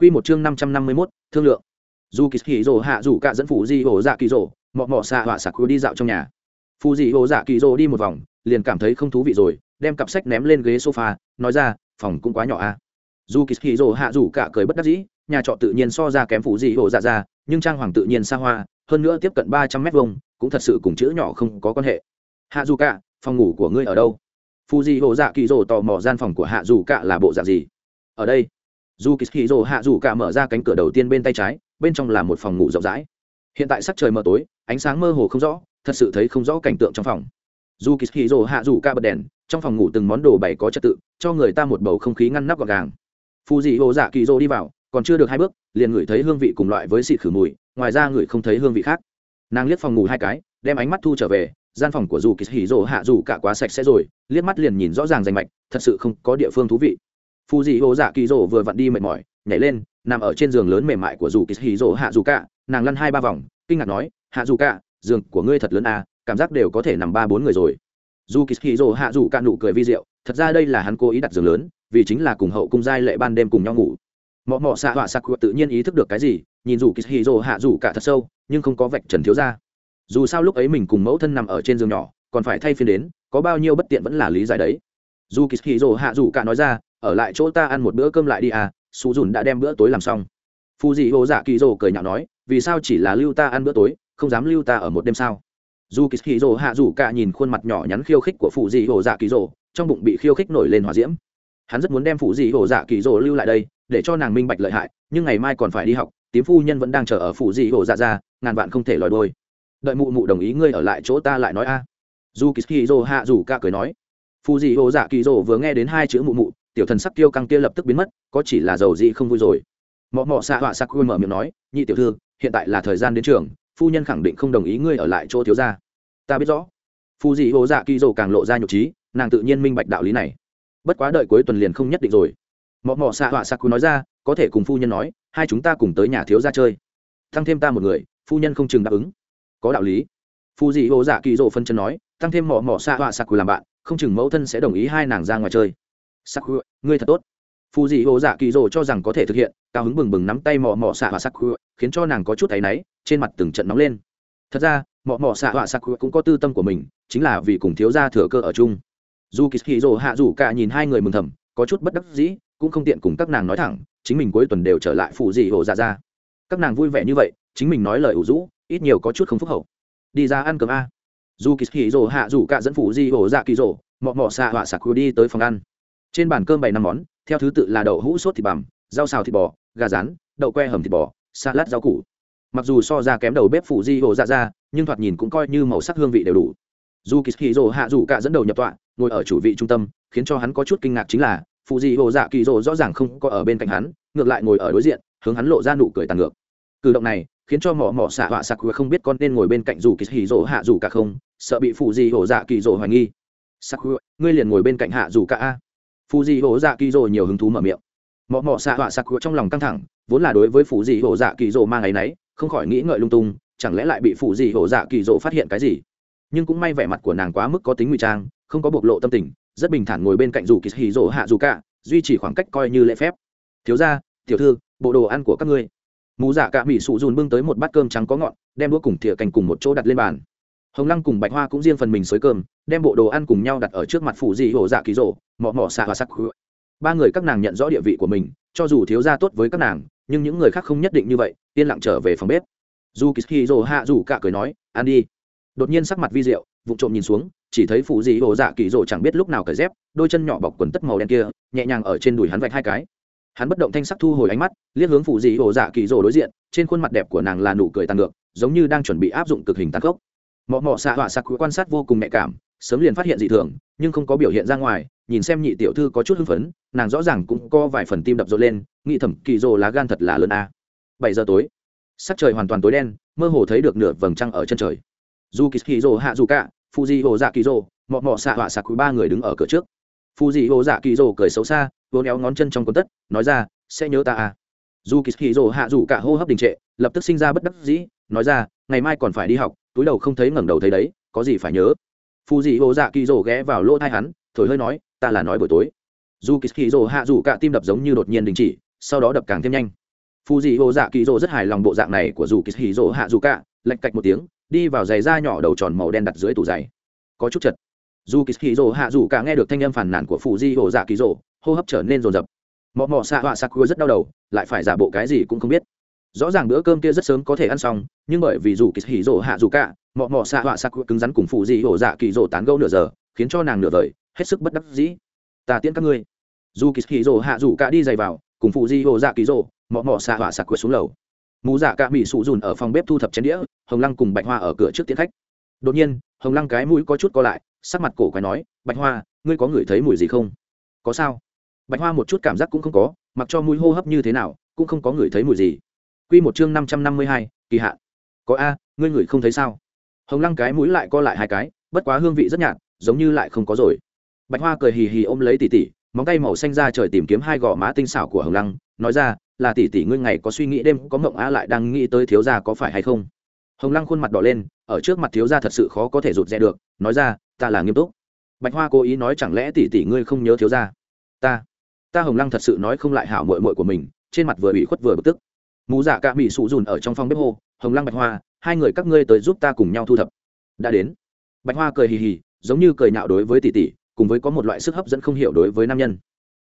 Quy một chương 551, thương lượng. Dù Kỳ Rồ hạ rủ cả dẫn phụ Di Hồ Dạ Kỳ Rồ, mọ mọ xạ họa sạc đi dạo trong nhà. Phụ Di Hồ Dạ Kỳ Rồ đi một vòng, liền cảm thấy không thú vị rồi, đem cặp sách ném lên ghế sofa, nói ra, phòng cũng quá nhỏ a. À. Dù Kỳ Rồ hạ rủ cả cười bất đắc dĩ, nhà trọ tự nhiên so ra kém phụ Di Hồ Dạ ra, nhưng trang hoàng tự nhiên xa hoa, hơn nữa tiếp cận 300 mét vuông, cũng thật sự cùng chữ nhỏ không có quan hệ. Hạ Dù cả, phòng ngủ của ngươi ở đâu? Phụ Di Hồ Dạ Kỳ Rồ tò mò gian phòng của Hạ Dù cả là bộ dạng gì? Ở đây dù kỳ hì rồ hạ dù cả mở ra cánh cửa đầu tiên bên tay trái, bên trong là một phòng ngủ rộng rãi. Hiện tại sắc trời mờ tối, ánh sáng mơ hồ không rõ, thật sự thấy không rõ cảnh tượng trong phòng. Dù kỳ hì rồ hạ dù cả bật đèn, trong phòng ngủ từng món đồ bày có trật tự, cho người ta một bầu không khí ngăn nắp gọn gàng. Phù dị hồ dạ kỳ rồ đi vào, còn chưa được hai bước, liền ngửi thấy hương vị cùng loại với xịt khử mùi, ngoài ra ngửi không thấy hương vị khác. Nàng liếc phòng ngủ hai cái, đem ánh mắt thu trở về, gian phòng của dù kỳ hì rồ hạ dù cả quá sạch sẽ rồi, liếc mắt liền nhìn rõ ràng rành mạch, thật sự không có địa phương thú vị phù dị hồ dạ kỳ rỗ vừa vặn đi mệt mỏi, nhảy lên, nằm ở trên giường lớn mềm mại của dù kỳ hì rỗ hạ dù cả. Nàng lăn hai ba vòng, kinh ngạc nói, hạ dù cả, giường của ngươi thật lớn à cảm giác đều có thể nằm ba bốn người rồi. Dù kỳ hì rỗ hạ dù cả nụ cười vi diệu, thật ra đây là hắn cố ý đặt giường lớn, vì chính là cùng hậu cung giai lệ ban đêm cùng nhau ngủ. Mọ mọ xạ họa sặc tự nhiên ý thức được cái gì, nhìn dù kỳ hì rỗ hạ dù cả thật sâu, nhưng không có vạch trần thiếu ra dù sao lúc ấy mình cùng mẫu thân nằm ở trên giường nhỏ, còn phải thay phiên đến, có bao nhiêu bất tiện vẫn là lý giải đấy dù kỳ hì rỗ hạ dù cả nói ra, ở lại chỗ ta ăn một bữa cơm lại đi à su dùn đã đem bữa tối làm xong. Phù dị hồ dạ kỳ rồ cười nhạo nói, vì sao chỉ là lưu ta ăn bữa tối, không dám lưu ta ở một đêm sao? Dù kỳ kỳ rồ hạ rủ cả nhìn khuôn mặt nhỏ nhắn khiêu khích của phụ dị hồ dạ kỳ rồ, trong bụng bị khiêu khích nổi lên hỏa diễm. Hắn rất muốn đem phụ dị hồ dạ kỳ rồ lưu lại đây, để cho nàng minh bạch lợi hại, nhưng ngày mai còn phải đi học, tím phu nhân vẫn đang chờ ở phụ dị hồ dạ ra, ngàn vạn không thể lòi đôi đợi mụ mụ đồng ý ngươi ở lại chỗ ta lại nói a. Dù kỳ kỳ rồ hạ rủ cả cười nói phù dị hồ dạ kỳ rỗ vừa nghe đến hai chữ mụ mụ, tiểu thần sắc tiêu căng kia lập tức biến mất, có chỉ là dầu dị không vui rồi. Mọ mọ xạ họa sắc mở miệng nói, nhị tiểu thư, hiện tại là thời gian đến trường, phu nhân khẳng định không đồng ý ngươi ở lại chỗ thiếu gia. Ta biết rõ. Phu dị hồ dạ kỳ rỗ càng lộ ra nhục trí, nàng tự nhiên minh bạch đạo lý này. Bất quá đợi cuối tuần liền không nhất định rồi. Mọ mọ xạ họa sắc nói ra, có thể cùng phu nhân nói, hai chúng ta cùng tới nhà thiếu gia chơi. Tăng thêm ta một người, phu nhân không chừng đáp ứng. Có đạo lý. Phu dị hồ dạ kỳ rỗ phân chân nói tăng thêm mọ mọ xạ họa sắc làm bạn không chừng mẫu thân sẽ đồng ý hai nàng ra ngoài chơi. Sắc khu ngươi thật tốt. Phù dị hồ dạ kỳ Dồ cho rằng có thể thực hiện, cao hứng bừng bừng nắm tay mò mò xạ và sắc khu khiến cho nàng có chút áy náy, trên mặt từng trận nóng lên. Thật ra mò mò xạ họa sắc cũng có tư tâm của mình, chính là vì cùng thiếu gia thừa cơ ở chung. Dù kỳ kỳ rồ hạ rủ cả nhìn hai người mừng thầm, có chút bất đắc dĩ, cũng không tiện cùng các nàng nói thẳng, chính mình cuối tuần đều trở lại phù dị hồ dạ ra các nàng vui vẻ như vậy, chính mình nói lời ủ rũ, ít nhiều có chút không phúc hậu. Đi ra ăn cơm a dù kỳ kỳ rồ hạ rủ cả dẫn phụ di hồ dạ kỳ rồ, mọ mọ xạ họa sạc khu đi tới phòng ăn. Trên bàn cơm bày năm món, theo thứ tự là đậu hũ sốt thịt bằm, rau xào thịt bò, gà rán, đậu que hầm thịt bò, salad rau củ. Mặc dù so ra kém đầu bếp phụ di hồ dạ ra, nhưng thoạt nhìn cũng coi như màu sắc hương vị đều đủ. Dù kỳ hì rồ hạ dù cả dẫn đầu nhập tọa, ngồi ở chủ vị trung tâm, khiến cho hắn có chút kinh ngạc chính là phụ di hồ dạ kỳ rồ rõ ràng không có ở bên cạnh hắn, ngược lại ngồi ở đối diện, hướng hắn lộ ra nụ cười tàn ngược. Cử động này khiến cho mỏ mỏ xạ họa sặc không biết con nên ngồi bên cạnh dù kỳ hì rồ hạ dù cả không, sợ bị phụ dì hổ dạ kỳ rồ hoài nghi. Sắc ngươi liền ngồi bên cạnh hạ dù cả a. Phù dì hổ dạ kỳ rồ nhiều hứng thú mở miệng. Mỏ mỏ xạ họa sặc trong lòng căng thẳng, vốn là đối với phù dì hổ dạ kỳ rồ mang ấy nấy, không khỏi nghĩ ngợi lung tung, chẳng lẽ lại bị phù dì hổ dạ kỳ rồ phát hiện cái gì? Nhưng cũng may vẻ mặt của nàng quá mức có tính ngụy trang, không có bộc lộ tâm tình, rất bình thản ngồi bên cạnh dù kỳ hì rồ hạ dù cả, duy trì khoảng cách coi như lễ phép. Thiếu gia, tiểu thư, bộ đồ ăn của các ngươi mù dạ cả mỹ sụ dùn bưng tới một bát cơm trắng có ngọn, đem đũa cùng thìa cành cùng một chỗ đặt lên bàn. Hồng lăng cùng bạch hoa cũng riêng phần mình xới cơm, đem bộ đồ ăn cùng nhau đặt ở trước mặt phụ dị hổ dạ kỳ rổ, mọ mọ xạ và sắc ba người các nàng nhận rõ địa vị của mình, cho dù thiếu gia tốt với các nàng, nhưng những người khác không nhất định như vậy, yên lặng trở về phòng bếp. Dù kỳ rổ hạ dù cả cười nói, ăn đi. Đột nhiên sắc mặt vi diệu vụ trộm nhìn xuống, chỉ thấy phụ dị hổ dạ kỳ rổ chẳng biết lúc nào cởi dép, đôi chân nhỏ bọc quần tất màu đen kia, nhẹ nhàng ở trên đùi hắn vạch hai cái hắn bất động thanh sắc thu hồi ánh mắt, liếc hướng phụ dị ổ dạ kỳ rổ đối diện, trên khuôn mặt đẹp của nàng là nụ cười tàn ngược, giống như đang chuẩn bị áp dụng cực hình tàn khốc. Mọ mọ xạ họa sặc quan sát vô cùng nhạy cảm, sớm liền phát hiện dị thường, nhưng không có biểu hiện ra ngoài, nhìn xem nhị tiểu thư có chút hưng phấn, nàng rõ ràng cũng có vài phần tim đập rộn lên, nghĩ thẩm kỳ rồ lá gan thật là lớn a. Bảy giờ tối, sắc trời hoàn toàn tối đen, mơ hồ thấy được nửa vầng trăng ở chân trời. Dù kỳ rồ hạ dù cả fuji hồ dạ kỳ rồ, mọ mọ xạ họa sặc ba người đứng ở cửa trước. Fuji hồ dạ kỳ rồ cười xấu xa vỗ néo ngón chân trong quần tất, nói ra, sẽ nhớ ta à? Dù kỳ rồ hạ dù cả hô hấp đình trệ, lập tức sinh ra bất đắc dĩ, nói ra, ngày mai còn phải đi học, túi đầu không thấy ngẩng đầu thấy đấy, có gì phải nhớ? Phù dị ô dạ kỳ rồ ghé vào lỗ thai hắn, thổi hơi nói, ta là nói buổi tối. Dù kỳ hì rồ hạ dù cả tim đập giống như đột nhiên đình chỉ, sau đó đập càng thêm nhanh. Phù dị ô dạ kỳ rồ rất hài lòng bộ dạng này của dù kỳ hì rồ hạ dù cả, lạch cạch một tiếng, đi vào giày da nhỏ đầu tròn màu đen đặt dưới tủ giày. Có chút chật. Dù kỳ hì rồ hạ dù cả nghe được thanh âm phản nàn của phù dị ô dạ kỳ rồ hô hấp trở nên rồn rập. Mọ mọ xạ họa sạc rất đau đầu, lại phải giả bộ cái gì cũng không biết. Rõ ràng bữa cơm kia rất sớm có thể ăn xong, nhưng bởi vì dù kỳ hỉ rổ hạ dù cả, mọ mọ xạ họa sạc cứng rắn cùng phụ dị hổ dạ kỳ rổ tán gẫu nửa giờ, khiến cho nàng nửa vời, hết sức bất đắc dĩ. Ta tiễn các ngươi. Dù kỳ hỉ rổ hạ dù cả đi giày vào, cùng phụ di hổ dạ kỳ rổ mọ mọ xạ họa sạc cua xuống lầu. Mù dạ cả mỹ sụ dùn ở phòng bếp thu thập chén đĩa, hồng lăng cùng bạch hoa ở cửa trước tiến khách. Đột nhiên, hồng lăng cái mũi có chút co lại, sắc mặt cổ quái nói, bạch hoa, ngươi có ngửi thấy mùi gì không? Có sao? Bạch hoa một chút cảm giác cũng không có, mặc cho mũi hô hấp như thế nào, cũng không có người thấy mùi gì. Q một chương năm trăm năm mươi hai, kỳ hạn. Có a, ngươi ngửi không thấy sao? Hồng lăng cái mũi lại co lại hai cái, bất quá hương vị rất nhạt, giống như lại không có rồi. Bạch hoa cười hì hì ôm lấy tỉ tỉ móng tay màu xanh ra trời tìm kiếm hai gò má tinh xảo của hồng lăng, nói ra, là tỷ tỷ ngươi ngày có suy nghĩ đêm, có mộng a lại đang nghĩ tới thiếu gia có phải hay không? Hồng lăng khuôn mặt đỏ lên, ở trước mặt thiếu gia thật sự khó có thể rụt rè được, nói ra, ta là nghiêm túc. Bạch hoa cố ý nói, chẳng lẽ tỷ tỷ ngươi không nhớ thiếu gia? Ta ta hồng lăng thật sự nói không lại hảo mội mội của mình, trên mặt vừa bị khuất vừa bực tức. Mù dạ cạ bị sụ dùn ở trong phòng bếp hô, hồng lăng bạch hoa, hai người các ngươi tới giúp ta cùng nhau thu thập. Đã đến. Bạch hoa cười hì hì, giống như cười nhạo đối với tỷ tỷ, cùng với có một loại sức hấp dẫn không hiểu đối với nam nhân.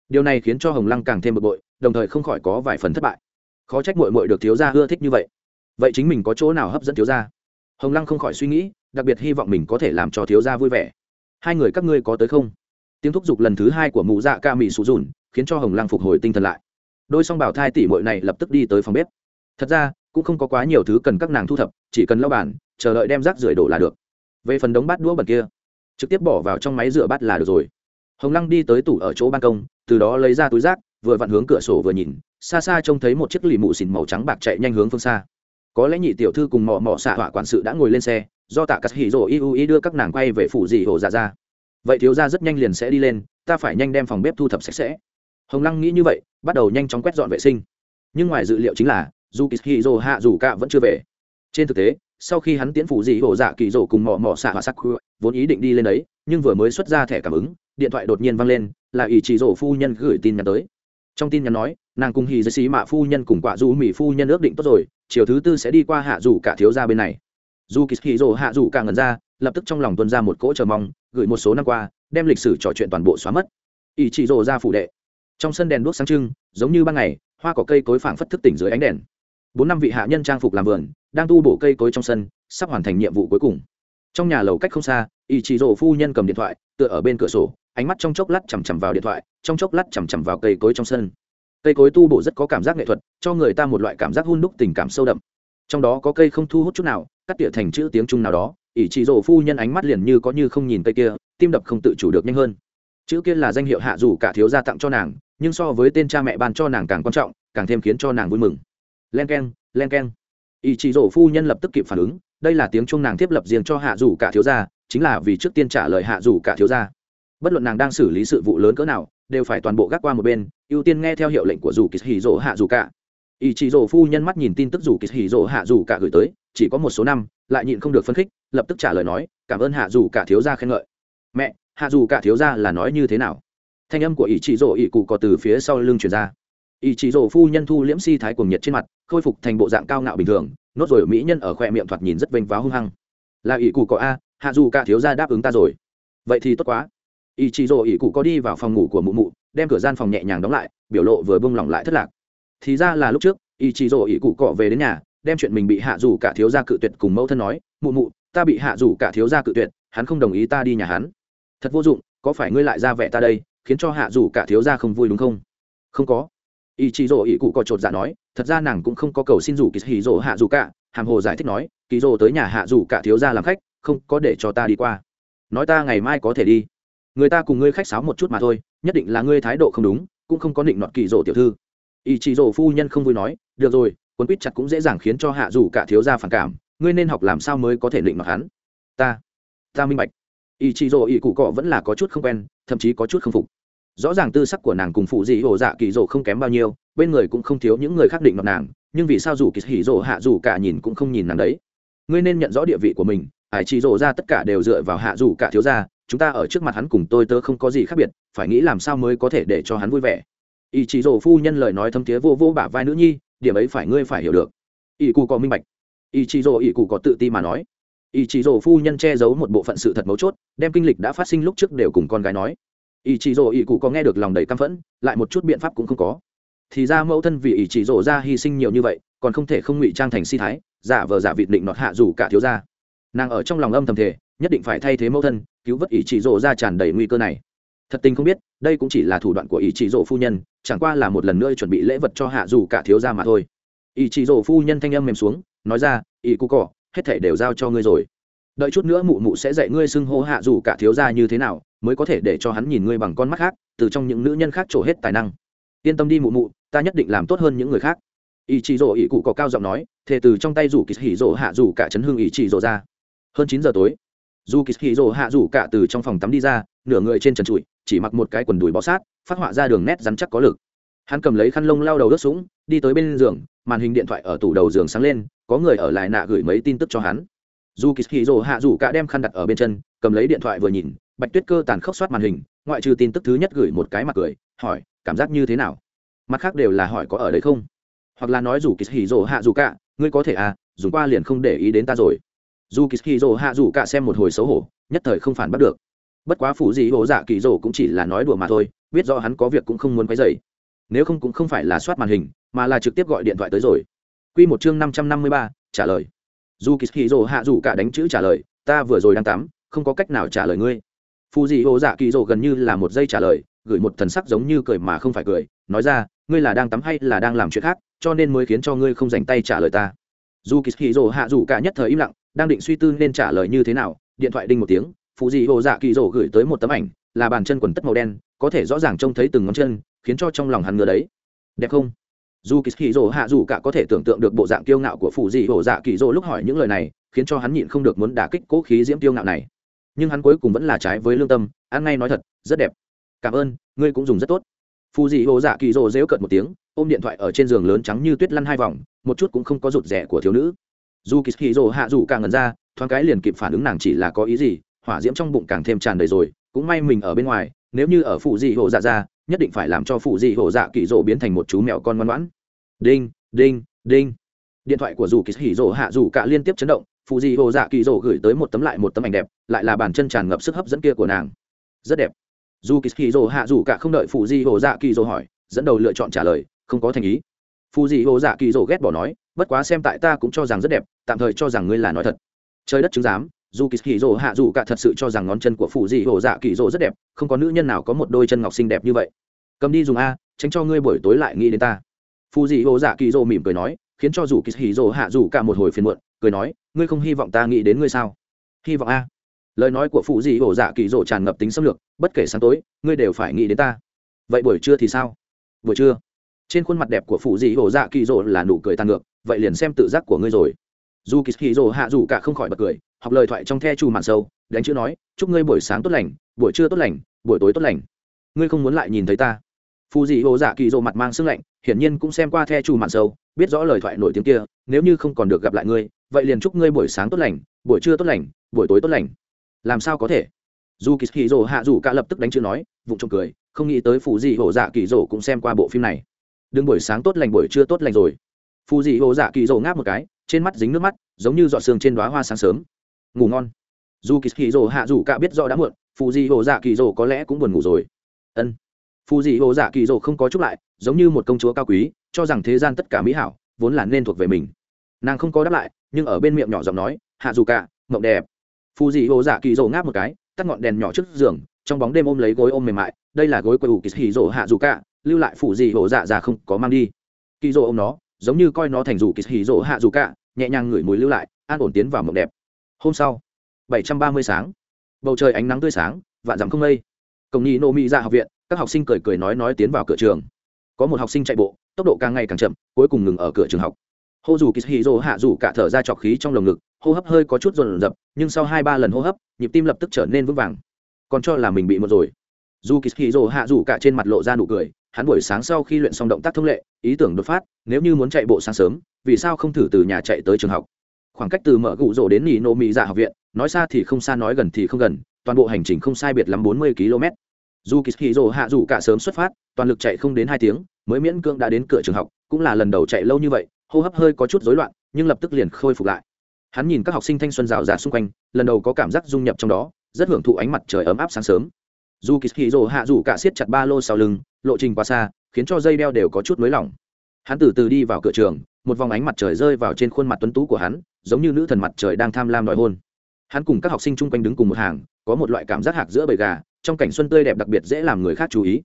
Điều này khiến cho hồng lăng càng thêm bực bội, đồng thời không khỏi có vài phần thất bại. Khó trách mội mội được thiếu gia ưa thích như vậy. Vậy chính mình có chỗ nào hấp dẫn thiếu gia? Hồng lăng không khỏi suy nghĩ, đặc biệt hy vọng mình có thể làm cho thiếu gia vui vẻ. Hai người các ngươi có tới không? Tiếng thúc giục lần thứ hai của mụ dạ ca mỹ sụ dùn khiến cho hồng lăng phục hồi tinh thần lại. Đôi song bảo thai tỷ mội này lập tức đi tới phòng bếp. Thật ra, cũng không có quá nhiều thứ cần các nàng thu thập, chỉ cần lau bàn, chờ đợi đem rác rưởi đổ là được. Về phần đống bát đũa bẩn kia, trực tiếp bỏ vào trong máy rửa bát là được rồi. Hồng lăng đi tới tủ ở chỗ ban công, từ đó lấy ra túi rác, vừa vặn hướng cửa sổ vừa nhìn, xa xa trông thấy một chiếc lì mụ xỉn màu trắng bạc chạy nhanh hướng phương xa. Có lẽ nhị tiểu thư cùng mò mò xạ họa quản sự đã ngồi lên xe, do tạ cắt hỉ rổ y u y đưa các nàng quay về phủ dị hồ dạ ra. Vậy thiếu ra rất nhanh liền sẽ đi lên, ta phải nhanh đem phòng bếp thu thập sạch sẽ hồng lăng nghĩ như vậy, bắt đầu nhanh chóng quét dọn vệ sinh. Nhưng ngoài dự liệu chính là, dù kỳ hỉ hạ dù cả vẫn chưa về. Trên thực tế, sau khi hắn tiến phủ dị hồ dạ kỳ rồ cùng mò mò xạ họa sắc vốn ý định đi lên đấy, nhưng vừa mới xuất ra thẻ cảm ứng, điện thoại đột nhiên văng lên, là ỷ chỉ Rồ phu nhân gửi tin nhắn tới. Trong tin nhắn nói, nàng cùng hì dây xí mạ phu nhân cùng quả du mỹ phu nhân ước định tốt rồi, chiều thứ tư sẽ đi qua hạ dù cả thiếu gia bên này. Dù kỳ hì hạ dù cả ngần ra, lập tức trong lòng tuân ra một cỗ chờ mong, gửi một số năm qua, đem lịch sử trò chuyện toàn bộ xóa mất. Ỷ chỉ Rồ ra phủ đệ trong sân đèn đuốc sáng trưng, giống như ban ngày, hoa có cây cối phảng phất thức tỉnh dưới ánh đèn. Bốn năm vị hạ nhân trang phục làm vườn, đang tu bổ cây cối trong sân, sắp hoàn thành nhiệm vụ cuối cùng. Trong nhà lầu cách không xa ý chỉ rộ phu nhân cầm điện thoại, tựa ở bên cửa sổ, ánh mắt trong chốc lát chằm chằm vào điện thoại, trong chốc lát chằm chằm vào cây cối trong sân. Cây cối tu bổ rất có cảm giác nghệ thuật, cho người ta một loại cảm giác hun đúc tình cảm sâu đậm. Trong đó có cây không thu hút chút nào, cắt tỉa thành chữ tiếng trung nào đó ỷ chỉ rổ phu nhân ánh mắt liền như có như không nhìn cây kia, tim đập không tự chủ được nhanh hơn. Chữ kia là danh hiệu hạ dù cả thiếu gia tặng cho nàng nhưng so với tên cha mẹ ban cho nàng càng quan trọng, càng thêm khiến cho nàng vui mừng. Len k e n len k e n ý chỉ rổ phu nhân lập tức kịp phản ứng, đây là tiếng trung nàng thiết lập riêng cho hạ dù cả thiếu gia, chính là vì trước tiên trả lời hạ dù cả thiếu gia. Bất luận nàng đang xử lý sự vụ lớn cỡ nào, đều phải toàn bộ gác qua một bên, ưu tiên nghe theo hiệu lệnh của dù kỳ hì rỗ hạ dù cả. Ý chỉ rổ phu nhân mắt nhìn tin tức dù kỳ hì rỗ hạ dù cả gửi tới, chỉ có một số năm, lại nhịn không được phân khích, lập tức trả lời nói, cảm ơn hạ dù cả thiếu gia khen ngợi. Mẹ, hạ dù cả thiếu gia là nói như thế nào? Thanh âm của ý chỉ rổ ý cụ có từ phía sau lưng truyền ra. Ý chỉ rổ phu nhân thu liễm si thái cuồng nhiệt trên mặt, khôi phục thành bộ dạng cao ngạo bình thường, nốt rồi mỹ nhân ở khoe miệng thoạt nhìn rất vênh váo hung hăng. Là ý cụ có a, hạ dù cả thiếu gia đáp ứng ta rồi. Vậy thì tốt quá. Ý chí rổ ý cụ có đi vào phòng ngủ của mụ mụ, đem cửa gian phòng nhẹ nhàng đóng lại, biểu lộ vừa bông lỏng lại thất lạc. Thì ra là lúc trước ý chí rổ ý cụ cọ về đến nhà, đem chuyện mình bị hạ dù cả thiếu gia cự tuyệt cùng mẫu thân nói, mụ mụ, ta bị hạ dù cả thiếu gia cự tuyệt, hắn không đồng ý ta đi nhà hắn. Thật vô dụng, có phải ngươi lại ra vẻ ta đây? Khiến cho hạ dù cả thiếu gia không vui đúng không? Không có. Ý chị rỗ ý cụ có chột dạ nói, thật ra nàng cũng không có cầu xin rủ kỳ hì rỗ hạ dù cả. Hàm hồ giải thích nói kỳ rỗ tới nhà hạ dù cả thiếu gia làm khách, không có để cho ta đi qua. Nói ta ngày mai có thể đi. Người ta cùng ngươi khách sáo một chút mà thôi, nhất định là ngươi thái độ không đúng, cũng không có định nọt kỳ rỗ tiểu thư. Ý chị rỗ phu nhân không vui nói, được rồi quân quýt chặt cũng dễ dàng khiến cho hạ dù cả thiếu gia phản cảm, ngươi nên học làm sao mới có thể định nọt hắn? Ta ta minh bạch. Ý chị rỗ ý cụ cọ vẫn là có chút không quen, thậm chí có chút không phục rõ ràng tư sắc của nàng cùng phụ dị hồ dạ kỳ dỗ không kém bao nhiêu, bên người cũng không thiếu những người khác định mặt nàng, nhưng vì sao dù kỳ hỉ rộ hạ dù cả nhìn cũng không nhìn nàng đấy? Ngươi nên nhận rõ địa vị của mình, ải chỉ dỗ ra tất cả đều dựa vào hạ dù cả thiếu gia, chúng ta ở trước mặt hắn cùng tôi tớ không có gì khác biệt, phải nghĩ làm sao mới có thể để cho hắn vui vẻ. Ý chỉ dỗ phu nhân lời nói thâm thiế vô vô bả vai nữ nhi, điểm ấy phải ngươi phải hiểu được. Ỷ cụ có minh bạch. Ỷ chỉ dỗ ỷ cụ có tự ti mà nói. Ỷ chỉ dỗ phu nhân che giấu một bộ phận sự thật mấu chốt, đem kinh lịch đã phát sinh lúc trước đều cùng con gái nói ý chị rồ ý cụ có nghe được lòng đầy căm phẫn, lại một chút biện pháp cũng không có. Thì ra mẫu thân vì ý chị rồ ra hy sinh nhiều như vậy, còn không thể không ngụy trang thành si thái, giả vờ giả vịt định nọt hạ dù cả thiếu gia. Nàng ở trong lòng âm thầm thể nhất định phải thay thế mẫu thân, cứu vớt ý chị rồ ra tràn đầy nguy cơ này. Thật tình không biết, đây cũng chỉ là thủ đoạn của ý chị rồ phu nhân, chẳng qua là một lần nữa chuẩn bị lễ vật cho hạ dù cả thiếu gia mà thôi. Ý chị rồ phu nhân thanh âm mềm xuống, nói ra, ý cụ cỏ, hết thể đều giao cho ngươi rồi. Đợi chút nữa mụ mụ sẽ dạy ngươi xưng hô hạ dù cả thiếu gia như thế nào mới có thể để cho hắn nhìn ngươi bằng con mắt khác, từ trong những nữ nhân khác trổ hết tài năng. Yên tâm đi mụ mụ, ta nhất định làm tốt hơn những người khác. Ý chị rỗ ý cụ có cao giọng nói, thề từ trong tay rủ kỳ hỉ rỗ hạ rủ cả chấn hương ý chị rỗ ra. Hơn chín giờ tối dù kỳ hỉ rỗ hạ rủ cả từ trong phòng tắm đi ra, nửa người trên trần trụi, chỉ mặc một cái quần đùi bó sát, phát họa ra đường nét rắn chắc có lực. Hắn cầm lấy khăn lông lao đầu đốt sũng, đi tới bên giường, màn hình điện thoại ở tủ đầu giường sáng lên, có người ở lại nạ gửi mấy tin tức cho hắn dù kỳ hì rồ hạ rủ cả đem khăn đặt ở bên chân, cầm lấy điện thoại vừa nhìn, bạch tuyết cơ tàn khốc soát màn hình, ngoại trừ tin tức thứ nhất gửi một cái mặt cười, hỏi, cảm giác như thế nào? Mặt khác đều là hỏi, có ở đấy không? Hoặc là nói, dù kỳ hì rồ hạ rủ cả, ngươi có thể à dùng qua liền không để ý đến ta rồi. Dù kỳ hì rồ hạ rủ cả xem một hồi xấu hổ, nhất thời không phản bắt được. Bất quá phủ gì hổ dạ kỳ rồ cũng chỉ là nói đùa mà thôi, biết rõ hắn có việc cũng không muốn quấy dày nếu không cũng không phải là soát màn hình, mà là trực tiếp gọi điện thoại tới rồi. Quy một chương năm trăm năm mươi ba, trả lời dù kỳ hì rồ hạ rủ cả đánh chữ trả lời, ta vừa rồi đang tắm, không có cách nào trả lời ngươi. Phù dị hồ dạ kỳ rồ gần như là một giây trả lời, gửi một thần sắc giống như cười mà không phải cười, nói ra, ngươi là đang tắm hay là đang làm chuyện khác, cho nên mới khiến cho ngươi không dành tay trả lời ta. Dù kỳ hì rồ hạ rủ cả nhất thời im lặng, đang định suy tư nên trả lời như thế nào, điện thoại đinh một tiếng phù dị hồ dạ kỳ rồ gửi tới một tấm ảnh, là bàn chân quần tất màu đen, có thể rõ ràng trông thấy từng ngón chân, khiến cho trong lòng hắn ngứa đấy. Đẹp không? Dù kỳ hì rồ hạ dù cả có thể tưởng tượng được bộ dạng kiêu ngạo của phụ dị hổ dạ kỳ rồ lúc hỏi những lời này, khiến cho hắn nhịn không được muốn đả kích cố khí diễm kiêu ngạo này. Nhưng hắn cuối cùng vẫn là trái với lương tâm, ăn ngay nói thật, rất đẹp. Cảm ơn, ngươi cũng dùng rất tốt. Phụ dị hổ dạ kỳ rồ dễu cợt một tiếng, ôm điện thoại ở trên giường lớn trắng như tuyết lăn hai vòng, một chút cũng không có rụt rẻ của thiếu nữ. Dù kỳ hì rồ hạ dù càng ngần ra, thoáng cái liền kịp phản ứng nàng chỉ là có ý gì, hỏa diễm trong bụng càng thêm tràn đầy rồi, cũng may mình ở bên ngoài, nếu như ở phụ dị hổ dạ ra nhất định phải làm cho phụ dị hổ dạ kỳ rỗ biến thành một chú mèo con ngoan ngoãn. Đinh đinh đinh. Điện thoại của dù kỳ hỉ hạ dù cả liên tiếp chấn động, phụ dị hồ dạ kỳ rỗ gửi tới một tấm lại một tấm ảnh đẹp, lại là bàn chân tràn ngập sức hấp dẫn kia của nàng. Rất đẹp. Dù kỳ hỉ hạ dù cả không đợi phụ dị hồ dạ kỳ rỗ hỏi, dẫn đầu lựa chọn trả lời, không có thành ý. Phụ dị hồ dạ kỳ rỗ ghét bỏ nói, bất quá xem tại ta cũng cho rằng rất đẹp, tạm thời cho rằng ngươi là nói thật. Trời đất chứng giám dù kỳ kỳ rồ hạ dù cả thật sự cho rằng ngón chân của phụ dị hổ dạ kỳ rồ rất đẹp, không có nữ nhân nào có một đôi chân ngọc xinh đẹp như vậy. Cầm đi dùng a, tránh cho ngươi buổi tối lại nghĩ đến ta. Phụ dị hổ dạ kỳ rỗ mỉm cười nói, khiến cho dù kỳ kỳ rỗ hạ dù cả một hồi phiền muộn, cười nói, ngươi không hy vọng ta nghĩ đến ngươi sao? Hy vọng a. Lời nói của phụ dị hổ dạ kỳ rỗ tràn ngập tính xâm lược, bất kể sáng tối, ngươi đều phải nghĩ đến ta. Vậy buổi trưa thì sao? Buổi trưa. Trên khuôn mặt đẹp của phụ dị hổ dạ kỳ rỗ là nụ cười tàn ngược, vậy liền xem tự giác của ngươi rồi. Dù kỳ hì dô hạ dù cả không khỏi bật cười học lời thoại trong the chu mạn sâu, đánh chữ nói, chúc ngươi buổi sáng tốt lành, buổi trưa tốt lành, buổi tối tốt lành. Ngươi không muốn lại nhìn thấy ta? Phù dị hồ dạ kỳ rộ mặt mang sưng lạnh, hiển nhiên cũng xem qua the chủ mạn sâu, biết rõ lời thoại nổi tiếng kia, nếu như không còn được gặp lại ngươi, vậy liền chúc ngươi buổi sáng tốt lành, buổi trưa tốt lành, buổi tối tốt lành. Làm sao có thể? Dù kỳ kỳ dỗ hạ dù cả lập tức đánh chữ nói, vụng trộm cười, không nghĩ tới phù dị hồ dạ kỳ dỗ cũng xem qua bộ phim này. Đừng buổi sáng tốt lành, buổi trưa tốt lành rồi. Phù dị hồ dạ kỳ dỗ ngáp một cái, trên mắt dính nước mắt, giống như giọt sương trên đoá hoa sáng sớm ngủ ngon. Dù kỳ hì rồ hạ dù cả biết rõ đã muộn phù dị hồ dạ kỳ rồ có lẽ cũng buồn ngủ rồi. Ân. Phù dị hồ dạ kỳ dỗ không có chúc lại, giống như một công chúa cao quý, cho rằng thế gian tất cả mỹ hảo, vốn là nên thuộc về mình. Nàng không có đáp lại, nhưng ở bên miệng nhỏ giọng nói, hạ dù cả, mộng đẹp. Phù dị hồ dạ kỳ dỗ ngáp một cái, tắt ngọn đèn nhỏ trước giường, trong bóng đêm ôm lấy gối ôm mềm mại, đây là gối quầy ủ kỳ hì dỗ hạ dù cả, lưu lại phù dị hồ dạ già không có mang đi. Kỳ dỗ ôm nó, giống như coi nó thành dù kỳ hì dỗ hạ dù cả, nhẹ nhàng ngửi mùi lưu lại, an ổn tiến vào mộng đẹp hôm sau, bảy trăm ba mươi sáng. Bầu trời ánh nắng tươi sáng, vạn dặm không mây. Cổng nhị nô mỹ ra học viện, các học sinh cười cười nói nói tiến vào cửa trường. Có một học sinh chạy bộ, tốc độ càng ngày càng chậm, cuối cùng ngừng ở cửa trường học. Hô dù kỳ hì hạ dù cả thở ra trọc khí trong lồng ngực, hô hấp hơi có chút rồn rập, nhưng sau hai ba lần hô hấp, nhịp tim lập tức trở nên vững vàng. Còn cho là mình bị một rồi. Dù kỳ hì hạ dù cả trên mặt lộ ra nụ cười, hắn buổi sáng sau khi luyện xong động tác thông lệ, ý tưởng đột phát, nếu như muốn chạy bộ sáng sớm, vì sao không thử từ nhà chạy tới trường học? Khoảng cách từ mở gụ rổ đến nỉ nộ mỹ dạ học viện, nói xa thì không xa, nói gần thì không gần, toàn bộ hành trình không sai biệt lắm bốn mươi km. Dù kỳ hì hạ dù cả sớm xuất phát, toàn lực chạy không đến hai tiếng, mới miễn cưỡng đã đến cửa trường học, cũng là lần đầu chạy lâu như vậy, hô hấp hơi có chút rối loạn, nhưng lập tức liền khôi phục lại. Hắn nhìn các học sinh thanh xuân rào rạt xung quanh, lần đầu có cảm giác dung nhập trong đó, rất hưởng thụ ánh mặt trời ấm áp sáng sớm. Dù kỳ hì rồ hạ rủ cả siết chặt ba lô sau lưng, lộ trình quá xa, khiến cho dây đeo đều có chút nới lỏng. Hắn từ từ đi vào cửa trường, một vòng ánh mặt trời rơi vào trên khuôn mặt tuấn tú của hắn giống như nữ thần mặt trời đang tham lam đòi hôn. Hắn cùng các học sinh chung quanh đứng cùng một hàng, có một loại cảm giác hạc giữa bầy gà, trong cảnh xuân tươi đẹp đặc biệt dễ làm người khác chú ý.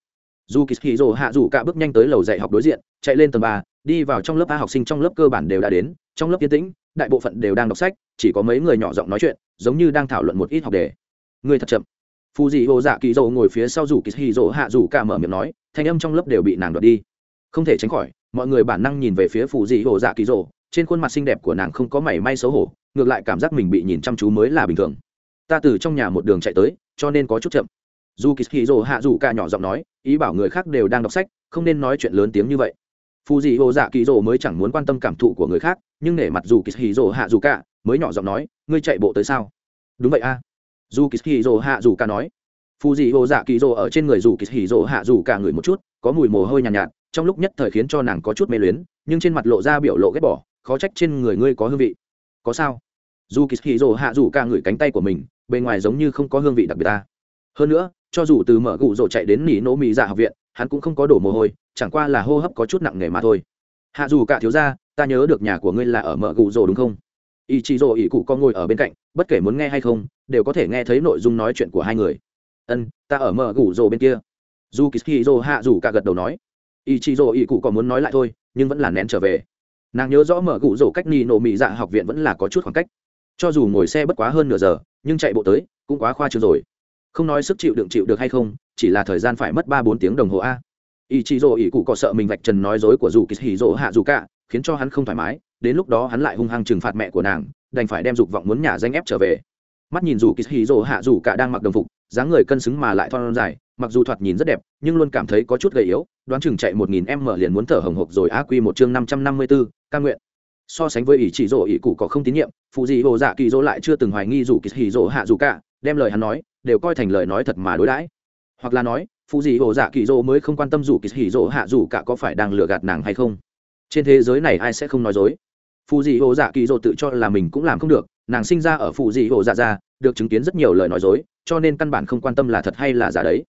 Dù kỳ hì rồ hạ dù cả bước nhanh tới lầu dạy học đối diện, chạy lên tầng ba, đi vào trong lớp a học sinh trong lớp cơ bản đều đã đến, trong lớp yên tĩnh, đại bộ phận đều đang đọc sách, chỉ có mấy người nhỏ giọng nói chuyện, giống như đang thảo luận một ít học đề. Người thật chậm. Phù dị hồ dạ kỳ dầu ngồi phía sau rủ kỳ hì dỗ hạ dù cả mở miệng nói, thanh âm trong lớp đều bị nàng đoạt đi. Không thể tránh khỏi, mọi người bản năng nhìn về phía phù dị hồ dạ kỳ dầu trên khuôn mặt xinh đẹp của nàng không có mảy may xấu hổ ngược lại cảm giác mình bị nhìn chăm chú mới là bình thường. Ta từ trong nhà một đường chạy tới cho nên có chút chậm. Dù kỳ hì rồ hạ Dù cả nhỏ giọng nói ý bảo người khác đều đang đọc sách không nên nói chuyện lớn tiếng như vậy. Phù dị hồ dạ kỳ rồ mới chẳng muốn quan tâm cảm thụ của người khác nhưng nể mặt dù kỳ hì rồ hạ Dù cả mới nhỏ giọng nói ngươi chạy bộ tới sao? Đúng vậy a. Dù kỳ hì rồ hạ Dù cả nói. Phù dị hồ dạ kỳ rồ ở trên người dù kỳ hì rồ hạ Dù cả người một chút có mùi mồ hôi nhàn nhạt, nhạt trong lúc nhất thời khiến cho nàng có chút mê luyến nhưng trên mặt lộ ra biểu lộ ghét bỏ khó trách trên người ngươi có hương vị. Có sao? Dù kỳ hì rồ hạ rủ ca ngửi cánh tay của mình, bề ngoài giống như không có hương vị đặc biệt ta. Hơn nữa, cho dù từ mở gụ rồ chạy đến nỉ nỗ mỹ dạ học viện, hắn cũng không có đổ mồ hôi, chẳng qua là hô hấp có chút nặng nề mà thôi. Hạ dù cả thiếu ra ta nhớ được nhà của ngươi là ở mở gụ rồ đúng không? Ý chị rồ ý cụ con ngồi ở bên cạnh, bất kể muốn nghe hay không, đều có thể nghe thấy nội dung nói chuyện của hai người. Ân, ta ở mở gụ rồ bên kia. Dù kỳ rỗ hạ dù cả gật đầu nói. Ý chị rồ ý cụ còn muốn nói lại thôi, nhưng vẫn là nén trở về nàng nhớ rõ mở gụ rổ cách ni nổ mỹ dạ học viện vẫn là có chút khoảng cách. Cho dù ngồi xe bất quá hơn nửa giờ, nhưng chạy bộ tới cũng quá khoa trương rồi. Không nói sức chịu đựng chịu được hay không, chỉ là thời gian phải mất ba bốn tiếng đồng hồ a. Ý chị rổ ý cụ có sợ mình vạch trần nói dối của dù kỳ hì rổ hạ dù cả, khiến cho hắn không thoải mái, đến lúc đó hắn lại hung hăng trừng phạt mẹ của nàng, đành phải đem dục vọng muốn nhà danh ép trở về. Mắt nhìn dù kỳ hì rổ hạ dù cả đang mặc đồng phục dáng người cân xứng mà lại thon dài, mặc dù thoạt nhìn rất đẹp, nhưng luôn cảm thấy có chút gầy yếu, đoán chừng chạy một nghìn em mở liền muốn thở hồng hộc rồi á quy một chương năm trăm năm mươi bốn ca nguyện. So sánh với ý chỉ rỗ ý cụ có không tín nhiệm, phụ dị hồ dạ kỳ rỗ lại chưa từng hoài nghi dù kỳ hì rỗ hạ dù cả, đem lời hắn nói, đều coi thành lời nói thật mà đối đãi. Hoặc là nói, phụ dị hồ dạ kỳ rỗ mới không quan tâm dù kỳ hì rỗ hạ dù cả có phải đang lừa gạt nàng hay không. Trên thế giới này ai sẽ không nói dối? Phụ dị hồ dạ kỳ rỗ tự cho là mình cũng làm không được, nàng sinh ra ở phụ dị hồ dạ ra được chứng kiến rất nhiều lời nói dối, cho nên căn bản không quan tâm là thật hay là giả đấy.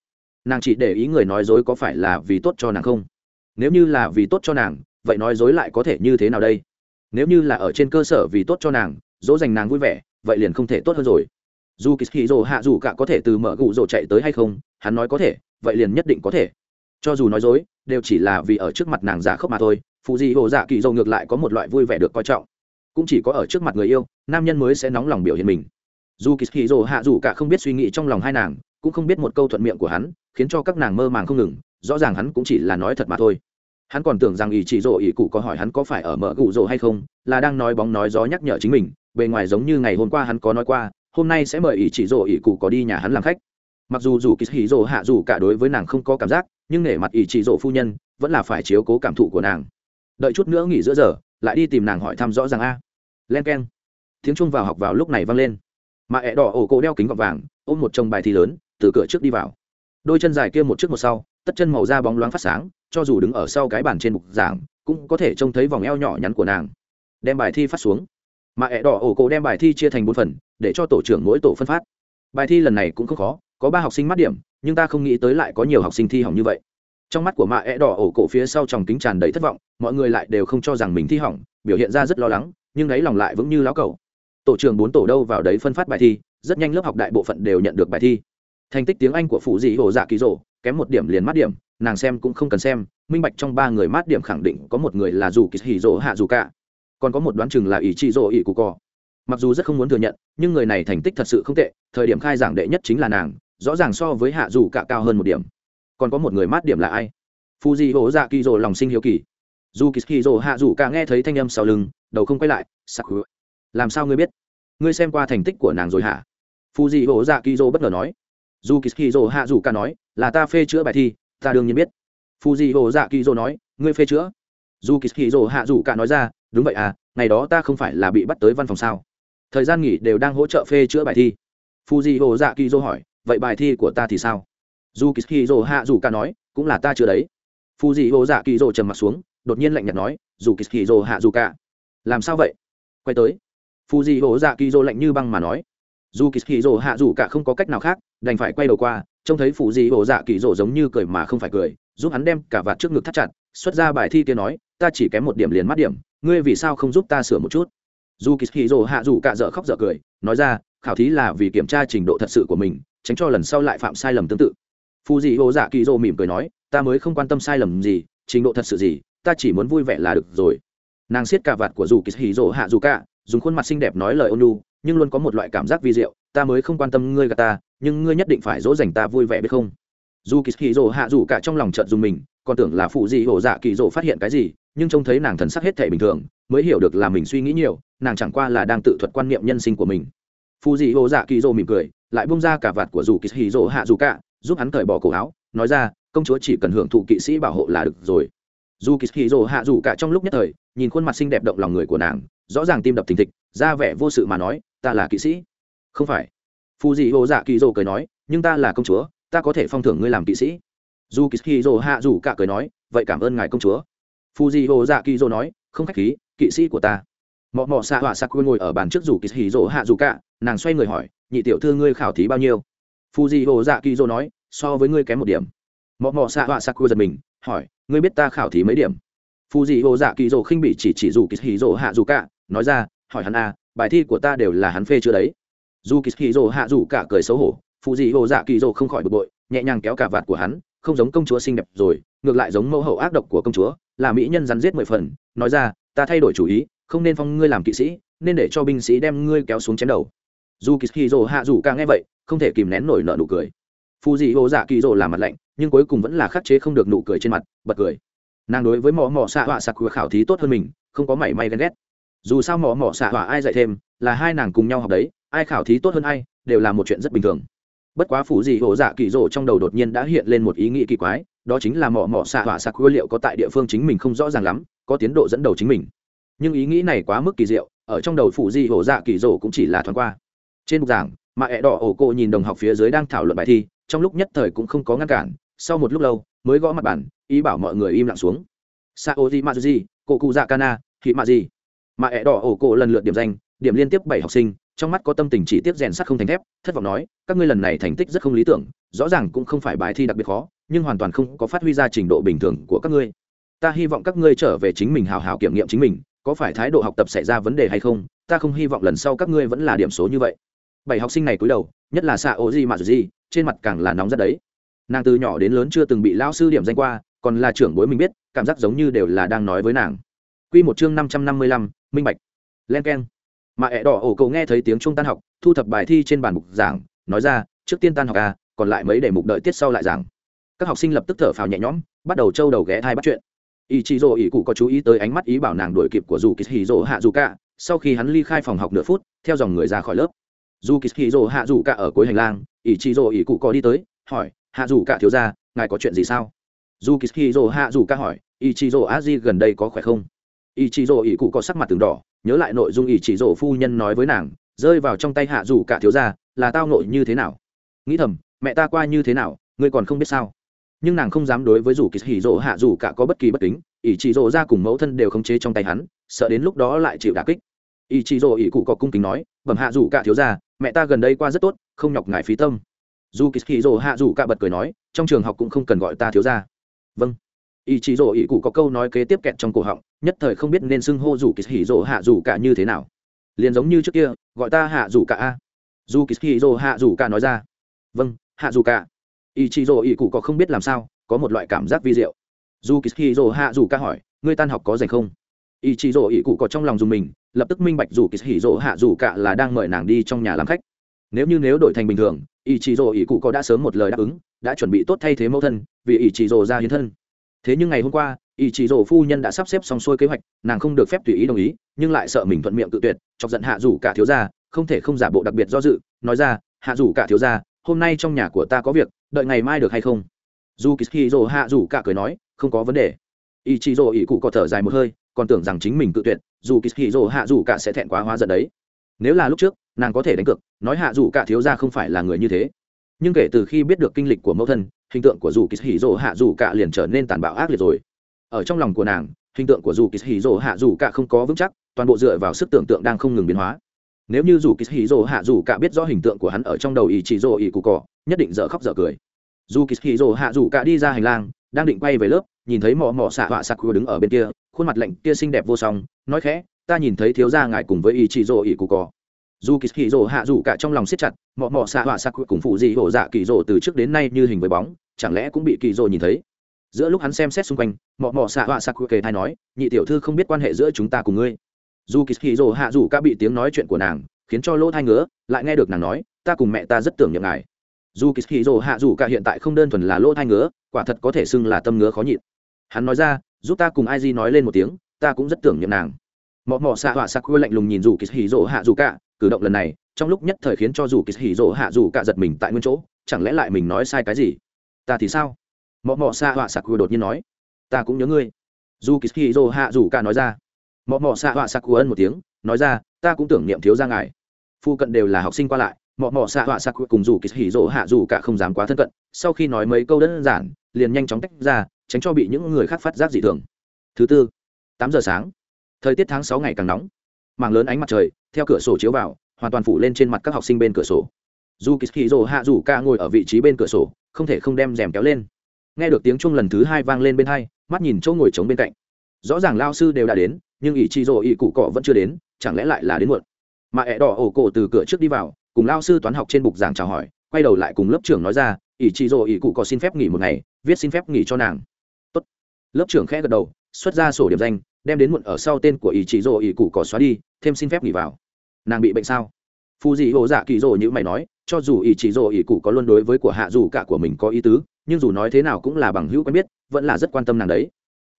Nàng chỉ để ý người nói dối có phải là vì tốt cho nàng không. Nếu như là vì tốt cho nàng, vậy nói dối lại có thể như thế nào đây? Nếu như là ở trên cơ sở vì tốt cho nàng, dỗ dành nàng vui vẻ, vậy liền không thể tốt hơn rồi. Dù kỳ hì rồ hạ dù cả có thể từ mở gụ rồ chạy tới hay không, hắn nói có thể, vậy liền nhất định có thể. Cho dù nói dối, đều chỉ là vì ở trước mặt nàng giả khóc mà thôi phụ dị hồ dạ kỳ dầu ngược lại có một loại vui vẻ được coi trọng. Cũng chỉ có ở trước mặt người yêu, nam nhân mới sẽ nóng lòng biểu hiện mình dù kỳ hì rồ hạ dù cả không biết suy nghĩ trong lòng hai nàng, cũng không biết một câu thuận miệng của hắn, khiến cho các nàng mơ màng không ngừng, rõ ràng hắn cũng chỉ là nói thật mà thôi. Hắn còn tưởng rằng ý chỉ rồ ý cụ có hỏi hắn có phải ở mở cụ rồ hay không, là đang nói bóng nói gió nhắc nhở chính mình, bề ngoài giống như ngày hôm qua hắn có nói qua, hôm nay sẽ mời ý chỉ rồ ý cụ có đi nhà hắn làm khách. Mặc dù dù kỳ hì rồ hạ dù cả đối với nàng không có cảm giác, nhưng nể mặt ý chỉ rồ phu nhân, vẫn là phải chiếu cố cảm thụ của nàng. Đợi chút nữa nghỉ giữa giờ, lại đi tìm nàng hỏi thăm rõ ràng a. Len k e n tiếng trung vào học vào lúc này vang lên mà ẹ đỏ ổ cổ đeo kính gọt vàng, ôm một chồng bài thi lớn, từ cửa trước đi vào. Đôi chân dài kia một trước một sau, tất chân màu da bóng loáng phát sáng, cho dù đứng ở sau cái bàn trên mục giảng, cũng có thể trông thấy vòng eo nhỏ nhắn của nàng. Đem bài thi phát xuống. Mà ẹ đỏ ổ cổ đem bài thi chia thành bốn phần, để cho tổ trưởng mỗi tổ phân phát. Bài thi lần này cũng không khó, có ba học sinh mát điểm, nhưng ta không nghĩ tới lại có nhiều học sinh thi hỏng như vậy. Trong mắt của mạ ẹ đỏ ổ cổ phía sau tròng kính tràn đầy thất vọng, mọi người lại đều không cho rằng mình thi hỏng, biểu hiện ra rất lo lắng, nhưng đáy lòng lại vững như láo cầu tổ trưởng bốn tổ đâu vào đấy phân phát bài thi, rất nhanh lớp học đại bộ phận đều nhận được bài thi. Thành tích tiếng anh của phụ dị hồ dạ kỳ rộ kém một điểm liền mát điểm, nàng xem cũng không cần xem, minh bạch trong ba người mát điểm khẳng định có một người là dù kỳ hì rộ hạ dù cả, còn có một đoán chừng là ỷ trị rộ ỷ cụ cò. Mặc dù rất không muốn thừa nhận, nhưng người này thành tích thật sự không tệ, thời điểm khai giảng đệ nhất chính là nàng, rõ ràng so với hạ dù cả cao hơn một điểm. Còn có một người mát điểm là ai? Phù dị hồ dạ kỳ rộ lòng sinh hiếu kỳ. Dù kỳ hì rộ hạ dù cả nghe thấy thanh âm sau lưng, đầu không quay lại sắc hứa làm sao ngươi biết? Ngươi xem qua thành tích của nàng rồi hả? Phù dị hổ dạ kỳ dô bất ngờ nói. Dù kỳ dô hạ dù ca nói, là ta phê chữa bài thi, ta đương nhiên biết. Phù dị hổ dạ kỳ dô nói, ngươi phê chữa. Dù kỳ dô hạ dù ca nói ra, đúng vậy à ngày đó ta không phải là bị bắt tới văn phòng sao? Thời gian nghỉ đều đang hỗ trợ phê chữa bài thi. Phù dị hổ dạ kỳ dô hỏi, vậy bài thi của ta thì sao? Dù kỳ dô hạ dù ca nói, cũng là ta chưa đấy. Phù dị hổ dạ kỳ dô trầm m ặ t xuống, đột nhiên lạnh nhạt nói dù kỳ dô hạ dù ca. làm sao vậy? Quay tới phù dị hổ dạ kỳ dô lạnh như băng mà nói, dù kỳ hì rồ hạ dù cả không có cách nào khác, đành phải quay đầu qua, trông thấy phù dị hổ dạ kỳ dô giống như cười mà không phải cười, giúp hắn đem cả vạt trước ngực thắt chặt, xuất ra bài thi kia nói, ta chỉ kém một điểm liền mắt điểm, ngươi vì sao không giúp ta sửa một chút? Dù kỳ hì rồ hạ dù cả dở khóc dở cười, nói ra, khảo thí là vì kiểm tra trình độ thật sự của mình, tránh cho lần sau lại phạm sai lầm tương tự. Phù dị hồ dạ kỳ dô mỉm cười nói, ta mới không quan tâm sai lầm gì, trình độ thật sự gì, ta chỉ muốn vui vẻ là được rồi. Nàng siết cả vạt của dù kỳ hì rồ hạ dù cả dùng khuôn mặt xinh đẹp nói lời ôn nhu, nhưng luôn có một loại cảm giác vi diệu ta mới không quan tâm ngươi gà ta nhưng ngươi nhất định phải dỗ dành ta vui vẻ biết không? Dù kỳ hì rồ hạ dù cả trong lòng trận dùng mình còn tưởng là phụ gì hổ dạ kỳ rồ phát hiện cái gì nhưng trông thấy nàng thần sắc hết thể bình thường mới hiểu được là mình suy nghĩ nhiều nàng chẳng qua là đang tự thuật quan niệm nhân sinh của mình. Phù dị hổ dạ kỳ rồ mỉm cười lại bung ra cả vạt của dù kỳ hì rồ hạ dù cả giúp hắn cởi bỏ cổ áo nói ra công chúa chỉ cần hưởng thụ kỵ sĩ bảo hộ là được rồi dù kỳ hì rồ hạ dù cả trong lúc nhất thời, nhìn khuôn mặt xinh đẹp động lòng người của nàng, rõ ràng tim đập thình thịch, ra vẻ vô sự mà nói, ta là kỵ sĩ. Không phải. Phù dị hồ dạ kỳ rồ cười nói, nhưng ta là công chúa, ta có thể phong thưởng ngươi làm kỵ sĩ. Dù kỳ hì rồ hạ dù cả cười nói, vậy cảm ơn ngài công chúa. Phù dị hồ dạ kỳ rồ nói, không khách khí, kỵ sĩ của ta. Mọ mọ xạ họa sạc quên ngồi ở bàn trước dù kỳ hì rồ hạ dù cả, nàng xoay người hỏi, nhị tiểu thư ngươi khảo thí bao nhiêu? Phù dị hồ dạ kỳ rồ nói, so với ngươi kém một điểm. Mọ mọ xạ họa sạc quên giật mình, hỏi ngươi biết ta khảo thí mấy điểm? Phù dị hồ dạ kỳ dỗ khinh bị chỉ chỉ dù kỳ hì dỗ hạ dù cả nói ra, hỏi hắn à bài thi của ta đều là hắn phê chưa đấy. Dù kỳ hì dỗ hạ dù cả cười xấu hổ phù dị hồ dạ kỳ dỗ không khỏi bực bội, nhẹ nhàng kéo cả vạt của hắn, không giống công chúa xinh đẹp rồi, ngược lại giống mẫu hậu ác độc của công chúa, là mỹ nhân rắn giết mười phần, nói ra, ta thay đổi chủ ý, không nên phong ngươi làm kỵ sĩ, nên để cho binh sĩ đem ngươi kéo xuống chém đầu. Dù kỳ hì rồ hạ dù cả nghe vậy, không thể kìm nén nổi nợ nụ cười phù dị ô dạ kỳ rồ làm mặt lạnh, nhưng cuối cùng vẫn là khắc chế không được nụ cười trên mặt, bật cười. Nàng đối với mỏ mỏ xạ họa sạc khảo thí tốt hơn mình, không có mảy may ghen ghét. Dù sao mỏ mỏ xạ họa ai dạy thêm, là hai nàng cùng nhau học đấy, ai khảo thí tốt hơn ai, đều là một chuyện rất bình thường. Bất quá phủ dị ổ dạ kỳ rồ trong đầu đột nhiên đã hiện lên một ý nghĩ kỳ quái, đó chính là mỏ mỏ xạ họa sạc liệu có tại địa phương chính mình không rõ ràng lắm, có tiến độ dẫn đầu chính mình. Nhưng ý nghĩ này quá mức kỳ diệu, ở trong đầu phủ dị ổ dạ kỳ rổ cũng chỉ là thoáng qua. Trên bục giảng, mà ẹ đỏ ổ cô nhìn đồng học phía dưới đang thảo luận bài thi trong lúc nhất thời cũng không có ngăn cản, sau một lúc lâu, mới gõ mặt bản ý bảo mọi người im lặng xuống. Sa ô di ma cô cụ dạ kana thị mạ gì mà ẹ đỏ ổ cổ lần lượt điểm danh, điểm liên tiếp bảy học sinh, trong mắt có tâm tình chỉ tiếp rèn sắt không thành thép, thất vọng nói, các ngươi lần này thành tích rất không lý tưởng, rõ ràng cũng không phải bài thi đặc biệt khó, nhưng hoàn toàn không có phát huy ra trình độ bình thường của các ngươi. Ta hy vọng các ngươi trở về chính mình hào hào kiểm nghiệm chính mình, có phải thái độ học tập xảy ra vấn đề hay không, ta không hy vọng lần sau các ngươi vẫn là điểm số như vậy. Bảy học sinh này cúi đầu, nhất là xạ ô di mà gì trên mặt càng là nóng rất đấy. Nàng từ nhỏ đến lớn chưa từng bị lão sư điểm danh qua, còn là trưởng bối mình biết, cảm giác giống như đều là đang nói với nàng. Q một chương năm trăm năm mươi lăm, minh bạch. Len k e n mà ẹ đỏ ổ cậu nghe thấy tiếng trung tan học, thu thập bài thi trên bàn mục giảng, nói ra, trước tiên tan học à còn lại mấy để mục đợi tiết sau lại giảng. Các học sinh lập tức thở phào nhẹ nhõm, bắt đầu trâu đầu ghé thai bắt chuyện. Ý chị rồ ý cụ có chú ý tới ánh mắt ý bảo nàng đuổi kịp của dù kỳ hì rồ hạ dù cả sau khi hắn ly khai phòng học nửa phút, theo dòng người ra khỏi lớp. Dù kỳ hì rồ hạ dù cả ở cuối hành lang ỷ chị rồ ỷ cụ có đi tới, hỏi, hạ dù cả thiếu ra ngài có chuyện gì sao? Dù kỳ hì rồ hạ dù cả hỏi, ỷ chị rồ a di gần đây có khỏe không? Ỷ chị rồ ỷ cụ có sắc mặt từng đỏ, nhớ lại nội dung ỷ chị rồ phu nhân nói với nàng, rơi vào trong tay hạ dù cả thiếu ra là tao nội như thế nào? Nghĩ thầm, mẹ ta qua như thế nào, ngươi còn không biết sao? Nhưng nàng không dám đối với dù kỳ hỉ rỗ hạ dù cả có bất kỳ bất kính, ỷ chị rỗ ra cùng mẫu thân đều khống chế trong tay hắn, sợ đến lúc đó lại chịu đà kích. Ỷ chị rỗ ỷ cụ có cung kính nói, bẩm hạ dù cả thiếu ra mẹ ta gần đây qua rất tốt không nhọc ngài phí tâm. Dù kỳ dỗ hạ dù cả bật cười nói, trong trường học cũng không cần gọi ta thiếu ra vâng. Ý chí dỗ ý cụ có câu nói kế tiếp kẹt trong cổ họng, nhất thời không biết nên xưng hô dù kỳ dỗ hạ dù cả như thế nào. Liền giống như trước kia, gọi ta hạ dù cả a. Dù kỳ dỗ hạ dù cả nói ra. Vâng hạ dù cả ý chí dỗ ý cụ có không biết làm sao, có một loại cảm giác vi diệu. Dù kỳ dỗ hạ dù cả hỏi, ngươi tan học có dành không? Ý chí dỗ ý cụ có trong lòng dùng mình, lập tức minh bạch dù kỳ dỗ hạ dù cả là đang mời nàng đi trong nhà làm khách nếu như nếu đổi thành bình thường ý chí rồ ý cụ có đã sớm một lời đáp ứng, đã chuẩn bị tốt thay thế mẫu thân, vì ý chí rồ ra hiến thân. Thế nhưng ngày hôm qua ý chí rồ phu nhân đã sắp xếp xong xuôi kế hoạch, nàng không được phép tùy ý đồng ý, nhưng lại sợ mình thuận miệng tự tuyệt, chọc giận hạ rủ cả thiếu gia, không thể không giả bộ đặc biệt do dự, nói ra, hạ rủ cả thiếu gia, hôm nay trong nhà của ta có việc, đợi ngày mai được hay không? Dù kỳ Rồ hạ rủ cả cười nói, không có vấn đề. Ý chí rồ ý cụ có thở dài một hơi, còn tưởng rằng chính mình tự tuyệt dù kỳ Rồ hạ rủ cả sẽ thẹn quá hóa giận đấy. Nếu là lúc trước nàng có thể đánh cược, nói hạ dù cả thiếu gia không phải là người như thế. Nhưng kể từ khi biết được kinh lịch của mẫu thân, hình tượng của dù kỳ dỗ hạ dù cả liền trở nên tàn bạo ác liệt rồi. Ở trong lòng của nàng, hình tượng của dù kỳ hì rồ hạ dù cả không có vững chắc, toàn bộ dựa vào sức tưởng tượng đang không ngừng biến hóa. Nếu như dù kỳ hì rồ hạ dù cả biết rõ hình tượng của hắn ở trong đầu ý chỉ rồ ý cụ cỏ, nhất định dở khóc dở cười. Dù kỳ hì rồ hạ dù cả đi ra hành lang, đang định quay về lớp, nhìn thấy mỏ mỏ xạ họa sạc đứng ở bên kia, khuôn mặt lạnh kia xinh đẹp vô song, nói khẽ, ta nhìn thấy thiếu gia ngài cùng với ý chỉ rồ ý cụ cỏ dù kỳ hì hạ dù cả trong lòng siết chặt, mọ mọ xạ họa sạc cùng phụ dị hổ dạ kỳ rồ từ trước đến nay như hình với bóng, chẳng lẽ cũng bị kỳ rồ nhìn thấy? Giữa lúc hắn xem xét xung quanh, mọ mọ xạ họa sạc kề thai nói, nhị tiểu thư không biết quan hệ giữa chúng ta cùng ngươi. Dù kỳ hì hạ dù cả bị tiếng nói chuyện của nàng khiến cho lỗ thai ngứa, lại nghe được nàng nói, ta cùng mẹ ta rất tưởng nhậm ngài. Dù kỳ hì hạ dù cả hiện tại không đơn thuần là lỗ thai ngứa, quả thật có thể xưng là tâm ngứa khó nhịn. Hắn nói ra, giúp ta cùng ai di nói lên một tiếng, ta cũng rất tưởng nhậm nàng mọ mọ xạ họa sạc lạnh lùng nhìn dù kỳ hì rồ hạ dù Cả. cử động lần này, trong lúc nhất thời khiến cho dù kỳ hì rồ hạ dù Cả giật mình tại nguyên chỗ, chẳng lẽ lại mình nói sai cái gì? Ta thì sao? Mọ mọ xạ họa sạc đột nhiên nói. Ta cũng nhớ ngươi. Dù kỳ hì rồ hạ dù cả nói ra. Mọ mọ xạ họa sạc ân một tiếng, nói ra, ta cũng tưởng niệm thiếu ra ngài. Phu cận đều là học sinh qua lại, mọ mọ xạ họa sạc cùng dù kỳ hì rồ hạ dù cả không dám quá thân cận, sau khi nói mấy câu đơn giản, liền nhanh chóng tách ra, tránh cho bị những người khác phát giác dị thường. Thứ tư, tám giờ sáng thời tiết tháng sáu ngày càng nóng. Mảng lớn ánh mặt trời, theo cửa sổ chiếu vào, hoàn toàn phủ lên trên mặt các học sinh bên cửa sổ. Dù kỳ hì rồ hạ dù ca ngồi ở vị trí bên cửa sổ, không thể không đem rèm kéo lên. Nghe được tiếng chuông lần thứ hai vang lên bên hai, mắt nhìn chỗ ngồi trống bên cạnh. Rõ ràng lao sư đều đã đến, nhưng ỷ chị rồ ỷ cụ cọ vẫn chưa đến, chẳng lẽ lại là đến muộn? Mà ẹ đỏ ổ cổ từ cửa trước đi vào, cùng lao sư toán học trên bục giảng chào hỏi, quay đầu lại cùng lớp trưởng nói ra ỷ chị rồ ỷ cụ có xin phép nghỉ một ngày, viết xin phép nghỉ cho nàng. Tốt. lớp trưởng khẽ gật đầu, xuất ra sổ điểm danh đem đến muộn ở sau tên của Ý chị rồ Ý cụ có xóa đi, thêm xin phép nghỉ vào. Nàng bị bệnh sao? Phù dị hồ dạ kỳ rồ như mày nói, cho dù Ý chị rồ Ý cụ có luôn đối với của hạ dù cả của mình có ý tứ, nhưng dù nói thế nào cũng là bằng hữu quen biết, vẫn là rất quan tâm nàng đấy.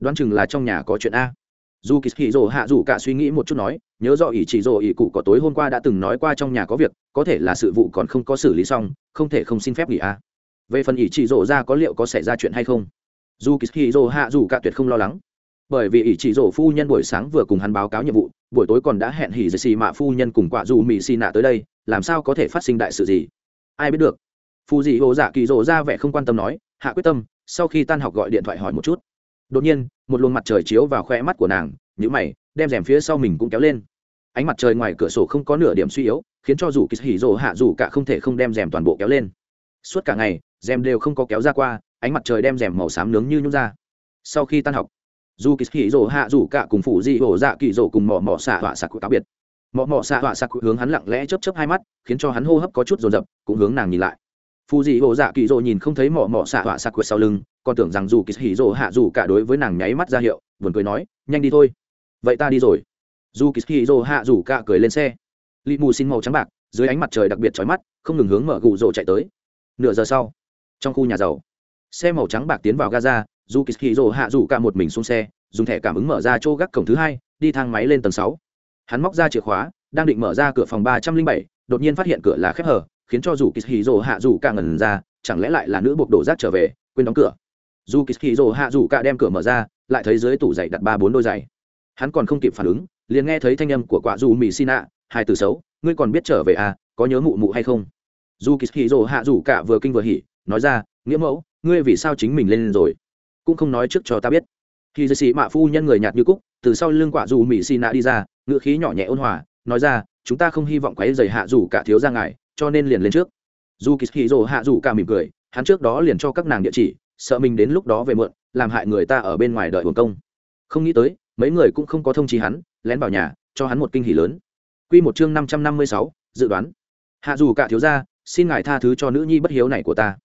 Đoán chừng là trong nhà có chuyện a. Dù kỳ hì rồ hạ dù cả suy nghĩ một chút nói, nhớ rõ Ý chỉ rồ Ý cụ có tối hôm qua đã từng nói qua trong nhà có việc, có thể là sự vụ còn không có xử lý xong, không thể không xin phép nghỉ a. Về phần Ý chỉ rồ ra có liệu có xảy ra chuyện hay không? Dù kỳ hì rồ hạ dù cả tuyệt không lo lắng bởi vì ỷ chỉ rổ phu nhân buổi sáng vừa cùng hắn báo cáo nhiệm vụ, buổi tối còn đã hẹn hỉ dì xì mạ phu nhân cùng quả dù mỹ xì nạ tới đây, làm sao có thể phát sinh đại sự gì? Ai biết được. Phù dị hồ dạ kỳ rổ ra vẻ không quan tâm nói, hạ quyết tâm, sau khi tan học gọi điện thoại hỏi một chút. Đột nhiên, một luồng mặt trời chiếu vào khoe mắt của nàng nhữ mày, đem rèm phía sau mình cũng kéo lên. Ánh mặt trời ngoài cửa sổ không có nửa điểm suy yếu, khiến cho dù kỳ hỉ rổ hạ dù cả không thể không đem rèm toàn bộ kéo lên. Suốt cả ngày, rèm đều không có kéo ra qua, ánh mặt trời đem rèm màu xám nướng như nhút ra. Sau khi tan học dù kỳ hỉ rộ hạ dù cả cùng phụ di hổ dạ kỳ rộ cùng mỏ mỏ xạ họa sạc cáo biệt. Mỏ mỏ xạ họa sạc hướng hắn lặng lẽ chớp chớp hai mắt, khiến cho hắn hô hấp có chút dồn dập, cũng hướng nàng nhìn lại. Phù dị hổ dạ kỳ dỗ nhìn không thấy mỏ mỏ xạ họa sạc quệt sau lưng, còn tưởng rằng dù kỳ hỉ dỗ hạ dù cả đối với nàng nháy mắt ra hiệu, buồn cười nói, nhanh đi thôi. Vậy ta đi rồi. Dù kỳ hỉ dỗ hạ dù cả cười lên xe. Lị mù xin màu trắng bạc, dưới ánh mặt trời đặc biệt chói mắt, không ngừng hướng mở gù rỗ chạy tới. Nửa giờ sau, trong khu nhà giàu, xe màu trắng bạc tiến vào gaza dù kỳ kỳ rồ hạ dù cả một mình xuống xe, dùng thẻ cảm ứng mở ra chỗ gác cổng thứ hai, đi thang máy lên tầng sáu. Hắn móc ra chìa khóa, đang định mở ra cửa phòng ba trăm linh bảy, đột nhiên phát hiện cửa là khép hở khiến cho dù kỳ hì rồ hạ dù cả ngẩn ra, chẳng lẽ lại là nữ buộc đổ rác trở về, quên đóng cửa. Dù kỳ hì rồ hạ dù cả đem cửa mở ra, lại thấy dưới tủ giày đặt ba bốn đôi giày. Hắn còn không kịp phản ứng, liền nghe thấy thanh âm của quả dù mỹ xin ạ hai từ xấu, ngươi còn biết trở về à có nhớ mụ mụ hay không? Dù kỳ hì rồ hạ dù cả vừa kinh vừa hỉ, nói ra, nghĩa mẫu, ngươi vì sao chính mình lên rồi? Cũng không nói trước cho ta biết. Khi dưới sĩ mạ phu nhân người nhạt như cúc, từ sau lưng quả dù mỹ xin nạ đi ra, ngựa khí nhỏ nhẹ ôn hòa, nói ra, chúng ta không hy vọng quấy giày hạ dù cả thiếu ra ngài, cho nên liền lên trước. Dù kỳ hì dồ hạ dù cả mỉm cười, hắn trước đó liền cho các nàng địa chỉ, sợ mình đến lúc đó về mượn làm hại người ta ở bên ngoài đợi hồn công. Không nghĩ tới, mấy người cũng không có thông trí hắn, lén vào nhà, cho hắn một kinh hỉ lớn. Quy một chương năm trăm năm mươi sáu, dự đoán. Hạ dù cả thiếu gia, xin ngài tha thứ cho nữ nhi bất hiếu này của ta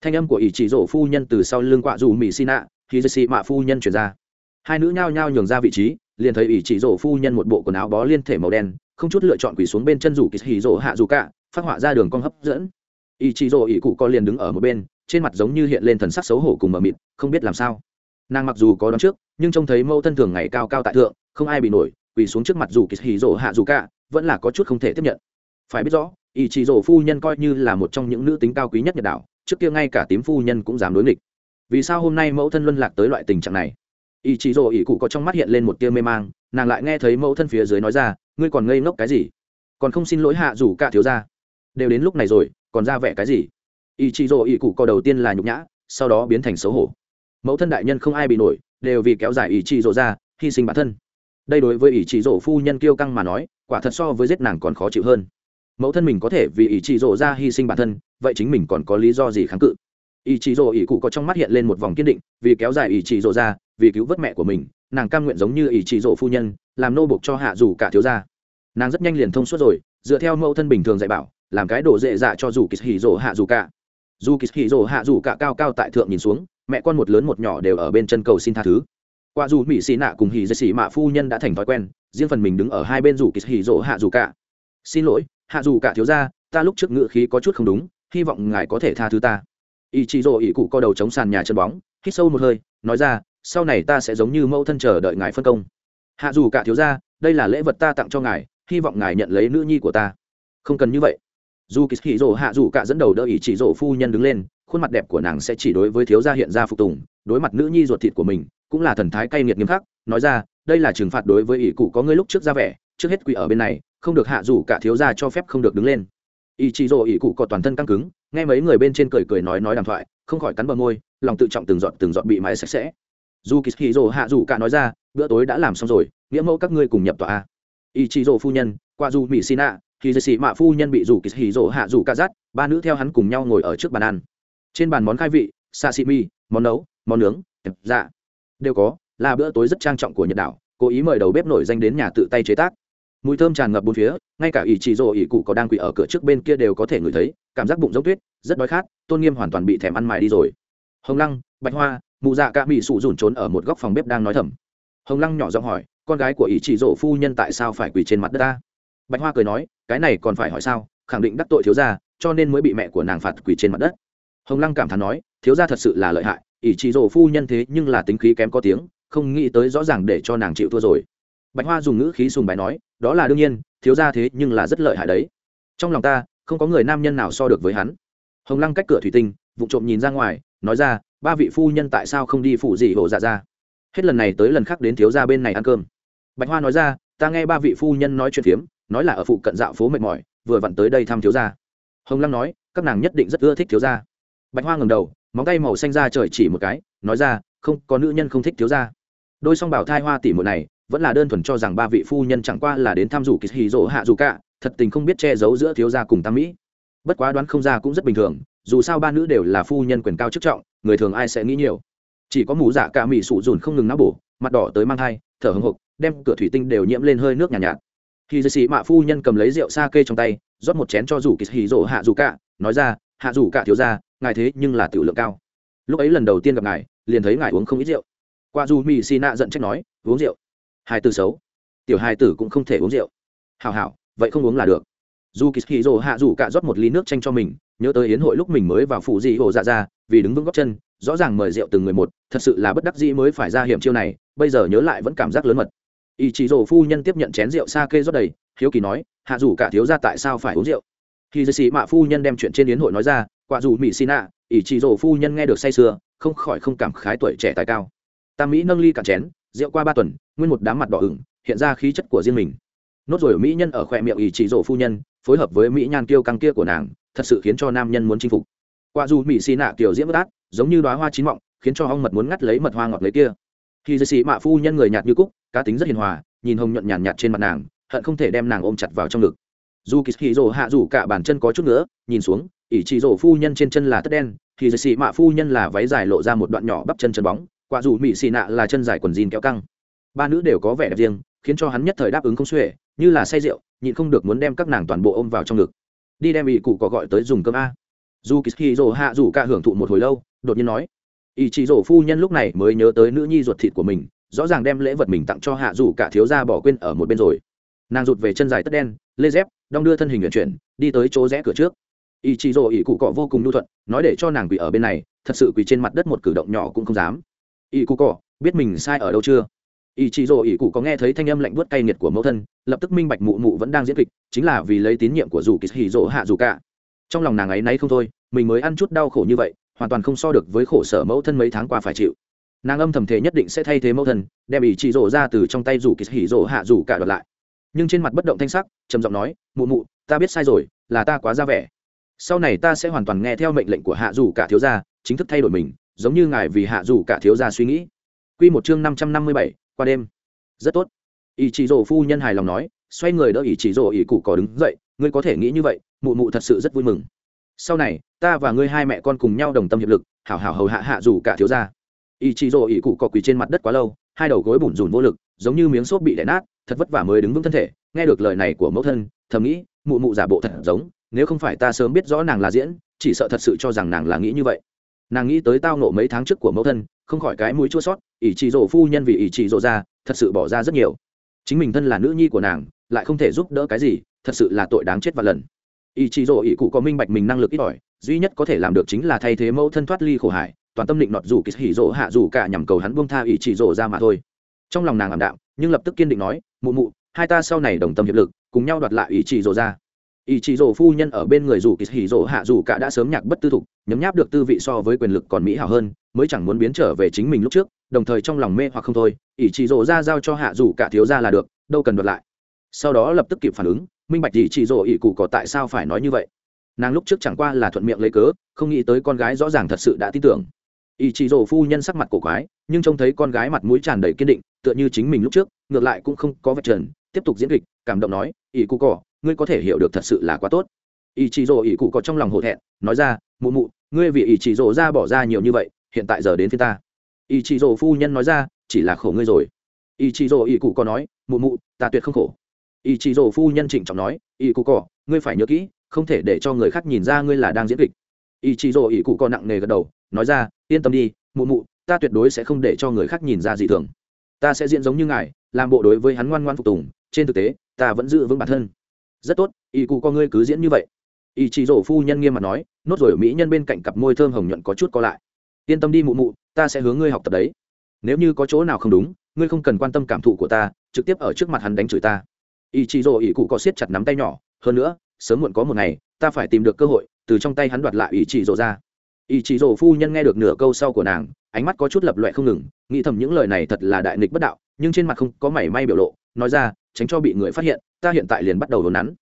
thanh âm của ỷ chỉ rổ phu nhân từ sau lưng quạ dù mỹ xin ạ khi dư xị mạ phu nhân chuyển ra. Hai nữ nhao nhao nhường ra vị trí, liền thấy ỷ chỉ rổ phu nhân một bộ quần áo bó liên thể màu đen, không chút lựa chọn quỳ xuống bên chân rủ kỳ hì rổ hạ dù cả, phát họa ra đường cong hấp dẫn. Ý chỉ rổ ý cụ con liền đứng ở một bên, trên mặt giống như hiện lên thần sắc xấu hổ cùng mờ mịt, không biết làm sao. Nàng mặc dù có đón trước, nhưng trông thấy mẫu thân thường ngày cao cao tại thượng, không ai bị nổi, quỳ xuống trước mặt dù kỳ hì rổ hạ dù cả, vẫn là có chút không thể tiếp nhận. Phải biết rõ ý chỉ rổ phu nhân coi như là một trong những nữ tính cao quý nhất nhật đảo trước kia ngay cả tím phu nhân cũng dám đối nghịch. Vì sao hôm nay mẫu thân luân lạc tới loại tình trạng này? Ý chí rồ ý cụ có trong mắt hiện lên một tia mê mang, nàng lại nghe thấy mẫu thân phía dưới nói ra, ngươi còn ngây ngốc cái gì? Còn không xin lỗi hạ rủ cả thiếu gia. Đều đến lúc này rồi, còn ra vẻ cái gì? Ý chí rồ ý cụ có đầu tiên là nhục nhã, sau đó biến thành xấu hổ. Mẫu thân đại nhân không ai bị nổi, đều vì kéo dài ý chí rồ ra, hy sinh bản thân. Đây đối với ý chí rồ phu nhân kiêu căng mà nói, quả thật so với giết nàng còn khó chịu hơn mẫu thân mình có thể vì ý chỉ rộ ra hy sinh bản thân, vậy chính mình còn có lý do gì kháng cự? Ý chỉ rộ ý cụ có trong mắt hiện lên một vòng kiên định, vì kéo dài ý chỉ rộ ra, vì cứu vớt mẹ của mình, nàng cam nguyện giống như ý chỉ rộ phu nhân, làm nô bộc cho hạ dù cả thiếu gia. Nàng rất nhanh liền thông suốt rồi, dựa theo mẫu thân bình thường dạy bảo, làm cái đồ dễ dạ cho dù kỳ hỉ rộ hạ dù cả. Dù kỳ hỉ rộ hạ dù cả cao cao tại thượng nhìn xuống, mẹ con một lớn một nhỏ đều ở bên chân cầu xin tha thứ. Qua dù mỹ xì nạ cùng hỉ dây xì mạ phu nhân đã thành thói quen, riêng phần mình đứng ở hai bên dù kỳ hỉ rộ hạ dù cả. Xin lỗi hạ dù cả thiếu gia, ta lúc trước ngựa khí có chút không đúng, hy vọng ngài có thể tha thứ ta. Ý chị rổ ý cụ co đầu chống sàn nhà chân bóng, hít sâu một hơi, nói ra, sau này ta sẽ giống như mẫu thân chờ đợi ngài phân công. Hạ dù cả thiếu gia, đây là lễ vật ta tặng cho ngài, hy vọng ngài nhận lấy nữ nhi của ta. Không cần như vậy. Dù kỳ hì rỗ hạ dù cả dẫn đầu đỡ ý chỉ rỗ phu nhân đứng lên, khuôn mặt đẹp của nàng sẽ chỉ đối với thiếu gia hiện ra phục tùng, đối mặt nữ nhi ruột thịt của mình, cũng là thần thái cay nghiệt nghiêm khắc, nói ra, đây là trừng phạt đối với ỷ cụ có ngươi lúc trước ra vẻ, trước hết quỷ ở bên này không được hạ dù cả thiếu gia cho phép không được đứng lên. Ý chí rỗ ý cụ có toàn thân căng cứng, nghe mấy người bên trên cười cười nói nói đàm thoại, không khỏi cắn bờ môi, lòng tự trọng từng giọt từng giọt bị mái sạch sẽ. Dù kỳ hì rỗ hạ dù cả nói ra, bữa tối đã làm xong rồi, nghĩa mẫu các ngươi cùng nhập tòa ý chí rỗ phu nhân, qua dù mỹ xin ạ thì dì xì mạ phu nhân bị rủ kỳ hì rỗ hạ rủ cả dắt, ba nữ theo hắn cùng nhau ngồi ở trước bàn ăn. Trên bàn món khai vị sashimi món nấu, món nướng dạ. Đều có, là bữa tối rất trang trọng của nhật đảo, cố ý mời đầu bếp nổi danh đến nhà tự tay chế tác mùi thơm tràn ngập bốn phía, ngay cả ỷ trị rồ ỷ cụ có đang quỳ ở cửa trước bên kia đều có thể ngửi thấy, cảm giác bụng giống tuyết, rất đói khát, tôn nghiêm hoàn toàn bị thèm ăn mài đi rồi. Hồng lăng, bạch hoa, mụ dạ cả bị sụ rủn trốn ở một góc phòng bếp đang nói thầm. Hồng lăng nhỏ giọng hỏi, con gái của ỷ trị rộ phu nhân tại sao phải quỳ trên mặt đất ta? Bạch hoa cười nói, cái này còn phải hỏi sao, khẳng định đắc tội thiếu gia, cho nên mới bị mẹ của nàng phạt quỳ trên mặt đất. Hồng lăng cảm thán nói, thiếu gia thật sự là lợi hại, ỷ trị rổ phu nhân thế nhưng là tính khí kém có tiếng, không nghĩ tới rõ ràng để cho nàng chịu thua rồi. Bạch hoa dùng ngữ khí sùng bài nói đó là đương nhiên, thiếu gia thế nhưng là rất lợi hại đấy. Trong lòng ta, không có người nam nhân nào so được với hắn. Hồng lăng cách cửa thủy tinh, vụ trộm nhìn ra ngoài, nói ra, ba vị phu nhân tại sao không đi phụ gì hộ dạ ra? Hết lần này tới lần khác đến thiếu gia bên này ăn cơm. Bạch hoa nói ra, ta nghe ba vị phu nhân nói chuyện phiếm, nói là ở phụ cận dạo phố mệt mỏi, vừa vặn tới đây thăm thiếu gia. Hồng lăng nói, các nàng nhất định rất ưa thích thiếu gia. Bạch hoa ngầm đầu, móng tay màu xanh ra trời chỉ một cái, nói ra, không, có nữ nhân không thích thiếu gia. Đôi song bảo thai hoa tỷ một này vẫn là đơn thuần cho rằng ba vị phu nhân chẳng qua là đến tham dự kỳ hì rỗ hạ dù cả thật tình không biết che giấu giữa thiếu gia cùng tam mỹ. Bất quá đoán không ra cũng rất bình thường dù sao ba nữ đều là phu nhân quyền cao chức trọng người thường ai sẽ nghĩ nhiều. Chỉ có mù dạ cả mỹ sụ dùn không ngừng náo bổ mặt đỏ tới mang thai thở hồng hộc đem cửa thủy tinh đều nhiễm lên hơi nước nhàn nhạt, nhạt. Khi dư sĩ mạ phu nhân cầm lấy rượu sa kê trong tay rót một chén cho rủ kỳ hì rỗ hạ dù cả nói ra hạ dù cả thiếu ra ngài thế nhưng là tiểu lượng cao. Lúc ấy lần đầu tiên gặp ngài liền thấy ngài uống không ít rượu. Qua dù mỹ xì nạ giận trách nói uống rượu? Hai từ xấu. Tiểu hai tử cũng không thể uống rượu. Hào hảo, vậy không uống là được. Dù kỳ hì rỗ hạ dù cả rót một ly nước chanh cho mình, nhớ tới yến hội lúc mình mới vào phủ dị hồ dạ ra, vì đứng vững góc chân, rõ ràng mời rượu từng người một, thật sự là bất đắc dĩ mới phải ra hiểm chiêu này, bây giờ nhớ lại vẫn cảm giác lớn mật. Ý chí rổ phu nhân tiếp nhận chén rượu sa kê rót đầy, hiếu kỳ nói, hạ dù cả thiếu ra tại sao phải uống rượu? Khi dư sĩ mạ phu nhân đem chuyện trên yến hội nói ra, quả dù mỹ xin ạ ý chí rổ phu nhân nghe được say sưa, không khỏi không cảm khái tuổi trẻ tài cao. Tam mỹ nâng ly cả chén, rượu qua ba tuần nguyên một đám mặt đỏ ửng, hiện ra khí chất của riêng mình. Nốt rồi mỹ nhân ở khoe miệng ý chỉ rổ phu nhân, phối hợp với mỹ nhan kiêu căng kia của nàng, thật sự khiến cho nam nhân muốn chinh phục. Qua dù mỹ xì nạ kiểu diễm bất át giống như đoá hoa chín mọng, khiến cho hong mật muốn ngắt lấy mật hoa ngọt lấy kia. Khi dư sĩ mạ phu nhân người nhạt như cúc, cá tính rất hiền hòa, nhìn hồng nhuận nhàn nhạt trên mặt nàng, hận không thể đem nàng ôm chặt vào trong ngực. Dù kỳ hì rồ hạ rủ cả bàn chân có chút nữa nhìn xuống ỷ chỉ rổ phu nhân trên chân là tất đen thì dì xì mạ phu nhân là váy dài lộ ra một đoạn nhỏ bắp chân chân bóng, quả dù mỹ xì nạ là chân dài quần jean kéo căng ba nữ đều có vẻ đẹp riêng, khiến cho hắn nhất thời đáp ứng không xuể, như là say rượu, nhịn không được muốn đem các nàng toàn bộ ôm vào trong ngực. Đi đem ỷ cụ có gọi tới dùng cơm a. Dù kỳ hì hạ rủ cả hưởng thụ một hồi lâu, đột nhiên nói ỷ chỉ rổ phu nhân lúc này mới nhớ tới nữ nhi ruột thịt của mình, rõ ràng đem lễ vật mình tặng cho hạ rủ cả thiếu gia bỏ quên ở một bên rồi. Nàng rụt về chân dài tất đen, lê dép, đong đưa thân hình nguyện chuyển, đi tới chỗ rẽ cửa trước. Ý chị rổ ý cụ cọ vô cùng nhu thuận, nói để cho nàng quỳ ở bên này, thật sự quỳ trên mặt đất một cử động nhỏ cũng không dám. Ý cụ cọ, biết mình sai ở đâu chưa? ý chí rồ ý cụ có nghe thấy thanh âm lạnh buốt cay nghiệt của mẫu thân lập tức minh bạch mụ mụ vẫn đang diễn kịch chính là vì lấy tín nhiệm của dù kỳ hỉ rỗ hạ dù cả. Trong lòng nàng ấy nấy không thôi mình mới ăn chút đau khổ như vậy hoàn toàn không so được với khổ sở mẫu thân mấy tháng qua phải chịu. Nàng âm thầm thể nhất định sẽ thay thế mẫu thân đem ý chí rồ ra từ trong tay dù kỳ hỉ rỗ hạ dù cả đoạt lại. Nhưng trên mặt bất động thanh sắc trầm giọng nói mụ mụ ta biết sai rồi là ta quá ra vẻ. Sau này ta sẽ hoàn toàn nghe theo mệnh lệnh của hạ dù cả thiếu gia chính thức thay đổi mình giống như ngài vì hạ dù cả thiếu gia suy nghĩ. Quy một chương 557, qua đêm. Rất tốt. Ý chị rồ phu nhân hài lòng nói, xoay người đỡ ý chị rồ ý cụ có đứng dậy, ngươi có thể nghĩ như vậy, mụ mụ thật sự rất vui mừng. Sau này, ta và ngươi hai mẹ con cùng nhau đồng tâm hiệp lực, hảo hảo hầu hạ hạ dù cả thiếu gia. Ý chị rồ ý cụ có quỳ trên mặt đất quá lâu, hai đầu gối bủn rủn vô lực, giống như miếng xốp bị đẻ nát, thật vất vả mới đứng vững thân thể, nghe được lời này của mẫu thân, thầm nghĩ, mụ mụ giả bộ thật giống, nếu không phải ta sớm biết rõ nàng là diễn, chỉ sợ thật sự cho rằng nàng là nghĩ như vậy nàng nghĩ tới tao nộ mấy tháng trước của mẫu thân, không khỏi cái mũi chua sót, ỷ trị rộ phu nhân vì ỷ trị rộ ra, thật sự bỏ ra rất nhiều. Chính mình thân là nữ nhi của nàng, lại không thể giúp đỡ cái gì, thật sự là tội đáng chết và lần. Ỷ trị rộ ỷ cụ có minh bạch mình năng lực ít ỏi, duy nhất có thể làm được chính là thay thế mẫu thân thoát ly khổ hải toàn tâm định nọt dù kỳ hỉ rộ hạ dù cả nhằm cầu hắn buông tha ỷ trị rộ ra mà thôi. Trong lòng nàng ảm đạm, nhưng lập tức kiên định nói, mụ mụ, hai ta sau này đồng tâm hiệp lực, cùng nhau đoạt lại ỷ trị rộ ra ỷ chí rổ phu nhân ở bên người dù kỳ hỉ rổ hạ dù cả đã sớm nhạc bất tư thục, nhấm nháp được tư vị so với quyền lực còn mỹ hảo hơn, mới chẳng muốn biến trở về chính mình lúc trước, đồng thời trong lòng mê hoặc không thôi ỷ chí rổ ra giao cho hạ dù cả thiếu ra là được, đâu cần đoạt lại. Sau đó lập tức kịp phản ứng, minh bạch ỷ chí rổ ỷ cụ có tại sao phải nói như vậy. Nàng lúc trước chẳng qua là thuận miệng lấy cớ, không nghĩ tới con gái rõ ràng thật sự đã tin tưởng. Ỷ chí rổ phu nhân sắc mặt cổ quái, nhưng trông thấy con gái mặt mũi tràn đầy kiên định, tựa như chính mình lúc trước, ngược lại cũng không có vật trần, tiếp tục diễn kịch, cảm động nói, ỷ cụ cỏ ngươi có thể hiểu được thật sự là quá tốt. Ý chí rộ ý cụ có trong lòng hổ thẹn, nói ra, mụ mụ, ngươi vì ý chí rộ ra bỏ ra nhiều như vậy, hiện tại giờ đến phía ta. Ý chí rộ phu nhân nói ra, chỉ là khổ ngươi rồi. Ý chí rộ ý cụ có nói, mụ mụ, ta tuyệt không khổ. Ý chí rộ phu nhân trịnh trọng nói ý cụ cỏ ngươi phải nhớ kỹ, không thể để cho người khác nhìn ra ngươi là đang diễn kịch. Ý chí rộ ý cụ có nặng nề gật đầu, nói ra, yên tâm đi, mụ mụ, ta tuyệt đối sẽ không để cho người khác nhìn ra gì thường. Ta sẽ diễn giống như ngài, làm bộ đối với hắn ngoan ngoan phục tùng, trên thực tế, ta vẫn giữ vững bản thân rất tốt, y cụ co ngươi cứ diễn như vậy. Y chị rổ phu nhân nghiêm mặt nói, nốt rồi mỹ nhân bên cạnh cặp môi thơm hồng nhuận có chút co lại. Yên tâm đi mụ mụ, ta sẽ hướng ngươi học tập đấy. Nếu như có chỗ nào không đúng, ngươi không cần quan tâm cảm thụ của ta, trực tiếp ở trước mặt hắn đánh chửi ta. Y chị rồ y cụ có siết chặt nắm tay nhỏ, hơn nữa, sớm muộn có một ngày, ta phải tìm được cơ hội, từ trong tay hắn đoạt lại y chị rồ ra. Y chị rồ phu nhân nghe được nửa câu sau của nàng, ánh mắt có chút lập loẹ không ngừng, nghĩ thầm những lời này thật là đại nghịch bất đạo, nhưng trên mặt không có mảy may biểu lộ, nói ra, tránh cho bị người phát hiện ta hiện tại liền bắt đầu đồn nắn.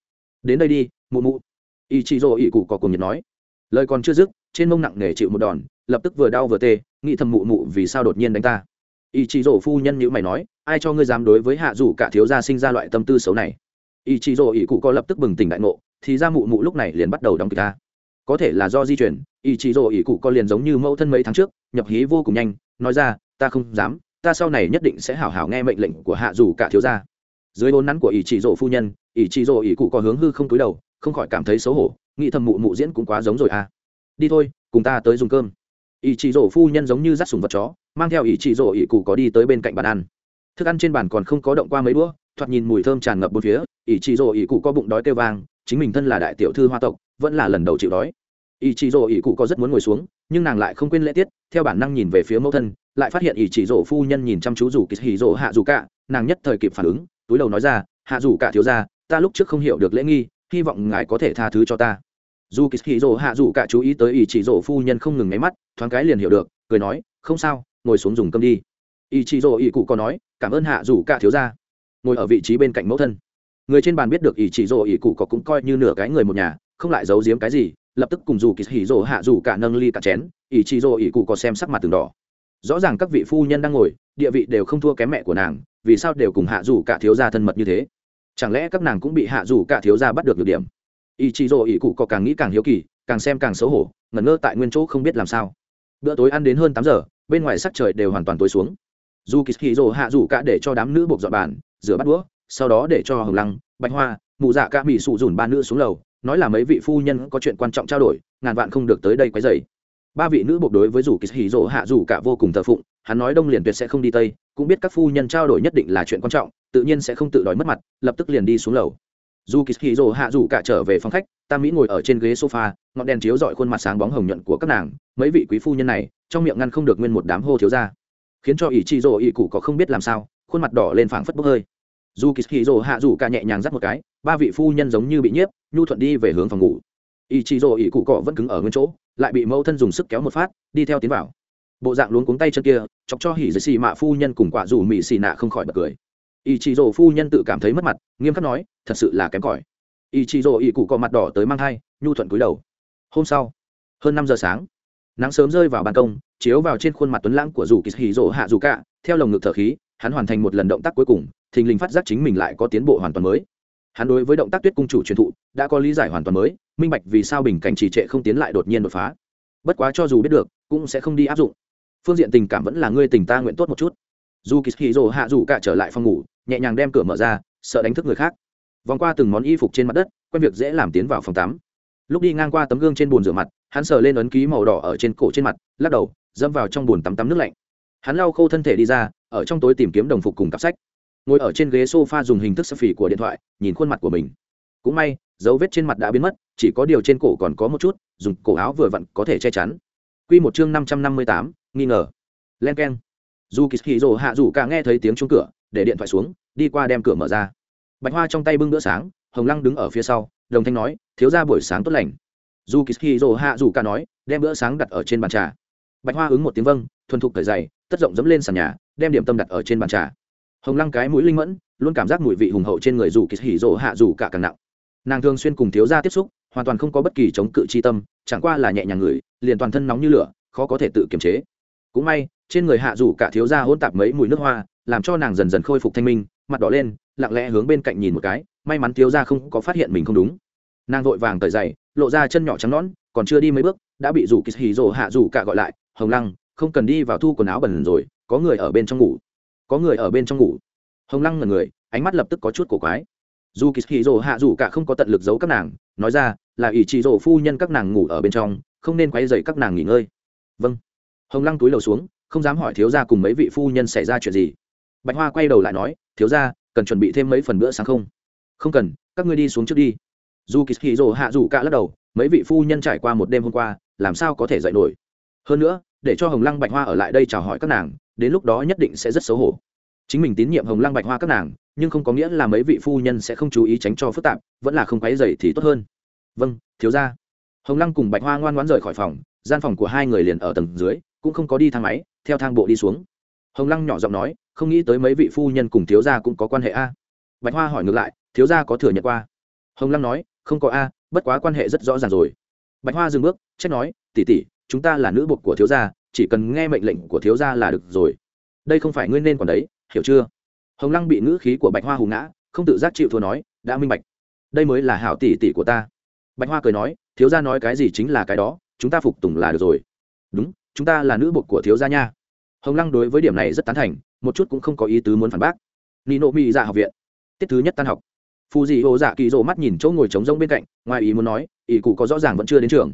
Đến đây đi, mụ mụ. Ý chị dỗ ý cụ có cùng nhật nói. Lời còn chưa dứt, trên mông nặng nề chịu một đòn, lập tức vừa đau vừa tê, nghĩ thầm mụ mụ vì sao đột nhiên đánh ta. Ý chị rổ phu nhân như mày nói, ai cho ngươi dám đối với hạ dù cả thiếu gia sinh ra loại tâm tư xấu này? Ý chị rổ ý cụ có lập tức bừng tỉnh đại ngộ, thì ra mụ mụ lúc này liền bắt đầu đóng kịch ta. Có thể là do di chuyển ý chị rổ ý cụ có liền giống như mẫu thân mấy tháng trước, nhập hí vô cùng nhanh, nói ra, ta không dám, ta sau này nhất định sẽ hảo hảo nghe mệnh lệnh của hạ dù cả thiếu gia dưới hôn nắn của ý chí rỗ phu nhân ý chí rỗ ý cụ có hướng hư không túi đầu, không khỏi cảm thấy xấu hổ, nghĩ thầm mụ mụ diễn cũng quá giống rồi à. Đi thôi, cùng ta tới dùng cơm. Ý chị rỗ phu nhân giống như dắt sùng vật chó, mang theo ý chị rỗ ý cụ có đi tới bên cạnh bàn ăn. Thức ăn trên bàn còn không có động qua mấy đũa, thoạt nhìn mùi thơm tràn ngập bốn phía ý chị rỗ ý cụ có bụng đói kêu vang, chính mình thân là đại tiểu thư hoa tộc, vẫn là lần đầu chịu đói. Ý chị rỗ ý cụ có rất muốn ngồi xuống, nhưng nàng lại không quên lễ tiết, theo bản năng nhìn về phía mẫu thân, lại phát hiện ý chị rỗ phu nhân nhìn chăm chú rủ kỳ hỉ rỗ hạ dù cả, nàng nhất thời kịp phản ứng túi đầu nói ra, hạ dù cả thiếu ra ta lúc trước không hiểu được lễ nghi, hy vọng ngài có thể tha thứ cho ta. Dù kỳ hì dỗ hạ dù cả chú ý tới ý chỉ dỗ phu nhân không ngừng nháy mắt, thoáng cái liền hiểu được, cười nói, không sao, ngồi xuống dùng cơm đi. Ý chỉ dỗ ý cụ có nói, cảm ơn hạ dù cả thiếu gia. Ngồi ở vị trí bên cạnh mẫu thân. Người trên bàn biết được ý chỉ dỗ ý cụ có cũng coi như nửa cái người một nhà, không lại giấu giếm cái gì, lập tức cùng dù kỳ hì dỗ hạ dù cả nâng ly cả chén ý chỉ dỗ ý cụ có xem sắc mặt từng đỏ. Rõ ràng các vị phu nhân đang ngồi địa vị đều không thua kém mẹ của nàng, vì sao đều cùng hạ dù cả thiếu gia thân mật như thế? Chẳng lẽ các nàng cũng bị hạ dù cả thiếu gia bắt được được điểm? Ý chị rồ ý cụ có càng nghĩ càng hiếu kỳ, càng xem càng xấu hổ, ngẩn ngơ tại nguyên chỗ không biết làm sao. Bữa tối ăn đến hơn tám giờ, bên ngoài sắc trời đều hoàn toàn tối xuống. Dù kỳ hì rồ hạ dù cả để cho đám nữ buộc dọn bàn, rửa bát đũa, sau đó để cho hồng lăng, bạch hoa mụ dạ ca mỹ sụ dùn ba nữ xuống lầu, nói là mấy vị phu nhân có chuyện quan trọng trao đổi, ngàn vạn không được tới đây quấy dày ba vị nữ bộ đối với rủ kỳ hì rồ hạ rủ cả vô cùng thờ phụng, hắn nói đông liền tuyệt sẽ không đi tây, cũng biết các phu nhân trao đổi nhất định là chuyện quan trọng, tự nhiên sẽ không tự đòi mất mặt, lập tức liền đi xuống lầu. Dù kỳ hì rồ hạ dù cả trở về phòng khách, tam mỹ ngồi ở trên ghế sofa, ngọn đèn chiếu dọi khuôn mặt sáng bóng hồng nhuận của các nàng, mấy vị quý phu nhân này, trong miệng ngăn không được nguyên một đám hô thiếu ra khiến cho ỷ chị rồ ỷ cụ có không biết làm sao, khuôn mặt đỏ lên phảng phất bốc hơi. Dù kỳ hì rồ hạ dù cả nhẹ nhàng dắt một cái, ba vị phu nhân giống như bị nhiếp, nhu thuận đi về hướng phòng ngủ ý chí rồ ý cụ cọ vẫn cứng ở nguyên chỗ, lại bị mẫu thân dùng sức kéo một phát, đi theo tiến vào. Bộ dạng luống cuống tay chân kia, chọc cho hỉ giấy xì mạ phu nhân cùng quả dù mị xì nạ không khỏi bật cười. Ý chí rồ phu nhân tự cảm thấy mất mặt, nghiêm khắc nói, thật sự là kém cỏi. Ý chí rồ ý cụ cọ mặt đỏ tới mang thai, nhu thuận cúi đầu. Hôm sau, hơn năm giờ sáng, nắng sớm rơi vào ban công, chiếu vào trên khuôn mặt tuấn lãng của dù kỳ hì rỗ hạ dù cả, theo lồng ngực thở khí, hắn hoàn thành một lần động tác cuối cùng, thình lình phát giác chính mình lại có tiến bộ hoàn toàn mới hắn đối với động tác tuyết cung chủ truyền thụ, đã có lý giải hoàn toàn mới, minh bạch vì sao bình cảnh trì trệ không tiến lại đột nhiên đột phá. Bất quá cho dù biết được, cũng sẽ không đi áp dụng. Phương diện tình cảm vẫn là ngươi tình ta nguyện tốt một chút. Dù kỳ hì rồ hạ dù cả trở lại phòng ngủ, nhẹ nhàng đem cửa mở ra, sợ đánh thức người khác. Vòng qua từng món y phục trên mặt đất, quen việc dễ làm tiến vào phòng tắm. Lúc đi ngang qua tấm gương trên bồn rửa mặt, hắn sờ lên ấn ký màu đỏ ở trên cổ trên mặt, lắc đầu dâm vào trong bồn tắm tắm nước lạnh. Hắn lau khô thân thể đi ra, ở trong tối tìm kiếm đồng phục cùng cặp sách ngồi ở trên ghế sofa dùng hình thức sơ phỉ của điện thoại, nhìn khuôn mặt của mình. Cũng may, dấu vết trên mặt đã biến mất, chỉ có điều trên cổ còn có một chút, dùng cổ áo vừa vặn có thể che chắn. Q một chương năm trăm năm mươi tám, nghi ngờ. Len k e n dù kỳ hì rồ hạ rủ cả nghe thấy tiếng chung cửa, để điện thoại xuống, đi qua đem cửa mở ra. Bạch hoa trong tay bưng bữa sáng, hồng lăng đứng ở phía sau, đồng thanh nói, thiếu ra buổi sáng tốt lành. Dù kỳ hì rồ hạ rủ cả nói, đem bữa sáng đặt ở trên bàn trà. Bạch hoa ứng một tiếng vâng thuần thục thời dày tất rộng dẫm lên sàn nhà, đem điểm tâm đặt ở trên bàn trà hồng lăng cái mũi linh mẫn, luôn cảm giác mùi vị hùng hậu trên người dù kỳ hỉ rộ hạ dù cả càng nặng. Nàng thường xuyên cùng thiếu gia tiếp xúc, hoàn toàn không có bất kỳ chống cự chi tâm, chẳng qua là nhẹ nhàng người liền toàn thân nóng như lửa, khó có thể tự kiềm chế. Cũng may, trên người hạ dù cả thiếu gia hôn tạp mấy mùi nước hoa, làm cho nàng dần dần khôi phục thanh minh, mặt đỏ lên, lặng lẽ hướng bên cạnh nhìn một cái, may mắn thiếu gia không có phát hiện mình không đúng. Nàng vội vàng tời dày lộ ra chân nhỏ trắng nõn, còn chưa đi mấy bước, đã bị rủ kỳ hì rồ hạ rủ cả gọi lại, hồng lăng, không cần đi vào thu quần áo bẩn rồi, có người ở bên trong ngủ có người ở bên trong ngủ. Hồng lăng ngần người, ánh mắt lập tức có chút cổ quái. Dù kỳ hì rồ hạ rủ cả không có tận lực giấu các nàng, nói ra, là ỷ trị rồ phu nhân các nàng ngủ ở bên trong, không nên quay dậy các nàng nghỉ ngơi. Vâng. Hồng lăng túi lầu xuống, không dám hỏi thiếu gia cùng mấy vị phu nhân xảy ra chuyện gì. Bạch hoa quay đầu lại nói, thiếu gia, cần chuẩn bị thêm mấy phần bữa sáng không? Không cần, các ngươi đi xuống trước đi. Dù kỳ hì rồ hạ rủ cả lắc đầu, mấy vị phu nhân trải qua một đêm hôm qua, làm sao có thể dậy nổi? Hơn nữa để cho hồng lăng bạch hoa ở lại đây chào hỏi các nàng, đến lúc đó nhất định sẽ rất xấu hổ. Chính mình tín nhiệm hồng lăng bạch hoa các nàng, nhưng không có nghĩa là mấy vị phu nhân sẽ không chú ý tránh cho phức tạp, vẫn là không quáy dày thì tốt hơn. Vâng thiếu ra hồng lăng cùng bạch hoa ngoan ngoãn rời khỏi phòng, gian phòng của hai người liền ở tầng dưới, cũng không có đi thang máy, theo thang bộ đi xuống. Hồng lăng nhỏ giọng nói, không nghĩ tới mấy vị phu nhân cùng thiếu gia cũng có quan hệ a. Bạch hoa hỏi ngược lại, thiếu gia có thừa nhận qua? Hồng lăng nói, không có a, bất quá quan hệ rất rõ ràng rồi. Bạch hoa dừng bước, trách nói tỉ tỉ chúng ta là nữ bột của thiếu gia, chỉ cần nghe mệnh lệnh của thiếu gia là được rồi. Đây không phải ngươi nên còn đấy, hiểu chưa? Hồng lăng bị ngữ khí của bạch hoa hù ngã, không tự giác chịu thua nói, đã minh bạch. Đây mới là hảo tỷ tỷ của ta. Bạch hoa cười nói, thiếu gia nói cái gì chính là cái đó, chúng ta phục tùng là được rồi. Đúng, chúng ta là nữ bột của thiếu gia nha. Hồng lăng đối với điểm này rất tán thành, một chút cũng không có ý tứ muốn phản bác. Nino mỹ dạ học viện. Tiết thứ nhất tan học. Phù dị hồ dạ kỳ rộ mắt nhìn chỗ ngồi trống rỗng bên cạnh, ngoài ý muốn nói, ỷ cụ có rõ ràng vẫn chưa đến trường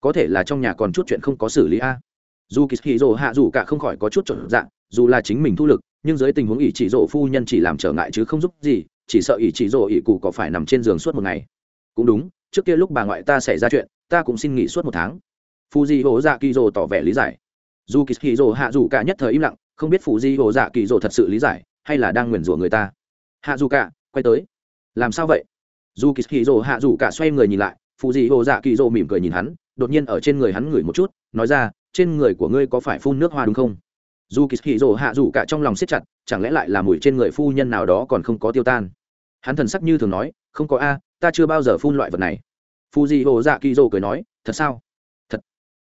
có thể là trong nhà còn chút chuyện không có xử lý a. Dù kỳ hì hạ dù cả không khỏi có chút trộn dạng dù là chính mình thu lực, nhưng dưới tình huống ỷ chỉ rộ phu nhân chỉ làm trở ngại chứ không giúp gì, chỉ sợ ỷ chỉ rộ ỷ cụ có phải nằm trên giường suốt một ngày. Cũng đúng, trước kia lúc bà ngoại ta xảy ra chuyện, ta cũng xin nghỉ suốt một tháng. Phu di hồ dạ kỳ rộ tỏ vẻ lý giải. Dù kỳ hì hạ dù cả nhất thời im lặng, không biết phu di hồ dạ kỳ rộ thật sự lý giải, hay là đang nguyền rủa người ta. Hạ dù cả, quay tới. Làm sao vậy? Dù kỳ hì hạ dù cả xoay người nhìn lại phu di hồ dạ kỳ rộ mỉm cười nhìn hắn đột nhiên ở trên người hắn ngửi một chút, nói ra, trên người của ngươi có phải phun nước hoa đúng không? Dù kỳ hì rồ hạ dù cả trong lòng siết chặt, chẳng lẽ lại là mùi trên người phu nhân nào đó còn không có tiêu tan? Hắn thần sắc như thường nói, không có a, ta chưa bao giờ phun loại vật này. Phu di hồ dạ kỳ rồ cười nói, thật sao? Thật.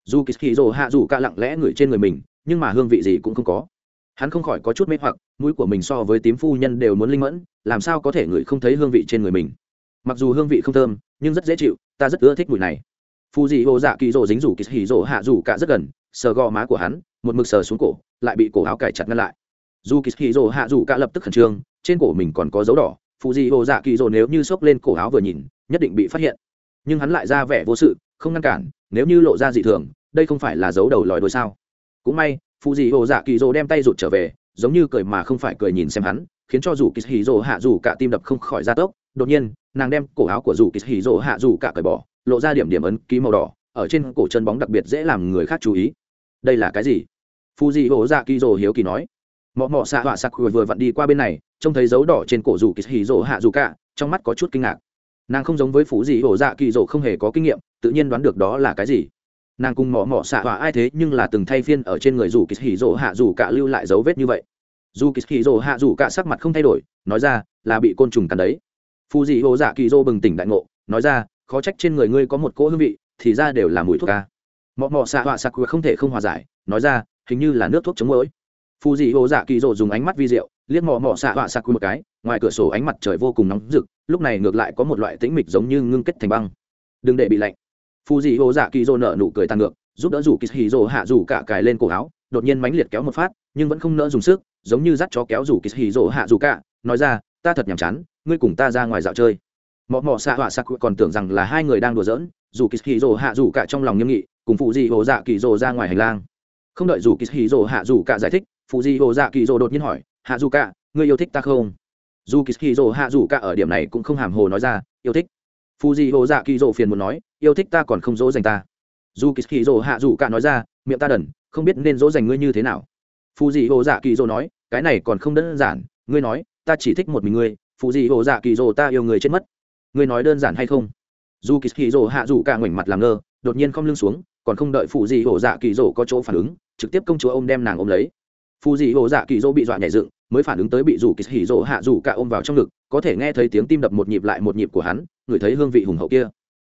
Dù kỳ hì rồ hạ dù cả lặng lẽ ngửi trên người mình, nhưng mà hương vị gì cũng không có. Hắn không khỏi có chút mê hoặc, mũi của mình so với tím phu nhân đều muốn linh mẫn, làm sao có thể ngửi không thấy hương vị trên người mình? Mặc dù hương vị không thơm, nhưng rất dễ chịu, ta rất ưa thích mùi này phù dị ô dạ kỳ rỗ dính rủ kỳ hỉ rỗ hạ rủ cả rất gần, sờ gò má của hắn, một mực sờ xuống cổ, lại bị cổ áo cải chặt ngăn lại. Dù kỳ hỉ rỗ hạ rủ cả lập tức khẩn trương, trên cổ mình còn có dấu đỏ phù dị ô dạ kỳ rỗ nếu như xốc lên cổ áo vừa nhìn, nhất định bị phát hiện. Nhưng hắn lại ra vẻ vô sự, không ngăn cản, nếu như lộ ra dị thường, đây không phải là dấu đầu lòi đôi sao? Cũng may phù dị ô dạ kỳ rỗ đem tay rụt trở về, giống như cười mà không phải cười nhìn xem hắn, khiến cho dù kỳ hỉ rỗ hạ rủ cả tim đập không khỏi ra tốc. Đột nhiên, nàng đem cổ áo của dù kỳ hỉ rỗ hạ rủ cả cởi bỏ lộ ra điểm điểm ấn ký màu đỏ, ở trên cổ chân bóng đặc biệt dễ làm người khác chú ý. Đây là cái gì? Phu di hổ dạ kỳ rồ hiếu kỳ nói. Mọ mọ xạ họa sặc vừa vặn đi qua bên này, trông thấy dấu đỏ trên cổ dù kỳ hì rồ hạ dù cả, trong mắt có chút kinh ngạc. Nàng không giống với phú dị hổ dạ kỳ rồ không hề có kinh nghiệm, tự nhiên đoán được đó là cái gì. Nàng cùng mỏ mỏ xạ hỏa ai thế nhưng là từng thay phiên ở trên người dù kỳ hì rỗ hạ dù cả lưu lại dấu vết như vậy. Dù kỳ hì rỗ hạ dù cả sắc mặt không thay đổi, nói ra là bị côn trùng cắn đấy. Phù dị hổ dạ kỳ rồ bừng tỉnh đại ngộ, nói ra khó trách trên người ngươi có một cỗ hương vị, thì ra đều là mùi thuốc ca. Mọ mọ xạ họa sặc không thể không hòa giải, nói ra, hình như là nước thuốc chống mới phù dị hồ dạ kỳ dỗ dùng ánh mắt vi diệu, liếc mò mò xạ họa sạc một cái, ngoài cửa sổ ánh mặt trời vô cùng nóng rực, lúc này ngược lại có một loại tĩnh mịch giống như ngưng kết thành băng. Đừng để bị lạnh. Phù dị hồ dạ kỳ dỗ nở nụ cười tàn ngược, giúp đỡ rủ kỳ hì dỗ hạ rủ cả cài lên cổ áo, đột nhiên mánh liệt kéo một phát, nhưng vẫn không nỡ dùng sức, giống như dắt chó kéo rủ kỳ hì dỗ hạ rủ cả, nói ra, ta thật nhàm chán, ngươi cùng ta ra ngoài dạo chơi mọ mọ xạ họa sạc còn tưởng rằng là hai người đang đùa giỡn, dù kỳ hì dô hạ dù cả trong lòng nghiêm nghị, cùng phụ dị hồ dạ kỳ rồ ra ngoài hành lang. Không đợi dù kỳ hì dô hạ dù cả giải thích phụ dị hồ dạ kỳ rồ đột nhiên hỏi, hạ dù cả, ngươi yêu thích ta không? Dù kỳ hì dô hạ dù cả ở điểm này cũng không hàm hồ nói ra, yêu thích. Phụ dị hồ dạ kỳ rồ phiền muốn nói, yêu thích ta còn không dỗ dành ta. Dù kỳ hì dô hạ dù cả nói ra, miệng ta đần, không biết nên dỗ dành ngươi như thế nào. Phụ dị hồ dạ kỳ rồ nói, cái này còn không đơn giản, ngươi nói, ta chỉ thích một mình ngươi phụ dị hồ dạ kỳ rồ ta yêu người chết mất ngươi nói đơn giản hay không? Dù kỳ hì dô hạ rủ cả ngoảnh mặt làm ngơ, đột nhiên không lưng xuống, còn không đợi phụ dị hồ dạ kỳ dỗ có chỗ phản ứng, trực tiếp công chúa ôm đem nàng ôm lấy. Phụ dị hồ dạ kỳ dỗ bị dọa nhảy dựng, mới phản ứng tới bị dù kỳ hì dô hạ rủ cả ôm vào trong ngực, có thể nghe thấy tiếng tim đập một nhịp lại một nhịp của hắn ngửi thấy hương vị hùng hậu kia.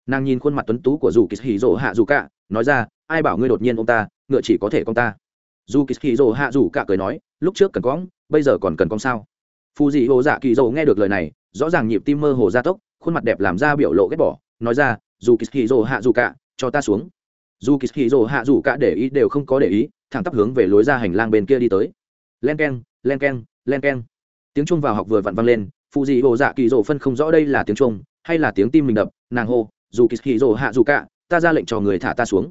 Nàng nhìn khuôn mặt tuấn tú của dù kỳ hì dô hạ rủ cả, nói ra, ai bảo ngươi đột nhiên ô m ta, ngựa chỉ có thể con ta. Dù kỳ hì dô hạ rủ cả cười nói, lúc trước cần cóng bây giờ còn cần con sao? Phù dị hồ dạ kỳ dỗ nghe được lời này, rõ ràng nhịp tim mơ hồ gia tốc khuôn mặt đẹp làm ra biểu lộ ghét bỏ, nói ra, dù kỳ hì dô hạ dù cả cho ta xuống. Dù kỳ hì dô hạ dù cả để ý đều không có để ý, thẳng tắp hướng về lối ra hành lang bên kia đi tới. Len k e n len k e n len k e n tiếng trung vào học vừa vặn vang lên phụ dị hồ dạ kỳ dỗ phân không rõ đây là tiếng trung hay là tiếng tim mình đập, nàng hô, dù kỳ hì hạ dù cả ta ra lệnh cho người thả ta xuống.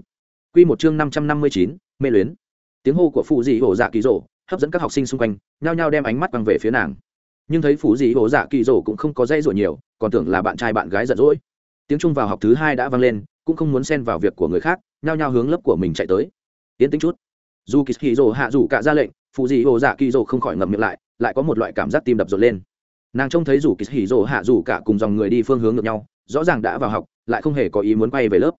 Q một chương năm trăm năm mươi chín, mê luyến. Tiếng hô của phụ dị hồ dạ kỳ dỗ hấp dẫn các học sinh xung quanh, nhao nhao đem ánh mắt bằng về phía nàng nhưng thấy phú dị hồ dạ kỳ rổ cũng không có dây dỗ nhiều, còn tưởng là bạn trai bạn gái giận dỗi. Tiếng trung vào học thứ hai đã vang lên, cũng không muốn xen vào việc của người khác, nhao nhao hướng lớp của mình chạy tới. Tiến tính chút. Dù kỳ hì dỗ hạ rủ cả ra lệnh, phú dị hồ dạ kỳ dỗ không khỏi ngậm miệng lại lại có một loại cảm giác tim đập rộn lên. Nàng trông thấy rủ kỳ hỉ rỗ hạ rủ cả cùng dòng người đi phương hướng ngược nhau, rõ ràng đã vào học, lại không hề có ý muốn quay về lớp.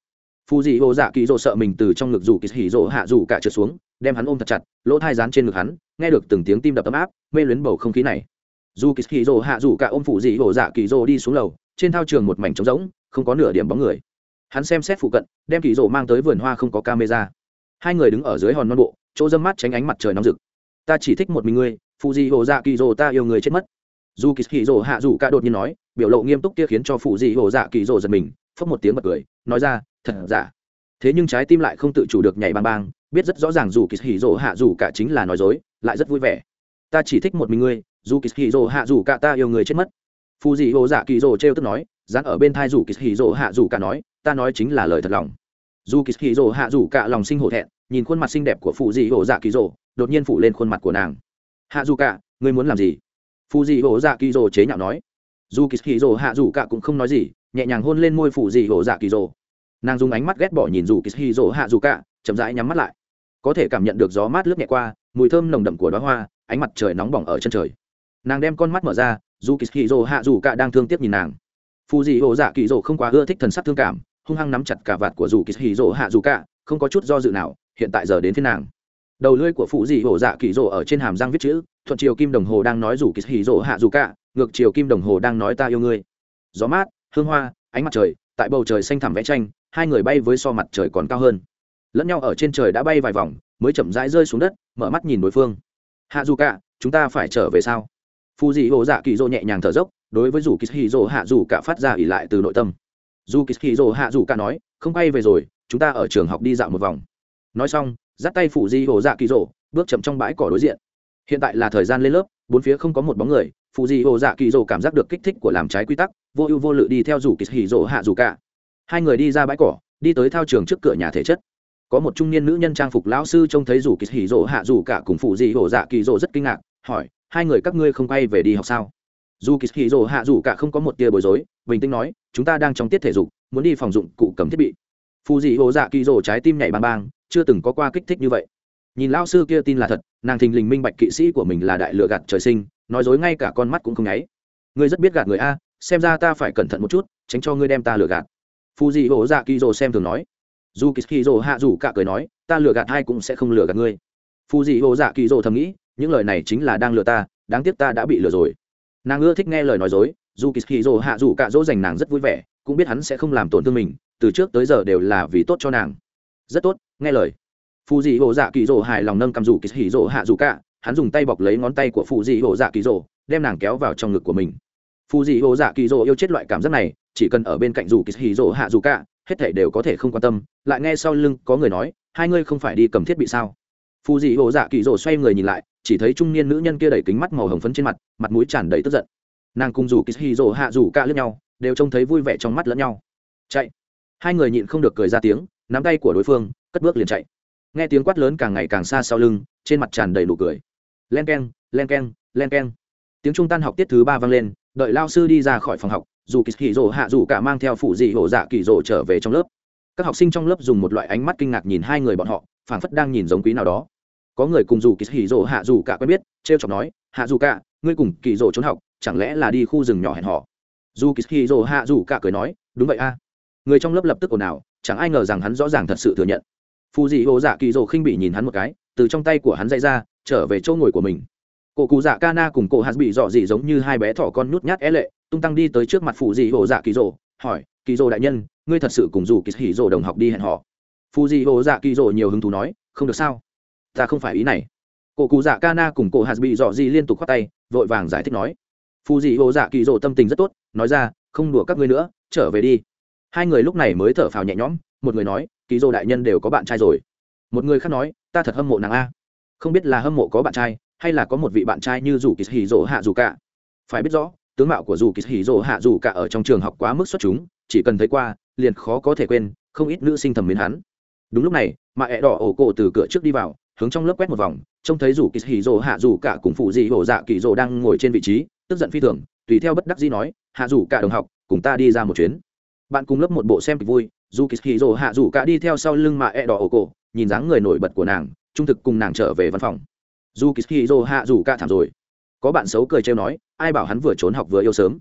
Phù dị hồ dạ kỳ rỗ sợ mình từ trong ngực rủ kỳ hỉ rỗ hạ rủ cả trượt xuống, đem hắn ôm thật chặt, lỗ thai dán trên ngực hắn, nghe được từng tiếng tim đập ấm áp, mê luyến bầu không khí này dù kỳ kỳ rỗ hạ rủ cả ôm phụ dị hồ dạ kỳ rỗ đi xuống lầu, trên thao trường một mảnh trống rỗng, không có nửa điểm bóng người. Hắn xem xét phụ cận, đem kỳ rỗ mang tới vườn hoa không có camera. Hai người đứng ở dưới hòn non bộ, chỗ dâm mát tránh ánh mặt trời nóng rực. Ta chỉ thích một mình ngươi, phụ dị hồ dạ kỳ rỗ ta yêu người chết mất. Dù kỳ kỳ rồ hạ dù cả đột nhiên nói, biểu lộ nghiêm túc kia khiến cho phụ dị hồ dạ kỳ rồ giật mình phấp một tiếng bật cười, nói ra, thật giả? Thế nhưng trái tim lại không tự chủ được nhảy bang bang, biết rất rõ ràng dù kỳ hì hạ dù cả chính là nói dối, lại rất vui vẻ. Ta chỉ thích một mình ngươi dù kỳ hì rồ hạ dù cả ta yêu người chết mất. Phù dị hồ dạ kỳ rồ trêu tức nói, dán ở bên thai dù kỳ hì rồ hạ dù cả nói, ta nói chính là lời thật lòng. Dù kỳ hì rồ hạ dù cả lòng sinh hổ thẹn, nhìn khuôn mặt xinh đẹp của phù dị hồ dạ kỳ rồ, đột nhiên phủ lên khuôn mặt của nàng. Hạ dù cả, ngươi muốn làm gì? Phù dị hổ dạ kỳ rồ chế nhạo nói. Dù kỳ hì rồ hạ dù cả cũng không nói gì, nhẹ nhàng hôn lên môi phù dị hổ dạ kỳ rồ. Nàng dùng ánh mắt ghét bỏ nhìn dù kỳ hì rồ hạ dù cả, chậm rãi nhắm mắt lại. Có thể cảm nhận được gió mát lướt nhẹ qua, mùi thơm nồng đậm của đoá hoa, ánh mặt trời nóng bỏng ở chân trời nàng đem con mắt mở ra, dù kỳ hì hạ dù cả đang thương tiếc nhìn nàng. Phù dị ổ dạ kỳ rồ không quá ưa thích thần sắc thương cảm, hung hăng nắm chặt cả vạt của dù kỳ hì hạ dù cả, không có chút do dự nào, hiện tại giờ đến phía nàng. Đầu lưỡi của phù dị ổ dạ kỳ rồ ở trên hàm răng viết chữ, thuận chiều kim đồng hồ đang nói dù kỳ hì hạ dù cả, ngược chiều kim đồng hồ đang nói ta yêu ngươi. Gió mát, hương hoa, ánh mặt trời, tại bầu trời xanh thẳm vẽ tranh, hai người bay với so mặt trời còn cao hơn. Lẫn nhau ở trên trời đã bay vài vòng, mới chậm rãi rơi xuống đất, mở mắt nhìn đối phương. Hạ dù cả, chúng ta phải trở về sao? Phù dị hồ dạ kỳ dỗ nhẹ nhàng thở dốc, đối với dù kỳ hì dỗ hạ dù cả phát ra ỉ lại từ nội tâm. Dù kỳ hì dỗ hạ dù cả nói, không bay về rồi, chúng ta ở trường học đi dạo một vòng. Nói xong, dắt tay Phù Dị hồ dạ kỳ dỗ, bước chậm trong bãi cỏ đối diện. Hiện tại là thời gian lên lớp, bốn phía không có một bóng người Phù Dị hồ dạ kỳ dỗ cảm giác được kích thích của làm trái quy tắc, vô ưu vô lự đi theo Dù kỳ hì dỗ hạ dù cả. Hai người đi ra bãi cỏ, đi tới thao trường trước cửa nhà thể chất. Có một trung niên nữ nhân trang phục lão sư trông thấy rủ kỳ hì dỗ hạ dù cả cùng phụ Dị hồ dạ kỳ dỗ rất kinh ngạc, hỏi hai người các ngươi không quay về đi học sao? Dù kỳ hì rồ hạ dù cả không có một tia bối rối, bình tĩnh nói, chúng ta đang trong tiết thể dục, muốn đi phòng dụng cụ cầm thiết bị. Phù dị hồ dạ kỳ rồ trái tim nhảy bang bang chưa từng có qua kích thích như vậy. Nhìn lão sư kia tin là thật, nàng thình lình minh bạch kỵ sĩ của mình là đại lựa gạt trời sinh, nói dối ngay cả con mắt cũng không nháy. Ngươi rất biết gạt người a, xem ra ta phải cẩn thận một chút, tránh cho ngươi đem ta lừa gạt. Phù dị hồ dạ kỳ rồ xem thường nói. Dù kỳ rồ hạ rủ cả cười nói, ta lừa gạt ai cũng sẽ không lừa gạt ngươi. Phù dị hồ dạ kỳ rồ thầm nghĩ những lời này chính là đang lừa ta, đáng tiếc ta đã bị lừa rồi. Nàng ưa thích nghe lời nói dối, dù kỳ rồ hạ dù cả dỗ dành nàng rất vui vẻ, cũng biết hắn sẽ không làm tổn thương mình, từ trước tới giờ đều là vì tốt cho nàng. Rất tốt, nghe lời. Phù dị hồ dạ kỳ rỗ hài lòng nâng cầm dù kỳ hỉ dỗ hạ dù cả, hắn dùng tay bọc lấy ngón tay của phụ dị hồ dạ kỳ dỗ, đem nàng kéo vào trong ngực của mình. Phù dị hồ dạ kỳ dỗ yêu chết loại cảm giác này, chỉ cần ở bên cạnh dù kỳ hì dỗ hạ dù cả, hết thể đều có thể không quan tâm. Lại nghe sau lưng có người nói, hai ngươi không phải đi cầm thiết bị sao? Phù dị hồ dạ kỳ dỗ xoay người nhìn lại chỉ thấy trung niên nữ nhân kia đẩy kính mắt màu hồng phấn trên mặt mặt mũi tràn đầy tức giận. Nàng cùng rủ kỳ hì rỗ hạ rủ cả lẫn nhau, đều trông thấy vui vẻ trong mắt lẫn nhau. Chạy. Hai người nhịn không được cười ra tiếng, nắm tay của đối phương, cất bước liền chạy. Nghe tiếng quát lớn càng ngày càng xa sau lưng, trên mặt tràn đầy nụ cười. Len k e n len k e n len k e n tiếng trung tan học tiết thứ ba vang lên, đợi lao sư đi ra khỏi phòng học dù kỳ hì rỗ hạ rủ cả mang theo phụ dị hổ dạ kỳ rỗ trở về trong lớp. Các học sinh trong lớp dùng một loại ánh mắt kinh ngạc nhìn hai người bọn họ, phảng phất đang nhìn giống quý nào đó có người cùng dù kỳ hỉ rộ hạ dù cả quen biết t r e o chọc nói, hạ dù cả, ngươi cùng kỳ rộ trốn học, chẳng lẽ là đi khu rừng nhỏ hẹn họ dù kỳ hỉ rộ hạ dù cả cười nói, đúng vậy a. Người trong lớp lập tức ồn ào, chẳng ai ngờ rằng hắn rõ ràng thật sự thừa nhận. Phù dị hồ dạ kỳ rộ khinh bị nhìn hắn một cái, từ trong tay của hắn dậy ra, trở về chỗ ngồi của mình. Cổ cụ dạ ca na cùng cổ hạt bị dọ dị giống như hai bé thỏ con nhút nhát é lệ, tung tăng đi tới trước mặt phù dị hồ dạ kỳ rộ hỏi kỳ rộ đại nhân, ngươi thật sự cùng dù kỳ hỉ đồng học đi hẹn họ phù dị hồ dạ kỳ rộ nhiều hứng thú nói, không được sao? Ta không phải ý này. Cổ cụ dạ ca na cùng cổ hạt bị dọ dị liên tục khoác tay, vội vàng giải thích nói. Phù dị hồ dạ kỳ dỗ tâm tình rất tốt, nói ra, không đùa các ngươi nữa, trở về đi. Hai người lúc này mới thở phào nhẹ nhõm, một người nói, kỳ dỗ đại nhân đều có bạn trai rồi. Một người khác nói, ta thật hâm mộ nàng a. Không biết là hâm mộ có bạn trai, hay là có một vị bạn trai như dù kỳ hỉ rồ hạ dù cả. Phải biết rõ, tướng mạo của dù kỳ hỉ rồ hạ dù cả ở trong trường học quá mức xuất chúng, chỉ cần thấy qua, liền khó có thể quên, không ít nữ sinh thầm mến hắn. Đúng lúc này, mà ẹ đỏ ổ cổ từ cửa trước đi vào hướng trong lớp quét một vòng, trông thấy rủ kỳ hì rỗ hạ Rủ cả cùng phụ dị hổ dạ kỳ rỗ đang ngồi trên vị trí, tức giận phi thường, tùy theo bất đắc dĩ nói, hạ Rủ cả đồng học, cùng ta đi ra một chuyến. Bạn cùng lớp một bộ xem kịch vui dù kỳ hì rỗ hạ Rủ cả đi theo sau lưng mà e đỏ ổ cổ, nhìn dáng người nổi bật của nàng, trung thực cùng nàng trở về văn phòng. Dù kỳ hì rỗ hạ Rủ cả thảm rồi. Có bạn xấu cười trêu nói, ai bảo hắn vừa trốn học vừa yêu sớm.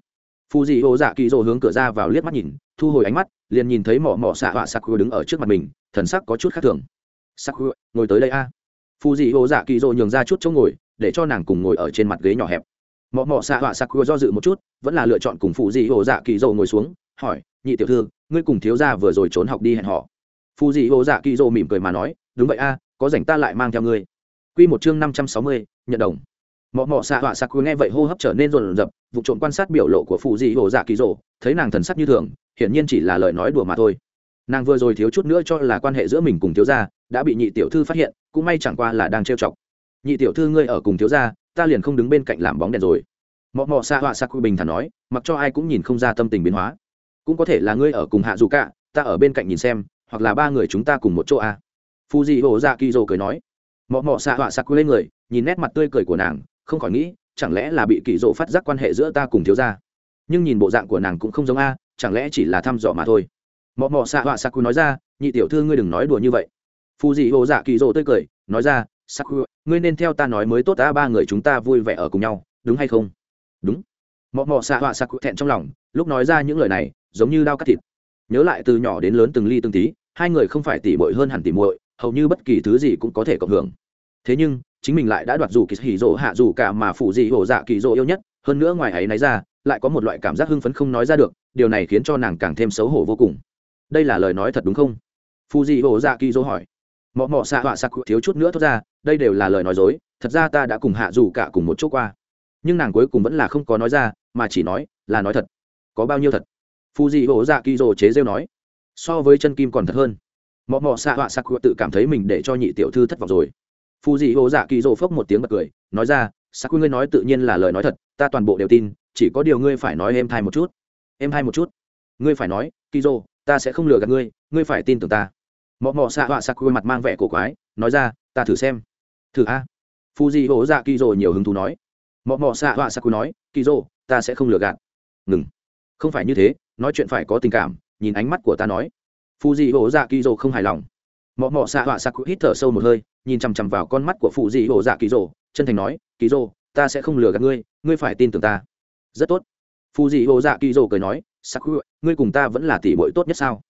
Phù dị hồ dạ kỳ rồ hướng cửa ra vào liếc mắt nhìn, thu hồi ánh mắt, liền nhìn thấy mỏ mỏ xạ họa saku đứng ở trước mặt mình, thần sắc có chút khác thường. Saku ngồi tới đây a. à phù dị hồ dạ kỳ dỗ nhường ra chút chỗ ngồi, để cho nàng cùng ngồi ở trên mặt ghế nhỏ hẹp. Mỏ mỏ xạ họa saku do dự một chút, vẫn là lựa chọn cùng phù dị hồ dạ kỳ dỗ ngồi xuống, hỏi, nhị tiểu thư, ngươi cùng thiếu gia vừa rồi trốn học đi hẹn họ? Phù dị hồ dạ kỳ dỗ mỉm cười mà nói, đúng vậy a, có rảnh ta lại mang theo ngươi. Quy một chương năm trăm sáu mươi, nhận đồng. Mọ mọ xạ họa sạc nghe vậy hô hấp trở nên rồn rập, vụ trộm quan sát biểu lộ của Phù dị hồ dạ kỳ dỗ, thấy nàng thần sắc như thường, hiển nhiên chỉ là lời nói đùa mà thôi nàng vừa rồi thiếu chút nữa cho là quan hệ giữa mình cùng thiếu gia đã bị nhị tiểu thư phát hiện, cũng may chẳng qua là đang trêu chọc. Nhị tiểu thư ngươi ở cùng thiếu gia, ta liền không đứng bên cạnh làm bóng đèn rồi. Mọ mọ xạ họa sạc bình thản nói, mặc cho ai cũng nhìn không ra tâm tình biến hóa. Cũng có thể là ngươi ở cùng hạ dù cả, ta ở bên cạnh nhìn xem, hoặc là ba người chúng ta cùng một chỗ a à. Phu dị hồ dạ kỳ dô cười nói. Mọ mọ xạ họa sạc lên người, nhìn nét mặt tươi cười của nàng, không khỏi nghĩ, chẳng lẽ là bị kỳ dỗ phát giác quan hệ giữa ta cùng thiếu gia? Nhưng nhìn bộ dạng của nàng cũng không giống a, chẳng lẽ chỉ là thăm dò mà thôi? Mọ mọ xạ họa saku nói ra, nhị tiểu thư ngươi đừng nói đùa như vậy. Phù dị hồ dạ kỳ dỗ tươi cười, nói ra, saku, ngươi nên theo ta nói mới tốt ta, ba người chúng ta vui vẻ ở cùng nhau, đúng hay không? Đúng. Mọ mọ xạ họa saku thẹn trong lòng, lúc nói ra những lời này, giống như đao cắt thịt. Nhớ lại từ nhỏ đến lớn từng ly từng tí, hai người không phải tỉ mội hơn hẳn tỉ mội hầu như bất kỳ thứ gì cũng có thể cộng hưởng. Thế nhưng, chính mình lại đã đoạt dù kỳ hỉ rỗ hạ dù cả mà phụ dị hổ dạ kỳ rỗ yêu nhất, hơn nữa ngoài ấy náy ra, lại có một loại cảm giác hưng phấn không nói ra được, điều này khiến cho nàng càng thêm xấu hổ vô cùng đây là lời nói thật đúng không? Phù dị hổ dạ kỳ dô hỏi. Mọ mọ xạ họa sặc thiếu chút nữa thốt ra, đây đều là lời nói dối, thật ra ta đã cùng hạ dù cả cùng một chỗ qua. Nhưng nàng cuối cùng vẫn là không có nói ra, mà chỉ nói là nói thật. Có bao nhiêu thật? Phù dị hổ dạ kỳ dô chế rêu nói. So với chân kim còn thật hơn. Mọ mọ xạ họa sặc tự cảm thấy mình để cho nhị tiểu thư thất vọng rồi. Phù dị hồ dạ kỳ dô phốc một tiếng bật cười, nói ra sắc ngươi nói tự nhiên là lời nói thật, ta toàn bộ đều tin, chỉ có điều ngươi phải nói em thai một chút. Em thai một chút. Ngươi phải nói kỳ dô ta sẽ không lừa gạt ngươi ngươi phải tin tưởng ta. Mọ mọ xạ họa sặc khuôn mặt mang vẻ cổ quái, nói ra, ta thử xem. Thử a. Phu di hổ dạ kỳ rồ nhiều hứng thú nói. Mọ mọ xạ họa sặc khuôn nói kỳ rồ ta sẽ không lừa gạt. Ngừng. Không phải như thế, nói chuyện phải có tình cảm, nhìn ánh mắt của ta nói. Phu di hổ dạ kỳ rồ không hài lòng. Mọ mọ xạ họa sặc hít thở sâu một hơi, nhìn chằm chằm vào con mắt của phụ di hổ dạ kỳ rồ chân thành nói kỳ rồ ta sẽ không lừa gạt ngươi ngươi phải tin tưởng ta. Rất tốt. Phụ dị hồ dạ kỳ rồ cười nói sakura, ngươi cùng ta vẫn là tỷ bội tốt nhất sao?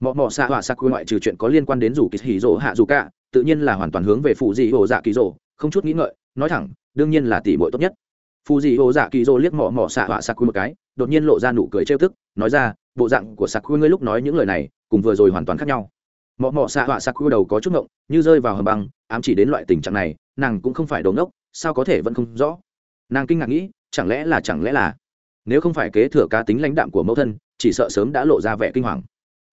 Mọ mọ xạ họa sakura ngoại trừ chuyện có liên quan đến rủ kỳ hỉ rồ hạ dù cả, tự nhiên là hoàn toàn hướng về phụ dị hồ dạ kỳ rồ không chút nghĩ ngợi, nói thẳng, đương nhiên là tỷ bội tốt nhất. Phụ dị hồ dạ kỳ rồ liếc mọ mọ xạ họa sakura một cái, đột nhiên lộ ra nụ cười trêu tức, nói ra, bộ dạng của sakura ngươi lúc nói những lời này, cùng vừa rồi hoàn toàn khác nhau. Mọ mọ xạ họa sakura đầu có chút ngộng, như rơi vào hầm băng, ám chỉ đến loại tình trạng này, nàng cũng không phải đồ ngốc, sao có thể vẫn không rõ? Nàng kinh ngạc nghĩ, chẳng lẽ là, chẳng lẽ là nếu không phải kế thừa cá tính lãnh đạm của mẫu thân, chỉ sợ sớm đã lộ ra vẻ kinh hoàng.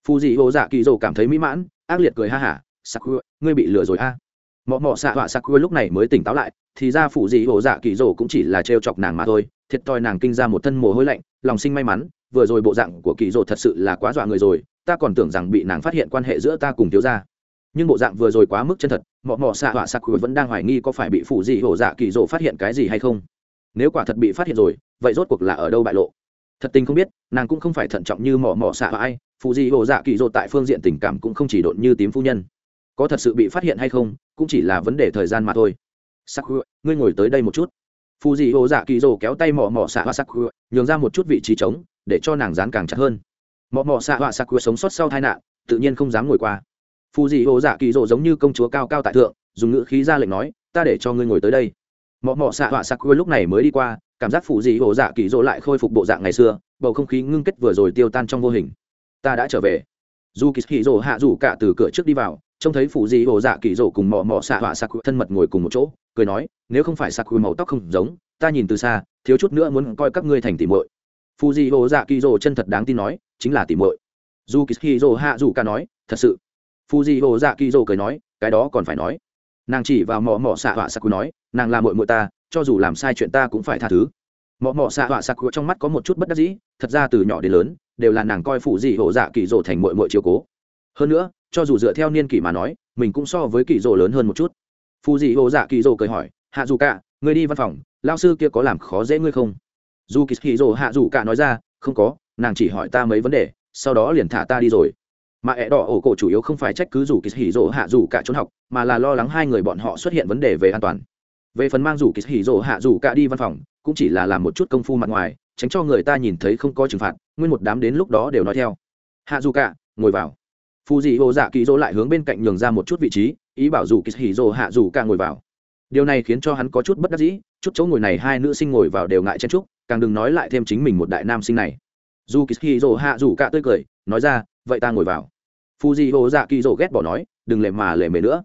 Phù dị hồ dạ kỳ dỗ cảm thấy mỹ mãn, ác liệt cười ha hả, sakura, ngươi bị lừa rồi a. À. mọ mọ xạ họa sakura lúc này mới tỉnh táo lại, thì ra phù dị hồ dạ kỳ dỗ cũng chỉ là trêu chọc nàng mà thôi, thiệt thòi nàng kinh ra một thân mồ hôi lạnh, lòng sinh may mắn, vừa rồi bộ dạng của kỳ dỗ thật sự là quá dọa người rồi, ta còn tưởng rằng bị nàng phát hiện quan hệ giữa ta cùng thiếu gia. Nhưng bộ dạng vừa rồi quá mức chân thật, mọ mọ xạ họa sakura vẫn đang hoài nghi có phải bị phù dị hồ dạ kỳ dỗ phát hiện cái gì hay không. Nếu quả thật bị phát hiện rồi vậy rốt cuộc là ở đâu bại lộ? Thật tình không biết, nàng cũng không phải thận trọng như mỏ mỏ xạ ai phụ gì hồ dạ kỳ dột tại phương diện tình cảm cũng không chỉ độn như tím phu nhân. Có thật sự bị phát hiện hay không, cũng chỉ là vấn đề thời gian mà thôi. Sakura ngươi ngồi tới đây một chút. Phù dị hồ dạ kỳ dỗ kéo tay mỏ mỏ xạ hoa sakura nhường ra một chút vị trí trống, để cho nàng dán càng chặt hơn. Mỏ mỏ xạ hoa sakura sống sót sau tai nạn, tự nhiên không dám ngồi qua. Phù dị hồ dạ kỳ dỗ giống như công chúa cao cao tại thượng, dùng ngữ khí ra lệnh nói, ta để cho ngươi ngồi tới đây. Mỏ mỏ xạ hoa sakura lúc này mới đi qua cảm giác phù dị hồ dạ kỳ dỗ lại khôi phục bộ dạng ngày xưa, bầu không khí ngưng kết vừa rồi tiêu tan trong vô hình. Ta đã trở về. Dù kỳ hì hạ dù cả từ cửa trước đi vào, trông thấy phụ dị hồ dạ kỳ dỗ cùng mò mò xạ họa sạc thân mật ngồi cùng một chỗ, cười nói, nếu không phải sạc màu tóc không giống, ta nhìn từ xa, thiếu chút nữa muốn coi các ngươi thành tỉ muội. Phụ dị hồ dạ kỳ dỗ chân thật đáng tin nói, chính là tỉ muội. Dù kỳ hì hạ dù cả nói, thật sự. Phụ dị hồ dạ kỳ dỗ cười nói, cái đó còn phải nói. Nàng chỉ vào mò mò xạ họa sạc nói, nàng là muội muội ta cho dù làm sai chuyện ta cũng phải tha thứ. Mọ mọ xạ họa sặc trong mắt có một chút bất đắc dĩ, thật ra từ nhỏ đến lớn, đều là nàng coi phụ dị hổ dạ kỳ rồ thành mội mội chiều cố. Hơn nữa, cho dù dựa theo niên kỷ mà nói, mình cũng so với kỳ rồ lớn hơn một chút. Phụ dị hổ dạ kỳ rồ cười hỏi, hạ dù cả người đi văn phòng lao sư kia có làm khó dễ ngươi không? Dù kỳ kỳ rồ hạ dù cả nói ra, không có, nàng chỉ hỏi ta mấy vấn đề, sau đó liền thả ta đi rồi. Mà ẹ đỏ ổ cổ chủ yếu không phải trách cứ dù kỳ hỉ rồ hạ dù cả trốn học, mà là lo lắng hai người bọn họ xuất hiện vấn đề về an toàn về phần mang dù kỳ hỉ rộ hạ dù cả đi văn phòng, cũng chỉ là làm một chút công phu mặt ngoài, tránh cho người ta nhìn thấy không có trừng phạt, nguyên một đám đến lúc đó đều nói theo. Hạ dù cả, ngồi vào. Phù dị hồ dạ kỳ dỗ lại hướng bên cạnh nhường ra một chút vị trí, ý bảo dù kỳ hỉ dỗ hạ dù cả ngồi vào. Điều này khiến cho hắn có chút bất đắc dĩ, chút chỗ ngồi này hai nữ sinh ngồi vào đều ngại chen trúc càng đừng nói lại thêm chính mình một đại nam sinh này. Dù kỳ hỉ dỗ hạ dù cả tươi cười, nói ra, vậy ta ngồi vào. Phù dị hồ dạ kỳ dỗ ghét bỏ nói, đừng lệ mà lệ mề nữa.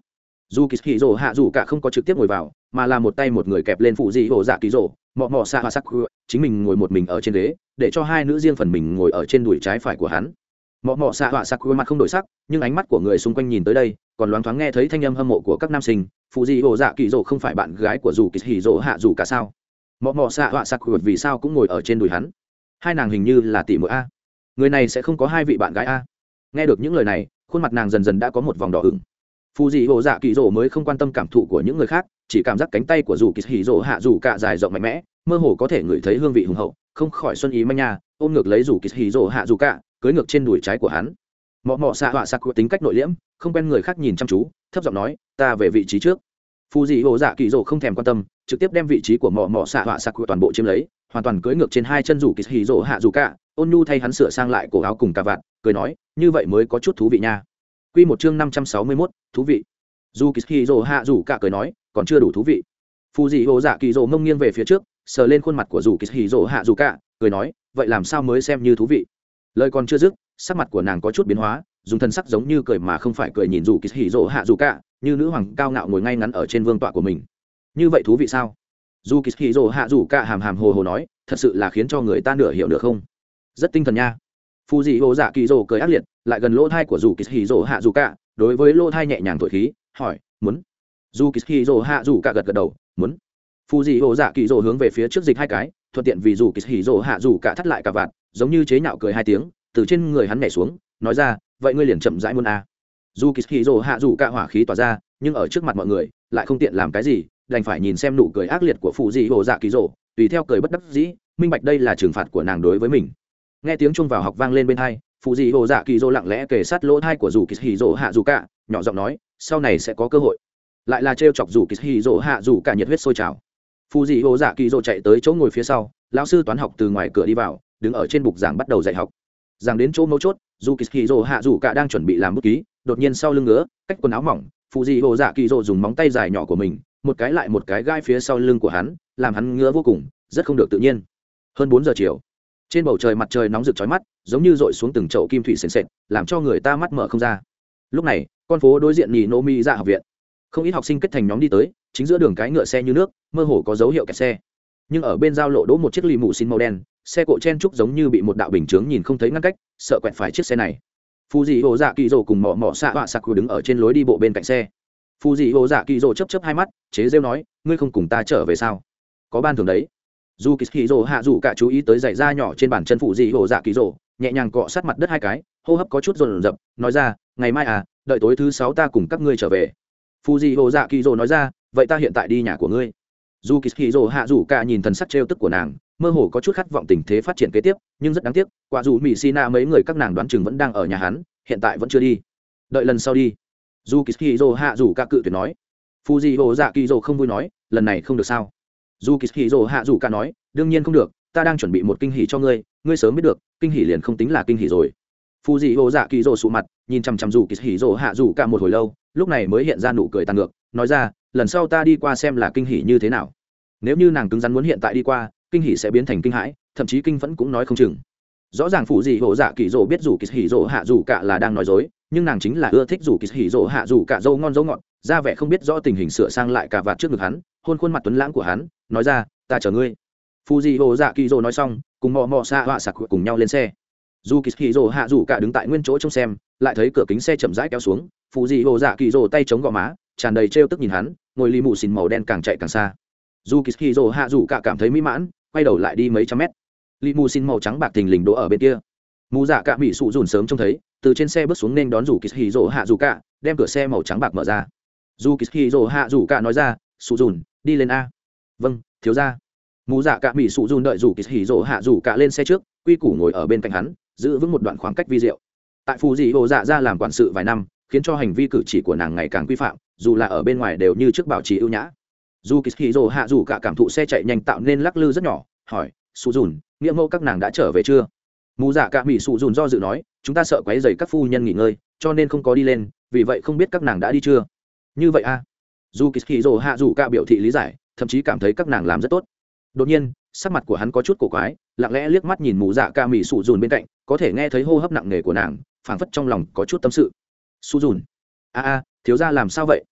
Dù kỳ hỉ dỗ hạ dù cả không có trực tiếp ngồi vào mà là một tay một người kẹp lên phụ dị hồ dạ kỳ dỗ mọ mọ xạ hoa sắc chính mình ngồi một mình ở trên ghế, để cho hai nữ riêng phần mình ngồi ở trên đùi trái phải của hắn. Mọ mọ xạ hoa sắc mặt không đổi sắc, nhưng ánh mắt của người xung quanh nhìn tới đây, còn loáng thoáng nghe thấy thanh âm hâm mộ của các nam sinh, phụ dị hồ dạ kỳ dỗ không phải bạn gái của dù kỳ hỉ dỗ hạ dù cả sao? Mọ mọ xạ hoa sắc vì sao cũng ngồi ở trên đùi hắn? Hai nàng hình như là tỷ muội a. Người này sẽ không có hai vị bạn gái a. Nghe được những lời này, khuôn mặt nàng dần dần đã có một vòng đỏ ửng phù dị hồ dạ kỳ dỗ mới không quan tâm cảm thụ của những người khác, chỉ cảm giác cánh tay của dù kỳ hì rỗ hạ dù cả dài rộng mạnh mẽ, mơ hồ có thể ngửi thấy hương vị hùng hậu, không khỏi xuân ý manh nha, ôm ngược lấy dù kỳ hì rỗ hạ dù cả cưới ngược trên đùi trái của hắn. Mọ mọ xạ họa sạc tính cách nội liễm, không quen người khác nhìn chăm chú, thấp giọng nói, ta về vị trí trước. Phù dị hồ dạ kỳ rỗ không thèm quan tâm, trực tiếp đem vị trí của mọ mọ xạ họa sạc toàn bộ chiếm lấy, hoàn toàn cưới ngược trên hai chân dù kỳ hì rỗ hạ dù cả, ôn nhu thay hắn sửa sang lại cổ áo cùng cà vạt, cười nói, như vậy mới có chút thú vị nha. Quy một chương năm trăm sáu mươi 561, thú vị. Zu Kishiro hạ rủ cả cười nói còn chưa đủ thú vị. Phù dị hồ dạ kỳ rỗ mông nghiêng về phía trước sờ lên khuôn mặt của Zu Kishiro hạ rủ cả cười nói vậy làm sao mới xem như thú vị? Lời còn chưa dứt sắc mặt của nàng có chút biến hóa dùng thân sắc giống như cười mà không phải cười nhìn Zu Kishiro hạ rủ cả như nữ hoàng cao ngạo ngồi ngay ngắn ở trên vương tọa của mình. Như vậy thú vị sao? Zu Kishiro hạ rủ cả hàm hàm hồ hồ nói thật sự là khiến cho người ta nửa hiểu được không. Rất tinh thần nha phù dị hồ dạ kỳ rồ cười ác liệt, lại gần lỗ thai của dù kỳ hì rồ hạ dù cả, đối với lỗ thai nhẹ nhàng thổi khí, hỏi, muốn? Dù kỳ hì rồ hạ dù cả gật gật đầu, muốn. Phù dị hồ dạ kỳ rồ hướng về phía trước dịch hai cái, thuận tiện vì dù kỳ hì rồ hạ dù cả thắt lại cả vạt, giống như chế nhạo cười hai tiếng, từ trên người hắn nhảy xuống, nói ra, vậy ngươi liền chậm rãi muốn a à. dù kỳ hì rồ hạ dù cả hỏa khí tỏa ra, nhưng ở trước mặt mọi người, lại không tiện làm cái gì, đành phải nhìn xem nụ cười ác liệt của phù dị hồ dạ kỳ rồ tùy theo cười bất đắc dĩ, minh bạch đây là trừng phạt của nàng đối với mình nghe tiếng chung vào học vang lên bên hai, phù dị hồ dạ kỳ dô lặng lẽ kể sát lỗ thai của dù kỳ hì dỗ hạ dù cả, nhỏ giọng nói, sau này sẽ có cơ hội. Lại là trêu chọc dù kỳ hì dỗ hạ dù cả nhiệt huyết sôi trào. Phù dị hồ dạ kỳ dô chạy tới chỗ ngồi phía sau, lão sư toán học từ ngoài cửa đi vào, đứng ở trên bục giảng bắt đầu dạy học. Giảng đến chỗ mấu chốt, dù kỳ hì dỗ hạ dù cả đang chuẩn bị làm bút ký, đột nhiên sau lưng ngứa, cách quần áo mỏng, phù dị hồ dạ kỳ dô dùng móng tay dài nhỏ của mình, một cái lại một cái gai phía sau lưng của hắn, làm hắn ngứa vô cùng, rất không được tự nhiên. Hơn bốn giờ chiều trên bầu trời mặt trời nóng rực chói mắt, giống như dội xuống từng chậu kim thủy sền sệt, làm cho người ta mắt mở không ra. Lúc này, con phố đối diện nhì nô mi ra học viện. Không ít học sinh kết thành nhóm đi tới, chính giữa đường cái ngựa xe như nước, mơ hồ có dấu hiệu kẹt xe. Nhưng ở bên giao lộ đỗ một chiếc lì mù xin màu đen, xe cộ chen trúc giống như bị một đạo bình chướng nhìn không thấy ngăn cách, sợ quẹt phải chiếc xe này. Phù dị hồ dạ kỳ rồ cùng mỏ mỏ xạ họa sạc đứng ở trên lối đi bộ bên cạnh xe. Phù dị hồ dạ kỳ rồ chấp chấp hai mắt, chế rêu nói, ngươi không cùng ta trở về sao? Có ban thường đấy dù kỳ hì rồ hạ dù cả chú ý tới giày da nhỏ trên bàn chân phụ dị hồ dạ kỳ rồ, nhẹ nhàng cọ sát mặt đất hai cái, hô hấp có chút rồn rập, nói ra, ngày mai à đợi tối thứ sáu ta cùng các ngươi trở về. Phụ dị hồ dạ kỳ rồ nói ra, vậy ta hiện tại đi nhà của ngươi. Dù kỳ hì rồ hạ dù cả nhìn thần sắc trêu tức của nàng, mơ hồ có chút khát vọng tình thế phát triển kế tiếp, nhưng rất đáng tiếc, quả dù mỹ sina mấy người các nàng đoán chừng vẫn đang ở nhà hắn, hiện tại vẫn chưa đi. Đợi lần sau đi. Dù kỳ hì rồ hạ dù cả cự tuyệt nói. Phụ dị hồ dạ kỳ rồ không vui nói, lần này không được sao? Dù kỳ hì rồ hạ dù cả nói, đương nhiên không được, ta đang chuẩn bị một kinh hỉ cho ngươi ngươi sớm biết được, kinh hỉ liền không tính là kinh hỉ rồi. Phù dị hồ dạ kỳ rồ sụ mặt, nhìn chằm chằm dù kỳ hỉ rồ hạ dù cả một hồi lâu, lúc này mới hiện ra nụ cười tàn ngược, nói ra, lần sau ta đi qua xem là kinh hỉ như thế nào. Nếu như nàng cứng rắn muốn hiện tại đi qua, kinh hỉ sẽ biến thành kinh hãi, thậm chí kinh vẫn cũng nói không chừng. Rõ ràng phụ dị hộ dạ kỳ rồ biết dù kỳ hỉ rồ hạ dù cả là đang nói dối, nhưng nàng chính là ưa thích dù kỳ hỉ rỗ hạ dù cả dâu ngon dâu ngọt, ra vẻ không biết rõ tình hình sửa sang lại cả vạt trước ngực hắn, hôn khuôn mặt tuấn lãng của hắn nói ra, ta chờ ngươi. Phụ dị hồ dạ kỳ rỗ nói xong, cùng mò mò xa họa sặc cùng nhau lên xe. Dù kỳ hỉ hạ dù cả đứng tại nguyên chỗ trông xem, lại thấy cửa kính xe chậm rãi kéo xuống phụ dị hồ dạ kỳ rỗ tay chống gò má, tràn đầy trêu tức nhìn hắn, ngồi ly mù xìn màu đen càng chạy càng xa. Dù kỳ hì hạ dù cả cảm thấy mỹ mãn, quay đầu lại đi mấy trăm mét. Lì mù xìn màu trắng bạc thình lình đỗ ở bên kia. Mù dạ cả mỹ sụ dùn sớm trông thấy, từ trên xe bước xuống nên đón dù kỳ hì hạ dù cả, đem cửa xe màu trắng bạc mở ra. Dù kỳ hì hạ dù cả nói ra, sụ dùn, đi lên a vâng thiếu ra mù dạ cả mỹ sụ dùn đợi rủ kỳ hỉ rỗ hạ rủ cả lên xe trước, quy củ ngồi ở bên cạnh hắn, giữ vững một đoạn khoảng cách vi diệu. Tại phù dị hồ dạ ra làm quản sự vài năm, khiến cho hành vi cử chỉ của nàng ngày càng quy phạm, dù là ở bên ngoài đều như trước bảo trì ưu nhã. Dù kỳ hỉ rỗ hạ rủ cả cảm thụ xe chạy nhanh tạo nên lắc lư rất nhỏ, hỏi, sụ dùn nghĩa mẫu các nàng đã trở về chưa? Mù dạ cả mỹ sụ dùn do dự nói, chúng ta sợ quấy dày các phu nhân nghỉ ngơi, cho nên không có đi lên, vì vậy không biết các nàng đã đi chưa? Như vậy a à? dù kỳ hỉ rỗ hạ rủ cả biểu thị lý giải thậm chí cảm thấy các nàng làm rất tốt. Đột nhiên, sắc mặt của hắn có chút cổ quái, lặng lẽ liếc mắt nhìn mù dạ ca mỹ sụ dùn bên cạnh, có thể nghe thấy hô hấp nặng nề của nàng, phảng phất trong lòng có chút tâm sự. Sụ dùn? A a, thiếu ra làm sao vậy?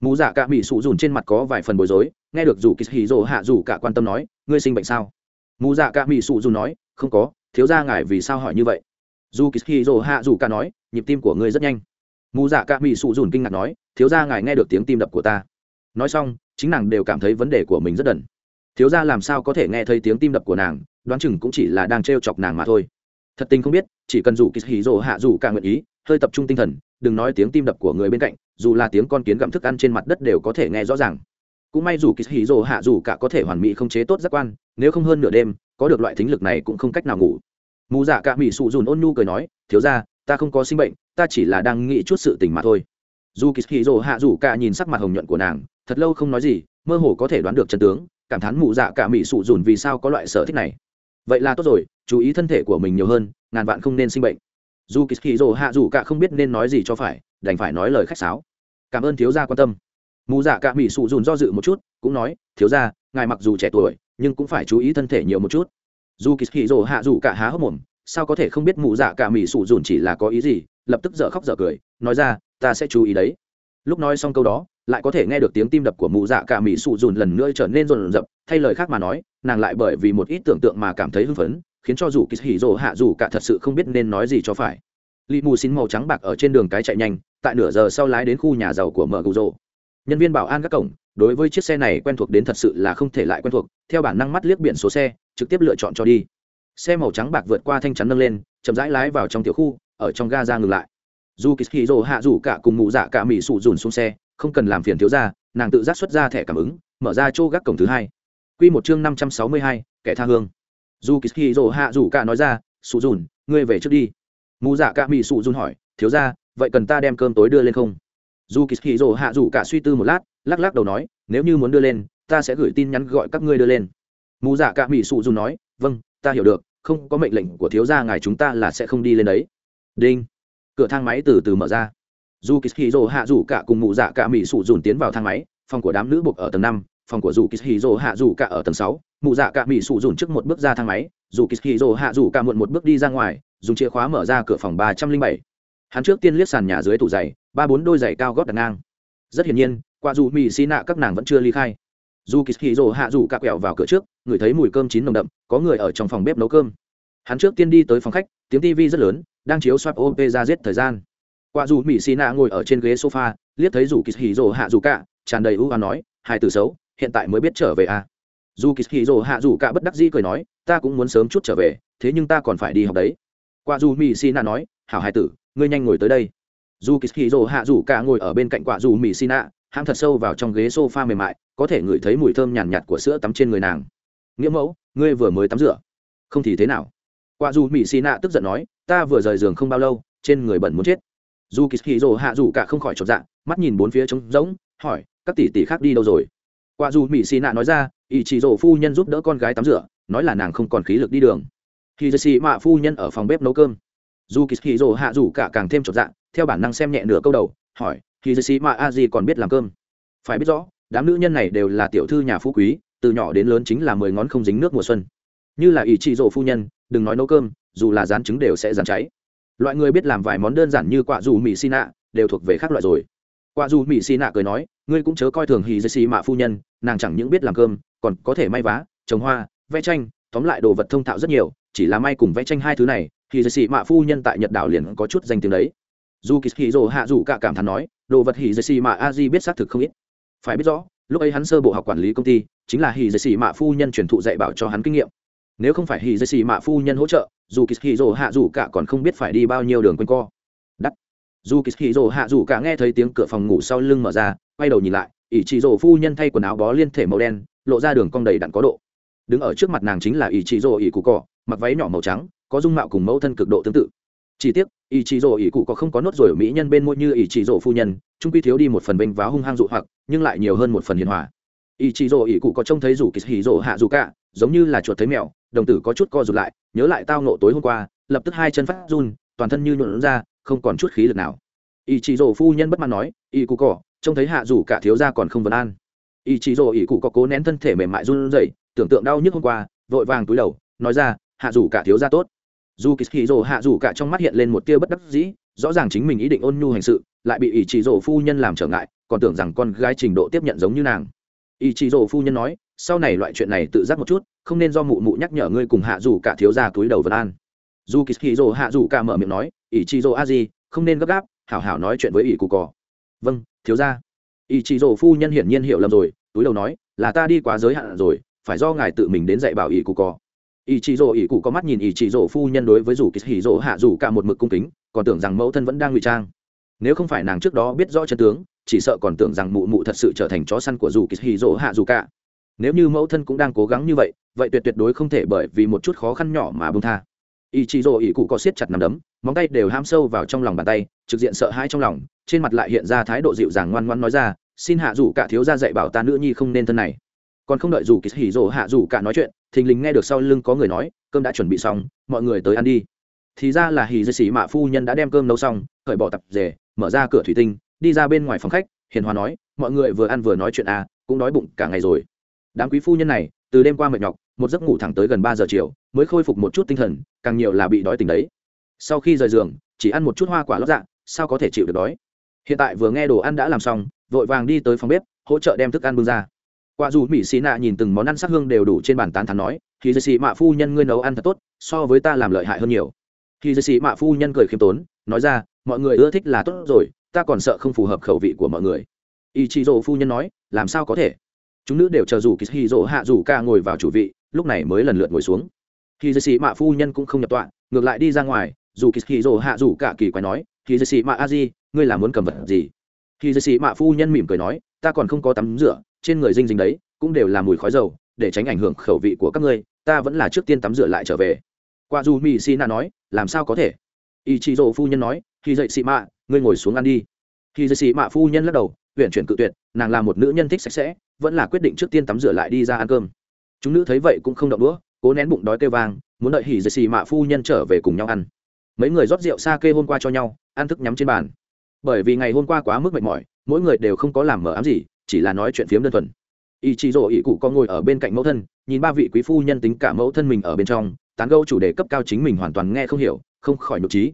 Mù dạ ca mỹ sụ dùn trên mặt có vài phần bối rối, nghe được dù kỳ hì rồ hạ dù cả quan tâm nói, ngươi sinh bệnh sao? Mù dạ ca mỹ sụ dùn nói, không có, thiếu ra ngài vì sao hỏi như vậy? Dù kỳ hì rồ hạ dù cả nói, nhịp tim của ngươi rất nhanh. Mù dạ ca mỹ sụ dùn kinh ngạc nói, thiếu ra ngài nghe được tiếng tim đập của ta nói xong, chính nàng đều cảm thấy vấn đề của mình rất đần. Thiếu ra làm sao có thể nghe thấy tiếng tim đập của nàng, đoán chừng cũng chỉ là đang t chọc nàng mà thôi. Thật tình không biết, chỉ cần dù kỳ hì hạ dù cả nguyện ý, hơi tập trung tinh thần, đừng nói tiếng tim đập của người bên cạnh, dù là tiếng con kiến gặm thức ăn trên mặt đất đều có thể nghe rõ ràng. Cũng may dù kỳ hì rồ hạ dù cả có thể hoàn mỹ không chế tốt giác quan, nếu không hơn nửa đêm, có được loại thính lực này cũng không cách nào ngủ. Mù dạ cả mỹ sụ dùn ôn nhu cười nói, thiếu ra ta không có sinh bệnh, ta chỉ là đang nghĩ chút sự tình mà thôi dù kỳ hì rồ hạ dù cả nhìn sắc mặt hồng nhuận của nàng, thật lâu không nói gì, mơ hồ có thể đoán được chân tướng, cảm thán mù dạ cả mỹ sụ dùn vì sao có loại sở thích này. Vậy là tốt rồi, chú ý thân thể của mình nhiều hơn, ngàn vạn không nên sinh bệnh. Dù kỳ hì rồ hạ dù cả không biết nên nói gì cho phải, đành phải nói lời khách sáo. Cảm ơn thiếu gia quan tâm. Mù dạ cả mỹ sụ dùn do dự một chút, cũng nói, thiếu gia, ngài mặc dù trẻ tuổi, nhưng cũng phải chú ý thân thể nhiều một chút. Dù kỳ hì rồ hạ dù cả há hốc mồm, sao có thể không biết mù dạ cả mỹ sụ dùn chỉ là có ý gì? Lập tức dở khóc dở cười, nói ra ta sẽ chú ý đấy. Lúc nói xong câu đó, lại có thể nghe được tiếng tim đập của mù dạ cả mỹ sụ dùn lần nữa trở nên rồn rập. Thay lời khác mà nói, nàng lại bởi vì một ít tưởng tượng mà cảm thấy hưng phấn, khiến cho dù kỳ hỉ rồ hạ dù cả thật sự không biết nên nói gì cho phải. Lì mù xin màu trắng bạc ở trên đường cái chạy nhanh, tại nửa giờ sau lái đến khu nhà giàu của mở cụ rồ. Nhân viên bảo an các cổng, đối với chiếc xe này quen thuộc đến thật sự là không thể lại quen thuộc, theo bản năng mắt liếc biển số xe, trực tiếp lựa chọn cho đi. Xe màu trắng bạc vượt qua thanh chắn nâng lên, chậm rãi lái vào trong tiểu khu, ở trong ga ra ngừng lại dù kỳ hì rồ hạ rủ cả cùng mụ dạ cả mỹ sụ dùn xuống xe, không cần làm phiền thiếu ra nàng tự giác xuất ra thẻ cảm ứng, mở ra chỗ gác cổng thứ hai. Q một chương năm trăm sáu mươi hai, kẻ tha hương. Dù kỳ hì rồ hạ rủ cả nói ra, sụ dùn, ngươi về trước đi. Mụ dạ cả mỹ sụ dùn hỏi, thiếu ra vậy cần ta đem cơm tối đưa lên không? Dù kỳ hì rồ hạ rủ cả suy tư một lát, lắc lắc đầu nói, nếu như muốn đưa lên, ta sẽ gửi tin nhắn gọi các ngươi đưa lên. Mụ dạ cả mỹ sụ dùn nói vâng ta hiểu được, không có mệnh lệnh của thiếu gia, ngài chúng ta là sẽ không đi lên đấy. Đinh cửa thang máy từ từ mở ra. Dù kỳ hì hạ dù cả cùng mụ dạ cả mỹ sụ dùn tiến vào thang máy, phòng của đám nữ buộc ở tầng năm, phòng của dù kỳ hì hạ dù cả ở tầng sáu. Mụ dạ cả mỹ sụ dùn trước một bước ra thang máy dù kỳ hì hạ dù cả muộn một bước đi ra ngoài, dùng chìa khóa mở ra cửa phòng ba trăm linh bảy. Hắn trước tiên liếc sàn nhà dưới tủ giày, ba bốn đôi giày cao gót đặt ngang. Rất hiển nhiên, qua dù mỹ xì nạ các nàng vẫn chưa ly khai. Dù kỳ hì hạ dù cạ quẹo vào cửa trước, ngửi thấy mùi cơm chín nồng đậm, có người ở trong phòng bếp nấu cơm. Hắn trước tiên đi tới phòng khách, tiếng tv rất lớn đang chiếu swap op ra giết thời gian. Quả dù mỹ xì nạ ngồi ở trên ghế sofa liếc thấy dù kỳ hì rồ hạ dù cạ tràn đầy ưu hoa nói hai từ xấu hiện tại mới biết trở về à. dù kỳ hì rồ hạ dù cạ bất đắc dĩ cười nói ta cũng muốn sớm chút trở về thế nhưng ta còn phải đi học đấy. Quả dù mỹ xì nạ nói hảo hai tử ngươi nhanh ngồi tới đây. Dù kỳ hì rồ hạ dù cạ ngồi ở bên cạnh quả dù mỹ xì nạ hãng thật sâu vào trong ghế sofa mềm mại có thể ngửi thấy mùi thơm nhàn nhạt, nhạt của sữa tắm trên người nàng. Nghĩa mẫu ngươi vừa mới tắm rửa không thì thế nào? Quả dù mỹ xì nạ tức giận nói, ta vừa rời giường không bao lâu, trên người bẩn muốn chết. Dù kỳ hì rồ hạ dù cả không khỏi chột dạ mắt nhìn bốn phía trống rỗng, hỏi, các tỷ tỷ khác đi đâu rồi? Quả dù mỹ xì nạ nói ra, ý chỉ rồ phu nhân giúp đỡ con gái tắm rửa, nói là nàng không còn khí lực đi đường. Khi xì mạ phu nhân ở phòng bếp nấu cơm. Dù kỳ hì rồ hạ dù cả càng thêm chột dạ theo bản năng xem nhẹ nửa câu đầu, hỏi khi xì mạ a gì còn biết làm cơm? Phải biết rõ, đám nữ nhân này đều là tiểu thư nhà phú quý, từ nhỏ đến lớn chính là mười ngón không dính nước mùa xuân. Như là ý chị rồ phu nhân đừng nói nấu cơm, dù là rán trứng đều sẽ rán cháy. Loại người biết làm vài món đơn giản như quả dù mì xi nạ, đều thuộc về khác loại rồi. Quả dù mì xi nạ cười nói, ngươi cũng chớ coi thường hì dây xì mạ phu nhân, nàng chẳng những biết làm cơm, còn có thể may vá, trồng hoa, vẽ tranh, tóm lại đồ vật thông thạo rất nhiều, chỉ là may cùng vẽ tranh hai thứ này, hì dây xì mạ phu nhân tại nhật đảo liền có chút danh tiếng đấy. Dù kỳ hì rồ hạ dù cả cảm thán nói, đồ vật hì dây xì mạ a di biết xác thực không ít. Phải biết rõ, lúc ấy hắn sơ bộ học quản lý công ty, chính là hì dây xì mạ phu nhân truyền thụ dạy bảo cho hắn kinh nghiệm nếu không phải hì dây xì mạ phu nhân hỗ trợ, dù kỳ hì rồ hạ dù cả còn không biết phải đi bao nhiêu đường quanh co. Đắt. Dù kỳ hì rồ hạ dù cả nghe thấy tiếng cửa phòng ngủ sau lưng mở ra, quay đầu nhìn lại ỷ chị rồ phu nhân thay quần áo bó liên thể màu đen, lộ ra đường cong đầy đặn có độ. Đứng ở trước mặt nàng chính là ỷ chị rồ ỷ cụ cỏ mặc váy nhỏ màu trắng, có dung mạo cùng mẫu thân cực độ tương tự. Chỉ tiếc ỷ chị rồ ỷ cụ có không có nốt rồi mỹ nhân bên môi như ỷ chị rồ phu nhân, trung quy thiếu đi một phần vênh váo hung hăng dụ hoặc, nhưng lại nhiều hơn một phần hiền hòa. Ỷ chị rồ ỷ cụ có trông thấy rủ kỳ hì rồ hạ dù cả, giống như là chuột thấy mèo đồng tử có chút co rụt lại, nhớ lại tao nộ tối hôm qua, lập tức hai chân phát run, toàn thân như nhuộn ra, không còn chút khí lực nào. Ý chị rổ phu nhân bất mãn nói ý cụ cỏ, trông thấy hạ rủ cả thiếu gia còn không vấn an. Ý chị rổ ý cụ có cố nén thân thể mềm mại run rẩy, tưởng tượng đau nhức hôm qua, vội vàng túi đầu, nói ra, hạ rủ cả thiếu gia tốt. Dù kỳ hì rồ hạ rủ cả trong mắt hiện lên một tia bất đắc dĩ, rõ ràng chính mình ý định ôn nhu hành sự, lại bị ý chị rổ phu nhân làm trở ngại, còn tưởng rằng con gái trình độ tiếp nhận giống như nàng. Ý chị rổ phu nhân nói sau này loại chuyện này tự giác một chút, không nên do mụ mụ nhắc nhở ngươi cùng hạ dù cả thiếu gia túi đầu vân an. Dù kỳ hì rồ hạ dù cả mở miệng nói ỷ chị rồ a di, không nên gấp gáp, hảo hảo nói chuyện với ỷ cụ cò. Vâng thiếu gia. Ỷ chị rồ phu nhân hiển nhiên hiểu lầm rồi, túi đầu nói, là ta đi quá giới hạn rồi, phải do ngài tự mình đến dạy bảo ỷ cụ cò. Ỷ chị rồ ỷ cụ có mắt nhìn ỷ chị rồ phu nhân đối với dù kỳ hì rồ hạ dù cả một mực cung kính, còn tưởng rằng mẫu thân vẫn đang ngụy trang. Nếu không phải nàng trước đó biết rõ chân tướng, chỉ sợ còn tưởng rằng mụ mụ thật sự trở thành chó săn của dù kỳ hì rỗ hạ dù cả nếu như mẫu thân cũng đang cố gắng như vậy vậy tuyệt tuyệt đối không thể bởi vì một chút khó khăn nhỏ mà bông tha. Ý chí rồi ý cụ có siết chặt nằm đấm, móng tay đều ham sâu vào trong lòng bàn tay, trực diện sợ hãi trong lòng, trên mặt lại hiện ra thái độ dịu dàng ngoan ngoan nói ra, xin hạ dù cả thiếu ra dạy bảo ta nữ nhi không nên thân này. Còn không đợi dù kỳ hỉ rồ hạ dù cả nói chuyện, thình lình nghe được sau lưng có người nói, cơm đã chuẩn bị xong, mọi người tới ăn đi. Thì ra là hỉ dư xỉ mạ phu nhân đã đem cơm nấu xong, cởi bỏ tập rể, mở ra cửa thủy tinh, đi ra bên ngoài phòng khách, hiền hòa nói, mọi người vừa ăn vừa nói chuyện à cũng đói bụng cả ngày rồi đám quý phu nhân này, từ đêm qua mệt nhọc, một giấc ngủ thẳng tới gần ba giờ chiều, mới khôi phục một chút tinh thần, càng nhiều là bị đói tình đấy. Sau khi rời giường, chỉ ăn một chút hoa quả lót dạ sao có thể chịu được đói? Hiện tại vừa nghe đồ ăn đã làm xong, vội vàng đi tới phòng bếp, hỗ trợ đem thức ăn bưng ra. Qua dù mỹ xì nạ nhìn từng món ăn sắc hương đều đủ trên bàn tán thắn nói thì dì xì mạ phu nhân ngươi nấu ăn thật tốt, so với ta làm lợi hại hơn nhiều. Thì dì xì mạ phu nhân cười khiêm tốn, nói ra, mọi người ưa thích là tốt rồi, ta còn sợ không phù hợp khẩu vị của mọi người. Ý chị dỗ phu nhân nói, làm sao có thể? Chúng nữ đều chờ dù kỳ hì hạ, dù ca ngồi vào chủ vị, lúc này mới lần lượt ngồi xuống. Khi dây xì mạ phu nhân cũng không nhập tọa, ngược lại đi ra ngoài, dù kỳ hì hạ, dù cả kỳ quái nói khi dây xì mạ a di, ngươi là muốn cầm vật gì? Khi dây xì mạ phu nhân mỉm cười nói, ta còn không có tắm rửa, trên người dinh dính đấy, cũng đều là mùi khói dầu, để tránh ảnh hưởng khẩu vị của các ngươi, ta vẫn là trước tiên tắm rửa lại trở về. Qua dù mỹ xì nạ nói, làm sao có thể? Ý chị dỗ phu nhân nói khi dậy xì mạ, ngươi ngồi xuống ăn đi. Khi dậy xì mạ phu nhân lắc đầu huyện chuyển cự tuyệt, nàng là một nữ nhân thích sạch sẽ vẫn là quyết định trước tiên tắm rửa lại đi ra ăn cơm. Chúng nữ thấy vậy cũng không động đũa, cố nén bụng đói kêu vang, muốn đợi hỉ dệt xì mạ phu nhân trở về cùng nhau ăn. Mấy người rót rượu xa kê hôm qua cho nhau, ăn thức nhắm trên bàn. Bởi vì ngày hôm qua quá mức mệt mỏi, mỗi người đều không có làm mở ám gì, chỉ là nói chuyện phiếm đơn thuần. Ý chị rỗ ý cụ có ngồi ở bên cạnh mẫu thân, nhìn ba vị quý phu nhân tính cả mẫu thân mình ở bên trong, tán gẫu chủ đề cấp cao chính mình hoàn toàn nghe không hiểu, không khỏi nhục trí.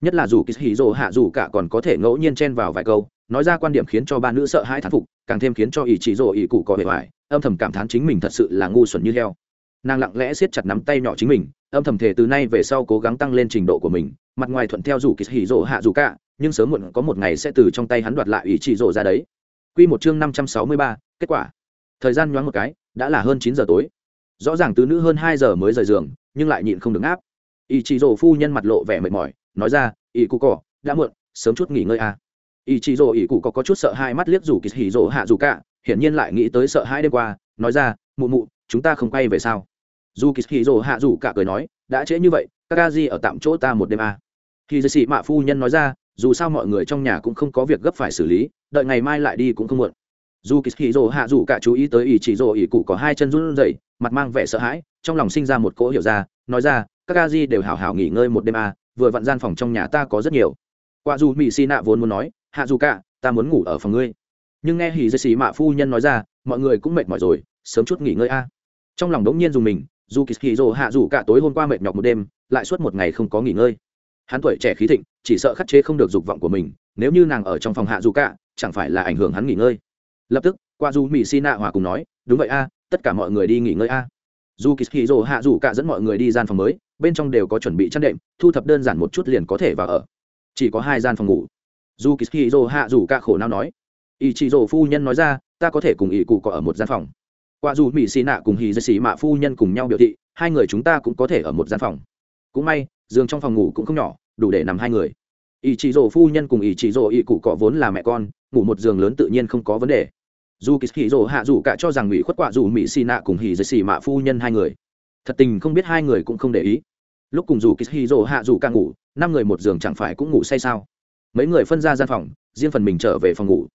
Nhất là dù kỳ hì rồ hạ dù cả còn có thể ngẫu nhiên chen vào vài câu nói ra quan điểm khiến cho ba nữ sợ hãi thán phục càng thêm khiến cho ý chỉ rồ ý cụ có vẻ vải âm thầm cảm thán chính mình thật sự là ngu xuẩn như heo. Nàng lặng lẽ siết chặt nắm tay nhỏ chính mình âm thầm thể từ nay về sau cố gắng tăng lên trình độ của mình mặt ngoài thuận theo dù kỳ hỉ rộ hạ dù cả nhưng sớm muộn có một ngày sẽ từ trong tay hắn đoạt lại ý chỉ rộ ra đấy. Quy một chương năm trăm sáu mươi ba, kết quả. Thời gian nhoáng một cái đã là hơn chín giờ tối. Rõ ràng tứ nữ hơn hai giờ mới rời giường nhưng lại nhịn không được áp ỷ chỉ rộ phu nhân mặt lộ vẻ mệt mỏi nói ra ỷ cụ cỏ đã muộn sớm chút nghỉ ngơi à ý chí rồ ý cụ có, có chút sợ hai mắt liếc rủ kỳ hỉ rồ hạ dù cả hiển nhiên lại nghĩ tới sợ hai đêm qua nói ra mụ mụ chúng ta không quay về sao? Dù kỳ hỉ rồ hạ dù cả cười nói đã trễ như vậy các ca di ở tạm chỗ ta một đêm à. khi dây sĩ mạ phu nhân nói ra dù sao mọi người trong nhà cũng không có việc gấp phải xử lý đợi ngày mai lại đi cũng không muộn. Dù kỳ hỉ rồ hạ dù cả chú ý tới ý chỉ rồ ý cụ có hai chân run rẩy mặt mang vẻ sợ hãi trong lòng sinh ra một cỗ hiểu ra nói ra các ca di đều hảo hảo nghỉ ngơi một đêm à, vừa vặn gian phòng trong nhà ta có rất nhiều. Qua dù mỹ xi nạ vốn muốn nói hạ dù cả, ta muốn ngủ ở phòng ngươi. Nhưng nghe hỉ dây xì mạ phu nhân nói ra, mọi người cũng mệt mỏi rồi, sớm chút nghỉ ngơi a. Trong lòng đống nhiên dùng mình, dù kỳ hỉ hạ dù cả tối hôm qua mệt nhọc một đêm, lại suốt một ngày không có nghỉ ngơi. Hắn tuổi trẻ khí thịnh, chỉ sợ khắc chế không được dục vọng của mình, nếu như nàng ở trong phòng hạ dù cả, chẳng phải là ảnh hưởng hắn nghỉ ngơi. Lập tức, qua dù mỹ xin nạ hòa cùng nói, đúng vậy a, tất cả mọi người đi nghỉ ngơi a. Dù kỳ hỉ hạ dù cả dẫn mọi người đi gian phòng mới, bên trong đều có chuẩn bị chăn đệm, thu thập đơn giản một chút liền có thể vào ở. Chỉ có hai gian phòng ngủ dù kỳ hì dô hạ dù ca khổ nào nói. Ý chị dô phu nhân nói ra, ta có thể cùng ý cụ có ở một gian phòng. Qua dù mỹ xì nạ cùng hì dây xì mạ phu nhân cùng nhau biểu thị, hai người chúng ta cũng có thể ở một gian phòng. Cũng may, giường trong phòng ngủ cũng không nhỏ, đủ để nằm hai người. Ý chị dô phu nhân cùng ý chị dô ý cụ cọ vốn là mẹ con, ngủ một giường lớn tự nhiên không có vấn đề. Dù kỳ hì dô hạ dù cả cho rằng mỹ khuất quạ dù mỹ xì nạ cùng hì dây xì mạ phu nhân hai người. Thật tình không biết hai người cũng không để ý. Lúc cùng dù kỳ hì dô hạ dù ca ngủ, năm người một giường chẳng phải cũng ngủ say sao? Mấy người phân ra gian phòng, riêng phần mình trở về phòng ngủ.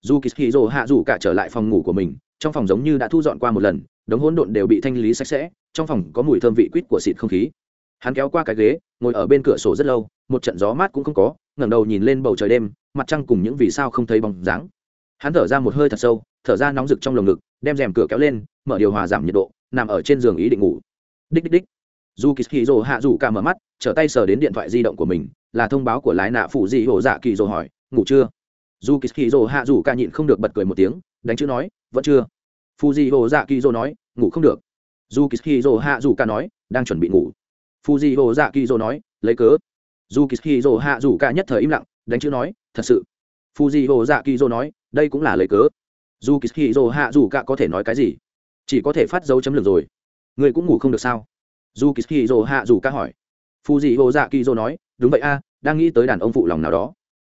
Dù kỳ hì rồ hạ dù cả trở lại phòng ngủ của mình, trong phòng giống như đã thu dọn qua một lần, đống hỗn độn đều bị thanh lý sạch sẽ, trong phòng có mùi thơm vị quýt của xịt không khí. Hắn kéo qua cái ghế, ngồi ở bên cửa sổ rất lâu, một trận gió mát cũng không có, ngẩng đầu nhìn lên bầu trời đêm, mặt trăng cùng những vì sao không thấy bóng dáng. Hắn thở ra một hơi thật sâu, thở ra nóng rực trong lồng ngực, đem rèm cửa kéo lên, mở điều hòa giảm nhiệt độ, nằm ở trên giường ý định ngủ. Đích đích đích. Dù kỳ hì rồ hạ dù cả mở mắt, trở tay sờ đến điện thoại di động của mình là thông báo của lái nạ phụ dị hổ dạ kỳ rồi hỏi ngủ chưa dù kỳ hì hạ dù ca nhịn không được bật cười một tiếng đánh chữ nói vẫn chưa phụ dị hổ dạ kỳ rồi nói ngủ không được dù kỳ hì hạ dù ca nói đang chuẩn bị ngủ phụ dị hổ dạ kỳ rồi nói lấy cớ dù kỳ hì hạ dù ca nhất thời im lặng đánh chữ nói thật sự phụ dị hổ dạ kỳ rồi nói đây cũng là lấy cớ dù kỳ hì hạ dù ca có thể nói cái gì chỉ có thể phát dấu chấm lược rồi người cũng ngủ không được sao dù kỳ hì hạ dù ca hỏi phù dị hồ dạ kỳ dô nói đúng vậy a, đang nghĩ tới đàn ông phụ lòng nào đó.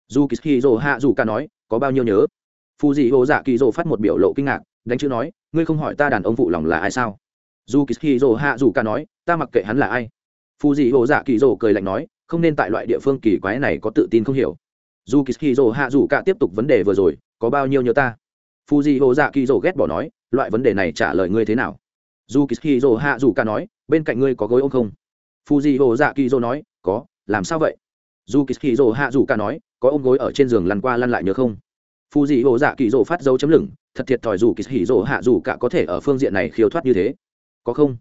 Dù kỳ hì rồ hạ dù ca nói, có bao nhiêu nhớ? Phù dị hồ dạ kỳ dỗ phát một biểu lộ kinh ngạc, đánh chữ nói, ngươi không hỏi ta đàn ông phụ lòng là ai sao? Dù kỳ hì rồ hạ dù ca nói, ta mặc kệ hắn là ai. Phù dị hồ dạ kỳ dỗ cười lạnh nói, không nên tại loại địa phương kỳ quái này có tự tin không hiểu. Dù kỳ hì rồ hạ dù ca tiếp tục vấn đề vừa rồi, có bao nhiêu nhớ ta? Phù dị hồ dạ kỳ dỗ ghét bỏ nói, loại vấn đề này trả lời ngươi thế nào? Dù kỳ dỗ rồ hạ dù ca nói, bên cạnh ngươi có gối ôm không? Phù dị hồ dạ kỳ dỗ nói, có làm sao vậy? Dù kỳ hì hạ dù cả nói, có ôm gối ở trên giường lăn qua lăn lại nhớ không? Phù dị hồ dạ kỳ dô phát dấu chấm lửng, thật thiệt thòi dù kỳ hì hạ dù cả có thể ở phương diện này khiêu thoát như thế. Có không?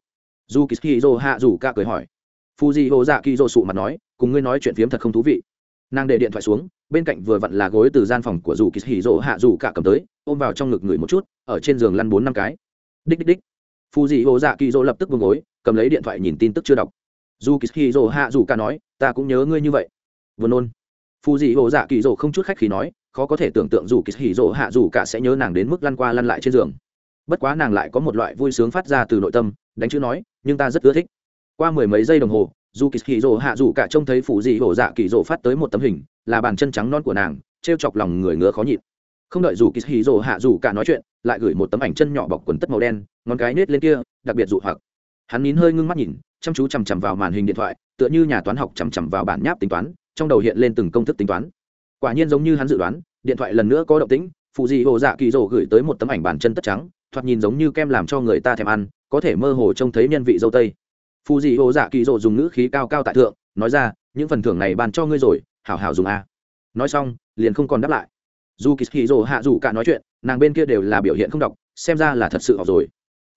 Dù kỳ hì hạ dù cả cười hỏi. Phù dị hồ dạ kỳ dô sụ mặt nói, cùng ngươi nói chuyện phiếm thật không thú vị. Nàng để điện thoại xuống, bên cạnh vừa vặn là gối từ gian phòng của dù kỳ hì hạ dù cả cầm tới, ôm vào trong ngực người một chút, ở trên giường lăn bốn năm cái. Đích đích đích. Phù dị hồ dạ kỳ dô lập tức vương gối, cầm lấy điện thoại nhìn tin tức chưa đọc. Dù kỳ hì hạ dù cả nói ta cũng nhớ ngươi như vậy. Vừa nôn. Phù dị hồ dạ kỳ dỗ không chút khách khi nói, khó có thể tưởng tượng dù kỳ hỉ dỗ hạ dù cả sẽ nhớ nàng đến mức lăn qua lăn lại trên giường. Bất quá nàng lại có một loại vui sướng phát ra từ nội tâm, đánh chữ nói, nhưng ta rất ưa thích. Qua mười mấy giây đồng hồ, dù kỳ hỉ dỗ hạ dù cả trông thấy phù dị hồ dạ kỳ dỗ phát tới một tấm hình, là bàn chân trắng non của nàng t r e o chọc lòng người ngứa khó nhịn. Không đợi dù kỳ hỉ dỗ hạ dù cả nói chuyện, lại gửi một tấm ảnh chân nhỏ bọc quần tất màu đen, ngón cái nết lên kia, đặc biệt dụ hoặc. Hắn nín hơi ngưng mắt nhìn chăm chú chằm chằm vào màn hình điện thoại, tựa như nhà toán học chằm chằm vào bản nháp tính toán, trong đầu hiện lên từng công thức tính toán. Quả nhiên giống như hắn dự đoán, điện thoại lần nữa có động tĩnh, phụ dị hồ dạ kỳ rồ gửi tới một tấm ảnh bàn chân tất trắng, thoạt nhìn giống như kem làm cho người ta thèm ăn, có thể mơ hồ trông thấy nhân vị dâu tây. Phụ dị hồ dạ kỳ rồ dùng ngữ khí cao cao tại thượng, nói ra, những phần thưởng này bàn cho ngươi rồi, hảo hảo dùng a. Nói xong, liền không còn đáp lại. Dù kỳ hạ dù cả nói chuyện, nàng bên kia đều là biểu hiện không đọc, xem ra là thật sự học rồi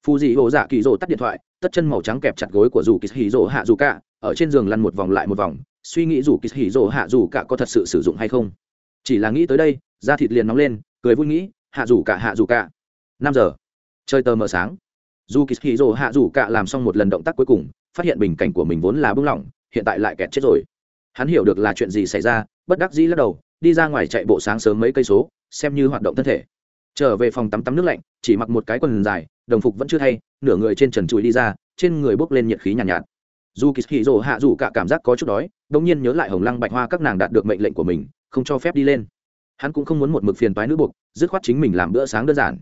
phù dị hồ dạ kỳ rỗ tắt điện thoại, tất chân màu trắng kẹp chặt gối của dù kỳ hì rỗ hạ dù cả, ở trên giường lăn một vòng lại một vòng, suy nghĩ dù kỳ hì rỗ hạ dù cả có thật sự sử dụng hay không. Chỉ là nghĩ tới đây, da thịt liền nóng lên, cười vui nghĩ, hạ rủ cả, hạ rủ cả. Năm giờ chơi tờ mờ sáng. Dù kỳ hì rỗ hạ rủ cả làm xong một lần động tác cuối cùng, phát hiện bình cảnh của mình vốn là bưng lỏng, hiện tại lại kẹt chết rồi. Hắn hiểu được là chuyện gì xảy ra, bất đắc dĩ lắc đầu, đi ra ngoài chạy bộ sáng sớm mấy cây số, xem như hoạt động thân thể. Trở về phòng tắm tắm nước lạnh, chỉ mặc một cái quần dài đồng phục vẫn chưa thay nửa người trên trần trụi đi ra trên người bốc lên nhiệt khí nhàn nhạt, nhạt. Dù kỳ hì rồ hạ rủ cả cảm giác có chút đói đ nhiên nhớ lại hồng lăng bạch hoa các nàng đạt được mệnh lệnh của mình không cho phép đi lên. Hắn cũng không muốn một mực phiền toái nữ buộc dứt khoát chính mình làm bữa sáng đơn giản.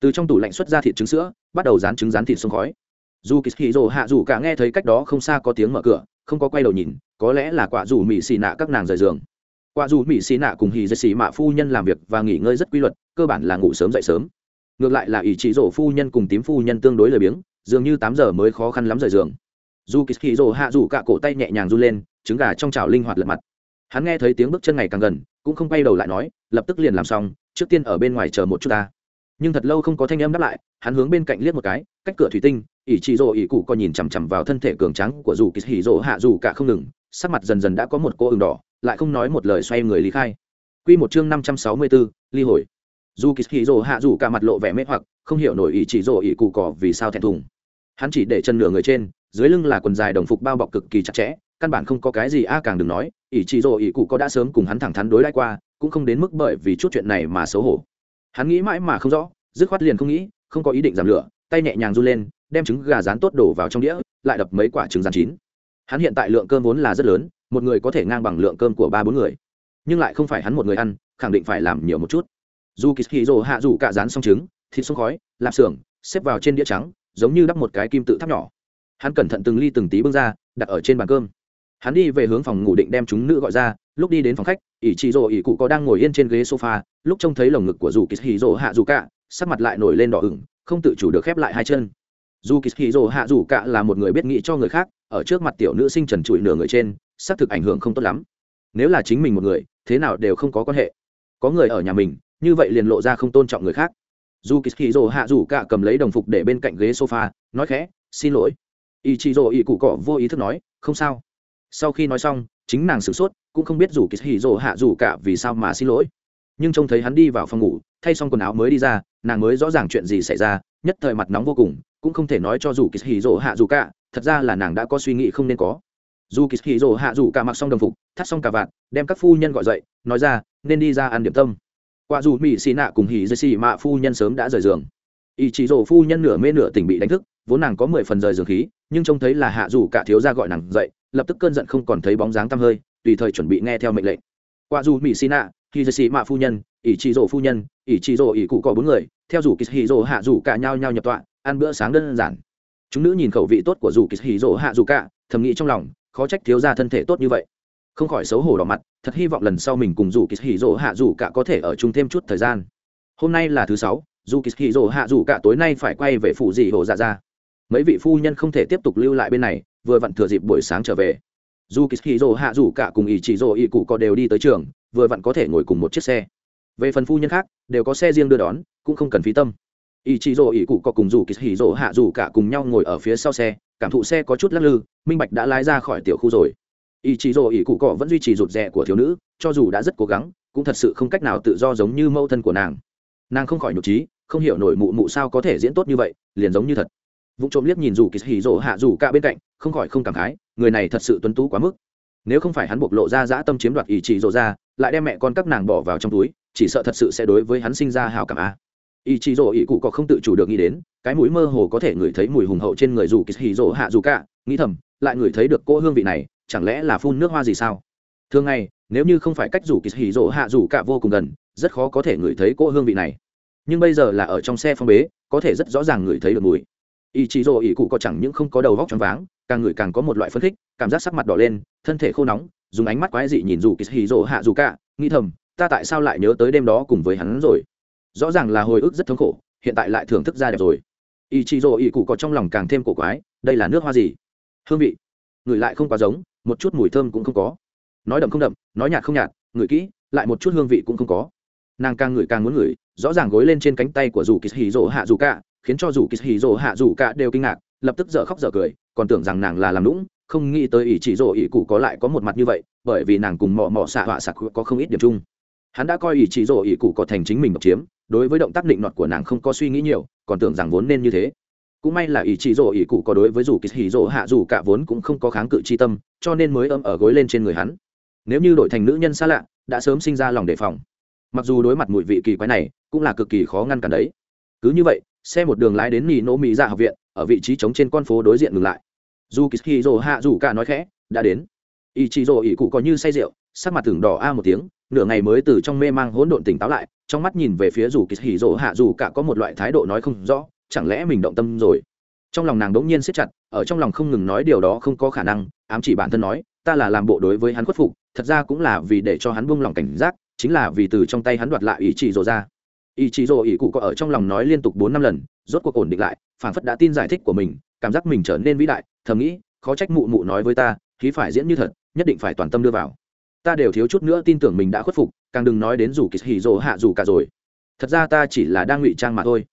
Từ trong tủ lạnh xuất ra thịt trứng sữa bắt đầu rán trứng rán thịt sông khói. Dù kỳ hì rồ hạ rủ cả nghe thấy cách đó không xa có tiếng mở cửa không có quay đầu nhìn có lẽ là quả rủ mỹ xì nạ các nàng rời giường. Quả rủ mỹ xì nạ cùng hì dây xì mạ phu nhân làm việc và nghỉ ngơi rất quy luật cơ bản là ngủ sớm dậy sớm ngược lại là ý chí rổ phu nhân cùng tím phu nhân tương đối lười biếng dường như tám giờ mới khó khăn lắm rời giường. Dù kỳ hì hạ rủ cả cổ tay nhẹ nhàng run lên trứng gà trong chảo linh hoạt lật mặt. Hắn nghe thấy tiếng bước chân ngày càng gần cũng không quay đầu lại nói lập tức liền làm xong trước tiên ở bên ngoài chờ một chút ta. Nhưng thật lâu không có thanh âm đáp lại hắn hướng bên cạnh liếc một cái cách cửa thủy tinh ỷ chị rỗ ỷ cụ còn nhìn chằm chằm vào thân thể cường trắng của dù kỳ hì hạ dù cả không ngừng sắc mặt dần dần đã có một cô ửng đỏ lại không nói một lời xoay người lý khai. Quy một chương năm trăm sáu mươi 564, ly hồi. Dù Kỳ hì Dụ hạ dù cả mặt lộ vẻ mê hoặc, không hiểu nổi ý chỉ rồ ý cụ cỏ vì sao thẹn thùng. Hắn chỉ để chân nửa người trên, dưới lưng là quần dài đồng phục bao bọc cực kỳ chặt chẽ căn bản không có cái gì a càng đừng nói ý chỉ rồ ý cụ có đã sớm cùng hắn thẳng thắn đối đãi qua cũng không đến mức bởi vì chút chuyện này mà xấu hổ. Hắn nghĩ mãi mà không rõ dứt khoát liền không nghĩ không có ý định giảm lửa tay nhẹ nhàng run lên đem trứng gà rán tốt đổ vào trong đĩa lại đập mấy quả trứng rán chín. Hắn hiện tại lượng cơm vốn là rất lớn một người có thể ngang bằng lượng cơm của ba bốn người. Nhưng lại không phải hắn một người ăn khẳng định phải làm nhiều một chút dù kỳ hì rồ hạ dù cả rán xong trứng, thịt xông khói, lạp xưởng, xếp vào trên đĩa trắng, giống như đắp một cái kim tự tháp nhỏ. Hắn cẩn thận từng ly từng tí bưng ra, đặt ở trên bàn cơm. Hắn đi về hướng phòng ngủ định đem chúng nữ gọi ra, lúc đi đến phòng khách, ỷ chị rồ ỷ cụ có đang ngồi yên trên ghế sofa, lúc trông thấy lồng ngực của dù kỳ hì rồ hạ dù cả, sắc mặt lại nổi lên đỏ ửng, không tự chủ được khép lại hai chân. Dù kỳ hì rồ hạ dù cả là một người biết nghĩ cho người khác, ở trước mặt tiểu nữ sinh trần trụi nửa người trên, xác thực ảnh hưởng không tốt lắm. Nếu là chính mình một người, thế nào đều không có quan hệ. Có người ở nhà mình như vậy liền lộ ra không tôn trọng người khác. Dù kỳ hì rồ hạ dù cả cầm lấy đồng phục để bên cạnh ghế sofa, nói khẽ, xin lỗi. Ý chị rồ ý cụ Cỏ vô ý thức nói, không sao. Sau khi nói xong, chính nàng sửng sốt, cũng không biết rủ kỳ hì rồ hạ rủ cả vì sao mà xin lỗi. Nhưng trông thấy hắn đi vào phòng ngủ, thay xong quần áo mới đi ra, nàng mới rõ ràng chuyện gì xảy ra, nhất thời mặt nóng vô cùng, cũng không thể nói cho rủ kỳ hì rồ hạ rủ cả, thật ra là nàng đã có suy nghĩ không nên có. Dù kỳ hì rồ hạ rủ cả mặc xong đồng phục, thắt xong cà vạt, đem các phu nhân gọi dậy, nói ra, nên đi ra ăn điểm tâm qua dù mỹ xì nạ cùng hỉ dây xì mạ phu nhân sớm đã rời giường. Ý chỉ rổ phu nhân nửa mê nửa tỉnh bị đánh thức, vốn nàng có mười phần rời giường khí, nhưng trông thấy là hạ dù cả thiếu gia gọi nàng dậy, lập tức cơn giận không còn thấy bóng dáng tăm hơi, tùy thời chuẩn bị nghe theo mệnh lệnh. Qua dù mỹ xì nạ khi dây xì mạ phu nhân, ý chí rổ phu nhân, ý chí rổ ý cụ có bốn người, theo dù kỳ hỉ rỗ hạ dù cả nhau nhau nhập tọa, ăn bữa sáng đơn giản. Chúng nữ nhìn khẩu vị tốt của dù kỳ hỉ rỗ hạ dù cả, thầm nghĩ trong lòng, khó trách thiếu gia thân thể tốt như vậy không khỏi xấu hổ đỏ mặt, thật hy vọng lần sau mình cùng dù kỳ hì rỗ hạ dù cả có thể ở chung thêm chút thời gian. Hôm nay là thứ sáu, dù kỳ hì rỗ hạ dù cả tối nay phải quay về phủ dị hồ dạ ra. Mấy vị phu nhân không thể tiếp tục lưu lại bên này, vừa vặn thừa dịp buổi sáng trở về. Dù kỳ hì rỗ hạ dù cả cùng ý chỉ rỗ ý cụ có đều đi tới trường, vừa vặn có thể ngồi cùng một chiếc xe. Về phần phu nhân khác, đều có xe riêng đưa đón, cũng không cần phí tâm. Ý chỉ rỗ ý cụ có cùng dù kỳ hì rỗ hạ dù cả cùng nhau ngồi ở phía sau xe, cảm thụ xe có chút lắc lư, minh bạch đã lái ra khỏi tiểu khu rồi ý chí rồ ý cụ cọ vẫn duy trì rụt rè của thiếu nữ, cho dù đã rất cố gắng, cũng thật sự không cách nào tự do giống như mẫu thân của nàng. Nàng không khỏi nhục trí, không hiểu nổi mụ mụ sao có thể diễn tốt như vậy, liền giống như thật. Vụ trộm liếc nhìn dù kỳ hì rỗ hạ dù cả bên cạnh, không khỏi không cảm khái, người này thật sự tuân tú quá mức. Nếu không phải hắn bộc lộ ra dã tâm chiếm đoạt ý chí rỗ ra, lại đem mẹ con các nàng bỏ vào trong túi, chỉ sợ thật sự sẽ đối với hắn sinh ra hào cảm a. Ý chí rỗ ý cụ có không tự chủ được nghĩ đến, cái mũi mơ hồ có thể ngửi thấy mùi hùng hậu trên người dù kỳ hì rỗ hạ dù cả, nghĩ thầm, lại ngửi thấy được cô hương vị này chẳng lẽ là phun nước hoa gì sao? Thường ngày, nếu như không phải cách rủ kỳ hì rỗ hạ rủ cả vô cùng gần, rất khó có thể ngửi thấy cỗ hương vị này. Nhưng bây giờ là ở trong xe phong bế, có thể rất rõ ràng ngửi thấy được mùi. Ý chí rỗ ý cụ có chẳng những không có đầu vóc choáng váng, càng ngửi càng có một loại phân khích, cảm giác sắc mặt đỏ lên, thân thể khô nóng, dùng ánh mắt quái dị nhìn dù kỳ hì rỗ hạ dù cả, nghĩ thầm, ta tại sao lại nhớ tới đêm đó cùng với hắn rồi? Rõ ràng là hồi ức rất thống khổ, hiện tại lại thưởng thức ra đẹp rồi. Ý chí rỗ ý cụ có trong lòng càng thêm cổ quái, đây là nước hoa gì? Hương vị. Ngửi lại không quá giống một chút mùi thơm cũng không có. Nói đậm không đậm, nói nhạt không nhạt, ngửi kỹ, lại một chút hương vị cũng không có. Nàng càng ngửi càng muốn ngửi, rõ ràng gối lên trên cánh tay của dù kỳ hì rỗ hạ dù cả khiến cho dù kỳ hì rỗ hạ dù cả đều kinh ngạc, lập tức dở khóc dở cười, còn tưởng rằng nàng là làm lũng không nghĩ tới ỷ chỉ rỗ ỷ cụ có lại có một mặt như vậy, bởi vì nàng cùng mò mò xạ họa sạc có không ít điểm chung. Hắn đã coi ỷ chỉ rỗ ỷ cụ có thành chính mình độc chiếm, đối với động tác định nọt của nàng không có suy nghĩ nhiều, còn tưởng rằng vốn nên như thế cũng may là ý chí rổ ý cụ có đối với dù kỳ hỉ rổ hạ dù cả vốn cũng không có kháng cự chi tâm, cho nên mới ấm ở gối lên trên người hắn. Nếu như đổi thành nữ nhân xa lạ, đã sớm sinh ra lòng đề phòng. Mặc dù đối mặt mùi vị kỳ quái này, cũng là cực kỳ khó ngăn cản đấy. Cứ như vậy, xe một đường lái đến mì nỗ mỹ ra học viện, ở vị trí trống trên con phố đối diện ngừng lại. Dù kỳ hì rổ hạ dù cả nói khẽ, đã đến. Ý chỉ rổ ý cụ có như say rượu, sắc mặt tưởng đỏ a một tiếng, nửa ngày mới từ trong mê mang hỗn độn tỉnh táo lại, trong mắt nhìn về phía dù kỳ hì rỗ hạ dù cả có một loại thái độ nói không rõ chẳng lẽ mình động tâm rồi? Trong lòng nàng đống nhiên siết chặt, ở trong lòng không ngừng nói điều đó không có khả năng, ám chỉ bản thân nói, ta là làm bộ đối với hắn khuất phục, thật ra cũng là vì để cho hắn buông lòng cảnh giác, chính là vì từ trong tay hắn đoạt lại ý chỉ rỗ ra. Ý chỉ rỗ ý cụ có ở trong lòng nói liên tục bốn năm lần, rốt cuộc ổn định lại phản phất đã tin giải thích của mình, cảm giác mình trở nên vĩ đại, thầm nghĩ, khó trách mụ mụ nói với ta, khí phải diễn như thật, nhất định phải toàn tâm đưa vào. Ta đều thiếu chút nữa tin tưởng mình đã khuất phục, càng đừng nói đến dù kỳ hì rồ hạ dù cả rồi. Thật ra ta chỉ là đang ngụy trang mà thôi.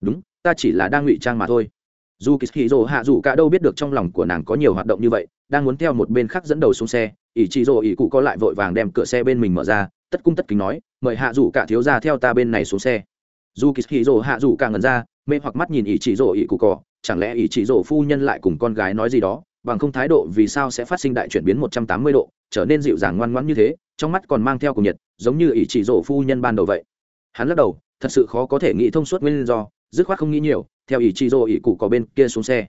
Đúng ta chỉ là đang ngụy trang mà thôi. Dù kỳ hì hạ dù cả đâu biết được trong lòng của nàng có nhiều hoạt động như vậy, đang muốn theo một bên khác dẫn đầu xuống xe, ỷ chị rồ ỷ cụ có lại vội vàng đem cửa xe bên mình mở ra, tất cung tất kính nói, mời hạ dù cả thiếu ra theo ta bên này xuống xe. Dù kỳ hì hạ dù cả ngần ra, mê hoặc mắt nhìn ỷ chị rồ ỷ cụ cò, chẳng lẽ ỷ chị rồ phu nhân lại cùng con gái nói gì đó, bằng không thái độ vì sao sẽ phát sinh đại chuyển biến một trăm tám mươi độ, trở nên dịu dàng ngoan ngoãn như thế, trong mắt còn mang theo cùng nhiệt, giống như ỷ chỉ rổ phu nhân ban đầu vậy. Hắn lắc đầu, thật sự khó có thể nghĩ thông suốt nguyên do dứt khoát không nghĩ nhiều, theo ý chỉ dô ý cụ có bên kia xuống xe.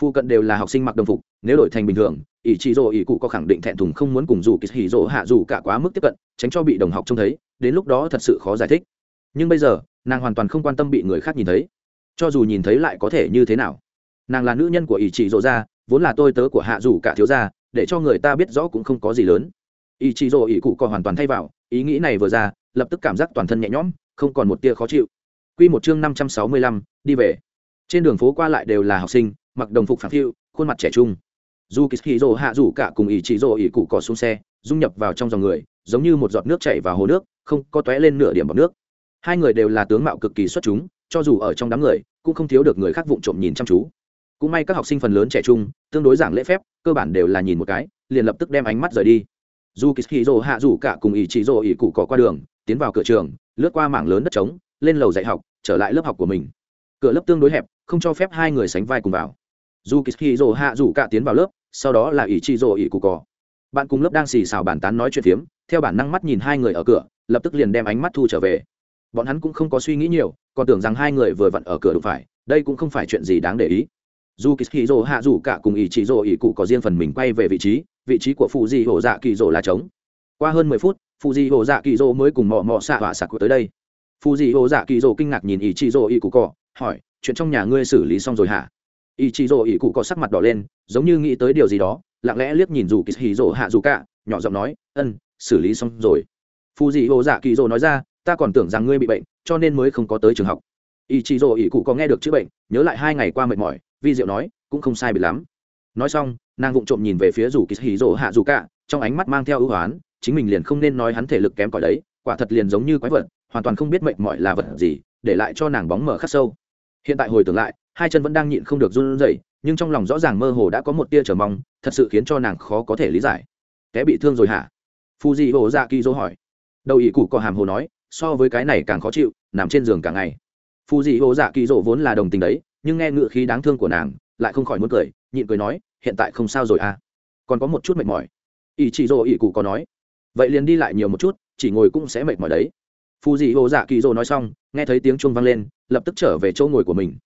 Phu cận đều là học sinh mặc đồng phục, nếu đổi thành bình thường ý chỉ dô ý cụ có khẳng định thẹn thùng không muốn cùng dù kỳ hỉ dỗ hạ dù cả quá mức tiếp cận, tránh cho bị đồng học trông thấy, đến lúc đó thật sự khó giải thích. Nhưng bây giờ, nàng hoàn toàn không quan tâm bị người khác nhìn thấy. Cho dù nhìn thấy lại có thể như thế nào? Nàng là nữ nhân của ý chỉ dỗ ra, vốn là tôi tớ của hạ dù cả thiếu gia, để cho người ta biết rõ cũng không có gì lớn. Ý chí dỗ ý cụ có hoàn toàn thay vào, ý nghĩ này vừa ra, lập tức cảm giác toàn thân nhẹ nhõm, không còn một tia khó chịu. Quy một chương năm trăm sáu mươi lăm, đi về. Trên đường phố qua lại đều là học sinh, mặc đồng phục phản phiu, khuôn mặt trẻ trung. Zu Kishiro hạ rủ cả cùng ý chỉ rồ ý cụ có xuống xe, dung nhập vào trong dòng người, giống như một giọt nước chảy vào hồ nước, không có tóe lên nửa điểm bọt nước. Hai người đều là tướng mạo cực kỳ xuất chúng, cho dù ở trong đám người, cũng không thiếu được người khác vụng trộm nhìn chăm chú cũng may các học sinh phần lớn trẻ trung tương đối giảng lễ phép cơ bản đều là nhìn một cái liền lập tức đem ánh mắt rời đi Zu Kishiro hạ rủ cả cùng ý chỉ rồ ý cụ cỏ qua đường tiến vào cửa trường lướt qua mảng lớn đất trống lên lầu dạy học, trở lại lớp học của mình. Cửa lớp tương đối hẹp, không cho phép hai người sánh vai cùng vào. Dù kỳ dỗ hạ rủ cả tiến vào lớp, sau đó là ý chị rồ ý cụ cò bạn cùng lớp đang xì xào bàn tán nói chuyện phiếm, theo bản năng mắt nhìn hai người ở cửa, lập tức liền đem ánh mắt thu trở về. Bọn hắn cũng không có suy nghĩ nhiều, còn tưởng rằng hai người vừa vặn ở cửa đụng phải, đây cũng không phải chuyện gì đáng để ý. Dù kỳ hì hạ dù cả cùng ý chị rồ ý cụ có riêng phần mình quay về vị trí vị trí của phụ di hổ dạ kỳ rồ là trống. Qua hơn mười phút phụ di hổ dạ kỳ rồ mới cùng mò mò xạ hỏa sạc tới đây phù dị ô dạ kỳ Dỗ kinh ngạc nhìn ý chị dỗ ý cụ cọ hỏi, chuyện trong nhà ngươi xử lý xong rồi hả? Ý chị dỗ ý cụ cọ sắc mặt đỏ lên, giống như nghĩ tới điều gì đó, lặng lẽ liếc nhìn dù kỳ hì Dỗ hạ dù cả nhỏ giọng nói ân xử lý xong rồi. Phù dị ô dạ kỳ Dỗ nói ra, ta còn tưởng rằng ngươi bị bệnh, cho nên mới không có tới trường học. Ý chị dỗ ý cụ có nghe được chữa bệnh, nhớ lại hai ngày qua mệt mỏi, vi diệu nói, cũng không sai bị lắm. Nói xong, nàng vụng trộm nhìn về phía rủ kỳ hì rỗ hạ dù cả trong ánh mắt mang theo ưu hoán, chính mình liền không nên nói hắn thể lực kém cỏi đấy, quả thật liền giống như quái vật hoàn toàn không biết mệnh mọi là vật gì, để lại cho nàng bóng mở khắc sâu. Hiện tại hồi tưởng lại, hai chân vẫn đang nhịn không được run rẩy, nhưng trong lòng rõ ràng mơ hồ đã có một tia chờ mong, thật sự khiến cho nàng khó có thể lý giải. Té bị thương rồi hả? Phu di hồ ra kỳ dỗ hỏi. Đầu ỷ cụ có hàm hồ nói, so với cái này càng khó chịu, nằm trên giường cả ngày. Phu di hồ dạ kỳ dỗ vốn là đồng tình đấy, nhưng nghe ngựa khí đáng thương của nàng, lại không khỏi muốn cười, nhịn cười nói, hiện tại không sao rồi à? Còn có một chút mệt mỏi. Ỷ chị rồ ỷ cụ có nói. Vậy liền đi lại nhiều một chút, chỉ ngồi cũng sẽ mệt mỏi đấy phù dị hồ dạ kỳ rồ nói xong, nghe thấy tiếng chuông vang lên, lập tức trở về chỗ ngồi của mình.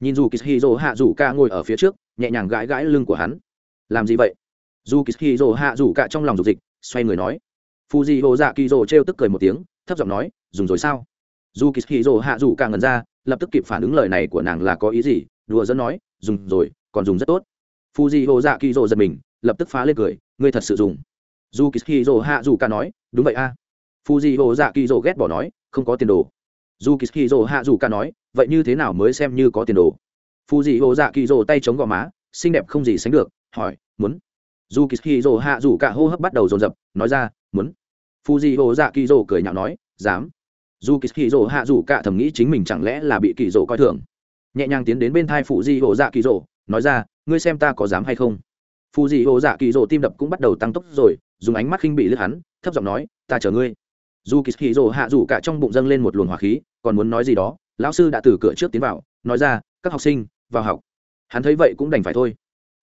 Nhìn dù kỳ rồ hạ dù ca ngồi ở phía trước, nhẹ nhàng gãi gãi lưng của hắn. Làm gì vậy? Dù kỳ rồ hạ dù ca trong lòng dục dịch, xoay người nói. Phù dị hồ dạ kỳ rồ trêu tức cười một tiếng, thấp giọng nói, dùng rồi sao? Dù kỳ rồ hạ dù ca ngần ra, lập tức kịp phản ứng lời này của nàng là có ý gì, đùa dẫn nói, dùng rồi, còn dùng rất tốt. Phù dị hồ dạ kỳ rồ giật mình, lập tức phá lên cười, ngươi thật sự dùng. Dù kỳ rồ hạ dù ca nói, đúng vậy a. à fuji di hồ dạ kỳ ghét bỏ nói, không có tiền đồ. Dù kỳ hạ dù ca nói, vậy như thế nào mới xem như có tiền đồ? Fuji di hồ dạ kỳ tay chống gò má, xinh đẹp không gì sánh được. Hỏi, muốn? Dù kỳ hạ dù cả hô hấp bắt đầu dồn dập, nói ra, muốn. Fuji di hồ dạ kỳ cười nhạo nói, dám. Dù kỳ hạ dù cả thầm nghĩ chính mình chẳng lẽ là bị kỳ rồ coi thường. Nhẹ nhàng tiến đến bên thai phụ di hồ dạ kỳ nói ra, ngươi xem ta có dám hay không? Phù dị hồ dạ kỳ tim đập cũng bắt đầu tăng tốc rồi, dùng ánh mắt khinh bị lướt hắn, thấp giọng nói, ta chờ ngươi dù kỳ hì rồ hạ dù cả trong bụng dâng lên một luồng hỏa khí, còn muốn nói gì đó, lão sư đã từ cửa trước tiến vào, nói ra, các học sinh, vào học. Hắn thấy vậy cũng đành phải thôi.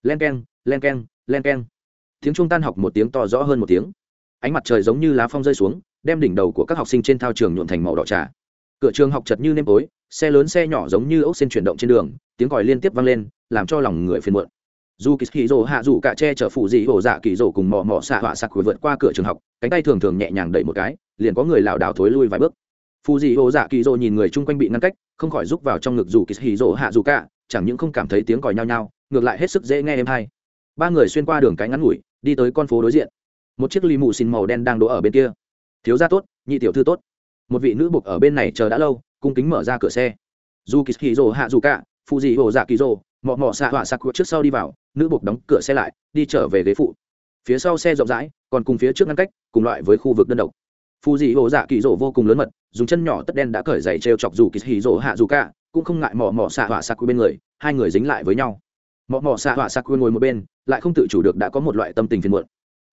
Len k e n len k e n len k e n tiếng trung tan học một tiếng to rõ hơn một tiếng. Ánh mặt trời giống như lá phong rơi xuống, đem đỉnh đầu của các học sinh trên thao trường nhuộn thành màu đỏ trà. Cửa trường học chật như nêm tối, xe lớn xe nhỏ giống như ốc xin chuyển động trên đường, tiếng còi liên tiếp vang lên, làm cho lòng người phiền muộn dù kỳ hì rồ hạ dù cả che chở phụ dị hổ dạ kỳ rồ cùng mò mò xạ họa sặc vượt qua cửa trường học, cánh tay thường thường nhẹ nhàng đẩy một cái, liền có người lảo đảo thối lui vài bước. Phụ dị hổ dạ kỳ rồ nhìn người chung quanh bị ngăn cách, không khỏi rúc vào trong ngực dù kỳ hì rồ hạ dù cả, chẳng những không cảm thấy tiếng còi nhao nhao, ngược lại hết sức dễ nghe êm hay. Ba người xuyên qua đường cái ngắn ngủi, đi tới con phố đối diện. Một chiếc ly mù xin màu đen đang đỗ ở bên kia. Thiếu gia tốt, nhị tiểu thư tốt. Một vị nữ buộc ở bên này chờ đã lâu, cung kính mở ra cửa xe. Dù kỳ hì rồ hạ dù cả, phụ dị hồ dạ kỳ rồ mọ mọ xạ họa sặc trước sau đi vào, nữ buộc đóng cửa xe lại, đi trở về ghế phụ. Phía sau xe rộng rãi, còn cùng phía trước ngăn cách, cùng loại với khu vực đơn độc. Phù dị hồ dạ kỳ rỗ vô cùng lớn mật, dùng chân nhỏ tất đen đã cởi giày t chọc dù kỳ hì rỗ hạ dù cả, cũng không ngại mò mò xạ họa Quy bên người, hai người dính lại với nhau. Mò mò xạ họa Quy ngồi một bên, lại không tự chủ được đã có một loại tâm tình phiền muộn.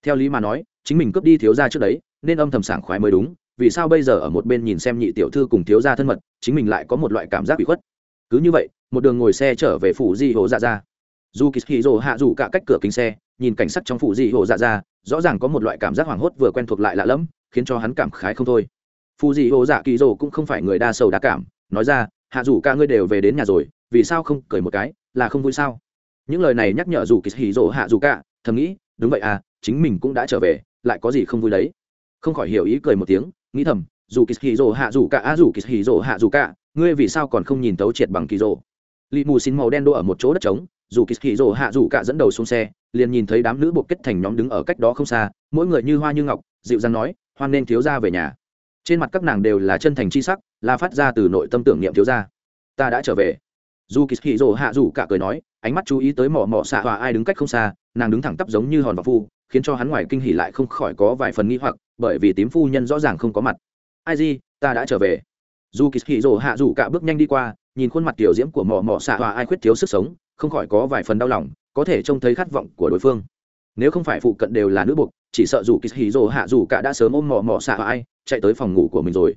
Theo lý mà nói, chính mình cướp đi thiếu gia trước đấy, nên âm thầm sảng khoái mới đúng, vì sao bây giờ ở một bên nhìn xem nhị tiểu thư cùng thiếu gia thân mật, chính mình lại có một loại cảm giác bị khuất. Cứ như vậy một đường ngồi xe trở về phủ di hồ dạ ra dù kỳ hì rồ hạ Dù cả cách cửa kính xe, nhìn cảnh sắc trong phủ di hồ dạ ra rõ ràng có một loại cảm giác hoảng hốt vừa quen thuộc lại lạ lẫm, khiến cho hắn cảm khái không thôi. Phù di hồ dạ kỳ rồ cũng không phải người đa sầu đa cảm, nói ra, hạ Dù cả ngươi đều về đến nhà rồi, vì sao không cười một cái, là không vui sao? Những lời này nhắc nhở dù kỳ hì rồ hạ Dù cả, thầm nghĩ, đúng vậy à chính mình cũng đã trở về, lại có gì không vui đấy? Không khỏi hiểu ý cười một tiếng, nghĩ thầm, dù kỳ hì rồ hạ Dù cả a dù kỳ hì rồ hạ Dù cả, ngươi vì sao còn không nhìn tấu triệt bằng kỳ rồ? Lì mù xin màu đen đỗ ở một chỗ đất trống, dù kỳ hì rồ hạ dù cả dẫn đầu xuống xe, liền nhìn thấy đám nữ buộc kết thành nhóm đứng ở cách đó không xa, mỗi người như hoa như ngọc, dịu dàng nói, hoan nên thiếu gia về nhà. Trên mặt các nàng đều là chân thành c h i sắc, là phát ra từ nội tâm tưởng niệm thiếu gia. Ta đã trở về. Dù kỳ hì rồ hạ dù cả cười nói, ánh mắt chú ý tới mỏ mỏ xạ hòa ai đứng cách không xa, nàng đứng thẳng tắp giống như hòn và phu, khiến cho hắn ngoài kinh hỉ lại không khỏi có vài phần nghi hoặc, bởi vì tím phu nhân rõ ràng không có mặt. Ai gì ta đã trở về. Dù kỳ hì rồ hạ dù cả bước nhanh đi qua nhìn khuôn mặt tiểu diễm của mỏ mỏ xạ hòa ai khuyết thiếu sức sống, không khỏi có vài phần đau lòng, có thể trông thấy khát vọng của đối phương. Nếu không phải phụ cận đều là nữ buộc chỉ sợ dù kỳ hì rồ hạ rủ cả đã sớm ôm mỏ mỏ xạ hòa ai, chạy tới phòng ngủ của mình rồi.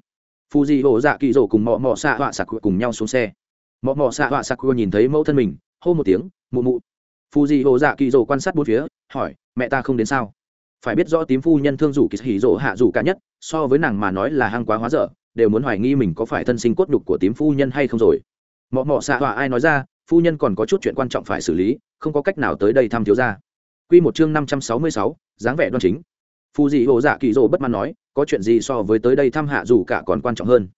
Phu di hồ dạ kỳ rồ cùng mỏ mỏ xạ hòa sạc cùng nhau xuống xe. Mỏ mỏ xạ hòa sạc nhìn thấy mẫu thân mình, hô một tiếng, mụ mụ. Phu di hồ dạ kỳ rồ quan sát bốn phía, hỏi, mẹ ta không đến sao? Phải biết rõ tím phu nhân thương rủ kỳ hì rồ hạ rủ cả nhất, so với nàng mà nói là hăng quá hóa dở đều muốn hoài nghi mình có phải thân sinh cốt nhục của tím phu nhân hay không rồi mọ mọ xạ họa ai nói ra phu nhân còn có chút chuyện quan trọng phải xử lý không có cách nào tới đây thăm thiếu gia Quy một chương năm trăm sáu mươi sáu, dáng vẻ đoan chính. Phu dị hồ dạ kỳ rồ bất mãn nói, có chuyện gì so với tới đây thăm hạ dù cả còn quan trọng hơn.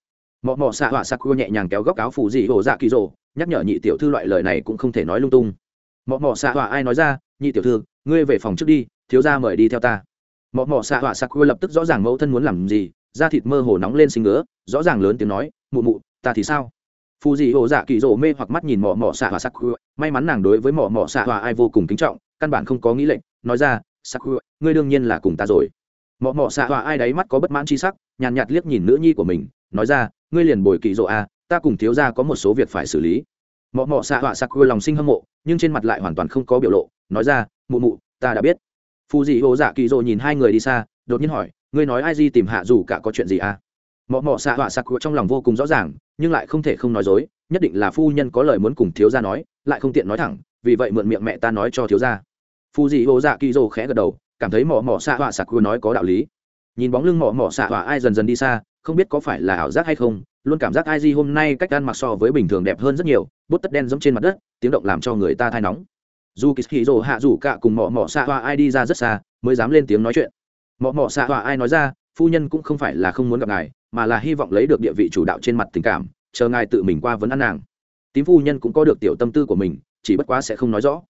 Mọ mọ xạ họa Sakura nhẹ nhàng kéo góc áo phù dị hồ dạ kỳ rồ, nhắc nhở nhị tiểu thư loại lời này cũng không thể nói lung tung. Mọ mọ xạ họa ai nói ra, nhị tiểu thư, ngươi về phòng trước đi, thiếu gia mời đi theo ta. Mọ mọ xạ họa Sakura lập tức rõ ràng mẫu thân muốn làm gì, da thịt mơ hồ nóng lên sinh ngứa, rõ ràng lớn tiếng nói, mụ mụ, ta thì sao? phù dị hồ dạ kỳ rỗ mê hoặc mắt nhìn mỏ mỏ xạ hòa sắc may mắn nàng đối với mỏ mỏ xạ hòa ai vô cùng kính trọng căn bản không có nghĩ lệnh nói ra sắc ngươi đương nhiên là cùng ta rồi. Mỏ mỏ xạ hòa ai đáy mắt có bất mãn chi sắc nhàn nhạt liếc nhìn nữ nhi của mình nói ra ngươi liền bồi kỳ rỗ a à, ta cùng thiếu ra có một số việc phải xử lý. Mỏ mỏ xạ hòa sắc lòng sinh hâm mộ nhưng trên mặt lại hoàn toàn không có biểu lộ nói ra mụ mụ ta đã biết. Phù dị hồ dạ kỳ rỗ nhìn hai người đi xa đột nhiên hỏi ngươi nói ai di tìm hạ dù cả có chuyện gì à? Mọ mọ xạ họa sặc trong lòng vô cùng rõ ràng, nhưng lại không thể không nói dối, nhất định là phu nhân có lời muốn cùng thiếu gia nói, lại không tiện nói thẳng, vì vậy mượn miệng mẹ ta nói cho thiếu gia. Phu dị ô dạ kỳ dô khẽ gật đầu, cảm thấy mỏ mỏ xạ họa sặc nói có đạo lý. Nhìn bóng lưng mỏ mỏ xạ họa, ai dần dần đi xa, không biết có phải là ảo giác hay không, luôn cảm giác ai di hôm nay cách ăn mặc so với bình thường đẹp hơn rất nhiều, bút tất đen giống trên mặt đất, tiếng động làm cho người ta thai nóng. Dù kỳ dô hạ rủ cả cùng mỏ mỏ xạ họa ai đi ra rất xa, mới dám lên tiếng nói chuyện mọ mọ xạ họa ai nói ra, phu nhân cũng không phải là không muốn gặp ngài, mà là hy vọng lấy được địa vị chủ đạo trên mặt tình cảm, chờ ngài tự mình qua vấn ăn nàng. Tím phu nhân cũng có được tiểu tâm tư của mình, chỉ bất quá sẽ không nói rõ.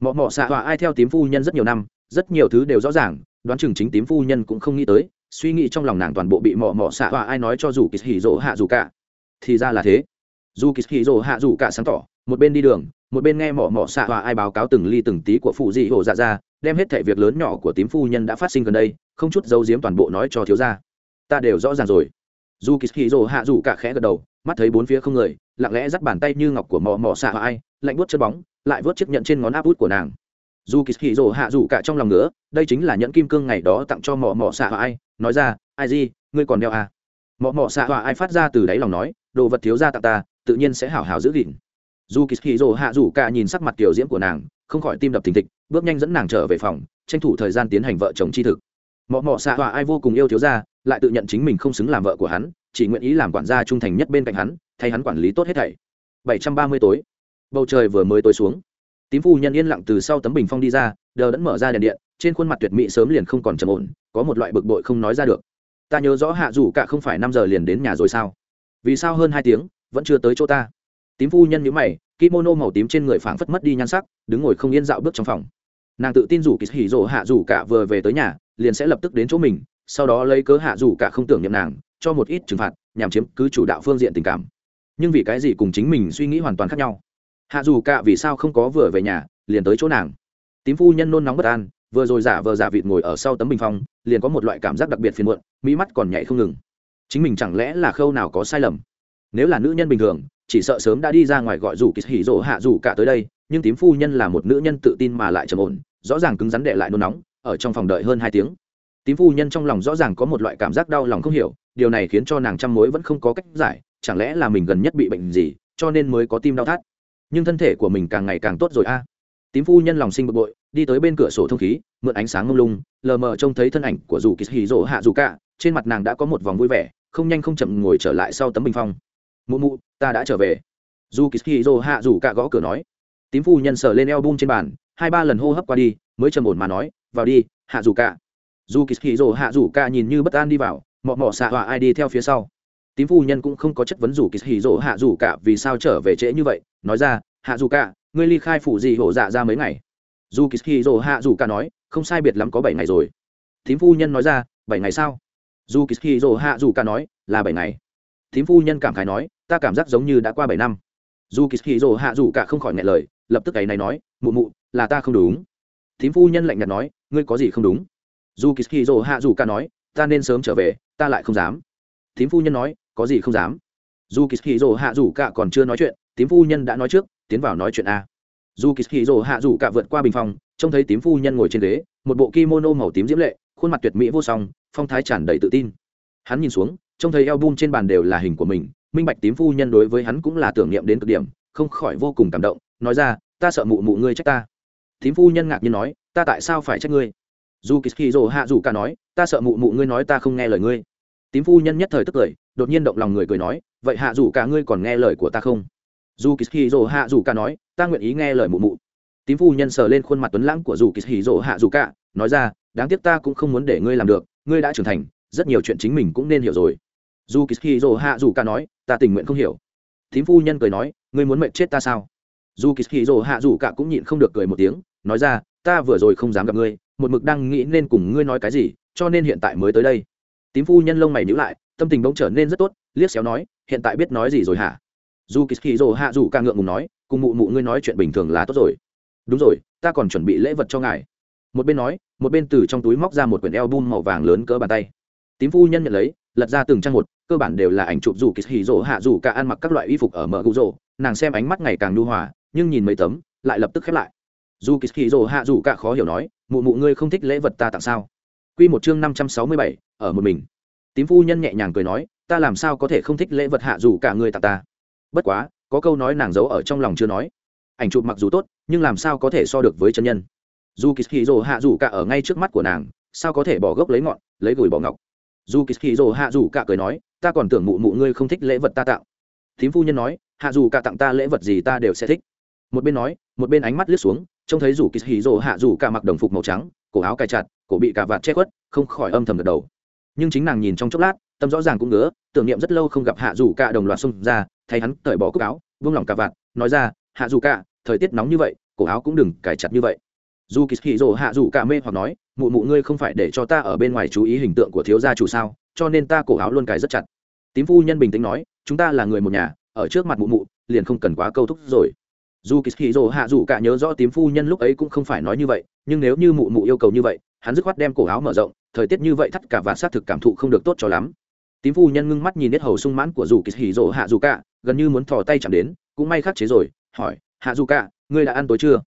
Mọ mọ xạ hòa ai theo tím phu nhân rất nhiều năm, rất nhiều thứ đều rõ ràng, đoán chừng chính tím phu nhân cũng không nghĩ tới, suy nghĩ trong lòng nàng toàn bộ bị mọ mọ xạ hòa ai nói cho dù kỳ hỉ rỗ hạ dù cả. Thì ra là thế. Dù kỳ hỉ rỗ hạ dù cả sáng tỏ, một bên đi đường một bên nghe mọ mọ xạ hòa ai báo cáo từng ly từng tí của phụ dị hồ dạ ra, đem hết thể việc lớn nhỏ của tím phu nhân đã phát sinh gần đây, không chút giấu giếm toàn bộ nói cho thiếu gia. Ta đều rõ ràng rồi. Dù kỳ hì rồ hạ dù cả khẽ gật đầu, mắt thấy bốn phía không người, lặng lẽ dắt bàn tay như ngọc của mò mò xạ ai, lạnh buốt chân bóng, lại vuốt chiếc nhận trên ngón áp út của nàng. Dù kỳ hì rồ hạ dù cả trong lòng nữa đây chính là nhẫn kim cương ngày đó tặng cho mò mò xạ ai, nói ra, ai gì, ngươi còn đeo à? mọ mọ xạ Hòa ai phát ra từ đáy lòng nói, đồ vật thiếu ra tặng ta, tự nhiên sẽ hảo hảo giữ gìn dù kỳ hì rồ hạ rủ cả nhìn sắc mặt kiểu diễm của nàng, không khỏi tim đập thình thịch, bước nhanh dẫn nàng trở về phòng, tranh thủ thời gian tiến hành vợ chồng chi thực. Mọ mọ xạ họa ai vô cùng yêu thiếu ra lại tự nhận chính mình không xứng làm vợ của hắn, chỉ nguyện ý làm quản gia trung thành nhất bên cạnh hắn, thay hắn quản lý tốt hết thảy. Bảy trăm ba mươi tối. Bầu trời vừa mới tối xuống. Tím phu nhân yên lặng từ sau tấm bình phong đi ra, đờ đẫn mở ra đèn điện, trên khuôn mặt tuyệt mỹ sớm liền không còn trầm ổn, có một loại bực bội không nói ra được. Ta nhớ rõ hạ dù cả không phải năm giờ liền đến nhà rồi sao? Vì sao hơn hai tiếng, vẫn chưa tới chỗ ta? Tím phu nhân nhữ mày, kimono màu tím trên người phảng phất mất đi nhan sắc, đứng ngồi không yên dạo bước trong phòng. Nàng tự tin rủ kỳ hỉ rỗ hạ rủ cả vừa về tới nhà, liền sẽ lập tức đến chỗ mình, sau đó lấy cớ hạ rủ cả không tưởng nhầm nàng, cho một ít trừng phạt, nhằm chiếm cứ chủ đạo phương diện tình cảm. Nhưng vì cái gì cùng chính mình suy nghĩ hoàn toàn khác nhau? Hạ dù cả vì sao không có vừa về nhà, liền tới chỗ nàng? Tím phu nhân nôn nóng bất an, vừa rồi giả vờ giả vịt ngồi ở sau tấm bình phong, liền có một loại cảm giác đặc biệt phiền muộn, mỹ mắt còn nhảy không ngừng. Chính mình chẳng lẽ là khâu nào có sai lầm? Nếu là nữ nhân bình thường chỉ sợ sớm đã đi ra ngoài gọi rủ kỳ hỉ rỗ hạ rủ cả tới đây, nhưng tím phu nhân là một nữ nhân tự tin mà lại trầm ổn, rõ ràng cứng rắn đệ lại nôn nóng, ở trong phòng đợi hơn hai tiếng. Tím phu nhân trong lòng rõ ràng có một loại cảm giác đau lòng không hiểu, điều này khiến cho nàng trăm mối vẫn không có cách giải, chẳng lẽ là mình gần nhất bị bệnh gì, cho nên mới có tim đau thắt. Nhưng thân thể của mình càng ngày càng tốt rồi a. Tím phu nhân lòng sinh bực bội, đi tới bên cửa sổ thông khí, mượn ánh sáng mông lung, lờ mờ trông thấy thân ảnh của dù kỳ hì rỗ hạ dù cả, trên mặt nàng đã có một vòng vui vẻ, không nhanh không chậm ngồi trở lại sau tấm bình phong mụ mụ, ta đã trở về. Dù kỳ hì hạ dù cả gõ cửa nói. Tím phu nhân sờ lên eo bum trên bàn, hai ba lần hô hấp qua đi, mới trầm ổn mà nói, vào đi, hạ dù cả. Dù kỳ hì hạ dù cả nhìn như bất an đi vào, mọ mọ xạ hòa ai đi theo phía sau. Tím phu nhân cũng không có chất vấn dù kỳ hì hạ dù cả vì sao trở về trễ như vậy, nói ra, hạ dù cả, ngươi ly khai phủ gì hổ dạ ra mấy ngày? Dù kỳ hì hạ dù cả nói, không sai biệt lắm có bảy ngày rồi. Tím phu nhân nói ra, bảy ngày sao? Dù kỳ hì hạ dù cả nói, là bảy ngày thím phu nhân cảm khái nói, ta cảm giác giống như đã qua bảy năm. Dù kỳ hì hạ dù cả không khỏi ngại lời, lập tức ấy này nói, mụ mụ, là ta không đúng. Thím phu nhân lạnh nhạt nói, ngươi có gì không đúng? Dù kỳ hì hạ dù cả nói, ta nên sớm trở về, ta lại không dám. Thím phu nhân nói, có gì không dám? Dù kỳ hì hạ dù cả còn chưa nói chuyện, thím phu nhân đã nói trước, tiến vào nói chuyện a. Dù kỳ hì hạ dù cả vượt qua bình phòng, trông thấy tím phu nhân ngồi trên ghế, một bộ kimono màu tím diễm lệ, khuôn mặt tuyệt mỹ vô song, phong thái tràn đầy tự tin. Hắn nhìn xuống trông thấy eo trên bàn đều là hình của mình, minh bạch tím phu nhân đối với hắn cũng là tưởng niệm đến cực điểm, không khỏi vô cùng cảm động, nói ra, ta sợ mụ mụ ngươi trách ta. Tím phu nhân ngạc nhiên nói, ta tại sao phải trách ngươi? Dù kỳ hạ dù cả nói, ta sợ mụ mụ ngươi nói ta không nghe lời ngươi. Tím phu nhân nhất thời tức cười, đột nhiên động lòng người cười nói, vậy hạ dù cả ngươi còn nghe lời của ta không? Dù kỳ hạ dù cả nói, ta nguyện ý nghe lời mụ mụ. Tím phu nhân sờ lên khuôn mặt tuấn lãng của dù kỳ hạ dù cả, nói ra, đáng tiếc ta cũng không muốn để ngươi làm được, ngươi đã trưởng thành, rất nhiều chuyện chính mình cũng nên hiểu rồi dù kỳ hì hạ dù cả nói, ta tình nguyện không hiểu. Tím phu nhân cười nói, ngươi muốn mệnh chết ta sao? Dù kỳ hì hạ dù cả cũng nhịn không được cười một tiếng, nói ra, ta vừa rồi không dám gặp ngươi, một mực đang nghĩ nên cùng ngươi nói cái gì, cho nên hiện tại mới tới đây. Tím phu nhân lông mày nhữ lại, tâm tình bỗng trở nên rất tốt, liếc xéo nói, hiện tại biết nói gì rồi hả? Dù kỳ hì rồ hạ dù ca ngượng ngùng nói, cùng mụ mụ ngươi nói chuyện bình thường là tốt rồi. Đúng rồi, ta còn chuẩn bị lễ vật cho ngài. Một bên nói, một bên từ trong túi móc ra một quyển eo bum màu vàng lớn cỡ bàn tay. Tím phu nhân nhận lấy, lật ra từng trang một cơ bản đều là ảnh chụp dù kỳ hì rỗ hạ dù cả ăn mặc các loại y phục ở mở gù rỗ nàng xem ánh mắt ngày càng nhu hòa, nhưng nhìn mấy tấm, lại lập tức khép lại. Dù kỳ hì rỗ hạ dù cả khó hiểu nói, mụ mụ ngươi không thích lễ vật ta tặng sao? Quy một chương năm trăm sáu mươi bảy, ở một mình. Tím phu nhân nhẹ nhàng cười nói, ta làm sao có thể không thích lễ vật hạ dù cả người tặng ta? Bất quá, có câu nói nàng giấu ở trong lòng chưa nói. Ảnh chụp mặc dù tốt, nhưng làm sao có thể so được với chân nhân? Dù kỳ hì rỗ hạ dù cả ở ngay trước mắt của nàng, sao có thể bỏ gốc lấy ngọn, lấy gửi bỏ ngọc? Dù kỳ hì rồ hạ dù cả cười nói, ta còn tưởng mụ mụ ngươi không thích lễ vật ta tặng. Thím phu nhân nói, hạ dù cả tặng ta lễ vật gì ta đều sẽ thích. Một bên nói, một bên ánh mắt lướt xuống, trông thấy dù kỳ hì rồ hạ dù cả mặc đồng phục màu trắng, cổ áo cài chặt, cổ bị cả vạt che khuất, không khỏi âm thầm gật đầu. Nhưng chính nàng nhìn trong chốc lát, tâm rõ ràng cũng ngứa, tưởng niệm rất lâu không gặp hạ dù cả đồng loạt xông ra, thay hắn cởi bỏ cúc áo vương lòng cả vạt, nói ra, hạ dù cả, thời tiết nóng như vậy, cổ áo cũng đừng cài chặt như vậy dù kỳ hì rồ hạ dù cả mê hoặc nói, mụ mụ ngươi không phải để cho ta ở bên ngoài chú ý hình tượng của thiếu gia chủ sao, cho nên ta cổ áo luôn cài rất chặt. Tím phu nhân bình tĩnh nói, chúng ta là người một nhà, ở trước mặt mụ mụ, liền không cần quá câu thúc rồi. Dù kỳ hì rồ hạ dù cả nhớ rõ tím phu nhân lúc ấy cũng không phải nói như vậy, nhưng nếu như mụ mụ yêu cầu như vậy, hắn dứt khoát đem cổ áo mở rộng, thời tiết như vậy thắt cả và sát thực cảm thụ không được tốt cho lắm. Tím phu nhân ngưng mắt nhìn nét hầu sung mãn của dù kỳ hì rồ hạ dù cả, gần như muốn thò tay chạm đến, cũng may khắc chế rồi, hỏi, hạ dù cả, ngươi đã ăn tối chưa?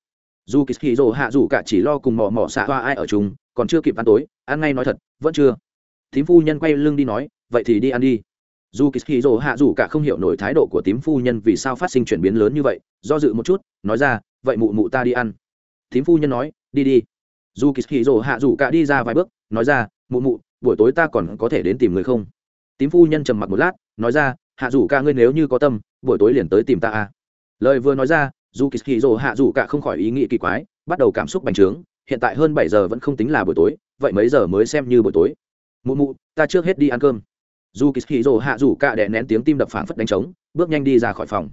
Dù kỳ kỳ rỗ hạ dù cả chỉ lo cùng mò mò xạ hoa ai ở chúng, còn chưa kịp ăn tối ăn ngay nói thật vẫn chưa. Tím phu nhân quay lưng đi nói vậy thì đi ăn đi. Dù kỳ kỳ rồ hạ dù cả không hiểu nổi thái độ của tím phu nhân vì sao phát sinh chuyển biến lớn như vậy do dự một chút nói ra vậy mụ mụ ta đi ăn. Tím phu nhân nói đi đi. Dù kỳ kỳ rồ hạ dù cả đi ra vài bước nói ra mụ mụ buổi tối ta còn có thể đến tìm người không? Tím phu nhân trầm mặc một lát nói ra hạ dù cả ngươi nếu như có tâm buổi tối liền tới tìm ta à. Lời vừa nói ra dù kỳ hì rồ hạ dù cả không khỏi ý nghĩ kỳ quái, bắt đầu cảm xúc bành trướng, hiện tại hơn bảy giờ vẫn không tính là buổi tối, vậy mấy giờ mới xem như buổi tối? Mụ mụ, ta trước hết đi ăn cơm. Dù kỳ hì rồ hạ dù cả đè nén tiếng tim đập phảng phất đánh trống, bước nhanh đi ra khỏi phòng.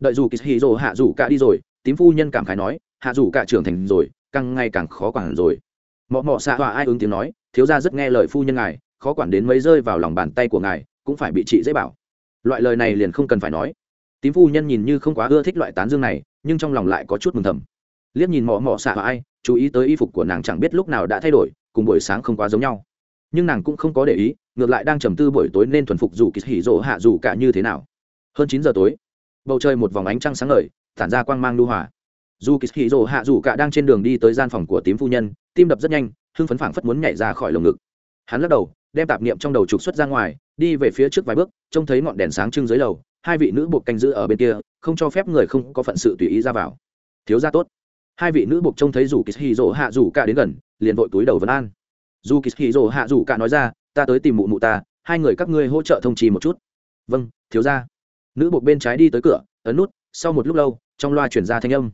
Đợi dù kỳ hì rồ hạ dù cả đi rồi, tím phu nhân cảm khái nói, hạ dù cả trưởng thành rồi, càng ngày càng khó quản rồi. Mọ mọ xạ hòa ai ứng tiếng nói, thiếu gia rất nghe lời phu nhân ngài, khó quản đến mấy rơi vào lòng bàn tay của ngài, cũng phải bị chị dễ bảo. Loại lời này liền không cần phải nói tím phu nhân nhìn như không quá ưa thích loại tán dương này, nhưng trong lòng lại có chút mừng thầm. Liếc nhìn mỏ mỏ xạ và ai, chú ý tới y phục của nàng chẳng biết lúc nào đã thay đổi, cùng buổi sáng không quá giống nhau. Nhưng nàng cũng không có để ý, ngược lại đang trầm tư buổi tối nên thuần phục dù kỳ hỉ rỗ hạ dù cả như thế nào. Hơn chín giờ tối, bầu trời một vòng ánh trăng sáng ngời, tản ra quang mang lưu hòa. Dù kỳ hỉ rỗ hạ dù cả đang trên đường đi tới gian phòng của tím phu nhân, tim đập rất nhanh, hưng phấn phảng phất muốn nhảy ra khỏi lồng ngực. Hắn lắc đầu, đem tạp niệm trong đầu trục xuất ra ngoài, đi về phía trước vài bước, trông thấy ngọn đèn sáng trưng dưới lầu hai vị nữ buộc canh giữ ở bên kia, không cho phép người không có phận sự tùy ý ra vào. Thiếu gia tốt. Hai vị nữ buộc trông thấy dù kỳ hì dỗ hạ dù cả đến gần, liền vội túi đầu vấn an. Dù kỳ hì dỗ hạ dù cả nói ra, ta tới tìm mụ mụ ta, hai người các ngươi hỗ trợ thông trì một chút. Vâng thiếu gia. Nữ buộc bên trái đi tới cửa, ấn nút, sau một lúc lâu, trong loa chuyển ra thanh âm.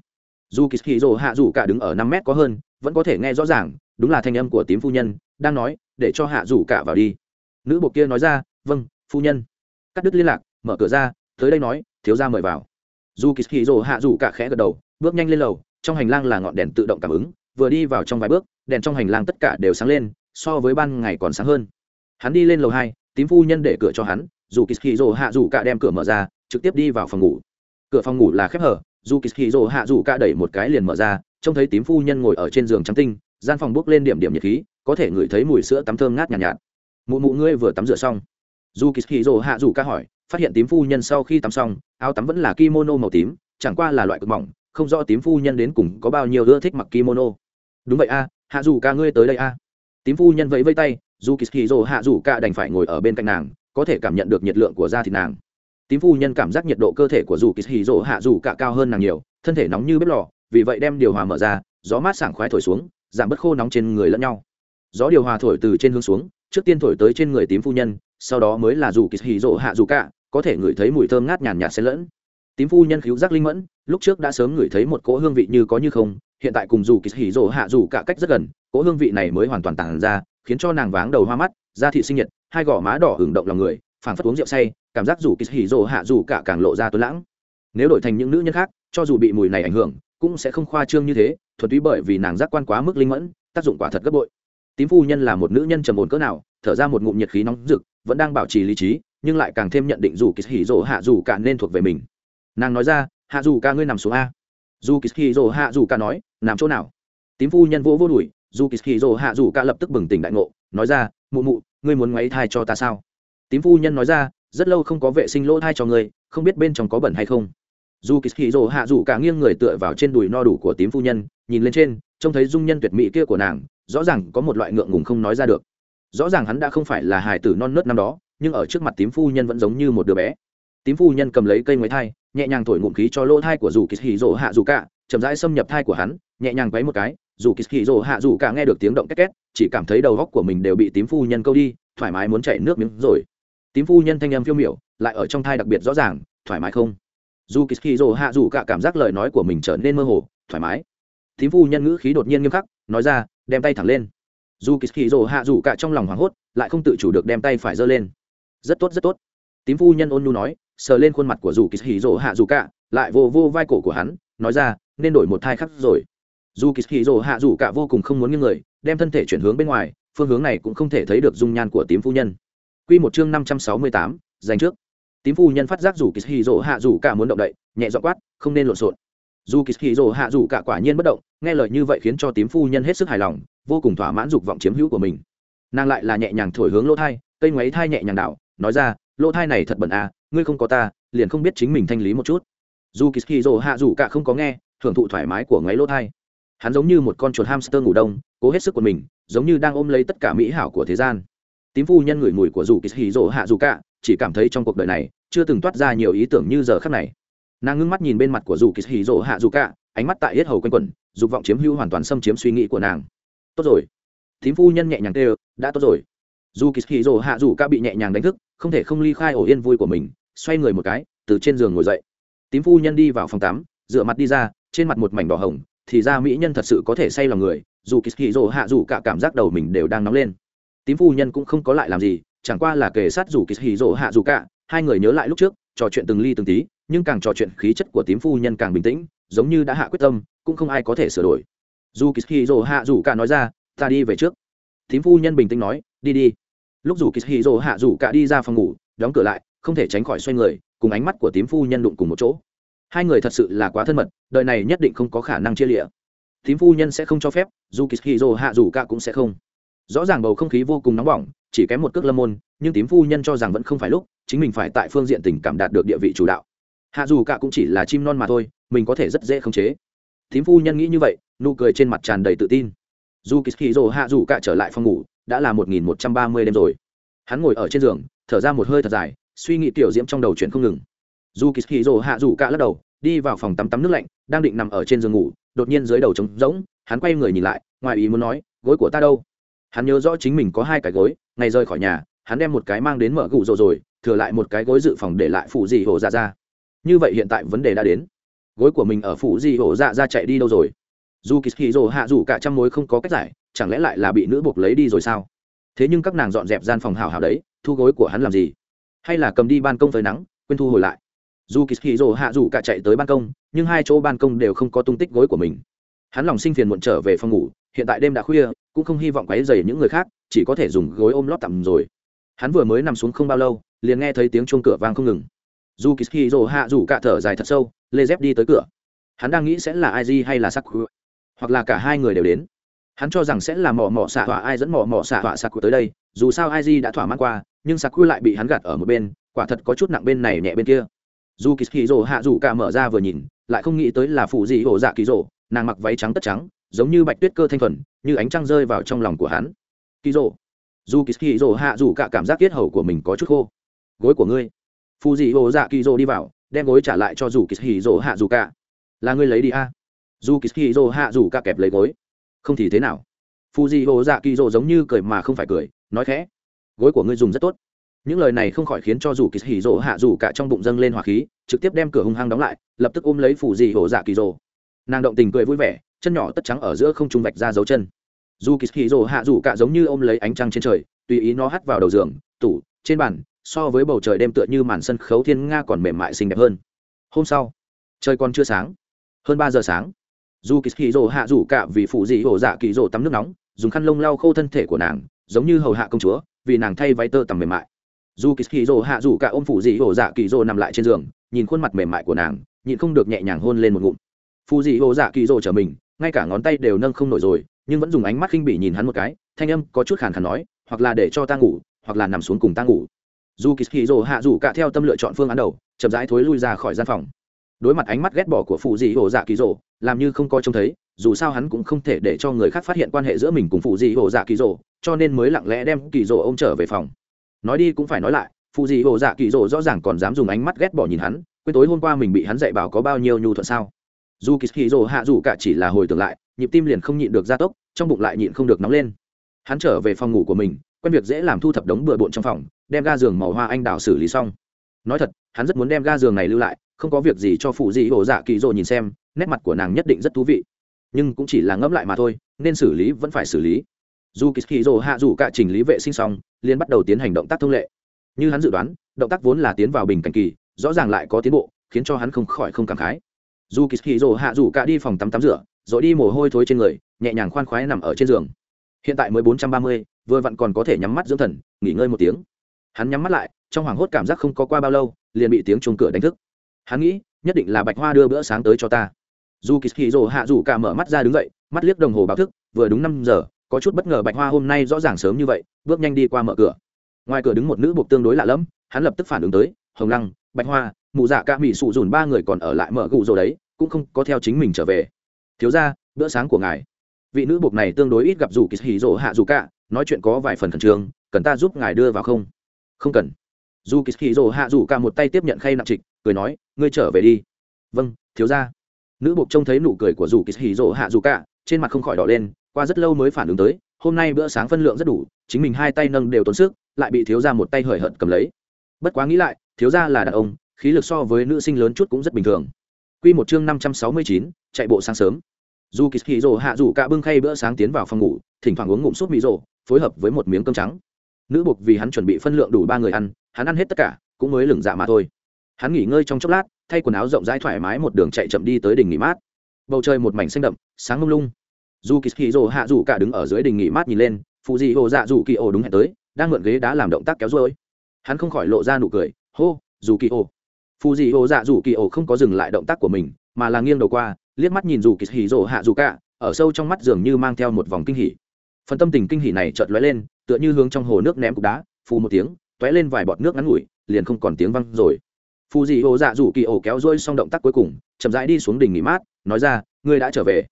Dù kỳ hì dỗ hạ dù cả đứng ở năm mét có hơn, vẫn có thể nghe rõ ràng, đúng là thanh âm của tím phu nhân, đang nói, để cho hạ rủ cả vào đi. Nữ buộc kia nói ra vâng phu nhân. Cắt đứt liên lạc mở cửa ra tới đây nói thiếu ra mời vào. Dù kỳ hì rồ hạ dù cả khẽ gật đầu bước nhanh lên lầu trong hành lang là ngọn đèn tự động cảm ứng vừa đi vào trong vài bước đèn trong hành lang tất cả đều sáng lên so với ban ngày còn sáng hơn. Hắn đi lên lầu hai tím phu nhân để cửa cho hắn dù kỳ hì rồ hạ dù cả đem cửa mở ra trực tiếp đi vào phòng ngủ. Cửa phòng ngủ là khép hở dù kỳ hì rồ hạ dù cả đẩy một cái liền mở ra trông thấy tím phu nhân ngồi ở trên giường trắng tinh gian phòng bốc lên điểm điểm nhiệt khí có thể ngửi thấy mùi sữa tắm thơm ngát nhàn nhạt, nhạt. Mụ mụ ngươi vừa tắm rửa xong. Dù kỳ hì rồ hạ dù cả hỏi phát hiện tím phu nhân sau khi tắm xong, áo tắm vẫn là kimono màu tím, chẳng qua là loại cực mỏng, không rõ tím phu nhân đến cùng có bao nhiêu ưa thích mặc kimono. Đúng vậy a, hạ dù ca ngươi tới đây a. Tím phu nhân vẫy vây tay dù kỳ hì hạ dù ca đành phải ngồi ở bên cạnh nàng, có thể cảm nhận được nhiệt lượng của da thịt nàng. Tím phu nhân cảm giác nhiệt độ cơ thể của dù kỳ hì hạ dù ca cao hơn nàng nhiều, thân thể nóng như bếp lò, vì vậy đem điều hòa mở ra, gió mát sảng khoái thổi xuống, giảm bớt khô nóng trên người lẫn nhau. Gió điều hòa thổi từ trên hướng xuống, trước tiên thổi tới trên người tím phu nhân, sau đó mới là dù kỳ hì rộ hạ dù cả có thể ngửi thấy mùi thơm ngát nhàn nhạt xen lẫn. Tím phu nhân khíu giác linh mẫn, lúc trước đã sớm ngửi thấy một cỗ hương vị như có như không, hiện tại cùng dù kỳ hỉ rộ hạ dù cả cách rất gần, cỗ hương vị này mới hoàn toàn tàn ra, khiến cho nàng váng đầu hoa mắt, da thị sinh nhiệt, hai gò má đỏ hưởng động lòng người, phảng phất uống rượu say, cảm giác dù kỳ hỉ rộ hạ dù cả càng lộ ra tuấn lãng. Nếu đổi thành những nữ nhân khác, cho dù bị mùi này ảnh hưởng, cũng sẽ không khoa trương như thế thuật túy bởi vì nàng giác quan quá mức linh mẫn, tác dụng quả thật gấp bội. Tím phu nhân là một nữ nhân trầm ổn cỡ nào, thở ra một ngụm nhiệt khí nóng rực, vẫn đang bảo trì lý trí nhưng lại càng thêm nhận định dù kỳ hỉ rỗ hạ dù cả nên thuộc về mình. Nàng nói ra, hạ dù ca ngươi nằm xuống a. Dù kỳ hỉ rỗ hạ dù ca nói, nằm chỗ nào? Tím phu nhân vỗ vô đùi, dù kỳ hỉ rỗ hạ dù ca lập tức bừng tỉnh đại ngộ, nói ra, mụ mụ, ngươi muốn ngoáy thai cho ta sao? Tím phu nhân nói ra, rất lâu không có vệ sinh lỗ thai cho ngươi, không biết bên trong có bẩn hay không. Dù kỳ hỉ rỗ hạ dù cả nghiêng người tựa vào trên đùi no đủ của tím phu nhân, nhìn lên trên, trông thấy dung nhân tuyệt mỹ kia của nàng, rõ ràng có một loại ngượng ngùng không nói ra được. Rõ ràng hắn đã không phải là hài tử non nớt năm đó nhưng ở trước mặt tím phu nhân vẫn giống như một đứa bé. Tím phu nhân cầm lấy cây ngoái thai, nhẹ nhàng thổi ngụm khí cho lỗ thai của dù kỳ hì rỗ hạ dù cả, chậm rãi xâm nhập thai của hắn, nhẹ nhàng quấy một cái dù kỳ hì rỗ hạ dù cả nghe được tiếng động két két, chỉ cảm thấy đầu góc của mình đều bị tím phu nhân câu đi, thoải mái muốn chảy nước miếng rồi. Tím phu nhân thanh âm phiêu miểu, lại ở trong thai đặc biệt rõ ràng, thoải mái không? Dù kỳ hì rỗ hạ dù cả cảm giác lời nói của mình trở nên mơ hồ, thoải mái. Tím phu nhân ngữ khí đột nhiên nghiêm khắc, nói ra, đem tay thẳng lên. Dù kỳ hì rỗ hạ dù cả trong lòng hoảng hốt, lại không tự chủ được đem tay phải giơ lên rất tốt rất tốt. Tím phu nhân ôn nhu nói, sờ lên khuôn mặt của dù kỳ hì rỗ hạ dù cả, lại vô vô vai cổ của hắn, nói ra, nên đổi một thai khác rồi. Dù kỳ hì rỗ hạ dù cả vô cùng không muốn nghiêng người, đem thân thể chuyển hướng bên ngoài, phương hướng này cũng không thể thấy được dung nhan của tím phu nhân. Quy một chương năm trăm sáu mươi tám dành trước. Tím phu nhân phát giác dù kỳ hì rỗ hạ dù cả muốn động đậy, nhẹ dọ quát, không nên lộn xộn. Dù kỳ hì rỗ hạ dù cả quả nhiên bất động, nghe lời như vậy khiến cho tím phu nhân hết sức hài lòng, vô cùng thỏa mãn dục vọng chiếm hữu của mình. Nàng lại là nhẹ nhàng thổi hướng lỗ thai, cây ngoáy thai nhẹ nhàng đảo nói ra, lỗ thai này thật bẩn à ngươi không có ta, liền không biết chính mình thanh lý một chút. Dù kỳ hì dồ hạ dù cả không có nghe, hưởng thụ thoải mái của ngáy lỗ thai. Hắn giống như một con chuột hamster ngủ đông, cố hết sức của mình, giống như đang ôm lấy tất cả mỹ hảo của thế gian. Tím phu nhân ngửi mùi của dù kỳ hì dồ hạ dù cả, chỉ cảm thấy trong cuộc đời này, chưa từng toát ra nhiều ý tưởng như giờ khắc này. Nàng ngưng mắt nhìn bên mặt của dù kỳ hì dồ hạ dù cả, ánh mắt tại yết hầu quanh quẩn, dục vọng chiếm hữu hoàn toàn xâm chiếm suy nghĩ của nàng. Tốt rồi. Tím phu nhân nhẹ nhàng tê đã tốt rồi dù kỳ hì rồ hạ dù cả bị nhẹ nhàng đánh thức, không thể không ly khai ổ yên vui của mình, xoay người một cái, từ trên giường ngồi dậy. Tím phu nhân đi vào phòng tắm dựa mặt đi ra, trên mặt một mảnh đỏ hồng, thì ra mỹ nhân thật sự có thể say lòng người, dù kỳ hì rồ hạ dù cả cảm giác đầu mình đều đang nóng lên. Tím phu nhân cũng không có lại làm gì, chẳng qua là kề sát dù kỳ hì rồ hạ dù cả hai người nhớ lại lúc trước, trò chuyện từng ly từng tí, nhưng càng trò chuyện khí chất của tím phu nhân càng bình tĩnh, giống như đã hạ quyết tâm, cũng không ai có thể sửa đổi. Dù kỳ hì rồ hạ dù cả nói ra, ta đi về trước. Tím phu nhân bình tĩnh nói, đi đi lúc dù kỳ hì hạ dù cả đi ra phòng ngủ, đóng cửa lại, không thể tránh khỏi xoay người, cùng ánh mắt của tím phu nhân đụng cùng một chỗ. Hai người thật sự là quá thân mật, đời này nhất định không có khả năng chia lịa tím phu nhân sẽ không cho phép, dù kỳ hì hạ dù cả cũng sẽ không. Rõ ràng bầu không khí vô cùng nóng bỏng, chỉ kém một cước lâm môn, nhưng tím phu nhân cho rằng vẫn không phải lúc, chính mình phải tại phương diện tình cảm đạt được địa vị chủ đạo. Hạ dù cả cũng chỉ là chim non mà thôi, mình có thể rất dễ khống chế. Tím phu nhân nghĩ như vậy, nụ cười trên mặt tràn đầy tự tin. Dù kỳ hạ dù cả trở lại phòng ngủ đã là một nghìn một trăm ba mươi đêm rồi. Hắn ngồi ở trên giường, thở ra một hơi thật dài, suy nghĩ tiểu diễm trong đầu chuyện không ngừng. Dù kỳ rồ hạ dù cả lắc đầu, đi vào phòng tắm tắm nước lạnh, đang định nằm ở trên giường ngủ, đột nhiên dưới đầu trống rỗng, hắn quay người nhìn lại, ngoài ý muốn nói, gối của ta đâu? Hắn nhớ rõ chính mình có hai cái gối, ngày rời khỏi nhà, hắn đem một cái mang đến mở gụ rồi rồi, thừa lại một cái gối dự phòng để lại phụ gì hổ dạ ra như vậy hiện tại vấn đề đã đến. Gối của mình ở phụ gì hổ dạ ra chạy đi đâu rồi? Dù kỳ hì rồ hạ dù cả trăm mối không có cách giải chẳng lẽ lại là bị nữ buộc lấy đi rồi sao? Thế nhưng các nàng dọn dẹp gian phòng hào hào đấy, thu gối của hắn làm gì? Hay là cầm đi ban công phơi nắng, quên thu hồi lại? Dù kỳ hì rồ hạ dù cả chạy tới ban công, nhưng hai chỗ ban công đều không có tung tích gối của mình. Hắn lòng sinh phiền muộn trở về phòng ngủ, hiện tại đêm đã khuya, cũng không hy vọng quấy dày những người khác, chỉ có thể dùng gối ôm lót tầm rồi. Hắn vừa mới nằm xuống không bao lâu, liền nghe thấy tiếng chuông cửa vang không ngừng. Dù kỳ rồ hạ rủ cả thở dài thật sâu, lê dép đi tới cửa. Hắn đang nghĩ sẽ là ai di hay là sắc hoặc là cả hai người đều đến hắn cho rằng sẽ là mỏ mỏ xạ họa ai dẫn mỏ mỏ xạ họa sạc tới đây, dù sao ai di đã thỏa mãn qua, nhưng sạc lại bị hắn gạt ở một bên, quả thật có chút nặng bên này nhẹ bên kia. Dù kỳ rồ hạ rủ cả mở ra vừa nhìn, lại không nghĩ tới là phụ dị hổ dạ kỳ rồ nàng mặc váy trắng tất trắng, giống như bạch tuyết cơ thanh thuần, như ánh trăng rơi vào trong lòng của hắn. Kỳ rồ dù kỳ rồ hạ rủ cả cảm giác tiết hầu của mình có chút khô. Gối của ngươi. Phụ dị hổ dạ kỳ rồ đi vào, đem gối trả lại cho dù kỳ rồ hạ rủ cả. Là ngươi lấy đi a. Dù kỳ rồ hạ rủ cả kẹp lấy gối không thì thế nào? Phù dị hồ dạ kỳ dỗ giống như cười mà không phải cười, nói khẽ, gối của ngươi dùng rất tốt. Những lời này không khỏi khiến cho dù kỳ hỉ dỗ hạ dù cả trong bụng dâng lên hỏa khí, trực tiếp đem cửa hung hăng đóng lại, lập tức ôm lấy phù dị hồ dạ kỳ dỗ nàng động tình cười vui vẻ, chân nhỏ tất trắng ở giữa không trung vạch ra dấu chân. Dù kỳ hỉ dỗ hạ dù cả giống như ôm lấy ánh trăng trên trời, tùy ý nó hắt vào đầu giường, tủ, trên bàn, so với bầu trời đêm tựa như màn sân khấu thiên nga còn mềm mại xinh đẹp hơn. Hôm sau, trời còn chưa sáng. Hơn ba giờ sáng dù kỳ hì rồ hạ dù cả vì phụ dị hổ dạ kỳ rồ tắm nước nóng, dùng khăn lông lau khô thân thể của nàng, giống như hầu hạ công chúa, vì nàng thay váy tơ tằm mềm mại. Dù kỳ hì rồ hạ dù cả ôm phụ dị hổ dạ kỳ rồ nằm lại trên giường, nhìn khuôn mặt mềm mại của nàng, nhịn không được nhẹ nhàng hôn lên một ngụm. Phụ dị hổ dạ kỳ rồ trở mình, ngay cả ngón tay đều nâng không nổi rồi, nhưng vẫn dùng ánh mắt khinh bỉ nhìn hắn một cái, thanh âm có chút khàn khàn nói, hoặc là để cho ta ngủ, hoặc là nằm xuống cùng ta ngủ. Dù kỳ hì rồ hạ rủ cả theo tâm lựa chọn phương án đầu, chậm rãi thối lui ra khỏi gian phòng đối mặt ánh mắt ghét bỏ của phụ dị hồ dạ kỳ rỗ làm như không coi trông thấy, dù sao hắn cũng không thể để cho người khác phát hiện quan hệ giữa mình cùng phụ dị hồ dạ kỳ rỗ cho nên mới lặng lẽ đem kỳ rỗ ô m trở về phòng. Nói đi cũng phải nói lại, phụ dị hồ dạ kỳ rỗ rõ ràng còn dám dùng ánh mắt ghét bỏ nhìn hắn, quên tối hôm qua mình bị hắn dạy bảo có bao nhiêu nhu thuận sao. Dù kỳ kỳ rỗ hạ dù cả chỉ là hồi tưởng lại, nhịp tim liền không nhịn được gia tốc, trong bụng lại nhịn không được nóng lên. Hắn trở về phòng ngủ của mình, quen việc dễ làm thu thập đống bừa bộn trong phòng, đem ga giường màu hoa anh đào xử lý xong. Nói thật, hắn rất muốn đem ga giường này lưu lại không có việc gì cho phụ dị ổ dạ kỳ dỗ nhìn xem, nét mặt của nàng nhất định rất thú vị. Nhưng cũng chỉ là ngẫm lại mà thôi, nên xử lý vẫn phải xử lý. Dù kỳ dỗ hạ dù cả chỉnh lý vệ sinh xong, liền bắt đầu tiến hành động tác thông lệ. Như hắn dự đoán, động tác vốn là tiến vào bình cảnh kỳ, rõ ràng lại có tiến bộ, khiến cho hắn không khỏi không cảm khái. Dù kỳ dỗ hạ dù cả đi phòng tắm tắm rửa, rồi đi mồ hôi thối trên người, nhẹ nhàng khoan khoái nằm ở trên giường. Hiện tại mới bốn trăm ba mươi, vừa vặn còn có thể nhắm mắt dưỡng thần, nghỉ ngơi một tiếng. Hắn nhắm mắt lại, trong hoảng hốt cảm giác không có qua bao lâu, liền bị tiếng chuông cửa đánh thức hắn nghĩ, nhất định là bạch hoa đưa bữa sáng tới cho ta. Dù kỳ hì rồ hạ dù cả mở mắt ra đứng dậy, mắt liếc đồng hồ báo thức, vừa đúng năm giờ, có chút bất ngờ bạch hoa hôm nay rõ ràng sớm như vậy, bước nhanh đi qua mở cửa. Ngoài cửa đứng một nữ buộc tương đối lạ lẫm, hắn lập tức phản ứng tới, hồng lăng, bạch hoa, mụ dạ ca mỹ sụ dùn ba người còn ở lại mở gụ rồi đấy, cũng không có theo chính mình trở về. Thiếu ra bữa sáng của ngài. Vị nữ buộc này tương đối ít gặp dù kỳ hì rỗ hạ dù cả, nói chuyện có vài phần khẩn trương, cần ta giúp ngài đưa vào không? Không cần. Dù kỳ hì rồ hạ dù cả một tay tiếp nhận khay nặng trịch cười nói ngươi trở về đi vâng thiếu ra nữ buộc trông thấy nụ cười của dù kỳ hì rồ hạ dù cả trên mặt không khỏi đỏ lên qua rất lâu mới phản ứng tới hôm nay bữa sáng phân lượng rất đủ chính mình hai tay nâng đều tốn sức lại bị thiếu ra một tay hời hợt cầm lấy bất quá nghĩ lại thiếu ra là đàn ông khí lực so với nữ sinh lớn chút cũng rất bình thường Quy một chương năm trăm sáu mươi chín, chạy bộ sáng sớm. Dù Kỳ Rồ hạ rủ cả bưng khay bữa sáng tiến vào phòng ngủ, thỉnh thoảng uống ngụm súp mì rồ, phối hợp với một miếng cơm trắng. Nữ buộc vì hắn chuẩn bị phân lượng đủ ba người ăn, hắn ăn hết tất cả, cũng mới lửng dạ mà thôi. Hắn nghỉ ngơi trong chốc lát, thay quần áo rộng rãi thoải mái một đường chạy chậm đi tới đỉnh nghỉ mát. Bầu trời một mảnh xanh đậm, sáng mông lung. Dù Kỳ Rồ hạ rủ cả đứng ở dưới đỉnh nghỉ mát nhìn lên, phụ dị hồ dạ rủ kỳ ổ đúng hẹn tới, đang mượn ghế đá làm động tác kéo rối. Hắn không khỏi lộ ra nụ cười, hô, dù kỳ ổ phụ dị hồ dạ dù kỳ ổ không có dừng lại động tác của mình mà là nghiêng đầu qua liếc mắt nhìn dù kỳ hì rồ hạ dù cả ở sâu trong mắt dường như mang theo một vòng kinh hỉ phần tâm tình kinh hỉ này chợt lóe lên tựa như hướng trong hồ nước ném cục đá phù một tiếng tóe lên vài bọt nước ngắn ngủi liền không còn tiếng văng rồi phù dị hồ dạ dù kỳ ổ kéo rôi xong động tác cuối cùng, chậm rãi đi xuống đỉnh nghỉ mát, nói ra, ngươi đã trở về.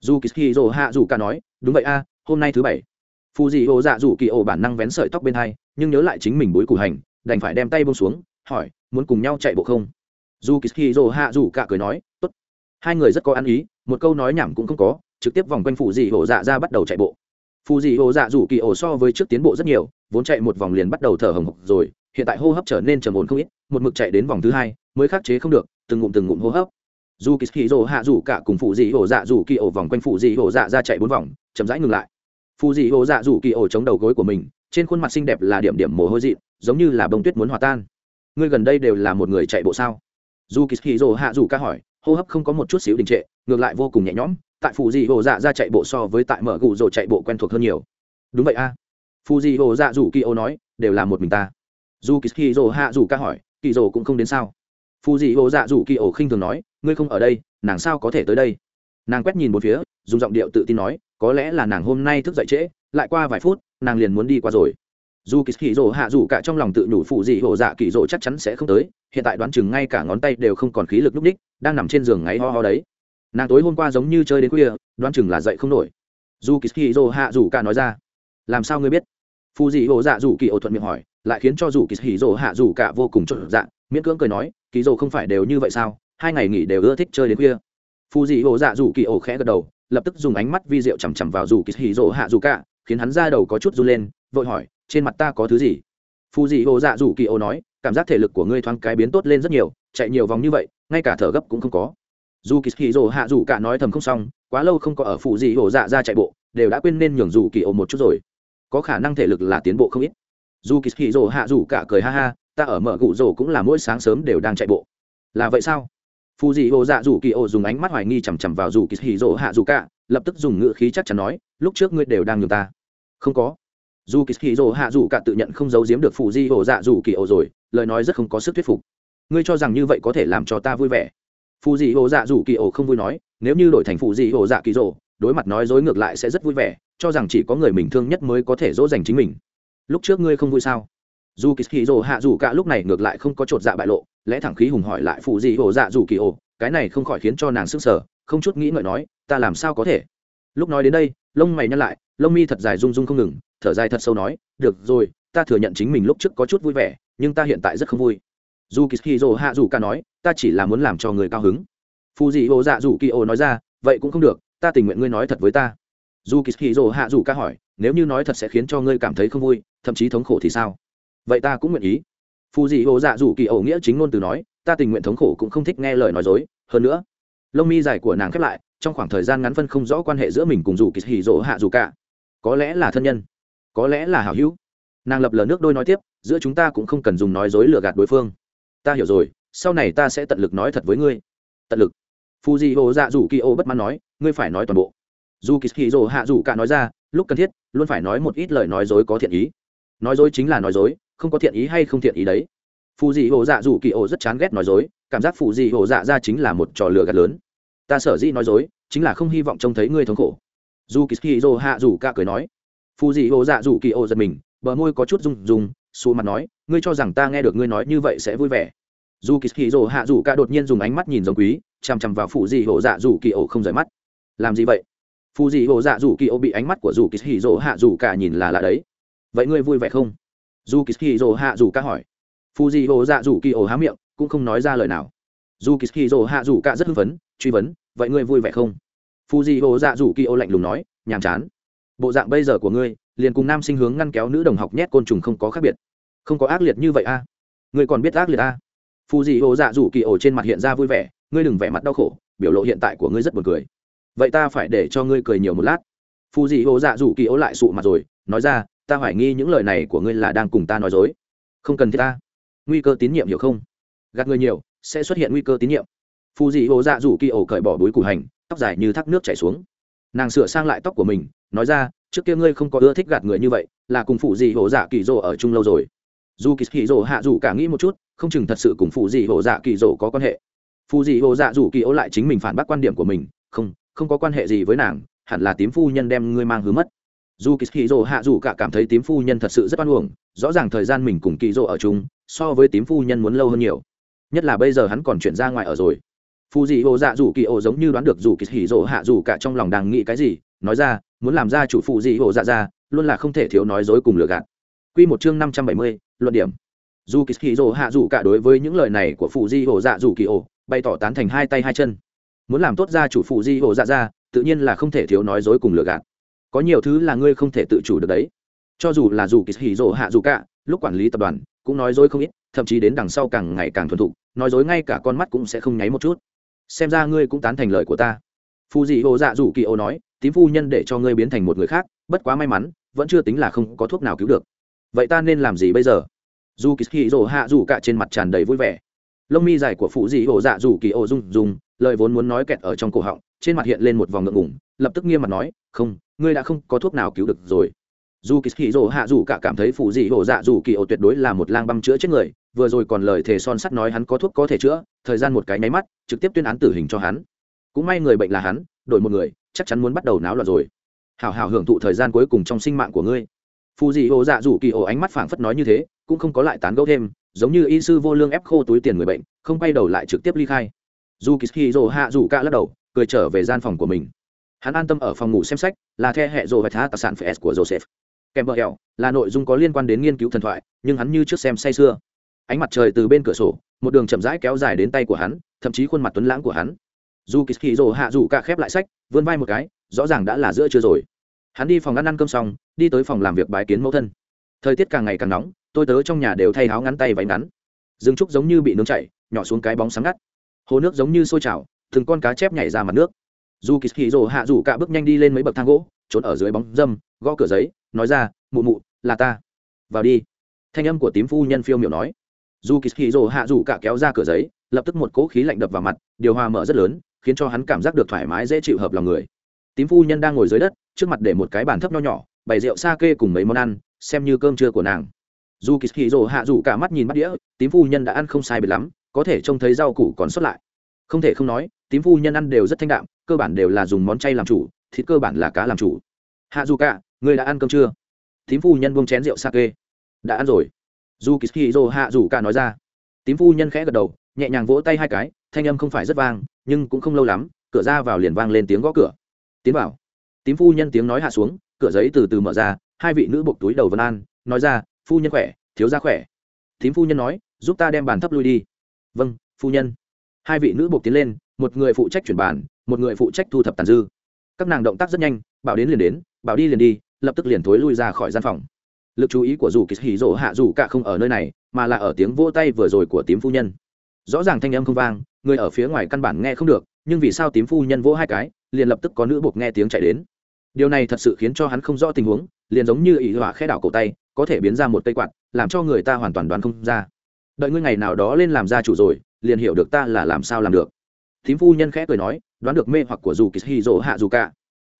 Dù kỳ hì hạ dù ca nói, đúng vậy a, hôm nay thứ bảy. Phù dị hồ dạ dù kỳ ổ bản năng vén sợi tóc bên hai, nhưng nhớ lại chính mình bối củ hành, đành phải đem tay bông xuống, hỏi, muốn cùng nhau chạy bộ không? Dù kỳ dô hạ dù ca cười nói, tốt. Hai người rất có ăn ý, một câu nói nhảm cũng không có, trực tiếp vòng quanh phù dị hổ dạ ra bắt đầu chạy bộ. Phù dị hổ dạ dù kỳ ổ so với trước tiến bộ rất nhiều, vốn chạy một vòng liền bắt đầu thở hồng hộc rồi hiện tại hô hấp trở nên trầm ổn không ít, một mực chạy đến vòng thứ hai, mới khắc chế không được, từng ngụm từng ngụm hô hấp. Dù kỳ hạ dù cả cùng phụ dị ổ dạ dù kỳ ổ vòng quanh phụ dị ổ dạ ra chạy bốn vòng, chậm rãi ngừng lại. Phụ dị ổ dạ dù kỳ ổ chống đầu gối của mình, trên khuôn mặt xinh đẹp là điểm điểm mồ hôi dị giống như là bông tuyết muốn hòa tan. Ngươi gần đây đều là một người chạy bộ sao? Dù kỳ hì rồ hạ dù ca hỏi, hô hấp không có một chút xíu đình trệ, ngược lại vô cùng nhẹ nhõm, tại phụ dị hồ dạ ra chạy bộ so với tại mở gù rồ chạy bộ quen thuộc hơn nhiều. Đúng vậy a. À. Phụ dị hồ dạ dù kỳ ô nói, đều là một mình ta dù kỳ hì rồ hạ dù ca hỏi kỳ rồ cũng không đến sao? Phù dị hồ dạ dù kỳ ổ khinh thường nói, ngươi không ở đây, nàng sao có thể tới đây? Nàng quét nhìn một phía, dùng giọng điệu tự tin nói, có lẽ là nàng hôm nay thức dậy trễ, lại qua vài phút, nàng liền muốn đi qua rồi. Dù kỳ hì rồ hạ dù cả trong lòng tự nhủ Phù dị hồ dạ kỳ rồ chắc chắn sẽ không tới, hiện tại đoán chừng ngay cả ngón tay đều không còn khí lực lúc ních đang nằm trên giường ngáy ho ho đấy. Nàng tối hôm qua giống như chơi đến khuya, đoán chừng là dậy không nổi. Dù kỳ dỗ rồ hạ dù cả nói ra, làm sao ngươi biết? Phù dị hồ dạ dù kỳ ổ thuận miệng hỏi lại khiến cho dù kỳ hỉ rồ hạ dù cả vô cùng trộn dạ miễn cưỡng cười nói kỳ rồ không phải đều như vậy sao? Hai ngày nghỉ đều ưa thích chơi đến khuya. Phù dị hồ dạ dù kỳ ổ khẽ gật đầu, lập tức dùng ánh mắt vi diệu chằm chằm vào dù kỳ hỉ rồ hạ dù cả, khiến hắn ra đầu có chút run lên, vội hỏi, trên mặt ta có thứ gì? Phù dị hồ dạ dù kỳ ô nói, cảm giác thể lực của ngươi thoáng cái biến tốt lên rất nhiều, chạy nhiều vòng như vậy, ngay cả thở gấp cũng không có. Dù kỳ hỉ rồ hạ dù cả nói thầm không xong, quá lâu không có ở phù dị hồ dạ ra chạy bộ, đều đã quên nên nhường dù kỳ ô một chút rồi. Có khả năng thể lực là tiến bộ không ít dù kỳ hì rồ hạ dù cả cười ha ha, ta ở mở gụ rồ cũng là mỗi sáng sớm đều đang chạy bộ. Là vậy sao? Phù dị ô dạ dù kỳ ô dùng ánh mắt hoài nghi chằm chằm vào dù kỳ hì rồ hạ dù cả, lập tức dùng ngữ khí chắc chắn nói, lúc trước ngươi đều đang nhường ta. Không có. Dù kỳ hì rồ hạ dù cả tự nhận không giấu giếm được phù dị ô dạ dù kỳ ổ rồi, lời nói rất không có sức thuyết phục. Ngươi cho rằng như vậy có thể làm cho ta vui vẻ? Phù dị ô dạ dù kỳ ổ không vui nói, nếu như đổi thành phù dị ô dạ kỳ rồ, đối mặt nói dối ngược lại sẽ rất vui vẻ, cho rằng chỉ có người mình thương nhất mới có thể dỗ dành chính mình lúc trước ngươi không vui sao? Dù kỳ hì rồ hạ dù cả lúc này ngược lại không có chột dạ bại lộ, lẽ thẳng khí hùng hỏi lại phụ gì hồ dạ dù kỳ ổ cái này không khỏi khiến cho nàng sức sở không chút nghĩ ngợi nói, ta làm sao có thể? Lúc nói đến đây, lông mày nhăn lại, lông mi thật dài rung rung không ngừng, thở dài thật sâu nói, được rồi, ta thừa nhận chính mình lúc trước có chút vui vẻ, nhưng ta hiện tại rất không vui. Dù kỳ dô hạ dù ca nói, ta chỉ là muốn làm cho người cao hứng. Phù gì hồ dạ dù kỳ ồ nói ra, vậy cũng không được, ta tình nguyện ngươi nói thật với ta. Dù kỳ dô hạ dù ca hỏi nếu như nói thật sẽ khiến cho ngươi cảm thấy không vui, thậm chí thống khổ thì sao? Vậy ta cũng nguyện ý. Phù dị hồ dạ dù kỳ ô nghĩa chính ngôn từ nói, ta tình nguyện thống khổ cũng không thích nghe lời nói dối. Hơn nữa, lông mi dài của nàng khép lại, trong khoảng thời gian ngắn phân không rõ quan hệ giữa mình cùng dù kỳ hì dỗ hạ dù cả. Có lẽ là thân nhân, có lẽ là hảo hữu. Nàng lập lờ nước đôi nói tiếp, giữa chúng ta cũng không cần dùng nói dối lừa gạt đối phương. Ta hiểu rồi, sau này ta sẽ tận lực nói thật với ngươi. Tận lực. Phù dị hồ dạ dù kỳ ô bất mãn nói, ngươi phải nói toàn bộ. Dù kỳ hì dỗ hạ dù cả nói ra lúc cần thiết, luôn phải nói một ít lời nói dối có thiện ý. Nói dối chính là nói dối, không có thiện ý hay không thiện ý đấy. Phù dị hồ dạ dù kỳ ổ rất chán ghét nói dối, cảm giác phù dị hồ dạ ra chính là một trò lừa gạt lớn. Ta sở dĩ nói dối, chính là không hy vọng trông thấy ngươi thống khổ. Dù kỳ hì dô hạ dù cả cười nói. Phù dị hồ dạ dù kỳ ổ giật mình, bờ môi có chút rung rung, xù mặt nói, ngươi cho rằng ta nghe được ngươi nói như vậy sẽ vui vẻ. Dù kỳ hì dô hạ dù cả đột nhiên dùng ánh mắt nhìn giống quý, chằm chằm vào phù dị hồ dạ dù kỳ ổ không rời mắt. Làm gì vậy? Phù dị hồ dạ dù kỳ ô bị ánh mắt của dù kỳ hì dỗ hạ dù cả nhìn là lạ đấy. Vậy ngươi vui vẻ không? Dù kỳ dỗ hạ dù cả hỏi. Phù dị hồ dạ dù kỳ ô há miệng, cũng không nói ra lời nào. Dù kỳ dỗ hạ dù cả rất hưng phấn, truy vấn, vậy ngươi vui vẻ không? Phù dị hồ dạ dù kỳ ô lạnh lùng nói, nhàm chán. Bộ dạng bây giờ của ngươi, liền cùng nam sinh hướng ngăn kéo nữ đồng học nhét côn trùng không có khác biệt. Không có ác liệt như vậy a. Ngươi còn biết ác liệt a? Phù dị hồ dạ dù kỳ ổ trên mặt hiện ra vui vẻ, ngươi đừng vẻ mặt đau khổ, biểu lộ hiện tại của ngươi rất buồn cười vậy ta phải để cho ngươi cười nhiều một lát. Phù dị hồ dạ dù kỳ ố lại sụ mặt rồi, nói ra, ta hoài nghi những lời này của ngươi là đang cùng ta nói dối. Không cần thiết ta. Nguy cơ tín nhiệm hiểu không? Gạt người nhiều, sẽ xuất hiện nguy cơ tín nhiệm. Phù dị hồ dạ dù kỳ ổ cởi bỏ đuối củ hành, tóc dài như thác nước chảy xuống. Nàng sửa sang lại tóc của mình, nói ra, trước kia ngươi không có ưa thích gạt người như vậy, là cùng phụ dị hồ dạ kỳ rồ ở chung lâu rồi. Dù kỳ hì rồ hạ dù cả nghĩ một chút, không chừng thật sự cùng phụ dị hồ dạ kỳ rồ có quan hệ. Phụ dị hồ dạ dù kỳ ố lại chính mình phản bác quan điểm của mình, không không có quan hệ gì với nàng hẳn là tím phu nhân đem ngươi mang hứa mất dù kỳ hì rồ hạ dù cả cảm thấy tím phu nhân thật sự rất oan uổng rõ ràng thời gian mình cùng kỳ rồ ở chung so với tím phu nhân muốn lâu hơn nhiều nhất là bây giờ hắn còn chuyển ra ngoài ở rồi phù dị ô dạ dù kỳ ô giống như đoán được dù kỳ hỉ hạ dù cả trong lòng đang nghĩ cái gì nói ra muốn làm ra chủ phụ dị ô dạ ra luôn là không thể thiếu nói dối cùng lừa gạt Quy một chương năm trăm bảy mươi, luận điểm. Dù Kishiro hạ dù cả đối với những lời này của phụ di ô dạ dù kỳ ô bày tỏ tán thành hai tay hai chân. Muốn làm tốt ra chủ phụ di hồ dạ ra, tự nhiên là không thể thiếu nói dối cùng lừa gạt. Có nhiều thứ là ngươi không thể tự chủ được đấy. Cho dù là dù Kishiro hạ dù cả, lúc quản lý tập đoàn, cũng nói dối không ít, thậm chí đến đằng sau càng ngày càng thuần thục, nói dối ngay cả con mắt cũng sẽ không nháy một chút. Xem ra ngươi cũng tán thành lời của ta. Phụ di hồ dạ dù kỳ ô nói, tím phu nhân để cho ngươi biến thành một người khác, bất quá may mắn, vẫn chưa tính là không có thuốc nào cứu được vậy ta nên làm gì bây giờ dù kỳ hỉ rộ hạ dù cả trên mặt tràn đầy vui vẻ lông mi dài của phụ dị hồ dạ dù kỳ ô rung rung lời vốn muốn nói kẹt ở trong cổ họng, trên mặt hiện lên một vòng ngượng ngủng lập tức nghiêm mặt nói, không, ngươi đã không có thuốc nào cứu được rồi. Dù kỳ hì rồ hạ dù cả cảm thấy phụ dị hồ dạ dù kỳ ổ tuyệt đối là một lang băm chữa chết người, vừa rồi còn lời thề son sắt nói hắn có thuốc có thể chữa, thời gian một cái nháy mắt, trực tiếp tuyên án tử hình cho hắn. Cũng may người bệnh là hắn, đổi một người, chắc chắn muốn bắt đầu náo loạn rồi. Hảo hảo hưởng thụ thời gian cuối cùng trong sinh mạng của ngươi. Phù dị hổ dạ dù kỳ ổ ánh mắt phảng phất nói như thế, cũng không có lại tán gẫu thêm, giống như y sư vô lương ép khô túi tiền người bệnh, không quay đầu lại trực tiếp ly khai dù kỳ hì hạ dù cả lắc đầu, cười trở về gian phòng của mình. Hắn an tâm ở phòng ngủ xem sách, là the hệ rồ vạch hạ tài sản phải của joseph. Kèm bờ hẹo là nội dung có liên quan đến nghiên cứu thần thoại, nhưng hắn như trước xem say sưa. Ánh mặt trời từ bên cửa sổ, một đường chậm rãi kéo dài đến tay của hắn, thậm chí khuôn mặt tuấn lãng của hắn. Dù kỳ hì rồ hạ dù cả khép lại sách, vươn vai một cái, rõ ràng đã là giữa trưa rồi. Hắn đi phòng ăn ăn cơm xong, đi tới phòng làm việc bái kiến mẫu thân. Thời tiết càng ngày càng nóng, tôi tớ trong nhà đều thay áo ngắn tay váy ngắn. Dương trúc giống như bị nướng chảy, nhỏ xuống cái bóng sáng ngắt hồ nước giống như sôi trào, từng con cá chép nhảy ra mặt nước. Dù kỳ hì rồ hạ rủ cả bước nhanh đi lên mấy bậc thang gỗ, trốn ở dưới bóng dâm, gõ cửa giấy, nói ra, mụ mụ, là ta. Vào đi. Thanh âm của tím phu nhân phiêu miểu nói. Dù kỳ hì rồ hạ rủ cả kéo ra cửa giấy, lập tức một cỗ khí lạnh đập vào mặt, điều hòa mở rất lớn, khiến cho hắn cảm giác được thoải mái, dễ chịu hợp lòng người. Tím phu nhân đang ngồi dưới đất, trước mặt để một cái bàn thấp nho nhỏ, bày rượu sa kê cùng mấy món ăn, xem như cơm trưa của nàng. Dù kỳ hì rồ hạ rủ cả mắt nhìn bắt đĩa, tím phu nhân đã ăn không sai biệt lắm có thể trông thấy rau củ còn sót lại. Không thể không nói, tím phu nhân ăn đều rất thanh đạm, cơ bản đều là dùng món chay làm chủ, thịt cơ bản là cá làm chủ. Hạ dù cả người đã ăn cơm chưa? Tím phu nhân buông chén rượu sake. Đã ăn rồi. Dù kỳ hì hạ dù cả nói ra. Tím phu nhân khẽ gật đầu, nhẹ nhàng vỗ tay hai cái, thanh âm không phải rất vang, nhưng cũng không lâu lắm, cửa ra vào liền vang lên tiếng gõ cửa. Tiến vào. Tím phu nhân tiếng nói hạ xuống, cửa giấy từ từ mở ra, hai vị nữ buộc túi đầu vân an, nói ra, phu nhân khỏe, thiếu gia khỏe. Tím phu nhân nói, giúp ta đem bàn thấp lui đi vâng phu nhân. Hai vị nữ buộc tiến lên, một người phụ trách chuyển bàn, một người phụ trách thu thập tàn dư. Các nàng động tác rất nhanh, bảo đến liền đến, bảo đi liền đi, lập tức liền thối lui ra khỏi gian phòng. Lực chú ý của dù kỳ hỉ rỗ hạ dù cả không ở nơi này, mà là ở tiếng vỗ tay vừa rồi của tím phu nhân. Rõ ràng thanh âm không vang, người ở phía ngoài căn bản nghe không được, nhưng vì sao tím phu nhân vỗ hai cái, liền lập tức có nữ buộc nghe tiếng chạy đến. Điều này thật sự khiến cho hắn không rõ tình huống, liền giống như ỷ họa khe đảo cổ tay, có thể biến ra một cây quạt, làm cho người ta hoàn toàn đoán không ra đợi ngươi ngày nào đó lên làm gia chủ rồi, liền hiểu được ta là làm sao làm được. Thím phu nhân khẽ cười nói, đoán được mê hoặc của dù kỳ hì hạ dù cả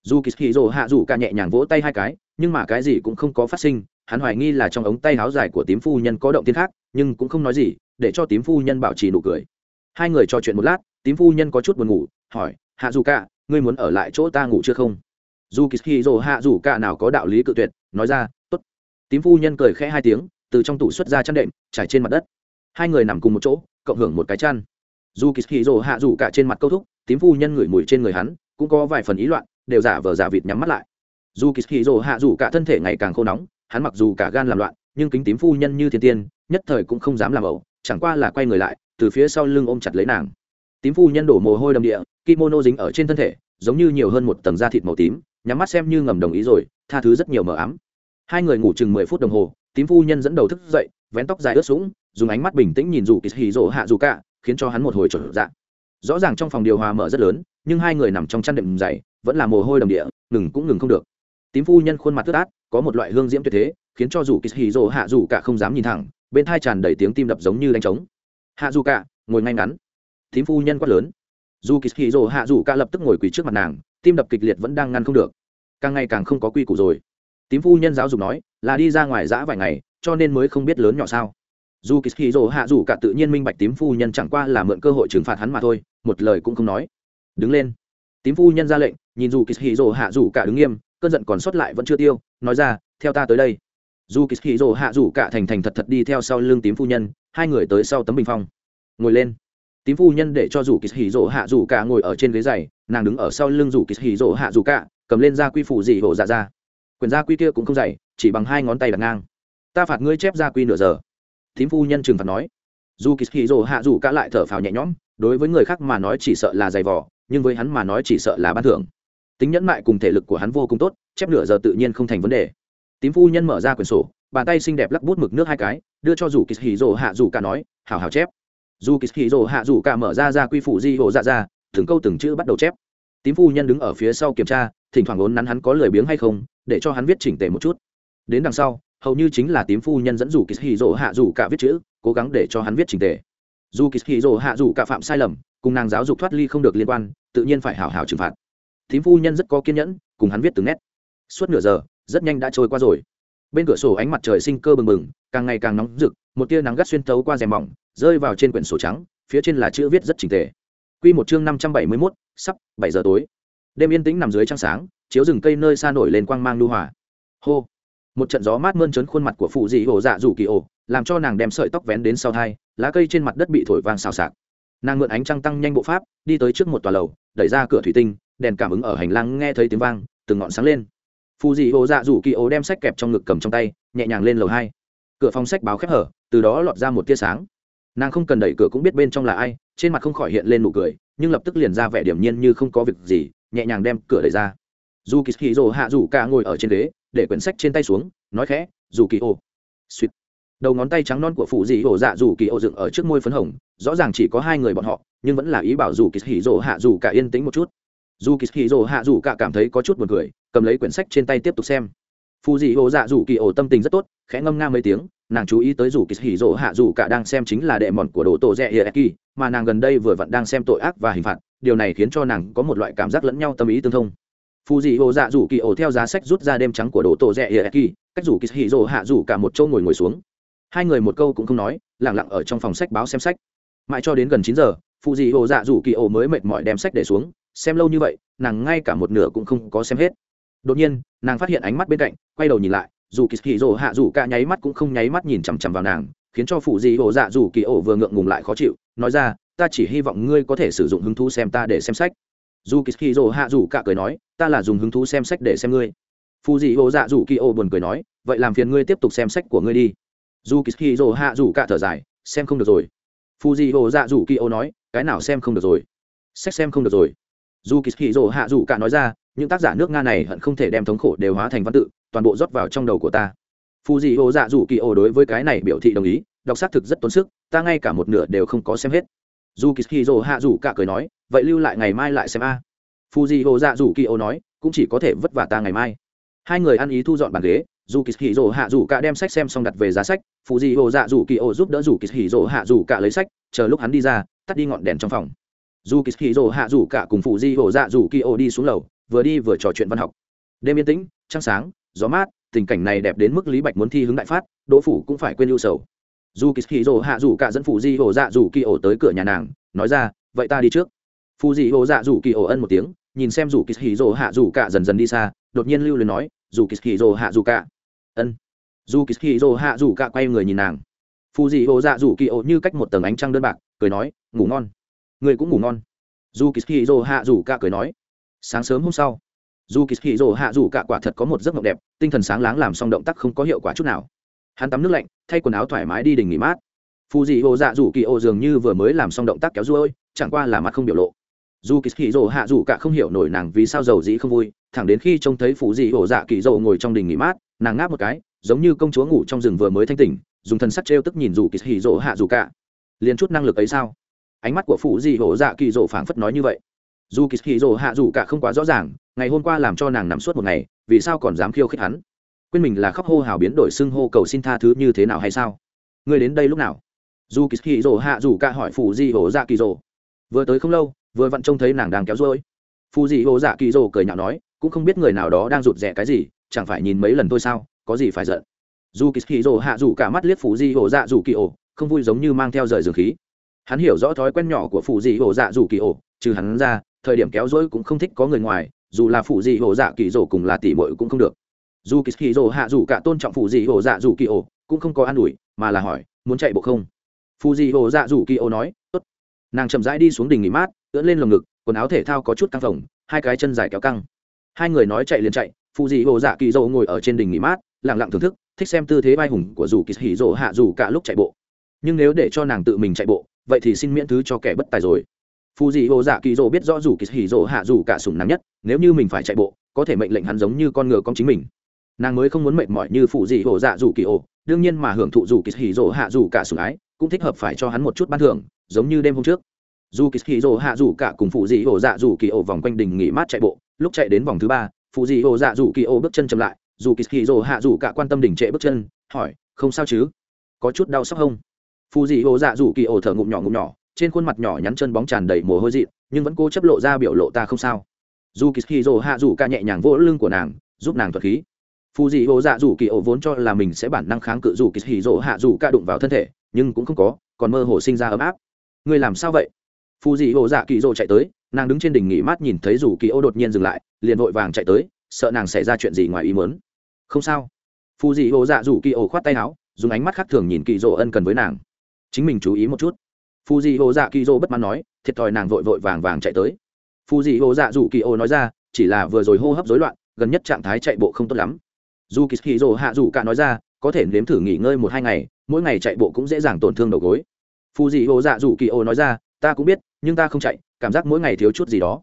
dù kỳ hì hạ dù cả nhẹ nhàng vỗ tay hai cái, nhưng mà cái gì cũng không có phát sinh, hắn hoài nghi là trong ống tay áo dài của tím phu nhân có động tiên khác, nhưng cũng không nói gì, để cho tím phu nhân bảo trì nụ cười. Hai người trò chuyện một lát tím phu nhân có chút buồn ngủ, hỏi hạ dù cả ngươi muốn ở lại chỗ ta ngủ chưa không? Dù kỳ hì hạ dù cả nào có đạo lý cự tuyệt, nói ra t ố t tím phu nhân cười khẽ hai tiếng, từ trong tủ xuất ra chăn đệm, trải trên mặt đất hai người nằm cùng một chỗ, cộng hưởng một cái chăn. Dù kỳ hì rồ hạ rủ cả trên mặt câu thúc, tím phu nhân ngửi mùi trên người hắn, cũng có vài phần ý loạn, đều giả vờ giả vịt nhắm mắt lại. Dù kỳ hì rồ hạ rủ cả thân thể ngày càng khô nóng, hắn mặc dù cả gan làm loạn, nhưng kính tím phu nhân như thiên tiên, nhất thời cũng không dám làm ẩu, chẳng qua là quay người lại, từ phía sau lưng ôm chặt lấy nàng. Tím phu nhân đổ mồ hôi đầm địa, kimono dính ở trên thân thể, giống như nhiều hơn một tầng da thịt màu tím, nhắm mắt xem như ngầm đồng ý rồi, tha thứ rất nhiều mờ ám. Hai người ngủ chừng mười phút đồng hồ, tím phu nhân dẫn đầu thức dậy, vén tóc dài ướt sũng dùng ánh mắt bình tĩnh nhìn dù kỳ hì rỗ hạ dù cả, khiến cho hắn một hồi trộn dạ. Rõ ràng trong phòng điều hòa mở rất lớn, nhưng hai người nằm trong chăn đệm dày, vẫn là mồ hôi đầm địa, ngừng cũng ngừng không được. Tím phu nhân khuôn mặt tức át, có một loại hương diễm tuyệt thế, khiến cho dù kỳ hì rỗ hạ dù cả không dám nhìn thẳng, bên thai tràn đầy tiếng tim đập giống như đánh trống. Hạ dù cả, ngồi ngay ngắn. Tím phu nhân quát lớn. Dù kỳ hì rỗ hạ dù cả lập tức ngồi quỳ trước mặt nàng, tim đập kịch liệt vẫn đang ngăn không được. Càng ngày càng không có quy củ rồi. Tím phu nhân giáo dục nói, là đi ra ngoài giã vài ngày, cho nên mới không biết lớn nhỏ sao dù kỳ hì hạ dù cả tự nhiên minh bạch tím phu nhân chẳng qua là mượn cơ hội trừng phạt hắn mà thôi, một lời cũng không nói. Đứng lên. Tím phu nhân ra lệnh, nhìn dù kỳ hì hạ dù cả đứng nghiêm, cơn giận còn sót lại vẫn chưa tiêu, nói ra, theo ta tới đây. Dù kỳ hì hạ dù cả thành thành thật thật đi theo sau lưng tím phu nhân, hai người tới sau tấm bình phong. Ngồi lên. Tím phu nhân để cho dù kỳ hì hạ dù cả ngồi ở trên ghế giày nàng đứng ở sau lưng dù kỳ hì hạ dù cả, cầm lên gia quy phủ dị hổ dạ ra. Quyền gia quy kia cũng không dày, chỉ bằng hai ngón tay đặt ngang. Ta phạt ngươi chép gia quy nửa giờ. Thím phu nhân trừng phạt nói. Dù kỳ hì rỗ hạ dù cả lại thở phào nhẹ nhõm, đối với người khác mà nói chỉ sợ là dày vỏ nhưng với hắn mà nói chỉ sợ là ban thưởng. Tính nhẫn mại cùng thể lực của hắn vô cùng tốt, chép nửa giờ tự nhiên không thành vấn đề. Tím phu nhân mở ra quyển sổ, bàn tay xinh đẹp lắc bút mực nước hai cái, đưa cho dù kỳ hì rỗ hạ dù cả nói hào hào chép. Dù kỳ hì rỗ hạ dù cả mở ra ra quy phủ di hộ dạ ra từng câu từng chữ bắt đầu chép. Tím phu nhân đứng ở phía sau kiểm tra, thỉnh thoảng vốn nắn hắn có lười biếng hay không, để cho hắn viết chỉnh tề một chút. Đến đằng sau hầu như chính là tím phu nhân dẫn dù kỳ hì rỗ hạ dù cả viết chữ cố gắng để cho hắn viết trình tề dù kỳ hì rỗ hạ dù cả phạm sai lầm cùng nàng giáo dục thoát ly không được liên quan tự nhiên phải hảo hảo trừng phạt tím phu nhân rất có kiên nhẫn cùng hắn viết từng nét suốt nửa giờ rất nhanh đã trôi qua rồi bên cửa sổ ánh mặt trời sinh cơ bừng bừng càng ngày càng nóng rực một tia nắng gắt xuyên tấu qua rèm mỏng rơi vào trên quyển sổ trắng phía trên là chữ viết rất trình tề Quy một chương năm trăm bảy mươi 571, sắp bảy giờ tối. Đêm yên tĩnh nằm dưới trăng sáng, chiếu rừng cây nơi xa nổi lên quang mang lưu hòa. Hô. Một trận gió mát mơn trớn khuôn mặt của phụ dị hổ dạ rủ kỳ ổ, làm cho nàng đem sợi tóc vén đến sau tai, lá cây trên mặt đất bị thổi vang xào xạc. Nàng mượn ánh trăng tăng nhanh bộ pháp, đi tới trước một tòa lầu, đẩy ra cửa thủy tinh, đèn cảm ứng ở hành lang nghe thấy tiếng vang, từng ngọn sáng lên. Phụ dị hổ dạ rủ kỳ ổ đem sách kẹp trong ngực cầm trong tay, nhẹ nhàng lên lầu hai. Cửa phòng sách báo khép hở, từ đó lọt ra một tia sáng. Nàng không cần đẩy cửa cũng biết bên trong là ai, trên mặt không khỏi hiện lên nụ cười nhưng lập tức liền ra vẻ điểm nhiên như không có việc gì nhẹ nhàng đem cửa đẩy ra dù kỳ hì rồ hạ rủ cả ngồi ở trên ghế để quyển sách trên tay xuống, nói khẽ, dù kỳ ô. Suýt. Đầu ngón tay trắng non của phụ dị ổ dạ dù kỳ ô dựng ở trước môi phấn hồng, rõ ràng chỉ có hai người bọn họ, nhưng vẫn là ý bảo dù kỳ hỉ rồ hạ dù cả yên tĩnh một chút. Dù kỳ hỉ rồ hạ dù cả cảm thấy có chút buồn cười, cầm lấy quyển sách trên tay tiếp tục xem. Phụ dị ổ dạ dù kỳ ô tâm tình rất tốt, khẽ ngâm nga mấy tiếng, nàng chú ý tới dù kỳ hỉ rỗ hạ dù cả đang xem chính là đệ mòn của đồ tổ rẽ hiệa kỳ mà nàng gần đây vừa vặn đang xem tội ác và hình phạt, điều này khiến cho nàng có một loại cảm giác lẫn nhau tâm ý tương thông phù dị hồ dạ rủ kỳ ổ theo giá sách rút ra đêm trắng của đồ tổ rẽ hiệa kỳ, cách rủ kỳ hì rỗ hạ rủ cả một châu ngồi ngồi xuống. Hai người một câu cũng không nói lẳng lặng ở trong phòng sách báo xem sách. Mãi cho đến gần chín giờ, phù dị hồ dạ rủ kỳ ổ mới mệt mỏi đem sách để xuống, xem lâu như vậy, nàng ngay cả một nửa cũng không có xem hết. Đột nhiên, nàng phát hiện ánh mắt bên cạnh, quay đầu nhìn lại, dù kỳ hì rồ hạ Rủ cả nháy mắt cũng không nháy mắt nhìn chằm chằm vào nàng, khiến cho phù dị hồ dạ Rủ kỳ ổ vừa ngượng ngùng lại khó chịu, nói ra, ta chỉ hy vọng ngươi có thể sử dụng hứng thú xem ta để xem sách dù kỳ hì rồ hạ rủ cả cười nói, ta là dùng hứng thú xem sách để xem ngươi. Phù dị ô dạ rủ kỳ ô buồn cười nói, vậy làm phiền ngươi tiếp tục xem sách của ngươi đi. Dù kỳ hì rồ hạ rủ cả thở dài, xem không được rồi. Phù dị ô dạ rủ kỳ ô nói, cái nào xem không được rồi? Sách xem không được rồi. Dù kỳ hì rồ hạ rủ cả nói ra, những tác giả nước nga này hận không thể đem thống khổ đều hóa thành văn tự, toàn bộ rót vào trong đầu của ta. Phù dị ô dạ rủ kỳ ô đối với cái này biểu thị đồng ý, đọc xác thực rất tốn sức, ta ngay cả một nửa đều không có xem hết dù kỳ hì hạ dù cả cười nói, vậy lưu lại ngày mai lại xem a. Phù dị hồ dạ dù kỳ ô nói, cũng chỉ có thể vất vả ta ngày mai. Hai người ăn ý thu dọn bàn ghế, dù kỳ hì hạ dù cả đem sách xem xong đặt về giá sách phù dị hồ dạ dù kỳ ô giúp đỡ dù kỳ hì hạ dù cả lấy sách, chờ lúc hắn đi ra, tắt đi ngọn đèn trong phòng. Dù kỳ hì hạ dù cả cùng phù dị hồ dạ dù kỳ ô đi xuống lầu, vừa đi vừa trò chuyện văn học. Đêm yên tĩnh, trăng sáng, gió mát, tình cảnh này đẹp đến mức lý bạch muốn thi hướng đại phát, đỗ phủ cũng phải quên lưu sầu dù kỳ hì rồ hạ dù cả dẫn phụ di hồ dạ dù kỳ ổ tới cửa nhà nàng, nói ra, vậy ta đi trước. Phụ di hồ dạ dù kỳ ổ ân một tiếng, nhìn xem dù kỳ hì rồ hạ dù cả dần dần đi xa, đột nhiên lưu lên nói, dù kỳ hì rồ hạ dù cả. Ân. Dù kỳ hì rồ hạ dù cả quay người nhìn nàng. Phụ di hồ dạ dù kỳ ổ như cách một tầng ánh trăng đơn bạc, cười nói, ngủ ngon. Người cũng ngủ ngon. Dù kỳ hì rồ hạ dù cả cười nói, sáng sớm hôm sau. Dù kỳ hì rồ hạ dù cả quả thật có một giấc mộng đẹp, tinh thần sáng láng làm xong động tác không có hiệu quả chút nào hắn tắm nước lạnh, thay quần áo thoải mái đi đình nghỉ mát. Phù dị hồ dạ dù kỳ ô dường như vừa mới làm xong động tác kéo ruôi, chẳng qua là mặt không biểu lộ. Dù kỳ hì rồ hạ dù cả không hiểu nổi nàng vì sao giàu dĩ không vui, thẳng đến khi trông thấy phù dị hồ dạ kỳ dầu ngồi trong đình nghỉ mát, nàng ngáp một cái, giống như công chúa ngủ trong rừng vừa mới thanh tỉnh, dùng thần sắc trêu tức nhìn dù kỳ hì rồ hạ dù cả. Liền chút năng lực ấy sao? Ánh mắt của phụ dị hồ dạ kỳ dỗ phảng phất nói như vậy. Dù kỳ hì rồ hạ dù cả không quá rõ ràng, ngày hôm qua làm cho nàng nằm suốt một ngày, vì sao còn dám khiêu khích hắn? Quên mình là khóc hô hào biến đổi xưng hô cầu xin tha thứ như thế nào hay sao? Ngươi đến đây lúc nào? Dù kỳ hì rồ hạ, dù ca hỏi phụ Di Hổ dạ kỳ dỗ vừa tới không lâu, vừa vặn trông thấy nàng đang kéo rối. Phù di hổ dạ kỳ dỗ cười nhạo nói, cũng không biết người nào đó đang rụt rè cái gì, chẳng phải nhìn mấy lần thôi sao, có gì phải giận. Dù kỳ hì rồ hạ, dù cả mắt liếc phụ Di Hổ dạ dù kỳ ổ không vui giống như mang theo rời dường khí. Hắn hiểu rõ thói quen nhỏ của phụ Di Hổ dạ dù kỳ ổ trừ hắn ra, thời điểm kéo rối cũng không thích có người ngoài, dù là phụ Di Hổ dạ kỳ rổ cùng là tỷ bội cũng không được dù kỳ kỳ rổ hạ dù cả tôn trọng phụ dị hồ dạ dù kỳ ổ, cũng không có an ủi, mà là hỏi, muốn chạy bộ không? Phụ dị hồ dạ dù kỳ ổ nói, tốt. Nàng chậm rãi đi xuống đỉnh nghỉ mát, ưỡn lên lồng ngực, quần áo thể thao có chút căng phồng, hai cái chân dài kéo căng. Hai người nói chạy liền chạy phụ dị hồ dạ kỳ rổ ngồi ở trên đỉnh nghỉ mát lẳng lặng thưởng thức, thích xem tư thế vai hùng của dù kỳ hỉ rổ hạ dù cả lúc chạy bộ. Nhưng nếu để cho nàng tự mình chạy bộ, vậy thì xin miễn thứ cho kẻ bất tài rồi. Phù dị hồ dạ kỳ rỗ biết rõ dù kỳ hỉ rỗ hạ dù cả sủng nắng nhất, nếu như mình phải chạy bộ, có thể mệnh lệnh hắn giống như con ngựa con chính mình nàng mới không muốn mệt mỏi như phụ dị hồ dạ dù kỳ ổ. đương nhiên mà hưởng thụ dù kỳ hỉ rỗ hạ dù cả sủng ái, cũng thích hợp phải cho hắn một chút ban thưởng, giống như đêm hôm trước. dù kỳ hỉ rỗ hạ dù cả cùng phụ dị hồ dạ dù kỳ ổ vòng quanh đình nghỉ mát chạy bộ, lúc chạy đến vòng thứ ba, phụ dị hồ dạ dù kỳ ổ bước chân chậm lại, dù kỳ hỉ rỗ hạ dù cả quan tâm đỉnh trệ bước chân, hỏi, không sao chứ? Có chút đau sốc không? Phụ dị hồ dạ dù kỳ ổ thở ngụm nhỏ ngụm nhỏ, trên khuôn mặt nhỏ nhắn chân bóng tràn đầy mồ hôi dị nhưng vẫn cố chấp lộ ra biểu lộ ta không sao. Dù kỳ hì rồ hạ dù cả nhẹ nhàng vỗ lưng của nàng, giúp nàng thuật khí phù dị hồ dạ dù kỳ ổ vốn cho là mình sẽ bản năng kháng cự dù kỳ hì rồ hạ dù ca đụng vào thân thể, nhưng cũng không có, còn mơ hồ sinh ra ấm áp. Người làm sao vậy? Phù dị hồ dạ kỳ rồ chạy tới, nàng đứng trên đỉnh nghỉ mát nhìn thấy dù kỳ ô đột nhiên dừng lại, liền vội vàng chạy tới, sợ nàng xảy ra chuyện gì ngoài ý mớn không sao. Phù dị hồ dạ dù kỳ ô khoát tay áo, dùng ánh mắt khác thường nhìn kỳ dỗ ân cần với nàng. Chính mình chú ý một chút. Phù dị hồ dạ kỳ dỗ bất mãn nói, thiệt thòi nàng vội vội vàng vàng chạy tới. Phù dị hồ dạ dù kỳ ô nói ra, chỉ là vừa rồi hô hấp rối loạn, gần nhất trạng thái chạy bộ không tốt lắm dù kỳ hì dô hạ dù cả nói ra, có thể nếm thử nghỉ ngơi một hai ngày, mỗi ngày chạy bộ cũng dễ dàng tổn thương đầu gối. Phù dị hồ dạ dù kỳ ô nói ra, ta cũng biết, nhưng ta không chạy, cảm giác mỗi ngày thiếu chút gì đó.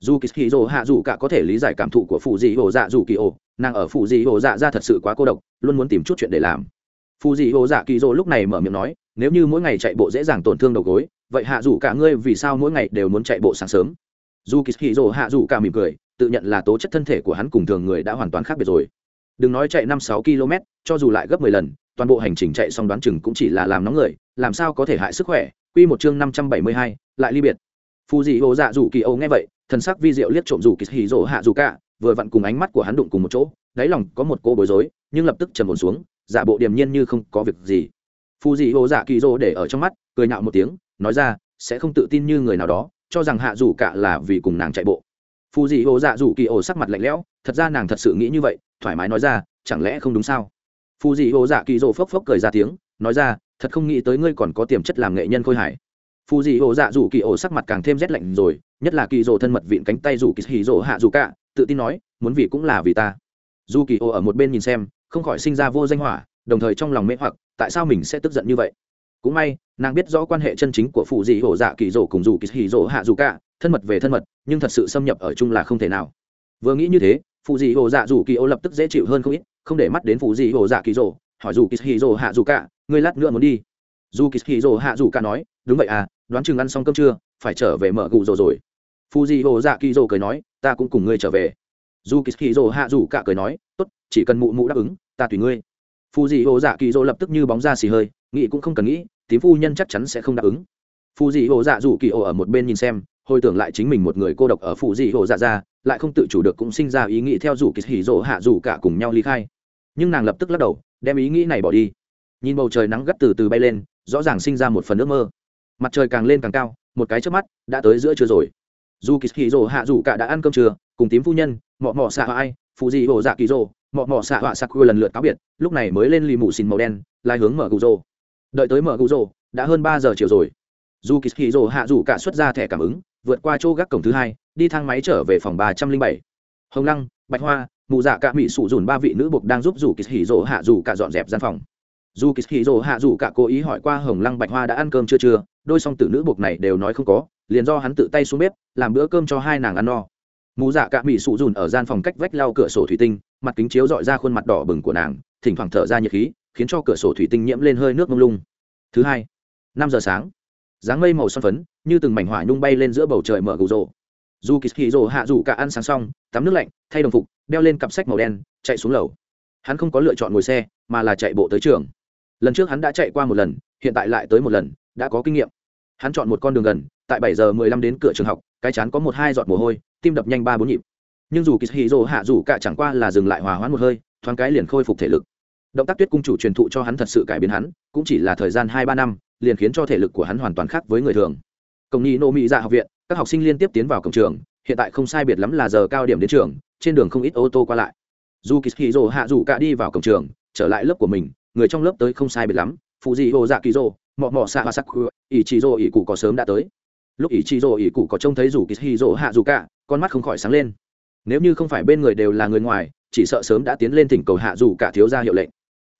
Dù kỳ hì dô hạ dù cả có thể lý giải cảm thụ của phù dị hồ dạ dù kỳ ô nàng ở phù dị hồ dạ ra thật sự quá cô độc, luôn muốn tìm chút chuyện để làm. Phù dị hồ dạ kỳ dô lúc này mở miệng nói, nếu như mỗi ngày chạy bộ dễ dàng tổn thương đầu gối, vậy hạ dù cả ngươi vì sao mỗi ngày đều muốn chạy bộ sáng sớm? Dù kỳ hì rồ hạ dù cả mỉm cười, tự nhận là tố chất thân thể của hắn cùng thường người đã hoàn toàn khác biệt rồi đừng nói chạy năm sáu km cho dù lại gấp mười lần toàn bộ hành trình chạy xong đoán chừng cũng chỉ là làm nóng người làm sao có thể hại sức khỏe? Quy một chương năm trăm bảy mươi hai, lại ly biệt. Phù dị hồ dạ dù kỳ âu nghe vậy thần sắc vi diệu liếc trộm dù kỳ hì Dỗ hạ dù cả vừa vặn cùng ánh mắt của hắn đụng cùng một chỗ đáy lòng có một cô bối rối nhưng lập tức trầm ổn xuống giả bộ điềm nhiên như không có việc gì. Phù dị dạ kỳ Dỗ để ở trong mắt cười nhạo một tiếng nói ra sẽ không tự tin như người nào đó cho rằng hạ dù cả là vì cùng nàng chạy bộ. Phù dị hồ dạ dù kỳ ổ sắc mặt lạnh lẽo thật ra nàng thật sự nghĩ như vậy, thoải mái nói ra, chẳng lẽ không đúng sao? Phù dị ô dạ kỳ Dỗ phốc phốc cười ra tiếng, nói ra, thật không nghĩ tới ngươi còn có tiềm chất làm nghệ nhân khôi hải phù dị ô dạ dù kỳ ổ sắc mặt càng thêm rét lạnh rồi, nhất là kỳ Dỗ thân mật vịn cánh tay dù kỳ hì Dỗ hạ dù cả tự tin nói, muốn vì cũng là vì ta. Dù kỳ ổ ở một bên nhìn xem, không khỏi sinh ra vô danh hỏa, đồng thời trong lòng mê hoặc, tại sao mình sẽ tức giận như vậy? Cũng may, nàng biết rõ quan hệ chân chính của phụ dị hổ dạ kỳ rổ cùng dù kỳ hì rổ hạ dù cả thân mật về thân mật, nhưng thật sự xâm nhập ở chung là không thể nào. Vừa nghĩ như thế phụ dị hồ dạ dù kỳ ô lập tức dễ chịu hơn không ít, không để mắt đến phụ dị hồ dạ kỳ rồ. Hỏi dù kỳ hì rồ hạ dù cả, ngươi lát nữa muốn đi. Dù kỳ hì rồ hạ dù cả nói, đúng vậy à đoán chừng ăn xong cơm trưa, phải trở về mở gù rồ rồi. Phụ dị hồ dạ kỳ rồ cười nói, ta cũng cùng ngươi trở về. Dù kỳ hì rồ hạ dù cả cười nói, tốt, chỉ cần mụ mụ đáp ứng, ta tùy ngươi. Phù dị hồ dạ kỳ rồ lập tức như bóng ra xì hơi, nghĩ cũng không cần nghĩ, tím phu nhân chắc chắn sẽ không đáp ứng. Phù dị hồ dạ dù kỳ ô ở một bên nhìn xem, hồi tưởng lại chính mình một người cô độc ở phụ dị hồ dạ ra lại không tự chủ được cũng sinh ra ý nghĩ theo dù kỳ hỉ dỗ hạ dù cả cùng nhau ly khai. Nhưng nàng lập tức lắc đầu, đem ý nghĩ này bỏ đi. Nhìn bầu trời nắng gắt từ từ bay lên, rõ ràng sinh ra một phần ước mơ. Mặt trời càng lên càng cao, một cái trước mắt, đã tới giữa trưa rồi. Dù kỳ hỉ dỗ hạ dù cả đã ăn cơm trưa, cùng tím phu nhân, mọ mọ xạ ai, phụ dị hồ dạ kỳ dỗ mọ mọ xạ họa sặc lần lượt cáo biệt, lúc này mới lên lì mù xìn màu đen, lai hướng mở gù rồ đợi tới mở gù rồ đã hơn ba giờ chiều rồi. Dù kỳ hỉ rồ hạ rủ cả xuất ra thẻ cảm ứng vượt qua chỗ gác cổng thứ hai, đi thang máy trở về phòng ba trăm linh bảy. Hồng lăng, bạch hoa, mụ dạ cả mỹ sụ dùn ba vị nữ buộc đang giúp dù kỳ hỉ rỗ hạ dù cả dọn dẹp gian phòng. Dù kỳ hỉ rỗ hạ dù cả cố ý hỏi qua hồng lăng bạch hoa đã ăn cơm chưa chưa, đôi song tử nữ buộc này đều nói không có, liền do hắn tự tay xuống bếp, làm bữa cơm cho hai nàng ăn no. Mụ dạ cả mỹ sụ dùn ở gian phòng cách vách lau cửa sổ thủy tinh, mặt kính chiếu dọi ra khuôn mặt đỏ bừng của nàng, thỉnh thoảng thở ra nhiệt khí, khiến cho cửa sổ thủy tinh nhiễm lên hơi nước mông lung. Thứ hai, năm giờ sáng dáng mây màu son phấn, như từng mảnh hỏa nhung bay lên giữa bầu trời mở gù rộ dù kỳ hì rộ hạ dù cả ăn sáng xong, tắm nước lạnh, thay đồng phục, đeo lên cặp sách màu đen, chạy xuống lầu. Hắn không có lựa chọn ngồi xe, mà là chạy bộ tới trường. Lần trước hắn đã chạy qua một lần, hiện tại lại tới một lần, đã có kinh nghiệm. Hắn chọn một con đường gần, tại bảy giờ mười lăm đến cửa trường học, cái chán có một hai giọt mồ hôi, tim đập nhanh ba bốn nhịp. Nhưng dù kỳ hì rộ hạ dù cả chẳng qua là dừng lại hòa hoãn một hơi, thoáng cái liền khôi phục thể lực. Động tác tuyết cung chủ truyền thụ cho hắn thật sự cải biến hắn, cũng chỉ là thời gian hai ba năm liền khiến cho thể lực của hắn hoàn toàn khác với người thường. Cổng nhi nô mỹ dạ học viện, các học sinh liên tiếp tiến vào cổng trường, hiện tại không sai biệt lắm là giờ cao điểm đến trường, trên đường không ít ô tô qua lại. Dù kỳ rồ hạ dù cả đi vào cổng trường, trở lại lớp của mình, người trong lớp tới không sai biệt lắm phụ dị hồ dạ kỳ rồ mọ mọ xạ và sắc ỷ chị rồ ỷ cụ có sớm đã tới. Lúc ỷ chị rồ ỷ cụ có trông thấy dù kỳ rồ hạ dù cả, con mắt không khỏi sáng lên. Nếu như không phải bên người đều là người ngoài, chỉ sợ sớm đã tiến lên thỉnh cầu hạ dù cả thiếu ra hiệu lệnh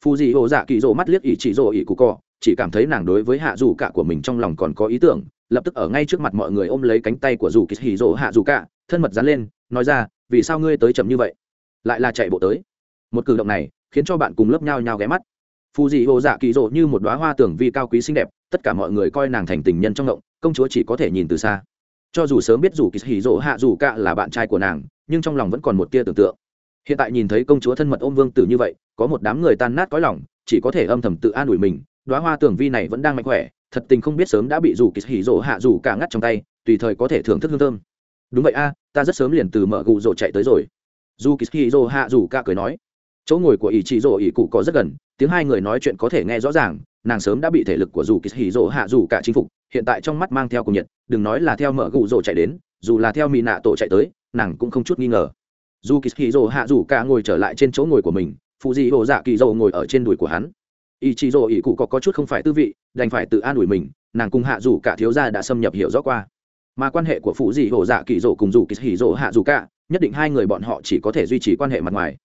phù dị hồ dạ kỳ rồ mắt liếc ỷ chỉ rồ ỷ cụ cò, chỉ cảm thấy nàng đối với hạ dù cả của mình trong lòng còn có ý tưởng, lập tức ở ngay trước mặt mọi người ôm lấy cánh tay của dù kỳ hì hạ dù cả, thân mật dán lên, nói ra, vì sao ngươi tới chậm như vậy? Lại là chạy bộ tới. Một cử động này khiến cho bạn cùng lớp nhau nhau ghé mắt. Phù dị hồ dạ kỳ rộ như một đoá hoa tưởng vi cao quý xinh đẹp, tất cả mọi người coi nàng thành tình nhân trong động công chúa chỉ có thể nhìn từ xa. Cho dù sớm biết dù kỳ hì rộ hạ dù cả là bạn trai của nàng, nhưng trong lòng vẫn còn một tia tưởng tượng. Hiện tại nhìn thấy công chúa thân mật ôm vương tử như vậy có một đám người tan nát cõi lòng, chỉ có thể âm thầm tự an ủi mình đoá hoa tưởng vi này vẫn đang mạnh khỏe, thật tình không biết sớm đã bị dù kỳ hỉ rỗ hạ dù cả ngắt trong tay, tùy thời có thể thưởng thức hương thơm. Đúng vậy a, ta rất sớm liền từ mở gù rồ chạy tới rồi. Dù kỳ hỉ hạ dù cả cười nói. Chỗ ngồi của ỷ chị rỗ ỷ cụ có rất gần, tiếng hai người nói chuyện có thể nghe rõ ràng, nàng sớm đã bị thể lực của dù kỳ hỉ hạ dù cả chinh phục, hiện tại trong mắt mang theo cùng nhiệt, đừng nói là theo mở gù rồ chạy đến, dù là theo mỹ nạ tổ chạy tới, nàng cũng không chút nghi ngờ. Dù kỳ hỉ hạ dù cả ngồi trở lại trên chỗ ngồi của mình phụ dị hồ dạ kỳ dầu ngồi ở trên đùi của hắn. Ý chí dỗ ý cụ có, có chút không phải tư vị đành phải tự an ủi mình nàng cùng hạ dù cả thiếu gia đã xâm nhập hiểu rõ qua. Mà quan hệ của phụ dị hồ dạ kỳ dỗ cùng dù kỳ hỉ dỗ hạ dù cả nhất định hai người bọn họ chỉ có thể duy trì quan hệ mặt ngoài.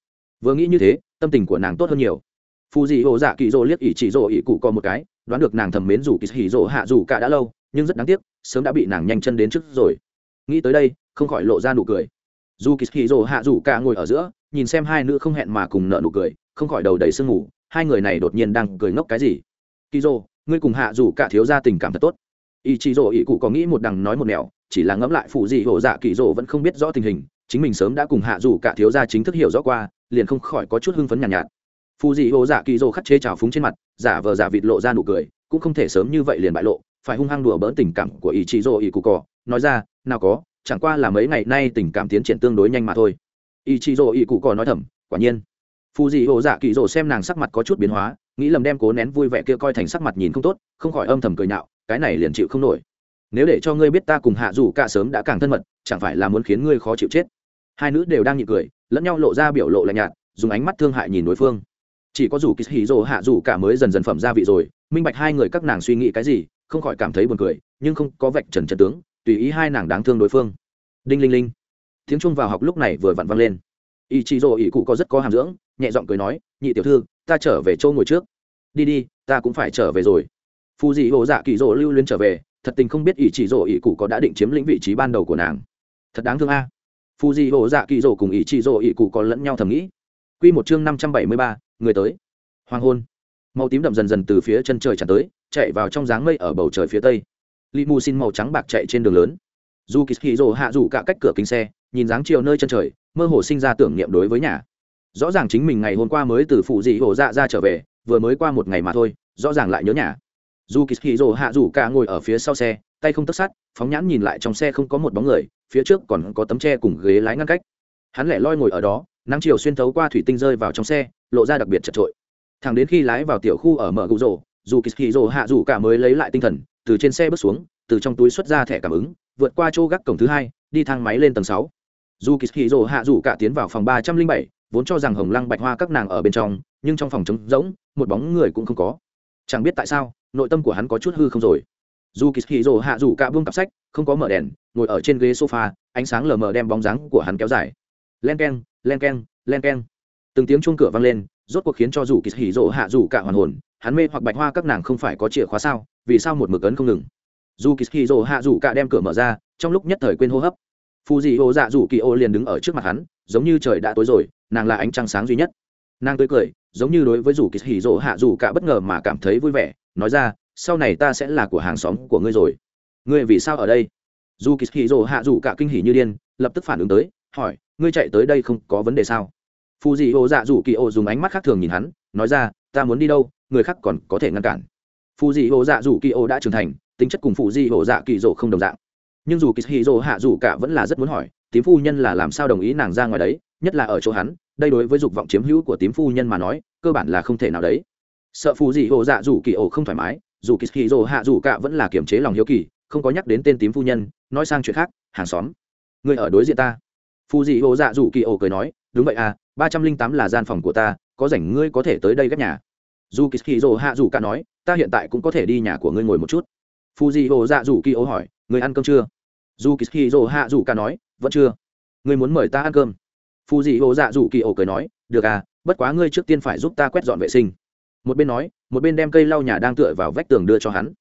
Vừa nghĩ như thế tâm tình của nàng tốt hơn nhiều. Phụ dị hồ dạ kỳ dỗ liếc ý chỉ dỗ ý cụ có một cái đoán được nàng thầm mến dù kỳ hỉ dỗ hạ dù cả đã lâu nhưng rất đáng tiếc sớm đã bị nàng nhanh chân đến trước rồi. Nghĩ tới đây không khỏi lộ ra nụ cười. Dù kỳ hỉ dỗ hạ dù cả ngồi ở giữa nhìn xem hai nữ không hẹn mà cùng nợ nụ cười không khỏi đầu đầy sương ngủ hai người này đột nhiên đang cười ngốc cái gì? Kỳ dô ngươi cùng hạ dù cả thiếu gia tình cảm thật tốt. Ý chị rồ ý cụ có nghĩ một đằng nói một nẻo chỉ là ngẫm lại phụ gì hổ dạ kỳ rồ vẫn không biết rõ tình hình chính mình sớm đã cùng hạ dù cả thiếu gia chính thức hiểu rõ qua liền không khỏi có chút hưng phấn nhàn nhạt, nhạt. Phụ dị hổ dạ kỳ rồ khắt chế trào phúng trên mặt giả vờ giả vịt lộ ra nụ cười cũng không thể sớm như vậy liền bại lộ phải hung hăng đùa bỡn tình cảm của ý chị rồ ý cụ cò nói ra nào có chẳng qua là mấy ngày nay tình cảm tiến triển tương đối nhanh mà thôi ý chị rồ ý cụ cò nói thầm, quả nhiên. Phù dị hồ dạ kỳ rồ xem nàng sắc mặt có chút biến hóa, nghĩ lầm đem cố nén vui vẻ kia coi thành sắc mặt nhìn không tốt, không khỏi âm thầm cười nhạo, cái này liền chịu không nổi. Nếu để cho ngươi biết ta cùng hạ dù cả sớm đã càng thân mật, chẳng phải là muốn khiến ngươi khó chịu chết? Hai nữ đều đang nhịn cười, lẫn nhau lộ ra biểu lộ lạnh nhạt, dùng ánh mắt thương hại nhìn đối phương. Chỉ có dù kỳ hì rồ, hạ dù cả mới dần dần phẩm ra vị rồi, minh bạch hai người các nàng suy nghĩ cái gì, không khỏi cảm thấy buồn cười, nhưng không có vạch trần trần tướng, tùy ý hai nàng đáng thương đối phương. Đinh linh linh tiếng trung vào học lúc này vừa vặn vang lên. Ý chị rồ ý cụ có rất có hàm dưỡng, nhẹ giọng cười nói, nhị tiểu thư, ta trở về châu ngồi trước. Đi đi, ta cũng phải trở về rồi. Phù dị hồ dạ kỳ rỗ lưu luyến trở về, thật tình không biết ý chỉ rỗ ý cụ có đã định chiếm lĩnh vị trí ban đầu của nàng. Thật đáng thương a. Phù dị hồ dạ kỳ rỗ cùng ý chỉ rỗ ý cụ có lẫn nhau thầm nghĩ. Q một chương năm trăm bảy mươi ba, người tới. Hoàng hôn. Màu tím đậm dần dần từ phía chân trời tràn tới, chạy vào trong dáng mây ở bầu trời phía tây. Li xin màu trắng bạc chạy trên đường lớn. Dù kỳ rỗ hạ rủ cả cách cửa kính xe nhìn dáng chiều nơi chân trời, mơ hồ sinh ra tưởng niệm đối với nhà. Rõ ràng chính mình ngày hôm qua mới từ phụ dị hồ dạ ra trở về, vừa mới qua một ngày mà thôi, rõ ràng lại nhớ nhà. Dù kỳ hì rồ hạ rủ cả ngồi ở phía sau xe, tay không tất sát phóng nhãn nhìn lại trong xe không có một bóng người, phía trước còn có tấm tre cùng ghế lái ngăn cách. Hắn lẻ loi ngồi ở đó, nắng chiều xuyên thấu qua thủy tinh rơi vào trong xe, lộ ra đặc biệt chật trội thằng đến khi lái vào tiểu khu ở mở gù rồ dù kỳ hì rồ hạ rủ cả mới lấy lại tinh thần, từ trên xe bước xuống, từ trong túi xuất ra thẻ cảm ứng, vượt qua chỗ gác cổng thứ hai, đi thang máy lên tầng sáu dù kỳ hì rồ hạ rủ cả tiến vào phòng ba trăm linh bảy, vốn cho rằng hồng lăng bạch hoa các nàng ở bên trong, nhưng trong phòng trống rỗng, một bóng người cũng không có. Chẳng biết tại sao, nội tâm của hắn có chút hư không rồi. Dù kỳ hì rồ hạ rủ cả buông cặp sách, không có mở đèn, ngồi ở trên ghế sofa, ánh sáng lờ mờ đem bóng dáng của hắn kéo dài. Len k e n len k e n len k e n từng tiếng chuông cửa vang lên, rốt cuộc khiến cho dù kỳ hỉ rồ hạ rủ cả hoàn hồn, hắn mê hoặc bạch hoa các nàng không phải có chìa khóa sao, vì sao một mực ấn không ngừng. Dù kỳ hỉ rộ hạ rủ cả đem cửa mở ra, trong lúc nhất thời quên hô hấp phù dị ô dạ dù kỳ ô liền đứng ở trước mặt hắn, giống như trời đã tối rồi, nàng là ánh trăng sáng duy nhất. Nàng tươi cười, giống như đối với dù kỳ hỉ rộ hạ dù cả bất ngờ mà cảm thấy vui vẻ, nói ra, sau này ta sẽ là của hàng xóm của ngươi rồi. Ngươi vì sao ở đây? Dù kỳ hỉ rộ hạ dù cả kinh hỉ như điên, lập tức phản ứng tới, hỏi, ngươi chạy tới đây không có vấn đề sao? Phù dị ô dạ dù kỳ ô dùng ánh mắt khác thường nhìn hắn, nói ra, ta muốn đi đâu, người khác còn có thể ngăn cản. Phù dị ô dạ dù kỳ ô đã trưởng thành, tính chất cùng phù dị ô dạ kỳ rộ không đồng dạng nhưng dù kishiro hạ dù cả vẫn là rất muốn hỏi, tím phu nhân là làm sao đồng ý nàng ra ngoài đấy, nhất là ở chỗ hắn, đây đối với dục vọng chiếm hữu của tím phu nhân mà nói, cơ bản là không thể nào đấy. Sợ phù dị hộ dạ dù kỳ ổ không thoải mái, dù kishiro hạ dù cả vẫn là kiềm chế lòng hiếu kỳ, không có nhắc đến tên tím phu nhân, nói sang chuyện khác, hàng xóm. Người ở đối diện ta. Phù dị hộ dạ dù kỳ ổ cười nói, đúng vậy à ba trăm linh tám là gian phòng của ta, có rảnh ngươi có thể tới đây ghép nhà. Dù kishiro hạ dù cả nói, ta hiện tại cũng có thể đi nhà của ngươi ngồi một chút. Phù dị hộ dạ dù kỳ ổ hỏi, người ăn cơm chưa? Dù kỳ hì rồ hạ dù cả nói, vẫn chưa. Ngươi muốn mời ta ăn cơm. Phù dị hồ dạ dù kỳ ổ cười nói, được à bất quá ngươi trước tiên phải giúp ta quét dọn vệ sinh. Một bên nói, một bên đem cây lau nhà đang tựa vào vách tường đưa cho hắn.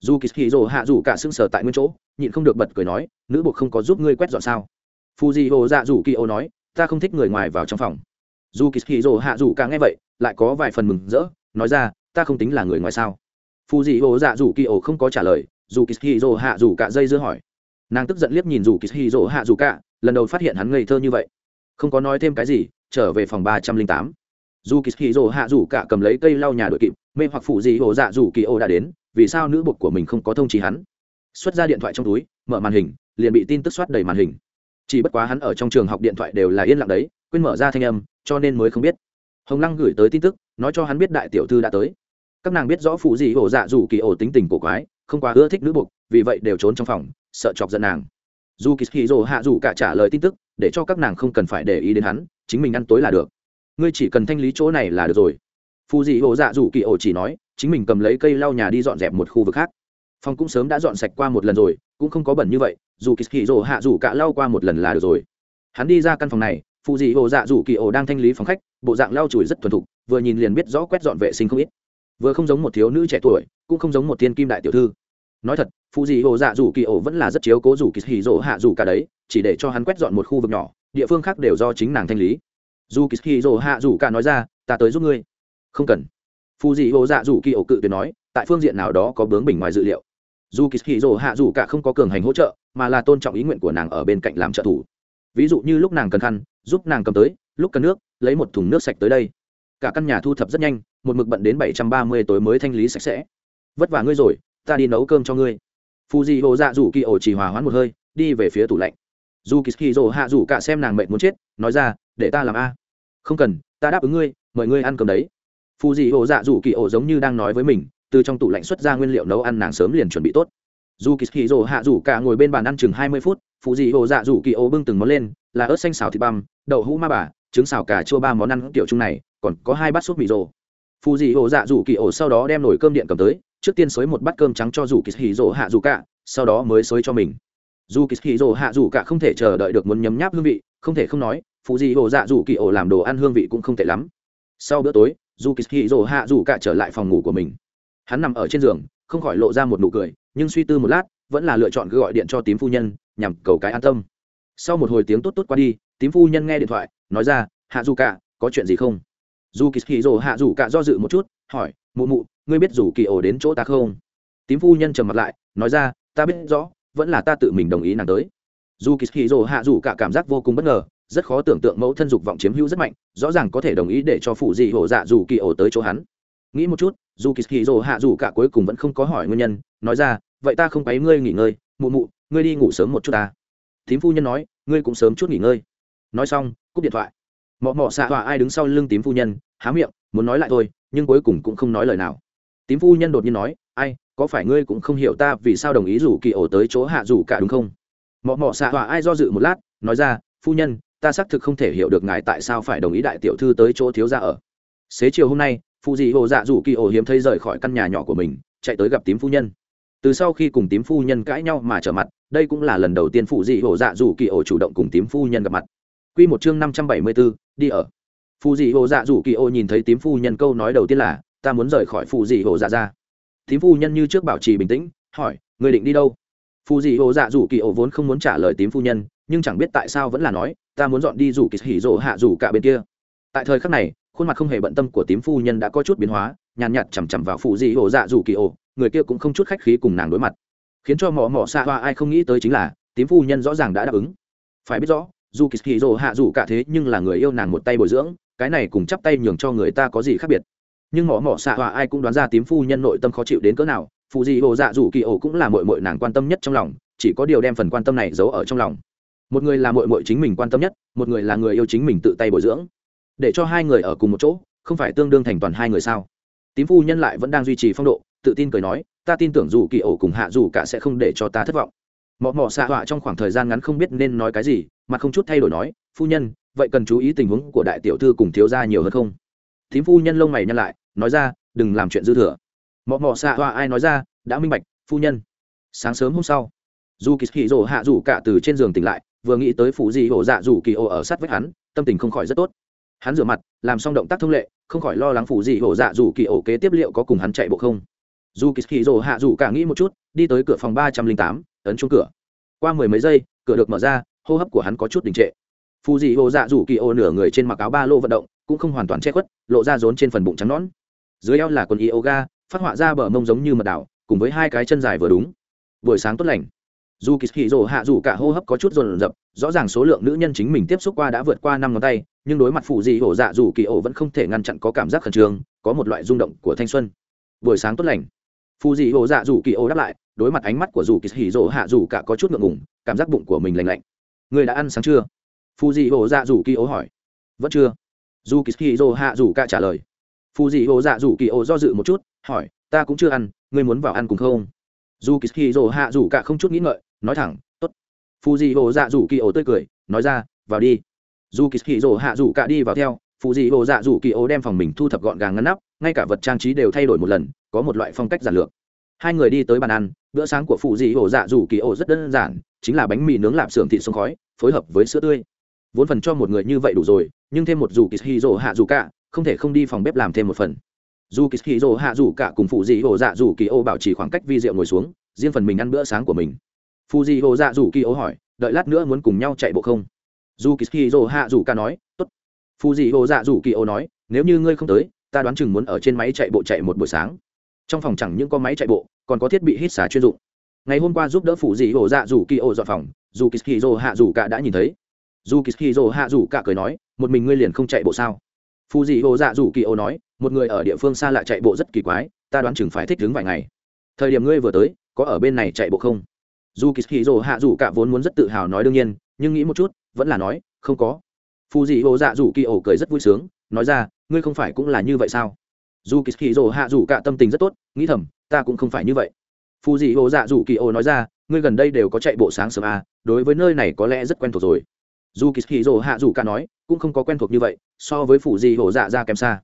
Dù kỳ hì rồ hạ dù cả sưng sờ tại nguyên chỗ, nhịn không được bật cười nói, nữ buộc không có giúp ngươi quét dọn sao? Phù dị hồ dạ dù kỳ ổ nói, ta không thích người ngoài vào trong phòng. Dù kỳ hì rồ hạ dù cả nghe vậy, lại có vài phần mừng rỡ, nói ra, ta không tính là người ngoài sao? Phù dị hồ dạ dù kỳ ổ không có trả lời, dù kỳ hì rồ hạ dù cả dây dưa hỏi nàng tức giận liếc nhìn dù kỳ hì rỗ hạ dù cả lần đầu phát hiện hắn ngây thơ như vậy. Không có nói thêm cái gì trở về phòng ba trăm linh tám. Dù kỳ hì rỗ hạ dù cả cầm lấy cây lau nhà đội kịp mê hoặc phụ gì hồ dạ dù kỳ ô đã đến vì sao nữ bột của mình không có thông trí hắn? Xuất ra điện thoại trong túi mở màn hình liền bị tin tức soát đầy màn hình. Chỉ bất quá hắn ở trong trường học điện thoại đều là yên lặng đấy quên mở ra thanh âm cho nên mới không biết. Hồng lăng gửi tới tin tức nói cho hắn biết đại tiểu thư đã tới. Các nàng biết rõ phụ gì ổ dạ dù kỳ ổ tính tình cổ quái không quá ưa thích nữ bục, vì vậy đều trốn trong phòng sợ chọc giận nàng. Dù kỳ hì rồ hạ dù cả trả lời tin tức, để cho các nàng không cần phải để ý đến hắn, chính mình ăn tối là được. Ngươi chỉ cần thanh lý chỗ này là được rồi. Phù dị hồ dạ dù kỳ ổ chỉ nói, chính mình cầm lấy cây lau nhà đi dọn dẹp một khu vực khác. Phòng cũng sớm đã dọn sạch qua một lần rồi, cũng không có bẩn như vậy, dù kỳ hì rồ hạ dù cả lau qua một lần là được rồi. Hắn đi ra căn phòng này phù dị hồ dạ dù kỳ ổ đang thanh lý phòng khách, bộ dạng lau chùi rất thuần thục, vừa nhìn liền biết rõ quét dọn vệ sinh không ít. Vừa không giống một thiếu nữ trẻ tuổi, cũng không giống một thiên kim đại tiểu thư nói thật phụ dị ổ dạ dù kỳ ổ vẫn là rất chiếu cố dù kỳ hì dỗ hạ dù cả đấy, chỉ để cho hắn quét dọn một khu vực nhỏ, địa phương khác đều do chính nàng thanh lý. Dù kỳ hì dỗ hạ dù cả nói ra, ta tới giúp ngươi. Không cần. Phụ dị ổ dạ dù kỳ ổ cự tuyệt nói, tại phương diện nào đó có bướng bình ngoài dự liệu. Dù kỳ hì dỗ hạ dù cả không có cường hành hỗ trợ, mà là tôn trọng ý nguyện của nàng ở bên cạnh làm trợ thủ. Ví dụ như lúc nàng cần khăn, giúp nàng cầm tới, lúc cần nước, lấy một thùng nước sạch tới đây. Cả căn nhà thu thập rất nhanh, một mực bận đến bảy trăm ba mươi tối mới thanh lý sạch sẽ. Vất vả ngươi rồi ta đi nấu cơm cho ngươi. Phù dị hồ dạ dù kỳ ổ chỉ hòa hoãn một hơi, đi về phía tủ lạnh. Dù kỳ kỳ dỗ hạ dù cả xem nàng mệt muốn chết, nói ra, để ta làm a. Không cần, ta đáp ứng ngươi, mời ngươi ăn cơm đấy. Phù dị hồ dạ dù kỳ ổ giống như đang nói với mình, từ trong tủ lạnh xuất ra nguyên liệu nấu ăn nàng sớm liền chuẩn bị tốt. Dù kỳ kỳ dỗ hạ dù cả ngồi bên bàn ăn chừng hai mươi phút phù dị hồ dạ dù kỳ ổ bưng từng món lên, là ớt xanh xào thịt băm, đậu hũ ma bà, trứng xào cà chua ba món ăn kiểu chung này, còn có hai bát súp mì rồ. Phù dị hồ dạ dù kỳ ổ sau đó đem nồi cơm điện cầm tới trước tiên xới một bát cơm trắng cho dù kỳ hì rỗ hạ dù cả sau đó mới xới cho mình. Dù kỳ hì rỗ hạ dù cả không thể chờ đợi được muốn nhấm nháp hương vị, không thể không nói phụ dị hồ dạ dù kỳ ổ làm đồ ăn hương vị cũng không tệ lắm. Sau bữa tối dù kỳ hì rỗ hạ dù cả trở lại phòng ngủ của mình. Hắn nằm ở trên giường, không khỏi lộ ra một nụ cười, nhưng suy tư một lát, vẫn là lựa chọn cứ gọi điện cho tím phu nhân, nhằm cầu cái an tâm. Sau một hồi tiếng tốt tốt qua đi, tím phu nhân nghe điện thoại, nói ra hạ dù cả có chuyện gì không? Dù kỳ hì rỗ hạ dù cả do dự một chút hỏi, mụ mụ, ngươi biết rủ kỳ ổ đến chỗ ta không? Tím phu nhân trầm mặt lại, nói ra, ta biết rõ, vẫn là ta tự mình đồng ý nàng tới. Dù kỳ hì rồ hạ dù cả cảm giác vô cùng bất ngờ, rất khó tưởng tượng mẫu thân dục vọng chiếm hữu rất mạnh, rõ ràng có thể đồng ý để cho phụ dị hổ dạ dù kỳ ổ tới chỗ hắn. Nghĩ một chút, dù kỳ hì rồ hạ dù cả cuối cùng vẫn không có hỏi nguyên nhân, nói ra, vậy ta không quấy ngươi nghỉ ngơi, mụ mụ, ngươi đi ngủ sớm một chút ta. Tím phu nhân nói, ngươi cũng sớm chút nghỉ ngơi. Nói xong, cúp điện thoại. Mọ mọ xạ hòa ai đứng sau lưng tím phu nhân, há miệng, muốn nói lại thôi nhưng cuối cùng cũng không nói lời nào. Tím phu nhân đột nhiên nói ai có phải ngươi cũng không hiểu ta vì sao đồng ý rủ kỳ ổ tới chỗ hạ rủ cả đúng không? Mọ mọ xạ hòa ai do dự một lát nói ra phu nhân ta xác thực không thể hiểu được ngài tại sao phải đồng ý đại tiểu thư tới chỗ thiếu gia ở. Xế chiều hôm nay phụ dị hồ dạ rủ kỳ ổ hiếm thấy rời khỏi căn nhà nhỏ của mình chạy tới gặp tím phu nhân. Từ sau khi cùng tím phu nhân cãi nhau mà trở mặt đây cũng là lần đầu tiên phụ dị hồ dạ rủ kỳ ổ chủ động cùng tím phu nhân gặp mặt. Quy một chương năm trăm bảy mươi 574, đi ở. Phù dị hồ dạ rủ kỳ ô nhìn thấy tím phu nhân câu nói đầu tiên là, ta muốn rời khỏi phù dị hồ dạ ra. Tím phu nhân như trước bảo trì bình tĩnh, hỏi, người định đi đâu? Phù dị hồ dạ rủ kỳ ô vốn không muốn trả lời tím phu nhân, nhưng chẳng biết tại sao vẫn là nói, ta muốn dọn đi rủ kỳ hỉ rộ hạ rủ cả bên kia. Tại thời khắc này, khuôn mặt không hề bận tâm của tím phu nhân đã có chút biến hóa, nhàn nhạt chằm chằm vào phù dị hồ dạ rủ kỳ ô, người kia cũng không chút khách khí cùng nàng đối mặt khiến cho mỏ mỏ xa. hoa ai không nghĩ tới chính là tím phu nhân rõ ràng đã đáp ứng phải biết rõ dù kỳ hì rồ hạ dù cả thế nhưng là người yêu nàng một tay bồi dưỡng, cái này cùng chắp tay nhường cho người ta có gì khác biệt. Nhưng mỏ mỏ xạ hòa ai cũng đoán ra tím phu nhân nội tâm khó chịu đến cỡ nào phụ dị hồ dạ dù kỳ ổ cũng là mội mội nàng quan tâm nhất trong lòng, chỉ có điều đem phần quan tâm này giấu ở trong lòng. Một người là mội mội chính mình quan tâm nhất, một người là người yêu chính mình tự tay bồi dưỡng. Để cho hai người ở cùng một chỗ, không phải tương đương thành toàn hai người sao? Tím phu nhân lại vẫn đang duy trì phong độ, tự tin cười nói, ta tin tưởng dù kỳ ổ cùng hạ dù cả sẽ không để cho ta thất vọng mọ mọ xạ họa trong khoảng thời gian ngắn không biết nên nói cái gì, mà không chút thay đổi nói, phu nhân, vậy cần chú ý tình huống của đại tiểu thư cùng thiếu gia nhiều hơn không? Thím phu nhân lông mày nhăn lại, nói ra, đừng làm chuyện dư thừa. Mọ mọ xạ họa ai nói ra, đã minh bạch, phu nhân. Sáng sớm hôm sau, dù kỳ hì rồ hạ rủ cả từ trên giường tỉnh lại, vừa nghĩ tới phụ gì hổ dạ rủ kỳ ổ ở sát vách hắn, tâm tình không khỏi rất tốt. Hắn rửa mặt, làm xong động tác thông lệ, không khỏi lo lắng phụ gì hổ dạ rủ kỳ ổ kế tiếp liệu có cùng hắn chạy bộ không. Dù kỳ hì rồ hạ rủ cả nghĩ một chút, đi tới cửa phòng ba trăm linh tám ấn chung cửa. Qua mười mấy giây, cửa được mở ra, hô hấp của hắn có chút đình trệ. Phù dị hồ dạ rủ kỳ ô nửa người trên mặc áo ba lô vận động, cũng không hoàn toàn che khuất, lộ ra rốn trên phần bụng trắng nón dưới eo là quần yoga, phát họa ra bờ mông giống như mật đảo, cùng với hai cái chân dài vừa đúng. Buổi sáng tốt lành. Dù kỳ hì rồ hạ dù cả hô hấp có chút rồn rập, rõ ràng số lượng nữ nhân chính mình tiếp xúc qua đã vượt qua năm ngón tay, nhưng đối mặt phụ dị hổ dạ dù kỳ ổ vẫn không thể ngăn chặn có cảm giác khẩn trương, có một loại rung động của thanh xuân. Buổi sáng tốt lành. Phù dị hồ dạ dù kỳ ô đáp lại đối mặt ánh mắt của dù kỳ hỉ rỗ hạ dù cả có chút ngượng ngùng, cảm giác bụng của mình lành lạnh. Người đã ăn sáng chưa? Phù dị hồ dạ dù kỳ ô hỏi. Vẫn chưa. Dù kỳ hỉ rỗ hạ dù cả trả lời. Phù dị hồ dạ dù kỳ ô do dự một chút, hỏi, ta cũng chưa ăn, ngươi muốn vào ăn cùng không? Dù kỳ hỉ rỗ hạ dù cả không chút nghĩ ngợi, nói thẳng, tốt. Phù dị hồ dạ dù kỳ ô tươi cười, nói ra, vào đi. Dù kỳ hỉ rỗ hạ dù cả đi vào theo phù dị hồ dạ dù kỳ ô đem phòng mình thu thập gọn gàng ngăn nắp, ngay cả vật trang trí đều thay đổi một lần, có một loại phong cách giản lược hai người đi tới bàn ăn, bữa sáng của phụ dị ổ dạ dù kỳ ổ rất đơn giản, chính là bánh mì nướng lạp xưởng thịt sông khói, phối hợp với sữa tươi. Vốn phần cho một người như vậy đủ rồi, nhưng thêm một dù kỳ hì rỗ hạ dù cả, không thể không đi phòng bếp làm thêm một phần. Dù kỳ hì rỗ hạ dù cả cùng phụ dị ổ dạ dù kỳ ổ bảo trì khoảng cách vi rượu ngồi xuống, riêng phần mình ăn bữa sáng của mình. Phụ dị ổ dạ dù kỳ ổ hỏi, đợi lát nữa muốn cùng nhau chạy bộ không? Dù kỳ hì rỗ hạ dù cả nói, tốt. Phụ dị ổ dạ dù kỳ ổ nói, nếu như ngươi không tới, ta đoán chừng muốn ở trên máy chạy bộ chạy một buổi sáng. Trong phòng chẳng những có máy chạy bộ còn có thiết bị hít xả chuyên dụng. Ngày hôm qua giúp đỡ phụ dị ổ dạ dù kỳ ổ dọn phòng, dù kỳ dỗ hạ dù cả đã nhìn thấy. Dù kỳ dỗ hạ dù cả cười nói, một mình ngươi liền không chạy bộ sao? Phụ dị ổ dạ dù kỳ ổ nói, một người ở địa phương xa lạ chạy bộ rất kỳ quái, ta đoán chừng phải thích đứng vài ngày. Thời điểm ngươi vừa tới, có ở bên này chạy bộ không? Dù kỳ dỗ hạ dù cả vốn muốn rất tự hào nói đương nhiên, nhưng nghĩ một chút, vẫn là nói, không có. Phụ dị ổ dạ dù kỳ ổ cười rất vui sướng, nói ra, ngươi không phải cũng là như vậy sao? Dù kỳ hì hạ dù cả tâm tình rất tốt nghĩ thầm ta cũng không phải như vậy. Phù dị hồ dạ dù kỳ ô nói ra ngươi gần đây đều có chạy bộ sáng sớm à, đối với nơi này có lẽ rất quen thuộc rồi. Dù kỳ kỳ dồ hạ dù cả nói cũng không có quen thuộc như vậy so với phù dị hồ dạ ra kém xa.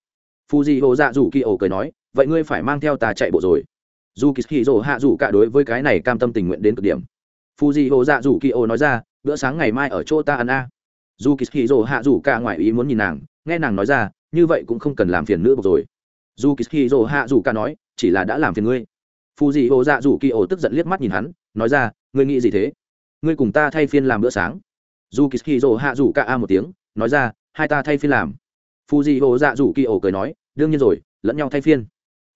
Phù dị hồ dạ dù kỳ ô cười nói vậy ngươi phải mang theo ta chạy bộ rồi. Dù kỳ kỳ dồ hạ dù cả đối với cái này cam tâm tình nguyện đến cực điểm. Phù dị hồ dạ dù kỳ ô nói ra bữa sáng ngày mai ở chỗ ta ăn a. À. dù kỳ hì hạ dù cả ngoài ý muốn nhìn nàng nghe nàng nói ra như vậy cũng không cần làm phiền nữa rồi dù kỳ hì hạ dù cả nói, chỉ là đã làm phiền ngươi. Phù dị ô dạ dù kỳ ổ tức giận liếc mắt nhìn hắn, nói ra, ngươi nghĩ gì thế? Ngươi cùng ta thay phiên làm bữa sáng. Dù kỳ hì hạ dù cả a một tiếng, nói ra, hai ta thay phiên làm. Phù dị ô dạ dù kỳ ổ cười nói, đương nhiên rồi, lẫn nhau thay phiên.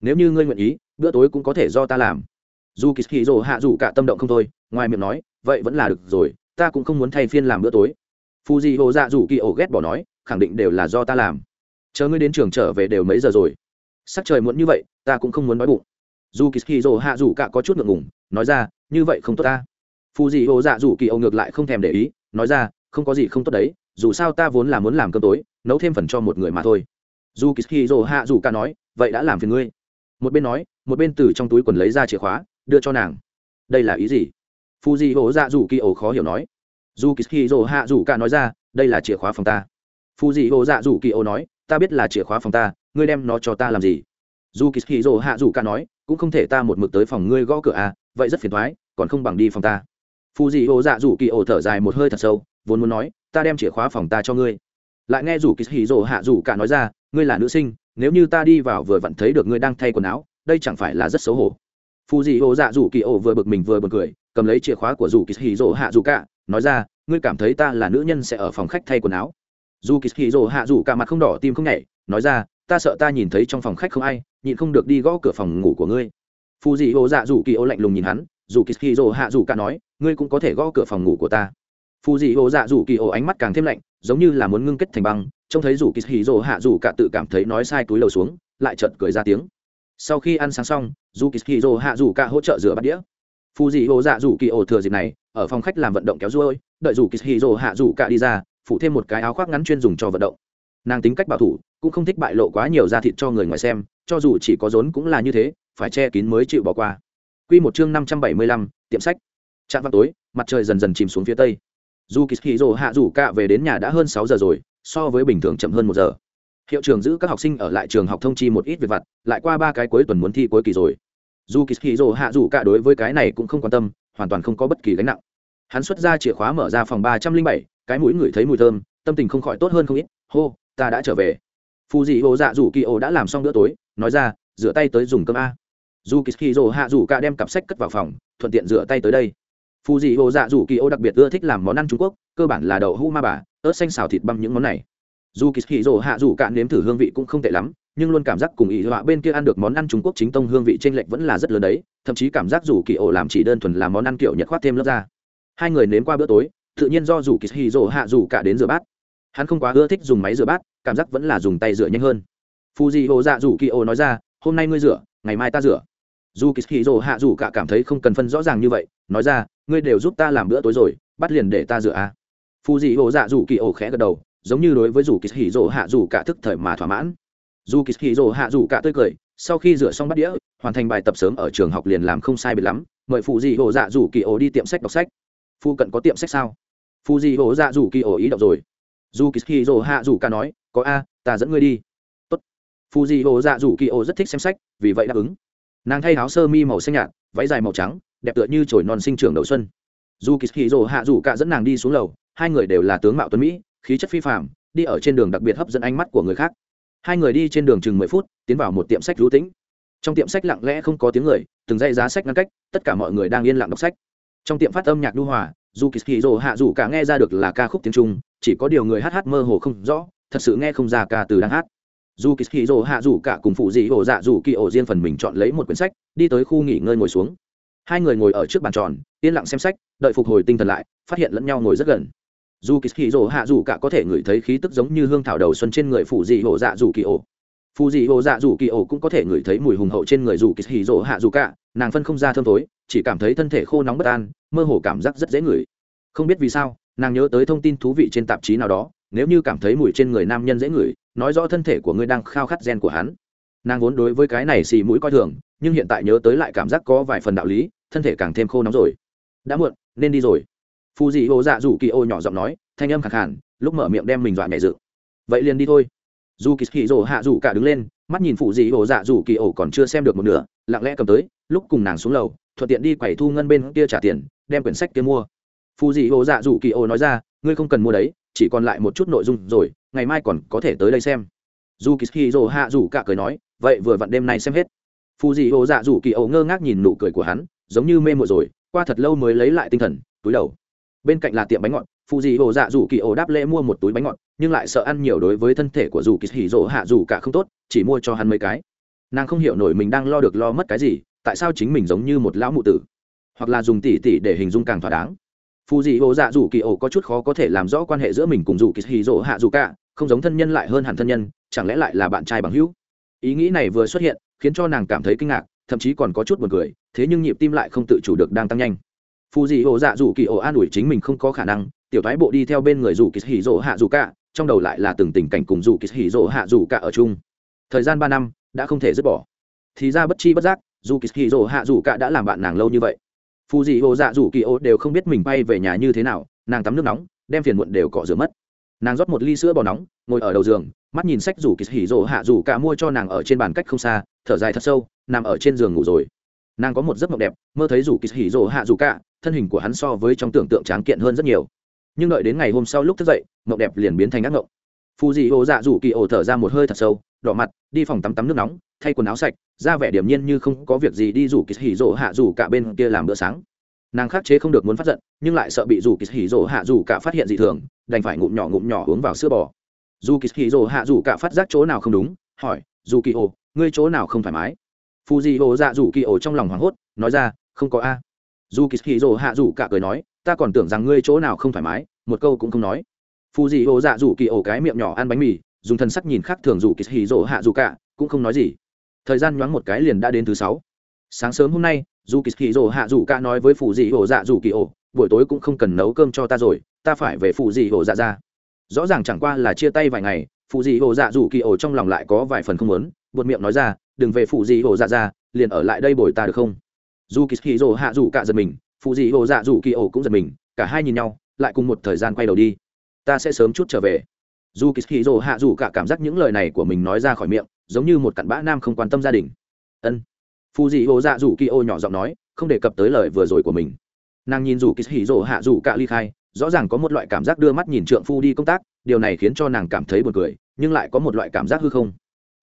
Nếu như ngươi nguyện ý, bữa tối cũng có thể do ta làm. Dù kỳ hì hạ dù cả tâm động không thôi, ngoài miệng nói, vậy vẫn là được rồi, ta cũng không muốn thay phiên làm bữa tối. Phù dị ô dạ dù kỳ ổ ghét bỏ nói, khẳng định đều là do ta làm. Chờ ngươi đến trường trở về đều mấy giờ rồi? Sắc trời muộn như vậy, ta cũng không muốn nói bụng. Dù kỳ hì rồ hạ dù cả có chút ngượng ngùng, nói ra, như vậy không tốt ta. Phù dị hồ dạ dù kỳ âu ngược lại không thèm để ý, nói ra, không có gì không tốt đấy, dù sao ta vốn là muốn làm cơm tối, nấu thêm phần cho một người mà thôi. Dù kỳ hì rồ hạ dù cả nói, vậy đã làm phiền ngươi. Một bên nói, một bên từ trong túi quần lấy ra chìa khóa, đưa cho nàng. Đây là ý gì? Phù dị hồ dạ dù kỳ âu khó hiểu nói. Dù kỳ hì rồ hạ dù cả nói ra, đây là chìa khóa phòng ta. Phù dị hồ dạ dù kỳ âu nói, ta biết là chìa khóa phòng ta ngươi đem nó cho ta làm gì? Dù kỳ hì rồ hạ dù cả nói, cũng không thể ta một mực tới phòng ngươi gõ cửa à vậy rất phiền thoái còn không bằng đi phòng ta. Phù dị ô dạ dù kỳ ổ thở dài một hơi thật sâu, vốn muốn nói, ta đem chìa khóa phòng ta cho ngươi. Lại nghe dù kỳ hì rồ hạ dù cả nói ra, ngươi là nữ sinh, nếu như ta đi vào vừa vặn thấy được ngươi đang thay quần áo, đây chẳng phải là rất xấu hổ. Phù dị ô dạ dù kỳ ổ vừa bực mình vừa bực cười, cầm lấy chìa khóa của dù kỳ hì rồ hạ dù cả, nói ra, ngươi cảm thấy ta là nữ nhân sẽ ở phòng khách thay quần áo. Dù kỳ hì rồ hạ dù cả mặt không đỏ, tim không nhảy, nói ra ta sợ ta nhìn thấy trong phòng khách không ai, nhịn không được đi gõ cửa phòng ngủ của ngươi. Phù dị ô dạ dù kỳ ô lạnh lùng nhìn hắn, dù kỳ kỳ rồ hạ dù cả nói, ngươi cũng có thể gõ cửa phòng ngủ của ta. Phù dị ô dạ dù kỳ ô ánh mắt càng thêm lạnh, giống như là muốn ngưng kết thành băng, trông thấy dù kỳ kỳ rồ hạ dù cả tự cảm thấy nói sai túi lầu xuống, lại chợt cười ra tiếng. Sau khi ăn sáng xong, dù kỳ kỳ rồ hạ dù cả hỗ trợ rửa bát đĩa. Phù dị ô dạ dù kỳ ô thừa dịp này, ở phòng khách làm vận động kéo ruôi, đợi dù kỳ kỳ rồ hạ dù cả đi ra, phủ thêm một cái áo khoác ngắn chuyên dùng cho vận động nàng tính cách bảo thủ cũng không thích bại lộ quá nhiều da thịt cho người ngoài xem cho dù chỉ có rốn cũng là như thế phải che kín mới chịu bỏ qua. Quy một chương năm trăm bảy mươi lăm, tiệm sách. trạng vào tối, mặt trời dần dần chìm xuống phía tây. Dù kỳ hì rồ hạ rủ Cạ về đến nhà đã hơn sáu giờ rồi so với bình thường chậm hơn một giờ. Hiệu trường giữ các học sinh ở lại trường học thông chi một ít việc vặt lại qua ba cái cuối tuần muốn thi cuối kỳ rồi. Dù kỳ hì rồ hạ rủ Cạ đối với cái này cũng không quan tâm hoàn toàn không có bất kỳ gánh nặng. Hắn xuất ra chìa khóa mở ra phòng ba trăm linh bảy cái mũi ngửi thấy mùi thơm tâm tình không khỏi tốt hơn không ít. Hô ta đã trở về. Phù dị ô dạ dù kỳ ô đã làm xong bữa tối, nói ra, rửa tay tới dùng cơm a. Dù kỳ kỳ dỗ hạ dù cả đem cặp sách cất vào phòng, thuận tiện rửa tay tới đây. Phù dị ô dạ dù kỳ ô đặc biệt ưa thích làm món ăn trung quốc, cơ bản là đậu hũ ma bà, ớt xanh xào thịt băm những món này. Dù kỳ kỳ dỗ hạ dù cả nếm thử hương vị cũng không tệ lắm, nhưng luôn cảm giác cùng ý họa bên kia ăn được món ăn trung quốc chính tông hương vị t r ê n lệch vẫn là rất lớn đấy, thậm chí cảm giác dù kỳ ổ làm chỉ đơn thuần là món ăn kiểu nhật khoát thêm lớp ra hai người nếm qua bữa tối, tự nhiên do dù kỳ hì rồ hạ dù cả đến rửa bát hắn không quá ưa thích dùng máy rửa bát, cảm giác vẫn là dùng tay rửa nhanh hơn. Phù dị hồ dạ rủ kỳ ô nói ra, hôm nay ngươi rửa, ngày mai ta rửa. Dù kỳ kỳ rồ hạ rủ cả cảm thấy không cần phân rõ ràng như vậy, nói ra, ngươi đều giúp ta làm bữa tối rồi, bắt liền để ta rửa à. phù dị hồ dạ rủ kỳ ô khẽ gật đầu, giống như đối với dù kỳ kỳ rồ hạ rủ cả thức thời mà thỏa mãn. Dù kỳ kỳ rồ hạ rủ cả tươi cười, sau khi rửa xong bắt đĩa, hoàn thành bài tập sớm ở trường học liền làm không sai biệt lắm, mời phù dị hồ dạ rủ kỳ ô đi tiệm sách đọc sách. Phu cận có tiệm sách sao? Phù dị hồ dạ rủ kỳ ô ý đọc rồi dù kỳ hỉ rồ hạ rủ cả nói, có a, ta dẫn ngươi đi. Tốt. phù dị hồ dạ rủ kỳ ô rất thích xem sách, vì vậy đáp ứng. Nàng thay áo sơ mi màu xanh nhạt, váy dài màu trắng, đẹp tựa như chổi non sinh trưởng đầu xuân. Dù kỳ hì rồ hạ dù cả dẫn nàng đi xuống lầu, hai người đều là tướng mạo tuấn mỹ, khí chất phi phạm đi ở trên đường đặc biệt hấp dẫn ánh mắt của người khác. Hai người đi trên đường chừng mười phút, tiến vào một tiệm sách rú tĩnh. Trong tiệm sách lặng lẽ không có tiếng người, từng dây giá sách ngăn cách, tất cả mọi người đang yên lặng đọc sách. Trong tiệm phát âm nhạc đu hòa, dù kỳ hì hạ dù cả nghe ra được là ca khúc tiếng trung chỉ có điều người hát hát mơ hồ không rõ, thật sự nghe không ra ca từ đang hát. Dù kỳ hì rồ hạ dù cả cùng phụ dị ổ dạ dù kỳ ổ riêng phần mình chọn lấy một quyển sách, đi tới khu nghỉ ngơi ngồi xuống. Hai người ngồi ở trước bàn tròn, yên lặng xem sách, đợi phục hồi tinh thần lại, phát hiện lẫn nhau ngồi rất gần. Dù kỳ hì rồ hạ dù cả có thể ngửi thấy khí tức giống như hương thảo đầu xuân trên người phụ dị ổ dạ dù kỳ ổ. Phụ dị ổ dạ dù kỳ ổ cũng có thể ngửi thấy mùi hùng hậu trên người dù kỳ hì rồ hạ dù cả, nàng phân không ra thơm tối chỉ cảm thấy thân thể khô nóng bất an, mơ hồ cảm giác rất dễ ngửi. Không biết vì sao nàng nhớ tới thông tin thú vị trên tạp chí nào đó, nếu như cảm thấy mùi trên người nam nhân dễ ngửi, nói rõ thân thể của ngươi đang khao khát gen của hắn. Nàng vốn đối với cái này xì mũi coi thường, nhưng hiện tại nhớ tới lại cảm giác có vài phần đạo lý, thân thể càng thêm khô nóng rồi. Đã muộn, nên đi rồi. Phù dị ô dạ dù kỳ ô nhỏ giọng nói, thanh âm khẳng hẳn lúc mở miệng đem mình dọa mẹ dự. Vậy liền đi thôi. Dù kỳ hì rồ hạ dù cả đứng lên, mắt nhìn Phù dị ô dạ dù kỳ ô còn chưa xem được một nửa, lặng lẽ cầm tới, lúc cùng nàng xuống lầu, thuận tiện đi quẩy thu ngân bên kia trả tiền, đem quyển sách kia mua phù dị hồ dạ dù kỳ ô nói ra, ngươi không cần mua đấy, chỉ còn lại một chút nội dung rồi, ngày mai còn có thể tới đây xem. Dù kỳ hì rồ hạ dù cả cười nói, vậy vừa vặn đêm nay xem hết. Phù dị hồ dạ dù kỳ ô ngơ ngác nhìn nụ cười của hắn, giống như mê mộ rồi, qua thật lâu mới lấy lại tinh thần, túi đầu. Bên cạnh là tiệm bánh ngọt Phù dị hồ dạ dù kỳ ô đáp lễ mua một túi bánh ngọt, nhưng lại sợ ăn nhiều đối với thân thể của dù kỳ hỉ rỗ hạ dù cả không tốt, chỉ mua cho hắn mấy cái. Nàng không hiểu nổi mình đang lo được lo mất cái gì, tại sao chính mình giống như một lão mụ tử, hoặc là dùng tỉ tỉ để hình dung càng thỏa đáng phù dị hồ dạ dù kỳ ổ có chút khó có thể làm rõ quan hệ giữa mình cùng dù kỳ hỉ Dỗ hạ dù cả, không giống thân nhân lại hơn hẳn thân nhân, chẳng lẽ lại là bạn trai bằng hữu? Ý nghĩ này vừa xuất hiện, khiến cho nàng cảm thấy kinh ngạc, thậm chí còn có chút buồn cười, thế nhưng nhịp tim lại không tự chủ được đang tăng nhanh. Phù dị hồ dạ dù kỳ ổ an ủi chính mình không có khả năng, tiểu thái bộ đi theo bên người dù kỳ hỉ Dỗ hạ dù cả, trong đầu lại là từng tình cảnh cùng dù kỳ hỉ Dỗ hạ dù cả ở chung. Thời gian ba năm, đã không thể dứt bỏ. Thì ra bất chi bất giác dù kỳ hỉ Dỗ hạ dù cả đã làm bạn nàng lâu như vậy phù dị ô dạ dù kỳ ô đều không biết mình bay về nhà như thế nào, nàng tắm nước nóng, đem phiền muộn đều cọ rửa mất. Nàng rót một ly sữa bò nóng, ngồi ở đầu giường, mắt nhìn sách rủ kỳ hỉ rỗ hạ rủ cả mua cho nàng ở trên bàn cách không xa, thở dài thật sâu, nằm ở trên giường ngủ rồi. Nàng có một giấc mộng đẹp, mơ thấy rủ kỳ hỉ rỗ hạ rủ cả, thân hình của hắn so với trong tưởng tượng tráng kiện hơn rất nhiều. Nhưng đợi đến ngày hôm sau lúc thức dậy, mộng đẹp liền biến thành ác mộng phù dị ô dạ rủ kỳ ổ thở ra một hơi thật sâu, đỏ mặt, đi phòng tắm tắm nước nóng, thay quần áo sạch ra vẻ điểm nhiên như không có việc gì đi rủ kỳ hỉ rỗ hạ rủ cả bên kia làm bữa sáng. Nàng khắc chế không được muốn phát giận, nhưng lại sợ bị rủ kỳ hỉ rỗ hạ rủ cả phát hiện dị thường, đành phải ngụm nhỏ ngụm nhỏ uống vào sữa bò. Dù kỳ hỉ rỗ hạ rủ cả phát giác chỗ nào không đúng, hỏi dù kỳ ổ, ngươi chỗ nào không thoải mái? Phù dị ô dạ rủ kỳ ổ trong lòng hoảng hốt, nói ra, không có a. Dù kỳ hỉ rỗ hạ rủ cả cười nói, ta còn tưởng rằng ngươi chỗ nào không thoải mái, một câu cũng không nói phù dị hồ dạ dù kỳ ổ cái miệng nhỏ ăn bánh mì, dùng thân sắc nhìn khác thường rủ kỳ hì rỗ hạ rủ cả, cũng không nói gì. Thời gian nhoáng một cái liền đã đến thứ sáu. Sáng sớm hôm nay dù kỳ hì rỗ hạ rủ cả nói với phù dị hồ dạ dù kỳ ổ, buổi tối cũng không cần nấu cơm cho ta rồi, ta phải về phù dị hồ dạ ra. Rõ ràng chẳng qua là chia tay vài ngày phù dị hồ dạ dù kỳ ổ trong lòng lại có vài phần không lớn buột miệng nói ra, đừng về phù dị hồ dạ ra, liền ở lại đây bồi ta được không? Dù kỳ hì rỗ hạ rủ cả giật mình phù dị hồ dạ dù kỳ ổ cũng giật mình, cả hai nhìn nhau, lại cùng một thời gian quay đầu đi ta sẽ sớm chút trở về. Dù kỳ hì hạ dù cả cảm giác những lời này của mình nói ra khỏi miệng, giống như một cặn bã nam không quan tâm gia đình. Ân. Phù dị hồ dạ dù kỳ ô nhỏ giọng nói, không đề cập tới lời vừa rồi của mình. Nàng nhìn dù kỳ hì hạ dù cả ly khai, rõ ràng có một loại cảm giác đưa mắt nhìn trượng phu đi công tác, điều này khiến cho nàng cảm thấy buồn cười, nhưng lại có một loại cảm giác hư không.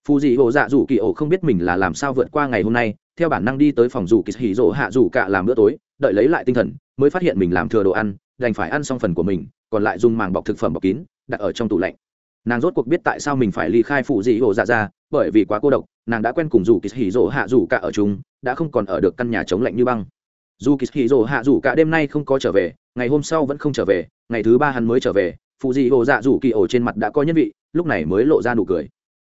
Phù dị hồ dạ dù kỳ ổ không biết mình là làm sao vượt qua ngày hôm nay, theo bản năng đi tới phòng dù kỳ hì hạ dù cả làm bữa tối, đợi lấy lại tinh thần, mới phát hiện mình làm thừa đồ ăn đành phải ăn xong phần của mình còn lại dùng màng bọc thực phẩm bọc kín đặt ở trong tủ lạnh. Nàng rốt cuộc biết tại sao mình phải ly khai phụ dị hồ dạ ra bởi vì quá cô độc nàng đã quen cùng dù kỳ hỉ rỗ hạ dù cả ở chúng, đã không còn ở được căn nhà chống lạnh như băng. Dù kỳ hỉ rỗ hạ dù cả đêm nay không có trở về ngày hôm sau vẫn không trở về ngày thứ ba hắn mới trở về phụ dị hồ dạ dù kỳ ổ trên mặt đã có nhân vị lúc này mới lộ ra nụ cười.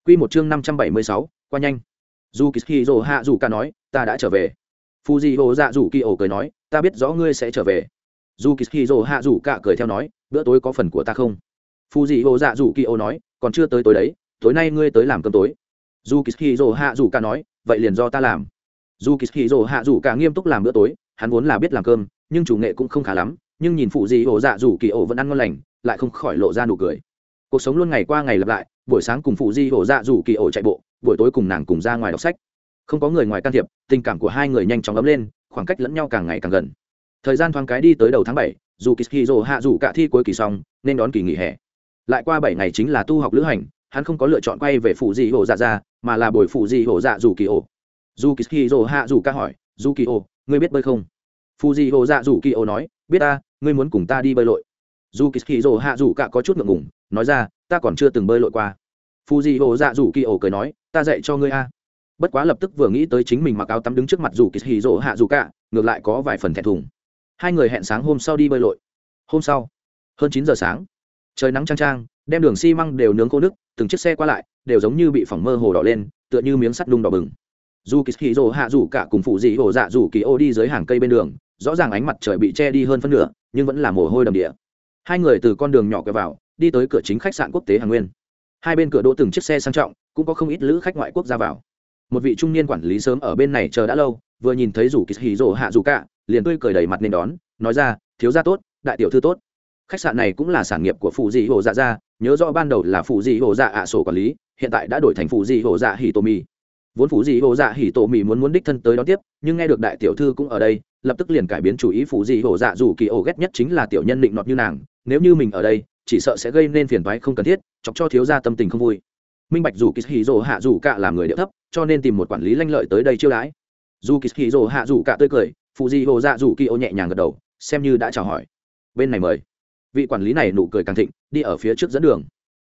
Q một chương năm trăm bảy mươi sáu qua nhanh. Dù kỳ hỉ rỗ hạ dù cả nói ta đã trở về. Phụ dị hồ dạ dù kỳ ổ cười nói ta biết rõ ngươi sẽ trở về dù kỳ kỳ dỗ hạ dù cả cười theo nói, bữa tối có phần của ta không? Phù dị hồ dạ dù kỳ ô nói, còn chưa tới tối đấy, tối nay ngươi tới làm cơm tối. Dù kỳ kỳ dỗ hạ dù cả nói, vậy liền do ta làm. Dù kỳ kỳ dỗ hạ dù cả nghiêm túc làm bữa tối, hắn vốn là biết làm cơm, nhưng chủ nghệ cũng không khá lắm, nhưng nhìn phụ dị hồ dạ dù kỳ ô vẫn ăn ngon lành, lại không khỏi lộ ra nụ cười. Cuộc sống luôn ngày qua ngày lặp lại, buổi sáng cùng phụ di hồ dạ dù kỳ ổ chạy bộ, buổi tối cùng nàng cùng ra ngoài đọc sách. Không có người ngoài can thiệp, tình cảm của hai người nhanh chóng ấm lên, khoảng cách lẫn nhau càng ngày càng gần thời gian thoáng cái đi tới đầu tháng bảy, dù kỳ hạ dù cả thi cuối kỳ xong, nên đón kỳ nghỉ hè. Lại qua bảy ngày chính là tu học lữ hành, hắn không có lựa chọn quay về phụ di hồ dạ ra, mà là bồi phụ di hồ dạ dù kỳ ổ. Dù kỳ hạ dù ca hỏi, dù kỳ ổ, ngươi biết bơi không? Phụ di hồ dạ dù kỳ ổ nói, biết ta, ngươi muốn cùng ta đi bơi lội. Dù kỳ hạ dù cả có chút ngượng ngùng, nói ra, ta còn chưa từng bơi lội qua. Phụ di hồ dạ dù kỳ ổ cười nói, ta dạy cho ngươi a. Bất quá lập tức vừa nghĩ tới chính mình mặc áo tắm đứng trước mặt dù kỳ hạ dù cả, ngược lại có vài phần thẹn thùng hai người hẹn sáng hôm sau đi bơi lội. Hôm sau, hơn chín giờ sáng, trời nắng trang trang đem đường xi măng đều nướng khô nước từng chiếc xe qua lại đều giống như bị phỏng mơ hồ đỏ lên, tựa như miếng sắt đung đỏ bừng. Dù kỳ hì rồ hạ rủ cả cùng phụ dị hồ dạ rủ kỳ ô đi dưới hàng cây bên đường, rõ ràng ánh mặt trời bị che đi hơn phân nửa, nhưng vẫn là mồ hôi đầm địa. Hai người từ con đường nhỏ kẹo vào, đi tới cửa chính khách sạn quốc tế hàng nguyên. Hai bên cửa đỗ từng chiếc xe sang trọng, cũng có không ít lữ khách ngoại quốc ra vào. Một vị trung niên quản lý sớm ở bên này chờ đã lâu vừa nhìn thấy rủ kỳ hì rồ hạ rủ cả, liền tươi cười đầy mặt nên đón, nói ra, thiếu gia tốt, đại tiểu thư tốt. Khách sạn này cũng là sản nghiệp của phụ dị hồ dạ gia, nhớ rõ ban đầu là phụ dị hồ dạ ạ sổ quản lý, hiện tại đã đổi thành phụ dị hồ dạ hỉ tô mì. Vốn phụ dị hồ dạ hỉ tô mì muốn muốn đích thân tới đón tiếp, nhưng nghe được đại tiểu thư cũng ở đây, lập tức liền cải biến chủ ý phụ dị hồ dạ dù kỳ ổ ghét nhất chính là tiểu nhân định nọt như nàng, nếu như mình ở đây, chỉ sợ sẽ gây nên phiền toái không cần thiết, chọc cho thiếu gia tâm tình không vui. Minh bạch dù kỳ hỉ rồ hạ dù cả làm người địa thấp, cho nên tìm một quản lý lanh lợi tới đây chiêu đãi dù kỳ hì rồ hạ dù cả tươi cười phụ di hồ dạ dù kỳ ô nhẹ nhàng gật đầu, xem như đã chào hỏi. Bên này mời. Vị quản lý này nụ cười càng thịnh, đi ở phía trước dẫn đường.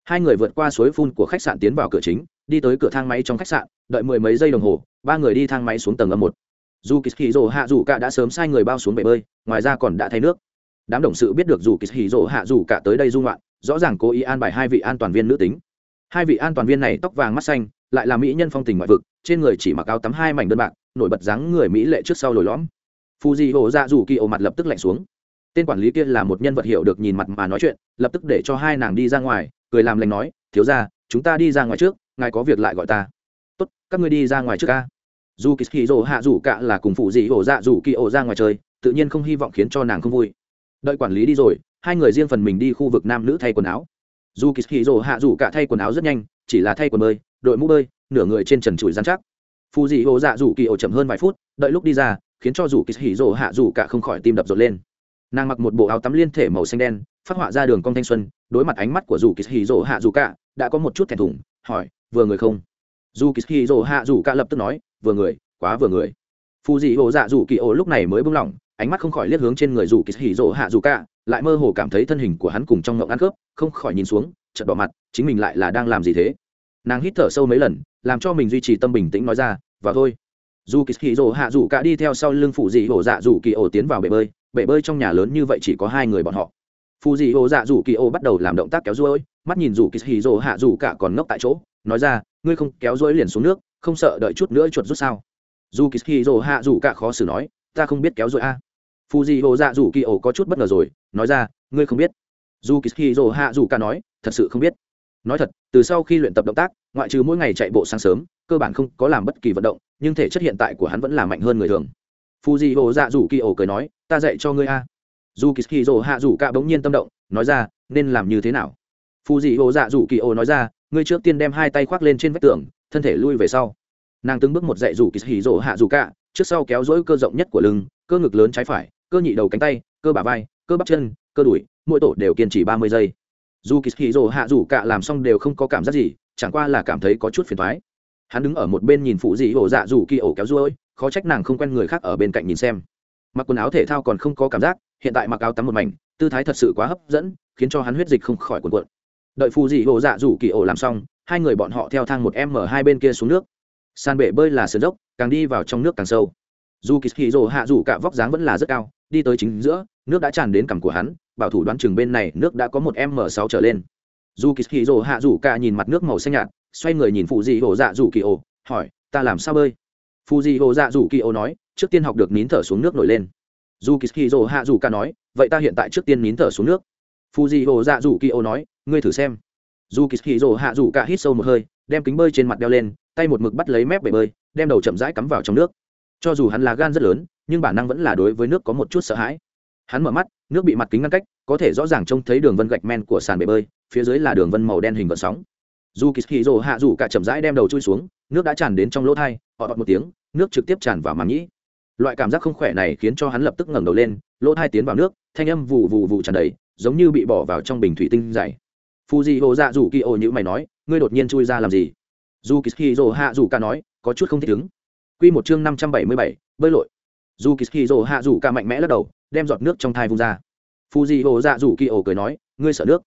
Hai người vượt qua suối phun của khách sạn tiến vào cửa chính, đi tới cửa thang máy trong khách sạn, đợi mười mấy giây đồng hồ, ba người đi thang máy xuống tầng âm một. Dù kỳ hì rồ hạ dù cả đã sớm sai người bao xuống bể bơi, ngoài ra còn đã thay nước. Đám đồng sự biết được dù kỳ hì rồ hạ dù cả tới đây dung loạn rõ ràng cố ý an bài hai vị an toàn viên nữ tính. Hai vị an toàn viên này tóc vàng mắt xanh, lại là mỹ nhân phong tình ngoại vực trên người chỉ mặc áo tắm hai mảnh đơn bạc, nổi bật dáng người mỹ lệ trước sau lồi lõm. Phù dị hồ dạ dù kỳ ổ mặt lập tức lạnh xuống. Tên quản lý kia là một nhân vật hiểu được nhìn mặt mà nói chuyện, lập tức để cho hai nàng đi ra ngoài, cười làm lành nói, thiếu ra chúng ta đi ra ngoài trước, ngài có việc lại gọi ta. Tốt, các ngươi đi ra ngoài trước ca dù kỳ hì rồ hạ dù cả là cùng phụ dị ổ dạ dù kỳ ổ ra ngoài chơi, tự nhiên không hy vọng khiến cho nàng không vui. Đợi quản lý đi rồi, hai người riêng phần mình đi khu vực nam nữ thay quần áo. Dù kỳ hì rồ hạ dù cả thay quần áo rất nhanh, chỉ là thay quần bơi, đội mũ bơi nửa người trên trần trụi dán chắc. Phù dị hồ dạ rủ kỳ ổ chậm hơn vài phút, đợi lúc đi ra, khiến cho dù kỳ hỉ rộ hạ dù cả không khỏi tim đập rộn lên. Nàng mặc một bộ áo tắm liên thể màu xanh đen, phát họa ra đường cong thanh xuân, đối mặt ánh mắt của dù kỳ hỉ rộ hạ dù cả, đã có một chút thẹn thùng, hỏi, vừa người không? Dù kỳ hỉ rộ hạ dù cả lập tức nói, vừa người, quá vừa người. Phù dị hồ dạ dù kỳ ổ lúc này mới buông lỏng, ánh mắt không khỏi liếc hướng trên người dù kỳ hỉ rộ hạ dù cả, lại mơ hồ cảm thấy thân hình của hắn cùng trong ngộng ăn cướp không khỏi nhìn xuống, chợt bỏ mặt, chính mình lại là đang làm gì thế? Nàng hít thở sâu mấy lần làm cho mình duy trì tâm bình tĩnh nói ra, và thôi. Dù kỳ hì hạ dù cả đi theo sau lưng phụ dị hồ dạ dù kỳ ổ tiến vào bể bơi bể bơi trong nhà lớn như vậy chỉ có hai người bọn họ. Phù dị hồ dạ dù kỳ ổ bắt đầu làm động tác kéo ruôi, mắt nhìn dù kỳ hì hạ dù cả còn ngốc tại chỗ, nói ra, ngươi không kéo ruôi liền xuống nước, không sợ đợi chút nữa chuột rút sao? Dù kỳ hì hạ dù cả khó xử nói, ta không biết kéo ruôi a. Phù dị hồ dạ dù kỳ ổ có chút bất ngờ rồi, nói ra, ngươi không biết. Dù kỳ hì hạ dù cả nói, thật sự không biết nói thật, từ sau khi luyện tập động tác, ngoại trừ mỗi ngày chạy bộ sáng sớm, cơ bản không có làm bất kỳ vận động, nhưng thể chất hiện tại của hắn vẫn là mạnh hơn người thường. Phù dị hồ dạ dù kỳ ổ cười nói, ta dạy cho ngươi a. Dù kỳ kỳ dỗ hạ dù cả bỗng nhiên tâm động, nói ra, nên làm như thế nào? Phù dị hồ dạ dù kỳ ổ nói ra, ngươi trước tiên đem hai tay khoác lên trên vách tường, thân thể lui về sau. Nàng từng bước một dạy dù kỳ hì rỗ hạ dù cả trước sau kéo dỗi cơ rộng nhất của lưng, cơ ngực lớn trái phải, cơ nhị đầu cánh tay, cơ bả vai, cơ bắp chân, cơ đùi, mỗi tổ đều kiên trì ba mươi giây dù kỳ hì rỗ hạ dù cả làm xong đều không có cảm giác gì, chẳng qua là cảm thấy có chút phiền thoái hắn đứng ở một bên nhìn phụ dị ổ dạ dù kỳ ổ kéo ruôi, khó trách nàng không quen người khác ở bên cạnh nhìn xem. Mặc quần áo thể thao còn không có cảm giác, hiện tại mặc áo tắm một mảnh, tư thái thật sự quá hấp dẫn, khiến cho hắn huyết dịch không khỏi cuộn cuộn. Đợi phụ dị ổ dạ dù kỳ ổ làm xong, hai người bọn họ theo thang một m hai bên kia xuống nước. Sàn bể bơi là sườn dốc, càng đi vào trong nước càng sâu. Dù kỳ hì rồ hạ dù cả vóc dáng vẫn là rất cao, đi tới chính giữa, nước đã tràn đến cằm của hắn bảo thủ đoán chừng bên này nước đã có một m sáu trở lên. Dù kỳ hì rồ hạ rủ cả nhìn mặt nước màu xanh nhạt, xoay người nhìn phụ dị hồ dạ rủ kỳ ô hỏi, ta làm sao bơi? Phụ dị hồ dạ rủ kỳ ô nói, trước tiên học được nín thở xuống nước nổi lên. Dù kỳ hì rồ hạ rủ cả nói, vậy ta hiện tại trước tiên nín thở xuống nước. Phụ dị hồ dạ rủ kỳ ô nói, ngươi thử xem. Dù kỳ hì rồ hạ rủ cả hít sâu một hơi, đem kính bơi trên mặt đeo lên, tay một mực bắt lấy mép bể bơi, đem đầu chậm rãi cắm vào trong nước. Cho dù hắn là gan rất lớn, nhưng bản năng vẫn là đối với nước có một chút sợ hãi. Hắn mở mắt nước bị mặt kính ngăn cách, có thể rõ ràng trông thấy đường vân gạch men của sàn bể bơi, phía dưới là đường vân màu đen hình vợt sóng. Dù kỳ hì rồ hạ rủ cả chậm rãi đem đầu chui xuống, nước đã tràn đến trong lỗ thai, họ một tiếng, nước trực tiếp tràn vào màng nhĩ. Loại cảm giác không khỏe này khiến cho hắn lập tức ngẩng đầu lên, lỗ thai tiến vào nước, thanh âm vụ vụ vụ tràn đầy, giống như bị bỏ vào trong bình thủy tinh dày. Phù dị hồ dạ rủ kỳ ô như mày nói, ngươi đột nhiên chui ra làm gì? Dù kỳ hì rồ hạ rủ cả nói, có chút không thích ứng. Quy một chương năm trăm bảy mươi bảy, bơi lội. Dù kỳ hì rồ hạ rủ cả mạnh mẽ lắc đầu đem giọt nước trong thai vung ra. Phù dị hồ dạ dù kỳ ổ cười nói, ngươi sợ nước?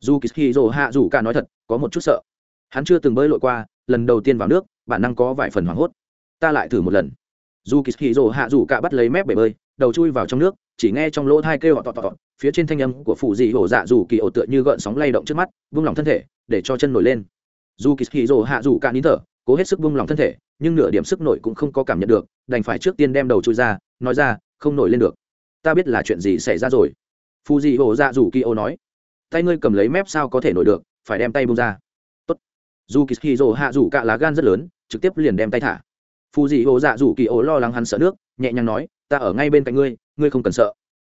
Dù kỳ hì rồ hạ dù cả nói thật, có một chút sợ. Hắn chưa từng bơi lội qua, lần đầu tiên vào nước, bản năng có vài phần hoảng hốt. Ta lại thử một lần. Dù kỳ hì rồ hạ dù cả bắt lấy mép bể bơi, đầu chui vào trong nước, chỉ nghe trong lỗ thai kêu họ tọt tọt, phía trên thanh âm của phụ dị hổ dạ dù kỳ ổ tựa như gợn sóng lay động trước mắt, vung lòng thân thể, để cho chân nổi lên. Dù kỳ hì rồ hạ dù cả nín thở, cố hết sức vung lòng thân thể, nhưng nửa điểm sức nổi cũng không có cảm nhận được, đành phải trước tiên đem đầu chui ra, nói ra, không nổi lên được ta biết là chuyện gì xảy ra rồi. Phù dị hổ dạ dù kỳ ô nói. Tay ngươi cầm lấy mép sao có thể nổi được, phải đem tay bung ra. Tốt. Dù kỳ hì rồ hạ dù cả lá gan rất lớn, trực tiếp liền đem tay thả. Phù dị hồ dạ dù kỳ ô lo lắng hắn sợ nước, nhẹ nhàng nói, ta ở ngay bên cạnh ngươi ngươi không cần sợ.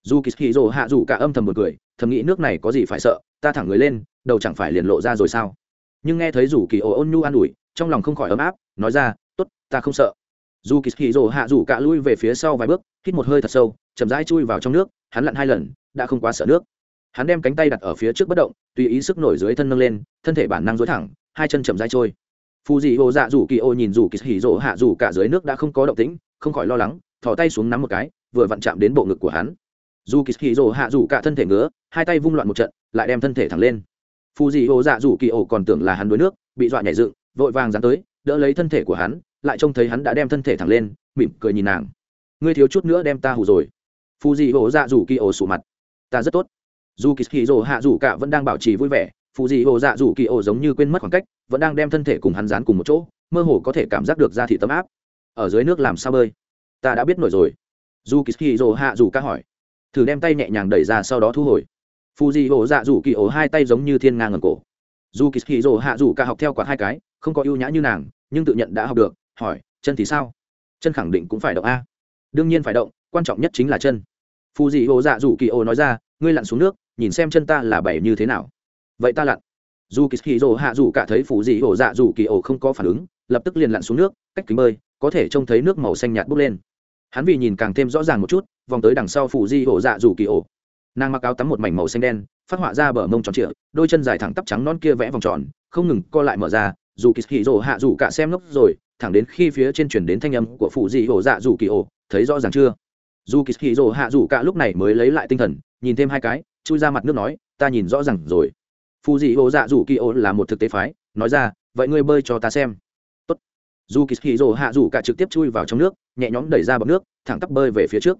Dù kỳ hì rồ hạ dù cả âm thầm một cười, thầm nghĩ nước này có gì phải sợ, ta thẳng người lên, đầu chẳng phải liền lộ ra rồi sao? Nhưng nghe thấy rủ kỳ ô ôn nhu an ủi, trong lòng không khỏi ấm áp, nói ra, tốt, ta không sợ dù kỳ hì rồ hạ rủ cả lui về phía sau vài bước, hít một hơi thật sâu, chậm rãi chui vào trong nước, hắn lặn hai lần, đã không quá sợ nước. Hắn đem cánh tay đặt ở phía trước bất động, tùy ý sức nổi dưới thân nâng lên, thân thể bản năng dối thẳng, hai chân chậm rãi trôi. Phù dị hồ dạ rủ kỳ ô nhìn rủ kỳ hỉ rộ hạ rủ cả dưới nước đã không có động tĩnh, không khỏi lo lắng, thò tay xuống nắm một cái, vừa vặn chạm đến bộ ngực của hắn. Dù kỳ hỉ rộ hạ rủ cả thân thể ngứa, hai tay vung loạn một trận, lại đem thân thể thẳng lên. Phù dị hồ dạ rủ kỳ ô còn tưởng là hắn đuối nước, bị dọa nhảy dựng, vội vàng dán tới, đỡ lấy thân thể của hắn lại trông thấy hắn đã đem thân thể thẳng lên, mỉm cười nhìn nàng. Ngươi thiếu chút nữa đem ta hù rồi. Phù dị hồ dạ rủ kỳ ổ sủ mặt. Ta rất tốt. Dù kỳ hì rộ hạ rủ cả vẫn đang bảo trì vui vẻ. Phù dị hồ dạ rủ kỳ ổ giống như quên mất khoảng cách, vẫn đang đem thân thể cùng hắn dán cùng một chỗ, mơ hồ có thể cảm giác được da thị tấm áp. Ở dưới nước làm sao bơi? Ta đã biết nổi rồi. Dù kỳ hì rồ hạ dù ca hỏi. Thử đem tay nhẹ nhàng đẩy ra sau đó thu hồi. Phù dị hồ dạ rủ kỳ ổ hai tay giống như thiên ngang ngầm cổ. Dù kỳ hì rồ hạ rủ ca học theo quạt hai cái, không có ưu nhã như nàng, nhưng tự nhận đã học được hỏi, chân thì sao? Chân khẳng định cũng phải động a. Đương nhiên phải động, quan trọng nhất chính là chân. Phù dị hồ dạ rủ kỳ ô nói ra, ngươi lặn xuống nước, nhìn xem chân ta là bảy như thế nào. Vậy ta lặn. Dù kỳ hì hạ dù cả thấy phù dị ổ dạ dù kỳ ô không có phản ứng, lập tức liền lặn xuống nước, cách kính bơi, có thể trông thấy nước màu xanh nhạt bốc lên. Hắn vì nhìn càng thêm rõ ràng một chút, vòng tới đằng sau phù di ổ dạ dù kỳ ổ nàng mặc áo tắm một mảnh màu xanh đen, phát họa ra bờ mông tròn trịa, đôi chân dài thẳng tắp trắng non kia vẽ vòng tròn, không ngừng co lại mở ra dù kỳ hì rồ hạ dù cả xem lốc rồi, thẳng đến khi phía trên chuyển đến thanh âm của phụ dị ổ dạ dù kỳ ổ thấy rõ ràng chưa? Dù kỳ hì rồ hạ dù cả lúc này mới lấy lại tinh thần, nhìn thêm hai cái, chui ra mặt nước nói, ta nhìn rõ ràng rồi. Phụ dị ổ dạ dù kỳ ổ là một thực tế phái, nói ra, vậy ngươi bơi cho ta xem. Tốt. Dù kỳ hì rồ hạ dù cả trực tiếp chui vào trong nước, nhẹ nhõm đẩy ra bọc nước, thẳng tắp bơi về phía trước.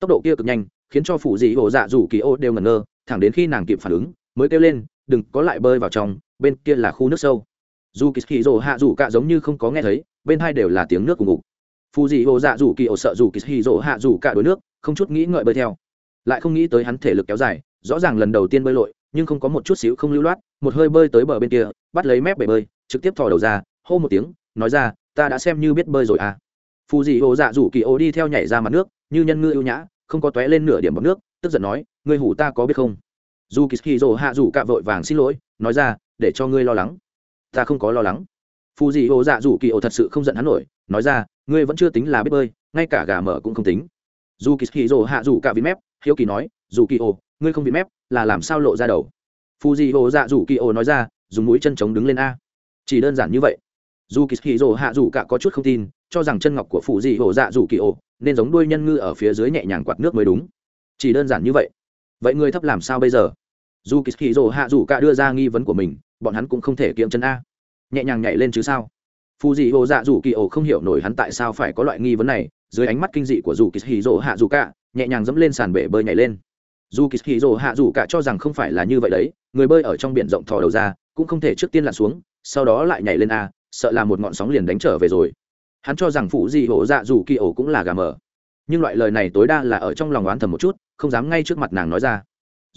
Tốc độ kia cực nhanh, khiến cho phụ dị ổ dạ dù kỳ ổ đều ngẩn ngơ, thẳng đến khi nàng kịp phản ứng, mới kêu lên, đừng có lại bơi vào trong, bên kia là khu nước sâu dù kỳ hì rồ hạ dù cả giống như không có nghe thấy, bên hai đều là tiếng nước cùng ngục. Phù dị ô dạ dù kỳ ổ sợ dù kỳ hì rồ hạ dù cả đuối nước, không chút nghĩ ngợi bơi theo. Lại không nghĩ tới hắn thể lực kéo dài, rõ ràng lần đầu tiên bơi lội, nhưng không có một chút xíu không lưu loát, một hơi bơi tới bờ bên kia, bắt lấy mép bể bơi, trực tiếp thò đầu ra, hô một tiếng, nói ra, ta đã xem như biết bơi rồi à. Phù dị ô dạ dù kỳ ô đi theo nhảy ra mặt nước, như nhân ngư ưu nhã, không có tóe lên nửa điểm bọc nước, tức giận nói, ngươi hủ ta có biết không? Dù kỳ hì rồ hạ dù cả vội vàng xin lỗi, nói ra, để cho ngươi lo lắng ta không có lo lắng. Phù dị hồ dạ dù kỳ ổ thật sự không giận hắn nổi, nói ra, ngươi vẫn chưa tính là biết bơi, ngay cả gà mở cũng không tính. Dù kỳ hì rồ hạ dù cả vì mép, hiếu kỳ nói dù kỳ ổ ngươi không vì mép, là làm sao lộ ra đầu? Phù dị hồ dạ dù kỳ ổ nói ra, dùng mũi chân chống đứng lên a. Chỉ đơn giản như vậy. Dù kỳ hì rồ hạ dù cả có chút không tin, cho rằng chân ngọc của phù dị hồ dạ dù kỳ ổ nên giống đuôi nhân ngư ở phía dưới nhẹ nhàng quạt nước mới đúng. Chỉ đơn giản như vậy. Vậy ngươi thấp làm sao bây giờ? Dù kỳ hì rồ hạ dù cả đưa ra nghi vấn của mình, bọn hắn cũng không thể kiệm chân a. Nhẹ nhàng nhảy lên chứ sao? Phù dị hồ dạ dù kỳ ổ không hiểu nổi hắn tại sao phải có loại nghi vấn này, dưới ánh mắt kinh dị của dù kỳ hì rồ hạ dù cả, nhẹ nhàng dẫm lên sàn bể bơi nhảy lên. Dù kỳ hì rồ hạ dù cả cho rằng không phải là như vậy đấy, người bơi ở trong biển rộng thò đầu ra, cũng không thể trước tiên lặn xuống, sau đó lại nhảy lên a, sợ là một ngọn sóng liền đánh trở về rồi. Hắn cho rằng phụ dị hồ dạ dù kỳ ổ cũng là gà mờ. Nhưng loại lời này tối đa là ở trong lòng oán thầm một chút, không dám ngay trước mặt nàng nói ra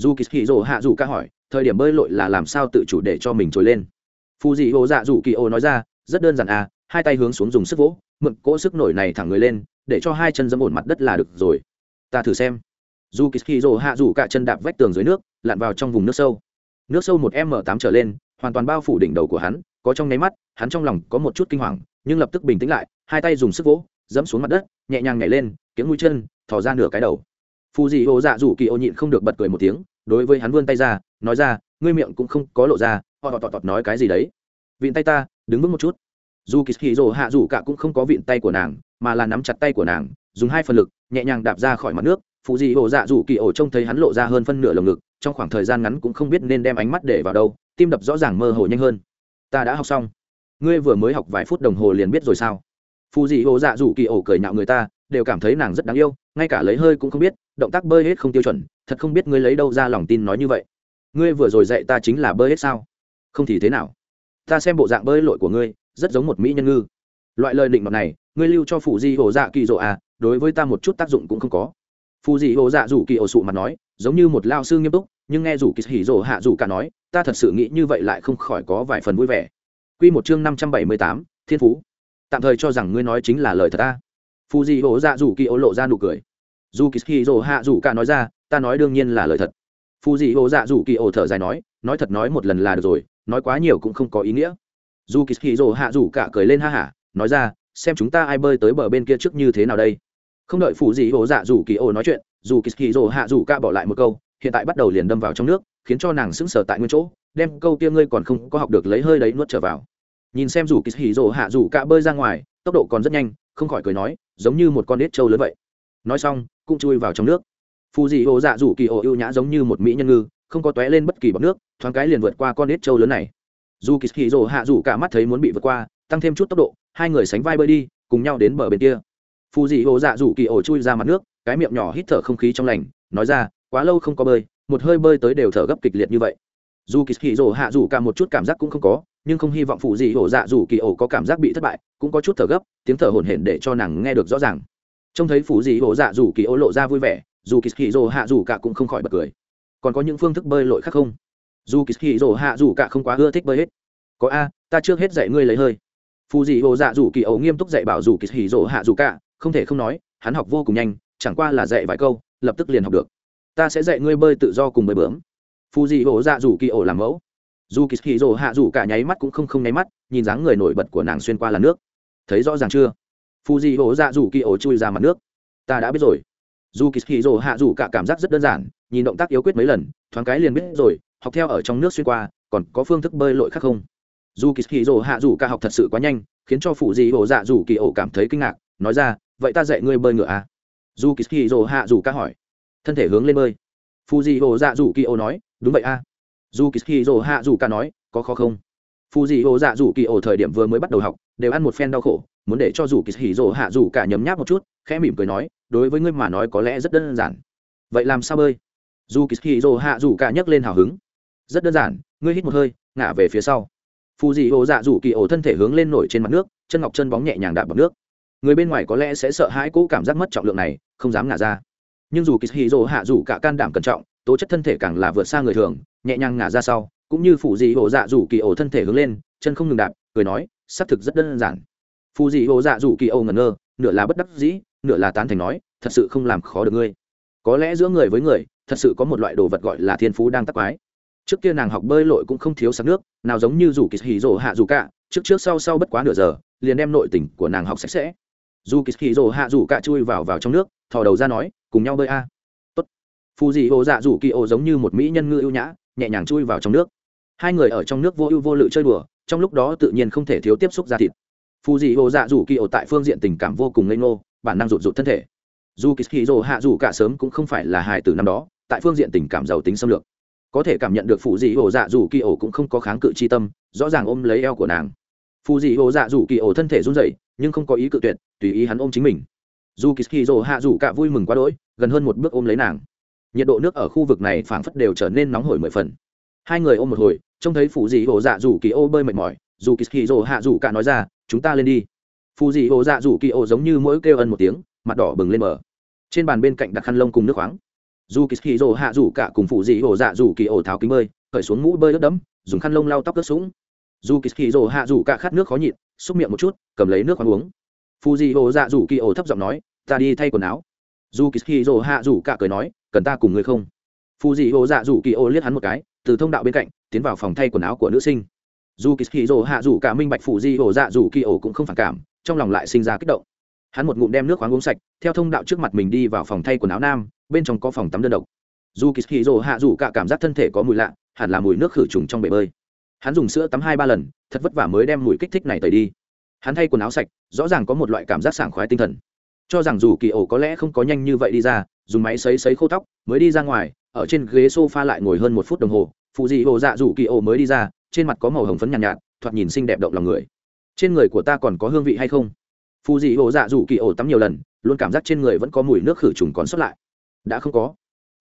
dù kỳ hì rồ hạ dù ca hỏi, thời điểm bơi lội là làm sao tự chủ để cho mình trồi lên? Phù dị hồ dạ dù kỳ ô nói ra, rất đơn giản à hai tay hướng xuống dùng sức vỗ, mượn cỗ sức nổi này thẳng người lên, để cho hai chân dẫm ổn mặt đất là được rồi. Ta thử xem. Dù kỳ hì rồ hạ dù cả chân đạp vách tường dưới nước, lặn vào trong vùng nước sâu. Nước sâu một m tám trở lên, hoàn toàn bao phủ đỉnh đầu của hắn, có trong nháy mắt, hắn trong lòng có một chút kinh hoàng, nhưng lập tức bình tĩnh lại, hai tay dùng sức vỗ, dẫm xuống mặt đất, nhẹ nhàng nhảy lên tiếng mũi chân, thò ra nửa cái đầu phù dị ô dạ dù kỳ ô nhịn không được bật cười một tiếng, đối với hắn vươn tay ra, nói ra, ngươi miệng cũng không có lộ ra, họ tọt tọt nói cái gì đấy? Vịn tay ta, đứng vững một chút. Dù kỳ hì rồ hạ dù cả cũng không có vịn tay của nàng, mà là nắm chặt tay của nàng, dùng hai phần lực, nhẹ nhàng đạp ra khỏi mặt nước. Phù dị dạ ô dạ dù kỳ ổ trông thấy hắn lộ ra hơn phân nửa lồng ngực, trong khoảng thời gian ngắn cũng không biết nên đem ánh mắt để vào đâu, tim đập rõ ràng mơ hồ nhanh hơn. Ta đã học xong. Ngươi vừa mới học vài phút đồng hồ liền biết rồi sao? Phù dị dạ ô dạ dù kỳ ổ cười nhạo người ta đều cảm thấy nàng rất đáng yêu, ngay cả lấy hơi cũng không biết, động tác bơi hết không tiêu chuẩn, thật không biết ngươi lấy đâu ra lòng tin nói như vậy. Ngươi vừa rồi dạy ta chính là bơi hết sao? Không thì thế nào? Ta xem bộ dạng bơi lội của ngươi, rất giống một mỹ nhân ngư. Loại lời định mật này, ngươi lưu cho phụ di hồ dạ kỳ rộ à đối với ta một chút tác dụng cũng không có. Phụ di hồ dạ rủ kỳ ổ sụ mặt nói, giống như một lao sư nghiêm túc, nhưng nghe rủ kỳ hỉ rộ hạ rủ cả nói, ta thật sự nghĩ như vậy lại không khỏi có vài phần vui vẻ. Quy một chương năm trăm bảy mươi tám, thiên phú. Tạm thời cho rằng ngươi nói chính là lời thật ta. Phù di hổ dạ rủ kỳ ô lộ ra nụ cười. Dù kỳ hỉ rộ hạ rủ cả nói ra, ta nói đương nhiên là lời thật. Phù dị hổ dạ dù kỳ ô thở dài nói nói thật nói một lần là được rồi, nói quá nhiều cũng không có ý nghĩa. Dù kỳ hì rồ hạ rủ cả cười lên ha hả, nói ra, xem chúng ta ai bơi tới bờ bên kia trước như thế nào đây? Không đợi phù dị hổ dạ dù kỳ ô nói chuyện, dù kỳ hì rồ hạ rủ cả bỏ lại một câu, hiện tại bắt đầu liền đâm vào trong nước, khiến cho nàng sững sờ tại nguyên chỗ, đem câu kia ngươi còn không có học được lấy hơi đấy nuốt trở vào. Nhìn xem dù kỳ hì rồ hạ rủ cả bơi ra ngoài, tốc độ còn rất nhanh không khỏi cười nói, giống như một con nết trâu lớn vậy. Nói xong, cũng chui vào trong nước. Phù dị ô dạ dù kỳ ô ưu nhã giống như một mỹ nhân ngư, không có tóe lên bất kỳ bọc nước, thoáng cái liền vượt qua con nết trâu lớn này. Dù kỳ kỳ rồ hạ dù cả mắt thấy muốn bị vượt qua, tăng thêm chút tốc độ, hai người sánh vai bơi đi, cùng nhau đến bờ bên kia. Phù dị ô dạ dù kỳ ô chui ra mặt nước, cái miệng nhỏ hít thở không khí trong lành, nói ra, quá lâu không có bơi, một hơi bơi tới đều thở gấp kịch liệt như vậy. Dù kỳ hì rồ hạ dù cả một chút cảm giác cũng không có nhưng không hy vọng phụ dị hồ dạ dù kỳ ổ có cảm giác bị thất bại, cũng có chút thở gấp, tiếng thở hổn hển để cho nàng nghe được rõ ràng. Trông thấy phụ dị hồ dạ dù kỳ ổ lộ ra vui vẻ, dù kỳ hì rồ hạ dù cả cũng không khỏi bật cười. Còn có những phương thức bơi lội khác không? Dù kỳ hì rồ hạ dù cả không quá ưa thích bơi hết. Có a, ta trước hết dạy ngươi lấy hơi. Phụ dị hồ dạ dù kỳ ấu nghiêm túc dạy bảo dù kỳ hì rồ hạ dù cả, không thể không nói, hắn học vô cùng nhanh, chẳng qua là dạy vài câu, lập tức liền học được. Ta sẽ dạy ngươi bơi tự do cùng bơi bướm. Phù dị hồ dạ dù kỳ ổ làm mẫu dù kỳ hì rồ hạ dù cả nháy mắt cũng không không nháy mắt, nhìn dáng người nổi bật của nàng xuyên qua là nước. Thấy rõ ràng chưa? Phu di hổ dạ dù kỳ ổ chui ra mặt nước. Ta đã biết rồi. Dù kỳ hì rồ hạ dù cả cảm giác rất đơn giản, nhìn động tác yếu quyết mấy lần, thoáng cái liền biết rồi, học theo ở trong nước xuyên qua, còn có phương thức bơi lội khác không? Dù kỳ hì rồ hạ dù cả học thật sự quá nhanh, khiến cho phụ di hổ dạ dù kỳ ổ cảm thấy kinh ngạc, nói ra, vậy ta dạy ngươi bơi ngựa à? Dù kỳ hì rồ hạ dù cả hỏi. Thân thể hướng lên bơi. Phụ di hổ dạ dù kỳ ổ nói, đúng vậy a. à dù kỳ hì hạ dù cả nói, có khó không? Phù dị ô dạ dù kỳ ổ thời điểm vừa mới bắt đầu học, đều ăn một phen đau khổ, muốn để cho dù kỳ hì hạ dù cả nhấm nháp một chút, khẽ mỉm cười nói, đối với ngươi mà nói có lẽ rất đơn giản. Vậy làm sao bơi? Dù kỳ hì hạ dù cả nhấc lên hào hứng. Rất đơn giản, ngươi hít một hơi, ngả về phía sau. Phù dị ô dạ dù kỳ ổ thân thể hướng lên nổi trên mặt nước, chân ngọc chân bóng nhẹ nhàng đạp bằng nước. Người bên ngoài có lẽ sẽ sợ hãi cỗ cảm giác mất trọng lượng này, không dám ngả ra. Nhưng dù kỳ hì hạ dù cả can đảm cẩn trọng, tố chất thân thể càng là vượt xa người thường nhẹ nhàng ngả ra sau, cũng như phù dị hồ dạ rủ kỳ ổ thân thể hướng lên, chân không ngừng đạp, cười nói, xác thực rất đơn giản. Phù dị hồ dạ rủ kỳ ổ ngẩn ngơ, nửa là bất đắc dĩ, nửa là tán thành nói, thật sự không làm khó được ngươi. Có lẽ giữa người với người, thật sự có một loại đồ vật gọi là thiên phú đang tắc quái. Trước kia nàng học bơi lội cũng không thiếu sắc nước, nào giống như rủ kỳ hì rồ hạ dù cả, trước trước sau sau bất quá nửa giờ, liền đem nội tình của nàng học sạch sẽ. Dù kỳ hì rồ hạ dù cả chui vào vào trong nước, thò đầu ra nói, cùng nhau bơi a. Tốt. Phù dị hồ dạ dù kỳ ô giống như một mỹ nhân ngư ưu nhã nhẹ nhàng chui vào trong nước. Hai người ở trong nước vô ưu vô lự chơi đùa, trong lúc đó tự nhiên không thể thiếu tiếp xúc ra thịt. Phù dị hồ dạ dù kỳ ô tại phương diện tình cảm vô cùng ngây ngô, bản năng rụt rụt thân thể. Dù kỳ dỗ hạ dù cả sớm cũng không phải là hài từ năm đó, tại phương diện tình cảm giàu tính xâm lược. Có thể cảm nhận được phụ dị ổ dạ dù kỳ ổ cũng không có kháng cự chi tâm, rõ ràng ôm lấy eo của nàng. Phụ dị ổ dạ dù kỳ ổ thân thể run rẩy, nhưng không có ý cự tuyệt, tùy ý hắn ôm chính mình. Dù kỳ dỗ hạ dù cả vui mừng quá đỗi, gần hơn một bước ôm lấy nàng nhiệt độ nước ở khu vực này phảng phất đều trở nên nóng hổi mười phần. Hai người ôm một hồi, trông thấy phụ dị hồ dạ dù kỳ ô bơi mệt mỏi, dù kỳ hì rồ hạ dù cả nói ra, chúng ta lên đi. Phụ dị hồ dạ dù kỳ ô giống như mỗi kêu ân một tiếng, mặt đỏ bừng lên mở. Trên bàn bên cạnh đặt khăn lông cùng nước khoáng. Dù kỳ hì rồ hạ rủ cả cùng phụ dị hồ dạ rủ kỳ ô tháo kính bơi khởi xuống mũ bơi ướt đẫm dùng khăn lông lau tóc ướt sũng. Dù kỳ hì rồ hạ rủ cả khát nước khó nhịn, xúc miệng một chút, cầm lấy nước khoáng uống. Phụ dị hồ dạ rủ kỳ ô thấp giọng nói, ta đi thay quần áo dù kỳ hì rồ hạ rủ cả cười nói, cần ta cùng người không? Phù dị hồ dạ rủ kỳ ô liếc hắn một cái, từ thông đạo bên cạnh, tiến vào phòng thay quần áo của nữ sinh. Dù kỳ hì rồ hạ rủ cả minh bạch phù dị hồ dạ rủ kỳ ô cũng không phản cảm, trong lòng lại sinh ra kích động. Hắn một ngụm đem nước khoáng uống sạch, theo thông đạo trước mặt mình đi vào phòng thay quần áo nam, bên trong có phòng tắm đơn độc. Dù kỳ hì rồ hạ dù cả cảm giác thân thể có mùi lạ, hẳn là mùi nước khử trùng trong bể bơi. Hắn dùng sữa tắm hai ba lần, thật vất vả mới đem mùi kích thích này tẩy đi. Hắn thay quần áo sạch, rõ ràng có một loại cảm giác sảng khoái tinh thần cho rằng dù kỳ ổ có lẽ không có nhanh như vậy đi ra dùng máy xấy xấy khô tóc mới đi ra ngoài ở trên ghế s o f a lại ngồi hơn một phút đồng hồ phụ dị hồ dạ dù kỳ ổ mới đi ra trên mặt có màu hồng phấn nhàn nhạt, nhạt thoạt nhìn xinh đẹp động lòng người. Trên người của ta còn có hương vị hay không? Phụ dị hồ dạ dù kỳ ổ tắm nhiều lần luôn cảm giác trên người vẫn có mùi nước khử trùng còn sót lại. Đã không có.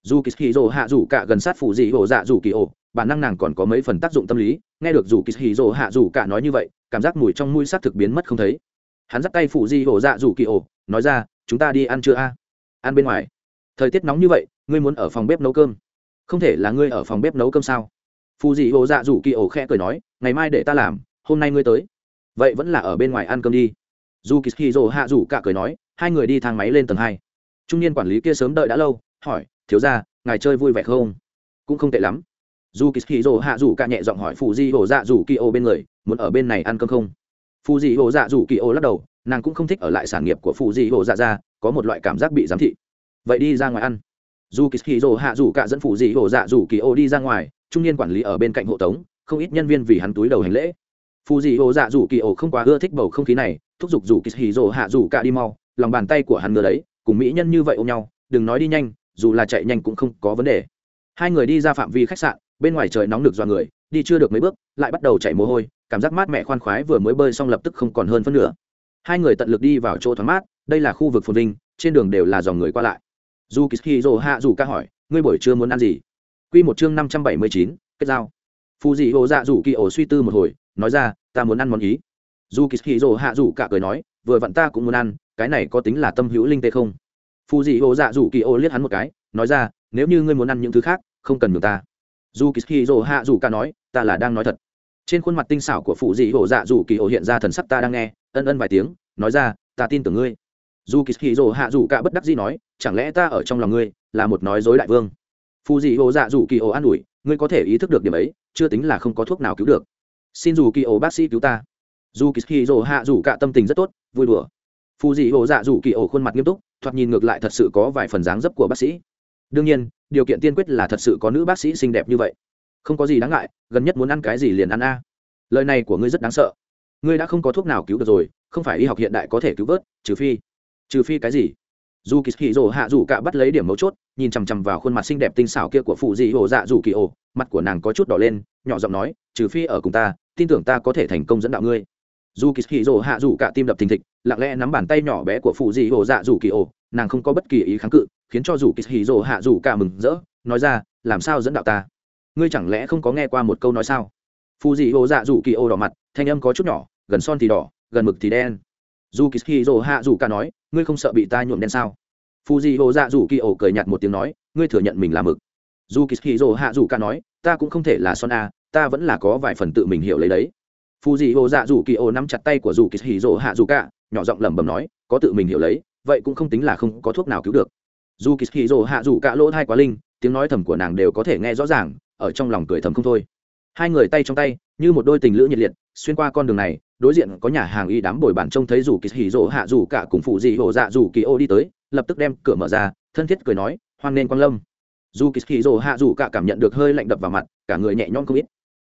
Dù kỳ hì hạ dù cả gần sát phụ dị hồ dạ dù kỳ ổ bản năng nàng còn có mấy phần tác dụng tâm lý nghe được dù kỳ hì hạ dù cả nói như vậy cảm giác mùi trong mũi s thực biến mất không thấy hắn dắt tay phụ di hổ dạ dù kỳ ổ, nói ra, chúng ta đi ăn chưa a. Ăn bên ngoài. Thời tiết nóng như vậy, ngươi muốn ở phòng bếp nấu cơm? Không thể là ngươi ở phòng bếp nấu cơm sao? Phù dị hồ dạ dù kỳ ổ khẽ cười nói, ngày mai để ta làm, hôm nay ngươi tới. Vậy vẫn là ở bên ngoài ăn cơm đi. Dù kỳ hì rồ hạ dù cả cười nói, hai người đi thang máy lên tầng hai. Trung niên quản lý kia sớm đợi đã lâu, hỏi, thiếu ra ngài chơi vui vẻ không? Cũng không tệ lắm. Dù kỳ hì rồ hạ dù cả nhẹ giọng hỏi Phù di hồ dạ dù kỳ Ổ bên người, muốn ở bên này ăn cơm không? Phù dị hộ dạ dù kỳ ô lắc đầu, nàng cũng không thích ở lại sản nghiệp của phù dị hộ dạ ra, có một loại cảm giác bị giám thị. Vậy đi ra ngoài ăn. Dù kỳ hì rồ hạ dù cả dẫn phù dị hộ dạ dù kỳ ô đi ra ngoài, trung niên quản lý ở bên cạnh hộ tống, không ít nhân viên vì hắn túi đầu hành lễ. Phù dị hộ dạ dù kỳ ô không quá ưa thích bầu không khí này, thúc giục dù kỳ hì rồ hạ dù cả đi mau, lòng bàn tay của hắn ngờ đấy, cùng mỹ nhân như vậy ôm nhau, đừng nói đi nhanh, dù là chạy nhanh cũng không có vấn đề. Hai người đi ra phạm vi khách sạn, bên ngoài trời nóng được do người, đi chưa được mấy bước, lại bắt đầu chảy mồ hôi cảm giác mát mẹ khoan khoái vừa mới bơi xong lập tức không còn hơn phân nửa. Hai người tận lực đi vào chỗ thoáng mát, đây là khu vực phồn vinh, trên đường đều là dòng người qua lại. Dù kỳ rồ hạ dù ca hỏi, ngươi buổi trưa muốn ăn gì? Q một chương năm trăm bảy mươi chín, kết giao. Phù dị hồ dạ dù kỳ ổ suy tư một hồi, nói ra, ta muốn ăn món ý. Dù kỳ rồ hạ dù cả cười nói, vừa vặn ta cũng muốn ăn, cái này có tính là tâm hữu linh tê không? Phù dị hồ dạ dù kỳ ô liếc hắn một cái, nói ra, nếu như ngươi muốn ăn những thứ khác, không cần nhường ta. Dù kỳ hì rồ hạ dù cả nói, ta là đang nói thật trên khuôn mặt tinh xảo của phụ dị hổ dạ dù kỳ ô hiện ra thần sắc ta đang nghe, ân ân vài tiếng, nói ra, ta tin tưởng ngươi. Dù kỳ hì rồ hạ dù cả bất đắc dĩ nói, chẳng lẽ ta ở trong lòng ngươi là một nói dối đại vương? Phụ dị hổ dạ dù kỳ ô an ủi, ngươi có thể ý thức được điểm ấy, chưa tính là không có thuốc nào cứu được. Xin dù kỳ ô bác sĩ cứu ta. Dù kỳ hì rồ hạ dù cả tâm tình rất tốt, vui đùa. Phụ dị hổ dạ dù kỳ ổ khuôn mặt nghiêm túc, thoạt nhìn ngược lại thật sự có vài phần dáng dấp của bác sĩ. Đương nhiên, điều kiện tiên quyết là thật sự có nữ bác sĩ xinh đẹp như vậy không có gì đáng ngại, gần nhất muốn ăn cái gì liền ăn a. Lời này của ngươi rất đáng sợ. Ngươi đã không có thuốc nào cứu được rồi, không phải y học hiện đại có thể cứu vớt, trừ phi trừ phi cái gì? Dù kỳ hì rồ hạ dù cả bắt lấy điểm mấu chốt, nhìn chằm chằm vào khuôn mặt xinh đẹp tinh xảo kia của phụ dị hồ dạ dù kỳ ồ, mặt của nàng có chút đỏ lên, nhỏ giọng nói, trừ phi ở cùng ta, tin tưởng ta có thể thành công dẫn đạo ngươi. Dù kỳ hì rồ hạ dù cả tim đập thình thịch, lặng lẽ nắm bàn tay nhỏ bé của phụ dị hồ dạ dù kỳ ồ, nàng không có bất kỳ ý kháng cự, khiến cho dù kỳ hì rồ hạ dù cả mừng rỡ, nói ra, làm sao dẫn đạo ta? Ngươi chẳng lẽ không có nghe qua một câu nói sao? Phù dị ô dạ dù kỳ ô đỏ mặt, thanh âm có chút nhỏ, gần son thì đỏ, gần mực thì đen. Dù kỳ hì rồ hạ dù cả nói, ngươi không sợ bị ta nhuộm đen sao? Phù dị ô dạ dù kỳ ô cười nhạt một tiếng nói, ngươi thừa nhận mình là mực. Dù kỳ hì rồ hạ dù cả nói, ta cũng không thể là son a, ta vẫn là có vài phần tự mình hiểu lấy đấy. Phù dị ô dạ dù kỳ ô nắm chặt tay của dù kỳ hì rồ hạ dù cả, nhỏ giọng lẩm bẩm nói, có tự mình hiểu lấy, vậy cũng không tính là không có thuốc nào cứu được. Dù kỳ hì rồ hạ dù cả lỗ thai quá linh, tiếng nói thầm của nàng đều có thể nghe rõ ràng ở trong lòng cười thầm không thôi. Hai người tay trong tay, như một đôi tình lữ nhiệt liệt, xuyên qua con đường này, đối diện có nhà hàng y đám bồi bàn trông thấy dù kỳ hỉ rỗ hạ dù cả cùng phụ dị hồ dạ dù kỳ ô đi tới, lập tức đem cửa mở ra, thân thiết cười nói, hoan nên quan lâm. Dù kỳ hỉ rỗ hạ dù cả cảm nhận được hơi lạnh đập vào mặt, cả người nhẹ nhõm không ít.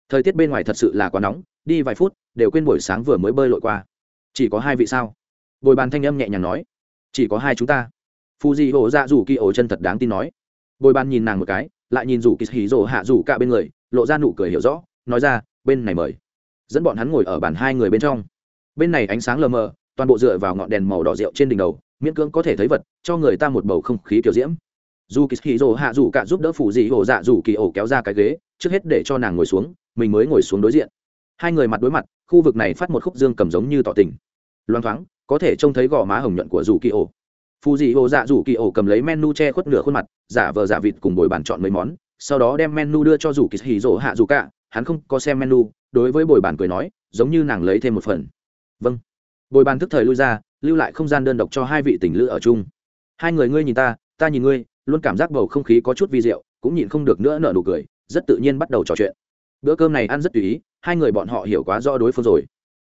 Thời tiết bên ngoài thật sự là quá nóng, đi vài phút, đều quên buổi sáng vừa mới bơi lội qua. Chỉ có hai vị sao? Bồi bàn thanh âm nhẹ nhàng nói. Chỉ có hai chúng ta. Phụ dị hộ dạ dù kỳ ô chân thật đáng tin nói. Bồi bàn nhìn nàng một cái lại nhìn rủ kỳ hì rỗ hạ rủ cả bên người, lộ ra nụ cười hiểu rõ, nói ra, bên này mời. Dẫn bọn hắn ngồi ở bàn hai người bên trong. Bên này ánh sáng lờ mờ, toàn bộ dựa vào ngọn đèn màu đỏ rượu trên đỉnh đầu, miễn cưỡng có thể thấy vật, cho người ta một bầu không khí kiểu diễm. Dù kỳ hì rồ hạ rủ cả giúp đỡ phủ dị hổ dạ rủ kỳ ổ kéo ra cái ghế, trước hết để cho nàng ngồi xuống, mình mới ngồi xuống đối diện. Hai người mặt đối mặt, khu vực này phát một khúc dương cầm giống như tỏ tình. Loang thoáng, có thể trông thấy gò má hồng nhuận của dù kỳ ổ phù dị hồ dạ rủ kỳ ổ cầm lấy menu che khuất nửa khuôn mặt, giả vờ giả vịt cùng bồi bàn chọn mấy món, sau đó đem menu đưa cho rủ kỳ hì rỗ hạ dù cả, hắn không có xem menu, đối với bồi bàn cười nói, giống như nàng lấy thêm một phần. Vâng. Bồi bàn thức thời lui ra, lưu lại không gian đơn độc cho hai vị tình lữ ở chung. Hai người ngươi nhìn ta ta nhìn ngươi, luôn cảm giác bầu không khí có chút vi diệu, cũng nhịn không được nữa nở nụ cười, rất tự nhiên bắt đầu trò chuyện. Bữa cơm này ăn rất tùy ý, hai người bọn họ hiểu quá rõ đối phương rồi.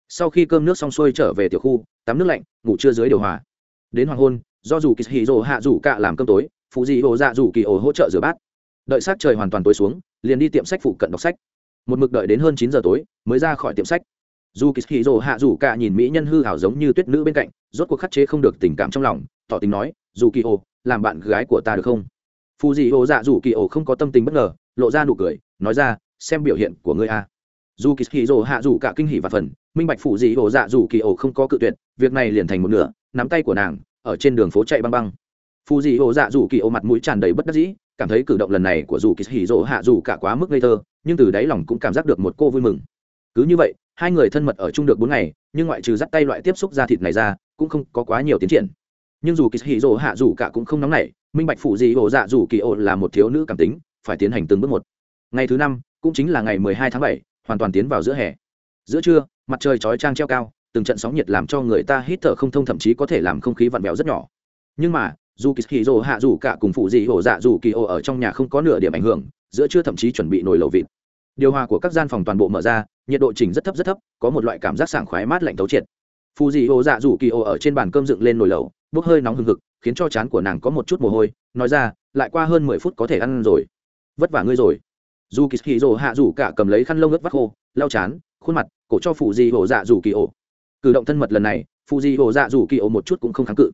Sau khi cơm nước xong xuôi trở về tiểu khu, tắm nước lạnh, ngủ trưa dưới điều hòa. Đến hoàng hôn do dù kỳ hì rồ hạ rủ cạ làm cơm tối phụ dị ồ dạ rủ kỳ ổ hỗ trợ rửa bát. Đợi s trời hoàn toàn tối xuống, liền đi tiệm sách phụ cận đọc sách. Một mực đợi đến hơn chín giờ tối, mới ra khỏi tiệm sách. Dù kỳ hì rồ hạ rủ cạ nhìn mỹ nhân hư hảo giống như tuyết nữ bên cạnh, rốt cuộc khắc chế không được tình cảm trong lòng, tỏ tình nói, dù kỳ ổ, làm bạn gái của ta được không? Phụ dị ổ dạ dù kỳ ổ không có tâm tình bất ngờ, lộ ra nụ cười, nói ra, xem biểu hiện của ngươi a. Dù kỳ hì rồ hạ dù cả kinh hỉ và phần, minh bạch phụ dị ổ dạ dù kỳ ổ không có cự tuyệt, việc này liền thành một nửa, nắm tay của nàng ở trên đường phố chạy băng băng. Phù dị hồ dạ dù kỳ ô mặt mũi tràn đầy bất đắc dĩ, cảm thấy cử động lần này của dù kỳ hỉ dỗ hạ dù cả quá mức ngây thơ, nhưng từ đáy lòng cũng cảm giác được một cô vui mừng. Cứ như vậy, hai người thân mật ở chung được bốn ngày, nhưng ngoại trừ dắt tay loại tiếp xúc da thịt này ra, cũng không có quá nhiều tiến triển. Nhưng dù kỳ hỉ dỗ hạ dù cả cũng không nóng nảy, minh bạch phụ dị hồ dạ dù kỳ ô là một thiếu nữ cảm tính, phải tiến hành từng bước một. Ngày thứ năm, cũng chính là ngày mười hai tháng bảy, hoàn toàn tiến vào giữa hè. Giữa trưa, mặt trời chói trang treo cao từng trận sóng nhiệt làm cho người ta hít thở không thông, thậm chí có thể làm không khí vặn vẹo rất nhỏ. Nhưng mà, dù kỳ hì rồ hạ dù cả cùng phụ dị hổ dạ dù kỳ ô ở trong nhà không có nửa điểm ảnh hưởng, giữa trưa thậm chí chuẩn bị nồi lẩu vịt. Điều hòa của các gian phòng toàn bộ mở ra, nhiệt độ chỉnh rất thấp rất thấp, có một loại cảm giác sảng khoái mát lạnh thấu triệt. Phụ dị hổ dạ dù kỳ ô ở trên bàn cơm dựng lên nồi lẩu, bốc hơi nóng hừng hực, khiến cho chán của nàng có một chút mồ hôi, nói ra, lại qua hơn mười phút có thể ăn rồi. Vất vả ngươi rồi. Dù kỳ hì rồ hạ dù cả cầm lấy khăn lông ướt vắt khô, lau chán, khuôn mặt, cổ cho phụ dị hổ dạ dù kỳ ô cử động thân mật lần này phụ di hồ dạ dù kỳ ô một chút cũng không kháng cự.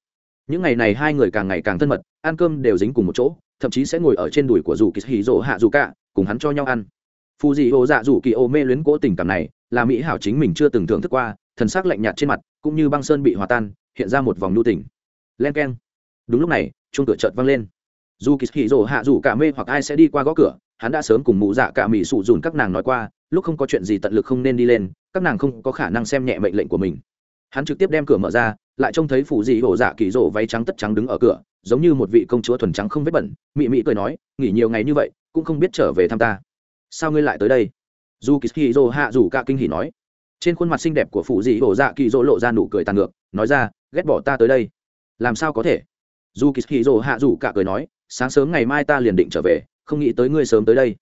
Những ngày này hai người càng ngày càng thân mật, ăn cơm đều dính cùng một chỗ, thậm chí sẽ ngồi ở trên đùi của dù kỳ hì dỗ hạ dù cả cùng hắn cho nhau ăn. Phụ di hồ dạ dù kỳ ô mê luyến cố tình cảm này, là mỹ hảo chính mình chưa từng thưởng thức qua, thần sắc lạnh nhạt trên mặt, cũng như băng sơn bị hòa tan, hiện ra một vòng nhu tỉnh len k e n đúng lúc này, chuông cửa chợt vang lên. Dù kỳ hì dỗ hạ dù cả mê hoặc ai sẽ đi qua gõ cửa, hắn đã sớm cùng mụ dạ cả mỹ sụ dùn các nàng nói qua lúc không có chuyện gì tận lực không nên đi lên, các nàng không có khả năng xem nhẹ mệnh lệnh của mình. Hắn trực tiếp đem cửa mở ra, lại trông thấy phụ dị hổ dạ kỳ rỗ váy trắng tất trắng đứng ở cửa, giống như một vị công chúa thuần trắng không vết bẩn, mị mị cười nói, nghỉ nhiều ngày như vậy, cũng không biết trở về thăm ta. Sao ngươi lại tới đây? Dù kỳ hì hạ rủ cả kinh hỉ nói. Trên khuôn mặt xinh đẹp của phụ dị hổ dạ kỳ rỗ lộ ra nụ cười tàn ngược, nói ra, ghét bỏ ta tới đây. Làm sao có thể? Dù kỳ hì hạ rủ cả cười nói, sáng sớm ngày mai ta liền định trở về, không nghĩ tới ngươi sớm tới đây.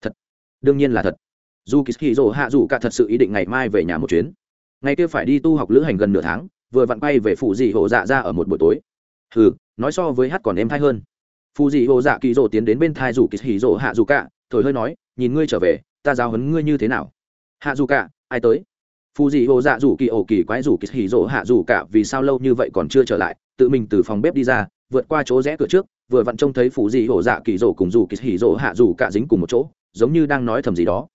Thật. Đương nhiên là thật dù kỳ kỳ rồ hạ Dù cả thật sự ý định ngày mai về nhà một chuyến. Ngày kia phải đi tu học lữ hành gần nửa tháng, vừa vặn bay về phụ dị hộ dạ ra ở một buổi tối. Hừ, nói so với hát còn êm thai hơn. Phụ dị hộ dạ kỳ rồ tiến đến bên thai Dù kỳ hì rồ hạ dù cả, thổi hơi nói, nhìn ngươi trở về, ta giáo hấn ngươi như thế nào? Hạ dù cả, ai tới? Phụ dị hộ dạ dù kỳ ổ kỳ quái Dù kỳ hì rồ hạ dù cả, vì sao lâu như vậy còn chưa trở lại? Tự mình từ phòng bếp đi ra, vượt qua chỗ rẽ cửa trước, vừa vặn trông thấy phụ dị hộ dạ kỳ rồ cùng Dù kỳ hì rồ hạ dù cả dính cùng một chỗ, giống như đang nói thầm gì đó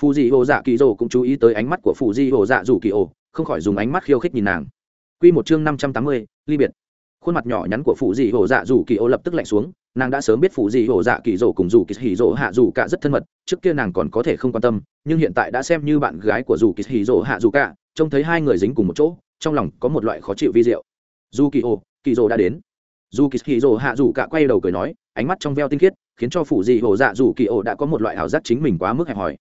phù dị hồ dạ kỳ rồ cũng chú ý tới ánh mắt của phù dị hồ dạ Dù kỳ ổ không khỏi dùng ánh mắt khiêu khích nhìn nàng Quy một chương năm trăm tám mươi, ly biệt. Khuôn mặt nhỏ nhắn của Phù dị hổ dạ Dù kỳ ô lập tức lạnh xuống, nàng đã sớm biết Phù dị hổ dạ kỳ rồ cùng Dù kỳ hỉ rổ hạ Dù cả rất thân mật, trước kia nàng còn có thể không quan tâm, nhưng hiện tại đã xem như bạn gái của Dù kỳ hỉ rổ hạ Dù cả, trông thấy hai người dính cùng một chỗ, trong lòng có một loại khó chịu vi diệu. Dù kỳ ô, kỳ rổ đã đến. Dù kỳ hỉ rổ hạ Dù cả quay đầu cười nói, ánh mắt trong veo tinh khiết, khiến cho Phù dị hổ dạ Dù kỳ ô đã có một loại ảo giác chính mình quá mức hẹp hòi.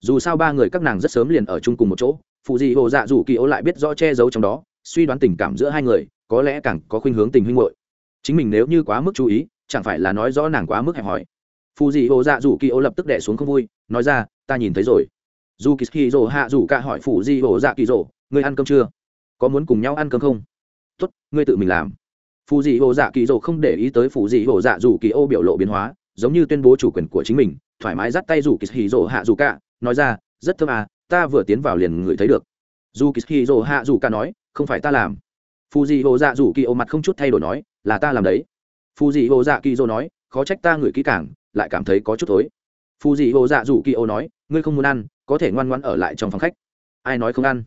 Dù sao ba người các nàng rất sớm liền ở chung cùng một chỗ, phụ dị hồ dạ rủ kỳ ô lại biết rõ che giấu trong đó suy đoán tình cảm giữa hai người có lẽ càng có khuynh hướng tình huynh hội chính mình nếu như quá mức chú ý chẳng phải là nói rõ nàng quá mức hẹp hòi. Phù dị hồ dạ dù kỳ ô lập tức đẻ xuống không vui nói ra ta nhìn thấy rồi. Dù kỳ kỳ rồ hạ dù cả hỏi phù dị hồ dạ kỳ rồ ngươi ăn cơm chưa? Có muốn cùng nhau ăn cơm không? Tốt ngươi tự mình làm. Phù dị hồ dạ kỳ rồ không để ý tới phù dị hồ dạ dù kỳ ô biểu lộ biến hóa giống như tuyên bố chủ quyền của chính mình thoải mái dắt tay dù kỳ kỳ rồ hạ dù cả nói ra, rất thơm à ta vừa tiến vào liền ngửi thấy được. Dù kỳ kỳ rồ hạ dù cả nói, không phải ta làm. Phù dị hồ dạ dù kỳ ô mặt không chút thay đổi nói, là ta làm đấy. Phù dị hồ dạ kỳ dô nói, khó trách ta ngửi kỹ càng, lại cảm thấy có chút thối. Phù dị hồ dạ dù kỳ ô nói, ngươi không muốn ăn, có thể ngoan ngoan ở lại trong phòng khách. Ai nói không ăn?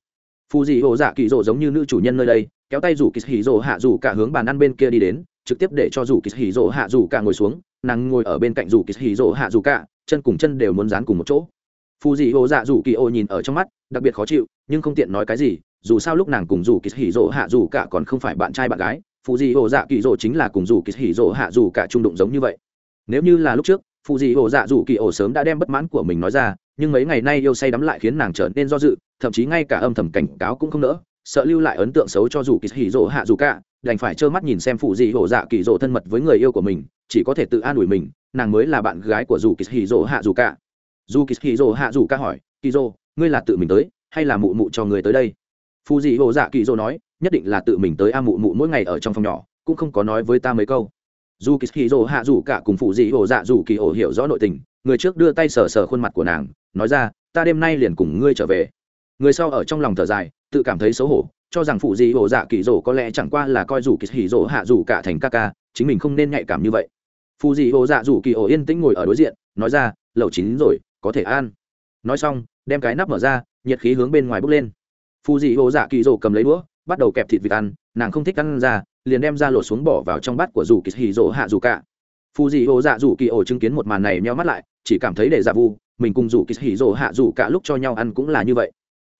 Phù dị hồ dạ kỳ dô giống như nữ chủ nhân nơi đây, kéo tay rủ kỳ hì dô hạ dù cả hướng bàn ăn bên kia đi đến, trực tiếp để cho rủ kỳ hì dô hạ dù cả ngồi xuống, nàng ngồi ở bên cạnh rủ kỳ hì dô hạ dù cả chân cùng chân đều muốn dán cùng một chỗ phù dị hồ dạ dù kỳ ô nhìn ở trong mắt, đặc biệt khó chịu, nhưng không tiện nói cái gì, dù sao lúc nàng cùng dù kỳ hỉ rỗ hạ dù cả còn không phải bạn trai bạn gái phụ dị hồ dạ kỳ rỗ chính là cùng dù kỳ hỉ rỗ hạ dù cả trung đụng giống như vậy. Nếu như là lúc trước phụ dị hồ dạ dù kỳ ô sớm đã đem bất mãn của mình nói ra, nhưng mấy ngày nay yêu say đắm lại khiến nàng trở nên do dự, thậm chí ngay cả âm thầm cảnh cáo cũng không nỡ, sợ lưu lại ấn tượng xấu cho dù kỳ hỉ rỗ hạ dù cả, đành phải trơ mắt nhìn xem phụ dị hồ dạ kỳ rỗ thân mật với người yêu của mình, chỉ có thể tự an ủi mình, nàng mới là bạn gái của dù kỳ hỉ rỗ hạ dù cả dù kỳ hỉ hạ dù cả hỏi kỳ dô, ngươi là tự mình tới, hay là mụ mụ cho người tới đây? Phù dị hồ dạ kỳ dô nói, nhất định là tự mình tới a mụ mụ mỗi ngày ở trong phòng nhỏ, cũng không có nói với ta mấy câu. Dù kỳ hì dô hạ dù cả cùng phù dị hồ dạ dù kỳ ổ hiểu rõ nội tình, người trước đưa tay sờ sờ khuôn mặt của nàng, nói ra, ta đêm nay liền cùng ngươi trở về. Người sau ở trong lòng thở dài, tự cảm thấy xấu hổ, cho rằng phụ dị hồ dạ kỳ dỗ có lẽ chẳng qua là coi dù kỳ hì dỗ hạ dù cả thành ca ca, chính mình không nên nhạy cảm như vậy. Phù dị hồ dạ dù kỳ ổ yên tĩnh ngồi ở đối diện, nói ra lẩu chín rồi có thể an. Nói xong, đem cái nắp mở ra, nhiệt khí hướng bên ngoài bốc lên. Phù dị hồ dạ kỳ rồ cầm lấy đũa, bắt đầu kẹp thịt vịt ăn, nàng không thích ăn ra liền đem ra lột xuống bỏ vào trong bát của dù kỳ hì rỗ hạ dù cả phù dị hồ dạ dù kỳ ổ chứng kiến một màn này meo mắt lại, chỉ cảm thấy để dạ vu, mình cùng dù kỳ hì rỗ hạ dù cả lúc cho nhau ăn cũng là như vậy.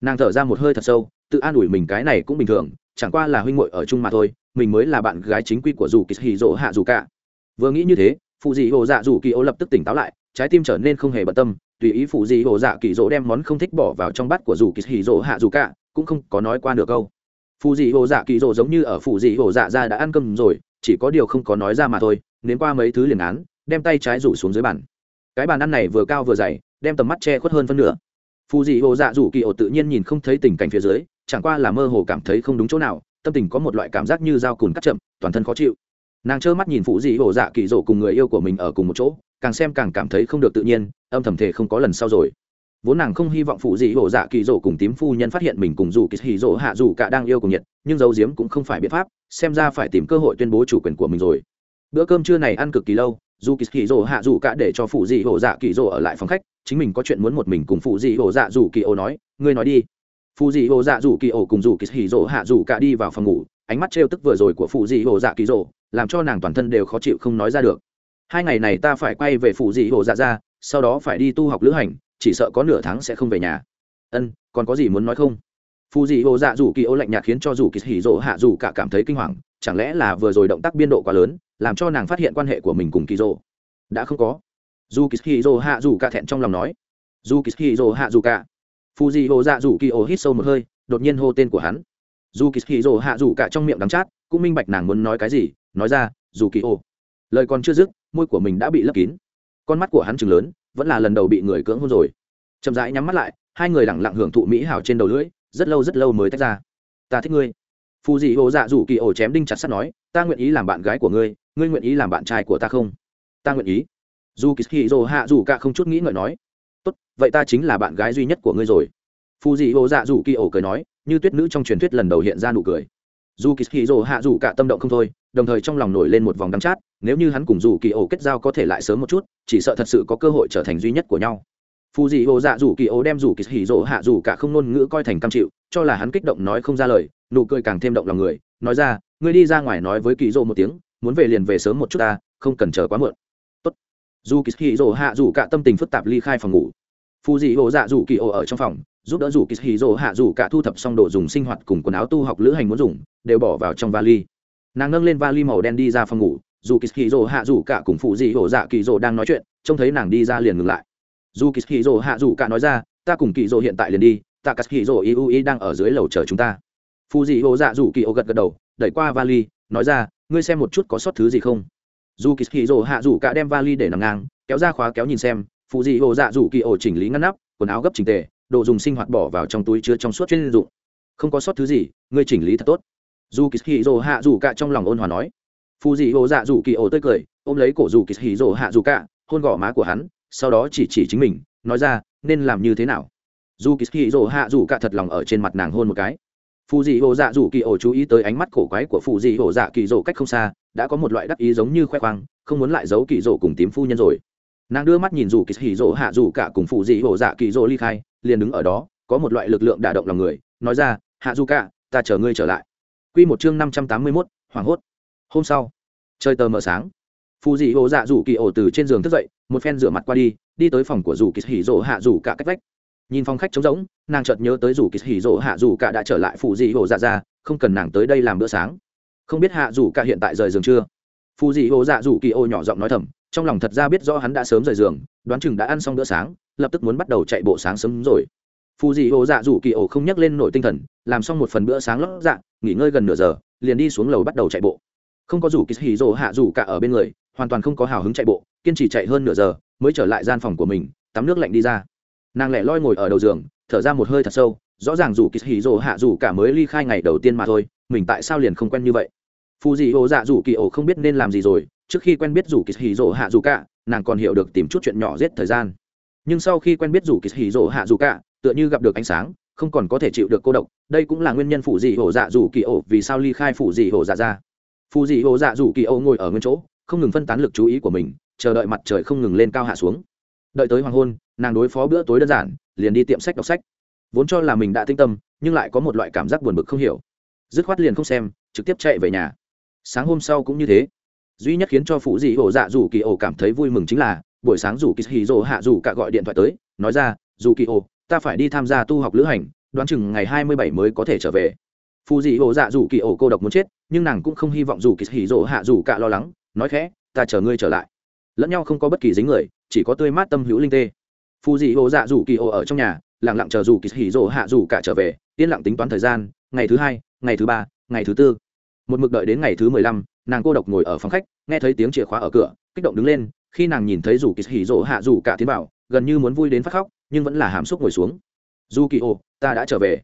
Nàng thở ra một hơi thật sâu, tự an ủi mình cái này cũng bình thường, chẳng qua là huynh muội ở chung mà thôi, mình mới là bạn gái chính quy của dù kỳ hì rỗ hạ dù cả vừa nghĩ như thế phù dị hồ dạ dù kỳ ổ lập tức tỉnh táo lại, trái tim trở nên không hề bận tâm tùy ý phụ gì hồ dạ kỳ dỗ đem món không thích bỏ vào trong bát của dù kỳ hì dỗ hạ dù cả, cũng không có nói qua được câu. Phụ dị hồ dạ kỳ dỗ giống như ở phụ dị hồ dạ ra đã ăn cơm rồi, chỉ có điều không có nói ra mà thôi, nếm qua mấy thứ liền án, đem tay trái rủ xuống dưới bàn. Cái bàn ăn này vừa cao vừa dày, đem tầm mắt che khuất hơn phân nửa. Phù dị hồ dạ rủ kỳ ổ tự nhiên nhìn không thấy tình cảnh phía dưới, chẳng qua là mơ hồ cảm thấy không đúng chỗ nào, tâm tình có một loại cảm giác như dao cùn cắt chậm, toàn thân khó chịu. Nàng trơ mắt nhìn phù dị hồ dạ kỳ dỗ cùng người yêu của mình ở cùng một chỗ càng xem càng cảm thấy không được tự nhiên, âm thầm thể không có lần sau rồi. Vốn nàng không hy vọng phụ dị hổ dạ kỳ dỗ cùng tím phu nhân phát hiện mình cùng dù kỳ hì dỗ hạ dù cả đang yêu cùng nhiệt, nhưng dấu diếm cũng không phải biện pháp, xem ra phải tìm cơ hội tuyên bố chủ quyền của mình rồi. Bữa cơm trưa này ăn cực kỳ lâu, dù kỳ hì dỗ hạ dù cả để cho phụ dị hổ dạ kỳ dỗ ở lại phòng khách, chính mình có chuyện muốn một mình cùng phụ dị hổ dạ dù kỳ ô nói, ngươi nói đi. Phụ dị hổ dạ dù kỳ ô cùng dù kỳ hì dỗ hạ dù cả đi vào phòng ngủ, ánh mắt trêu tức vừa rồi của phụ dị hổ dạ kỳ dỗ, làm cho nàng toàn thân đều khó chịu không nói ra được hai ngày này ta phải quay về phủ dị hồ dạ ra, sau đó phải đi tu học lữ hành, chỉ sợ có nửa tháng sẽ không về nhà. Ân, còn có gì muốn nói không? Phù dị hồ dạ dù kỳ ô lạnh nhạt khiến cho dù kỳ hỉ rỗ hạ dù cả cảm thấy kinh hoàng, chẳng lẽ là vừa rồi động tác biên độ quá lớn, làm cho nàng phát hiện quan hệ của mình cùng kỳ rỗ đã không có. Dù kỳ hỉ rỗ hạ dù cả thẹn trong lòng nói. Dù kỳ hỉ rỗ hạ dù cả. Phù dị hồ dạ dù kỳ ô hít sâu một hơi, đột nhiên hô tên của hắn. Dù kỳ hỉ rỗ hạ dù cả trong miệng đắng chát, cũng minh bạch nàng muốn nói cái gì, nói ra dù kỳ ô. Lời còn chưa dứt môi của mình đã bị lấp kín. Con mắt của hắn chừng lớn, vẫn là lần đầu bị người cưỡng hôn rồi. Chậm rãi nhắm mắt lại, hai người lẳng lặng hưởng thụ mỹ hảo trên đầu lưỡi, rất lâu rất lâu mới tách ra. Ta thích ngươi. Phù dị hồ dạ rủ kỳ ổ chém đinh chặt sắt nói, ta nguyện ý làm bạn gái của ngươi ngươi nguyện ý làm bạn trai của ta không? Ta nguyện ý. Dù kỳ hì dồ hạ dù cả không chút nghĩ ngợi nói, tốt, vậy ta chính là bạn gái duy nhất của ngươi rồi. Phù dị hồ dạ rủ kỳ ổ cười nói, như tuyết nữ trong truyền thuyết lần đầu hiện ra nụ cười dù kỳ hì rồ hạ dù cả tâm động không thôi, đồng thời trong lòng nổi lên một vòng đắm chát, nếu như hắn cùng dù kỳ ổ kết giao có thể lại sớm một chút, chỉ sợ thật sự có cơ hội trở thành duy nhất của nhau. Phù dị hồ dạ dù kỳ ổ đem dù kỳ hì rồ hạ dù cả không ngôn ngữ coi thành cam chịu, cho là hắn kích động nói không ra lời, nụ cười càng thêm động lòng người, nói ra, ngươi đi ra ngoài nói với kỳ rồ một tiếng, muốn về liền về sớm một chút ta, không cần chờ quá muộn. Tốt. Dù kỳ hì rồ hạ dù cả tâm tình phức tạp ly khai phòng ngủ. Phù dị hồ dạ dù kỳ ổ ở trong phòng giúp đỡ dù kỳ hì dỗ hạ dù cả thu thập xong đồ dùng sinh hoạt cùng quần áo tu học lữ hành muốn dùng, đều bỏ vào trong vali. Nàng nâng lên vali màu đen đi ra phòng ngủ, dù kỳ hì dỗ hạ dù cả cùng phụ dị hổ dạ kỳ dỗ đang nói chuyện, trông thấy nàng đi ra liền ngừng lại. Dù kỳ hì dỗ hạ dù cả nói ra, ta cùng kỳ dỗ hiện tại liền đi, Ta cắt hì dỗ iu i đang ở dưới lầu chờ chúng ta. Phụ dị hổ dạ dù kỳ ô gật gật đầu, đẩy qua vali, nói ra, ngươi xem một chút có sót thứ gì không? Dù kỳ hì dỗ hạ dù cả đem vali để nằm ngang, kéo ra khóa kéo nhìn xem, Phụ dị hổ dạ dù kỳ ô chỉnh lý ngăn nắp, quần áo gấp chỉnh tề đồ dùng sinh hoạt bỏ vào trong túi chứa trong suốt chuyên dụng. Không có sót thứ gì, ngươi chỉnh lý thật tốt. Dù kỳ hì dồ hạ dù cả trong lòng ôn hòa nói. Phù dị hồ dạ dù kỳ ô tươi cười, ôm lấy cổ dù kỳ hì dồ hạ dù cả, hôn gõ má của hắn, sau đó chỉ chỉ chính mình, nói ra, nên làm như thế nào? Dù kỳ hì dồ hạ dù cả thật lòng ở trên mặt nàng hôn một cái. Phù dị hồ dạ dù kỳ ổ chú ý tới ánh mắt cổ quái của phù dị hồ dạ kỳ dồ cách không xa, đã có một loại đắc ý giống như khoe khoang, không muốn lại giấu kỳ dồ cùng tím phu nhân rồi nàng đưa mắt nhìn dù kỳ hỉ rổ hạ dù cả cùng phụ dị hồ dạ kỳ rổ ly khai liền đứng ở đó có một loại lực lượng đả động lòng người nói ra hạ dù cả ta chờ ngươi trở lại Quy một chương năm trăm tám mươi mốt hoảng hốt. Hôm sau, trời tờ mờ sáng. phụ dị hồ dạ rủ kỳ ổ từ trên giường thức dậy, một phen rửa mặt qua đi, đi tới phòng của rủ kỳ hỉ rổ hạ rủ cả cách vách nhìn phòng khách trống rỗng nàng chợt nhớ tới rủ kỳ hỉ rỗ hạ dù cả đã trở lại phụ dị hồ dạ ra không cần nàng tới đây làm bữa sáng không biết hạ dù cả hiện tại rời giường chưa phù dị ô dạ dù kỳ ô nhỏ giọng nói thầm, trong lòng thật ra biết rõ hắn đã sớm rời giường, đoán chừng đã ăn xong bữa sáng, lập tức muốn bắt đầu chạy bộ sáng sớm rồi. Phù dị dạ ô dạ dù kỳ ổ không nhắc lên nổi tinh thần, làm xong một phần bữa sáng lót dạ nghỉ ngơi gần nửa giờ, liền đi xuống lầu bắt đầu chạy bộ. Không có rủ kỳ hì rồ hạ dù cả ở bên người, hoàn toàn không có hào hứng chạy bộ, kiên trì chạy hơn nửa giờ, mới trở lại gian phòng của mình, tắm nước lạnh đi ra. Nàng lẻ loi ngồi ở đầu giường, thở ra một hơi thật sâu, rõ ràng dù kỳ hì rồ hạ dù cả mới ly khai ngày đầu tiên mà thôi, mình tại sao liền không quen như vậy? Phù dị hồ dạ dù kỳ ổ không biết nên làm gì rồi, trước khi quen biết dù kỳ hì rồ hạ dù cả, nàng còn hiểu được tìm chút chuyện nhỏ giết thời gian. Nhưng sau khi quen biết dù kỳ hì rồ hạ dù cả, tựa như gặp được ánh sáng, không còn có thể chịu được cô độc. Đây cũng là nguyên nhân phù dị hồ dạ dù kỳ ổ vì sao ly khai phù dị hồ dạ ra. Phù dị hồ dạ dù kỳ ổ ngồi ở nguyên chỗ, không ngừng phân tán lực chú ý của mình, chờ đợi mặt trời không ngừng lên cao hạ xuống. Đợi tới hoàng hôn, nàng đối phó bữa tối đơn giản, liền đi tiệm sách đọc sách. Vốn cho là mình đã tinh tâm, nhưng lại có một loại cảm giác buồn bực không hiểu. Dứt khoát liền không xem, trực tiếp chạy về nhà sáng hôm sau cũng như thế. Duy nhất khiến cho phụ dị ổ dạ dù kỳ ổ cảm thấy vui mừng chính là, buổi sáng dù kỳ hì Dỗ hạ dù cả gọi điện thoại tới, nói ra, dù kỳ ổ, ta phải đi tham gia tu học lữ hành, đoán chừng ngày hai mươi bảy mới có thể trở về. Phụ dị ổ dạ dù kỳ ổ cô độc muốn chết, nhưng nàng cũng không hy vọng dù kỳ hì Dỗ hạ dù cả lo lắng, nói khẽ, ta chờ ngươi trở lại. Lẫn nhau không có bất kỳ dính người, chỉ có tươi mát tâm hữu linh tê. Phụ dị ổ dạ dù kỳ Ổ ở trong nhà lẳng lặng chờ dù kỳ hỉ Dỗ hạ dù cả trở về, yên lặng tính toán thời gian, ngày thứ hai, ngày thứ ba, ngày thứ tư một mực đợi đến ngày thứ mười lăm, nàng cô độc ngồi ở phòng khách, nghe thấy tiếng chìa khóa ở cửa, kích động đứng lên, khi nàng nhìn thấy dù kỳ hỉ rỗ hạ dù cả tiến vào gần như muốn vui đến phát khóc, nhưng vẫn là hàm xúc ngồi xuống. Dù kỳ hồ ta đã trở về.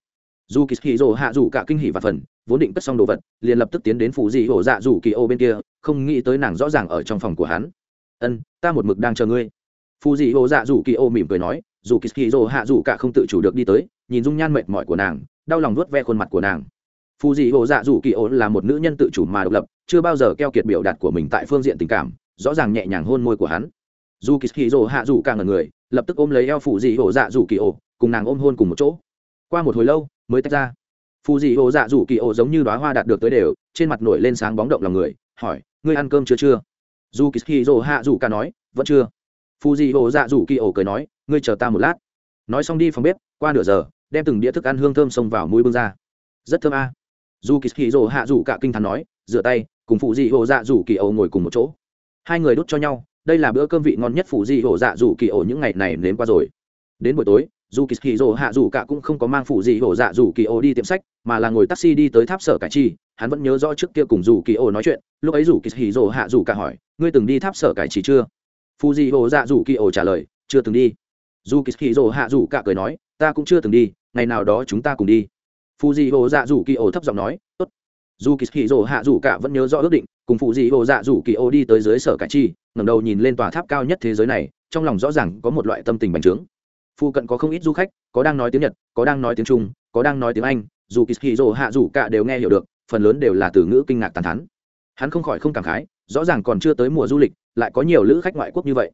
Dù kỳ hỉ rỗ hạ dù cả kinh hỉ và phần, vốn định cất xong đồ vật, liền lập tức tiến đến phù dị ổ dạ dù kỳ ô bên kia, không nghĩ tới nàng rõ ràng ở trong phòng của hắn. Ân, ta một mực đang chờ ngươi. Phù dị ổ dạ dù kỳ ô mỉm cười nói dù kỳ hỉ rỗ hạ dù cả không tự chủ được đi tới, nhìn dung nhan mệt mỏi của nàng, đau lòng nuốt ve khuôn mặt của nàng phù dị hồ dạ dù kỳ ổ là một nữ nhân tự chủ mà độc lập, chưa bao giờ keo kiệt biểu đạt của mình tại phương diện tình cảm, rõ ràng nhẹ nhàng hôn môi của hắn. Dù kỳ hì dô hạ dù càng ở người, lập tức ôm lấy eo phù dị hồ dạ dù kỳ ổ, cùng nàng ôm hôn cùng một chỗ. Qua một hồi lâu, mới tách ra. Phù dị hồ dạ dù kỳ ổ giống như đoá hoa đạt được tới đều, trên mặt nổi lên sáng bóng động lòng người, hỏi, ngươi ăn cơm chưa chưa? Dù kỳ hì dô hạ dù ca nói, vẫn chưa. Phù dị hồ dạ dù kỳ ổ cười nói, ngươi chờ ta một lát. Nói xong đi phòng bếp, qua nửa giờ, đem từng đĩa thức ăn hương thơm xông vào mũi bưng ra. Rất thơm a. à dù kỳ hì rồ hạ dù cả kinh t h ắ n nói, rửa tay, cùng phụ dị hồ dạ dù kỳ ổ ngồi cùng một chỗ. Hai người đút cho nhau, đây là bữa cơm vị ngon nhất phụ dị hồ dạ dù kỳ ổ những ngày này nếm qua rồi. Đến buổi tối, dù kỳ hì rồ hạ dù cả cũng không có mang phụ dị hồ dạ dù kỳ ổ đi tiệm sách, mà là ngồi taxi đi tới tháp sở cải chi. Hắn vẫn nhớ rõ trước kia cùng dù kỳ ổ nói chuyện, lúc ấy dù kỳ hì rồ hạ dù cả hỏi, ngươi từng đi tháp sở cải chi chưa? Phụ dị hồ dạ dù kỳ ổ trả lời, chưa từng đi. Dù kỳ hì rồ hạ dù cả cười nói, ta cũng chưa từng đi, ngày nào đó chúng ta cùng đi phù dị hồ dạ dù kỳ ổ thấp giọng nói, tốt. Dù kỳ hì dỗ hạ dù cả vẫn nhớ rõ ước định, cùng phụ dị hồ dạ dù kỳ ô đi tới dưới sở cải chi, ngẩng đầu nhìn lên tòa tháp cao nhất thế giới này, trong lòng rõ ràng có một loại tâm tình bành trướng. Phụ cận có không ít du khách, có đang nói tiếng nhật, có đang nói tiếng trung, có đang nói tiếng anh, dù kỳ hì dỗ hạ dù cả đều nghe hiểu được, phần lớn đều là từ ngữ kinh ngạc tàn thắn hắn không khỏi không cảm khái, rõ ràng còn chưa tới mùa du lịch, lại có nhiều lữ khách ngoại quốc như vậy.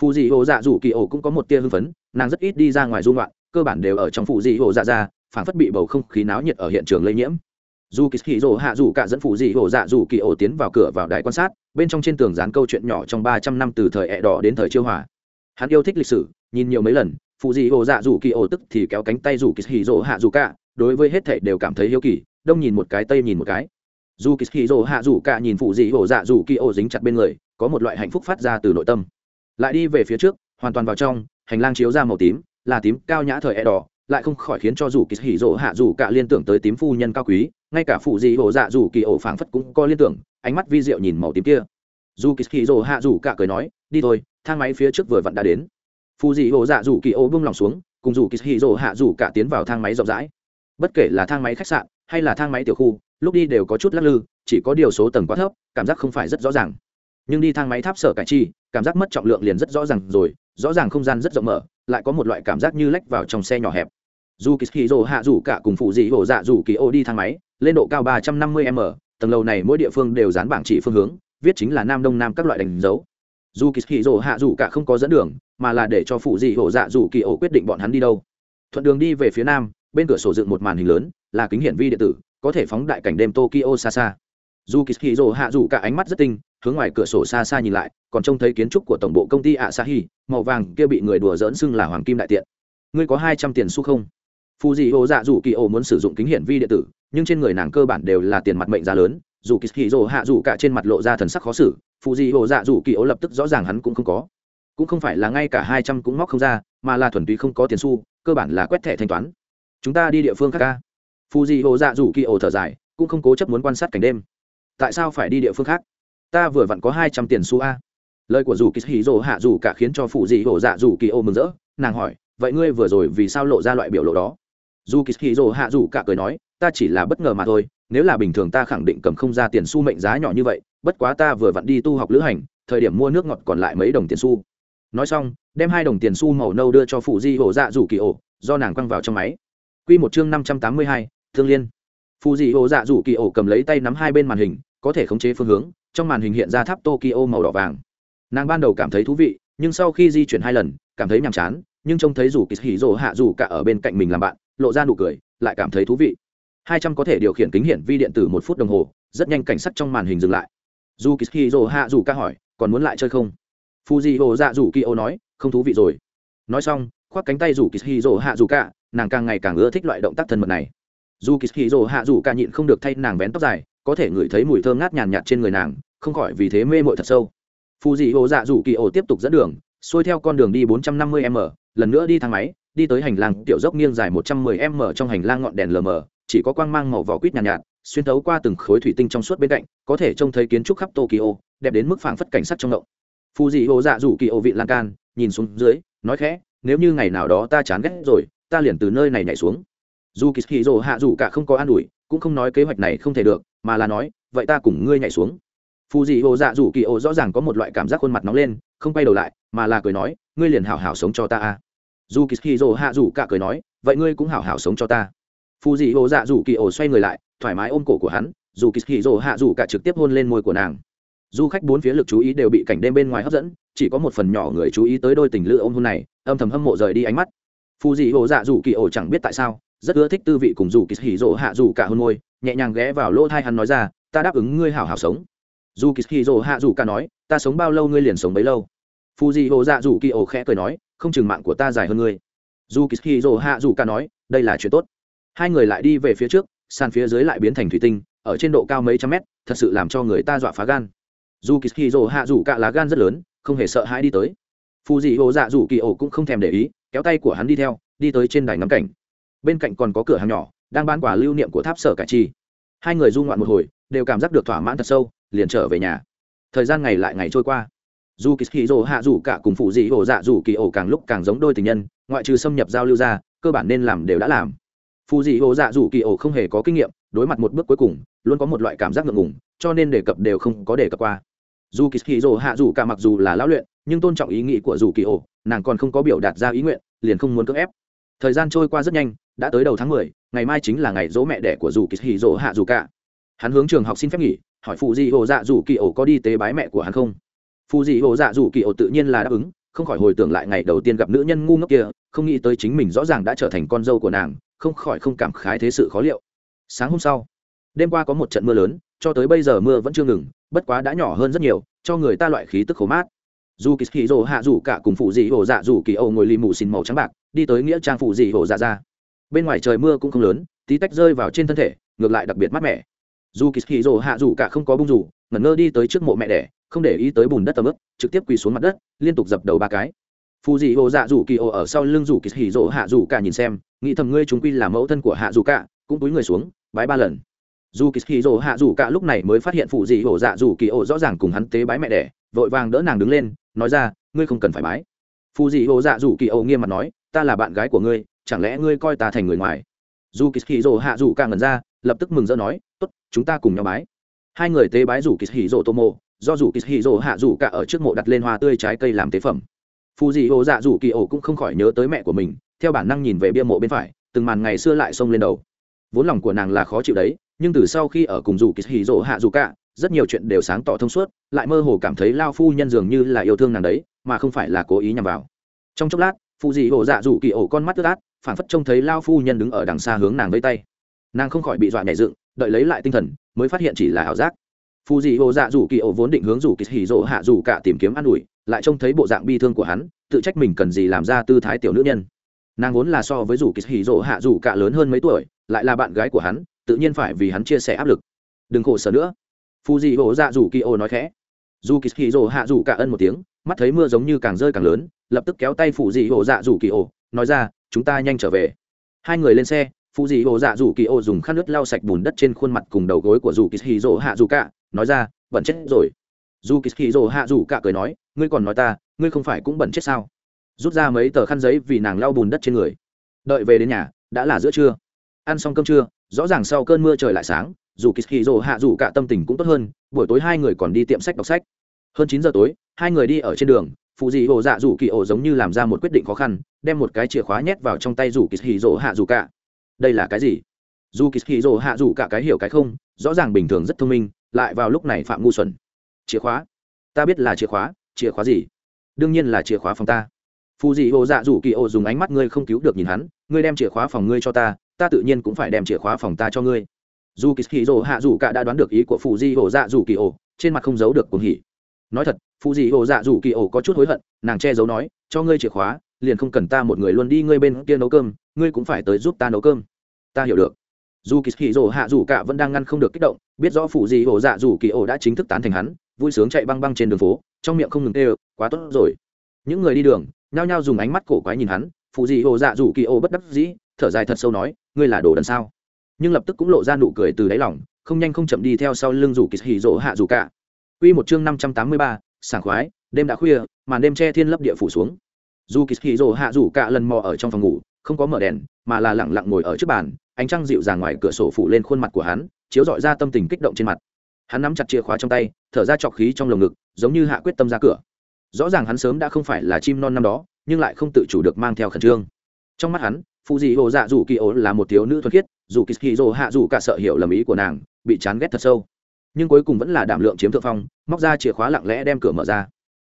Phù dị hồ dạ dù kỳ ổ cũng có một tia hưng phấn, nàng rất ít đi ra ngoài dung loạn cơ bản đều ở trong phù dị hồ dạ ra phản phất bị bầu không khí náo nhiệt ở hiện trường lây nhiễm. Dù kỳ hì rồ hạ dù cả dẫn phụ dị hổ dạ dù kỳ ổ tiến vào cửa vào đài quan sát, bên trong trên tường dán câu chuyện nhỏ trong ba trăm năm từ thời ẹ đỏ đến thời chiêu hòa hắn yêu thích lịch sử, nhìn nhiều mấy lần, Phụ dị hổ dạ dù kỳ ổ tức thì kéo cánh tay dù kỳ hì rồ hạ dù cả, đối với hết thảy đều cảm thấy hiếu kỳ, đông nhìn một cái, tây nhìn một cái. Dù kỳ hì rồ hạ dù cả nhìn phụ dị hổ dạ dù kỳ ổ dính chặt bên người, có một loại hạnh phúc phát ra từ nội tâm. Lại đi về phía trước, hoàn toàn vào trong, hành lang chiếu ra màu tím, là tím cao nhã thời ẹ đỏ lại không khỏi khiến cho dù kỳ hỉ rộ hạ dù cả liên tưởng tới tím phu nhân cao quý, ngay cả phụ dị hồ dạ dù kỳ ổ phảng phất cũng có liên tưởng, ánh mắt vi diệu nhìn màu tím kia. Dù kỳ hỉ rộ hạ dù cả cười nói, đi thôi, thang máy phía trước vừa vặn đã đến. Phụ dị hồ dạ dù kỳ ổ buông lòng xuống, cùng dù kỳ hỉ rộ hạ dù cả tiến vào thang máy rộng rãi. Bất kể là thang máy khách sạn hay là thang máy tiểu khu, lúc đi đều có chút lắc lư, chỉ có điều số tầng quá thấp, cảm giác không phải rất rõ ràng. Nhưng đi thang máy tháp sở cải chi, cảm giác mất trọng lượng liền rất rõ ràng rồi, rõ ràng không gian rất rộng mở, lại có một loại cảm giác như lách vào trong xe nhỏ hẹp dù kỳ hì rồ hạ rủ cả cùng phụ dị hổ dạ rủ kỳ ô đi thang máy, lên độ cao ba trăm năm mươi m, tầng lầu này mỗi địa phương đều dán bảng chỉ phương hướng, viết chính là nam đông nam các loại đánh dấu. Dù kỳ hì rồ hạ rủ cả không có dẫn đường, mà là để cho phụ dị hổ dạ rủ kỳ ô quyết định bọn hắn đi đâu. Thuận đường đi về phía nam, bên cửa sổ dựng một màn hình lớn, là kính hiển vi điện tử, có thể phóng đại cảnh đêm tokyo xa xa. Dù kỳ hì rồ hạ rủ cả ánh mắt rất tinh, hướng ngoài cửa sổ xa xa nhìn lại, còn trông thấy kiến trúc của tổng bộ công ty ạ sa hi màu vàng kia bị người đùa dỡn xưng là hoàng kim đại tiện. Ngươi có hai trăm tiền xu không? Phù dị ô dạ dù kỳ ô muốn sử dụng kính hiển vi điện tử, nhưng trên người nàng cơ bản đều là tiền mặt mệnh giá lớn, dù kỳ hì rồ hạ dù cả trên mặt lộ ra thần sắc khó xử phù dị ô dạ dù kỳ ô lập tức rõ ràng hắn cũng không có. Cũng không phải là ngay cả hai trăm cũng móc không ra, mà là thuần túy không có tiền xu, cơ bản là quét thẻ thanh toán. Chúng ta đi địa phương khác ca phù dị ô dạ dù kỳ ô thở dài, cũng không cố chấp muốn quan sát cảnh đêm. Tại sao phải đi địa phương khác? Ta vừa vặn có hai trăm tiền xu a. Lời của dù kỳ hì rồ hạ dù cả khiến cho phù dị ô dạ dù kỳ ô mừng rỡ, nàng hỏi, vậy ngươi vừa rồi vì sao lộ ra loại biểu lộ đó? Dù kỳ hì rồ hạ dù cả cười nói, ta chỉ là bất ngờ mà thôi, nếu là bình thường ta khẳng định cầm không ra tiền xu mệnh giá nhỏ như vậy, bất quá ta vừa vặn đi tu học lữ hành, thời điểm mua nước ngọt còn lại mấy đồng tiền xu nói xong, đem hai đồng tiền xu màu nâu đưa cho phụ di hổ dạ dù kỳ ổ, do nàng quăng vào trong máy. Q một chương năm trăm tám mươi hai, thương liên. Phụ di hổ dạ dù kỳ ổ cầm lấy tay nắm hai bên màn hình, có thể khống chế phương hướng, trong màn hình hiện ra tháp tokyo màu đỏ vàng. Nàng ban đầu cảm thấy thú vị, nhưng sau khi di chuyển hai lần, cảm thấy nhàm chán nhưng trông thấy dù kỳ hỉ rồ hạ dù cả ở bên cạnh mình làm bạn, lộ ra nụ cười, lại cảm thấy thú vị. Hai trăm có thể điều khiển kính hiển vi điện tử một phút đồng hồ, rất nhanh cảnh sắc trong màn hình dừng lại. Dù kỳ hỉ rồ hạ dù cả hỏi, còn muốn lại chơi không? Fuji hồ dạ dù kỳ ô nói, không thú vị rồi. Nói xong, khoác cánh tay dù kỳ hỉ rồ hạ dù cả, nàng càng ngày càng ưa thích loại động tác thân mật này. Dù kỳ hỉ rồ hạ dù cả nhịn không được thay nàng vén tóc dài, có thể ngửi thấy mùi thơm ngát nhàn nhạt trên người nàng, không khỏi vì thế mê mội thật sâu. Phù dị hồ dạ rủ kỳ ô tiếp tục dẫn đường xuôi theo con đường đi 450 m lần nữa đi thang máy đi tới hành lang tiểu dốc nghiêng dài 110 m trong hành lang ngọn đèn lờ mờ chỉ có quang mang màu vỏ quýt nhàn nhạt, nhạt xuyên thấu qua từng khối thủy tinh trong suốt bên cạnh có thể trông thấy kiến trúc khắp tokyo đẹp đến mức phảng phất cảnh sắc trong động. Fuji dị hồ dạ rủ kỳ ổ vị lan can nhìn xuống dưới nói khẽ nếu như ngày nào đó ta chán ghét rồi ta liền từ nơi này nhảy xuống dù kỳ hạ rủ cả không có an ủi cũng không nói kế hoạch này không thể được mà là nói vậy ta cùng ngươi nhảy xuống Fuji dị hồ dạ rủ kỳ rõ ràng có một loại cảm giác khuôn mặt nóng lên không quay đầu lại, mà là cười nói, ngươi liền hảo hảo sống cho ta a. Dù kỳ hì rồ hạ rủ cả cười nói, vậy ngươi cũng hảo hảo sống cho ta. Phù dị hồ dạ rủ kỳ ổ xoay người lại, thoải mái ôm cổ của hắn dù kỳ hì rồ hạ rủ cả trực tiếp hôn lên môi của nàng. Du khách bốn phía lực chú ý đều bị cảnh đêm bên ngoài hấp dẫn, chỉ có một phần nhỏ người chú ý tới đôi tình lữ ôm hôn này, âm thầm hâm mộ rời đi ánh mắt. Phù dị hồ dạ rủ kỳ ổ chẳng biết tại sao, rất ưa thích tư vị cùng dù kỳ hì rồ hạ rủ cả hôn môi, nhẹ nhàng ghé vào lỗ thai hắn nói ra, ta đáp ứng ngươi hảo hảo sống. Dù kỳ hì rồ hạ dù cả nói ta sống bao lâu ngươi liền sống bấy lâu? Phù dị hồ dạ dù kỳ ổ khẽ cười nói, không chừng mạng của ta dài hơn ngươi. Dù kỳ hì rồ hạ dù cả nói, đây là chuyện tốt. Hai người lại đi về phía trước, sàn phía dưới lại biến thành thủy tinh, ở trên độ cao mấy trăm mét, thật sự làm cho người ta dọa phá gan. Dù kỳ hì rồ hạ dù cả lá gan rất lớn, không hề sợ hãi đi tới. Phù dị hồ dạ dù kỳ ổ cũng không thèm để ý, kéo tay của hắn đi theo, đi tới trên đài ngắm cảnh. Bên cạnh còn có cửa hàng nhỏ, đang bán quả lưu niệm của tháp sở cải chi. Hai người du ngoạn một hồi, đều cảm giác được thỏa mãn thật sâu, liền trở về nhà thời gian ngày lại ngày trôi qua. Dù kỳ hì rồ hạ dù cả cùng phụ dị ổ dạ dù kỳ ổ càng lúc càng giống đôi tình nhân, ngoại trừ xâm nhập giao lưu ra, cơ bản nên làm đều đã làm. Phụ dị ổ dạ dù kỳ ổ không hề có kinh nghiệm, đối mặt một bước cuối cùng, luôn có một loại cảm giác ngượng ngùng, cho nên đề cập đều không có đề cập qua. Dù kỳ hì rồ hạ dù cả mặc dù là lão luyện, nhưng tôn trọng ý nghĩ của dù kỳ ổ, nàng còn không có biểu đạt ra ý nguyện, liền không muốn cưỡng ép. Thời gian trôi qua rất nhanh, đã tới đầu tháng mười, ngày mai chính là ngày dỗ mẹ đẻ của dù kỳ hì rồ hạ dù cả. Hắn hướng trường học xin phép nghỉ hỏi phụ dị ổ dạ dù kỳ ổ có đi tế bái mẹ của hắn không? Phụ dị ổ dạ dù kỳ ổ tự nhiên là đáp ứng, không khỏi hồi tưởng lại ngày đầu tiên gặp nữ nhân ngu ngốc kia, không nghĩ tới chính mình rõ ràng đã trở thành con dâu của nàng, không khỏi không cảm khái thế sự khó liệu. Sáng hôm sau, đêm qua có một trận mưa lớn, cho tới bây giờ mưa vẫn chưa ngừng, bất quá đã nhỏ hơn rất nhiều, cho người ta loại khí tức khổ mát. Dù kỳ hì rồ hạ rủ cả cùng phụ dị ổ dạ rủ kỳ âu ngồi lì mù xin màu trắng bạc, đi tới nghĩa trang phụ dị ổ dạ ra. Bên ngoài trời mưa cũng không lớn, tí tách rơi vào trên thân thể, ngược lại đặc biệt mát mẻ dù kỳ hì rồ hạ rủ cả không có bung rủ ngẩn ngơ đi tới trước mộ mẹ đẻ, không để ý tới bùn đất tầm ướp trực tiếp quỳ xuống mặt đất, liên tục dập đầu ba cái. Phù dị hồ dạ rủ kỳ hồ ở sau lưng rủ kỳ hì rỗ hạ rủ cả nhìn xem, nghĩ thầm ngươi chúng quy là mẫu thân của hạ rủ cả, cũng túi người xuống, bái ba lần. Dù kỳ hì rỗ hạ rủ cả lúc này mới phát hiện phù dị hồ dạ rủ kỳ hồ rõ ràng cùng hắn tế bái mẹ đẻ, vội vàng đỡ nàng đứng lên, nói ra, ngươi không cần phải bái. Phù dị hồ dạ rủ kỳ hồ nghiêm mặt nói, ta là bạn gái của ngươi, chẳng lẽ ngươi coi ta thành người ngoài? Dù kỳ hì rỗ hạ rủ cả ngẩn ra, lập tức mừng rỡ nói tốt, chúng ta cùng nhau bái. Hai người tế bái rủ kỳ hì rỗ tô mô do rủ kỳ hì rỗ hạ rủ cả ở trước mộ đặt lên hoa tươi trái cây làm tế phẩm. Phù dị ô dạ rủ kỳ ổ cũng không khỏi nhớ tới mẹ của mình, theo bản năng nhìn về bia mộ bên phải, từng màn ngày xưa lại xông lên đầu. Vốn lòng của nàng là khó chịu đấy, nhưng từ sau khi ở cùng rủ kỳ hì rỗ hạ rủ cả, rất nhiều chuyện đều sáng tỏ thông suốt, lại mơ hồ cảm thấy lao phu nhân dường như là yêu thương nàng đấy, mà không phải là cố ý nhằm vào. Trong chốc lát phù dị hồ dạ rủ kỳ ổ con mắt ướt át phản phất trông thấy lao phu nhân đứng ở đằng xa hướng nàng vây tay. Nàng không khỏi bị dọa nhảy dựng đợi lấy lại tinh thần, mới phát hiện chỉ là ảo giác. Phù dị hồ dạ Dù kỳ ổ vốn định hướng Dù kỳ hì rỗ hạ Dù cả tìm kiếm an ủi, lại trông thấy bộ dạng bi thương của hắn, tự trách mình cần gì làm ra tư thái tiểu nữ nhân. Nàng vốn là so với Dù kỳ hì rỗ hạ Dù cả lớn hơn mấy tuổi, lại là bạn gái của hắn, tự nhiên phải vì hắn chia sẻ áp lực. Đừng khổ sở nữa. Phù dị hồ dạ Dù kỳ ổ nói khẽ. Dù kỳ hì rỗ hạ Dù cả ân một tiếng, mắt thấy mưa giống như càng rơi càng lớn, lập tức kéo tay phù dị hồ dạ Dù kỳ ổ, nói ra, chúng ta nhanh trở về. Hai người lên xe phụ dị hồ dạ dù kỳ ô dùng khăn nước lau sạch bùn đất trên khuôn mặt cùng đầu gối của dù kỳ hì dỗ hạ dù cả, nói ra, bẩn chết rồi. Dù kỳ hì dỗ hạ dù cả cười nói, ngươi còn nói ta, ngươi không phải cũng bẩn chết sao? Rút ra mấy tờ khăn giấy vì nàng lau bùn đất trên người. Đợi về đến nhà, đã là giữa trưa. Ăn xong cơm trưa, rõ ràng sau cơn mưa trời lại sáng dù kỳ hì dỗ hạ dù cả tâm tình cũng tốt hơn, buổi tối hai người còn đi tiệm sách đọc sách. Hơn chín giờ tối, hai người đi ở trên đường phụ dị hồ dạ dù kỳ ổ giống như làm ra một quyết định khó khăn, đem một cái chìa khóa nhét vào trong tay dù kỳ hì dỗ hạ dù cả đây là cái gì? Dù kỳ hì rồ hạ dù cả cái hiểu cái không, rõ ràng bình thường rất thông minh, lại vào lúc này phạm ngu xuẩn. Chìa khóa. Ta biết là chìa khóa chìa khóa gì? Đương nhiên là chìa khóa phòng ta. Phù dị ô dạ dù kỳ ô dùng ánh mắt ngươi không cứu được nhìn hắn, ngươi đem chìa khóa phòng ngươi cho ta ta tự nhiên cũng phải đem chìa khóa phòng ta cho ngươi. Dù kỳ hì rồ hạ dù cả đã đoán được ý của phù dị ô dạ dù kỳ ô trên mặt không giấu được cuồng hỉ. Nói thật phù dị ô dạ dù kỳ ô có chút hối hận, nàng che giấu nói, cho ngươi chìa khóa, liền không cần ta một người luôn đi ngươi bên kia nấu cơm ngươi cũng phải tới giúp ta nấu cơm. Ta hiểu được. Dù kỳ hì rồ hạ dù cả vẫn đang ngăn không được kích động biết rõ phụ gì ổ dạ dù kỳ ổ đã chính thức tán thành hắn vui sướng chạy băng băng trên đường phố trong miệng không ngừng tê quá tốt rồi. Những người đi đường nhao nhao dùng ánh mắt cổ quái nhìn hắn phụ gì ổ dạ dù kỳ ổ bất đắc dĩ thở dài thật sâu nói ngươi là đồ đần sao? Nhưng lập tức cũng lộ ra nụ cười từ đáy lòng không nhanh không chậm đi theo sau lưng dù kỳ hì rỗ hạ dù cả. Quy một chương năm trăm tám mươi ba, sảng khoái, đêm đã khuya, màn đêm che thiên lấp địa phủ xuống. Dù Kishiro hạ rủ cả lần mò ở trong phòng ngủ, không có mở đèn, mà là lẳng lặng ngồi ở trước bàn, ánh trăng dịu dàng ngoài cửa sổ phủ lên khuôn mặt của hắn, chiếu dọi ra tâm tình kích động trên mặt. Hắn nắm chặt chìa khóa trong tay, thở ra trọc khí trong lồng ngực, giống như hạ quyết tâm ra cửa. Rõ ràng hắn sớm đã không phải là chim non năm đó, nhưng lại không tự chủ được mang theo khẩn trương. Trong mắt hắn phụ dị hồ dạ dù kỳ ố là một thiếu nữ thuần khiết dù kỳ hì dồ hạ dù cả sợ hiểu lầm ý của nàng, bị chán ghét thật sâu. Nhưng cuối cùng vẫn là đảm lượng chiếm thượng phong, móc ra chìa khóa lặng lẽ đem cửa mở ra.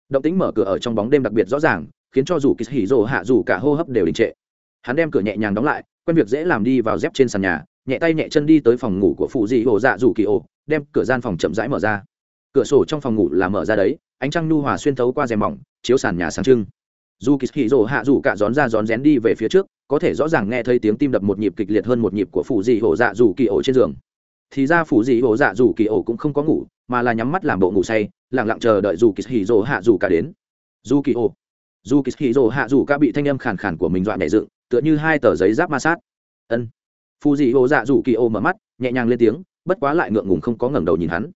Động tính mở cửa ở trong bóng đêm đặc biệt rõ ràng, khiến cho dù kỳ hì dồ hạ dù cả hô hấp đều đình trệ hắn đem cửa nhẹ nhàng đóng lại, quen việc dễ làm đi vào dép trên sàn nhà, nhẹ tay nhẹ chân đi tới phòng ngủ của phụ dị hồ dạ dù kỳ ổ, đem cửa gian phòng chậm rãi mở ra. Cửa sổ trong phòng ngủ là mở ra đấy, ánh trăng nhu hòa xuyên thấu qua rèm mỏng, chiếu sàn nhà sáng trưng. Dù kỳ hì rồ hạ dù cả rón ra rón rén đi về phía trước, có thể rõ ràng nghe thấy tiếng tim đập một nhịp kịch liệt hơn một nhịp của phụ dị hồ dạ dù kỳ ổ trên giường. Thì ra phụ dị hồ dạ dù kỳ ổ cũng không có ngủ, mà là nhắm mắt làm bộ ngủ say lẳng lặng chờ đợi dù kỳ hì rồ hạ dù cả đến. Dù kỳ ổ. Dù kỳ hì rồ hạ dù cả bị thanh âm khàn khàn của mình dọa nhảy dựng tựa như hai tờ giấy giáp ma sát. Ân. Phù dị ô dạ dù kỳ ô mở mắt, nhẹ nhàng lên tiếng, bất quá lại ngượng ngùng không có ngẩng đầu nhìn hắn.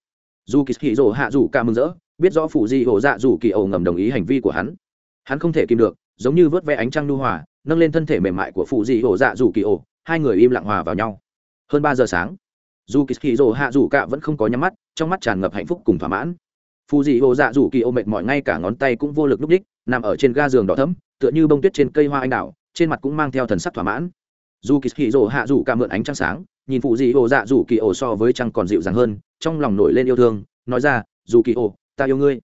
Dù kỳ hì dỗ hạ dù ca mừng rỡ, biết rõ phù dị ô dạ dù kỳ ô ngầm đồng ý hành vi của hắn. Hắn không thể kìm được, giống như vớt ve ánh trăng nu hòa, nâng lên thân thể mềm mại của phù dị ô dạ dù kỳ ô hai người im lặng hòa vào nhau. Hơn ba giờ sáng dù kỳ hì dỗ hạ dù cả vẫn không có nhắm mắt, trong mắt tràn ngập hạnh phúc cùng thỏa mãn. Phù dị ô dạ dù kỳ ô mệt mỏi ngay cả ngón tay cũng vô lực lúc đích, nằm ở trên ga giường đỏ thấm tựa như bông tuyết trên cây hoa anh đào trên mặt cũng mang theo thần sắc thỏa mãn. Dù kỳ hì rồ hạ dù cả mượn ánh trăng sáng, nhìn phụ dị hồ dạ dù kỳ ô so với trăng còn dịu dàng hơn, trong lòng nổi lên yêu thương, nói ra, dù kỳ ô ta yêu ngươi.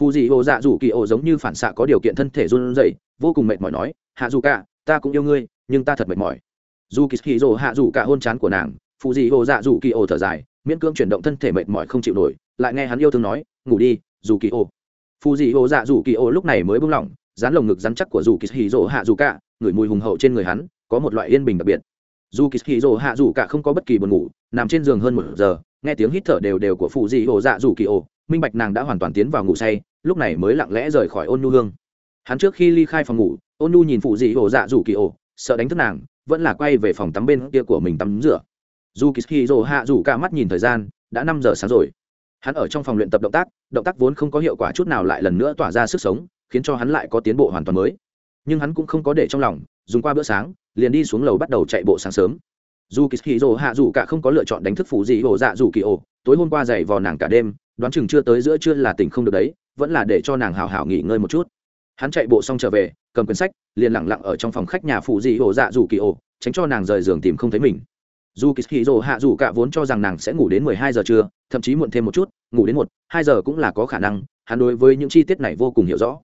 Phù dị hồ dạ dù kỳ ô giống như phản xạ có điều kiện thân thể run rẩy, vô cùng mệt mỏi nói, hạ dù cả, ta cũng yêu ngươi, nhưng ta thật mệt mỏi. Dù kỳ hì rồ hạ dù cả hôn chán của nàng, phụ dị hồ dạ dù kỳ ô thở dài, miễn cưỡng chuyển động thân thể mệt mỏi không chịu nổi, lại nghe hắn yêu thương nói, ngủ đi, dù kỳ ô phù dị hồ dạ dù kỳ ô lúc này mới buông lỏng, dán lồng ngực rắn chắc của dù kỳ hì rồ hạ dù cả ngửi mùi hùng hậu trên người hắn có một loại yên bình đặc biệt. Dù kỳ hì rồ hạ dù cả không có bất kỳ buồn ngủ nằm trên giường hơn một giờ nghe tiếng hít thở đều đều của phụ dị hồ dạ dù kỳ ồ, minh bạch nàng đã hoàn toàn tiến vào ngủ say lúc này mới lặng lẽ rời khỏi ôn nu hương. Hắn trước khi ly khai phòng ngủ ôn nu nhìn phụ dị hồ dạ dù kỳ ồ, sợ đánh thức nàng vẫn là quay về phòng tắm bên kia của mình tắm rửa. Dù kỳ hì rồ hạ dù cả mắt nhìn thời gian đã năm giờ sáng rồi. Hắn ở trong phòng luyện tập động tác động tác vốn không có hiệu quả chút nào lại lần nữa tỏa ra sức sống khiến cho hắn lại có tiến bộ hoàn toàn mới nhưng hắn cũng không có để trong lòng, dùng qua bữa sáng, liền đi xuống lầu bắt đầu chạy bộ sáng sớm. Dù kỳ hì rồ hạ dù cả không có lựa chọn đánh thức phủ gì ổ dạ dù kỳ ổ, tối hôm qua dậy vò nàng cả đêm, đoán chừng chưa tới giữa trưa là tỉnh không được đấy, vẫn là để cho nàng hào hào nghỉ ngơi một chút. Hắn chạy bộ xong trở về, cầm quyển sách, liền lẳng lặng ở trong phòng khách nhà phụ dị ổ dạ dù kỳ ổ, tránh cho nàng rời giường tìm không thấy mình. Dù kỳ hì rồ hạ dù cả vốn cho rằng nàng sẽ ngủ đến mười hai giờ trưa, thậm chí muộn thêm một chút, ngủ đến một, hai giờ cũng là có khả năng, hắn đối với những chi tiết này vô cùng hiểu rõ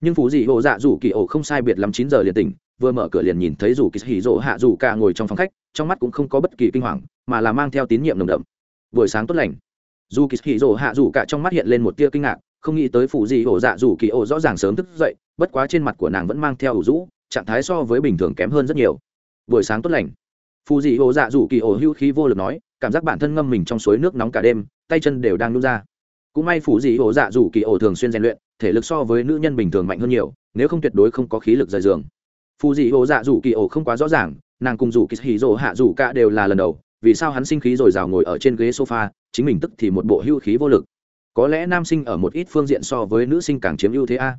nhưng phú dị hồ dạ dù kỳ ổ không sai biệt lắm chín giờ liền tỉnh, vừa mở cửa liền nhìn thấy dù kỳ hỉ rồ hạ dù cả ngồi trong phòng khách, trong mắt cũng không có bất kỳ kinh hoàng, mà là mang theo tín nhiệm nồng đậm. Buổi sáng tốt lành. Dù kỳ hỉ rồ hạ dù cả trong mắt hiện lên một tia kinh ngạc, không nghĩ tới phù dị hồ dạ dù kỳ ổ rõ ràng sớm thức dậy, bất quá trên mặt của nàng vẫn mang theo ủ rũ, trạng thái so với bình thường kém hơn rất nhiều. Buổi sáng tốt lành. Phù dị hồ dạ dù kỳ ổ hưu khí vô lực nói, cảm giác bản thân ngâm mình trong suối nước nóng cả đêm, tay chân đều đang nút ra cũng may phù dị ổ dạ dù kỳ ổ thường xuyên rèn luyện, thể lực so với nữ nhân bình thường mạnh hơn nhiều, nếu không tuyệt đối không có khí lực rời giường. Phù dị ổ dạ dù kỳ ổ không quá rõ ràng, nàng cùng dù kỳ hì dỗ hạ dù cả đều là lần đầu, vì sao hắn sinh khí rồi rào ngồi ở trên ghế sofa, chính mình tức thì một bộ hưu khí vô lực. Có lẽ nam sinh ở một ít phương diện so với nữ sinh càng chiếm ưu thế a.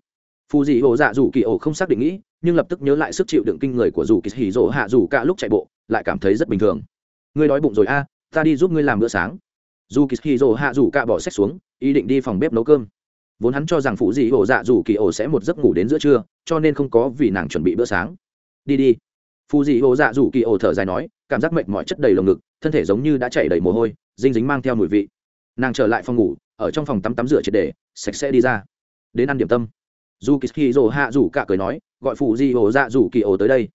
Phù dị ổ dạ dù kỳ ổ không xác định nghĩ, nhưng lập tức nhớ lại sức chịu đựng kinh người của dù kỳ hì dỗ hạ dù cả lúc chạy bộ, lại cảm thấy rất bình thường. Ngươi đói bụng rồi a, ta đi giúp ngươi làm bữa sáng dù kỳ hì rỗ hạ dù cạ bỏ sách xuống, ý định đi phòng bếp nấu cơm. Vốn hắn cho rằng phụ dị ổ dạ dù kỳ ổ sẽ một giấc ngủ đến giữa trưa, cho nên không có vì nàng chuẩn bị bữa sáng. Đi đi. Phụ dị ổ dạ dù kỳ ổ thở dài nói, cảm giác mệt mỏi chất đầy lồng ngực, thân thể giống như đã chảy đầy mồ hôi, dinh dính mang theo mùi vị. Nàng trở lại phòng ngủ, ở trong phòng tắm tắm rửa triệt để, sạch sẽ đi ra. Đến ăn điểm tâm. Dù kỳ hì rồ hạ rủ cạ cười nói, gọi phụ dị ổ dạ rủ kỳ ổ tới đây.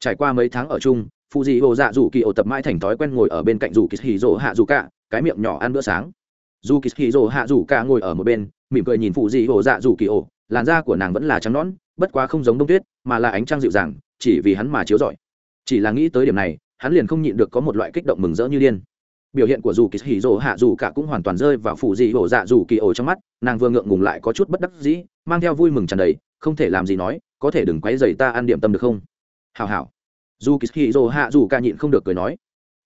Trải qua mấy tháng ở chung, phụ dị ổ dạ rủ kỳ ổ tập mãi thành thói quen ngồi ở bên cạnh dù kỳ hì rồ hạ rủ cạ cái miệng nhỏ ăn bữa sáng. Dù kỳ hì rồ hạ rủ cả ngồi ở một bên, mỉm cười nhìn phụ dị ổ dạ rủ kỳ ổ. Làn da của nàng vẫn là trắng nõn, bất quá không giống đông tuyết, mà là ánh trăng dịu dàng, chỉ vì hắn mà chiếu rọi. Chỉ là nghĩ tới điểm này, hắn liền không nhịn được có một loại kích động mừng rỡ như điên. Biểu hiện của dù kỳ hì rồ hạ dù cả cũng hoàn toàn rơi vào phụ dị ổ dạ dù kỳ ổ trong mắt, nàng vừa ngượng ngùng lại có chút bất đắc dĩ, mang theo vui mừng tràn đầy, không thể làm gì nói, có thể đừng quấy dày ta ăn điểm tâm được không? Hào hào dù kỳ hì rồ hạ dù cả nhịn không được cười nói.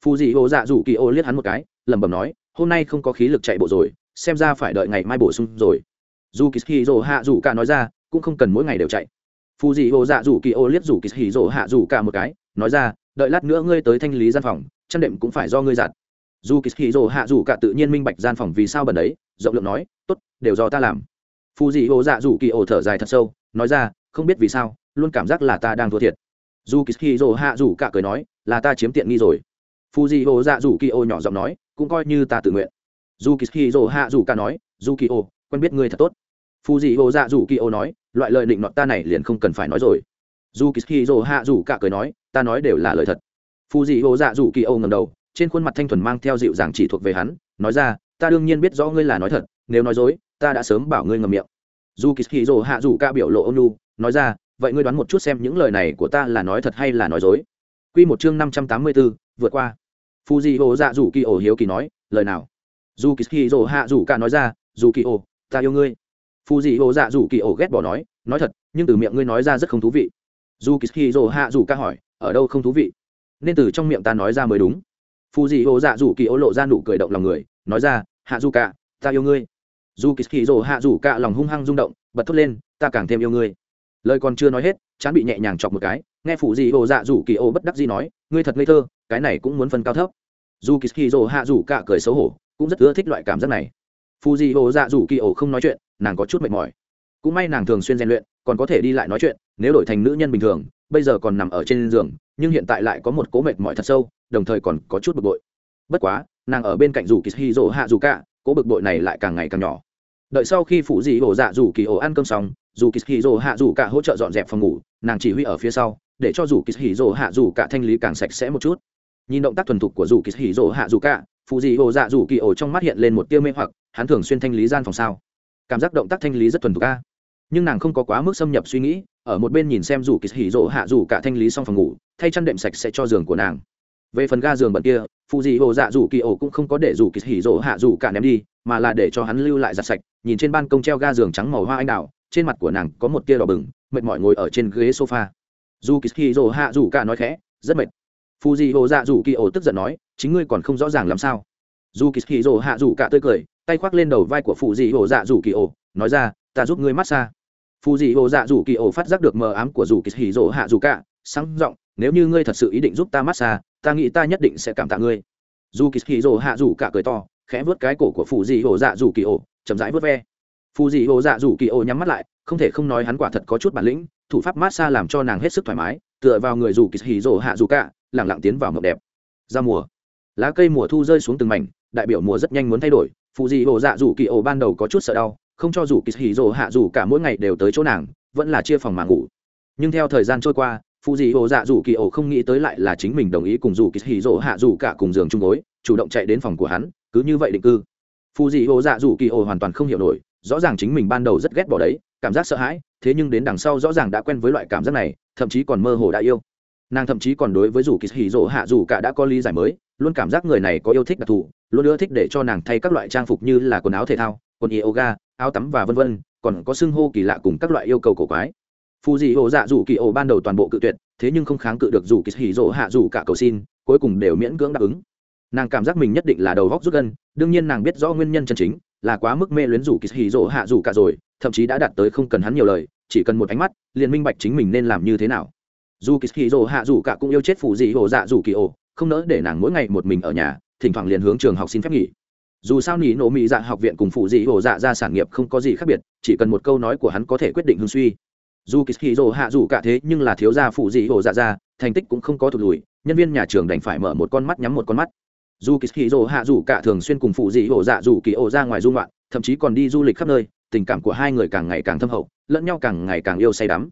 Phụ dị ổ dạ dù kỳ ổ liếc hắn một cái lẩm bẩm nói hôm nay không có khí lực chạy bộ rồi xem ra phải đợi ngày mai bổ sung rồi. Dù kỳ hạ dù cả nói ra cũng không cần mỗi ngày đều chạy. Phụ dị hổ dạ dù kỳ ô liếc dù kỳ hỉ hạ dù cả một cái nói ra đợi lát nữa ngươi tới thanh lý gian phòng chăn đệm cũng phải do ngươi giặt. Dù kỳ hì hạ dù cả tự nhiên minh bạch gian phòng vì sao bẩn đấy rộng lượng nói tốt, đều do ta làm. Phù dị hồ dạ dù kỳ ô thở dài thật sâu nói ra không biết vì sao luôn cảm giác là ta đang thua thiệt. Dù kỳ hì hạ dù cả cười nói là ta chiếm tiện nghi rồi. Phù dị hồ dạ dù kỳ ô nhỏ giọng nói cũng coi như ta tự nguyện. Dù kỳ hì rồ hạ dù cả nói dù kỳ ô quen biết ngươi thật tốt. Phù dị ô dạ dù kỳ ô nói loại lời định nọt ta này liền không cần phải nói rồi. Dù kỳ hì rồ hạ dù cả cười nói ta nói đều là lời thật. Phù dị ô dạ dù kỳ ô ngầm đầu trên khuôn mặt thanh thuần mang theo dịu dàng chỉ thuộc về hắn nói ra ta đương nhiên biết rõ ngươi là nói thật nếu nói dối ta đã sớm bảo ngươi ngầm miệng. Dù kỳ hì rồ hạ dù ca biểu lộ ônu nói ra vậy ngươi đoán một chút xem những lời này của ta là nói thật hay là nói dối. Quy một chương năm trăm tám mươi 584, vượt qua. Phu Di Hồ Dạ dù Kỳ Ổ hiếu kỳ nói, lời nào? Dù Kỳ Hỉ Dụ Hạ dù Cả nói ra, Dù Kỳ Ổ, ta yêu ngươi. Phu Di Hồ Dạ dù Kỳ Ổ ghét bỏ nói, nói thật, nhưng từ miệng ngươi nói ra rất không thú vị. Dù Kỳ Hỉ Dụ Hạ dù Cả hỏi, ở đâu không thú vị? Nên từ trong miệng ta nói ra mới đúng phù dị hồ dạ dù kỳ ô lộ ra nụ cười động lòng người nói ra hạ dù cả ta yêu ngươi dù kỳ kỳ rồ hạ dù cả lòng hung hăng rung động bật thốt lên ta càng thêm yêu ngươi lời còn chưa nói hết chán bị nhẹ nhàng chọc một cái nghe phụ dị hồ dạ dù kỳ ô bất đắc gì nói ngươi thật ngây thơ cái này cũng muốn phân cao thấp. Dù kỳ dỗ hạ dù cả cười xấu hổ, cũng rất ưa thích loại cảm giác này. Phù dị hồ dạ dù kỳ ổ không nói chuyện, nàng có chút mệt mỏi. Cũng may nàng thường xuyên rèn luyện, còn có thể đi lại nói chuyện, nếu đổi thành nữ nhân bình thường, bây giờ còn nằm ở trên giường, nhưng hiện tại lại có một cố mệt mỏi thật sâu, đồng thời còn có chút bực bội. Bất quá, nàng ở bên cạnh dù kỳ hy dỗ hạ dù cả cố bực bội này lại càng ngày càng nhỏ. Đợi sau khi phụ dị hồ dạ dù kỳ ổ ăn cơm xong, dù kỳ hì dỗ hạ dù cả hỗ trợ dọn dẹp phòng ngủ, nàng chỉ huy ở phía sau, để cho dù kỳ hì dỗ hạ dù cả thanh lý càng sạch sẽ một chút nhìn động tác thuần thục của dù kỳ hỉ rỗ hạ dù cả phụ dị ổ dạ dù kỳ ổ trong mắt hiện lên một tiêu mê hoặc hắn thường xuyên thanh lý gian phòng sao? Cảm giác động tác thanh lý rất thuần thục ca, nhưng nàng không có quá mức xâm nhập suy nghĩ ở một bên nhìn xem dù kỳ hỉ rỗ hạ dù cả thanh lý xong phòng ngủ thay chăn đệm sạch sẽ cho giường của nàng. Về phần ga giường bận kia phụ dị ổ dạ dù kỳ ổ cũng không có để dù kỳ hỉ rỗ hạ dù cả ném đi mà là để cho hắn lưu lại giặt sạch nhìn trên ban công treo ga giường trắng màu hoa anh đào trên mặt của nàng có một tia đỏ bừng mệt mỏi ngồi ở trên ghế sofa. Dù kỳ dỗ hạ dù cả nói khẽ rất mệt phù dị hồ dạ dù kỳ ổ tức giận nói, chính ngươi còn không rõ ràng làm sao? Dù kỳ dỗ hạ dù cả tươi cười, tay khoác lên đầu vai của phù dị hồ dạ dù kỳ ổ, nói ra, ta giúp ngươi massage phù dị hồ dạ dù kỳ ổ phát giác được mờ ám của dù kỳ dỗ hạ dù cả, sáng giọng, nếu như ngươi thật sự ý định giúp ta massage ta nghĩ ta nhất định sẽ cảm tạ ngươi. Dù kỳ dỗ hạ dù cả cười to, khẽ vớt cái cổ của phù dị hồ dạ dù kỳ ổ, chậm rãi vớt ve. Phù dị hồ dạ dù kỳ ổ nhắm mắt lại, không thể không nói hắn quả thật có chút bản lĩnh, thủ pháp massage làm cho nàng hết sức thoải mái, tựa vào người dù kỳ hì rồ hạ dù cả lẳng lặng tiến vào mộng đẹp. Ra mùa. Lá cây mùa thu rơi xuống từng mảnh, đại biểu mùa rất nhanh muốn thay đổi. Phù dị hồ dạ dù kỳ ổ ban đầu có chút sợ đau, không cho dù kỳ hì dồ hạ dù cả mỗi ngày đều tới chỗ nàng, vẫn là chia phòng mà ngủ. Nhưng theo thời gian trôi qua phù dị hồ dạ dù kỳ ổ không nghĩ tới lại là chính mình đồng ý cùng dù kỳ hì dồ hạ dù cả cùng giường chung gối, chủ động chạy đến phòng của hắn, cứ như vậy định cư. Phù dị hồ dạ dù kỳ ổ hoàn toàn không hiểu nổi, rõ ràng chính mình ban đầu rất ghét bỏ đấy, cảm giác sợ hãi, thế nhưng đến đằng sau rõ ràng đã quen với loại cảm giác này, thậm chí còn mơ hồ đã yêu nàng thậm chí còn đối với dù kỳ hì rỗ hạ dù cả đã có lý giải mới, luôn cảm giác người này có yêu thích đặc thù, luôn ưa thích để cho nàng thay các loại trang phục như là quần áo thể thao, quần yoga, áo tắm và vân vân, còn có xưng hô kỳ lạ cùng các loại yêu cầu cổ quái. Phù dị hồ dạ dù kỳ ổ ban đầu toàn bộ cự tuyệt, thế nhưng không kháng cự được dù kỳ hì rỗ hạ dù cả cầu xin, cuối cùng đều miễn cưỡng đáp ứng. Nàng cảm giác mình nhất định là đầu góc rút gân, đương nhiên nàng biết rõ nguyên nhân chân chính, là quá mức mê luyến rủ kỳ hì rỗ hạ rủ cả rồi, thậm chí đã đạt tới không cần hắn nhiều lời, chỉ cần một ánh mắt, liền minh bạch chính mình nên làm như thế nào dù kỳ kỳ rỗ hạ dù cả cũng yêu chết phụ dị hồ dạ dù kỳ ổ không nỡ để nàng mỗi ngày một mình ở nhà, thỉnh thoảng liền hướng trường học xin phép nghỉ. Dù sao nỉ nổ mỹ dạ học viện cùng phụ dị hồ dạ ra sản nghiệp không có gì khác biệt, chỉ cần một câu nói của hắn có thể quyết định hương suy. Dù kỳ kỳ rỗ hạ dù cả thế nhưng là thiếu gia phụ dị hồ dạ ra, thành tích cũng không có thụt lùi, nhân viên nhà trường đành phải mở một con mắt nhắm một con mắt. Dù kỳ kỳ rỗ hạ dù cả thường xuyên cùng phụ dị hồ dạ dù kỳ ổ ra ngoài dung loạn thậm chí còn đi du lịch khắp nơi, tình cảm của hai người càng ngày càng thâm hậu, lẫn nhau càng ngày càng yêu say đắm.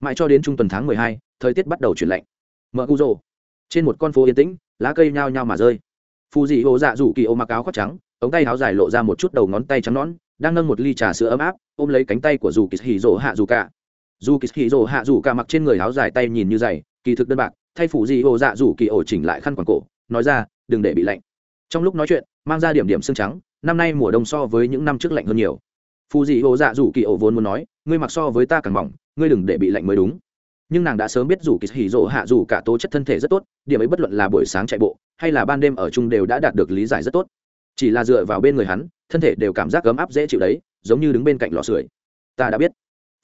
Mãi cho đến trung tuần tháng mười hai thời tiết bắt đầu chuyển lạnh. Mở gu rồ. Trên một con phố yên tĩnh, lá cây nhao nhao mà rơi. Phù dị hồ dạ rủ kỳ ô mặc áo khoác trắng, ống tay áo dài lộ ra một chút đầu ngón tay trắng nón đang nâng một ly trà sữa ấm áp, ôm lấy cánh tay của dù kỳ hì rỗ hạ dù cả. Dù kỳ hì rỗ hạ dù cả mặc trên người áo dài tay nhìn như dày, kỳ thực đơn bạc, thay phủ dị hồ dạ rủ kỳ ổ chỉnh lại khăn quàng cổ, nói ra, đừng để bị lạnh. Trong lúc nói chuyện, mang ra điểm điểm xương trắng, năm nay mùa đông so với những năm trước lạnh hơn nhiều. Phù dị hồ dạ rủ kỳ ổ vốn muốn nói, ngươi mặc so với ta càng mỏng, ngươi đừng để bị lạnh mới đúng nhưng nàng đã sớm biết rủ kỳ hỉ rộ hạ rủ cả tố chất thân thể rất tốt, điểm ấy bất luận là buổi sáng chạy bộ, hay là ban đêm ở chung đều đã đạt được lý giải rất tốt. Chỉ là dựa vào bên người hắn, thân thể đều cảm giác ấm áp dễ chịu đấy, giống như đứng bên cạnh lò sưởi. Ta đã biết.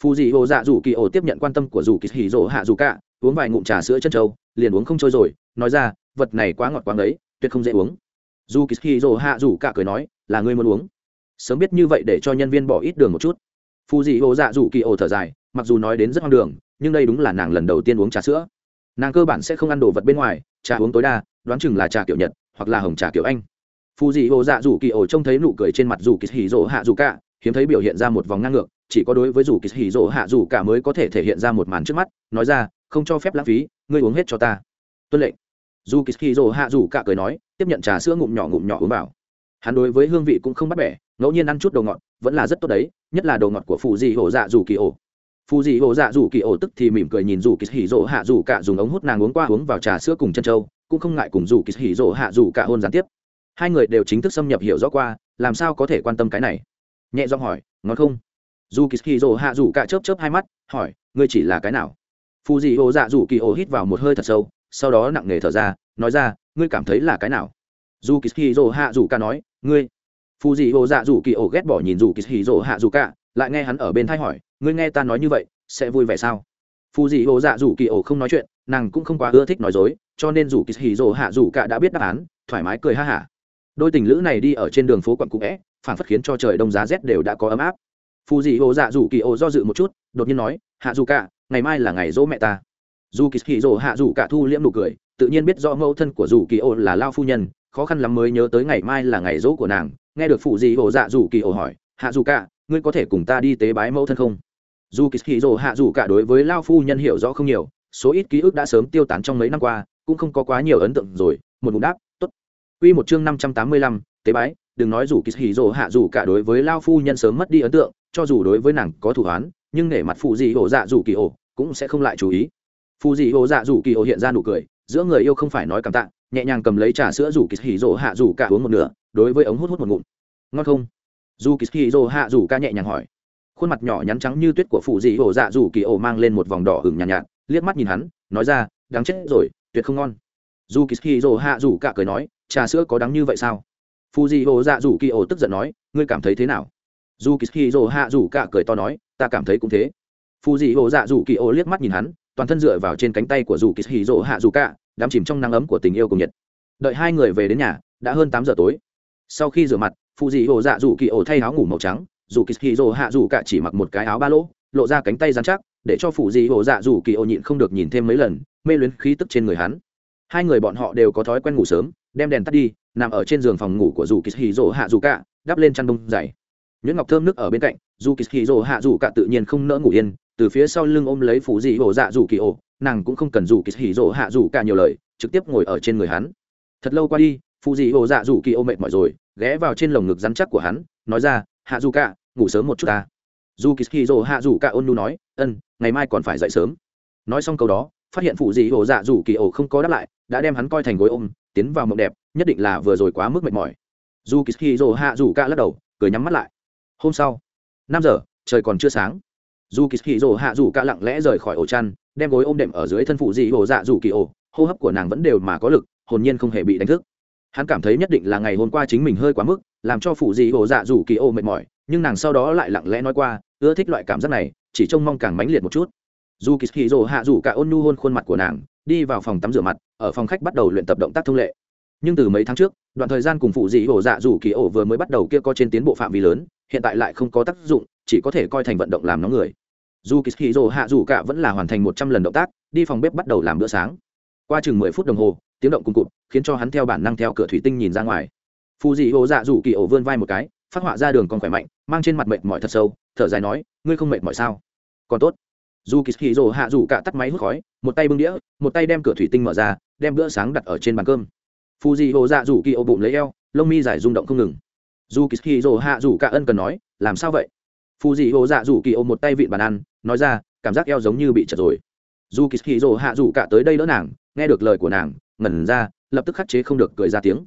Phù dị ô dạ dù kỳ ổ tiếp nhận quan tâm của dù kỳ hỉ rộ hạ rủ cả, uống vài ngụm trà sữa chân trâu liền uống không trôi rồi, nói ra, vật này quá ngọt quá ấy tuyệt không dễ uống. Dù kỳ hỉ rộ hạ rủ cả cười nói, là ngươi muốn uống. Sớm biết như vậy để cho nhân viên bỏ ít đường một chút. Phù dị ô dạ dù kỳ ổ thở dài, mặc dù nói đến rất hoang đường nhưng đây đúng là nàng lần đầu tiên uống trà sữa. Nàng cơ bản sẽ không ăn đồ vật bên ngoài, trà uống tối đa, đoán chừng là trà kiểu nhật, hoặc là hồng trà kiểu anh. Phù dị hồ dạ rủ kỳ ổ trông thấy nụ cười trên mặt Dù kỳ hỉ rỗ hạ Dù cả hiếm thấy biểu hiện ra một vòng ngang ngược, chỉ có đối với Dù kỳ hỉ rỗ hạ Dù cả mới có thể thể hiện ra một màn trước mắt, nói ra, không cho phép lãng phí, ngươi uống hết cho ta. Tuân lệnh. Dù kỳ hỉ rỗ hạ Dù cả cười nói, tiếp nhận trà sữa ngụm nhỏ ngụm nhỏ uống vào. Hắn đối với hương vị cũng không bắt bẻ, ngẫu nhiên ăn chút đồ ngọt, vẫn là rất tốt đấy, nhất là đồ ngọt của phù dị hồ dạ dù kỳ ổ phù dị hộ dạ dù kỳ ổ tức thì mỉm cười nhìn dù kỳ hỉ rỗ hạ dù cả dùng ống hút nàng uống qua uống vào trà sữa cùng chân trâu, cũng không ngại cùng dù kỳ hỉ rỗ hạ dù cả hôn gián tiếp. Hai người đều chính thức xâm nhập hiểu rõ qua, làm sao có thể quan tâm cái này? Nhẹ giọng hỏi, ngon không? Dù kỳ hỉ rỗ hạ dù cả chớp chớp hai mắt, hỏi, ngươi chỉ là cái nào? Phù dị hộ dạ dù kỳ ổ hít vào một hơi thật sâu, sau đó nặng nề thở ra, nói ra, ngươi cảm thấy là cái nào? Dù kỳ hỉ rỗ hạ dù cả nói, ngươi. Phù dị hộ dạ dù kỳ ổ ghét bỏ nhìn dù kỳ hỉ rỗ hạ dù cả, lại nghe hắn ở bên thay hỏi ngươi nghe ta nói như vậy, sẽ vui vẻ sao? Phù dị hồ dạ dù kỳ ổ không nói chuyện, nàng cũng không quá ưa thích nói dối, cho nên dù kỳ hì Dồ hạ dù cả đã biết đáp án, thoải mái cười ha hả. Đôi tình lữ này đi ở trên đường phố quận cũ vẽ phản phất khiến cho trời đông giá rét đều đã có ấm áp. Phù dị hồ dạ dù kỳ ổ do dự một chút, đột nhiên nói, hạ dù cả, ngày mai là ngày dỗ mẹ ta. Dù kỳ hì dỗ hạ dù cả thu liễm nụ cười, tự nhiên biết rõ mẫu thân của dù kỳ ổ là lao phu nhân, khó khăn lắm mới nhớ tới ngày mai là ngày dỗ của nàng. Nghe được Phù dị hồ dạ dù kỳ ổ hỏi, hạ dù cả, ngươi có thể cùng ta đi tế bái mẫu thân không? Dù kỳ hì rồ hạ dù cả đối với lao phu nhân hiểu rõ không nhiều số ít ký ức đã sớm tiêu tán trong mấy năm qua cũng không có quá nhiều ấn tượng rồi. Một ngụm đáp tốt. Quy một chương năm trăm tám mươi lăm, tế bái, đừng nói dù kỳ hì rồ hạ dù cả đối với lao phu nhân sớm mất đi ấn tượng cho dù đối với nàng có thủ án nhưng nể mặt phụ dị ổ dạ dù kỳ ổ cũng sẽ không lại chú ý. Phụ dị ổ dạ dù kỳ ổ hiện ra nụ cười giữa người yêu không phải nói cảm tạ nhẹ nhàng cầm lấy trà sữa dù kỳ hì rồ hạ dù cả uống một nửa đối với ống hút hút một ngụm. Ngon không? Dù kỳ hì rồ hạ dù ca nhẹ nhàng hỏi khuôn mặt nhỏ nhắn trắng như tuyết của phụ dị ổ dạ dù kỳ ổ mang lên một vòng đỏ hừng nhàn nhạt, nhạt liếc mắt nhìn hắn nói ra đáng chết rồi tuyệt không ngon. Dù kỳ hì rồ hạ dù cả cười nói trà sữa có đắng như vậy sao? Phụ dị ổ dạ dù kỳ ổ tức giận nói ngươi cảm thấy thế nào? Dù kỳ hì rồ hạ dù cả cười to nói ta cảm thấy cũng thế. Phụ dị ổ dạ dù kỳ ổ liếc mắt nhìn hắn toàn thân dựa vào trên cánh tay của dù kỳ hì rồ hạ dù cả đắm chìm trong nắng ấm của tình yêu cùng nhiệt. Đợi hai người về đến nhà đã hơn tám giờ tối. Sau khi rửa mặt phụ dị ổ dạ dù kỳ ổ thay áo ngủ màu trắng dù kỳ hì hạ dù cả chỉ mặc một cái áo ba lỗ, lộ ra cánh tay dán chắc, để cho Phụ dị ổ dạ dù kỳ ô nhịn không được nhìn thêm mấy lần, mê luyến khí tức trên người hắn. Hai người bọn họ đều có thói quen ngủ sớm, đem đèn tắt đi, nằm ở trên giường phòng ngủ của dù kỳ hì hạ dù cả, đắp lên chăn đông dày. Nhuyễn ngọc thơm nước ở bên cạnh, dù kỳ hì hạ dù cả tự nhiên không nỡ ngủ yên, từ phía sau lưng ôm lấy phủ dị ổ dạ dù kỳ ô, nàng cũng không cần dù kỳ hì hạ dù cả nhiều lời, trực tiếp ngồi ở trên người hắn. Thật lâu qua đi, phụ dị ổ dạ dù kỳ ô mệt mỏi rồi, ghé vào trên lồng ngực rắn chắc của hắn, nói ra, hạ dù cả ngủ sớm một chút ta. Dù kỳ hì dỗ hạ dù cả ôn nu nói, ân, ngày mai còn phải dậy sớm. Nói xong câu đó, phát hiện phụ dị hồ dạ dù kỳ ổ không có đáp lại, đã đem hắn coi thành gối ôm, tiến vào mộng đẹp, nhất định là vừa rồi quá mức mệt mỏi. Dù kỳ hì dỗ hạ dù cả lắc đầu, cười nhắm mắt lại. Hôm sau, năm giờ, trời còn chưa sáng. Dù kỳ hì dỗ hạ dù cả lặng lẽ rời khỏi ổ chăn, đem gối ôm đệm ở dưới thân phụ dị hồ dạ dù kỳ ổ. Hô hấp của nàng vẫn đều mà có lực, hồn nhiên không hề bị đánh thức. Hắn cảm thấy nhất định là ngày hôm qua chính mình hơi quá mức, làm cho phụ dị hồ dạ dù kỳ ổ mệt mỏi nhưng nàng sau đó lại lặng lẽ nói qua, ưa thích loại cảm giác này, chỉ trông mong càng mãnh liệt một chút. Dù kỳ hì dỗ hạ rủ cả ôn nhu hôn khuôn mặt của nàng, đi vào phòng tắm rửa mặt, ở phòng khách bắt đầu luyện tập động tác thông lệ. Nhưng từ mấy tháng trước, đoạn thời gian cùng phụ dị ổ dạ dù kỳ ổ vừa mới bắt đầu kia có trên tiến bộ phạm vi lớn, hiện tại lại không có tác dụng, chỉ có thể coi thành vận động làm nóng người. Dù kỳ hì dỗ hạ rủ cả vẫn là hoàn thành một trăm lần động tác, đi phòng bếp bắt đầu làm bữa sáng. Qua chừng mười phút đồng hồ, tiếng động cùng cụt, khiến cho hắn theo bản năng theo cửa thủy tinh nhìn ra ngoài. Phù dị ổ dạ dù kỳ ổ vươn vai một cái phát họa ra đường còn khỏe mạnh, mang trên mặt mệt mỏi thật sâu, thở dài nói, ngươi không mệt mỏi sao? Còn tốt. Dù kỳ kỳ rồ hạ rủ cả tắt máy hút khói, một tay bưng đĩa, một tay đem cửa thủy tinh mở ra, đem bữa sáng đặt ở trên bàn cơm. Phù dị hồ dạ rủ kỳ ô bụng lấy eo, lông mi giải rung động không ngừng. Dù kỳ kỳ rồ hạ rủ cả ân cần nói, làm sao vậy? Phù dị hồ dạ rủ kỳ ô một tay vịn bàn ăn, nói ra, cảm giác eo giống như bị chật rồi. Dù kỳ kỳ rồ hạ rủ cả tới đây đỡ nàng, nghe được lời của nàng, ngẩn ra, lập tức khắc chế không được cười ra tiếng.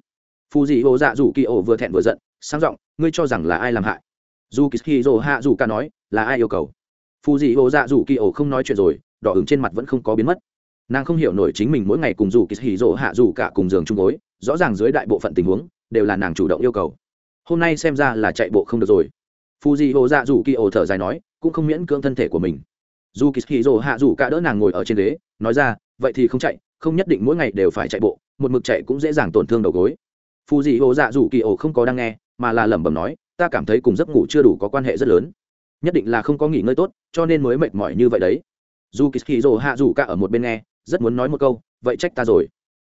Phù dị hồ dạ rủ kỳ ô vừa thẹn vừa giận sang giọng, ngươi cho rằng là ai làm hại? Dù kỳ dỗ hạ dù cả nói, là ai yêu cầu? Phù dị ổ dạ dù kỳ ổ không nói chuyện rồi, đỏ ứng trên mặt vẫn không có biến mất. Nàng không hiểu nổi chính mình mỗi ngày cùng dù kỳ hì dỗ hạ dù cả cùng giường chung gối, rõ ràng dưới đại bộ phận tình huống, đều là nàng chủ động yêu cầu. Hôm nay xem ra là chạy bộ không được rồi. Phù dị ổ dạ dù kỳ ổ thở dài nói, cũng không miễn cưỡng thân thể của mình. Dù kỳ hì dỗ hạ dù cả đỡ nàng ngồi ở trên ghế, nói ra, vậy thì không chạy, không nhất định mỗi ngày đều phải chạy bộ, một mực chạy cũng dễ dàng tổn thương đầu gối. Phù dị ổ dạ dù kỳ ổ không có đang nghe mà là lẩm bẩm nói, ta cảm thấy cùng giấc ngủ chưa đủ có quan hệ rất lớn. Nhất định là không có nghỉ ngơi tốt, cho nên mới mệt mỏi như vậy đấy. Dù kỳ hì hạ dù cả ở một bên nghe, rất muốn nói một câu, vậy trách ta rồi.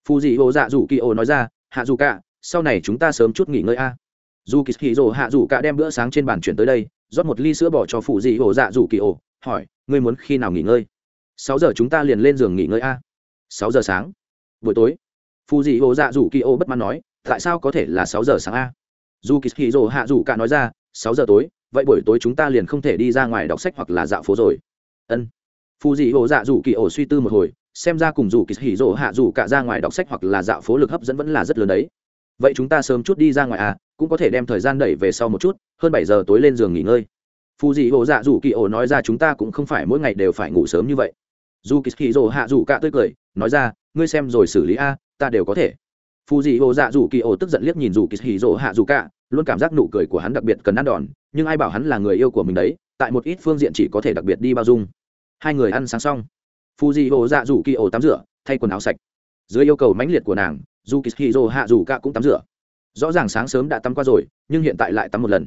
Phù dị hồ dạ dù kỳ nói ra hạ dù cả sau này chúng ta sớm chút nghỉ ngơi a. Dù kỳ hì hạ dù cả đem bữa sáng trên bàn chuyển tới đây, rót một ly sữa bỏ cho phù dị hồ dạ dù kỳ hỏi, ngươi muốn khi nào nghỉ ngơi? Sáu giờ chúng ta liền lên giường nghỉ ngơi a. Sáu giờ sáng. Buổi tối. Phù dị hồ dạ dù kỳ bất mãn nói, tại sao có thể là sáu giờ sáng a? Dù kỳ hì dỗ hạ dù cả nói ra, sáu giờ tối, vậy buổi tối chúng ta liền không thể đi ra ngoài đọc sách hoặc là dạo phố rồi. Ân. Phù dị ổ dạ dù kỳ ổ suy tư một hồi, xem ra cùng dù kỳ hỉ rồ hạ dù cả ra ngoài đọc sách hoặc là dạo phố lực hấp dẫn vẫn là rất lớn đấy. Vậy chúng ta sớm chút đi ra ngoài à cũng có thể đem thời gian đẩy về sau một chút, hơn bảy giờ tối lên giường nghỉ ngơi. Phù dị ổ dạ dù kỳ ổ nói ra chúng ta cũng không phải mỗi ngày đều phải ngủ sớm như vậy. Dù kỳ hì rỗ hạ dù cả tươi cười, nói ra, ngươi xem rồi xử lý a, ta đều có thể phù dị hồ dạ dù kỳ ổ tức giận liếc nhìn dù kỳ hì rỗ hạ dù cả, luôn cảm giác nụ cười của hắn đặc biệt cần ăn đòn, nhưng ai bảo hắn là người yêu của mình đấy, tại một ít phương diện chỉ có thể đặc biệt đi bao dung. Hai người ăn sáng xong. Phù dị hồ dạ dù kỳ ổ tắm rửa, thay quần áo sạch. Dưới yêu cầu mãnh liệt của nàng dù kỳ rồ hạ dù cả cũng tắm rửa. Rõ ràng sáng sớm đã tắm qua rồi, nhưng hiện tại lại tắm một lần.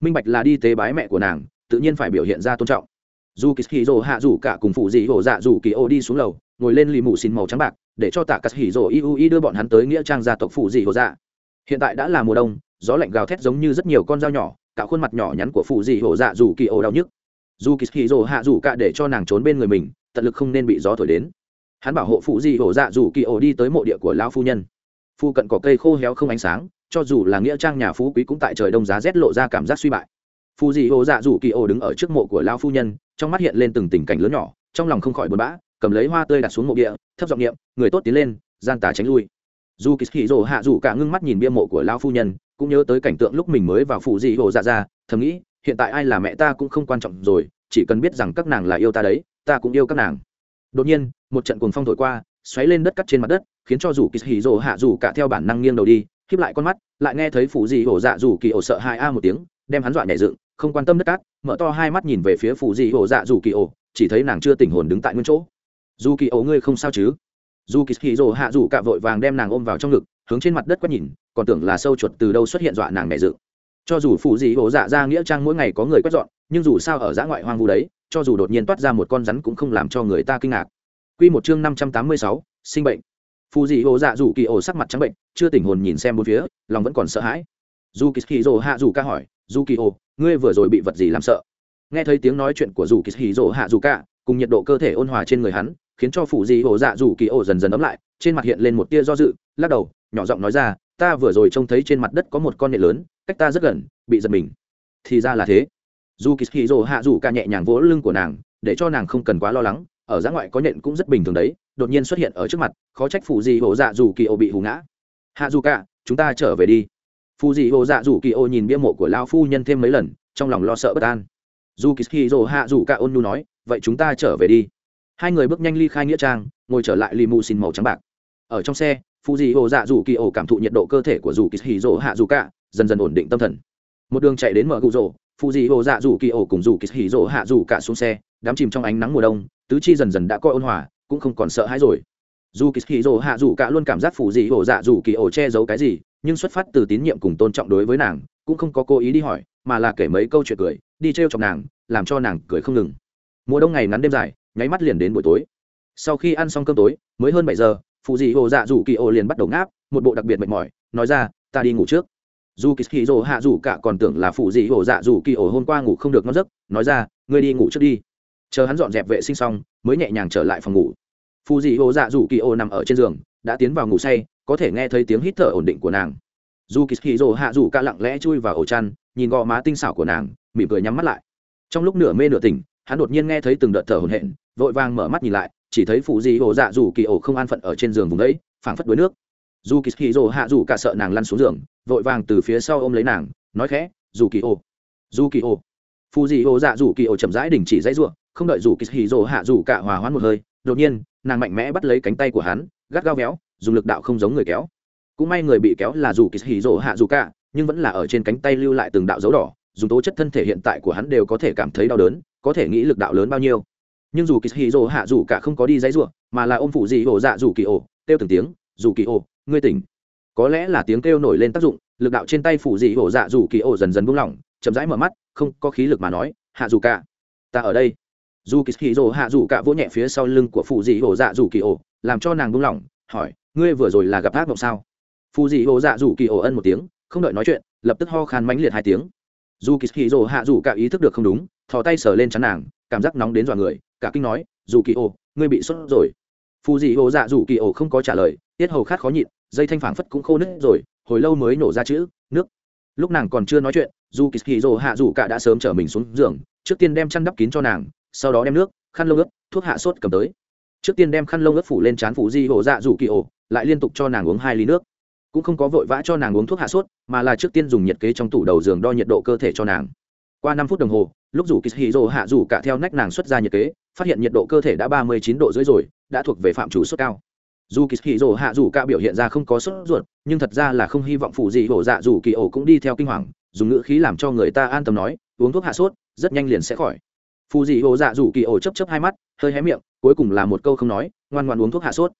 Minh bạch là đi tế bái mẹ của nàng, tự nhiên phải biểu hiện ra tôn trọng. Dù kỳ rồ hạ dù cả cùng phụ dị hồ dạ dù kỳ ô đi xuống lầu ngồi lên lì mù xin màu trắng bạc, để cho tạ cắt hỉ rồ iu y đưa bọn hắn tới nghĩa trang gia tộc phụ dị hồ dạ. Hiện tại đã là mùa đông, gió lạnh gào thét giống như rất nhiều con dao nhỏ, cả khuôn mặt nhỏ nhắn của phụ dị hồ dạ dù kỳ ô đau nhức. Dù kỳ hỉ rổ hạ dù cả để cho nàng trốn bên người mình, tận lực không nên bị gió thổi đến. Hắn bảo hộ phụ dị hồ dạ dù kỳ ô đi tới mộ địa của lão phu nhân. Phu cận có cây khô héo không ánh sáng, cho dù là nghĩa trang nhà phú quý cũng tại trời đông giá rét lộ ra cảm giác suy bại. Phù dị ô dạ dù kỳ ô đứng ở trước mộ của lão phu nhân, trong mắt hiện lên từng tình cảnh lớn nhỏ, trong lòng không khỏi buồn bã cầm lấy hoa tươi đặt xuống mộ địa, thấp giọng niệm, người tốt tiến lên, gian tà tránh lui. Dù kỳ hỉ rồ hạ dù cả ngưng mắt nhìn bia mộ của lão phu nhân, cũng nhớ tới cảnh tượng lúc mình mới vào phụ dị hồ dạ ra, thầm nghĩ, hiện tại ai là mẹ ta cũng không quan trọng rồi, chỉ cần biết rằng các nàng là yêu ta đấy, ta cũng yêu các nàng. Đột nhiên, một trận cuồng phong thổi qua, xoáy lên đất cắt trên mặt đất, khiến cho dù kỳ hỉ rồ hạ dù cả theo bản năng nghiêng đầu đi, khép lại con mắt, lại nghe thấy phụ dị hồ dạ dù kỳ ổ sợ hai a một tiếng, đem hắn dọa nhảy dựng, không quan tâm đất cát, mở to hai mắt nhìn về phía phụ dị hồ dạ dù kỳ ổ, chỉ thấy nàng chưa tỉnh hồn đứng tại nguyên chỗ dù kỳ ổ ngươi không sao chứ? Dù kỳ hì rồ hạ dù cả vội vàng đem nàng ôm vào trong ngực hướng trên mặt đất quét nhìn còn tưởng là sâu chuột từ đâu xuất hiện dọa nàng mẹ dự. Cho dù phụ dị ổ dạ ra nghĩa trang mỗi ngày có người quét dọn nhưng dù sao ở giã ngoại hoang vu đấy cho dù đột nhiên toát ra một con rắn cũng không làm cho người ta kinh ngạc. Quy một chương năm trăm tám mươi sáu, sinh bệnh. Phù dị hồ dạ, dạ dù kỳ ổ sắc mặt trắng bệnh chưa tỉnh hồn nhìn xem bốn phía lòng vẫn còn sợ hãi. Dù kỳ hì rồ hạ dù ca hỏi dù kỳ ổ ngươi vừa rồi bị vật gì làm sợ? Nghe thấy tiếng nói chuyện của dù kỳ hì rồ hạ dù ca cùng nhiệt độ cơ thể ôn hòa trên người hắn khiến cho phụ dị hồ dạ dù kỳ ổ dần dần ấm lại, trên mặt hiện lên một tia do dự, lắc đầu, nhỏ giọng nói ra, ta vừa rồi trông thấy trên mặt đất có một con nhện lớn, cách ta rất gần, bị giật mình. Thì ra là thế. Dù kỳ hì rồ hạ dù ca nhẹ nhàng vỗ lưng của nàng, để cho nàng không cần quá lo lắng, ở giã ngoại có nhện cũng rất bình thường đấy, đột nhiên xuất hiện ở trước mặt, khó trách phụ dị hồ dạ dù kỳ ô bị hù ngã. Hạ dù cả, chúng ta trở về đi. Phụ dị hồ dạ dù kỳ ô nhìn bia mộ của lao phu nhân thêm mấy lần, trong lòng lo sợ bất an. Dù kỳ hì rồ hạ dù cả ôn nu nói, vậy chúng ta trở về đi hai người bước nhanh ly khai nghĩa trang, ngồi trở lại lì mù xin màu trắng bạc. Ở trong xe phụ dị hồ dạ dù kỳ Ổ cảm thụ nhiệt độ cơ thể của dù kỳ hì Dỗ hạ dù cả, dần dần ổn định tâm thần. Một đường chạy đến mở cụ rỗ phụ dị hồ dạ dù kỳ Ổ cùng dù kỳ hì Dỗ hạ dù cả xuống xe đám chìm trong ánh nắng mùa đông, tứ chi dần dần đã coi ôn hòa, cũng không còn sợ hãi rồi. Dù kỳ hì Dỗ hạ dù cả luôn cảm giác phụ dị hồ dạ dù kỳ ổ che giấu cái gì, nhưng xuất phát từ tín nhiệm cùng tôn trọng đối với nàng, cũng không có cố ý đi hỏi, mà là kể mấy câu chuyện cười, đi trêu chọc nàng, làm cho nàng cười không ngừng. Mùa đông ngày ngắn đêm dài nháy mắt liền đến buổi tối. Sau khi ăn xong cơm tối, mới hơn bảy giờ, phụ dị hồ dạ dù kỳ ô liền bắt đầu ngáp, một bộ đặc biệt mệt mỏi, nói ra, ta đi ngủ trước. Dù kỳ hì rồ hạ dù cả còn tưởng là phụ dị hồ dạ dù kỳ ô hôm qua ngủ không được ngon giấc, nói ra, ngươi đi ngủ trước đi. Chờ hắn dọn dẹp vệ sinh xong, mới nhẹ nhàng trở lại phòng ngủ. Phụ dị hồ dạ dù kỳ ô nằm ở trên giường, đã tiến vào ngủ say, có thể nghe thấy tiếng hít thở ổn định của nàng. Dù kỳ hì rồ hạ dù cả lặng lẽ chui vào ổ chăn, nhìn gò má tinh xảo của nàng, mỉm cười nhắm mắt lại. Trong lúc nửa mê nửa tỉnh hắn đột nhiên nghe thấy từng đợt thở hổn hển, vội vàng mở mắt nhìn lại, chỉ thấy phụ dị ổ dạ dù kỳ ổ không an phận ở trên giường vùng đấy phảng phất đuối nước. Dù kỳ hì rồ hạ dù cả sợ nàng lăn xuống giường, vội vàng từ phía sau ôm lấy nàng, nói khẽ, dù kỳ ổ, dù kỳ ổ. Phụ dị ổ dạ dù kỳ ổ chậm rãi đình chỉ dãy ruộng, không đợi dù kỳ rồ hạ dù cả hòa hoãn một hơi, đột nhiên, nàng mạnh mẽ bắt lấy cánh tay của hắn, gắt gao véo, dùng lực đạo không giống người kéo. Cũng may người bị kéo là dù kỳ hì rồ hạ dù cả, nhưng vẫn là ở trên cánh tay lưu lại từng đạo dấu đỏ dùng tố chất thân thể hiện tại của hắn đều có thể cảm thấy đau đớn có thể nghĩ lực đạo lớn bao nhiêu. Nhưng dù kỳ hì hạ dù cả không có đi dãy ruộng mà là ôm phụ dị ổ dạ dù kỳ ổ, kêu từng tiếng, dù kỳ ổ, ngươi tỉnh. Có lẽ là tiếng kêu nổi lên tác dụng, lực đạo trên tay phụ dị ổ dạ dù kỳ ổ dần dần buông lỏng, chậm rãi mở mắt, không có khí lực mà nói, hạ dù cả, ta ở đây. Dù kỳ hì hạ dù cả vỗ nhẹ phía sau lưng của phụ dị ổ dạ dù kỳ ổ, làm cho nàng buông lỏng, hỏi, ngươi vừa rồi là gặp ác mộng sao? Phụ dị ổ dạ dù kỳ ổ ân một tiếng, không đợi nói chuyện, lập tức ho khan mãnh liệt hai tiếng dù kỳ hì rồ hạ dù cả ý thức được không đúng, thò tay sờ lên chắn nàng, cảm giác nóng đến dọa người, cả kinh nói, dù kỳ ô ngươi bị sốt rồi. Phụ dị ô dạ dù kỳ ô không có trả lời, tiết hầu khát khó nhịn, dây thanh phản phất cũng khô nứt rồi, hồi lâu mới nổ ra chữ, nước. Lúc nàng còn chưa nói chuyện, dù kỳ hì rồ hạ dù cả đã sớm chở mình xuống giường, trước tiên đem chăn đắp kín cho nàng, sau đó đem nước, khăn lông ướt, thuốc hạ sốt cầm tới. Trước tiên đem khăn lông ướt phủ lên trán phù dị ô dạ dù kỳ ô lại liên tục cho nàng uống hai ly nước cũng không có vội vã cho nàng uống thuốc hạ sốt, mà là trước tiên dùng nhiệt kế trong tủ đầu giường đo nhiệt độ cơ thể cho nàng. Qua năm phút đồng hồ, lúc rủ kishiro hạ rủ cả theo nách nàng xuất ra nhiệt kế, phát hiện nhiệt độ cơ thể đã ba mươi chín độ rưỡi rồi, đã thuộc về phạm chủ sốt cao. Dù kishiro hạ rủ cả biểu hiện ra không có sốt ruột, nhưng thật ra là không hy vọng phụ gì hổ dạ rủ kỳ ổ cũng đi theo kinh hoàng, dùng ngữ khí làm cho người ta an tâm nói, uống thuốc hạ sốt, rất nhanh liền sẽ khỏi. Phụ dị hồ dạ rủ kỳ ổ chấp chấp hai mắt, hơi hé miệng, cuối cùng là một câu không nói, ngoan ngoan uống thuốc hạ sốt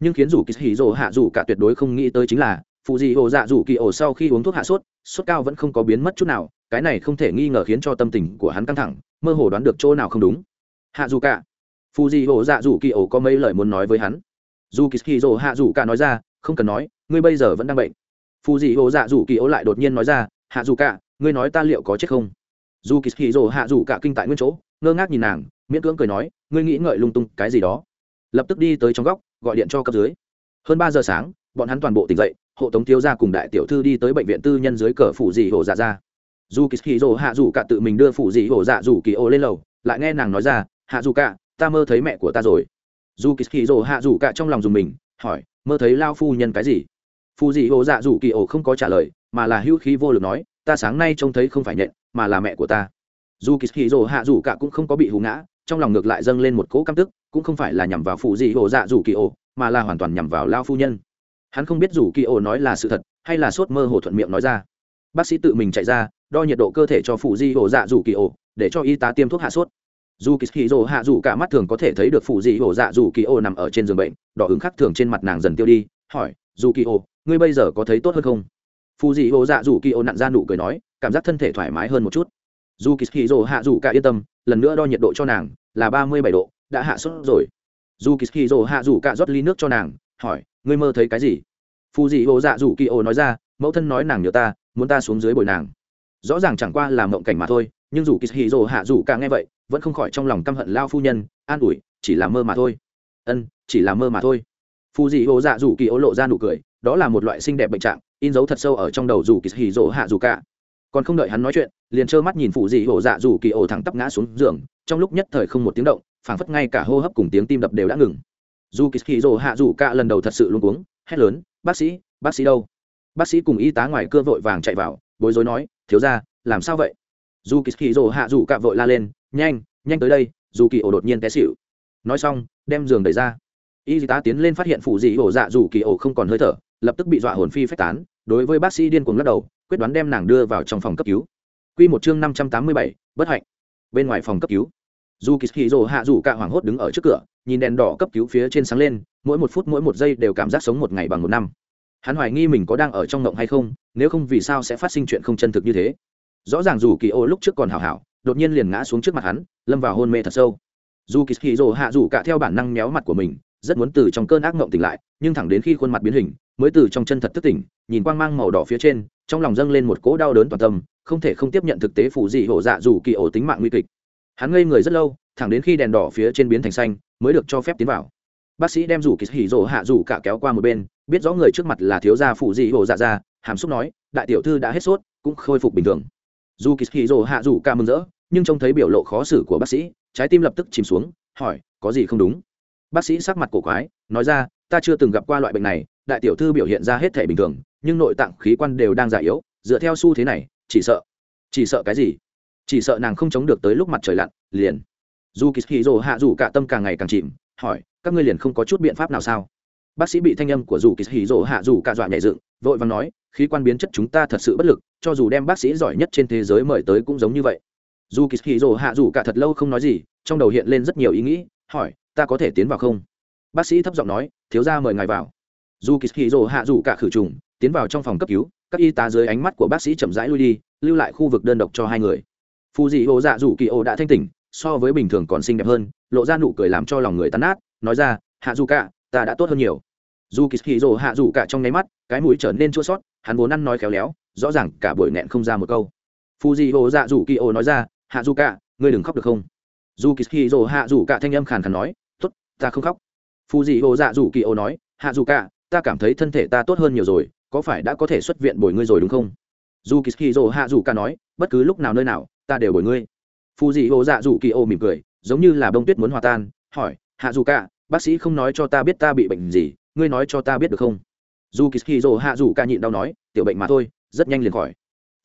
nhưng khiến dù kỳ hì rồ hạ dù cả tuyệt đối không nghĩ tới chính là, phụ dị hồ dạ dù kỳ ổ sau khi uống thuốc hạ sốt sốt cao vẫn không có biến mất chút nào, cái này không thể nghi ngờ khiến cho tâm tình của hắn căng thẳng, mơ hồ đoán được chỗ nào không đúng. Hạ dù cả. Phụ dị hồ dạ dù kỳ ổ có mấy lời muốn nói với hắn. Dù kỳ hì rồ hạ dù cả nói ra, không cần nói, ngươi bây giờ vẫn đang bệnh. Phụ dị hồ dạ dù kỳ ổ lại đột nhiên nói ra, hạ dù cả, ngươi nói ta liệu có chết không? Dù kỳ hì rồ hạ dù cả kinh tại nguyên chỗ, ngơ ngác nhìn nàng, miễn cưỡng cười nói, ngươi nghĩ ngợi lung tung cái gì đó. Lập tức đi tới trong góc gọi điện cho cấp dưới. Hơn ba giờ sáng, bọn hắn toàn bộ tỉnh dậy, hộ tống thiếu gia cùng đại tiểu thư đi tới bệnh viện tư nhân dưới cờ phủ dị hổ dạ ra dù kỳ hì rồ hạ dù cả tự mình đưa phủ dị hổ dạ dù kỳ ô lên lầu, lại nghe nàng nói ra, hạ dù cả, ta mơ thấy mẹ của ta rồi. Dù kỳ hì rồ hạ dù cả trong lòng dùng mình, hỏi, mơ thấy lao phu nhân cái gì? Phù dị hổ dạ dù kỳ ô không có trả lời, mà là hữu khí vô lực nói, ta sáng nay trông thấy không phải nhận mà là mẹ của ta. Dù kỳ hì rồ hạ dù cả cũng không có bị hú ngã, trong lòng ngược lại dâng lên một cỗ căm tức cũng không phải là nhằm vào phụ dị hồ dạ dù kỳ ô mà là hoàn toàn nhằm vào lao phu nhân. Hắn không biết dù kỳ ô nói là sự thật, hay là sốt mơ hồ thuận miệng nói ra. Bác sĩ tự mình chạy ra, đo nhiệt độ cơ thể cho phụ di hồ dạ dù kỳ ô để cho y tá tiêm thuốc hạ sốt. Dù kỳ hì rồ hạ dù cả mắt thường có thể thấy được phụ di hồ dạ dù kỳ ô nằm ở trên giường bệnh, đỏ ứng khắc thường trên mặt nàng dần tiêu đi, hỏi, dù kỳ ô ngươi bây giờ có thấy tốt hơn không? Phụ di hồ dạ dù kỳ ô nặn ra nụ cười nói, cảm giác thân thể thoải mái hơn một chút. Dù kỳ hì rồ hạ dù cả yên tâm, lần nữa đo nhiệt độ cho nàng là ba mươi bảy độ đã hạ sốt rồi. Dù kỳ hì rồ hạ dù cả rót ly nước cho nàng, hỏi, ngươi mơ thấy cái gì? Phù dị hồ dạ dù kỳ ô nói ra, mẫu thân nói nàng nhớ ta, muốn ta xuống dưới bồi nàng. Rõ ràng chẳng qua là mộng cảnh mà thôi, nhưng dù kỳ hì rồ hạ dù cả nghe vậy, vẫn không khỏi trong lòng căm hận lao phu nhân, an ủi, chỉ là mơ mà thôi. Ân, chỉ là mơ mà thôi. Phù dị hồ dạ dù kỳ ô lộ ra nụ cười, đó là một loại xinh đẹp bệnh trạng, in dấu thật sâu ở trong đầu dù kỳ hì rồ hạ dù cả. Còn không đợi hắn nói chuyện, liền trơ mắt nhìn phụ dị hồ dạ dù kỳ ổ thẳng tắp ngã xuống giường, trong lúc nhất thời không một tiếng động phảng phất ngay cả hô hấp cùng tiếng tim đập đều đã ngừng. Dù kỳ rồ hạ dù cả lần đầu thật sự luôn cuống hét lớn bác sĩ bác sĩ đâu? Bác sĩ cùng y tá ngoài cưa vội vàng chạy vào bối rối nói thiếu ra làm sao vậy? Dù kỳ rồ hạ dù cả vội la lên nhanh nhanh tới đây. Dù kỳ ổ đột nhiên té xịu nói xong đem giường đẩy ra. Y tá tiến lên phát hiện phụ dị ổ dạ dù kỳ ổ không còn hơi thở lập tức bị dọa hồn phi phách tán đối với bác sĩ điên cuồng lắc đầu quyết đoán đem nàng đưa vào trong phòng cấp cứu. Quy một chương năm trăm tám mươi bảy, bất hạnh. Bên ngoài phòng cấp cứu, dù kỳ hì rồ hạ rủ cả hoảng hốt đứng ở trước cửa, nhìn đèn đỏ cấp cứu phía trên sáng lên, mỗi một phút mỗi một giây đều cảm giác sống một ngày bằng một năm. Hắn hoài nghi mình có đang ở trong ngộng hay không, nếu không vì sao sẽ phát sinh chuyện không chân thực như thế. Rõ ràng dù kỳ ô lúc trước còn hảo hảo, đột nhiên liền ngã xuống trước mặt hắn, lâm vào hôn mê thật sâu. Dù kỳ hì rồ hạ rủ cả theo bản năng méo mặt của mình, rất muốn từ trong cơn ác ngộng tỉnh lại, nhưng thẳng đến khi khuôn mặt biến hình, mới từ trong chân thật thức tỉnh, nhìn quang mang màu đỏ phía trên, trong lòng dâng lên một cỗ đau đớn toàn tâm, không thể không tiếp nhận thực tế phủ dị hổ dạ dù kỳ ổ tính mạng nguy kịch hắn ngây người rất lâu, thẳng đến khi đèn đỏ phía trên biến thành xanh, mới được cho phép tiến vào. Bác sĩ đem rủ kỳ hỉ rỗ hạ rủ cả kéo qua một bên, biết rõ người trước mặt là thiếu gia phụ dị hồ dạ ra, hàm xúc nói, đại tiểu thư đã hết sốt, cũng khôi phục bình thường. Dù kỳ hỉ rỗ hạ rủ cả mừng rỡ, nhưng trông thấy biểu lộ khó xử của bác sĩ, trái tim lập tức chìm xuống, hỏi, có gì không đúng? Bác sĩ sắc mặt cổ quái, nói ra, ta chưa từng gặp qua loại bệnh này, đại tiểu thư biểu hiện ra hết thể bình thường, nhưng nội tạng khí quan đều đang già yếu, dựa theo xu thế này, chỉ sợ chỉ sợ cái gì? Chỉ sợ nàng không chống được tới lúc mặt trời lặn, liền. Dù kỳ hì rồ hạ dù cả tâm càng ngày càng chìm, hỏi, các ngươi liền không có chút biện pháp nào sao? Bác sĩ bị thanh âm của dù kỳ hì rồ hạ dù cả dọa nhảy dựng, vội và nói, khí quan biến chất chúng ta thật sự bất lực, cho dù đem bác sĩ giỏi nhất trên thế giới mời tới cũng giống như vậy. Dù kỳ hì rồ hạ dù cả thật lâu không nói gì, trong đầu hiện lên rất nhiều ý nghĩ, hỏi, ta có thể tiến vào không? Bác sĩ thấp giọng nói, thiếu ra mời ngài vào. Dù kỳ hì rồ hạ dù cả khử trùng, tiến vào trong phòng cấp cứu, các y tá dưới ánh mắt của bác sĩ chậm rãi lui đi, lưu lại khu vực đơn độc cho hai người phù dị ô dạ dù kỳ ô đã thanh tỉnh, so với bình thường còn xinh đẹp hơn, lộ ra nụ cười làm cho lòng người tan nát, nói ra, hạ dù cả, ta đã tốt hơn nhiều. Dù kỳ hì rồ hạ dù cả trong nháy mắt, cái mũi trở nên chua sót hắn vốn ăn nói khéo léo, rõ ràng cả buổi nẹn không ra một câu. Phù dị ô dạ dù kỳ ô nói ra, hạ dù cả, ngươi đừng khóc được không? Dù kỳ hì rồ hạ dù cả thanh âm khàn khàn nói, tốt, ta không khóc. Phù dị ô dạ dù kỳ ô nói, hạ dù cả, ta cảm thấy thân thể ta tốt hơn nhiều rồi, có phải đã có thể xuất viện bồi ngươi rồi đúng không? Dù kỳ hì rồ hạ dù cả nói, bất cứ lúc nào nơi nào ta đều bồi ngươi. Phù dị ô dạ dù kỳ ô mỉm cười, giống như là bông tuyết muốn hòa tan, hỏi, hạ dù cả bác sĩ không nói cho ta biết ta bị bệnh gì, ngươi nói cho ta biết được không? Dù kỳ hì rồ hạ dù cả nhịn đau nói, tiểu bệnh mà thôi, rất nhanh liền khỏi.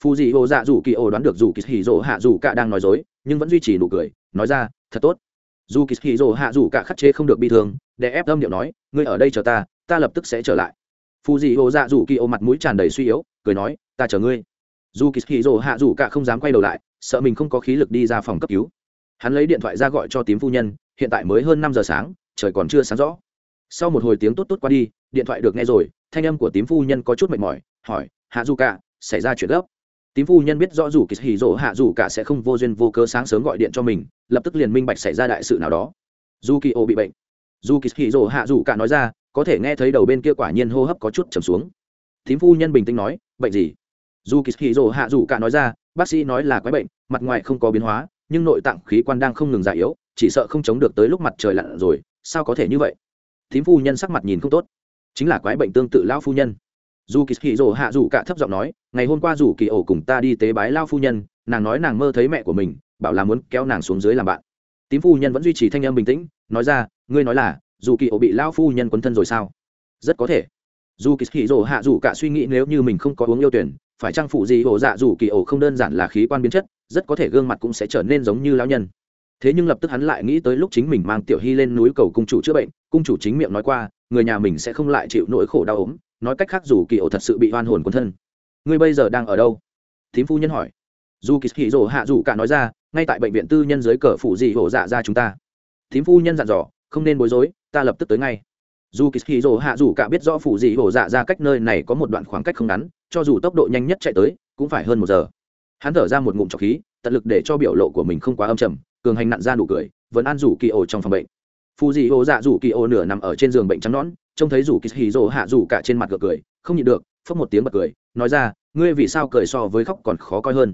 Phù dị ô dạ dù kỳ ô đoán được dù kỳ hì rồ hạ dù cả đang nói dối, nhưng vẫn duy trì nụ cười, nói ra, thật tốt. Dù kỳ hì rồ hạ dù cả khắc chế không được bị thương để ép âm điệu nói, ngươi ở đây chờ ta ta lập tức sẽ trở lại. Phù dị ô dạ dù kỳ ô mặt mũi tràn đầy suy yếu, cười nói, ta chờ ngươi. Dù kỳ hì rồ hạ dù cả không dám quay đầu lại sợ mình không có khí lực đi ra phòng cấp cứu. Hắn lấy điện thoại ra gọi cho tím phu nhân, hiện tại mới hơn năm giờ sáng, trời còn chưa sáng rõ. Sau một hồi tiếng tốt tốt qua đi, điện thoại được nghe rồi, thanh âm của tím phu nhân có chút mệt mỏi, hỏi, hạ dù cả, xảy ra chuyện gấp? Tím phu nhân biết rõ dù kỳ hì rỗ hạ dù cả sẽ không vô duyên vô cớ sáng sớm gọi điện cho mình, lập tức liền minh bạch xảy ra đại sự nào đó. Dù kỳ ô bị bệnh. Dù kỳ hì rỗ hạ dù cả nói ra, có thể nghe thấy đầu bên kia quả nhiên hô hấp có chút trầm xuống. Tím phu nhân bình tĩnh nói, bệnh gì? Dù kỳ hì rỗ hạ dù cả nói ra bác sĩ nói là quái bệnh, mặt ngoài không có biến hóa, nhưng nội tạng khí quan đang không ngừng già yếu, chỉ sợ không chống được tới lúc mặt trời lặn rồi, sao có thể như vậy? Thím phu nhân sắc mặt nhìn không tốt. Chính là quái bệnh tương tự lão phu nhân. Dù kỳ hì rồ hạ dù cả thấp giọng nói, ngày hôm qua dù kỳ ổ cùng ta đi tế bái lao phu nhân, nàng nói nàng mơ thấy mẹ của mình, bảo là muốn kéo nàng xuống dưới làm bạn. Tím phu nhân vẫn duy trì thanh âm bình tĩnh, nói ra, ngươi nói là dù kỳ ổ bị lao phu nhân quấn thân rồi sao? Rất có thể. Dù kỳ hì rồ hạ dù cả suy nghĩ nếu như mình không có uống yêu tuyển phải trang phụ gì ổ dạ dù kỳ ổ không đơn giản là khí quan biến chất, rất có thể gương mặt cũng sẽ trở nên giống như lão nhân. Thế nhưng lập tức hắn lại nghĩ tới lúc chính mình mang tiểu hy lên núi cầu cung chủ chữa bệnh, cung chủ chính miệng nói qua, người nhà mình sẽ không lại chịu nỗi khổ đau ốm, nói cách khác dù kỳ ổ thật sự bị oan hồn quân thân. Ngươi bây giờ đang ở đâu? Thím phu nhân hỏi. Dù kỳ hỉ rổ hạ dù cả nói ra, ngay tại bệnh viện tư nhân dưới cờ phủ dị hổ dạ ra chúng ta. Thím phu nhân dặn dò, không nên bối rối, ta lập tức tới ngay. Dù kỳ hỉ rổ hạ dù cả biết rõ phủ dị hổ dạ ra cách nơi này có một đoạn khoảng cách không ngắn cho dù tốc độ nhanh nhất chạy tới, cũng phải hơn một giờ. Hắn thở ra một ngụm trọc khí, tận lực để cho biểu lộ của mình không quá âm trầm, cường hành nặn ra nụ cười, vẫn an rủ kỳ ổ trong phòng bệnh. Phù dị ô dạ rủ kỳ ô nửa nằm ở trên giường bệnh trắng nón trông thấy rủ kỳ hì rỗ hạ rủ cả trên mặt gượng cười, không nhịn được, phốc một tiếng bật cười, nói ra, ngươi vì sao cười so với khóc còn khó coi hơn?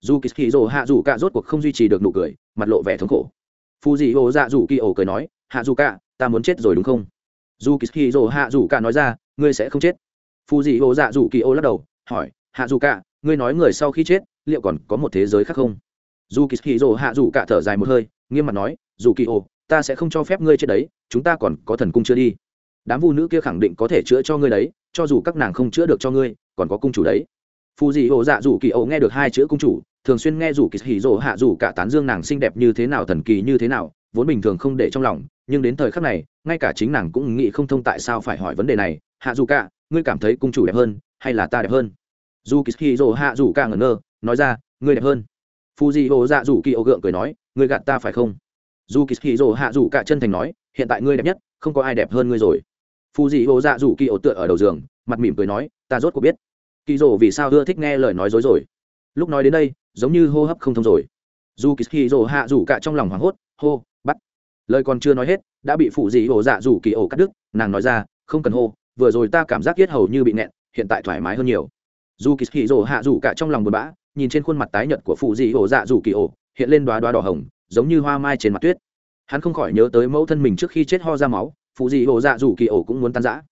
Dù kỳ hì rỗ hạ rủ cả rốt cuộc không duy trì được nụ cười, mặt lộ vẻ thống khổ. Phù dị ô dạ rủ kỳ ô cười nói, hạ rủ cả, ta muốn chết rồi đúng không? Dù kỳ hì rỗ hạ rủ cả nói ra, ngươi sẽ không chết phù dị hồ dạ rủ kỳ ô lắc đầu hỏi hạ rủ cả ngươi nói người sau khi chết liệu còn có một thế giới khác không? Dù kỳ hì rồ hạ rủ cả thở dài một hơi nghiêm mặt nói dù kỳ ô, ta sẽ không cho phép ngươi chết đấy chúng ta còn có thần cung chưa đi. Đám vu nữ kia khẳng định có thể chữa cho ngươi đấy cho dù các nàng không chữa được cho ngươi còn có cung chủ đấy. Phù dị hồ dạ dù kỳ ô nghe được hai chữ cung chủ thường xuyên nghe dù kỳ hỉ rồ hạ dù cả tán dương nàng xinh đẹp như thế nào thần kỳ như thế nào vốn bình thường không để trong lòng nhưng đến thời khắc này ngay cả chính nàng cũng nghĩ không thông tại sao phải hỏi vấn đề này hạ dù cả, ngươi cảm thấy cung chủ đẹp hơn hay là ta đẹp hơn? Dù kỳ hỉ rồ hạ dù cả ngẩn ngơ, nói ra, ngươi đẹp hơn. Phu di hồ dạ dù kỳ ô gượng cười nói, ngươi gạt ta phải không? Dù kỳ hỉ rồ hạ dù cả chân thành nói, hiện tại ngươi đẹp nhất, không có ai đẹp hơn ngươi rồi. Phu di hồ dạ dù kỳ ô tựa ở đầu giường, mặt mỉm cười nói, ta rốt cuộc biết. Kỳ rổ vì sao ưa thích nghe lời nói dối rồi? Lúc nói đến đây, giống như hô hấp không thông rồi. Dù kỳ rổ hạ rủ cả trong lòng hoảng hốt, hô, bắt. Lời còn chưa nói hết, đã bị phụ dị hồ dạ rủ kỳ ổ cắt đứt, nàng nói ra, không cần hô vừa rồi ta cảm giác yết hầu như bị nẹn hiện tại thoải mái hơn nhiều. Dù kỳ rổ hạ rủ cả trong lòng buồn bã, nhìn trên khuôn mặt tái nhợt của phụ dị ổ dạ rủ kỳ ổ, hiện lên đoá đoá đỏ hồng, giống như hoa mai trên mặt tuyết. Hắn không khỏi nhớ tới mẫu thân mình trước khi chết ho ra máu, phụ dị ổ dạ rủ kỳ ổ cũng muốn tan rã.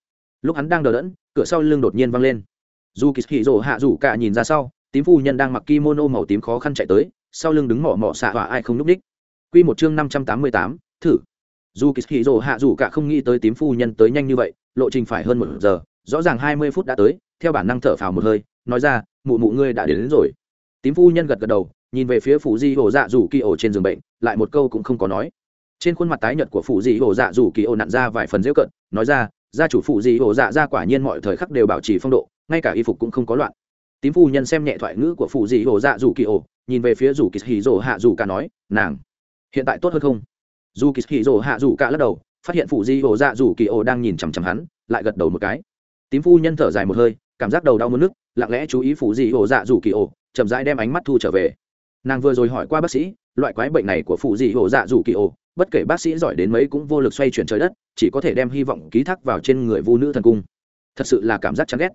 Lúc hắn đang đờ đẫn, cửa sau lưng đột nhiên văng lên. Dù kỳ hì rồ hạ rủ cả nhìn ra sau, tím phu nhân đang mặc kimono màu tím khó khăn chạy tới, sau lưng đứng mỏ mỏ xạ hỏa ai không núp đích. Quy một chương năm trăm tám mươi tám, thử dù kỳ hì rồ hạ rủ cả không nghĩ tới tím phu nhân tới nhanh như vậy lộ trình phải hơn một giờ rõ ràng hai mươi phút đã tới theo bản năng thở phào một hơi nói ra mụ mụ ngươi đã đến, đến rồi. Tím phu nhân gật gật đầu nhìn về phía phụ di hồ dạ rủ kỳ ổ trên giường bệnh lại một câu cũng không có nói. Trên khuôn mặt tái nhợt của phụ di hồ dạ rủ kỳ ổ nặn ra vài phần dễu cận nói ra gia chủ phụ di hồ dạ ra quả nhiên mọi thời khắc đều bảo trì phong độ ngay cả y phục cũng không có loạn. Tím phu nhân xem nhẹ thoại ngữ của phụ di hồ dạ rủ kỳ ổ nhìn về phía rủ kỳ hì rồ hạ rủ cả nói nàng hiện tại tốt hơn không? Dù kỳ hì rồ hạ dù cả lắc đầu, phát hiện phụ di hồ dạ dù kỳ ổ đang nhìn chằm chằm hắn, lại gật đầu một cái. Tím phu nhân thở dài một hơi, cảm giác đầu đau mất nước, lặng lẽ chú ý phụ di hồ dạ dù kỳ ổ, chậm rãi đem ánh mắt thu trở về. Nàng vừa rồi hỏi qua bác sĩ, loại quái bệnh này của phụ di hồ dạ dù kỳ ổ, bất kể bác sĩ giỏi đến mấy cũng vô lực xoay chuyển trời đất, chỉ có thể đem hy vọng ký thác vào trên người vu nữ thần cung. Thật sự là cảm giác chán ghét.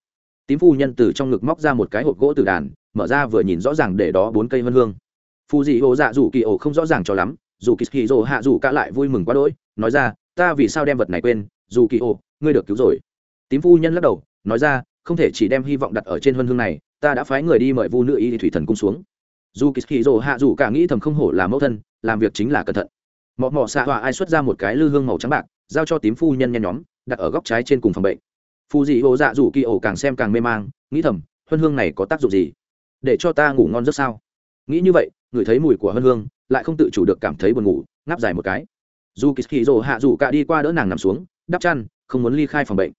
Tím phu nhân từ trong ngực móc ra một cái hộp gỗ từ đàn, mở ra vừa nhìn rõ ràng để đó bốn cây vân hương. Phù dị hồ dạ dù kỳ ổ không rõ ràng cho lắm dù kỳ hì rồ hạ dù cả lại vui mừng quá đỗi, nói ra, ta vì sao đem vật này quên, dù kỳ ô, ngươi được cứu rồi. Tím phu nhân lắc đầu, nói ra, không thể chỉ đem hy vọng đặt ở trên huân hương này, ta đã phái người đi mời vu nữ y thủy thần cung xuống. Dù kỳ hì rồ hạ dù cả nghĩ thầm không hổ là mẫu thân, làm việc chính là cẩn thận. Mọ mọ xạ họa ai xuất ra một cái lư hương màu trắng bạc, giao cho tím phu nhân nhen nhóm, đặt ở góc trái trên cùng phòng bệnh. Phù dị ô dạ rủ kỳ ổ càng xem càng mê mang, nghĩ thầm, huân hương này có tác dụng gì? Để cho ta ngủ ngon rất sao? Nghĩ như vậy, ngửi thấy mùi của huân hương lại không tự chủ được cảm thấy buồn ngủ, ngáp dài một cái. Dù kỳ hì rồ hạ rủ cả đi qua đỡ nàng nằm xuống, đắp chăn, không muốn ly khai phòng bệnh.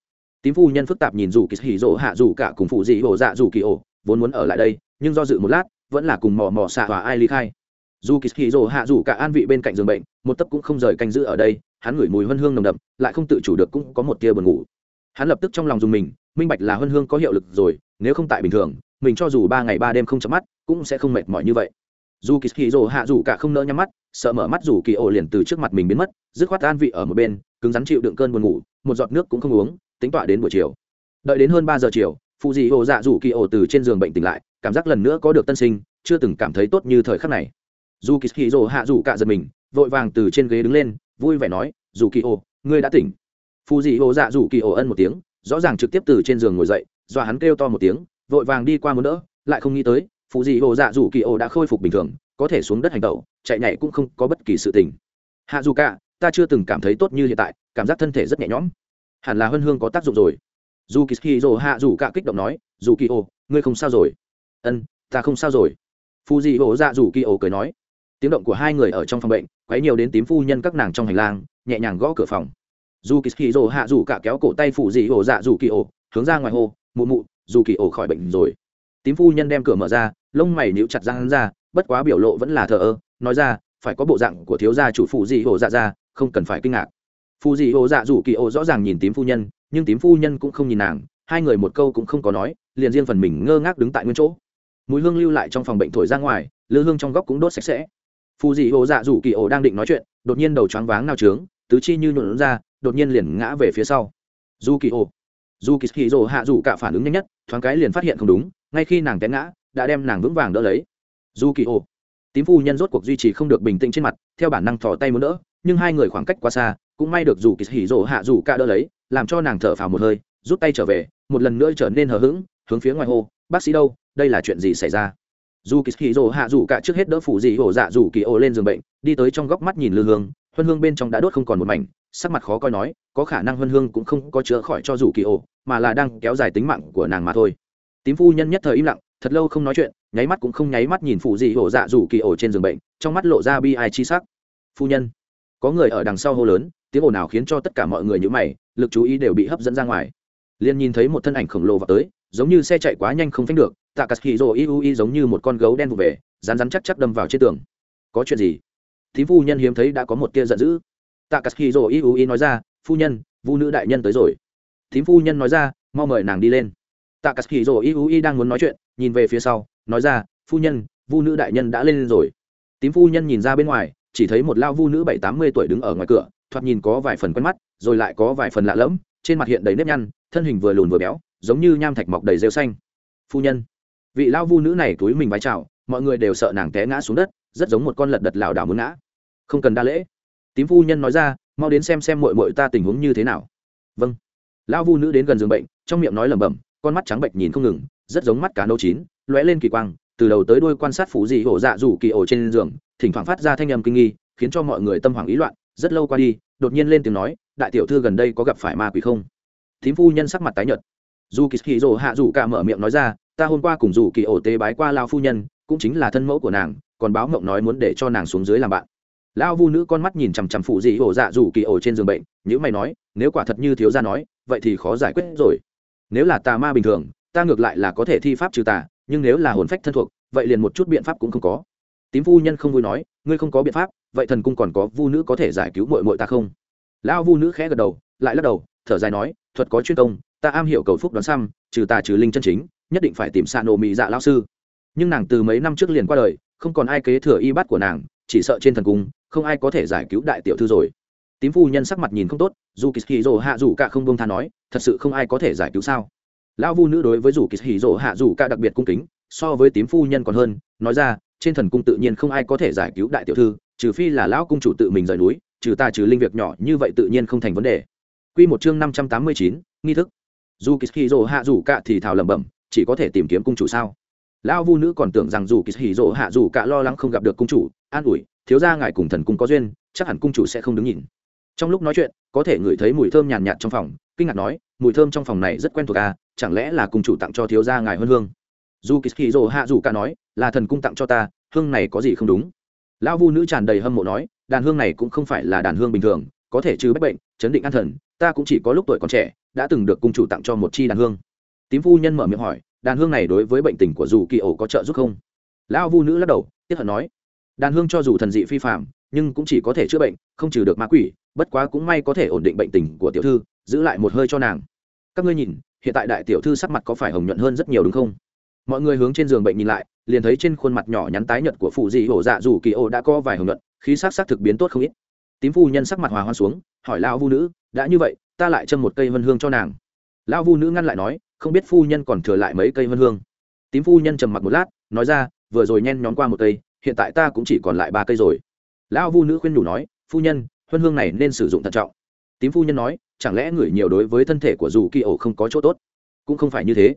Tím phu nhân phức tạp nhìn dù kỳ hì rồ hạ rủ cả cùng phụ dị ổ dạ rủ kỳ ổ, vốn muốn ở lại đây, nhưng do dự một lát, vẫn là cùng mò mò xạ hòa ai ly khai. Dù kỳ hì rồ hạ rủ cả an vị bên cạnh giường bệnh, một tấc cũng không rời canh giữ ở đây, hắn ngửi mùi huân hương nồng đậm, lại không tự chủ được cũng có một tia buồn ngủ. Hắn lập tức trong lòng dùng mình, minh bạch là huân hương có hiệu lực rồi, nếu không tại bình thường, mình cho dù ba ngày ba đêm không chấm mắt, cũng sẽ không mệt mỏi như vậy dù kỳ hì rồ hạ dù cả không nỡ nhắm mắt, sợ mở mắt dù kỳ ổ liền từ trước mặt mình biến mất, dứt khoát an vị ở một bên, cứng rắn chịu đựng cơn buồn ngủ, một giọt nước cũng không uống, tính tọa đến buổi chiều. Đợi đến hơn ba giờ chiều phụ dị ổ dạ dù kỳ ổ từ trên giường bệnh tỉnh lại, cảm giác lần nữa có được tân sinh, chưa từng cảm thấy tốt như thời khắc này. Dù kỳ hì rồ hạ dù cả giật mình, vội vàng từ trên ghế đứng lên, vui vẻ nói, dù kỳ ổ, ngươi đã tỉnh. Phụ dị ổ dạ dù kỳ ổ ân một tiếng, rõ ràng trực tiếp từ trên giường ngồi dậy, dọa hắn kêu to một tiếng, vội vàng đi qua muốn đỡ, lại không nghĩ tới phụ dị ổ dạ dù kỳ ổ đã khôi phục bình thường, có thể xuống đất hành tẩu, chạy nhảy cũng không có bất kỳ sự tình. Hạ dù cả, ta chưa từng cảm thấy tốt như hiện tại, cảm giác thân thể rất nhẹ nhõm. Hẳn là hân hương có tác dụng rồi. Dù kỳ hì dồ hạ dù cả kích động nói, dù kỳ ô ngươi không sao rồi. Ân, ta không sao rồi. Phụ dị ổ dạ dù kỳ ô cười nói. Tiếng động của hai người ở trong phòng bệnh, quấy nhiều đến tím phu nhân các nàng trong hành lang, nhẹ nhàng gõ cửa phòng. Dù kỳ hì dồ hạ dù cả kéo cổ tay phụ dị ổ dạ dù kỳ ô hướng ra ngoài hồ, mụ mụ, dù kỳ ổ khỏi bệnh rồi tím phu nhân đem cửa mở ra, lông mày níu chặt ra hắn ra, bất quá biểu lộ vẫn là thờ ơ, nói ra, phải có bộ dạng của thiếu gia chủ phụ dị hồ dạ ra, không cần phải kinh ngạc. Phu dị hồ dạ dù kỳ ô rõ ràng nhìn tím phu nhân, nhưng tím phu nhân cũng không nhìn nàng, hai người một câu cũng không có nói, liền riêng phần mình ngơ ngác đứng tại nguyên chỗ. Mùi hương lưu lại trong phòng bệnh thổi ra ngoài, lư hương trong góc cũng đốt sạch sẽ. Phù dị hồ dạ dù kỳ ô đang định nói chuyện, đột nhiên đầu choáng váng nao trướng, tứ chi như nhuộn ra, đột nhiên liền ngã về phía sau. Dù kỳ ô dù kỳ hì rồ hạ dù cả phản ứng nhanh nhất, thoáng cái liền phát hiện không đúng, ngay khi nàng té ngã, đã đem nàng vững vàng đỡ lấy. Dù kỳ ô tím phu nhân rốt cuộc duy trì không được bình tĩnh trên mặt, theo bản năng thò tay muốn đỡ, nhưng hai người khoảng cách quá xa, cũng may được dù kỳ hì rồ hạ dù cả đỡ lấy, làm cho nàng thở phào một hơi, rút tay trở về, một lần nữa trở nên hờ hững, hướng phía ngoài hô, bác sĩ đâu? Đây là chuyện gì xảy ra? Dù kỳ hì rồ hạ dù cả trước hết đỡ phủ dị hổ dạ dù kỳ ô lên giường bệnh, đi tới trong góc mắt nhìn lư hương, huân hương bên trong đã đốt không còn một mảnh sắc mặt khó coi nói, có khả năng huân hương cũng không có chữa khỏi cho dù kỳ ổ, mà là đang kéo dài tính mạng của nàng mà thôi. Tím phu nhân nhất thời im lặng, thật lâu không nói chuyện, nháy mắt cũng không nháy mắt nhìn phụ dị hổ dạ dù kỳ ổ trên giường bệnh, trong mắt lộ ra bi ai chi sắc. Phu nhân, có người ở đằng sau hô lớn, tiếng ồn nào khiến cho tất cả mọi người nhữ mày, lực chú ý đều bị hấp dẫn ra ngoài. Liền nhìn thấy một thân ảnh khổng lồ vào tới, giống như xe chạy quá nhanh không phanh được tạ cà hì rồ iu i giống như một con gấu đen vụ về rán rán chắc chắc đâm vào trên tường. Có chuyện gì? Thím phu nhân hiếm thấy đã có một tia giận dữ tạ cà hì rồ iu ý nói ra, phu nhân, vu nữ đại nhân tới rồi. Thím phu nhân nói ra, mau mời nàng đi lên. Tạ cà hì rồ iu ý đang muốn nói chuyện, nhìn về phía sau, nói ra, phu nhân, vu nữ đại nhân đã lên rồi. Tím phu nhân nhìn ra bên ngoài, chỉ thấy một lao vu nữ bảy tám mươi tuổi đứng ở ngoài cửa, thoạt nhìn có vài phần quen mắt, rồi lại có vài phần lạ lẫm, trên mặt hiện đầy nếp nhăn, thân hình vừa lùn vừa béo, giống như nham thạch mọc đầy rêu xanh. Phu nhân. Vị lao vu nữ này túi mình vái chào, mọi người đều sợ nàng té ngã xuống đất, rất giống một con lật đật lảo đảo muốn ngã. Không cần đa lễ tím phu nhân nói ra, mau đến xem xem mội mội ta tình huống như thế nào. Vâng. Lão vu nữ đến gần giường bệnh, trong miệng nói lẩm bẩm, con mắt trắng bệnh nhìn không ngừng, rất giống mắt cá nâu chín, lóe lên kỳ quang, từ đầu tới đuôi quan sát phủ dị hổ dạ rủ kỳ ổ trên giường, thỉnh thoảng phát ra thanh âm kinh nghi, khiến cho mọi người tâm hoảng ý loạn, rất lâu qua đi, đột nhiên lên tiếng nói, đại tiểu thư gần đây có gặp phải ma quỷ không? Thím phu nhân sắc mặt tái nhợt. Dù kỳ hì rồ hạ dù cả mở miệng nói ra, ta hôm qua cùng dù kỳ ổ tế bái qua lao phu nhân, cũng chính là thân mẫu của nàng, còn báo mộng nói muốn để cho nàng xuống dưới làm bạn lão vu nữ con mắt nhìn chằm chằm phụ dị ổ dạ dù kỳ ổ trên giường bệnh nhữ mày nói, nếu quả thật như thiếu gia nói, vậy thì khó giải quyết rồi. Nếu là tà ma bình thường, ta ngược lại là có thể thi pháp trừ tà, nhưng nếu là hồn phách thân thuộc, vậy liền một chút biện pháp cũng không có. Tím phu nhân không vui nói, ngươi không có biện pháp, vậy thần cung còn có vu nữ có thể giải cứu mội mội ta không? Lão vu nữ khẽ gật đầu, lại lắc đầu, thở dài nói, thuật có chuyên công, ta am hiểu cầu phúc đoán xăm, trừ tà trừ linh chân chính, nhất định phải tìm xạ nổ mị dạ lao sư. Nhưng nàng từ mấy năm trước liền qua đời, không còn ai kế thừa y bát của nàng chỉ sợ trên thần cung, không ai có thể giải cứu đại tiểu thư rồi. Tím phu nhân sắc mặt nhìn không tốt, dù kỳ hì dỗ hạ dù cả không bông tha nói, thật sự không ai có thể giải cứu sao? Lão vu nữ đối với dù kỳ hì dỗ hạ dù cả đặc biệt cung kính, so với tím phu nhân còn hơn, nói ra, trên thần cung tự nhiên không ai có thể giải cứu đại tiểu thư, trừ phi là lão cung chủ tự mình rời núi, trừ ta trừ linh việc nhỏ như vậy tự nhiên không thành vấn đề. Quy một chương năm trăm tám mươi chín, nghi thức. Dù kỳ hì rồ hạ dù cả thì thào lẩm bẩm, chỉ có thể tìm kiếm cung chủ sao? Lão vu nữ còn tưởng rằng dù kỳ hì rồ hạ dù cả lo lắng không gặp được cung chủ an ủi thiếu gia ngài cùng thần cung có duyên chắc hẳn cung chủ sẽ không đứng nhìn. Trong lúc nói chuyện có thể ngửi thấy mùi thơm nhàn nhạt, trong phòng kinh ngạc nói mùi thơm trong phòng này rất quen thuộc à chẳng lẽ là cung chủ tặng cho thiếu gia ngài hơn hương? Dù kỳ kỳ dỗ hạ dù cả nói là thần cung tặng cho ta hương này có gì không đúng? Lão vu nữ tràn đầy hâm mộ nói đàn hương này cũng không phải là đàn hương bình thường có thể trừ bách bệnh chấn định an thần ta cũng chỉ có lúc tuổi còn trẻ đã từng được cung chủ tặng cho một chi đàn hương. Tím phu nhân mở miệng hỏi đàn hương này đối với bệnh tình của dù kỳ ổ có trợ giúp không? Lão vu nữ lắc đầu tiếp hận nói đàn hương cho dù thần dị phi phạm nhưng cũng chỉ có thể chữa bệnh, không trừ được ma quỷ, bất quá cũng may có thể ổn định bệnh tình của tiểu thư, giữ lại một hơi cho nàng. Các ngươi nhìn, hiện tại đại tiểu thư sắc mặt có phải hồng nhuận hơn rất nhiều đúng không? Mọi người hướng trên giường bệnh nhìn lại, liền thấy trên khuôn mặt nhỏ nhắn tái nhợt của phụ dị hổ dạ dù kỳ ô đã có vài hồng nhuận, khí sắc sắc thực biến tốt không ít. Tím phu nhân sắc mặt hòa hoa xuống, hỏi lão vu nữ, đã như vậy, ta lại châm một cây vân hương cho nàng. Lão vu nữ ngăn lại nói, không biết phu nhân còn thừa lại mấy cây vân hương. Tím phu nhân trầm mặc một lát, nói ra, vừa rồi nhen nhóm qua một cây hiện tại ta cũng chỉ còn lại ba cây rồi. Lão vu nữ khuyên nhủ nói, phu nhân, huân hương này nên sử dụng thận trọng. Tím phu nhân nói, chẳng lẽ ngửi nhiều đối với thân thể của dù kỳ ổ không có chỗ tốt? Cũng không phải như thế.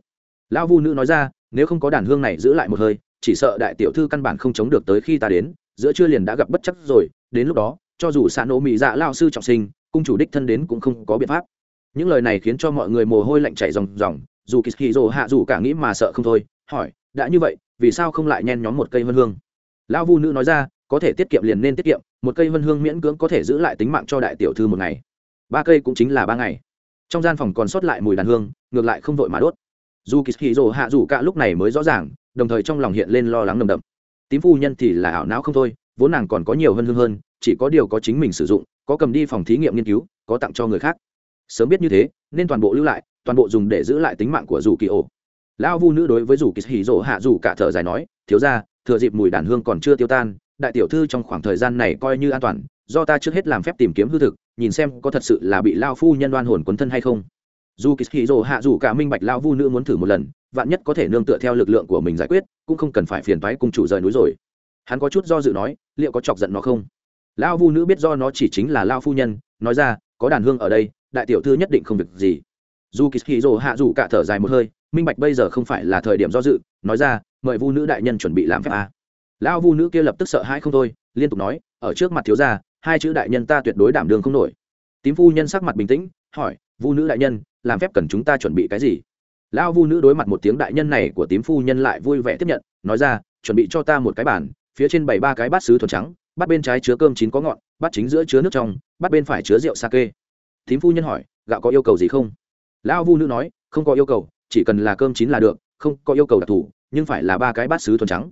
Lão vu nữ nói ra, nếu không có đàn hương này giữ lại một hơi, chỉ sợ đại tiểu thư căn bản không chống được tới khi ta đến, giữa trưa liền đã gặp bất chấp rồi, đến lúc đó, cho dù xạ nổ mỹ dạ lao sư trọng sinh, cung chủ đích thân đến cũng không có biện pháp. Những lời này khiến cho mọi người mồ hôi lạnh chảy ròng ròng, dù kỳ hì hạ dù cả nghĩ mà sợ không thôi, hỏi, đã như vậy, vì sao không lại nhen nhóm một cây vân hương? Lão vu nữ nói ra, có thể tiết kiệm liền nên tiết kiệm, một cây vân hương miễn cưỡng có thể giữ lại tính mạng cho đại tiểu thư một ngày. Ba cây cũng chính là ba ngày. Trong gian phòng còn sót lại mùi đàn hương, ngược lại không vội mà đốt. Dù kỳ hì rồ hạ dù cả lúc này mới rõ ràng, đồng thời trong lòng hiện lên lo lắng nồng đậm. Tím phu nhân thì là ảo não không thôi, vốn nàng còn có nhiều hơn hương hơn, chỉ có điều có chính mình sử dụng, có cầm đi phòng thí nghiệm nghiên cứu, có tặng cho người khác. Sớm biết như thế, nên toàn bộ lưu lại, toàn bộ dùng để giữ lại tính mạng của dù kỳ ổ. Lão vu nữ đối với dù kỳ hì hạ dù cả thở dài nói, thiếu ra thừa dịp mùi đàn hương còn chưa tiêu tan, đại tiểu thư trong khoảng thời gian này coi như an toàn, do ta trước hết làm phép tìm kiếm hư thực, nhìn xem có thật sự là bị lao phu nhân đoan hồn quấn thân hay không. Dù kỳ hì hạ dù cả minh bạch lao vu nữ muốn thử một lần, vạn nhất có thể nương tựa theo lực lượng của mình giải quyết, cũng không cần phải phiền toái cùng chủ rời núi rồi. Hắn có chút do dự nói, liệu có chọc giận nó không? Lao vu nữ biết do nó chỉ chính là lao phu nhân, nói ra, có đàn hương ở đây, đại tiểu thư nhất định không việc gì. Dù kỳ hì hạ dù cả thở dài một hơi, minh bạch bây giờ không phải là thời điểm do dự, nói ra mời vu nữ đại nhân chuẩn bị làm phép a. Lão vu nữ kia lập tức sợ hãi không thôi, liên tục nói, ở trước mặt thiếu gia, hai chữ đại nhân ta tuyệt đối đảm đường không nổi. Tím phu nhân sắc mặt bình tĩnh, hỏi, vu nữ đại nhân, làm phép cần chúng ta chuẩn bị cái gì? Lão vu nữ đối mặt một tiếng đại nhân này của tím phu nhân lại vui vẻ tiếp nhận, nói ra, chuẩn bị cho ta một cái bàn, phía trên bảy ba cái bát sứ thuần trắng, bát bên trái chứa cơm chín có ngọn bát chính giữa chứa nước trong, bát bên phải chứa rượu sake. Tím phu nhân hỏi, gạo có yêu cầu gì không? Lão vu nữ nói, không có yêu cầu, chỉ cần là cơm chín là được, không có yêu cầu đặc thù nhưng phải là ba cái bát sứ thuần trắng.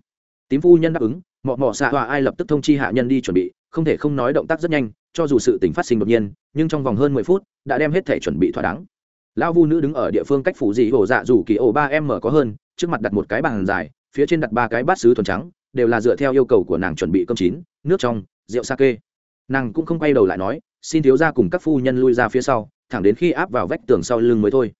Tím phu nhân đáp ứng, mọ mọ xạ hòa ai lập tức thông chi hạ nhân đi chuẩn bị, không thể không nói động tác rất nhanh, cho dù sự tình phát sinh đột nhiên, nhưng trong vòng hơn mười phút, đã đem hết thể chuẩn bị thỏa đáng. Lão vu nữ đứng ở địa phương cách phủ dị ổ dạ dù kỳ ổ ba m có hơn, trước mặt đặt một cái bàn dài, phía trên đặt ba cái bát sứ thuần trắng, đều là dựa theo yêu cầu của nàng chuẩn bị cơm chín, nước trong, rượu sake. Nàng cũng không quay đầu lại nói, xin thiếu ra cùng các phu nhân lui ra phía sau, thẳng đến khi áp vào vách tường sau lưng mới thôi.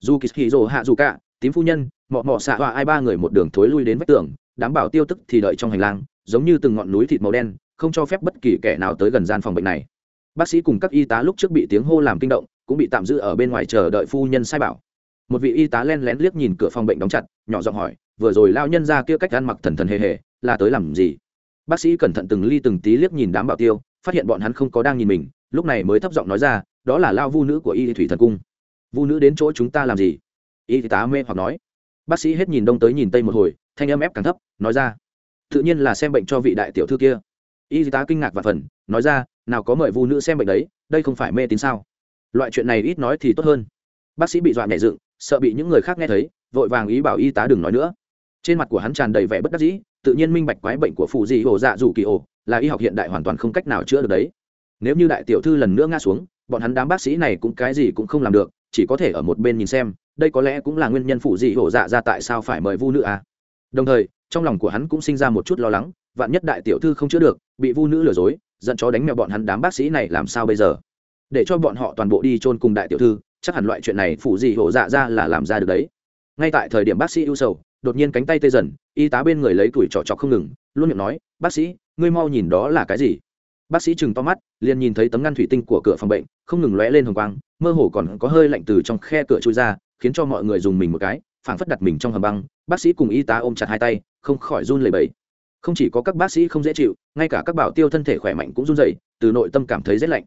Dù kỳ hì rồ hạ dù cả tím phu nhân mọ mọ xạ hòa ai ba người một đường thối lui đến vách tường đảm bảo tiêu tức thì đợi trong hành lang, giống như từng ngọn núi thịt màu đen, không cho phép bất kỳ kẻ nào tới gần gian phòng bệnh này. Bác sĩ cùng các y tá lúc trước bị tiếng hô làm kinh động, cũng bị tạm giữ ở bên ngoài chờ đợi phu nhân sai bảo. Một vị y tá len lén liếc nhìn cửa phòng bệnh đóng chặt, nhỏ giọng hỏi, vừa rồi lao nhân ra kia cách ăn mặc thần thần hề hề, là tới làm gì? Bác sĩ cẩn thận từng ly từng tí liếc nhìn đám bảo tiêu, phát hiện bọn hắn không có đang nhìn mình, lúc này mới thấp giọng nói ra, đó là lao vu nữ của y thủy thần cung. Vu nữ đến chỗ chúng ta làm gì? Y tá mê hoặc nói bác sĩ hết nhìn đông tới nhìn tây một hồi, thanh âm ép càng thấp, nói ra, tự nhiên là xem bệnh cho vị đại tiểu thư kia. Y tá kinh ngạc và phần, nói ra, nào có mời vu nữ xem bệnh đấy, đây không phải mê tín sao? Loại chuyện này ít nói thì tốt hơn. Bác sĩ bị dọa nhẹ dựng, sợ bị những người khác nghe thấy, vội vàng ý bảo y tá đừng nói nữa. Trên mặt của hắn tràn đầy vẻ bất đắc dĩ, tự nhiên minh bạch quái bệnh của phụ dị hồ dạ dù kỳ ổ, là y học hiện đại hoàn toàn không cách nào chữa được đấy. Nếu như đại tiểu thư lần nữa ngã xuống, bọn hắn đám bác sĩ này cũng cái gì cũng không làm được, chỉ có thể ở một bên nhìn xem đây có lẽ cũng là nguyên nhân phụ dị hổ dạ ra tại sao phải mời vu nữ à. đồng thời, trong lòng của hắn cũng sinh ra một chút lo lắng, vạn nhất đại tiểu thư không chữa được, bị vu nữ lừa dối dẫn chó đánh mèo bọn hắn đám bác sĩ này làm sao bây giờ? Để cho bọn họ toàn bộ đi chôn cùng đại tiểu thư, chắc hẳn loại chuyện này phụ dị hổ dạ ra là làm ra được đấy. Ngay tại thời điểm bác sĩ ưu sầu, đột nhiên cánh tay tê dần, y tá bên người lấy tuổi trọ trọc không ngừng, luôn miệng nói, bác sĩ, ngươi mau nhìn đó là cái gì? Bác sĩ chừng to mắt, liền nhìn thấy tấm ngăn thủy tinh của cửa phòng bệnh, không ngừng lóe lên hồng quang, mơ hồ còn có hơi lạnh từ trong khe cửa trôi ra khiến cho mọi người dùng mình một cái, phảng phất đặt mình trong hầm băng, bác sĩ cùng y tá ôm chặt hai tay, không khỏi run lẩy bẩy. Không chỉ có các bác sĩ không dễ chịu, ngay cả các bảo tiêu thân thể khỏe mạnh cũng run rẩy, từ nội tâm cảm thấy rét lạnh.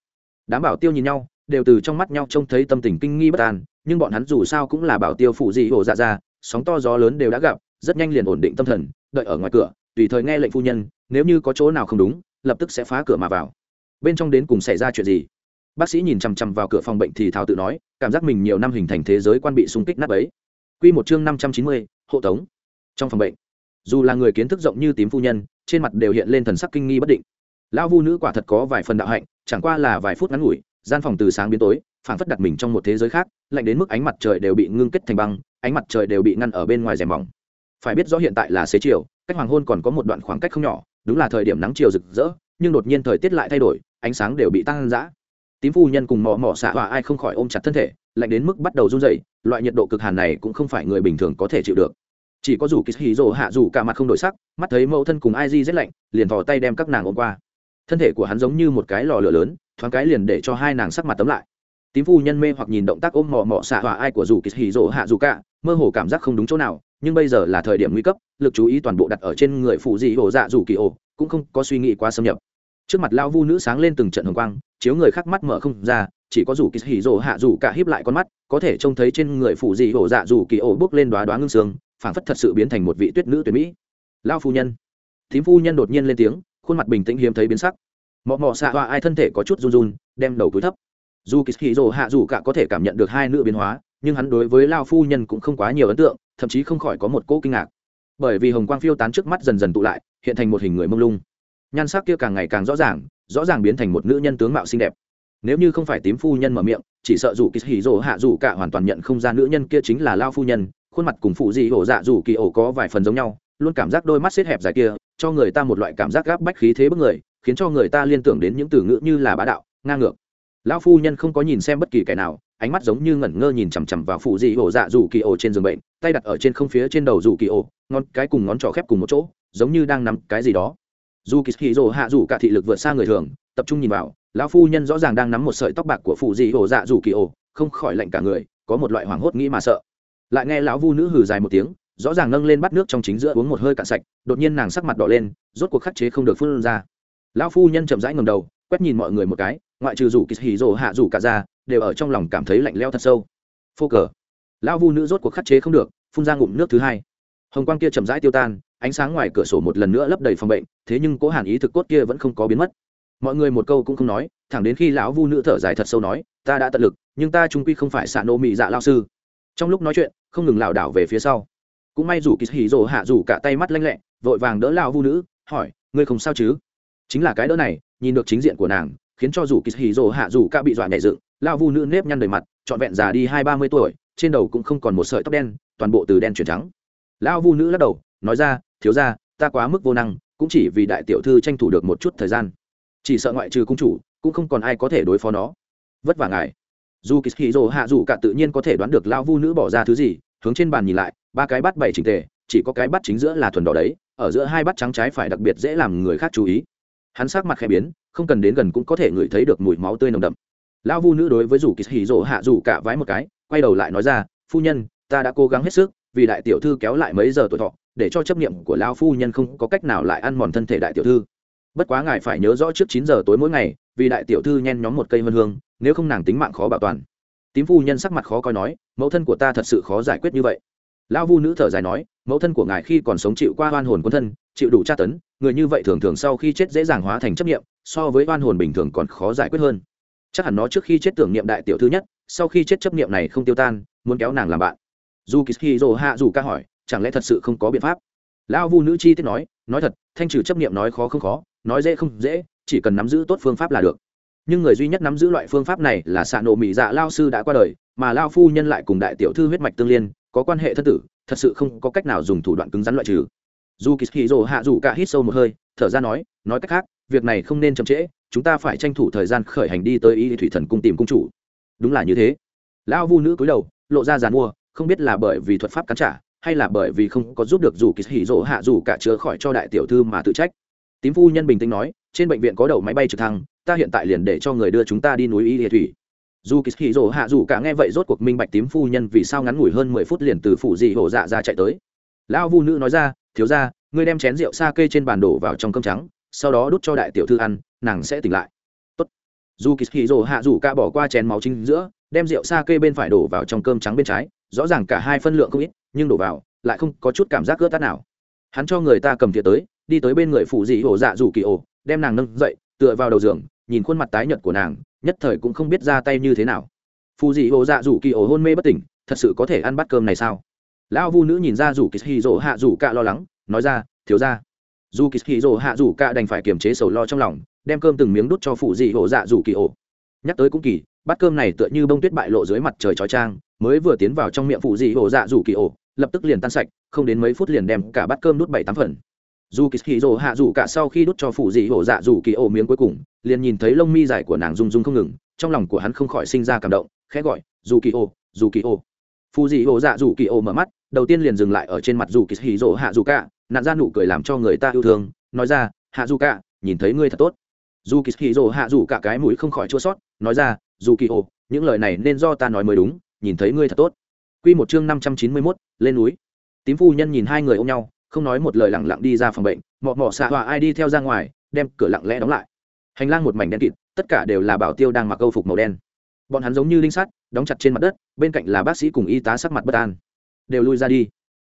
Đám bảo tiêu nhìn nhau, đều từ trong mắt nhau trông thấy tâm tình kinh nghi bất an, nhưng bọn hắn dù sao cũng là bảo tiêu phụ dị hồ dạ ra sóng to gió lớn đều đã gặp, rất nhanh liền ổn định tâm thần, đợi ở ngoài cửa, tùy thời nghe lệnh phu nhân, nếu như có chỗ nào không đúng, lập tức sẽ phá cửa mà vào. Bên trong đến cùng xảy ra chuyện gì? Bác sĩ nhìn chằm chằm vào cửa phòng bệnh thì thào tự nói cảm giác mình nhiều năm hình thành thế giới quan bị xung kích nát ấy Quy một chương năm trăm chín mươi, hộ tống. Trong phòng bệnh, dù là người kiến thức rộng như tím phu nhân, trên mặt đều hiện lên thần sắc kinh nghi bất định. Lão vu nữ quả thật có vài phần đạo hạnh, chẳng qua là vài phút ngắn ngủi gian phòng từ sáng biến tối phảng phất đặt mình trong một thế giới khác lạnh đến mức ánh mặt trời đều bị ngưng kết thành băng ánh mặt trời đều bị ngăn ở bên ngoài rèm mỏng phải biết rõ hiện tại là xế chiều cách hoàng hôn còn có một đoạn khoảng cách không nhỏ đúng là thời điểm nắng chiều rực rỡ nhưng đột nhiên thời tiết lại thay đổi ánh sáng đều bị tăng dã tím phu nhân cùng mò mò xạ hòa ai không khỏi ôm chặt thân thể, lạnh đến mức bắt đầu run dày loại nhiệt độ cực hàn này cũng không phải người bình thường có thể chịu được. Chỉ có dù kỳ hì rồ hạ dù cả mặt không đổi sắc, mắt thấy mẫu thân cùng ai di rét lạnh, liền thò tay đem các nàng ôm qua. Thân thể của hắn giống như một cái lò lửa lớn, thoáng cái liền để cho hai nàng sắc mặt tấm lại. Tím phu nhân mê hoặc nhìn động tác ôm mò mò xạ hòa ai của dù kỳ hì rồ hạ dù cả, mơ hồ cảm giác không đúng chỗ nào, nhưng bây giờ là thời điểm nguy cấp, lực chú ý toàn bộ đặt ở trên người phụ dị ổ dạ dù kỳ ổ, cũng không có suy nghĩ quá xâm nhập. Trước mặt lao vu nữ sáng lên từng trận hồng quang chiếu người khác mắt mở không ra, chỉ có dù kỳ hỉ rồ hạ dù cả hiếp lại con mắt, có thể trông thấy trên người phụ dị ổ dạ dù kỳ ổ bước lên đoá đoá ngưng sương phảng phất thật sự biến thành một vị tuyết nữ tuyệt mỹ. Lao phu nhân. Thím phu nhân đột nhiên lên tiếng, khuôn mặt bình tĩnh hiếm thấy biến sắc. Mọ mọ xạ hoa ai thân thể có chút run run, đem đầu túi thấp. Dù kỳ hỉ rồ hạ dù cả có thể cảm nhận được hai nữ biến hóa, nhưng hắn đối với lao phu nhân cũng không quá nhiều ấn tượng, thậm chí không khỏi có một cỗ kinh ngạc. Bởi vì hồng quang phiêu tán trước mắt dần dần tụ lại, hiện thành một hình người mông lung. Nhan sắc kia càng ngày càng rõ ràng rõ ràng biến thành một nữ nhân tướng mạo xinh đẹp. Nếu như không phải tím phu nhân mở miệng, chỉ sợ dù kỳ hỉ rồ hạ dù cả hoàn toàn nhận không ra nữ nhân kia chính là lao phu nhân, khuôn mặt cùng phụ dị hổ dạ dù kỳ ổ có vài phần giống nhau, luôn cảm giác đôi mắt xếp hẹp dài kia, cho người ta một loại cảm giác gáp bách khí thế bức người, khiến cho người ta liên tưởng đến những từ ngữ như là bá đạo, ngang ngược. Lão phu nhân không có nhìn xem bất kỳ kẻ nào, ánh mắt giống như ngẩn ngơ nhìn chằm chằm vào phụ dị ổ dạ dù kỳ ổ trên giường bệnh, tay đặt ở trên không phía trên đầu dù kỳ ổ, ngón cái cùng ngón trỏ khép cùng một chỗ, giống như đang nắm cái gì đó dù kỳ hì rồ hạ dù cả thị lực vượt xa người thường, tập trung nhìn vào, lão phu nhân rõ ràng đang nắm một sợi tóc bạc của phụ dị ổ dạ dù kỳ ổ không khỏi lạnh cả người, có một loại hoảng hốt nghĩ mà sợ. Lại nghe lão vu nữ hừ dài một tiếng, rõ ràng nâng lên bắt nước trong chính giữa uống một hơi cạn sạch, đột nhiên nàng sắc mặt đỏ lên, rốt cuộc khắc chế không được phun ra. Lão phu nhân chậm rãi ngầm đầu, quét nhìn mọi người một cái, ngoại trừ rủ kỳ hì rồ hạ rủ cả ra, đều ở trong lòng cảm thấy lạnh leo thật sâu. Phô cờ. Lão vu nữ rốt cuộc khắc chế không được, phun ra ngụm nước thứ hai. Hồng quang kia chậm rãi tiêu tan ánh sáng ngoài cửa sổ một lần nữa lấp đầy phòng bệnh, thế nhưng cố hàn ý thực cốt kia vẫn không có biến mất. Mọi người một câu cũng không nói, thẳng đến khi lão vu nữ thở dài thật sâu nói, ta đã tận lực, nhưng ta trung quy không phải xạ nô mị dạ lao sư. Trong lúc nói chuyện, không ngừng lảo đảo về phía sau. Cũng may rủ kỳ hỉ rồ hạ rủ cả tay mắt lanh lẹ, vội vàng đỡ lão vu nữ, hỏi, ngươi không sao chứ? Chính là cái đỡ này, nhìn được chính diện của nàng, khiến cho rủ kỳ hỉ rồ hạ rủ cả bị dọa nhảy dựng, lão vu nữ nếp nhăn đầy mặt, trọn vẹn già đi hai ba mươi tuổi, trên đầu cũng không còn một sợi tóc đen, toàn bộ từ đen chuyển trắng. Lão vu nữ lắc đầu nói ra, thiếu ra ta quá mức vô năng, cũng chỉ vì đại tiểu thư tranh thủ được một chút thời gian. Chỉ sợ ngoại trừ cung chủ, cũng không còn ai có thể đối phó nó. Vất vả ngài. Dù kỳ hì hạ dù cả tự nhiên có thể đoán được lao vu nữ bỏ ra thứ gì, hướng trên bàn nhìn lại, ba cái bát bảy trình tề, chỉ có cái bát chính giữa là thuần đỏ đấy, ở giữa hai bát trắng trái phải đặc biệt dễ làm người khác chú ý. Hắn sát mặt khẽ biến, không cần đến gần cũng có thể ngửi thấy được mùi máu tươi nồng đậm. Lão vu nữ đối với dù kỳ hì hạ dù cả vái một cái, quay đầu lại nói ra, phu nhân, ta đã cố gắng hết sức, vì đại tiểu thư kéo lại mấy giờ tuổi thọ để cho chấp niệm của lão phu nhân không có cách nào lại ăn mòn thân thể đại tiểu thư. Bất quá ngài phải nhớ rõ trước chín giờ tối mỗi ngày, vì đại tiểu thư nhen nhóm một cây vân hương, nếu không nàng tính mạng khó bảo toàn. Tím phu nhân sắc mặt khó coi nói, mẫu thân của ta thật sự khó giải quyết như vậy. Lão vu nữ thở dài nói, mẫu thân của ngài khi còn sống chịu qua oan hồn quân thân, chịu đủ tra tấn, người như vậy thường thường sau khi chết dễ dàng hóa thành chấp nghiệm so với oan hồn bình thường còn khó giải quyết hơn. Chắc hẳn nó trước khi chết tưởng niệm đại tiểu thư nhất, sau khi chết chấp niệm này không tiêu tan, muốn kéo nàng làm bạn. Dù kỳ dồ hạ dù ca hỏi chẳng lẽ thật sự không có biện pháp? Lão vu nữ chi tiết nói nói thật, thanh trừ chấp niệm nói khó không khó, nói dễ không dễ, chỉ cần nắm giữ tốt phương pháp là được. Nhưng người duy nhất nắm giữ loại phương pháp này là xạ nổ mỹ dạ lao sư đã qua đời, mà lao phu nhân lại cùng đại tiểu thư huyết mạch tương liên, có quan hệ thân tử, thật sự không có cách nào dùng thủ đoạn cứng rắn loại trừ. Dù kỳ hì rồ hạ dù cả hít sâu một hơi, thở ra nói nói cách khác, việc này không nên chậm trễ, chúng ta phải tranh thủ thời gian khởi hành đi tới y thủy thần cung tìm cung chủ. Đúng là như thế. Lão vu nữ cúi đầu, lộ ra giàn mua, không biết là bởi vì thuật pháp cắn trả hay là bởi vì không có giúp được dù kỳ hỉ rỗ hạ dù cả chữa khỏi cho đại tiểu thư mà tự trách? Tím phu nhân bình tĩnh nói, trên bệnh viện có đầu máy bay trực thăng, ta hiện tại liền để cho người đưa chúng ta đi núi y địa thủy. Dù kỳ hỉ rỗ hạ dù cả nghe vậy rốt cuộc minh bạch tím phu nhân vì sao ngắn ngủi hơn mười phút liền từ phủ dị hổ dạ ra chạy tới. Lão vu nữ nói ra, thiếu ra ngươi đem chén rượu sa kê trên bàn đổ vào trong cơm trắng, sau đó đút cho đại tiểu thư ăn, nàng sẽ tỉnh lại. Tốt. dù kỳ hỉ rỗ hạ dù cả bỏ qua chén máu chính giữa, đem rượu sa kê bên phải đổ vào trong cơm trắng bên trái rõ ràng cả hai phân lượng không ít, nhưng đổ vào, lại không có chút cảm giác cướp tát nào. Hắn cho người ta cầm thìa tới, đi tới bên người phụ dị ổ dạ dù kỳ ổ, đem nàng nâng dậy, tựa vào đầu giường, nhìn khuôn mặt tái nhợt của nàng, nhất thời cũng không biết ra tay như thế nào. Phụ dị ổ dạ rủ kỳ ổ hôn mê bất tỉnh, thật sự có thể ăn bát cơm này sao? Lão vu nữ nhìn ra rủ kỳ hì rỗ hạ rủ cạ lo lắng, nói ra, thiếu ra dù kỳ hì rỗ hạ rủ cạ đành phải kiềm chế sầu lo trong lòng, đem cơm từng miếng đút cho phụ dị ổ dạ dù kỳ ổ. Nhắc tới cũng kỳ, bát cơm này tựa như bông tuyết bại lộ dưới mặt trời chói trang mới vừa tiến vào trong miệng phụ dị ổ dạ dù kỳ ổ, lập tức liền tan sạch, không đến mấy phút liền đem cả bát cơm đút bảy tám phần. Dù kỳ hì rồ hạ dù cả sau khi đút cho phụ dị ổ dạ dù kỳ ổ miếng cuối cùng, liền nhìn thấy lông mi dài của nàng rung rung không ngừng, trong lòng của hắn không khỏi sinh ra cảm động, khẽ gọi dù kỳ ổ dù kỳ ổ. Phụ dị ổ dạ dù kỳ ổ mở mắt, đầu tiên liền dừng lại ở trên mặt dù kỳ hì rồ hạ dù cả nạn ra nụ cười làm cho người ta yêu thương, nói ra, hạ dù cả, nhìn thấy ngươi thật tốt. Dù kỳ hì rồ hạ dù cả cái mũi không khỏi chua sót, nói ra dù kỳ ổ, những lời này nên do ta nói mới đúng nhìn thấy ngươi thật tốt Quy một chương năm trăm chín mươi 591, lên núi. Tím phu nhân nhìn hai người ôm nhau, không nói một lời lặng lặng đi ra phòng bệnh, mọ mọ xạ hòa ai đi theo ra ngoài, đem cửa lặng lẽ đóng lại. Hành lang một mảnh đen kịt, tất cả đều là bảo tiêu đang mặc câu phục màu đen. Bọn hắn giống như linh sắt, đóng chặt trên mặt đất, bên cạnh là bác sĩ cùng y tá sắc mặt bất an. Đều lui ra đi.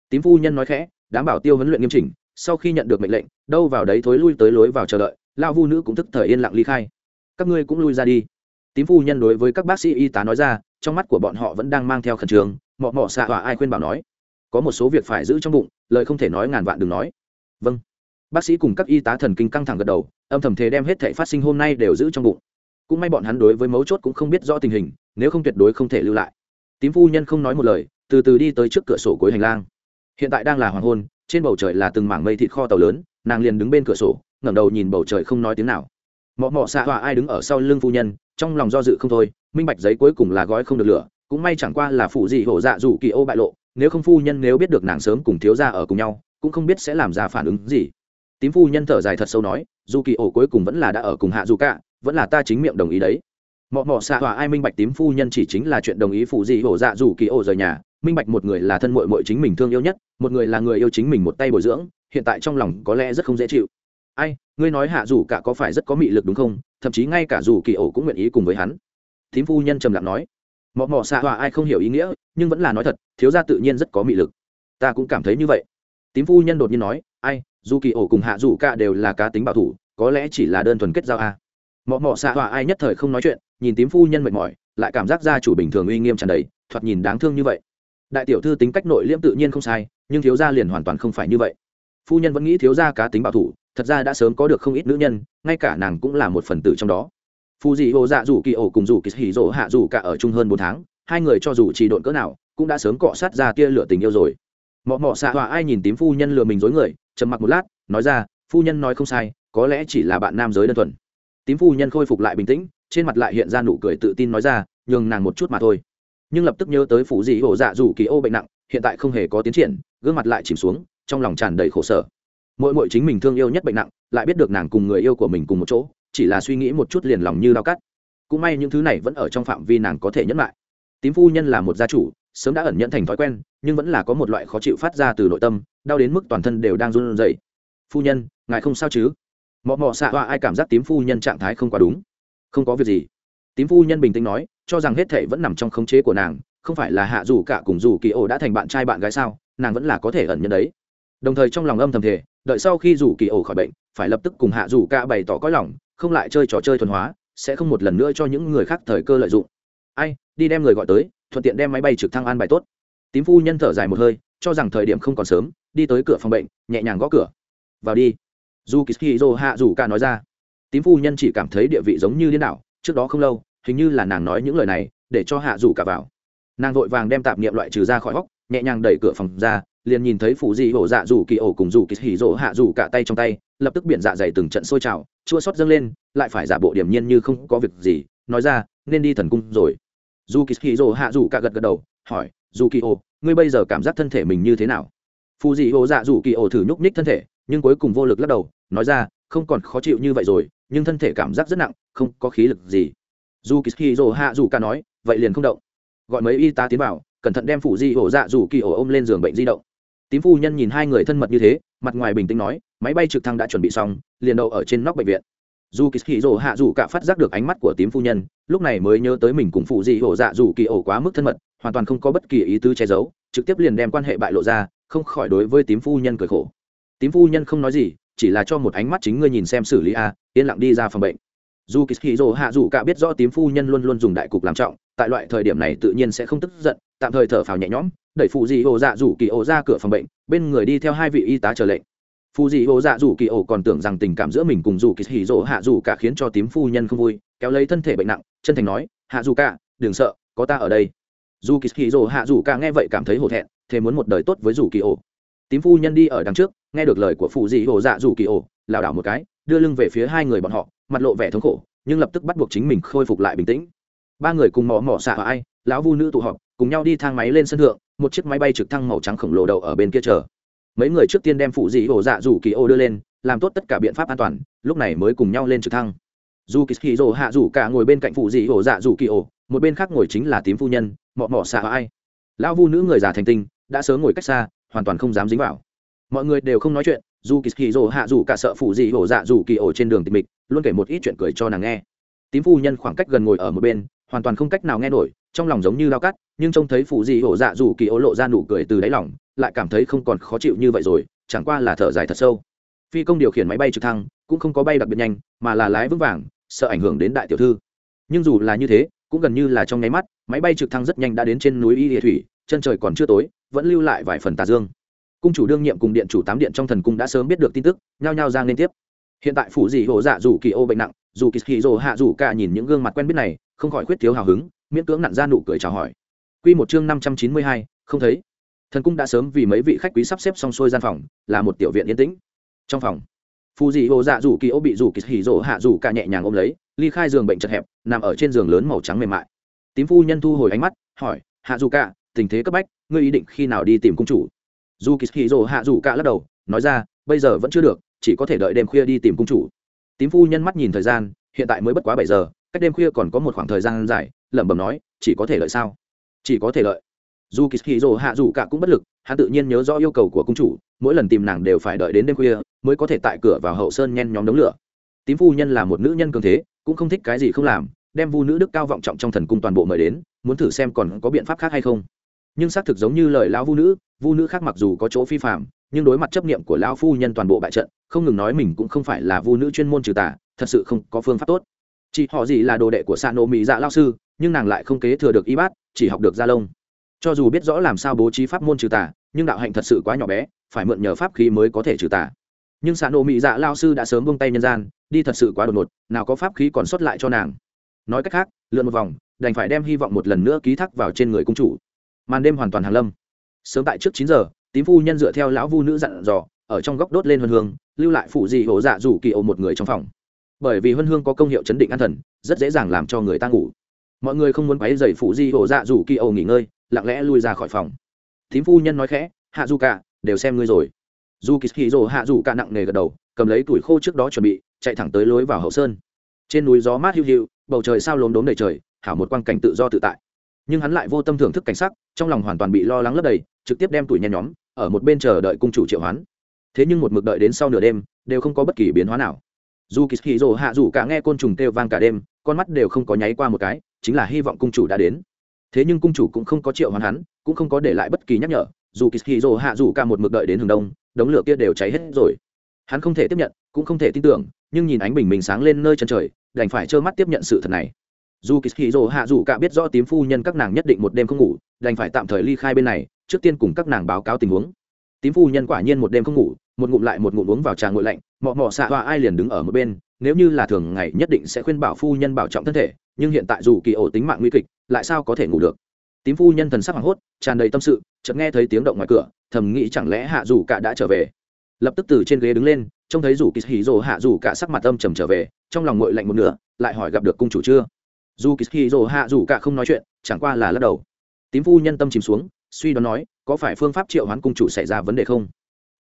Tím phu nhân nói khẽ, đám bảo tiêu huấn luyện nghiêm chỉnh, sau khi nhận được mệnh lệnh, đâu vào đấy thối lui tới lối vào chờ đợi, lão vu nữ cũng tức thời yên lặng ly khai. Các ngươi cũng lui ra đi. Tím phu nhân đối với các bác sĩ y tá nói ra, trong mắt của bọn họ vẫn đang mang theo khẩn trương, mọ mọ xạ hỏa ai khuyên bảo nói. Có một số việc phải giữ trong bụng, lời không thể nói ngàn vạn đừng nói. Vâng. Bác sĩ cùng các y tá thần kinh căng thẳng gật đầu, âm thầm thế đem hết thể phát sinh hôm nay đều giữ trong bụng. Cũng may bọn hắn đối với mấu chốt cũng không biết rõ tình hình, nếu không tuyệt đối không thể lưu lại. Tím phu nhân không nói một lời, từ từ đi tới trước cửa sổ cuối hành lang. Hiện tại đang là hoàng hôn, trên bầu trời là từng mảng mây thịt kho tàu lớn, nàng liền đứng bên cửa sổ, ngẩng đầu nhìn bầu trời không nói tiếng nào. Mọ mọ xạ hỏa ai đứng ở sau lưng phu nhân, trong lòng do dự không thôi minh bạch giấy cuối cùng là gói không được lửa, cũng may chẳng qua là phụ gì hổ dạ dù kỳ ô bại lộ, nếu không phu nhân nếu biết được nàng sớm cùng thiếu ra ở cùng nhau, cũng không biết sẽ làm ra phản ứng gì. Tím phu nhân thở dài thật sâu nói, dù kỳ ổ cuối cùng vẫn là đã ở cùng hạ dù cả, vẫn là ta chính miệng đồng ý đấy. Mọ mọ xạ hòa ai minh bạch tím phu nhân chỉ chính là chuyện đồng ý phụ gì hổ dạ dù kỳ ổ rời nhà, minh bạch một người là thân mội mội chính mình thương yêu nhất, một người là người yêu chính mình một tay bồi dưỡng, hiện tại trong lòng có lẽ rất không dễ chịu. Ai, ngươi nói hạ dù cả có phải rất có mị lực đúng không? Thậm chí ngay cả dù kỳ ổ cũng nguyện ý cùng với hắn thím phu nhân trầm lặng nói, mọ mọ xạ hòa ai không hiểu ý nghĩa, nhưng vẫn là nói thật, thiếu gia tự nhiên rất có mị lực. Ta cũng cảm thấy như vậy. Tím phu nhân đột nhiên nói, ai, dù kỳ ổ cùng hạ dù cả đều là cá tính bảo thủ, có lẽ chỉ là đơn thuần kết giao a. À. mọ mọ xạ hòa ai nhất thời không nói chuyện, nhìn tím phu nhân mệt mỏi, lại cảm giác gia chủ bình thường uy nghiêm tràn đầy, thoạt nhìn đáng thương như vậy. Đại tiểu thư tính cách nội liễm tự nhiên không sai, nhưng thiếu gia liền hoàn toàn không phải như vậy. Phu nhân vẫn nghĩ thiếu gia cá tính bảo thủ, thật ra đã sớm có được không ít nữ nhân, ngay cả nàng cũng là một phần tử trong đó phù dị hồ dạ dù kỳ ổ cùng dù kỳ hỉ rỗ hạ dù cả ở chung hơn bốn tháng, hai người cho dù chỉ độn cỡ nào, cũng đã sớm cọ sát ra tia lửa tình yêu rồi. Mọ mọ xạ hòa ai nhìn tím phu nhân lừa mình dối người, trầm mặc một lát, nói ra, phu nhân nói không sai, có lẽ chỉ là bạn nam giới đơn thuần. Tím phu nhân khôi phục lại bình tĩnh, trên mặt lại hiện ra nụ cười tự tin nói ra, nhường nàng một chút mà thôi. Nhưng lập tức nhớ tới phủ dị hồ dạ dù kỳ ô bệnh nặng, hiện tại không hề có tiến triển, gương mặt lại chìm xuống, trong lòng tràn đầy khổ sở. Mỗi mỗi chính mình thương yêu nhất bệnh nặng, lại biết được nàng cùng người yêu của mình cùng một chỗ chỉ là suy nghĩ một chút liền lòng như đau cắt. Cũng may những thứ này vẫn ở trong phạm vi nàng có thể nhẫn lại. Tím phu nhân là một gia chủ, sớm đã ẩn nhận thành thói quen, nhưng vẫn là có một loại khó chịu phát ra từ nội tâm, đau đến mức toàn thân đều đang run rẩy. Phu nhân, ngài không sao chứ? Mọ mọ xạ hoa ai cảm giác tím phu nhân trạng thái không quá đúng. Không có việc gì. Tím phu nhân bình tĩnh nói, cho rằng hết thể vẫn nằm trong khống chế của nàng, không phải là hạ dù cả cùng dù kỳ ổ đã thành bạn trai bạn gái sao, nàng vẫn là có thể ẩn nhận đấy. Đồng thời trong lòng âm thầm thể đợi sau khi dù kỳ ổ khỏi bệnh, phải lập tức cùng hạ dù cả bày tỏ có lòng không lại chơi trò chơi thuần hóa, sẽ không một lần nữa cho những người khác thời cơ lợi dụng. Ai, đi đem người gọi tới, thuận tiện đem máy bay trực thăng an bài tốt. Tím phu nhân thở dài một hơi, cho rằng thời điểm không còn sớm, đi tới cửa phòng bệnh, nhẹ nhàng gõ cửa. Vào đi. Dù kishiro hạ dù cả nói ra. Tím phu nhân chỉ cảm thấy địa vị giống như điên đảo, trước đó không lâu, hình như là nàng nói những lời này, để cho hạ dù cả vào. Nàng vội vàng đem tạp niệm loại trừ ra khỏi góc nhẹ nhàng đẩy cửa phòng ra, liền nhìn thấy phụ dị hổ dạ dù kỳ ổ cùng dù kỳ hỉ rỗ hạ dù cả tay trong tay, lập tức biển dạ dày từng trận sôi trào, chua xót dâng lên, lại phải giả bộ điểm nhiên như không có việc gì, nói ra, nên đi thần cung rồi. Dù kỳ hỉ rỗ hạ dù cả gật gật đầu, hỏi, dù kỳ ổ, ngươi bây giờ cảm giác thân thể mình như thế nào? Phụ dị hổ dạ dù kỳ ổ thử nhúc nhích thân thể, nhưng cuối cùng vô lực lắc đầu, nói ra, không còn khó chịu như vậy rồi, nhưng thân thể cảm giác rất nặng, không có khí lực gì. Dù kỳ hỉ rỗ hạ dù cả nói, vậy liền không động. Gọi mấy y tá tiến vào cẩn thận đem phụ di ổ dạ rủ kỳ ổ ôm lên giường bệnh di động. Tím phu nhân nhìn hai người thân mật như thế, mặt ngoài bình tĩnh nói, máy bay trực thăng đã chuẩn bị xong, liền đậu ở trên nóc bệnh viện. Dù kỳ hì rồ hạ dù cả phát giác được ánh mắt của tím phu nhân, lúc này mới nhớ tới mình cùng phụ dị ổ dạ dù kỳ ổ quá mức thân mật, hoàn toàn không có bất kỳ ý tứ che giấu, trực tiếp liền đem quan hệ bại lộ ra, không khỏi đối với tím phu nhân cười khổ. Tím phu nhân không nói gì, chỉ là cho một ánh mắt chính ngươi nhìn xem xử lý a, yên lặng đi ra phòng bệnh. Dù kỳ hì rồ hạ dù cả biết rõ tím phu nhân luôn luôn dùng đại cục làm trọng tại loại thời điểm này tự nhiên sẽ không tức giận, tạm thời thở phào nhẹ nhõm, đẩy phụ dị ổ dạ rủ kỳ ổ ra cửa phòng bệnh, bên người đi theo hai vị y tá chờ lệnh. Phù dị ô dạ rủ kỳ ổ còn tưởng rằng tình cảm giữa mình cùng dù kỳ hỉ rỗ hạ dù cả khiến cho tím phu nhân không vui, kéo lấy thân thể bệnh nặng, chân thành nói, hạ dù cả, đừng sợ, có ta ở đây. Dù kỳ hỉ rỗ hạ dù cả nghe vậy cảm thấy hổ thẹn, thế muốn một đời tốt với dù kỳ ổ. Tím phu nhân đi ở đằng trước, nghe được lời của phù dị ô dạ dù kỳ ổ, lảo đảo một cái, đưa lưng về phía hai người bọn họ, mặt lộ vẻ thống khổ, nhưng lập tức bắt buộc chính mình khôi phục lại bình tĩnh ba người cùng mò mỏ xạ ai, lão vu nữ tụ họp, cùng nhau đi thang máy lên sân thượng, một chiếc máy bay trực thăng màu trắng khổng lồ đầu ở bên kia chờ. Mấy người trước tiên đem phụ dị ổ dạ rủ kỳ ô đưa lên, làm tốt tất cả biện pháp an toàn, lúc này mới cùng nhau lên trực thăng. Dù kỳ kỳ rổ hạ rủ cả ngồi bên cạnh phụ dị ổ dạ rủ kỳ ổ một bên khác ngồi chính là tím phu nhân mọ mọ xạ ai. Lão vu nữ người già thành tinh, đã sớm ngồi cách xa, hoàn toàn không dám dính vào. Mọi người đều không nói chuyện, dù kỳ kỳ rổ hạ rủ cả sợ phụ dị ổ dạ rủ kỳ ổ trên đường tịch mịch, luôn kể một ít chuyện cười cho nàng nghe. Tím phu nhân khoảng cách gần ngồi ở một bên hoàn toàn không cách nào nghe nổi, trong lòng giống như lao cắt, nhưng trông thấy phụ dị hổ dạ rủ kỳ ố lộ ra nụ cười từ đáy lòng, lại cảm thấy không còn khó chịu như vậy rồi, chẳng qua là thở dài thật sâu. Phi công điều khiển máy bay trực thăng, cũng không có bay đặc biệt nhanh, mà là lái vững vàng, sợ ảnh hưởng đến đại tiểu thư. Nhưng dù là như thế, cũng gần như là trong nháy mắt, máy bay trực thăng rất nhanh đã đến trên núi y địa thủy, chân trời còn chưa tối, vẫn lưu lại vài phần tà dương. Cung chủ đương nhiệm cùng điện chủ tám điện trong thần cung đã sớm biết được tin tức, nhao nhao giang liên tiếp. Hiện tại phủ dị hộ dạ dù kỳ ô bệnh nặng dù kỳ hì hạ dù cả nhìn những gương mặt quen biết này không khỏi khuyết thiếu hào hứng miễn cưỡng nặn ra nụ cười chào hỏi. Quy một chương năm trăm chín mươi hai, không thấy. Thần cung đã sớm vì mấy vị khách quý sắp xếp xong xuôi gian phòng là một tiểu viện yên tĩnh. Trong phòng phù dị hồ dạ rủ kỳ ô bị dù kỳ hỉ hạ dù cả nhẹ nhàng ôm lấy ly khai giường bệnh chật hẹp nằm ở trên giường lớn màu trắng mềm mại. Tím phu nhân thu hồi ánh mắt hỏi hạ dù cả tình thế cấp bách ngươi ý định khi nào đi tìm cung chủ? Dù kỳ hỉ hạ dù cả lắc đầu nói ra bây giờ vẫn chưa được chỉ có thể đợi đêm khuya đi tìm cung chủ tím phu nhân mắt nhìn thời gian, hiện tại mới bất quá bảy giờ, cách đêm khuya còn có một khoảng thời gian dài, lẩm bẩm nói, chỉ có thể lợi sao? Chỉ có thể lợi. Dù kỳ hì rồ hạ dù cả cũng bất lực, hắn tự nhiên nhớ rõ yêu cầu của cung chủ, mỗi lần tìm nàng đều phải đợi đến đêm khuya, mới có thể tại cửa vào hậu sơn nhen nhóm đống lửa. Tím phu nhân là một nữ nhân cường thế, cũng không thích cái gì không làm, đem vu nữ đức cao vọng trọng trong thần cung toàn bộ mời đến, muốn thử xem còn có biện pháp khác hay không. Nhưng xác thực giống như lời lão vu nữ vu nữ khác mặc dù có chỗ phi phạm nhưng đối mặt chấp niệm của lão phu nhân toàn bộ bại trận, không ngừng nói mình cũng không phải là vu nữ chuyên môn trừ tà, thật sự không có phương pháp tốt. Chị họ gì là đồ đệ của sa nô mỹ dạ lao sư, nhưng nàng lại không kế thừa được y bát, chỉ học được gia lông. Cho dù biết rõ làm sao bố trí pháp môn trừ tà, nhưng đạo hạnh thật sự quá nhỏ bé, phải mượn nhờ pháp khí mới có thể trừ tà. Nhưng xạ nộ mỹ dạ lao sư đã sớm buông tay nhân gian, đi thật sự quá đột ngột, nào có pháp khí còn xuất lại cho nàng. Nói cách khác, lượn một vòng, đành phải đem hy vọng một lần nữa ký thác vào trên người cung chủ. Màn đêm hoàn toàn hàng lâm. Sớm tại trước chín giờ tím phu nhân dựa theo lão vu nữ dặn dò, ở trong góc đốt lên huân hương, lưu lại phụ dị hổ dạ rủ kỳ ổ một người trong phòng. Bởi vì huân hương có công hiệu chấn định an thần, rất dễ dàng làm cho người ta ngủ. Mọi người không muốn quấy dày phụ di hổ dạ rủ kỳ ổ nghỉ ngơi, lặng lẽ lui ra khỏi phòng. Thím phu nhân nói khẽ, hạ du cả, đều xem ngươi rồi. Dù kỳ hì rồ hạ dù cả nặng nề gật đầu, cầm lấy tuổi khô trước đó chuẩn bị, chạy thẳng tới lối vào hậu sơn. Trên núi gió mát hiu hiu, bầu trời sao lốm đốm đầy trời, hảo một quang cảnh tự do tự tại. Nhưng hắn lại vô tâm thưởng thức cảnh sắc, trong lòng hoàn toàn bị lo lắng lấp đầy, trực tiếp đem tuổi nhen nhóm ở một bên chờ đợi cung chủ triệu hoán. Thế nhưng một mực đợi đến sau nửa đêm, đều không có bất kỳ biến hóa nào. Dù kỳ hì rồ hạ dù cả nghe côn trùng kêu vang cả đêm, con mắt đều không có nháy qua một cái, chính là hy vọng cung chủ đã đến. Thế nhưng cung chủ cũng không có triệu hoán hắn, cũng không có để lại bất kỳ nhắc nhở, dù kỳ hì rồ hạ dù cả một mực đợi đến hướng đông, đống lửa kia đều cháy hết rồi. Hắn không thể tiếp nhận, cũng không thể tin tưởng, nhưng nhìn ánh bình minh sáng lên nơi chân trời, đành phải trơ mắt tiếp nhận sự thật này. Dù kỳ hì rồ hạ dù cả biết rõ tím phu nhân các nàng nhất định một đêm không ngủ, đành phải tạm thời ly khai bên này trước tiên cùng các nàng báo cáo tình huống. Tím phu nhân quả nhiên một đêm không ngủ, một ngụm lại một ngụm uống vào trà nguội lạnh, mọ mọ xạ hoa ai liền đứng ở một bên, nếu như là thường ngày nhất định sẽ khuyên bảo phu nhân bảo trọng thân thể, nhưng hiện tại dù kỳ ổ tính mạng nguy kịch, lại sao có thể ngủ được? Tím phu nhân thần sắc hoảng hốt, tràn đầy tâm sự, chợt nghe thấy tiếng động ngoài cửa, thầm nghĩ chẳng lẽ hạ dù cả đã trở về? Lập tức từ trên ghế đứng lên, trông thấy dù kỳ hì rồ hạ dù cả sắc mặt âm trầm trở về, trong lòng ngội lạnh một nửa, lại hỏi gặp được cung chủ chưa? Dù kỳ hì rồ hạ dù cả không nói chuyện, chẳng qua là lắc đầu. Tím phu nhân tâm chìm xuống suy đoán nói, có phải phương pháp triệu hoán cung chủ xảy ra vấn đề không?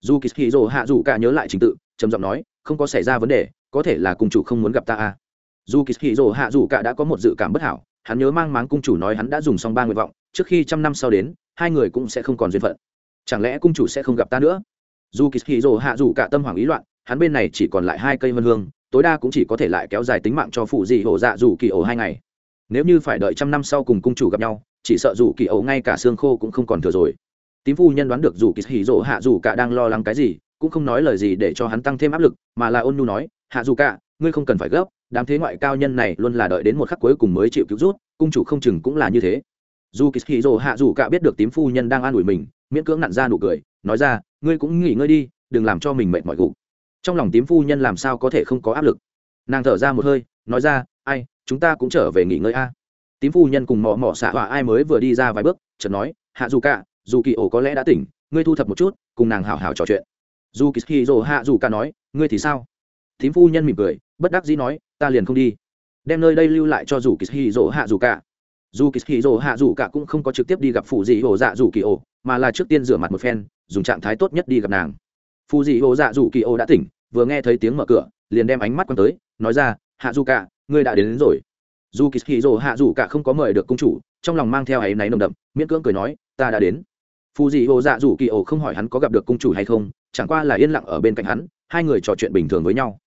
Dù kỳ hì dồ hạ dù cả nhớ lại trình tự, trầm giọng nói, không có xảy ra vấn đề, có thể là cung chủ không muốn gặp ta à. Dù kỳ hì dồ hạ dù cả đã có một dự cảm bất hảo, hắn nhớ mang máng cung chủ nói hắn đã dùng xong ba nguyện vọng, trước khi trăm năm sau đến, hai người cũng sẽ không còn duyên phận. Chẳng lẽ cung chủ sẽ không gặp ta nữa? Dù kỳ hì dồ hạ dù cả tâm hoảng ý loạn, hắn bên này chỉ còn lại hai cây vân hương, tối đa cũng chỉ có thể lại kéo dài tính mạng cho phụ dị hổ dạ dù kỳ ổ hai ngày. Nếu như phải đợi trăm năm sau cùng cung chủ gặp nhau chỉ sợ dù kỳ ấu ngay cả xương khô cũng không còn thừa rồi. Tím phu nhân đoán được dù kỳ hỉ rồ hạ dù cả đang lo lắng cái gì, cũng không nói lời gì để cho hắn tăng thêm áp lực, mà là ôn nhu nói, hạ dù cả, ngươi không cần phải gấp, đám thế ngoại cao nhân này luôn là đợi đến một khắc cuối cùng mới chịu cứu rút, cung chủ không chừng cũng là như thế. Dù kỳ hỉ rồ hạ dù cả biết được tím phu nhân đang an ủi mình, miễn cưỡng nặn ra nụ cười, nói ra, ngươi cũng nghỉ ngơi đi, đừng làm cho mình mệt mỏi gục. Trong lòng tím phu nhân làm sao có thể không có áp lực? Nàng thở ra một hơi, nói ra, ai, chúng ta cũng trở về nghỉ ngơi a tím phu nhân cùng mò mò xạ hỏa ai mới vừa đi ra vài bước chợt nói hạ dù cả dù kỳ ổ có lẽ đã tỉnh ngươi thu thập một chút cùng nàng hào hào trò chuyện. Dù kỳ hì rồ hạ dù cả nói ngươi thì sao? Tím phu nhân mỉm cười bất đắc dĩ nói ta liền không đi. Đem nơi đây lưu lại cho dù kỳ hì rồ hạ dù cả. Dù kỳ hì rồ hạ dù cả cũng không có trực tiếp đi gặp phụ dị ổ dạ dù kỳ ổ mà là trước tiên rửa mặt một phen dùng trạng thái tốt nhất đi gặp nàng. Phụ dị ổ dạ dù kỳ ổ đã tỉnh vừa nghe thấy tiếng mở cửa liền đem ánh mắt quăng tới nói ra hạ dù cả ngươi đã đến, đến rồi dù kỳ hì dồ hạ dù cả không có mời được công chủ, trong lòng mang theo áy náy nồng đậm, miễn cưỡng cười nói, ta đã đến. Phù dị hồ dạ dù kỳ ổ không hỏi hắn có gặp được công chủ hay không, chẳng qua là yên lặng ở bên cạnh hắn, hai người trò chuyện bình thường với nhau.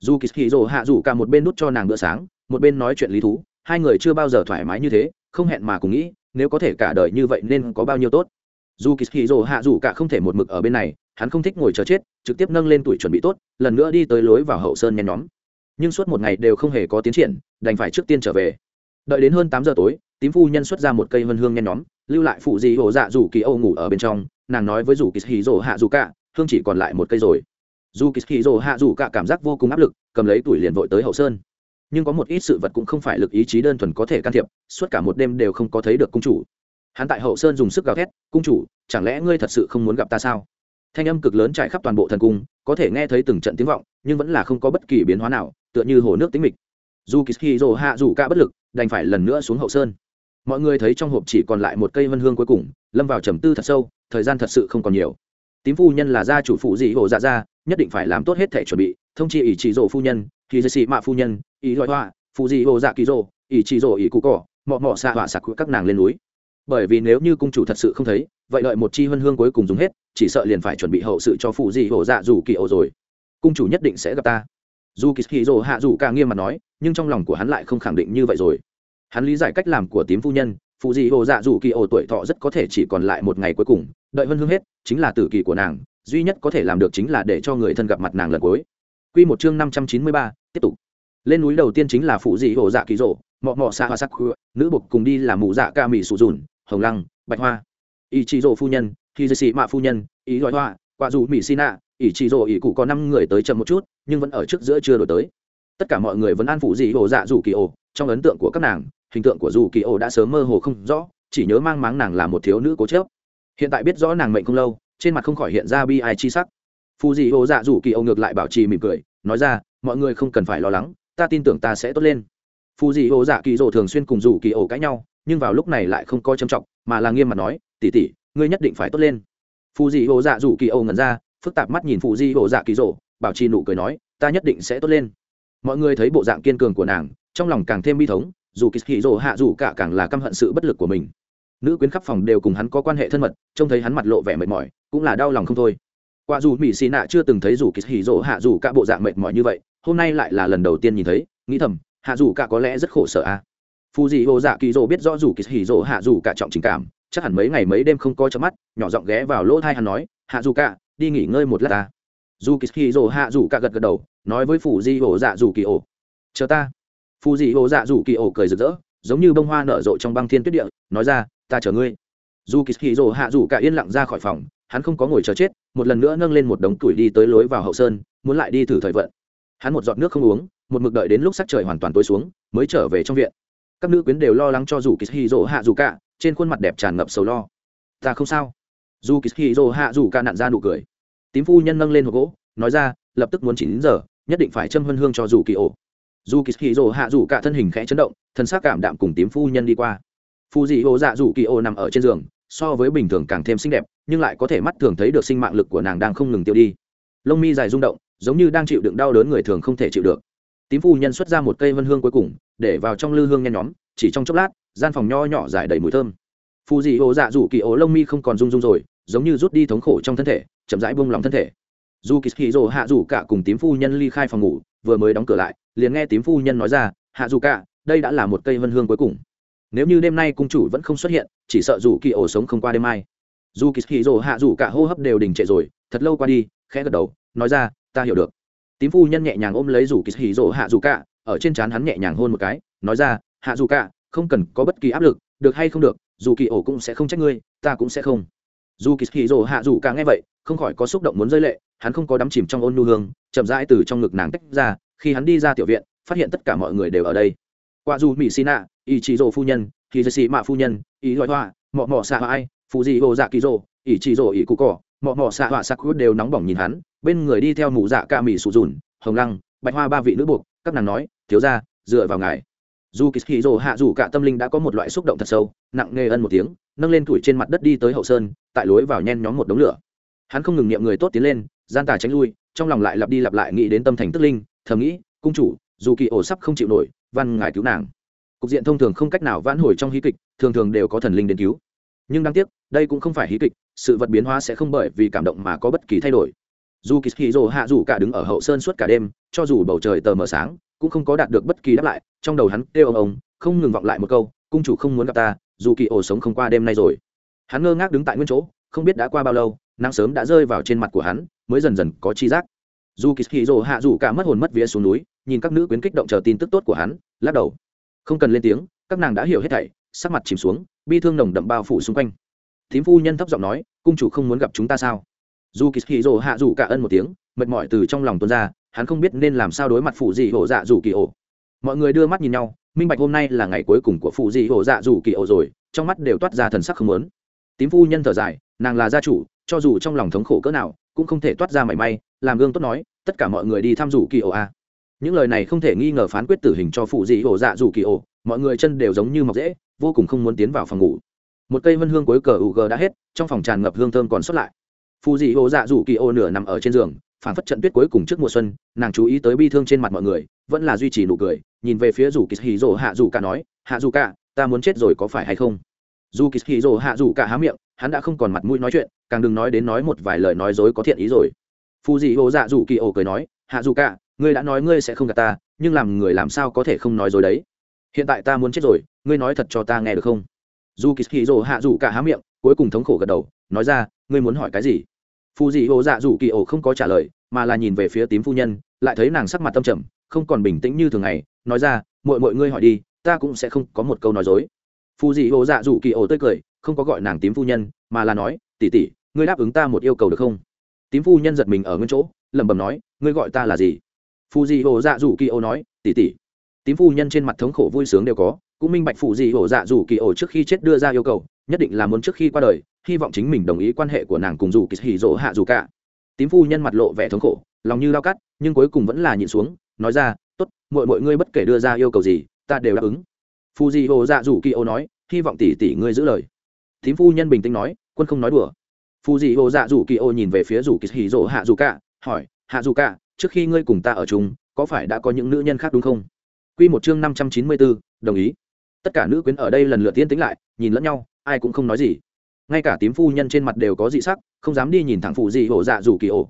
Dù kỳ hì dồ hạ dù cả một bên đút cho nàng bữa sáng, một bên nói chuyện lý thú, hai người chưa bao giờ thoải mái như thế, không hẹn mà cùng nghĩ, nếu có thể cả đời như vậy nên có bao nhiêu tốt. Dù kỳ hì dồ hạ dù cả không thể một mực ở bên này, hắn không thích ngồi chờ chết, trực tiếp nâng lên tuổi chuẩn bị tốt, lần nữa đi tới lối vào hậu sơn nhen nhóm nhưng suốt một ngày đều không hề có tiến triển, đành phải trước tiên trở về. Đợi đến hơn tám giờ tối, tím phu nhân xuất ra một cây vân hương nhen nhóm, lưu lại phụ gì hồ dạ dù kỳ âu ngủ ở bên trong, nàng nói với dù kỳ hì rồ hạ dù cả, hương chỉ còn lại một cây rồi. Dù kỳ hì rồ hạ dù cả cảm giác vô cùng áp lực, cầm lấy tuổi liền vội tới hậu sơn. Nhưng có một ít sự vật cũng không phải lực ý chí đơn thuần có thể can thiệp, suốt cả một đêm đều không có thấy được cung chủ. Hắn tại hậu sơn dùng sức gào thét, cung chủ, chẳng lẽ ngươi thật sự không muốn gặp ta sao? Thanh âm cực lớn trải khắp toàn bộ thần cung có thể nghe thấy từng trận tiếng vọng nhưng vẫn là không có bất kỳ biến hóa nào tựa như hồ nước tính mịch. Dù kỳ rồ hạ dù cả bất lực đành phải lần nữa xuống hậu sơn. Mọi người thấy trong hộp chỉ còn lại một cây vân hương cuối cùng lâm vào trầm tư thật sâu thời gian thật sự không còn nhiều. Tím phu nhân là gia chủ phụ dị hồ dạ gia nhất định phải làm tốt hết thể chuẩn bị thông chi ỷ chỉ rồ phu nhân Kỳ dây xị mạ phu nhân ý loại hoa phụ dị hồ dạ kỳ rồ, ỷ chỉ rồ ỷ cụ cỏ mọ mọ xạ họa sạc các nàng lên núi bởi vì nếu như cung chủ thật sự không thấy, vậy đợi một chi huân hương cuối cùng dùng hết, chỉ sợ liền phải chuẩn bị hậu sự cho phụ dị hồ dạ dù kỳ ổ rồi. Cung chủ nhất định sẽ gặp ta. Dù kỳ hì rồ hạ dù ca nghiêm mặt nói, nhưng trong lòng của hắn lại không khẳng định như vậy rồi. Hắn lý giải cách làm của tím phu nhân, phụ dị hồ dạ dù kỳ ổ tuổi thọ rất có thể chỉ còn lại một ngày cuối cùng, đợi huân hương hết, chính là tử kỳ của nàng, duy nhất có thể làm được chính là để cho người thân gặp mặt nàng lần cuối. Quy một chương năm trăm chín mươi ba, tiếp tục. Lên núi đầu tiên chính là phụ dị hồ dạ kỳ rộ mọ mọ xa hoa sắc nữ bục cùng đi là mụ dạ ca mì sụ dùn hồng lăng, bạch hoa. Ý chị rộ phu nhân, khi dây sĩ mạ phu nhân, ý gọi hoa, quả dù mỹ xin ạ ý chị rộ ý cụ có năm người tới chậm một chút, nhưng vẫn ở trước giữa chưa đổi tới. Tất cả mọi người vẫn an phụ dị hồ dạ dù kỳ ổ, trong ấn tượng của các nàng, hình tượng của dù kỳ ổ đã sớm mơ hồ không rõ, chỉ nhớ mang máng nàng là một thiếu nữ cố chớp. Hiện tại biết rõ nàng mệnh không lâu, trên mặt không khỏi hiện ra bi ai chi sắc. Phù dị hồ dạ dù kỳ ổ ngược lại bảo trì mỉm cười, nói ra, mọi người không cần phải lo lắng, ta tin tưởng ta sẽ tốt lên. Phù dị hồ dạ kỳ rổ thường xuyên cùng dù kỳ ổ cãi nhau nhưng vào lúc này lại không coi trầm trọng, mà là nghiêm mặt nói tỉ tỉ ngươi nhất định phải tốt lên. Phù dị hồ dạ dù kỳ Âu ngẩn ra, phức tạp mắt nhìn phù dị hộ dạ kỳ rộ bảo trì nụ cười nói, ta nhất định sẽ tốt lên. Mọi người thấy bộ dạng kiên cường của nàng, trong lòng càng thêm bi thống, dù kỳ hì rộ hạ dù cả càng là căm hận sự bất lực của mình. Nữ quyến khắp phòng đều cùng hắn có quan hệ thân mật, trông thấy hắn mặt lộ vẻ mệt mỏi, cũng là đau lòng không thôi. Qua dù mỹ xì nạ chưa từng thấy dù kỳ hì rộ hạ dù cả bộ dạng mệt mỏi như vậy, hôm nay lại là lần đầu tiên nhìn thấy, nghĩ thầm hạ dù cả có lẽ rất khổ sở a à phù dị hồ dạ kỳ dỗ biết rõ dù kỳ hỉ dỗ hạ dù cả trọng tình cảm, chắc hẳn mấy ngày mấy đêm không coi cho mắt, nhỏ giọng ghé vào lỗ thai hắn nói, hạ dù cả, đi nghỉ ngơi một lát ta. Dù kỳ hỉ dỗ hạ dù cả gật gật đầu, nói với Phù Dị hồ dạ dù kỳ ổ, chờ ta. Phù Dị hồ dạ dù kỳ ổ cười rực rỡ, giống như bông hoa nở rộ trong băng thiên tuyết địa, nói ra, ta chờ ngươi. Dù kỳ hỉ dỗ hạ dù cả yên lặng ra khỏi phòng, hắn không có ngồi chờ chết, một lần nữa nâng lên một đống tuổi đi tới lối vào hậu sơn, muốn lại đi thử thời vận. Hắn một giọt nước không uống, một mực đợi đến lúc sắc trời hoàn toàn tối xuống, mới trở về trong viện các nữ quyến đều lo lắng cho dù kỳ hì dỗ hạ dù cả, trên khuôn mặt đẹp tràn ngập sầu lo. Ta không sao. Dù kỳ hì dỗ hạ dù cả nặn ra nụ cười. Tím phu nhân nâng lên hộp gỗ, nói ra, lập tức muốn chín giờ, nhất định phải châm hân hương cho dù kỳ ổ. Dù kỳ hì dỗ hạ dù cả thân hình khẽ chấn động thân xác cảm đạm cùng tím phu nhân đi qua. Phu dị ô dạ dù kỳ ổ nằm ở trên giường, so với bình thường càng thêm xinh đẹp, nhưng lại có thể mắt thường thấy được sinh mạng lực của nàng đang không ngừng tiêu đi. Lông mi dài rung động, giống như đang chịu đựng đau đớn người thường không thể chịu được tím phu nhân xuất ra một cây vân hương cuối cùng, để vào trong lư hương nhen nhóm, chỉ trong chốc lát, gian phòng nho nhỏ dài đầy mùi thơm. Phù dị hồ dạ dù kỳ ố lông mi không còn rung rung rồi, giống như rút đi thống khổ trong thân thể, chậm rãi buông lòng thân thể. Dù kỳ hì rồ hạ dù cả cùng tím phu nhân ly khai phòng ngủ, vừa mới đóng cửa lại, liền nghe tím phu nhân nói ra, hạ dù cả, đây đã là một cây vân hương cuối cùng. Nếu như đêm nay cung chủ vẫn không xuất hiện, chỉ sợ dù kỳ ổ sống không qua đêm mai. Dù kỳ hì rồ hạ dù cả hô hấp đều đình trệ rồi, thật lâu qua đi, khẽ gật đầu, nói ra, ta hiểu được tím phu nhân nhẹ nhàng ôm lấy rủ kỳ hì rồ hạ dù cả, ở trên trán hắn nhẹ nhàng hôn một cái, nói ra, hạ dù cả, không cần có bất kỳ áp lực, được hay không được, dù kỳ ổ cũng sẽ không trách ngươi, ta cũng sẽ không. Dù kỳ hì rồ hạ dù cả nghe vậy, không khỏi có xúc động muốn rơi lệ, hắn không có đắm chìm trong ôn nu hương, chậm rãi từ trong ngực nàng tách ra, khi hắn đi ra tiểu viện, phát hiện tất cả mọi người đều ở đây. Qua dù mỹ xin ạ ý chị rồ phu nhân thì dây xì mạ phu nhân ý loại hoa, mọ mọ xạ ai phụ dị hồ dạ kỳ rồ ý chị rồ ý cụ cỏ mọ mọ xạ họa sắc đều nóng bỏng nhìn hắn, bên người đi theo mụ dạ ca mỹ sụ dùn, hồng lăng, bạch hoa ba vị nữ buộc, các nàng nói, thiếu ra dựa vào ngài. Dù kỳ hì rồ hạ dù cả tâm linh đã có một loại xúc động thật sâu, nặng nề ân một tiếng, nâng lên tuổi trên mặt đất đi tới hậu sơn, tại lối vào nhen nhóm một đống lửa. Hắn không ngừng niệm người tốt tiến lên, gian tà tránh lui, trong lòng lại lặp đi lặp lại nghĩ đến tâm thành tức linh, thầm nghĩ, cung chủ, dù kỳ ổ sắp không chịu nổi, văn ngài cứu nàng. Cục diện thông thường không cách nào vãn hồi trong hí kịch, thường thường đều có thần linh đến cứu. Nhưng đáng tiếc đây cũng không phải hí kịch, sự vật biến hóa sẽ không bởi vì cảm động mà có bất kỳ thay đổi. Dù kỳ hì rồ hạ dù cả đứng ở hậu sơn suốt cả đêm, cho dù bầu trời tờ mờ sáng, cũng không có đạt được bất kỳ đáp lại, trong đầu hắn kêu ông ông, không ngừng vọng lại một câu, cung chủ không muốn gặp ta, dù kỳ ổ sống không qua đêm nay rồi. Hắn ngơ ngác đứng tại nguyên chỗ, không biết đã qua bao lâu, nắng sớm đã rơi vào trên mặt của hắn, mới dần dần có chi giác. Dù kỳ hì rồ hạ dù cả mất hồn mất vía xuống núi, nhìn các nữ quyến kích động chờ tin tức tốt của hắn, lắc đầu. Không cần lên tiếng, các nàng đã hiểu hết thảy, sắc mặt chìm xuống, bi thương nồng đậm bao phủ xung quanh thím phu nhân thấp giọng nói, cung chủ không muốn gặp chúng ta sao? Dù kỳ hì rồ hạ dù cả ân một tiếng, mệt mỏi từ trong lòng tuôn ra, hắn không biết nên làm sao đối mặt phụ dị hổ dạ dù kỳ ổ. Mọi người đưa mắt nhìn nhau, minh bạch hôm nay là ngày cuối cùng của phụ dị hổ dạ dù kỳ ổ rồi, trong mắt đều toát ra thần sắc không lớn tím phu nhân thở dài, nàng là gia chủ, cho dù trong lòng thống khổ cỡ nào, cũng không thể toát ra mảy may, làm gương tốt nói, tất cả mọi người đi thăm rủ kỳ ổ a những lời này không thể nghi ngờ phán quyết tử hình cho phụ dị hổ dạ rủ kỳ ổ, mọi người chân đều giống như mọc dễ vô cùng không muốn tiến vào phòng ngủ một cây vân hương cuối cờ u g đã hết, trong phòng tràn ngập hương thơm còn sót lại. Phù dị ổ dạ rủ kỳ ô nửa nằm ở trên giường phản phất trận tuyết cuối cùng trước mùa xuân, nàng chú ý tới bi thương trên mặt mọi người, vẫn là duy trì nụ cười, nhìn về phía rủ kỳ hì rỗ hạ rủ cả nói, hạ rủ cả, ta muốn chết rồi có phải hay không? Dù kỳ hì rỗ hạ rủ cả há miệng, hắn đã không còn mặt mũi nói chuyện, càng đừng nói đến nói một vài lời nói dối có thiện ý rồi. Phù dị hồ dạ rủ kỳ ô cười nói, hạ rủ cả, ngươi đã nói ngươi sẽ không gặp ta, nhưng làm người làm sao có thể không nói dối đấy? Hiện tại ta muốn chết rồi, ngươi nói thật cho ta nghe được không? Dù kỳ hì rổ hạ rủ cả há miệng, cuối cùng thống khổ gật đầu, nói ra, ngươi muốn hỏi cái gì? Phù dị ô dạ rủ kỳ ổ không có trả lời, mà là nhìn về phía tím phu nhân, lại thấy nàng sắc mặt tâm trầm, không còn bình tĩnh như thường ngày, nói ra mọi mọi ngươi hỏi đi, ta cũng sẽ không có một câu nói dối. Phù dị ô dạ rủ kỳ ổ tươi cười, không có gọi nàng tím phu nhân, mà là nói tỉ tỉ ngươi đáp ứng ta một yêu cầu được không? Tím phu nhân giật mình ở nguyên chỗ, lẩm bẩm nói, ngươi gọi ta là gì? Phù dị ô dạ rủ kỳ ổ nói tỉ tỉ tím phu nhân trên mặt thống khổ vui sướng đều có cũng minh bạch phụ gì ổ dạ dù kỳ ổ trước khi chết đưa ra yêu cầu, nhất định là muốn trước khi qua đời, hy vọng chính mình đồng ý quan hệ của nàng cùng dù kỳ hỉ dỗ hạ dù cả. Tím phu nhân mặt lộ vẻ thống khổ, lòng như lao cắt, nhưng cuối cùng vẫn là nhịn xuống, nói ra t ố t mọi mọi ngươi bất kể đưa ra yêu cầu gì, ta đều đáp ứng. Phu di hồ dạ dù kỳ ô nói, hy vọng tỷ tỷ ngươi giữ lời. Tím phu nhân bình tĩnh nói, quân không nói đùa. Phu di hồ dạ dù kỳ ô nhìn về phía dù kỳ hì Dỗ hạ dù cả, hỏi, hạ dù cả, trước khi ngươi cùng ta ở chung, có phải đã có những nữ nhân khác đúng không? Q một chương năm trăm chín mươi bốn, đồng ý tất cả nữ quyến ở đây lần lượt tiên tính lại, nhìn lẫn nhau, ai cũng không nói gì. Ngay cả tím phu nhân trên mặt đều có dị sắc, không dám đi nhìn thẳng phụ dị hổ dạ dù kỳ ổ.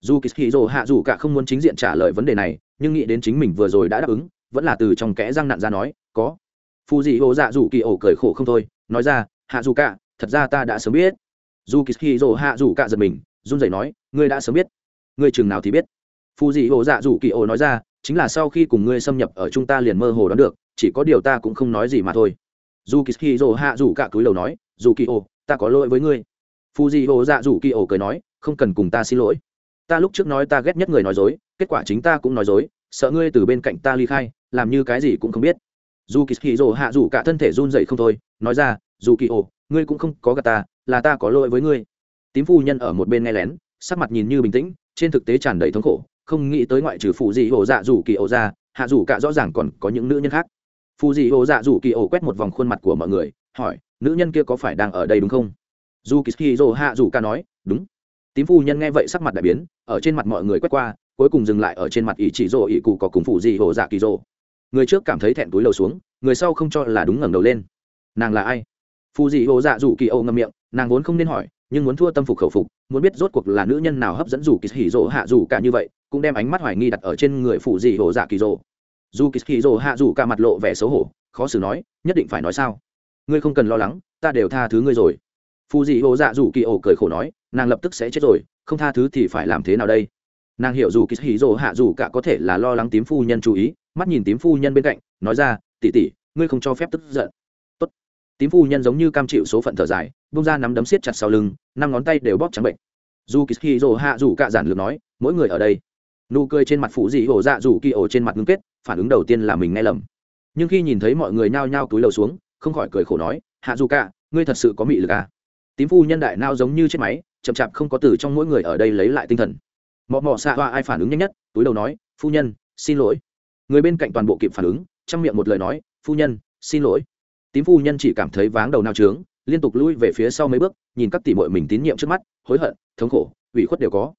Dù kỳ hì rồ hạ dù cả không muốn chính diện trả lời vấn đề này, nhưng nghĩ đến chính mình vừa rồi đã đáp ứng, vẫn là từ trong kẽ răng nặn ra nói, có. Phụ dị hổ dạ dù kỳ ổ cười khổ không thôi, nói ra, hạ dù cả, thật ra ta đã sớm biết. Dù kỳ hì rồ hạ dù cả giật mình, run rẩy nói, ngươi đã sớm biết. Ngươi chừng nào thì biết. Phụ dị hổ dạ dù kỳ ổ nói ra, chính là sau khi cùng ngươi xâm nhập ở chúng ta liền mơ hồ đoán được chỉ có điều ta cũng không nói gì mà thôi. Dù kỳ hì dồ hạ dù cả cúi đầu nói dù kỳ ô ta có lỗi với ngươi. Phu di ô dạ dù kỳ ô cười nói, không cần cùng ta xin lỗi. Ta lúc trước nói ta ghét nhất người nói dối, kết quả chính ta cũng nói dối, sợ ngươi từ bên cạnh ta ly khai, làm như cái gì cũng không biết. Dù kỳ hì dồ hạ dù cả thân thể run dậy không thôi, nói ra dù kỳ ô ngươi cũng không có gà ta, là ta có lỗi với ngươi. Tím phu nhân ở một bên nghe lén, sắc mặt nhìn như bình tĩnh, trên thực tế tràn đầy thống khổ, không nghĩ tới ngoại trừ phụ gì ổ dạ dù kỳ ổ ra, hạ dù cả rõ ràng còn có những nữ nhân khác phù dị ô dạ dù kỳ ô quét một vòng khuôn mặt của mọi người, hỏi, nữ nhân kia có phải đang ở đây đúng không? Dù kỳ dô hạ dù ca nói, đúng. Tím phu nhân nghe vậy sắc mặt đại biến, ở trên mặt mọi người quét qua, cuối cùng dừng lại ở trên mặt ý chỉ dô ý cụ có cùng phù dị hồ dạ kỳ dô người trước cảm thấy thẹn túi lầu xuống, người sau không cho là đúng ngẩng đầu lên. Nàng là ai? Phù dị hồ dạ dù kỳ ô ngâm miệng, nàng vốn không nên hỏi, nhưng muốn thua tâm phục khẩu phục, muốn biết rốt cuộc là nữ nhân nào hấp dẫn dù kỳ hỉ rồ hạ dù cả như vậy, cũng đem ánh mắt hoài nghi đặt ở trên người phụ dị hồ dạ kỳ rồ dù kỳ kỳ rồ hạ dù cả mặt lộ vẻ xấu hổ, khó xử nói, nhất định phải nói sao? Ngươi không cần lo lắng, ta đều tha thứ ngươi rồi. Phù dị ô dạ dù kỳ ổ cười khổ nói, nàng lập tức sẽ chết rồi, không tha thứ thì phải làm thế nào đây? Nàng hiểu dù kỳ hì dỗ hạ dù cả có thể là lo lắng tím phu nhân chú ý, mắt nhìn tím phu nhân bên cạnh, nói ra tỉ tỉ ngươi không cho phép tức giận. Tốt. tím phu nhân giống như cam chịu số phận thở dài bông ra nắm đấm siết chặt sau lưng, năm ngón tay đều bóp trắng bệnh. Dù kỳ dỗ hạ dù cả giản lược nói, mỗi người ở đây nụ cười trên mặt phụ dị hổ dạ dù kỳ ổ trên mặt ngưng kết phản ứng đầu tiên là mình nghe lầm. Nhưng khi nhìn thấy mọi người nhao nhao túi lầu xuống không khỏi cười khổ nói hạ dù cả, ngươi thật sự có mị lực à? Tím phu nhân đại nao giống như chết máy chậm chạp không có từ trong mỗi người ở đây lấy lại tinh thần. Mọ mọ xạ hoa ai phản ứng nhanh nhất túi đầu nói phu nhân xin lỗi. Người bên cạnh toàn bộ kịp phản ứng trong miệng một lời nói phu nhân xin lỗi. Tím phu nhân chỉ cảm thấy váng đầu nao trướng liên tục lui về phía sau mấy bước nhìn các tỷ mội mình tín nhiệm trước mắt hối hận thống khổ ủy khuất đều có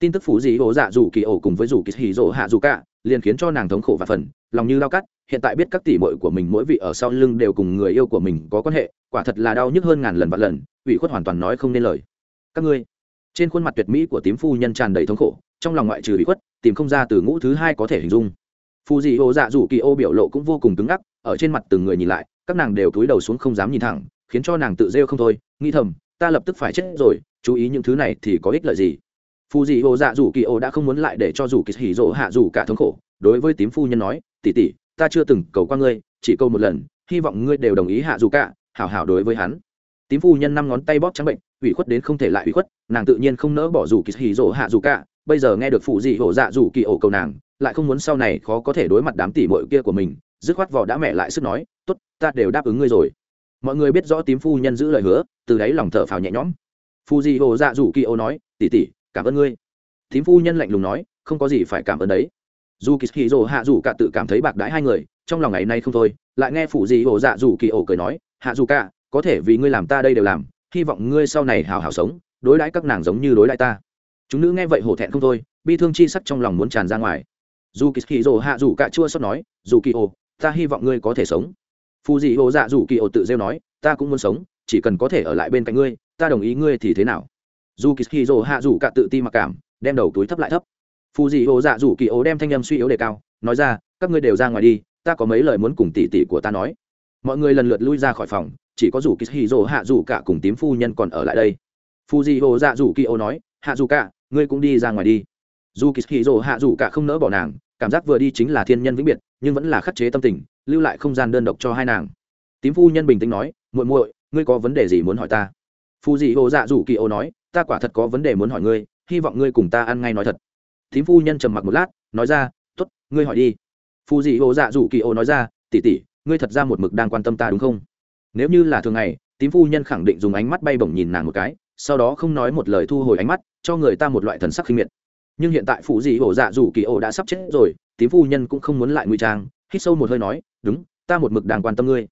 tin tức phủ dị ổ dạ dù kỳ ổ cùng với dù kỳ hì rỗ hạ dù cả, liền khiến cho nàng thống khổ và phần, lòng như lao cắt. Hiện tại biết các tỷ mội của mình mỗi vị ở sau lưng đều cùng người yêu của mình có quan hệ, quả thật là đau nhức hơn ngàn lần vạn lần, ủy khuất hoàn toàn nói không nên lời. Các ngươi, trên khuôn mặt tuyệt mỹ của tím phu nhân tràn đầy thống khổ, trong lòng ngoại trừ ủy khuất, tìm không ra từ ngũ thứ hai có thể hình dung. Phù dị ô dạ dù kỳ ô biểu lộ cũng vô cùng cứng ngắc, ở trên mặt từng người nhìn lại, các nàng đều cúi đầu xuống không dám nhìn thẳng, khiến cho nàng tự rêu không thôi, nghĩ thầm, ta lập tức phải chết rồi, chú ý những thứ này thì có ích lợi gì? Phù dị hồ dạ dù kỳ ô đã không muốn lại để cho dù kỳ hỉ rỗ hạ dù cả thống khổ. Đối với tím phu nhân nói tỉ tỉ ta chưa từng cầu qua ngươi, chỉ câu một lần, hy vọng ngươi đều đồng ý hạ dù cả, hảo hảo đối với hắn. Tím phu nhân năm ngón tay bóp trắng bệnh, ủy khuất đến không thể lại ủy khuất, nàng tự nhiên không nỡ bỏ dù kỳ hỉ rỗ hạ dù cả. Bây giờ nghe được phù dị hồ dạ dù kỳ ô cầu nàng, lại không muốn sau này khó có thể đối mặt đám tỉ mội kia của mình, dứt khoát vỏ đã mẹ lại sức nói, tốt, ta đều đáp ứng ngươi rồi. Mọi người biết rõ tím phu nhân giữ lời hứa, từ đáy lòng thở phào nhẹ nhõm. Phu di hồ dạ dù kỳ ô nói tỉ tỉ cảm ơn ngươi. Thím phu nhân lạnh lùng nói, không có gì phải cảm ơn đấy. Dù kỳ hì dồ hạ dù cả tự cảm thấy bạc đãi hai người, trong lòng ngày nay không thôi, lại nghe phụ gì hồ dạ dù kỳ ổ cười nói, hạ dù cả, có thể vì ngươi làm ta đây đều làm, hy vọng ngươi sau này hào hào sống, đối đãi các nàng giống như đối đãi ta. Chúng nữ nghe vậy hổ thẹn không thôi, bi thương chi sắc trong lòng muốn tràn ra ngoài. Dù kỳ hì dồ hạ dù cả chua sót nói, dù kỳ ổ, ta hy vọng ngươi có thể sống. Phù dị hồ dạ dù kỳ ổ tự rêu nói, ta cũng muốn sống, chỉ cần có thể ở lại bên cạnh ngươi, ta đồng ý ngươi thì thế nào? Dù kỳ hì hạ dù cả tự ti mặc cảm, đem đầu túi thấp lại thấp. Phù dị ô dạ dù kỳ ô đem thanh âm suy yếu đề cao, nói ra, các ngươi đều ra ngoài đi, ta có mấy lời muốn cùng tỷ tỷ của ta nói. Mọi người lần lượt lui ra khỏi phòng, chỉ có dù kỳ hì hạ dù cả cùng tím phu nhân còn ở lại đây. Phù dị ô dạ dù kỳ ô nói, hạ dù cả, ngươi cũng đi ra ngoài đi. Dù kỳ hì hạ dù cả không nỡ bỏ nàng, cảm giác vừa đi chính là thiên nhân vĩnh biệt, nhưng vẫn là khắc chế tâm tình, lưu lại không gian đơn độc cho hai nàng. Tím phu nhân bình tĩnh nói, muội muội, ngươi có vấn đề gì muốn hỏi ta? Phù dị ô dạ dù kỳ ô nói ta quả thật có vấn đề muốn hỏi ngươi, hy vọng ngươi cùng ta ăn ngay nói thật. Thím phu nhân trầm mặc một lát, nói ra t ố t ngươi hỏi đi. Phù dị ô dạ dù kỳ ô nói ra tỉ tỉ ngươi thật ra một mực đang quan tâm ta đúng không? Nếu như là thường ngày tím phu nhân khẳng định dùng ánh mắt bay bổng nhìn nàng một cái, sau đó không nói một lời thu hồi ánh mắt, cho người ta một loại thần sắc khinh miệt. Nhưng hiện tại phụ dị ổ dạ dù kỳ ổ đã sắp chết rồi tím phu nhân cũng không muốn lại ngụy trang, hít sâu một hơi nói, đúng, ta một mực đang quan tâm ngươi.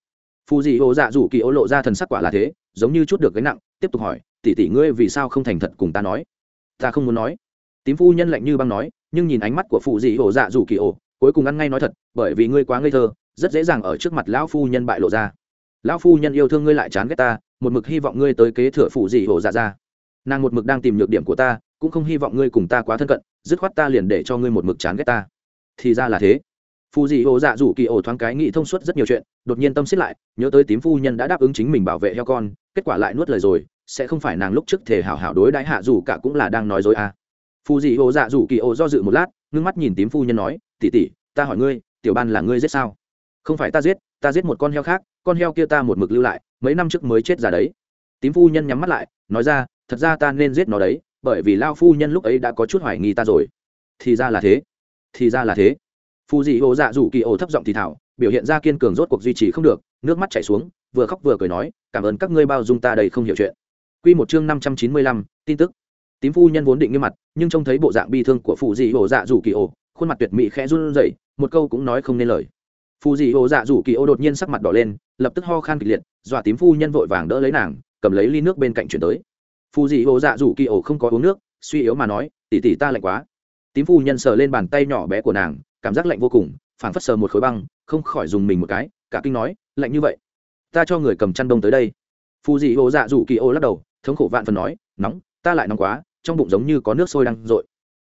Phù dị ổ dạ dù kỳ ổ lộ ra thần sắc quả là thế, giống như chút được gánh nặng tiếp tục hỏi, tỷ tỷ ngươi vì sao không thành thật cùng ta nói? Ta không muốn nói. Tím phu nhân lạnh như băng nói, nhưng nhìn ánh mắt của phụ dị ổ dạ dù kỳ ổ, cuối cùng ăn ngay nói thật, bởi vì ngươi quá ngây thơ, rất dễ dàng ở trước mặt lão phu nhân bại lộ ra. Lão phu nhân yêu thương ngươi lại chán ghét ta, một mực hy vọng ngươi tới kế thừa phụ dị ổ dạ ra. Nàng một mực đang tìm nhược điểm của ta, cũng không hy vọng ngươi cùng ta quá thân cận, dứt khoát ta liền để cho ngươi một mực chán ghét ta. Thì ra là thế phù dị ô dạ dù kỳ ổ thoáng cái nghĩ thông suốt rất nhiều chuyện, đột nhiên tâm xích lại, nhớ tới tím phu nhân đã đáp ứng chính mình bảo vệ heo con, kết quả lại nuốt lời rồi, sẽ không phải nàng lúc trước thể hảo hảo đối đãi hạ dù cả cũng là đang nói dối à. phù dị ô dạ dù kỳ ổ do dự một lát, ngưng mắt nhìn tím phu nhân nói tỉ tỉ ta hỏi ngươi, tiểu ban là ngươi giết sao? Không phải ta giết ta giết một con heo khác, con heo kia ta một mực lưu lại, mấy năm trước mới chết ra đấy. Tím phu nhân nhắm mắt lại, nói ra, thật ra ta nên giết nó đấy, bởi vì lao phu nhân lúc ấy đã có chút hoài nghi ta rồi. Thì ra là thế, thì ra là thế phù dị hồ dạ rủ kỳ ổ thấp giọng thì thảo biểu hiện ra kiên cường rốt cuộc duy trì không được nước mắt chảy xuống vừa khóc vừa cười nói cảm ơn các ngươi bao dung ta đây không hiểu chuyện Quy một chương năm trăm chín mươi lăm, tin tức. Tím phu nhân vốn định nghiêm mặt, nhưng trông thấy bộ dạng bi thương của phù dị hồ dạ rủ kỳ ổ, khuôn mặt tuyệt mỹ khẽ run rẩy, một câu cũng nói không nên lời. phù dị hồ dạ rủ kỳ ổ đột nhiên sắc mặt đỏ lên, lập tức ho khan kịch liệt, dọa tím phu nhân vội vàng đỡ lấy nàng, cầm lấy ly nước bên cạnh chuyển tới phù dị hồ dạ dù kỳ ổ không có uống nước suy yếu mà nói tỉ tỉ ta lạnh quá tím phu nhân sờ lên bàn tay nhỏ bé của nàng cảm giác lạnh vô cùng, phảng phất sờ một khối băng, không khỏi dùng mình một cái, cả kinh nói, lạnh như vậy, ta cho người cầm chăn đông tới đây. Phù dị ô dạ dù kỳ ô lắc đầu, thống khổ vạn phần nói, nóng, ta lại nóng quá, trong bụng giống như có nước sôi đang r ộ i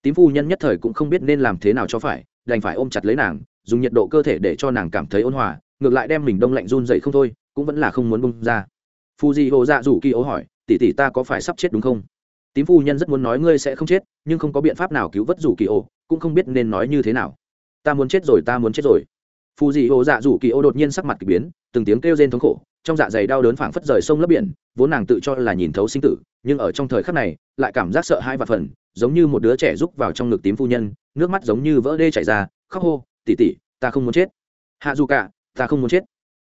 tím phu nhân nhất thời cũng không biết nên làm thế nào cho phải, đành phải ôm chặt lấy nàng, dùng nhiệt độ cơ thể để cho nàng cảm thấy ôn hòa, ngược lại đem mình đông lạnh run dậy không thôi, cũng vẫn là không muốn bông ra. Phù dị ô dạ dù kỳ ố hỏi, tỷ tỷ ta có phải sắp chết đúng không? Tím phu nhân rất muốn nói ngươi sẽ không chết, nhưng không có biện pháp nào cứu vớt rủ kỳ ô cũng không biết nên nói như thế nào ta muốn chết rồi, ta muốn chết rồi. Phù dị ô dạ rủ kỳ ô đột nhiên sắc mặt k ỳ biến, từng tiếng kêu rên thống khổ, trong dạ dày đau đớn phảng phất rời sông lấp biển, vốn nàng tự cho là nhìn thấu sinh tử, nhưng ở trong thời khắc này, lại cảm giác sợ hai vạt phần, giống như một đứa trẻ rúc vào trong ngực tím phu nhân, nước mắt giống như vỡ đê chảy ra, khóc hô tỉ tỉ ta không muốn chết. Hạ dù cả, ta không muốn chết.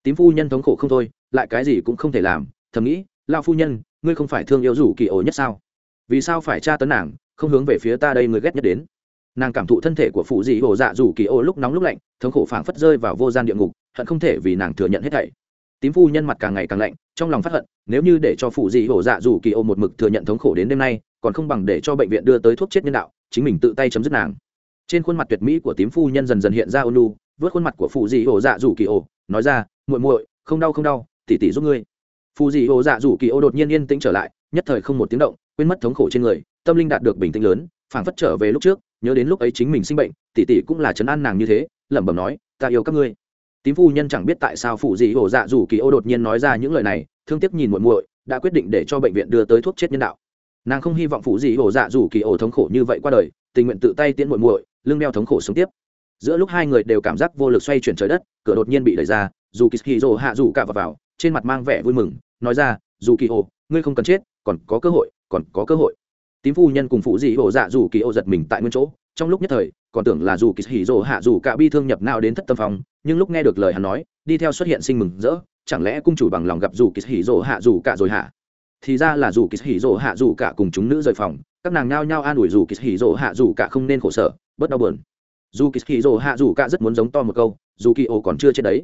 Tím phu nhân thống khổ không thôi, lại cái gì cũng không thể làm, thầm nghĩ lao phu nhân, ngươi không phải thương yêu rủ kỳ ổ nhất sao? Vì sao phải tra tấn nàng, không hướng về phía ta đây người ghét nhất đến? Nàng cảm thụ thân thể của phụ dị hồ dạ rủ kỳ ô lúc nóng lúc lạnh, thống khổ phảng phất rơi vào vô gian địa ngục, hận không thể vì nàng thừa nhận hết thảy. Tím phu nhân mặt càng ngày càng lạnh, trong lòng phát hận, nếu như để cho phụ dị ổ dạ rủ kỳ ô một mực thừa nhận thống khổ đến đêm nay, còn không bằng để cho bệnh viện đưa tới thuốc chết nhân đạo, chính mình tự tay chấm dứt nàng. Trên khuôn mặt tuyệt mỹ của tím phu nhân dần dần hiện ra ônu vớt khuôn mặt của phụ dị ổ dạ rủ kỳ ô, nói ra, muội muội, không đau không đau tỉ tỉ giúp ngươi. Phụ dị ổ dạ rủ kỳ ô đột nhiên yên tĩnh trở lại, nhất thời không một tiếng động, quên mất thống khổ trên người, tâm linh đạt được bình tĩnh lớn, phảng phất trở về lúc trước nhớ đến lúc ấy chính mình sinh bệnh tỉ tỉ cũng là chấn an nàng như thế lẩm bẩm nói ta yêu các ngươi. Tím phu nhân chẳng biết tại sao phụ dị hổ dạ rủ kỳ ô đột nhiên nói ra những lời này thương tiếc nhìn muội muội đã quyết định để cho bệnh viện đưa tới thuốc chết nhân đạo. Nàng không hy vọng phụ dị hổ dạ rủ kỳ ô thống khổ như vậy qua đời tình nguyện tự tay tiễn muội muội lưng đeo thống khổ sống tiếp. Giữa lúc hai người đều cảm giác vô lực xoay chuyển trời đất cửa đột nhiên bị đẩy ra dù kỳ hì rồ hạ rủ cả vào, vào trên mặt mang vẻ vui mừng nói ra dù kỳ ô ngươi không cần chết còn có cơ hội còn có cơ hội tím phu nhân cùng phụ dị ổ dạ rủ kỳ ô giật mình tại nguyên chỗ, trong lúc nhất thời, còn tưởng là dù kỳ hỉ rồ hạ dù cả bi thương nhập nào đến thất tâm phòng, nhưng lúc nghe được lời hắn nói, đi theo xuất hiện sinh mừng rỡ, chẳng lẽ cung chủ bằng lòng gặp dù kỳ hỉ rồ hạ dù cả rồi hả? Thì ra là dù kỳ hỉ rồ hạ dù cả cùng chúng nữ rời phòng, các nàng nhao nhao an ủi dù kỳ hỉ rồ hạ dù cả không nên khổ sở, bớt đau buồn. Dù kỳ hỉ rồ hạ dù cả rất muốn giống to một câu, dù kỳ ô còn chưa chết đấy.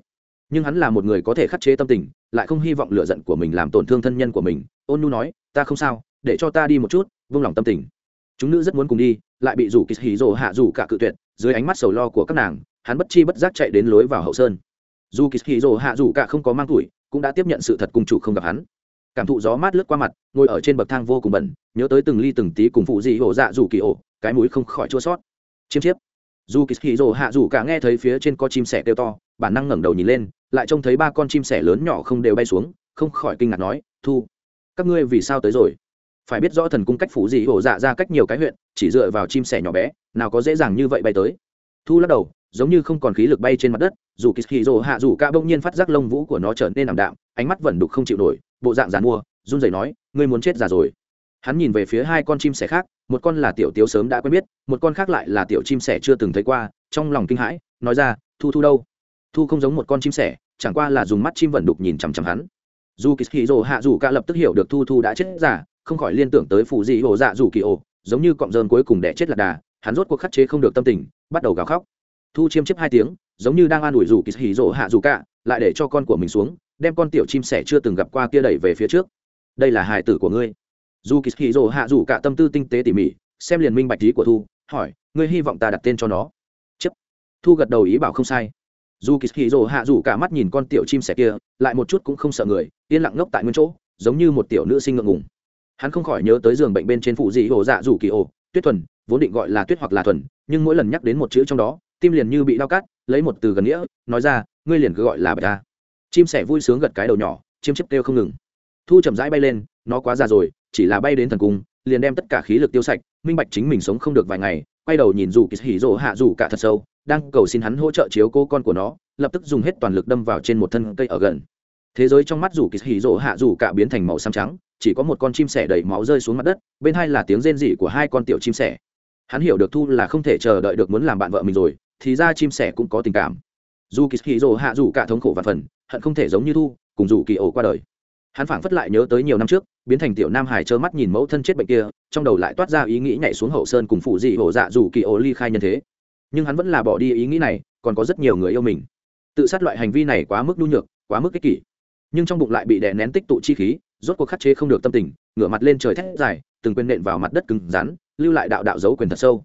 Nhưng hắn là một người có thể khắc chế tâm tình, lại không hy vọng lựa giận của mình làm tổn thương thân nhân của mình. Ôn nu nói, ta không sao, để cho ta đi một chút vung lòng tâm tình. Chúng nữ rất muốn cùng đi, lại bị rủ kỳ hì rồ hạ rủ cả cự tuyệt, dưới ánh mắt sầu lo của các nàng, hắn bất chi bất giác chạy đến lối vào hậu sơn. Dù kỳ hì rồ hạ rủ cả không có mang tuổi, cũng đã tiếp nhận sự thật cùng chủ không gặp hắn. Cảm thụ gió mát lướt qua mặt, ngồi ở trên bậc thang vô cùng bẩn, nhớ tới từng ly từng tí cùng phụ dị hổ dạ rủ kỳ ổ, cái mũi không khỏi chua sót chiêm chiếp. Dù kỳ hì rồ hạ rủ cả nghe thấy phía trên có chim sẻ kêu to, bản năng ngẩng đầu nhìn lên, lại trông thấy ba con chim sẻ lớn nhỏ không đều bay xuống, không khỏi kinh ngạc nói, thu, các ngươi vì sao tới rồi? Phải biết rõ thần cung cách phủ dị hổ dạ ra cách nhiều cái huyện, chỉ dựa vào chim sẻ nhỏ bé, nào có dễ dàng như vậy bay tới. Thu lắc đầu, giống như không còn khí lực bay trên mặt đất, dù kỳ kỳ rồ hạ dù ca bỗng nhiên phát giác lông vũ của nó trở nên ảm đạm, ánh mắt vẫn đục không chịu nổi, bộ dạng dàn mua, run rẩy nói, ngươi muốn chết già rồi. Hắn nhìn về phía hai con chim sẻ khác, một con là tiểu tiếu sớm đã quen biết, một con khác lại là tiểu chim sẻ chưa từng thấy qua, trong lòng kinh hãi, nói ra, thu thu đâu? Thu không giống một con chim sẻ, chẳng qua là dùng mắt chim vẫn đục nhìn chằm chằm hắn. Dù kỳ hì rồ hạ dù ca lập tức hiểu được thu thu đã chết giả không khỏi liên tưởng tới phụ dị ổ dạ dù kỳ ổ, giống như cọng rơm cuối cùng đẻ chết lạc đà, hắn rốt cuộc khắc chế không được tâm tình, bắt đầu gào khóc. Thu chiêm chiếp hai tiếng, giống như đang an ủi rủ kỳ hỉ rỗ hạ dù cả, lại để cho con của mình xuống, đem con tiểu chim sẻ chưa từng gặp qua kia đẩy về phía trước. Đây là hài tử của ngươi. Dù kỳ hỉ rỗ hạ dù cả tâm tư tinh tế tỉ mỉ, xem liền minh bạch trí của thu, hỏi, ngươi hy vọng ta đặt tên cho nó. Chấp thu gật đầu ý bảo không sai. Dù kỳ hỉ rỗ hạ dù cả mắt nhìn con tiểu chim sẻ kia, lại một chút cũng không sợ người, yên lặng ngốc tại nguyên chỗ, giống như một tiểu nữ sinh ngượng ngùng hắn không khỏi nhớ tới giường bệnh bên trên phụ dị hồ dạ rủ kỳ ổ, tuyết thuần, vốn định gọi là tuyết hoặc là thuần, nhưng mỗi lần nhắc đến một chữ trong đó, tim liền như bị đau cắt, lấy một từ gần nghĩa, nói ra, ngươi liền cứ gọi là bạch ta chim sẻ vui sướng gật cái đầu nhỏ, chiêm chấp kêu không ngừng. Thu chậm rãi bay lên, nó quá già rồi, chỉ là bay đến thần cung, liền đem tất cả khí lực tiêu sạch, minh bạch chính mình sống không được vài ngày. Quay đầu nhìn dù kỳ hỉ rộ hạ dù cả thật sâu, đang cầu xin hắn hỗ trợ chiếu cô con của nó, lập tức dùng hết toàn lực đâm vào trên một thân cây ở gần. Thế giới trong mắt dù kỳ hỉ rộ hạ dù cả biến thành màu xám trắng chỉ có một con chim sẻ đầy máu rơi xuống mặt đất, bên hai là tiếng rên rỉ của hai con tiểu chim sẻ. Hắn hiểu được thu là không thể chờ đợi được muốn làm bạn vợ mình rồi, thì ra chim sẻ cũng có tình cảm. Dù kỳ hì rồ hạ dù cả thống khổ và phần, hận không thể giống như thu, cùng dù kỳ ổ qua đời. Hắn phảng phất lại nhớ tới nhiều năm trước, biến thành tiểu nam hải trơ mắt nhìn mẫu thân chết bệnh kia, trong đầu lại toát ra ý nghĩ nhảy xuống hậu sơn cùng phụ dị hổ dạ dù kỳ ổ ly khai nhân thế. Nhưng hắn vẫn là bỏ đi ý nghĩ này, còn có rất nhiều người yêu mình. Tự sát loại hành vi này quá mức nhu nhược, quá mức ích kỷ nhưng trong bụng lại bị đè nén tích tụ chi khí rốt cuộc khắc chế không được tâm tình ngửa mặt lên trời thét dài từng quên nện vào mặt đất cứng rắn lưu lại đạo đạo dấu quyền thật sâu.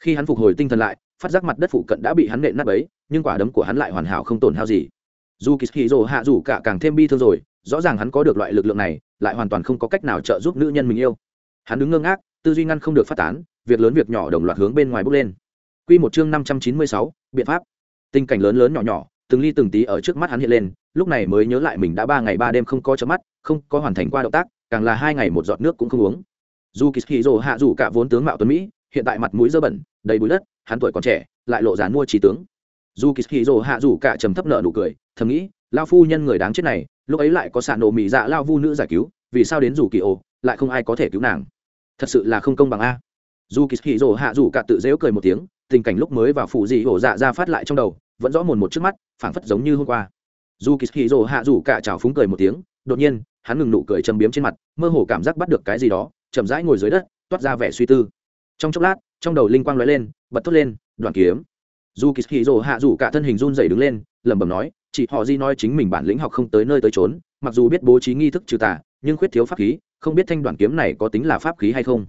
Khi hắn phục hồi tinh thần lại phát giác mặt đất phụ cận đã bị hắn nện nát ấy nhưng quả đấm của hắn lại hoàn hảo không tổn hao gì. Dù kỳ hì rồ hạ rủ cả càng thêm bi thương rồi rõ ràng hắn có được loại lực lượng này lại hoàn toàn không có cách nào trợ giúp nữ nhân mình yêu. Hắn đứng ngơ ngác tư duy ngăn không được phát tán việc lớn việc nhỏ đồng loạt hướng bên ngoài bước lên. Quy một chương năm trăm chín mươi sáu, biện pháp. Tình cảnh lớn lớn nhỏ nhỏ, từng ly từng tí ở trước mắt hắn hiện lên, lúc này mới nhớ lại mình đã ba ngày ba đêm không có chớm mắt, không có hoàn thành qua động tác, càng là hai ngày một giọt nước cũng không uống. Dù Kishiro hạ dù cả vốn tướng mạo tuấn mỹ, hiện tại mặt mũi dơ bẩn, đầy bụi đất, hắn tuổi còn trẻ, lại lộ dán mua trí tướng. Dù Kishiro hạ dù cả trầm thấp nợ nụ cười, thầm nghĩ, lão phu nhân người đáng chết này, lúc ấy lại có xạ nổ mỹ dạ lao vu nữ giải cứu vì sao đến dù kỳ ồ, lại không ai có thể cứu nàng thật sự là không công bằng a dù kỳ hì rồ hạ dù cả tự dễu cười một tiếng tình cảnh lúc mới vào phụ dị ổ dạ ra phát lại trong đầu vẫn rõ mồn một trước mắt phảng phất giống như hôm qua dù kỳ hì rồ hạ dù cả trào phúng cười một tiếng, đột nhiên, hắn ngừng nụ cười châm biếm trên mặt, mơ hồ cảm giác bắt được cái gì đó, chậm rãi ngồi dưới đất, toát ra vẻ suy tư. Trong chốc lát, trong đầu linh quang lóe lên, bật thốt lên đoàn kiếm. Dù kỳ hì rồ hạ dù cả thân hình run dày đứng lên, lẩm bẩm nói chị họ di nói chính mình bản lĩnh học không tới nơi tới trốn mặc dù biết bố trí nghi thức trừ tà, nhưng khuyết thiếu pháp khí, không biết thanh đoàn kiếm này có tính là pháp khí hay không.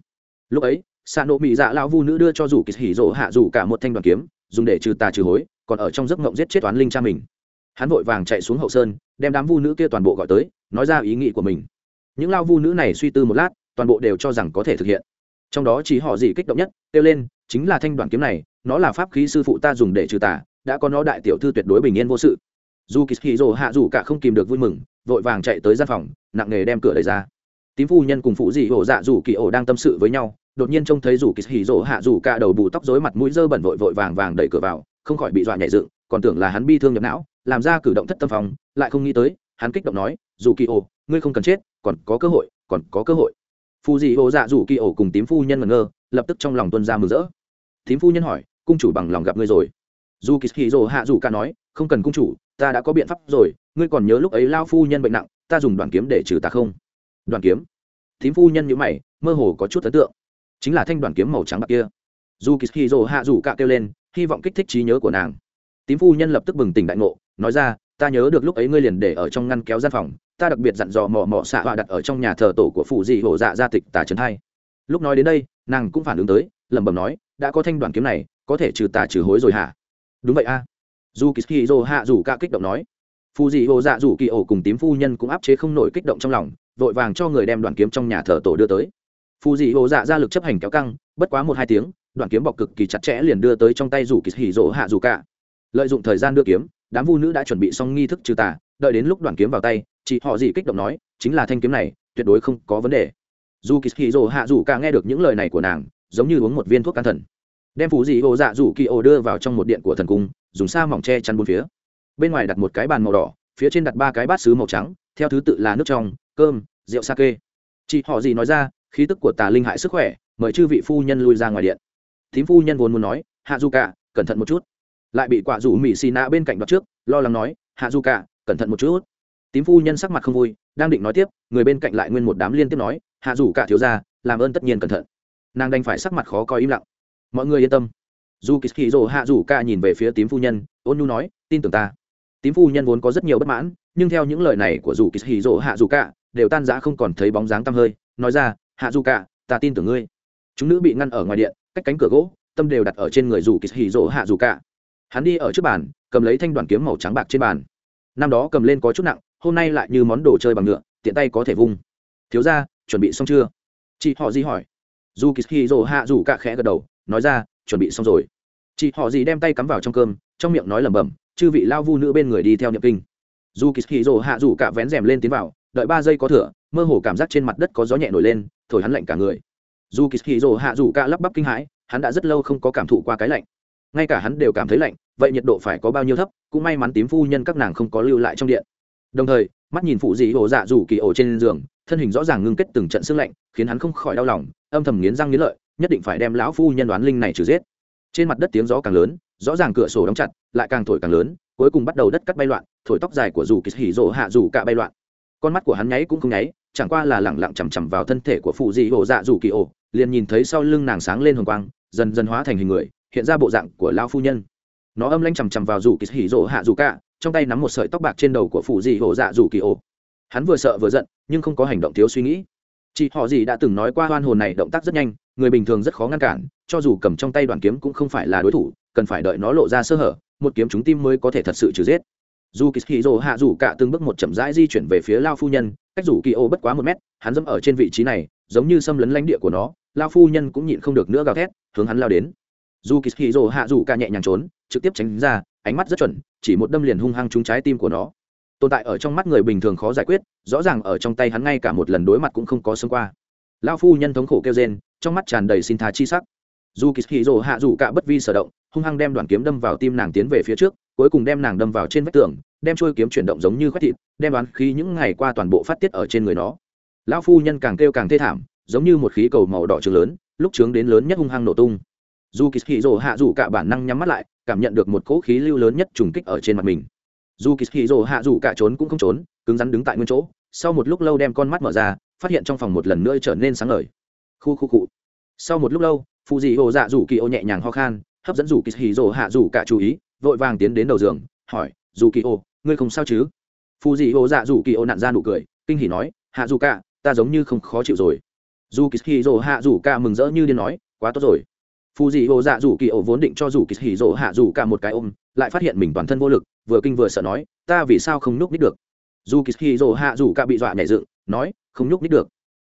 Lúc ấy xạ nộ mỹ dạ lão vu nữ đưa cho dù kỳ hỉ rỗ hạ dù cả một thanh đoàn kiếm, dùng để trừ tà trừ hối, còn ở trong giấc mộng giết chết toán linh cha mình hắn vội vàng chạy xuống hậu sơn, đem đám vu nữ kia toàn bộ gọi tới, nói ra ý nghĩ của mình. Những lao vu nữ này suy tư một lát, toàn bộ đều cho rằng có thể thực hiện. Trong đó chỉ họ gì kích động nhất, kêu lên, chính là thanh đoàn kiếm này, nó là pháp khí sư phụ ta dùng để trừ tà, đã có nó đại tiểu thư tuyệt đối bình yên vô sự. Dù kỳ dỗ rồ hạ dù cả không kìm được vui mừng, vội vàng chạy tới gian phòng, nặng nề đem cửa đẩy ra. Tím phu nhân cùng phụ dị ổ dạ dù kỳ ổ đang tâm sự với nhau, đột nhiên trông thấy dù kỳ dỗ rồ hạ dù cả đầu bù tóc rối mặt mũi dơ bẩn vội vội vàng vàng đẩy cửa vào, không khỏi bị dọa nhảy dựng, còn tưởng là hắn bi thương nhập não làm ra cử động thất tâm phòng, lại không nghĩ tới, hắn kích động nói, dù kỳ ổ, ngươi không cần chết, còn có cơ hội, còn có cơ hội. Phù dị ổ dạ dù kỳ ổ cùng tím phu nhân ngẩn ngơ, lập tức trong lòng tuân ra mừng rỡ. Tím phu nhân hỏi, cung chủ bằng lòng gặp ngươi rồi? Dù kỳ hì rồ hạ dù ca nói, không cần cung chủ, ta đã có biện pháp rồi, ngươi còn nhớ lúc ấy lao phu nhân bệnh nặng, ta dùng đoàn kiếm để trừ ta không? Đoàn kiếm? Tím phu nhân nhữ mày, mơ hồ có chút ấn tượng. Chính là thanh đoàn kiếm màu trắng bạc kia. Dù kỳ hì rồ hạ rủ ca kêu lên, hy vọng kích thích trí nhớ của nàng. Tím phu nhân lập tức bừng tỉnh đại ngộ nói ra, ta nhớ được lúc ấy ngươi liền để ở trong ngăn kéo gian phòng, ta đặc biệt dặn dò mò mò xạ họa đặt ở trong nhà thờ tổ của phụ dị hổ dạ gia tịch tà trấn hai. Lúc nói đến đây, nàng cũng phản ứng tới, lẩm bẩm nói, đã có thanh đoàn kiếm này, có thể trừ tà trừ hối rồi hả? Đúng vậy a. Dù kỳ dô hạ dù ca kích động nói. Phù dị hồ dạ dù kỳ ổ cùng tím phu nhân cũng áp chế không nổi kích động trong lòng, vội vàng cho người đem đoàn kiếm trong nhà thờ tổ đưa tới. Phù dị hồ dạ ra lực chấp hành kéo căng, bất quá một hai tiếng, đoàn kiếm bọc cực kỳ chặt chẽ liền đưa tới trong tay dù kỳ hì hạ dù cả. Lợi dụng thời gian đưa kiếm đám vu nữ đã chuẩn bị xong nghi thức trừ tà, đợi đến lúc đoàn kiếm vào tay, chị họ gì kích động nói, chính là thanh kiếm này, tuyệt đối không có vấn đề. Dù kỳ hì rỗ hạ dù cả nghe được những lời này của nàng, giống như uống một viên thuốc can thần. Đem phù dị ô dạ dù kỳ ô đưa vào trong một điện của thần cung, dùng sa mỏng che chắn bốn phía. Bên ngoài đặt một cái bàn màu đỏ, phía trên đặt ba cái bát sứ màu trắng, theo thứ tự là nước trong, cơm, rượu sake. Chị họ gì nói ra, khí tức của tà linh hại sức khỏe, mời chư vị phu nhân lui ra ngoài điện. Thím phu nhân vốn muốn nói, hạ du cả, cẩn thận một chút lại bị quả rủ mỹ xì nạ bên cạnh đoạt trước, lo lắng nói, hạ du cả, cẩn thận một chút. Tím phu nhân sắc mặt không vui, đang định nói tiếp, người bên cạnh lại nguyên một đám liên tiếp nói, hạ rủ cả thiếu ra làm ơn tất nhiên cẩn thận. Nàng đành phải sắc mặt khó coi im lặng. Mọi người yên tâm. Dù kỳ kỳ rồ hạ rủ ca nhìn về phía tím phu nhân, ôn nhu nói, tin tưởng ta. Tím phu nhân vốn có rất nhiều bất mãn, nhưng theo những lời này của dù kỳ kỳ rồ hạ rủ ca đều tan giã không còn thấy bóng dáng tăm hơi, nói ra, hạ rủ ca ta tin tưởng ngươi. Chúng nữ bị ngăn ở ngoài điện, cách cánh cửa gỗ, tâm đều đặt ở trên người dù kỳ hì rồ hạ rủ ca hắn đi ở trước bàn, cầm lấy thanh đoàn kiếm màu trắng bạc trên bàn. Năm đó cầm lên có chút nặng, hôm nay lại như món đồ chơi bằng nhựa tiện tay có thể vung. Thiếu ra chuẩn bị xong chưa? Chị họ gì hỏi. Dù kỳ hì rồ hạ rủ cạ khẽ gật đầu, nói ra, chuẩn bị xong rồi. Chị họ gì đem tay cắm vào trong cơm, trong miệng nói lẩm bẩm, chư vị lao vu nữ bên người đi theo niệm kinh. Dù kỳ hì rồ hạ rủ cả vén rèm lên tiến vào, đợi ba giây có thửa mơ hồ cảm giác trên mặt đất có gió nhẹ nổi lên, thổi hắn lạnh cả người. Dù kỳ hì rồ hạ rủ cả lắp bắp kinh hãi, hắn đã rất lâu không có cảm thụ qua cái lạnh ngay cả hắn đều cảm thấy lạnh, vậy nhiệt độ phải có bao nhiêu thấp, cũng may mắn tím phu nhân các nàng không có lưu lại trong điện. Đồng thời, mắt nhìn phụ dị hồ dạ rủ kỳ ổ trên giường, thân hình rõ ràng ngưng kết từng trận xương lạnh, khiến hắn không khỏi đau lòng, âm thầm nghiến răng nghiến lợi, nhất định phải đem lão phu nhân đoán linh này trừ giết. Trên mặt đất tiếng gió càng lớn, rõ ràng cửa sổ đóng chặt, lại càng thổi càng lớn, cuối cùng bắt đầu đất cắt bay loạn, thổi tóc dài của dù kỳ hỉ rộ hạ dù cả bay loạn. Con mắt của hắn nháy cũng không nháy, chẳng qua là lẳng lặng chằm chằm vào thân thể của phụ dị ổ dạ dù kỳ ổ, liền nhìn thấy sau lưng nàng sáng lên hồng quang, dần dần hóa thành hình người hiện ra bộ dạng của lão phu nhân. Nó âm lanh chằm chằm vào dù kỳ hỉ rỗ hạ dù cả, trong tay nắm một sợi tóc bạc trên đầu của phụ dị hổ dạ dù kỳ ổ. Hắn vừa sợ vừa giận, nhưng không có hành động thiếu suy nghĩ. Chị họ gì đã từng nói qua hoan hồn này động tác rất nhanh, người bình thường rất khó ngăn cản, cho dù cầm trong tay đoàn kiếm cũng không phải là đối thủ, cần phải đợi nó lộ ra sơ hở, một kiếm chúng tim mới có thể thật sự trừ giết. Dù kỳ rồ hạ rủ cả từng bước một chậm rãi di chuyển về phía lao phu nhân, cách rủ kỳ ô bất quá một mét, hắn dẫm ở trên vị trí này, giống như xâm lấn lãnh địa của nó lao phu nhân cũng nhịn không được nữa gào thét, hướng hắn lao đến dù kỳ rồ hạ dù cả nhẹ nhàng trốn, trực tiếp tránh ra, ánh mắt rất chuẩn, chỉ một đâm liền hung hăng trúng trái tim của nó. Tồn tại ở trong mắt người bình thường khó giải quyết, rõ ràng ở trong tay hắn ngay cả một lần đối mặt cũng không có xông qua. Lao phu nhân thống khổ kêu rên, trong mắt tràn đầy xin thà chi sắc. Dù kỳ hì rồ hạ dù cả bất vi sở động, hung hăng đem đoàn kiếm đâm vào tim nàng tiến về phía trước, cuối cùng đem nàng đâm vào trên vách tường, đem trôi kiếm chuyển động giống như khoét thịt, đem đoán khí những ngày qua toàn bộ phát tiết ở trên người nó. Lão phu nhân càng kêu càng thê thảm, giống như một khí cầu màu đỏ trường lớn, lúc trướng đến lớn nhất hung hăng nổ tung dù kỳ hì rồ hạ dù cả bản năng nhắm mắt lại, cảm nhận được một cỗ khí lưu lớn nhất trùng kích ở trên mặt mình. Dù kỳ hì rồ hạ dù cả trốn cũng không trốn, cứng rắn đứng tại nguyên chỗ, sau một lúc lâu đem con mắt mở ra, phát hiện trong phòng một lần nữa trở nên sáng ngời. Khu khu cụ sau một lúc lâu phụ dị hồ dạ dù kỳ ô nhẹ nhàng ho khan, hấp dẫn dù kỳ hì rồ hạ dù cả chú ý, vội vàng tiến đến đầu giường, hỏi, dù kỳ ô, ngươi không sao chứ? Phụ dị hồ dạ dù kỳ ô nặn ra nụ cười, kinh hỉ nói, hạ dù cả, ta giống như không khó chịu rồi. Dù kỳ hì rồ hạ dù cả mừng rỡ như điên nói, quá tốt rồi phù dị hồ dạ dù kỳ ổ vốn định cho dù kỳ Hỉ rỗ hạ dù cả một cái ôm, lại phát hiện mình toàn thân vô lực, vừa kinh vừa sợ nói, ta vì sao không nhúc nít được? Dù kỳ Hỉ rỗ hạ dù cả bị dọa nhảy dựng, nói, không nhúc nít được.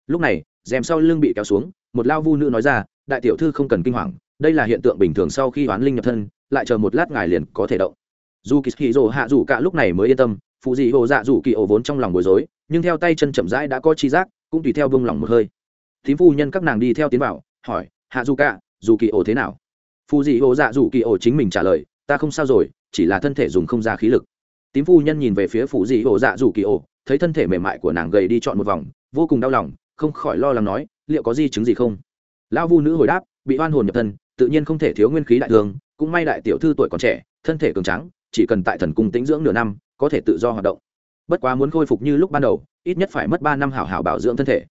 Lúc này, rèm sau lưng bị kéo xuống, một lao vu nữ nói ra, đại tiểu thư không cần kinh hoàng, đây là hiện tượng bình thường sau khi oán linh nhập thân, lại chờ một lát ngài liền có thể động. Dù kỳ Hỉ rỗ hạ dù cả lúc này mới yên tâm Phù dị hồ dạ dù kỳ ổ vốn trong lòng bối rối, nhưng theo tay chân chậm rãi đã có chi giác, cũng tùy theo bông lòng một hơi. Thím phu nhân các nàng đi theo tiến vào, hỏi, hạ dù cả dù kỳ ổ thế nào? Phù dị ổ dạ dù kỳ ổ chính mình trả lời, ta không sao rồi, chỉ là thân thể dùng không ra khí lực. Tím phu nhân nhìn về phía phù dị ổ dạ dù kỳ ổ, thấy thân thể mềm mại của nàng gầy đi chọn một vòng, vô cùng đau lòng, không khỏi lo lắng nói, liệu có di chứng gì không? Lão vu nữ hồi đáp, bị oan hồn nhập thân, tự nhiên không thể thiếu nguyên khí đại thương cũng may đại tiểu thư tuổi còn trẻ, thân thể cường trắng chỉ cần tại thần cung tĩnh dưỡng nửa năm, có thể tự do hoạt động. Bất quá muốn khôi phục như lúc ban đầu, ít nhất phải mất ba năm hảo hảo bảo dưỡng thân thể.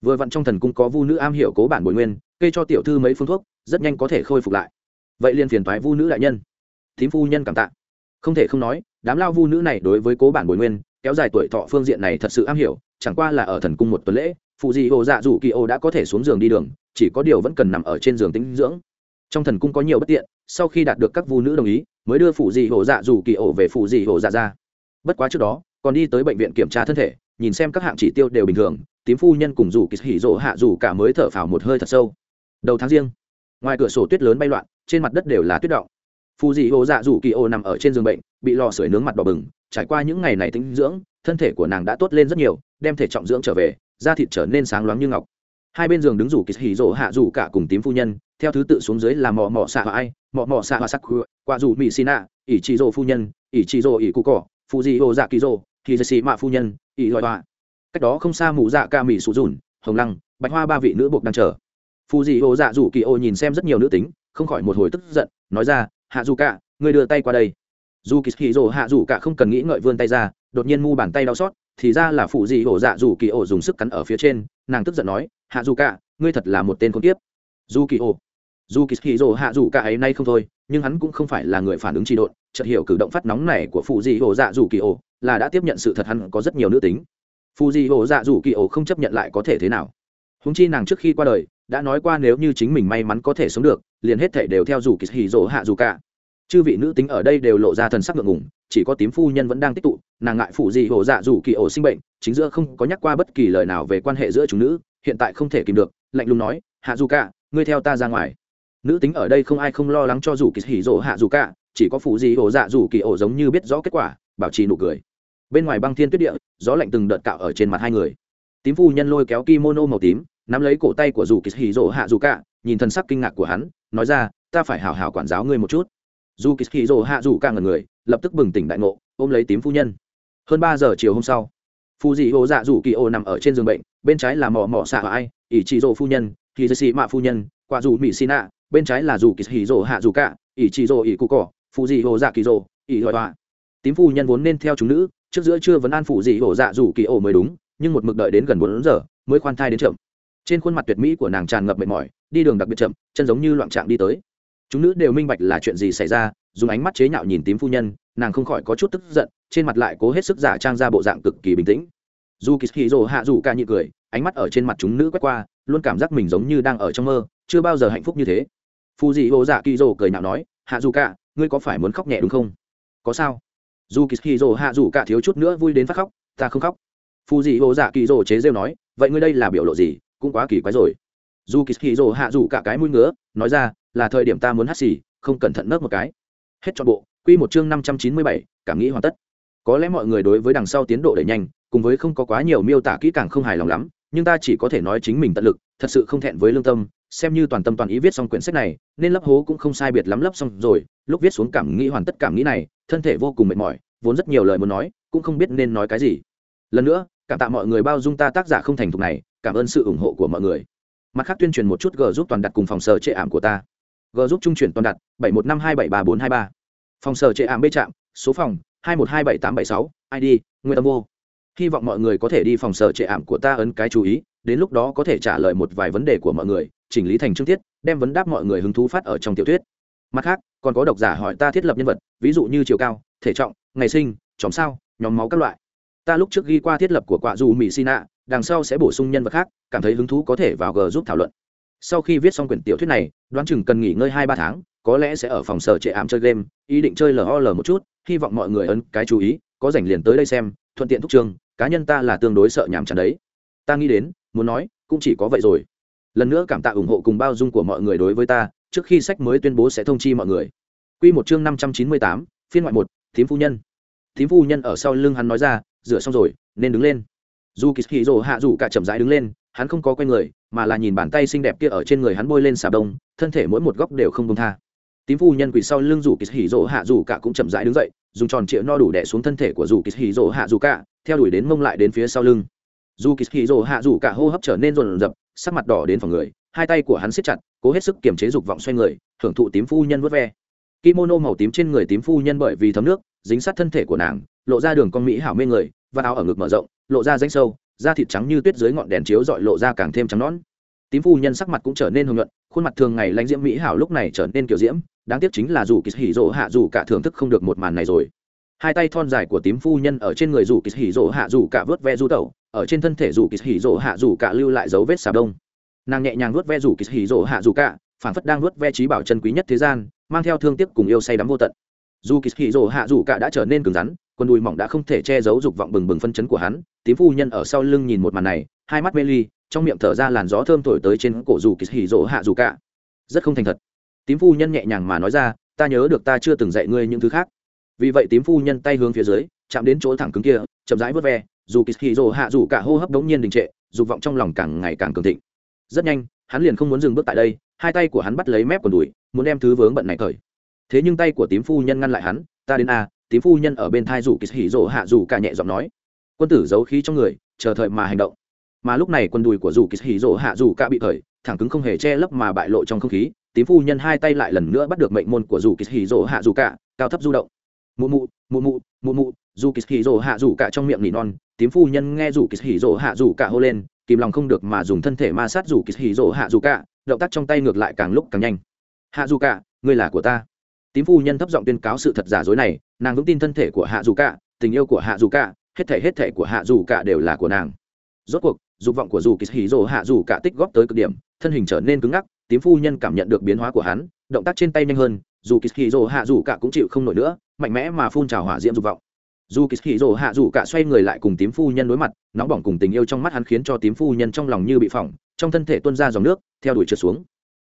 Vừa vặn trong thần cung có vu nữ am hiểu cố bản bồi nguyên kê cho tiểu thư mấy phương thuốc, rất nhanh có thể khôi phục lại. Vậy liền phiền thoái vu nữ đại nhân. Thím phu nhân cảm tạ. Không thể không nói, đám lao vu nữ này đối với cố bản bồi nguyên, kéo dài tuổi thọ phương diện này thật sự am hiểu, chẳng qua là ở thần cung một tuần lễ, phụ dị hồ dạ dù kỳ ô đã có thể xuống giường đi đường, chỉ có điều vẫn cần nằm ở trên giường tính dưỡng. Trong thần cung có nhiều bất tiện, sau khi đạt được các vu nữ đồng ý, mới đưa phụ dị hồ dạ dù kỳ ô về phụ dị hồ dạ ra. Bất quá trước đó, còn đi tới bệnh viện kiểm tra thân thể, nhìn xem các hạng chỉ tiêu đều bình thường, tím phu nhân cùng dù kỳ hỉ rỗ hạ dù cả mới thở phào một hơi thật sâu đầu tháng riêng. Ngoài cửa sổ tuyết lớn bay loạn, trên mặt đất đều là tuyết động. Phù dị hồ dạ dù kỳ ô nằm ở trên giường bệnh, bị lò sưởi nướng mặt đỏ bừng. Trải qua những ngày này tinh dưỡng, thân thể của nàng đã tốt lên rất nhiều, đem thể trọng dưỡng trở về, da thịt trở nên sáng loáng như ngọc. Hai bên giường đứng rủ kỳ hỉ rỗ hạ rủ cả cùng tím phu nhân, theo thứ tự xuống dưới là mò mò xạ ai mò mò xạ hoa sắc qua rủ mỹ xin ạ ỷ chị rỗ phu nhân, ỷ chị rỗ ỷ cụ cỏ phù dị hồ dạ kỳ rỗ thì dì xị mạ phu nhân, ỷ loại họa cách đó không xa mù dạ ca mỹ sụ dùn, hồng lăng, bạch hoa ba vị nữ buộc đang chờ phù dị hồ dạ dù kỳ ô nhìn xem rất nhiều nữ tính, không khỏi một hồi tức giận, nói ra, hạ dù cả người đưa tay qua đây. Dù kỳ hì hạ dù cả không cần nghĩ ngợi vươn tay ra, đột nhiên mu bàn tay đau xót, thì ra là phụ dị hổ dạ dù kỳ ô dùng sức cắn ở phía trên, nàng tức giận nói, hạ dù cả, ngươi thật là một tên con tiếp dù kỳ ô. Dù kỳ hì rồ hạ dù cả ấy nay không thôi, nhưng hắn cũng không phải là người phản ứng trị độn, chợt hiểu cử động phát nóng này của phụ dị hổ dạ dù kỳ ô, là đã tiếp nhận sự thật hắn có rất nhiều nữ tính. Phụ dị hổ dạ dù kỳ ô không chấp nhận lại có thể thế nào. Húng chi nàng trước khi qua đời đã nói qua nếu như chính mình may mắn có thể sống được, liền hết thể đều theo dù kỳ hì dỗ hạ dù cả. Chư vị nữ tính ở đây đều lộ ra thần sắc ngượng ngùng, chỉ có tím phu nhân vẫn đang tích tụ, nàng ngại phụ gì hổ dạ dù kỳ ổ sinh bệnh, chính giữa không có nhắc qua bất kỳ lời nào về quan hệ giữa chúng nữ, hiện tại không thể kìm được, lạnh lùng nói, hạ dù cả, ngươi theo ta ra ngoài. Nữ tính ở đây không ai không lo lắng cho dù kỳ hỉ rỗ hạ dù cả, chỉ có phụ gì hổ dạ dù kỳ ổ giống như biết rõ kết quả, bảo trì nụ cười. Bên ngoài băng thiên tuyết địa, gió lạnh từng đợt cạo ở trên mặt hai người. Tím phu nhân lôi kéo kimono màu tím nắm lấy cổ tay của dù kỳ hì rỗ hạ dù cả, nhìn thân sắc kinh ngạc của hắn, nói ra, ta phải hảo hảo quản giáo ngươi một chút. Dù kỳ hì rỗ hạ dù cả ngần người, lập tức bừng tỉnh đại ngộ, ôm lấy tím phu nhân. Hơn ba giờ chiều hôm sau, phu dị hồ dạ dù kỳ ô nằm ở trên giường bệnh, bên trái là mỏ mỏ xạ và ai, ỷ chị rỗ phu nhân, thì dư xị mạ phu nhân, quả dù mỹ xin nạ, bên trái là dù kỳ hì rỗ hạ dù cả, ỷ chị rỗ ỷ cụ cỏ, phu dị hồ dạ kỳ rỗ ỷ loại họa. Tím phu nhân vốn nên theo chúng nữ, trước giữa chưa vẫn an phụ dị hồ dạ dù kỳ ô mới đúng, nhưng một mực đợi đến gần bốn giờ, mới khoan thai đến chậm trên khuôn mặt tuyệt mỹ của nàng tràn ngập mệt mỏi, đi đường đặc biệt chậm, chân giống như loạn trạng đi tới. Chúng nữ đều minh bạch là chuyện gì xảy ra, dùng ánh mắt chế nhạo nhìn tím phu nhân, nàng không khỏi có chút tức giận, trên mặt lại cố hết sức giả trang ra bộ dạng cực kỳ bình tĩnh. Dù kỳ hì rồ hạ dù ca nhị cười, ánh mắt ở trên mặt chúng nữ quét qua, luôn cảm giác mình giống như đang ở trong mơ, chưa bao giờ hạnh phúc như thế. Phù dị hồ dạ kỳ rồ cười nhạo nói, hạ dù ca, ngươi có phải muốn khóc nhẹ đúng không? Có sao. Dù kỳ hì rồ hạ dù ca thiếu chút nữa vui đến phát khóc, ta không khóc. Phù dị hồ dạ kỳ rồ chế rêu nói, vậy ngươi đây là biểu lộ gì? Cũng quá kỳ quái rồi. Dù kỳ hì rồ hạ rủ cả cái mũi ngứa, nói ra, là thời điểm ta muốn hắt xì, không cẩn thận nớp một cái. Hết chọn bộ, quy một chương năm trăm chín mươi bảy, cảm nghĩ hoàn tất. Có lẽ mọi người đối với đằng sau tiến độ đẩy nhanh, cùng với không có quá nhiều miêu tả kỹ càng không hài lòng lắm, nhưng ta chỉ có thể nói chính mình tận lực, thật sự không thẹn với lương tâm, xem như toàn tâm toàn ý viết xong quyển sách này, nên lấp hố cũng không sai biệt lắm lấp xong rồi, lúc viết xuống cảm nghĩ hoàn tất cảm nghĩ này, thân thể vô cùng mệt mỏi, vốn rất nhiều lời muốn nói, cũng không biết nên nói cái gì. Lần nữa, cảm tạ mọi người bao dung ta tác giả không thành thục này cảm ơn sự ủng hộ của mọi người. Mặt khác tuyên truyền một chút g giúp toàn đặt cùng phòng sở trệ ảm của ta. G giúp trung chuyển toàn đặt, bảy một năm hai bảy ba bốn hai ba. Phòng sở trệ ảm bê trạm, số phòng, hai một hai bảy tám bảy sáu id nguyễn tâm vô. Hy vọng mọi người có thể đi phòng sở trệ ảm của ta ấn cái chú ý, đến lúc đó có thể trả lời một vài vấn đề của mọi người, chỉnh lý thành chương tiết, đem vấn đáp mọi người hứng thú phát ở trong tiểu thuyết. Mặt khác, còn có độc giả hỏi ta thiết lập nhân vật, ví dụ như chiều cao, thể trọng, ngày sinh chóng sao, nhóm máu các loại. Ta lúc trước ghi qua thiết lập của quả dù mỹ sina đằng sau sẽ bổ sung nhân vật khác, cảm thấy hứng thú có thể vào g giúp thảo luận. Sau khi viết xong quyển tiểu thuyết này, đoán chừng cần nghỉ ngơi hai ba tháng, có lẽ sẽ ở phòng sở trệ ảm chơi game, ý định chơi lol một chút, hy vọng mọi người ấn cái chú ý, có dành liền tới đây xem, thuận tiện thúc trường, cá nhân ta là tương đối sợ nhàm chán đấy. Ta nghĩ đến, muốn nói, cũng chỉ có vậy rồi. Lần nữa cảm tạ ủng hộ cùng bao dung của mọi người đối với ta, trước khi sách mới tuyên bố sẽ thông chi mọi người. Quy một chương năm trăm chín mươi tám, phiên ngoại một, thím phu nhân. Thím phu nhân ở sau lưng hắn nói ra, rửa xong rồi, nên đứng lên dù kỳ hì rồ hạ dù cả chậm rãi đứng lên, hắn không có quen người, mà là nhìn bàn tay xinh đẹp kia ở trên người hắn bôi lên xà đông thân thể mỗi một góc đều không công tha. Tím phu nhân quỳ sau lưng dù kỳ hì rồ hạ dù cả cũng chậm rãi đứng dậy, dùng tròn trịa no đủ đẻ xuống thân thể của dù kỳ hì rồ hạ dù cả, theo đuổi đến mông lại đến phía sau lưng. Dù kỳ hì rồ hạ dù cả hô hấp trở nên rồn rập, sắc mặt đỏ đến phòng người, hai tay của hắn siết chặt, cố hết sức kiềm chế dục vọng xoay người, hưởng thụ tím phu nhân vớt ve. Kimono màu tím trên người tím phu nhân bởi vì thấm nước, dính sát thân thể của nàng, lộ ra đường con mỹ hảo mê người và áo ở ngực mở rộng, lộ ra danh sâu, da thịt trắng như tuyết dưới ngọn đèn chiếu dọi lộ ra càng thêm trắng nón tím phu nhân sắc mặt cũng trở nên hồng nhuận, khuôn mặt thường ngày lãnh diễm mỹ hảo lúc này trở nên kiểu diễm, đáng tiếc chính là dù kỳ hỉ rỗ hạ dù cả thưởng thức không được một màn này rồi. Hai tay thon dài của tím phu nhân ở trên người dù kỳ hỉ rỗ hạ dù cả vớt ve du tẩu, ở trên thân thể dù kỳ hỉ rỗ hạ dù cả lưu lại dấu vết xà đông nàng nhẹ nhàng vớt ve dù kỳ hỉ rỗ hạ dù cả phản phất đang vớt ve trí bảo chân quý nhất thế gian, mang theo thương tiếc cùng yêu say đắm vô tận. Dù kỳ hỉ rỗ hạ dù cả đã trở nên cứng rắn quần đùi mỏng đã không thể che giấu dục vọng bừng bừng phân chấn của hắn, tím phu nhân ở sau lưng nhìn một màn này, hai mắt mê ly, trong miệng thở ra làn gió thơm thổi tới trên cổ dù kỳ hỉ rỗ hạ dù cả. Rất không thành thật. Tím phu nhân nhẹ nhàng mà nói ra, ta nhớ được ta chưa từng dạy ngươi những thứ khác. Vì vậy tím phu nhân tay hướng phía dưới, chạm đến chỗ thẳng cứng kia, chậm rãi vớt ve, dù kỳ hỉ rỗ hạ dù cả hô hấp đống nhiên đình trệ, dục vọng trong lòng càng ngày càng cường thịnh. Rất nhanh, hắn liền không muốn dừng bước tại đây, hai tay của hắn bắt lấy mép quần đùi, muốn đem thứ vướng bận này cởi. Thế nhưng tay của tím phu nhân ngăn lại hắn, ta đến a tím phu nhân ở bên thai rủ kỳ hỉ rỗ hạ rủ cả nhẹ giọng nói. Quân tử giấu khí trong người, chờ thời mà hành động. Mà lúc này quân đùi của rủ kỳ hỉ rỗ hạ rủ cả bị thời, thẳng cứng không hề che lấp mà bại lộ trong không khí, tím phu nhân hai tay lại lần nữa bắt được mệnh môn của rủ kỳ hỉ rỗ hạ rủ cả, cao thấp du động. Mụ mụ mụ mụ mụ mụ dù kỳ hỉ rỗ hạ rủ cả trong miệng nỉ non, tím phu nhân nghe rủ kỳ hỉ rỗ hạ rủ cả hô lên, kìm lòng không được mà dùng thân thể ma sát rủ kỳ hỉ rỗ hạ rủ cả, động tác trong tay ngược lại càng lúc càng nhanh. Hạ rủ cả, ngươi là của ta tím phu nhân thấp giọng tuyên cáo sự thật giả dối này, nàng vững tin thân thể của hạ dù cả, tình yêu của hạ dù cả, hết thể hết thể của hạ dù cả đều là của nàng. Rốt cuộc, dục vọng của dù kỳ hì rồ hạ dù cả tích góp tới cực điểm, thân hình trở nên cứng ngắc, tím phu nhân cảm nhận được biến hóa của hắn, động tác trên tay nhanh hơn, dù kỳ hì rồ hạ dù cả cũng chịu không nổi nữa, mạnh mẽ mà phun trào hỏa diễm dục vọng. Dù kỳ hì rồ hạ dù cả xoay người lại cùng tím phu nhân đối mặt, nóng bỏng cùng tình yêu trong mắt hắn khiến cho tím phu nhân trong lòng như bị phỏng, trong thân thể tuôn ra dòng nước, theo đuổi trượt xuống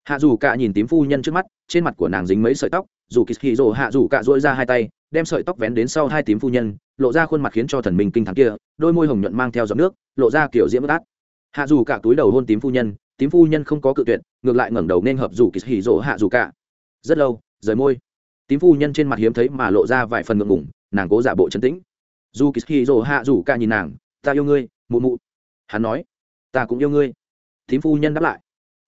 hạ dù cả nhìn tím phu nhân trước mắt, trên mặt của nàng dính mấy sợi tóc, dù kỳ hì rồ hạ dù cả dỗi ra hai tay, đem sợi tóc vén đến sau hai tím phu nhân, lộ ra khuôn mặt khiến cho thần minh kinh thắng kia, đôi môi hồng nhuận mang theo giọt nước, lộ ra kiểu diễm bất át. Hạ dù cả túi đầu hôn tím phu nhân, tím phu nhân không có cự tuyệt, ngược lại ngẩng đầu nên hợp dù kỳ hì rỗ hạ dù cả. Rất lâu, rời môi. Tím phu nhân trên mặt hiếm thấy mà lộ ra vài phần ngượng ngủng nàng cố giả bộ chân tĩnh. Dù kỳ hì rỗ hạ dù cả nhìn nàng, ta yêu ngươi, mụ mụ. Hắn nói, ta cũng yêu ngươi. Tím phu nhân đáp lại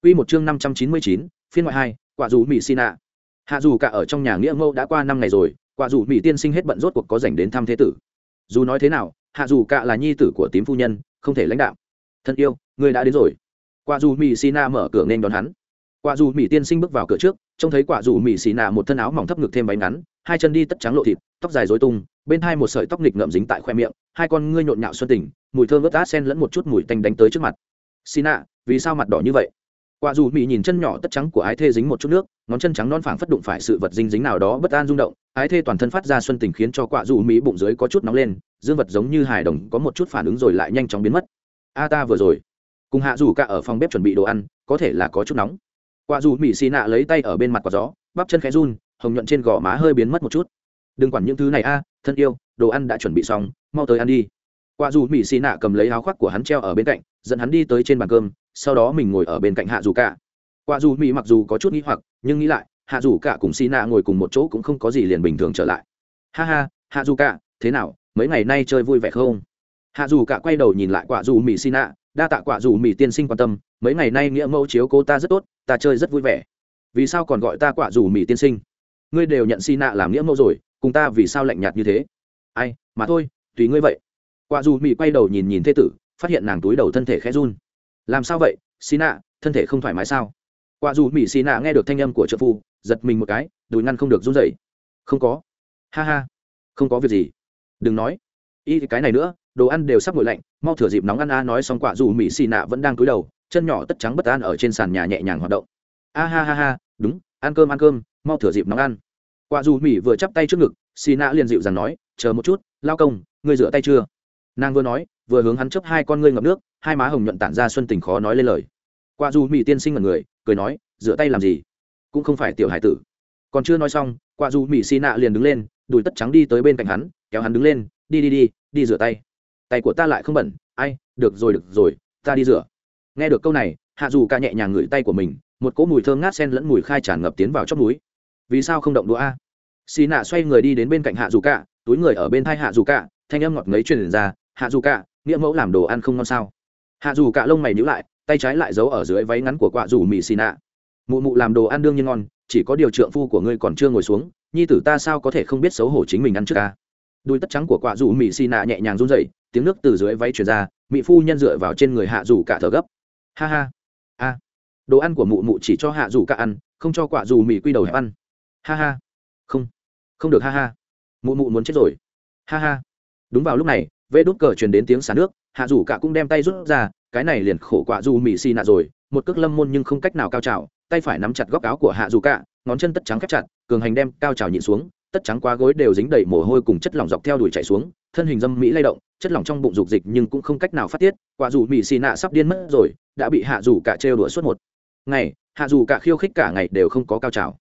Quy một chương năm trăm chín mươi chín, phiên ngoại hai, quả dù mỹ xin ạ hạ dù cả ở trong nhà nghĩa mâu đã qua năm ngày rồi, quả dù mỹ tiên sinh hết bận rốt cuộc có rảnh đến thăm thế tử. Dù nói thế nào, hạ dù cả là nhi tử của tím phu nhân, không thể lãnh đạo. Thân yêu, người đã đến rồi. Quả dù mỹ sina mở cửa nên đón hắn. Quả dù mỹ tiên sinh bước vào cửa trước, trông thấy quả dù mỹ sina một thân áo mỏng thấp ngực thêm váy ngắn, hai chân đi tất trắng lộ thịt, tóc dài rối tung, bên hai một sợi tóc nghịch ngậm dính tại khoe miệng, hai con ngươi nhộn nhạo xuân tình, mùi thơm ướt át sen lẫn một chút mùi tanh đánh tới trước mặt. Sina, vì sao mặt đỏ như vậy? Quả dù mỹ nhìn chân nhỏ tất trắng của ái thê dính một chút nước, ngón chân trắng non phảng phất đụng phải sự vật dinh dính nào đó bất an rung động, ái thê toàn thân phát ra xuân tình khiến cho quả dù mỹ bụng dưới có chút nóng lên, dương vật giống như hài đồng có một chút phản ứng rồi lại nhanh chóng biến mất. A ta vừa rồi. Cùng hạ dù cả ở phòng bếp chuẩn bị đồ ăn, có thể là có chút nóng. Quả dù mỹ xì nạ lấy tay ở bên mặt quả gió, bắp chân khẽ run, hồng nhuận trên gò má hơi biến mất một chút. Đừng quản những thứ này a, thân yêu, đồ ăn đã chuẩn bị xong, mau tới ăn đi. Quả dù mỹ xì nạ cầm lấy áo khoác của hắn treo ở bên cạnh, dẫn hắn đi tới trên bàn cơm sau đó mình ngồi ở bên cạnh hạ dù cả. Quả dù mỹ mặc dù có chút nghĩ hoặc, nhưng nghĩ lại, hạ dù cả cùng xì nạ ngồi cùng một chỗ cũng không có gì liền bình thường trở lại. Ha ha, hạ dù cả, thế nào, mấy ngày nay chơi vui vẻ không? Hạ dù cả quay đầu nhìn lại quả dù mỹ xì nạ đa tạ quả dù mỹ tiên sinh quan tâm, mấy ngày nay nghĩa mẫu chiếu cô ta rất tốt, ta chơi rất vui vẻ. Vì sao còn gọi ta quả dù mỹ tiên sinh? Ngươi đều nhận xì nạ làm nghĩa mẫu rồi, cùng ta vì sao lạnh nhạt như thế? Ai, mà thôi, tùy ngươi vậy. Quả dù mỹ quay đầu nhìn nhìn thê tử, phát hiện nàng túi đầu thân thể khẽ run làm sao vậy? Xì nạ thân thể không thoải mái sao? Quả dù mỹ xì nạ nghe được thanh âm của trợ phu, giật mình một cái, đùi ngăn không được run dậy không có. Ha ha. Không có việc gì. Đừng nói. Y cái này nữa, đồ ăn đều sắp nguội lạnh, mau thửa dịp nóng ăn a nói xong quả dù mỹ xì nạ vẫn đang cúi đầu, chân nhỏ tất trắng bất an ở trên sàn nhà nhẹ nhàng hoạt động. A ha ha ha, đúng, ăn cơm ăn cơm, mau thửa dịp nóng ăn. Quả dù mỹ vừa chắp tay trước ngực xì nạ liền dịu dàng nói, chờ một chút, lao công, ngươi rửa tay chưa? Nàng vừa nói, vừa hướng hắn chấp hai con ngươi ngập nước, hai má hồng nhuận tản ra xuân tình khó nói lên lời. Qua du mỹ tiên sinh là người, cười nói rửa tay làm gì? Cũng không phải tiểu hải tử. Còn chưa nói xong qua du mỹ xi nạ liền đứng lên, đùi tất trắng đi tới bên cạnh hắn, kéo hắn đứng lên, đi đi đi đi rửa tay. Tay của ta lại không bẩn, ai, được rồi được rồi, ta đi rửa. Nghe được câu này, hạ dù ca nhẹ nhàng ngửi tay của mình, một cỗ mùi thơm ngát sen lẫn mùi khai tràn ngập tiến vào chóp núi vì sao không động đũa a? Xì nạ xoay người đi đến bên cạnh hạ dù ca, túi người ở bên thai hạ dù ca, thanh âm ngọt ngấy truyền ra hạ dù cả, nghĩa mẫu làm đồ ăn không ngon sao? Hạ dù cả lông mày nhíu lại tay trái lại giấu ở dưới váy ngắn của quạ dù mì xì nạ. Mụ mụ làm đồ ăn đương nhiên ngon chỉ có điều trượng phu của ngươi còn chưa ngồi xuống nhi tử ta sao có thể không biết xấu hổ chính mình ăn trước ca đuôi tất trắng của quạ dù mì xì nạ nhẹ nhàng run rẩy tiếng nước từ dưới váy truyền ra mị phu nhân dựa vào trên người hạ dù cả thở gấp. Ha ha. A. Đồ ăn của mụ mụ chỉ cho hạ dù cả ăn không cho quạ dù mì quy đầu hẹp ăn. Ha ha. Không. Không được ha ha. Mụ mụ muốn chết rồi. Ha ha. Đúng vào lúc này vê đốt cờ truyền đến tiếng xả nước, hạ dù cả cũng đem tay rút ra, cái này liền khổ quạ dù mỹ xì nạ rồi, một cước lâm môn nhưng không cách nào cao trào, tay phải nắm chặt góc áo của hạ dù cả, ngón chân tất trắng khép chặt, cường hành đem cao trào nhịn xuống, tất trắng quá gối đều dính đầy mồ hôi cùng chất lỏng dọc theo đuổi chạy xuống, thân hình dâm mỹ lay động, chất lỏng trong bụng dục dịch nhưng cũng không cách nào phát tiết quả dù mỹ xì nạ sắp điên mất rồi, đã bị hạ dù cả trêu đùa suốt một ngày, hạ dù cả khiêu khích cả ngày đều không có cao trào.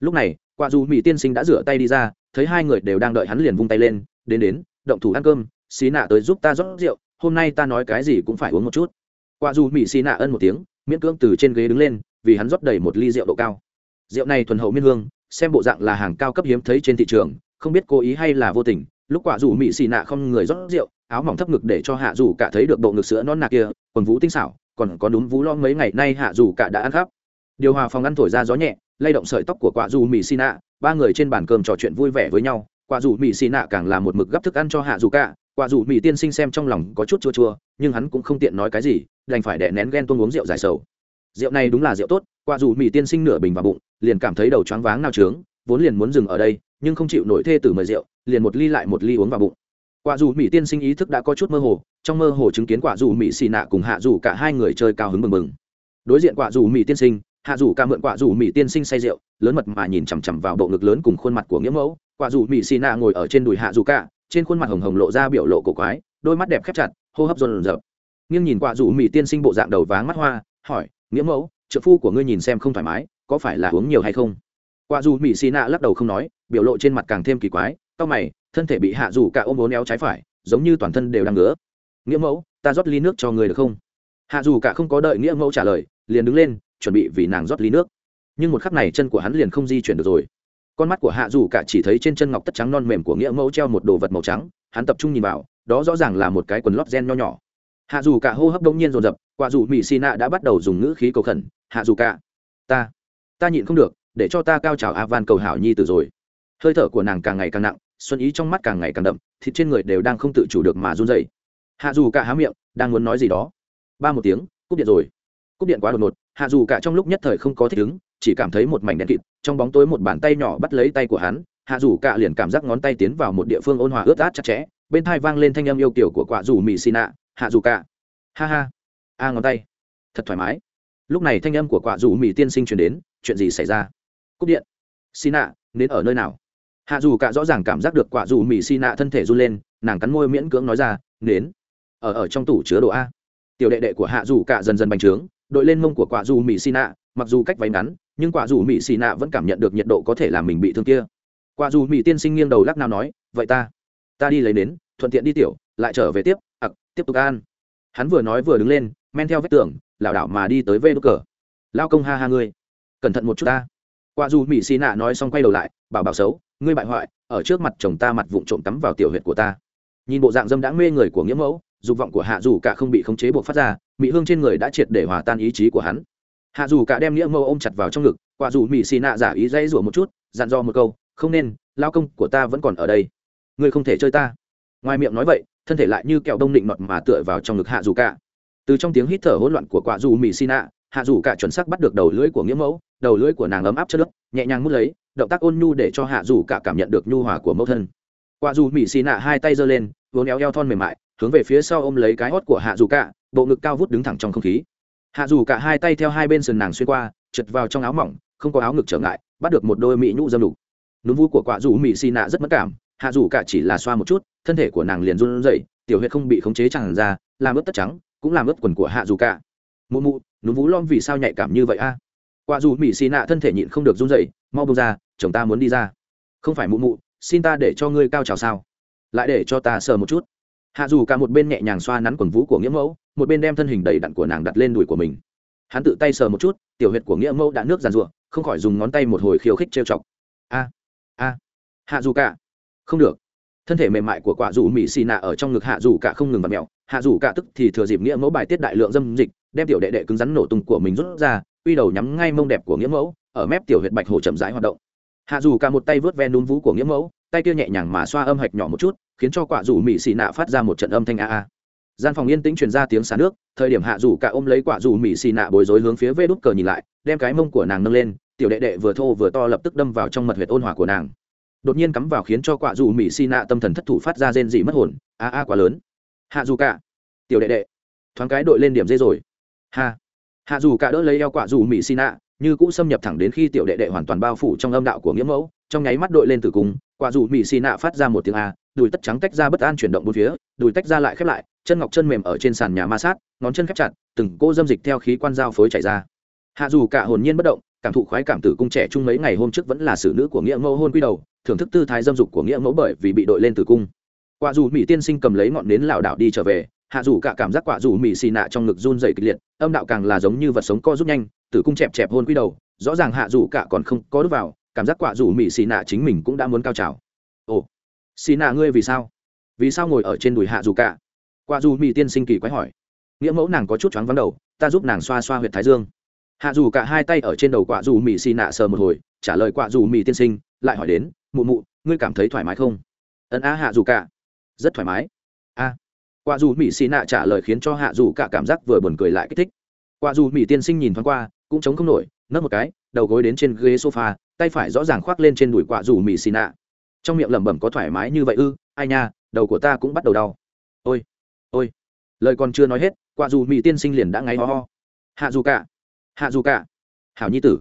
Lúc này quả dù mỹ tiên sinh đã rửa tay đi ra, thấy hai người đều đang đợi hắn liền vung tay lên, đến đến, động thủ ăn cơm xì nạ tới giúp ta rót rượu, hôm nay ta nói cái gì cũng phải uống một chút. Quả dù mỹ xì nạ ân một tiếng, miễn cưỡng từ trên ghế đứng lên, vì hắn rót đầy một ly rượu độ cao. Rượu này thuần hậu miên hương, xem bộ dạng là hàng cao cấp hiếm thấy trên thị trường, không biết cố ý hay là vô tình, lúc quả dù mỹ xì nạ không người rót rượu, áo mỏng thấp ngực để cho hạ dù cả thấy được bộ ngực sữa non nạc kia, quần vũ tinh xảo, còn có đúng vú lo mấy ngày nay hạ dù cả đã ăn khắp. Điều hòa phòng ăn thổi ra gió nhẹ, lay động sợi tóc của quả dù mỹ xì nạ, ba người trên bàn cơm trò chuyện vui vẻ với nhau, quả dù mỹ xì nạ càng là một mực gấp thức ăn cho hạ dù cả quả dù mỹ tiên sinh xem trong lòng có chút chua chua, nhưng hắn cũng không tiện nói cái gì, đành phải đè nén ghen tuông uống rượu giải sầu. Rượu này đúng là rượu tốt, quả dù mỹ tiên sinh nửa bình vào bụng, liền cảm thấy đầu choáng váng nao trướng, vốn liền muốn dừng ở đây, nhưng không chịu nổi thê tử mời rượu, liền một ly lại một ly uống vào bụng. Quả dù mỹ tiên sinh ý thức đã có chút mơ hồ, trong mơ hồ chứng kiến quả dù mỹ xì nạ cùng hạ dù cả hai người chơi cao hứng mừng mừng. Đối diện quả dù mỹ tiên sinh, hạ dù ca mượn quả dù mỹ tiên sinh say rượu, lớn mật mà nhìn chằm chằm vào bộ ngực lớn cùng khuôn mặt của nghĩa mẫu. Quả dù mỹ xì nạ ngồi ở trên đùi hạ dù cả trên khuôn mặt hồng hồng lộ ra biểu lộ cổ quái, đôi mắt đẹp khép chặt, hô hấp dồn dập nghiêng nhìn quả rủ mỹ tiên sinh bộ dạng đầu váng mắt hoa, hỏi, nghĩa mẫu, trợ phu của ngươi nhìn xem không thoải mái, có phải là uống nhiều hay không? Quả dù mỹ xì nạ lắc đầu không nói, biểu lộ trên mặt càng thêm kỳ quái tao mày, thân thể bị hạ dù cả ôm bốn éo trái phải, giống như toàn thân đều đang ngứa. Nghĩa mẫu, ta rót ly nước cho người được không? Hạ dù cả không có đợi nghĩa mẫu trả lời, liền đứng lên, chuẩn bị vì nàng rót ly nước. Nhưng một khắc này chân của hắn liền không di chuyển được rồi con mắt của hạ dù cả chỉ thấy trên chân ngọc tất trắng non mềm của nghĩa mẫu treo một đồ vật màu trắng, hắn tập trung nhìn vào, đó rõ ràng là một cái quần lót gen nho nhỏ. Hạ dù cả hô hấp đông nhiên rồn rập quả dù mỹ xì nạ đã bắt đầu dùng ngữ khí cầu khẩn, hạ dù cả, ta ta nhịn không được, để cho ta cao trào a van cầu hảo nhi từ rồi. Hơi thở của nàng càng ngày càng nặng, xuân ý trong mắt càng ngày càng đậm, thịt trên người đều đang không tự chủ được mà run dậy hạ dù cả há miệng, đang muốn nói gì đó. Ba một tiếng, cúp điện rồi. Cúp điện quá đột ngột, hạ dù cả trong lúc nhất thời không có thích ứng, chỉ cảm thấy một mảnh đen kịt trong bóng tối một bàn tay nhỏ bắt lấy tay của hắn, hạ dù cạ liền cảm giác ngón tay tiến vào một địa phương ôn hòa ướt át chặt chẽ, bên thai vang lên thanh âm yêu kiểu của quả dù mì xì nạ, hạ dù cạ. Ha ha. A ngón tay. Thật thoải mái. Lúc này thanh âm của quả dù mì tiên sinh truyền đến, chuyện gì xảy ra? Cúp điện. Xì nạ, đến ở nơi nào? Hạ dù cạ rõ ràng cảm giác được quả dù mì xì nạ thân thể run lên, nàng cắn môi miễn cưỡng nói ra, đến. Ở ở trong tủ chứa đồ a. Tiểu đệ đệ của hạ dù cạ dần dần bành trướng, đội lên mông của quả dù mì xì nạ, mặc dù cách váy ngắn nhưng quả dù mỹ xì nạ vẫn cảm nhận được nhiệt độ có thể làm mình bị thương kia. Quả dù mỹ tiên sinh nghiêng đầu lắc nào nói, vậy ta ta đi lấy đến thuận tiện đi tiểu, lại trở về tiếp, ặc, tiếp tục ăn. Hắn vừa nói vừa đứng lên, men theo vết tường, lảo đảo mà đi tới vê đốt cờ. Lao công ha ha ngươi, cẩn thận một chút ta. Quả dù mỹ xì nạ nói xong quay đầu lại, bảo bảo xấu, ngươi bại hoại, ở trước mặt chồng ta mặt vụng trộm tắm vào tiểu huyệt của ta. Nhìn bộ dạng dâm đã mê người của nghĩa mẫu, dục vọng của hạ dù cả không bị khống chế buộc phát ra mỹ hương trên người đã triệt để hòa tan ý chí của hắn hạ dù cả đem nghĩa mẫu ôm chặt vào trong ngực, quả dù mỹ xì nạ giả ý dãy rủa một chút, dặn dò một câu, không nên, lao công của ta vẫn còn ở đây. Ngươi không thể chơi ta. Ngoài miệng nói vậy, thân thể lại như kẹo đông định nọt mà tựa vào trong ngực hạ dù cả. Từ trong tiếng hít thở hỗn loạn của quả dù mỹ xì nạ, hạ dù cả chuẩn xác bắt được đầu lưỡi của nghĩa mẫu, đầu lưỡi của nàng ấm áp chất nước nhẹ nhàng mút lấy, động tác ôn nhu để cho hạ dù cả cảm nhận được nhu hòa của mẫu thân. Quả dù mỹ xì nạ hai tay giơ lên, vốn éo eo thon mềm mại, hướng về phía sau ôm lấy cái hót của hạ dù cả, bộ ngực cao vút đứng thẳng trong không khí hạ dù cả hai tay theo hai bên sườn nàng xuyên qua, trượt vào trong áo mỏng, không có áo ngực trở ngại, bắt được một đôi mỹ nhũ dâm đục núm vú của quả dù mỹ xì nạ rất mất cảm, hạ dù cả chỉ là xoa một chút, thân thể của nàng liền run rẩy, tiểu huyệt không bị khống chế tràn ra, làm ướt tất trắng, cũng làm ướt quần của hạ dù cả. Mụ mụ, núm vú lom vì sao nhạy cảm như vậy a? Quả dù mỹ xì nạ thân thể nhịn không được run rẩy, mau bông ra, chồng ta muốn đi ra. Không phải mụ mụ, xin ta để cho ngươi cao trào sao? Lại để cho ta sờ một chút. Hạ dù cả một bên nhẹ nhàng xoa nắn quần vũ của nghĩa mẫu một bên đem thân hình đầy đặn của nàng đặt lên đùi của mình. Hắn tự tay sờ một chút, tiểu huyệt của nghĩa mẫu đã nước giàn ruộng không khỏi dùng ngón tay một hồi khiêu khích trêu chọc. A a, hạ dù cả. Không được. Thân thể mềm mại của quả dù mỹ xì nạ ở trong ngực hạ dù cả không ngừng bật mẹo hạ dù cả tức thì thừa dịp nghĩa mẫu bài tiết đại lượng dâm dịch, đem tiểu đệ đệ cứng rắn nổ tung của mình rút ra uy đầu nhắm ngay mông đẹp của nghĩa mẫu, ở mép tiểu huyệt bạch hồ chậm rãi hoạt động. Hạ dù cả một tay vớt ven núm vú của nghĩa mẫu, tay kia nhẹ nhàng mà xoa âm hạch nhỏ một chút, khiến cho quả dù mỹ xì nạ phát ra một trận âm thanh a a gian phòng yên tĩnh truyền ra tiếng xả nước, thời điểm hạ dù cả ôm lấy quả dù mỹ xì nạ bối rối hướng phía vê đút cờ nhìn lại, đem cái mông của nàng nâng lên, tiểu đệ đệ vừa thô vừa to lập tức đâm vào trong mật huyệt ôn hòa của nàng. Đột nhiên cắm vào khiến cho quả dù mỹ xì nạ tâm thần thất thủ phát ra rên dị mất hồn, a a quá lớn. Hạ dù cả, tiểu đệ đệ, thoáng cái đội lên điểm dây rồi. Ha, hạ dù cả đỡ lấy eo quả dù mỹ xì nạ, như cũ xâm nhập thẳng đến khi tiểu đệ đệ hoàn toàn bao phủ trong âm đạo của nghĩa mẫu, trong nháy mắt đội lên tử cung, quả dù mỹ xì nạ phát ra một tiếng a, đùi tất trắng tách ra bất an chuyển động bốn phía, đùi tách ra lại khép lại chân ngọc chân mềm ở trên sàn nhà ma sát, ngón chân khép chặt, từng cô dâm dịch theo khí quan dao phối chảy ra. Hạ dù cả hồn nhiên bất động, cảm thụ khoái cảm tử cung trẻ chung mấy ngày hôm trước vẫn là xử nữ của nghĩa mẫu hôn quy đầu, thưởng thức tư thái dâm dục của nghĩa mẫu bởi vì bị đội lên tử cung. Quả dù mỹ tiên sinh cầm lấy ngọn nến lảo đảo đi trở về, hạ dù cả cảm giác quả dù mỹ xì nạ trong ngực run dày kịch liệt, âm đạo càng là giống như vật sống co rút nhanh, tử cung chẹp chẹp hôn quy đầu, rõ ràng hạ dù cả còn không có đút vào, cảm giác quả dù mỹ xì nạ chính mình cũng đã muốn cao trào. Ồ, xì nạ ngươi vì sao? Vì sao ngồi ở trên đùi hạ dù cả? Qua dù mỹ tiên sinh kỳ quái hỏi. Nghĩa mẫu nàng có chút choáng vắng đầu, ta giúp nàng xoa xoa huyệt thái dương. Hạ dù cả hai tay ở trên đầu quả dù mỹ xì nạ sờ một hồi, trả lời quả dù mỹ tiên sinh, lại hỏi đến, mụ mụ, ngươi cảm thấy thoải mái không? Ấn a hạ dù cả. Rất thoải mái. A. Quả dù mỹ xì nạ trả lời khiến cho hạ dù cả cảm giác vừa buồn cười lại kích thích. Quả dù mỹ tiên sinh nhìn thoáng qua, cũng chống không nổi, nấc một cái, đầu gối đến trên ghế sofa, tay phải rõ ràng khoác lên trên đùi quả dù mỹ xì nạ. Trong miệng lẩm bẩm có thoải mái như vậy ư? Ai nha, đầu của ta cũng bắt đầu đau. Ôi lời còn chưa nói hết, quả dù mỹ tiên sinh liền đã ngáy ho ho. Hạ dù cả. Hạ dù cả. Hảo nhi tử.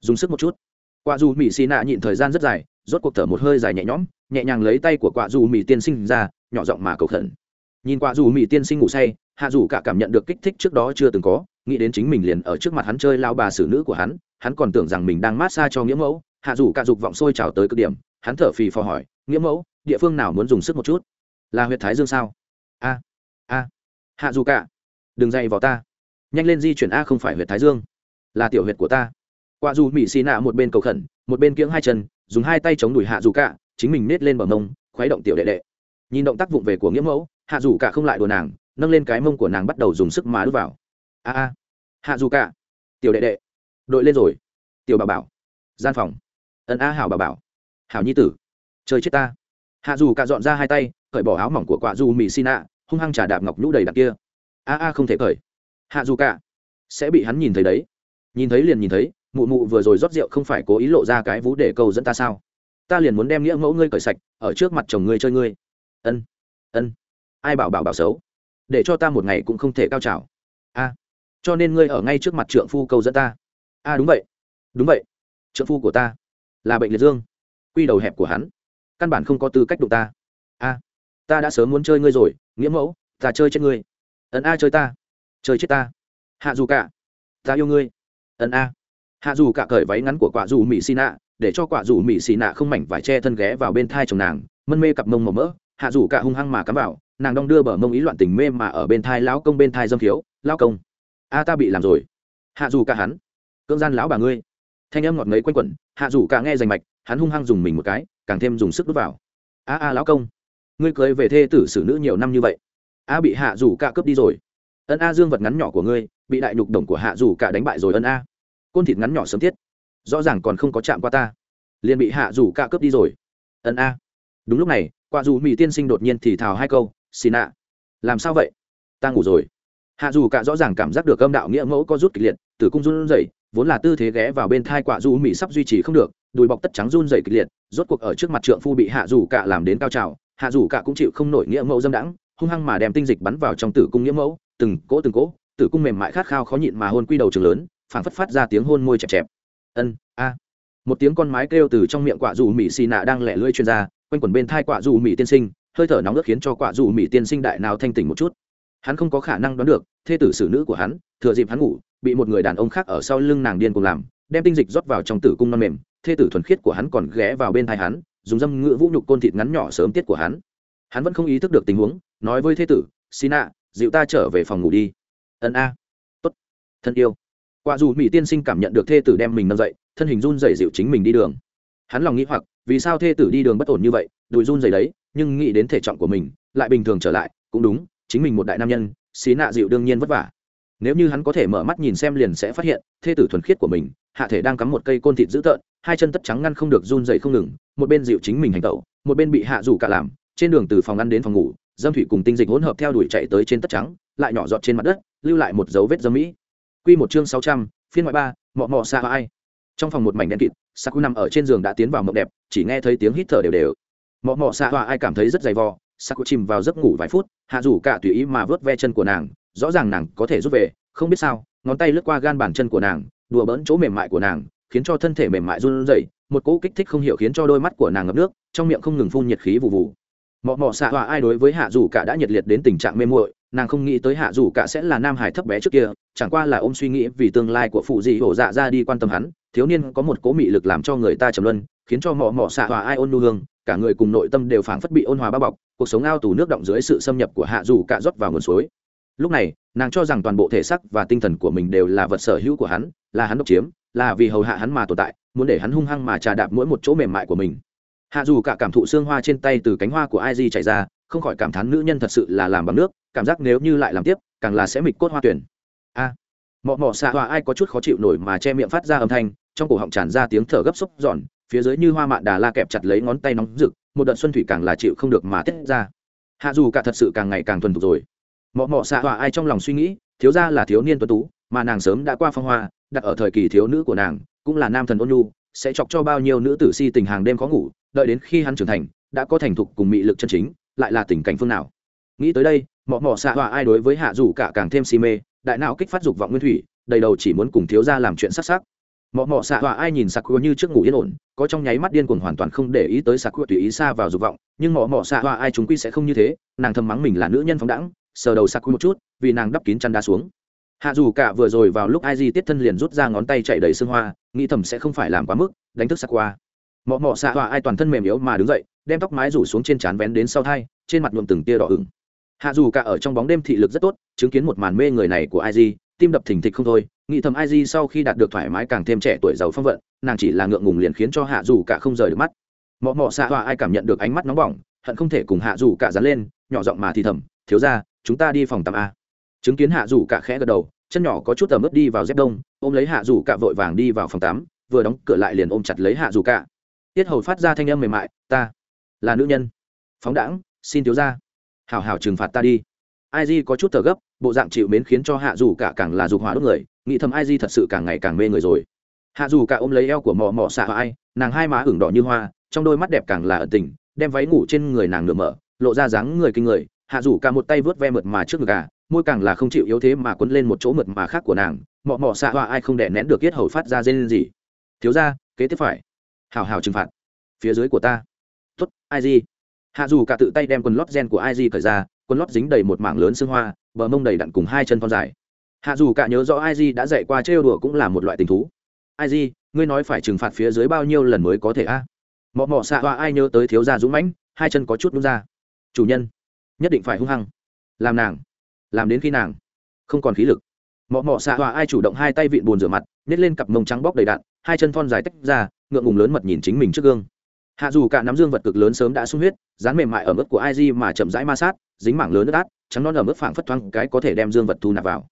Dùng sức một chút. Quả dù mỹ xì nạ nhịn thời gian rất dài, rốt cuộc thở một hơi dài nhẹ nhõm, nhẹ nhàng lấy tay của quả dù mỹ tiên sinh ra, nhỏ giọng mà cầu khẩn. Nhìn quả dù mỹ tiên sinh ngủ say, hạ dù cả cảm nhận được kích thích trước đó chưa từng có, nghĩ đến chính mình liền ở trước mặt hắn chơi lao bà xử nữ của hắn hắn còn tưởng rằng mình đang mát xa cho nghĩa mẫu. Hạ dù cả dục vọng sôi trào tới cực điểm, hắn thở phì phò hỏi, nghĩa mẫu, địa phương nào muốn dùng sức một chút? Là huyệt thái dương sao? A a hạ dù cả, đừng dậy vào ta. Nhanh lên di chuyển a không phải huyệt thái dương, là tiểu huyệt của ta. Quả dù mỹ xì nạ một bên cầu khẩn, một bên kiếng hai chân, dùng hai tay chống đùi hạ dù cả, chính mình nết lên bờ mông, khuấy động tiểu đệ đệ. Nhìn động tác vụng về của nghĩa mẫu, hạ dù cả không lại đùa nàng, nâng lên cái mông của nàng bắt đầu dùng sức mà đút vào. A a. Hạ dù cả, tiểu đệ đệ, đội lên rồi. Tiểu bà bảo, gian phòng. Ấn a hảo bà bảo, hảo nhi tử, chơi chết ta. Hạ dù cả dọn ra hai tay, cởi bỏ áo mỏng của quả dù mỹ xin nạ hung hăng trả đạp ngọc nhũ đầy đặc kia. A a không thể cởi hạ dù cả, sẽ bị hắn nhìn thấy đấy. Nhìn thấy liền nhìn thấy, mụ mụ vừa rồi rót rượu không phải cố ý lộ ra cái vú để câu dẫn ta sao? Ta liền muốn đem nghĩa mẫu ngươi cởi sạch, ở trước mặt chồng ngươi chơi ngươi. Ân ân. Ai bảo bảo bảo xấu. Để cho ta một ngày cũng không thể cao trào. A, cho nên ngươi ở ngay trước mặt trượng phu câu dẫn ta. A, đúng vậy. Đúng vậy. Trượng phu của ta là bệnh liệt dương. Quy đầu hẹp của hắn. Căn bản không có tư cách đụng ta. A, ta đã sớm muốn chơi ngươi rồi nghĩa mẫu, ta chơi chết ngươi. Ấn a chơi ta, chơi chết ta. Hạ dù cả, ta yêu ngươi. Ấn a. Hạ dù cả cởi váy ngắn của quả dù mỹ xì nạ, để cho quả dù mỹ xì nạ không mảnh vải che thân ghé vào bên thai chồng nàng, mân mê cặp mông màu mỡ. Hạ dù cả hung hăng mà cắm vào, nàng đong đưa bờ mông ý loạn tình mê mà ở bên thai lão công bên thai dâm thiếu, lão công, a ta bị làm rồi. Hạ dù cả hắn, cưỡng gian lão bà ngươi. Thanh âm ngọt ngấy quanh quẩn, hạ dù cả nghe rành mạch, hắn hung hăng dùng mình một cái, càng thêm dùng sức đút vào. A a lão công ngươi cưới về thê tử xử nữ nhiều năm như vậy. A bị hạ dù cả cướp đi rồi. Ân a dương vật ngắn nhỏ của ngươi, bị đại nhục đồng của hạ dù cả đánh bại rồi ân a. Côn thịt ngắn nhỏ sớm tiết rõ ràng còn không có chạm qua ta. Liền bị hạ dù cả cướp đi rồi. Ân a. Đúng lúc này, quả dù mỹ tiên sinh đột nhiên thì thào hai câu, xin ạ. Làm sao vậy? Ta ngủ rồi. Hạ dù cả rõ ràng cảm giác được âm đạo nghĩa mẫu có rút kịch liệt, tử cung run rẩy, vốn là tư thế ghé vào bên thai quả dù mỹ sắp duy trì không được, đùi bọc tất trắng run rẩy kịch liệt, rốt cuộc ở trước mặt trượng phu bị hạ dù cả làm đến cao trào hạ dù cả cũng chịu không nổi nghĩa mẫu dâm đãng, hung hăng mà đem tinh dịch bắn vào trong tử cung nghĩa mẫu, từng cỗ từng cỗ, tử cung mềm mại khát khao khó nhịn mà hôn quy đầu trường lớn, phảng phất phát ra tiếng hôn môi chẹp chẹp. Ân, a. Một tiếng con mái kêu từ trong miệng quả dù mỹ xì nạ đang lẻ lưỡi chuyên ra, quanh quẩn bên thai quả dù mỹ tiên sinh, hơi thở nóng ướt khiến cho quả dù mỹ tiên sinh đại nào thanh tỉnh một chút. Hắn không có khả năng đoán được, thê tử xử nữ của hắn, thừa dịp hắn ngủ, bị một người đàn ông khác ở sau lưng nàng điên cùng làm, đem tinh dịch rót vào trong tử cung non mềm, thê tử thuần khiết của hắn còn ghé vào bên thai hắn dùng dâm ngựa vũ nhục côn thịt ngắn nhỏ sớm tiết của hắn. Hắn vẫn không ý thức được tình huống, nói với thê tử, xin ạ, dịu ta trở về phòng ngủ đi. Ân a. Tốt, thân yêu. Quả dù mỹ tiên sinh cảm nhận được thê tử đem mình nâng dậy, thân hình run dày dịu chính mình đi đường. Hắn lòng nghĩ hoặc, vì sao thê tử đi đường bất ổn như vậy, đùi run dày đấy, nhưng nghĩ đến thể trọng của mình, lại bình thường trở lại, cũng đúng, chính mình một đại nam nhân xí nạ dịu đương nhiên vất vả. Nếu như hắn có thể mở mắt nhìn xem liền sẽ phát hiện, thê tử thuần khiết của mình hạ thể đang cắm một cây côn thịt dữ tợn, hai chân tất trắng ngăn không được run dậy không ngừng, một bên dịu chính mình hành tẩu, một bên bị hạ rủ cả làm, trên đường từ phòng ăn đến phòng ngủ, dâm thủy cùng tinh dịch hỗn hợp theo đuổi chạy tới trên tất trắng, lại nhỏ giọt trên mặt đất, lưu lại một dấu vết dâm mỹ. Quy một chương sáu trăm, phiên ngoại ba, mọ mọ xa ai. Trong phòng một mảnh đen kịt, saku nằm ở trên giường đã tiến vào mộng đẹp, chỉ nghe thấy tiếng hít thở đều đều. Mọ mọ xa hoa ai cảm thấy rất dày vò, saku chìm vào giấc ngủ vài phút, hạ rủ cả tùy ý mà vớt ve chân của nàng, rõ ràng nàng có thể rút về, không biết sao, ngón tay lướt qua gan bàn chân của nàng đùa bỡn chỗ mềm mại của nàng, khiến cho thân thể mềm mại run rẩy, một cỗ kích thích không hiểu khiến cho đôi mắt của nàng ngập nước, trong miệng không ngừng phun nhiệt khí vụ vụ mọ mọ xạ hòa ai đối với hạ dù cả đã nhiệt liệt đến tình trạng mê muội, nàng không nghĩ tới hạ dù cả sẽ là nam hải thấp bé trước kia, chẳng qua là ôm suy nghĩ vì tương lai của phụ dị hổ dạ ra đi quan tâm hắn, thiếu niên có một cố mị lực làm cho người ta trầm luân, khiến cho mọ mọ xạ hòa ai ôn nu hương, cả người cùng nội tâm đều phảng phất bị ôn hòa bao bọc, cuộc sống ao tù nước động dưới sự xâm nhập của hạ dù cả rót vào nguồn suối lúc này nàng cho rằng toàn bộ thể xác và tinh thần của mình đều là vật sở hữu của hắn là hắn độc chiếm là vì hầu hạ hắn mà tồn tại muốn để hắn hung hăng mà trà đạp mỗi một chỗ mềm mại của mình. Hạ dù cả cảm thụ xương hoa trên tay từ cánh hoa của ai di chảy ra không khỏi cảm thán nữ nhân thật sự là làm bằng nước cảm giác nếu như lại làm tiếp càng là sẽ mịch cốt hoa tuyển. A. À, mọ mọ xạ hoa ai có chút khó chịu nổi mà che miệng phát ra âm thanh trong cổ họng tràn ra tiếng thở gấp xúc giòn phía dưới như hoa mạn đà la kẹp chặt lấy ngón tay nóng rực một đợt xuân thủy càng là chịu không được mà tiết ra. Hạ dù cả thật sự càng ngày càng thuần thục rồi mọ mọ xạ hoa ai trong lòng suy nghĩ, thiếu gia là thiếu niên tuấn tú, mà nàng sớm đã qua phong hoa, đặt ở thời kỳ thiếu nữ của nàng, cũng là nam thần ôn nhu, sẽ chọc cho bao nhiêu nữ tử si tình hàng đêm khó ngủ, đợi đến khi hắn trưởng thành, đã có thành thục cùng mị lực chân chính, lại là tình cảnh phương nào. Nghĩ tới đây, mọ mọ xạ họa ai đối với hạ dù cả càng thêm si mê, đại não kích phát dục vọng nguyên thủy, đầy đầu chỉ muốn cùng thiếu gia làm chuyện sắc sắc. Mọ mọ xạ họa ai nhìn sặc cua như trước ngủ yên ổn, có trong nháy mắt điên cuồng hoàn toàn không để ý tới sặc cua tùy ý xa vào dục vọng, nhưng mọ mọ xạ họa ai chúng quy sẽ không như thế, nàng thầm mắng mình là nữ nhân phóng đẳng sờ đầu sặc cua một chút, vì nàng đắp kín chăn đá xuống. Hạ dù cả vừa rồi vào lúc ai di tiết thân liền rút ra ngón tay chạy đầy xương hoa, nghĩ thầm sẽ không phải làm quá mức, đánh thức sặc qua. Mọ mọ xạ hòa ai toàn thân mềm yếu mà đứng dậy, đem tóc mái rủ xuống trên trán vén đến sau thai, trên mặt nhuộm từng tia đỏ ửng. Hạ dù cả ở trong bóng đêm thị lực rất tốt, chứng kiến một màn mê người này của ai tim đập thình thịch không thôi, nghĩ thầm ai sau khi đạt được thoải mái càng thêm trẻ tuổi giàu phong vận, nàng chỉ là ngượng ngùng liền khiến cho hạ dù cả không rời được mắt. Mọ mọ xạ hòa ai cảm nhận được ánh mắt nóng bỏng, hận không thể cùng hạ dù cả dán lên, nhỏ giọng mà thì thầm, thiếu ra chúng ta đi phòng tắm a. Chứng kiến hạ dù cả khẽ gật đầu, chân nhỏ có chút tầm ướp đi vào dép đông, ôm lấy hạ dù cả vội vàng đi vào phòng tắm, vừa đóng cửa lại liền ôm chặt lấy hạ dù cả. Tiết hầu phát ra thanh âm mềm mại, ta là nữ nhân. Phóng đãng, xin thiếu ra hào hào trừng phạt ta đi. Ai di có chút thở gấp, bộ dạng chịu mến khiến cho hạ dù cả càng là dục hỏa đốt người, nghĩ thầm ai di thật sự càng ngày càng mê người rồi. Hạ dù cả ôm lấy eo của mò mò xạ ai, nàng hai má ửng đỏ như hoa, trong đôi mắt đẹp càng là ẩn tình, đem váy ngủ trên người nàng nửa mở, lộ ra dáng người kinh người hạ dù cả một tay vớt ve mượt mà trước ngực à môi càng là không chịu yếu thế mà quấn lên một chỗ mượt mà khác của nàng, mọ mọ xạ hoa ai không đè nén được yết hầu phát ra dây lên gì. Thiếu ra kế tiếp phải. Hào hào trừng phạt. Phía dưới của ta. Tuất ai gì? Hạ dù cả tự tay đem quần lót gen của ai gì cởi ra, quần lót dính đầy một mảng lớn xương hoa, bờ mông đầy đặn cùng hai chân con dài. Hạ dù cả nhớ rõ ai gì đã dạy qua trêu đùa cũng là một loại tình thú. Ai gì, ngươi nói phải trừng phạt phía dưới bao nhiêu lần mới có thể a? À? mọ mọ xạ hoa ai nhớ tới thiếu gia dũng mãnh, hai chân có chút đúng ra. Chủ nhân nhất định phải hung hăng. Làm nàng, làm đến khi nàng không còn khí lực. Mọ mọ xạ hòa ai chủ động hai tay vịn bùn rửa mặt, nhét lên cặp mông trắng bóc đầy đạn, hai chân thon dài tách ra, ngượng ngùng lớn mật nhìn chính mình trước gương. Hạ dù cả nắm dương vật cực lớn sớm đã sung huyết, dán mềm mại ở mức của IG mà chậm rãi ma sát, dính mảng lớn nước át, trắng non ở mức phảng phất thoáng cái có thể đem dương vật thu nạp vào.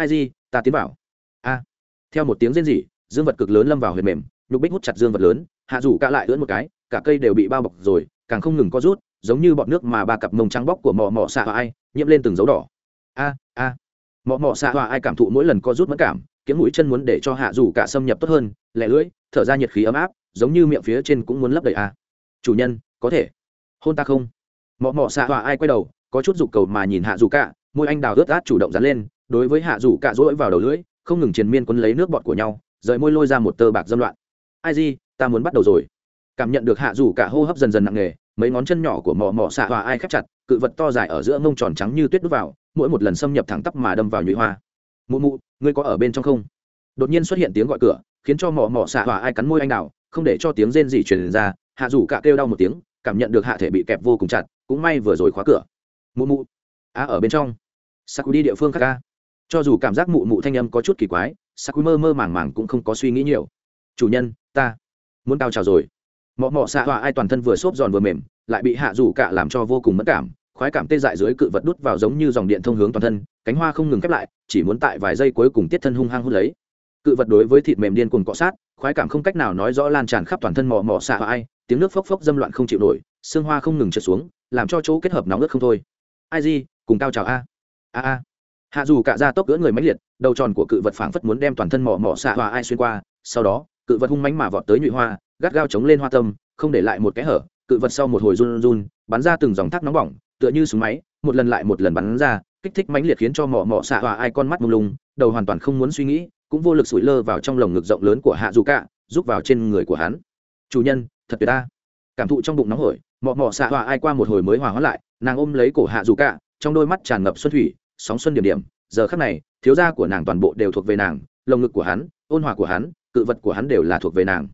IG ta tiến vào. A. Theo một tiếng rên rỉ, dương vật cực lớn lâm vào huyệt mềm, nhục bích hút chặt dương vật lớn, hạ dù cả lại lưỡn một cái, cả cây đều bị bao bọc rồi, càng không ngừng có rút giống như bọn nước mà ba cặp mông trắng bóc của mọ mọ xạ hoa ai, nhiễm lên từng dấu đỏ. A a. Mọ mọ xạ hoa ai cảm thụ mỗi lần co rút mất cảm, kiếm mũi chân muốn để cho hạ dù cả xâm nhập tốt hơn, lẻ lưỡi, thở ra nhiệt khí ấm áp, giống như miệng phía trên cũng muốn lấp đầy a. Chủ nhân, có thể. Hôn ta không? Mọ mọ xạ hoa ai quay đầu, có chút dục cầu mà nhìn hạ dù cả, môi anh đào ướt át chủ động dán lên, đối với hạ dù cả rỗi vào đầu lưỡi, không ngừng triền miên quấn lấy nước bọt của nhau, rời môi lôi ra một tơ bạc dâm loạn. Ai gì ta muốn bắt đầu rồi. Cảm nhận được hạ dù cả hô hấp dần dần nặng nề mấy ngón chân nhỏ của mò mò xạ hòa ai khép chặt, cự vật to dài ở giữa mông tròn trắng như tuyết đút vào, mỗi một lần xâm nhập thẳng tắp mà đâm vào nhụy hoa. Mụ mụ, ngươi có ở bên trong không? Đột nhiên xuất hiện tiếng gọi cửa, khiến cho mò mò xạ hòa ai cắn môi anh đào, không để cho tiếng rên gì truyền ra, hạ rủ cả kêu đau một tiếng, cảm nhận được hạ thể bị kẹp vô cùng chặt, cũng may vừa rồi khóa cửa. Mụ mụ, á, ở bên trong. Saku đi địa phương khác ca cho dù cảm giác mụ mụ thanh âm có chút kỳ quái, saku mơ mơ màng màng cũng không có suy nghĩ nhiều. Chủ nhân, ta muốn cao trào rồi. Mọ mọ xạ hòa ai toàn thân vừa xốp giòn vừa mềm lại bị hạ rủ cả làm cho vô cùng mất cảm, khoái cảm tê dại dưới cự vật đút vào giống như dòng điện thông hướng toàn thân, cánh hoa không ngừng khép lại, chỉ muốn tại vài giây cuối cùng tiết thân hung hăng hút lấy. Cự vật đối với thịt mềm điên cuồng cọ sát, khoái cảm không cách nào nói rõ lan tràn khắp toàn thân mò mò xạ hòa ai, tiếng nước phốc phốc dâm loạn không chịu nổi, xương hoa không ngừng trượt xuống, làm cho chỗ kết hợp nóng ướt không thôi. Ai gì cùng cao chào a. A a. Hạ dù cả ra tốc cỡ người máy liệt, đầu tròn của cự vật phảng phất muốn đem toàn thân mò mò xạ hòa ai xuyên qua, sau đó, cự vật hung mánh mà vọt tới nhụy hoa, gắt gao chống lên hoa tâm, không để lại một cái hở cự vật sau một hồi run run, bắn ra từng dòng thác nóng bỏng, tựa như súng máy, một lần lại một lần bắn ra, kích thích mãnh liệt khiến cho mỏ mỏ xạ hòa ai con mắt mông lung, đầu hoàn toàn không muốn suy nghĩ, cũng vô lực sủi lơ vào trong lồng ngực rộng lớn của hạ dù cả rút vào trên người của hắn. Chủ nhân, thật tuyệt ta. Cảm thụ trong bụng nóng hổi, mọ mọ xạ hòa ai qua một hồi mới hòa hóa lại, nàng ôm lấy cổ hạ dù cả trong đôi mắt tràn ngập xuân thủy, sóng xuân điểm điểm. Giờ khắc này, thiếu gia của nàng toàn bộ đều thuộc về nàng, lồng ngực của hắn, ôn hòa của hắn, cự vật của hắn đều là thuộc về nàng.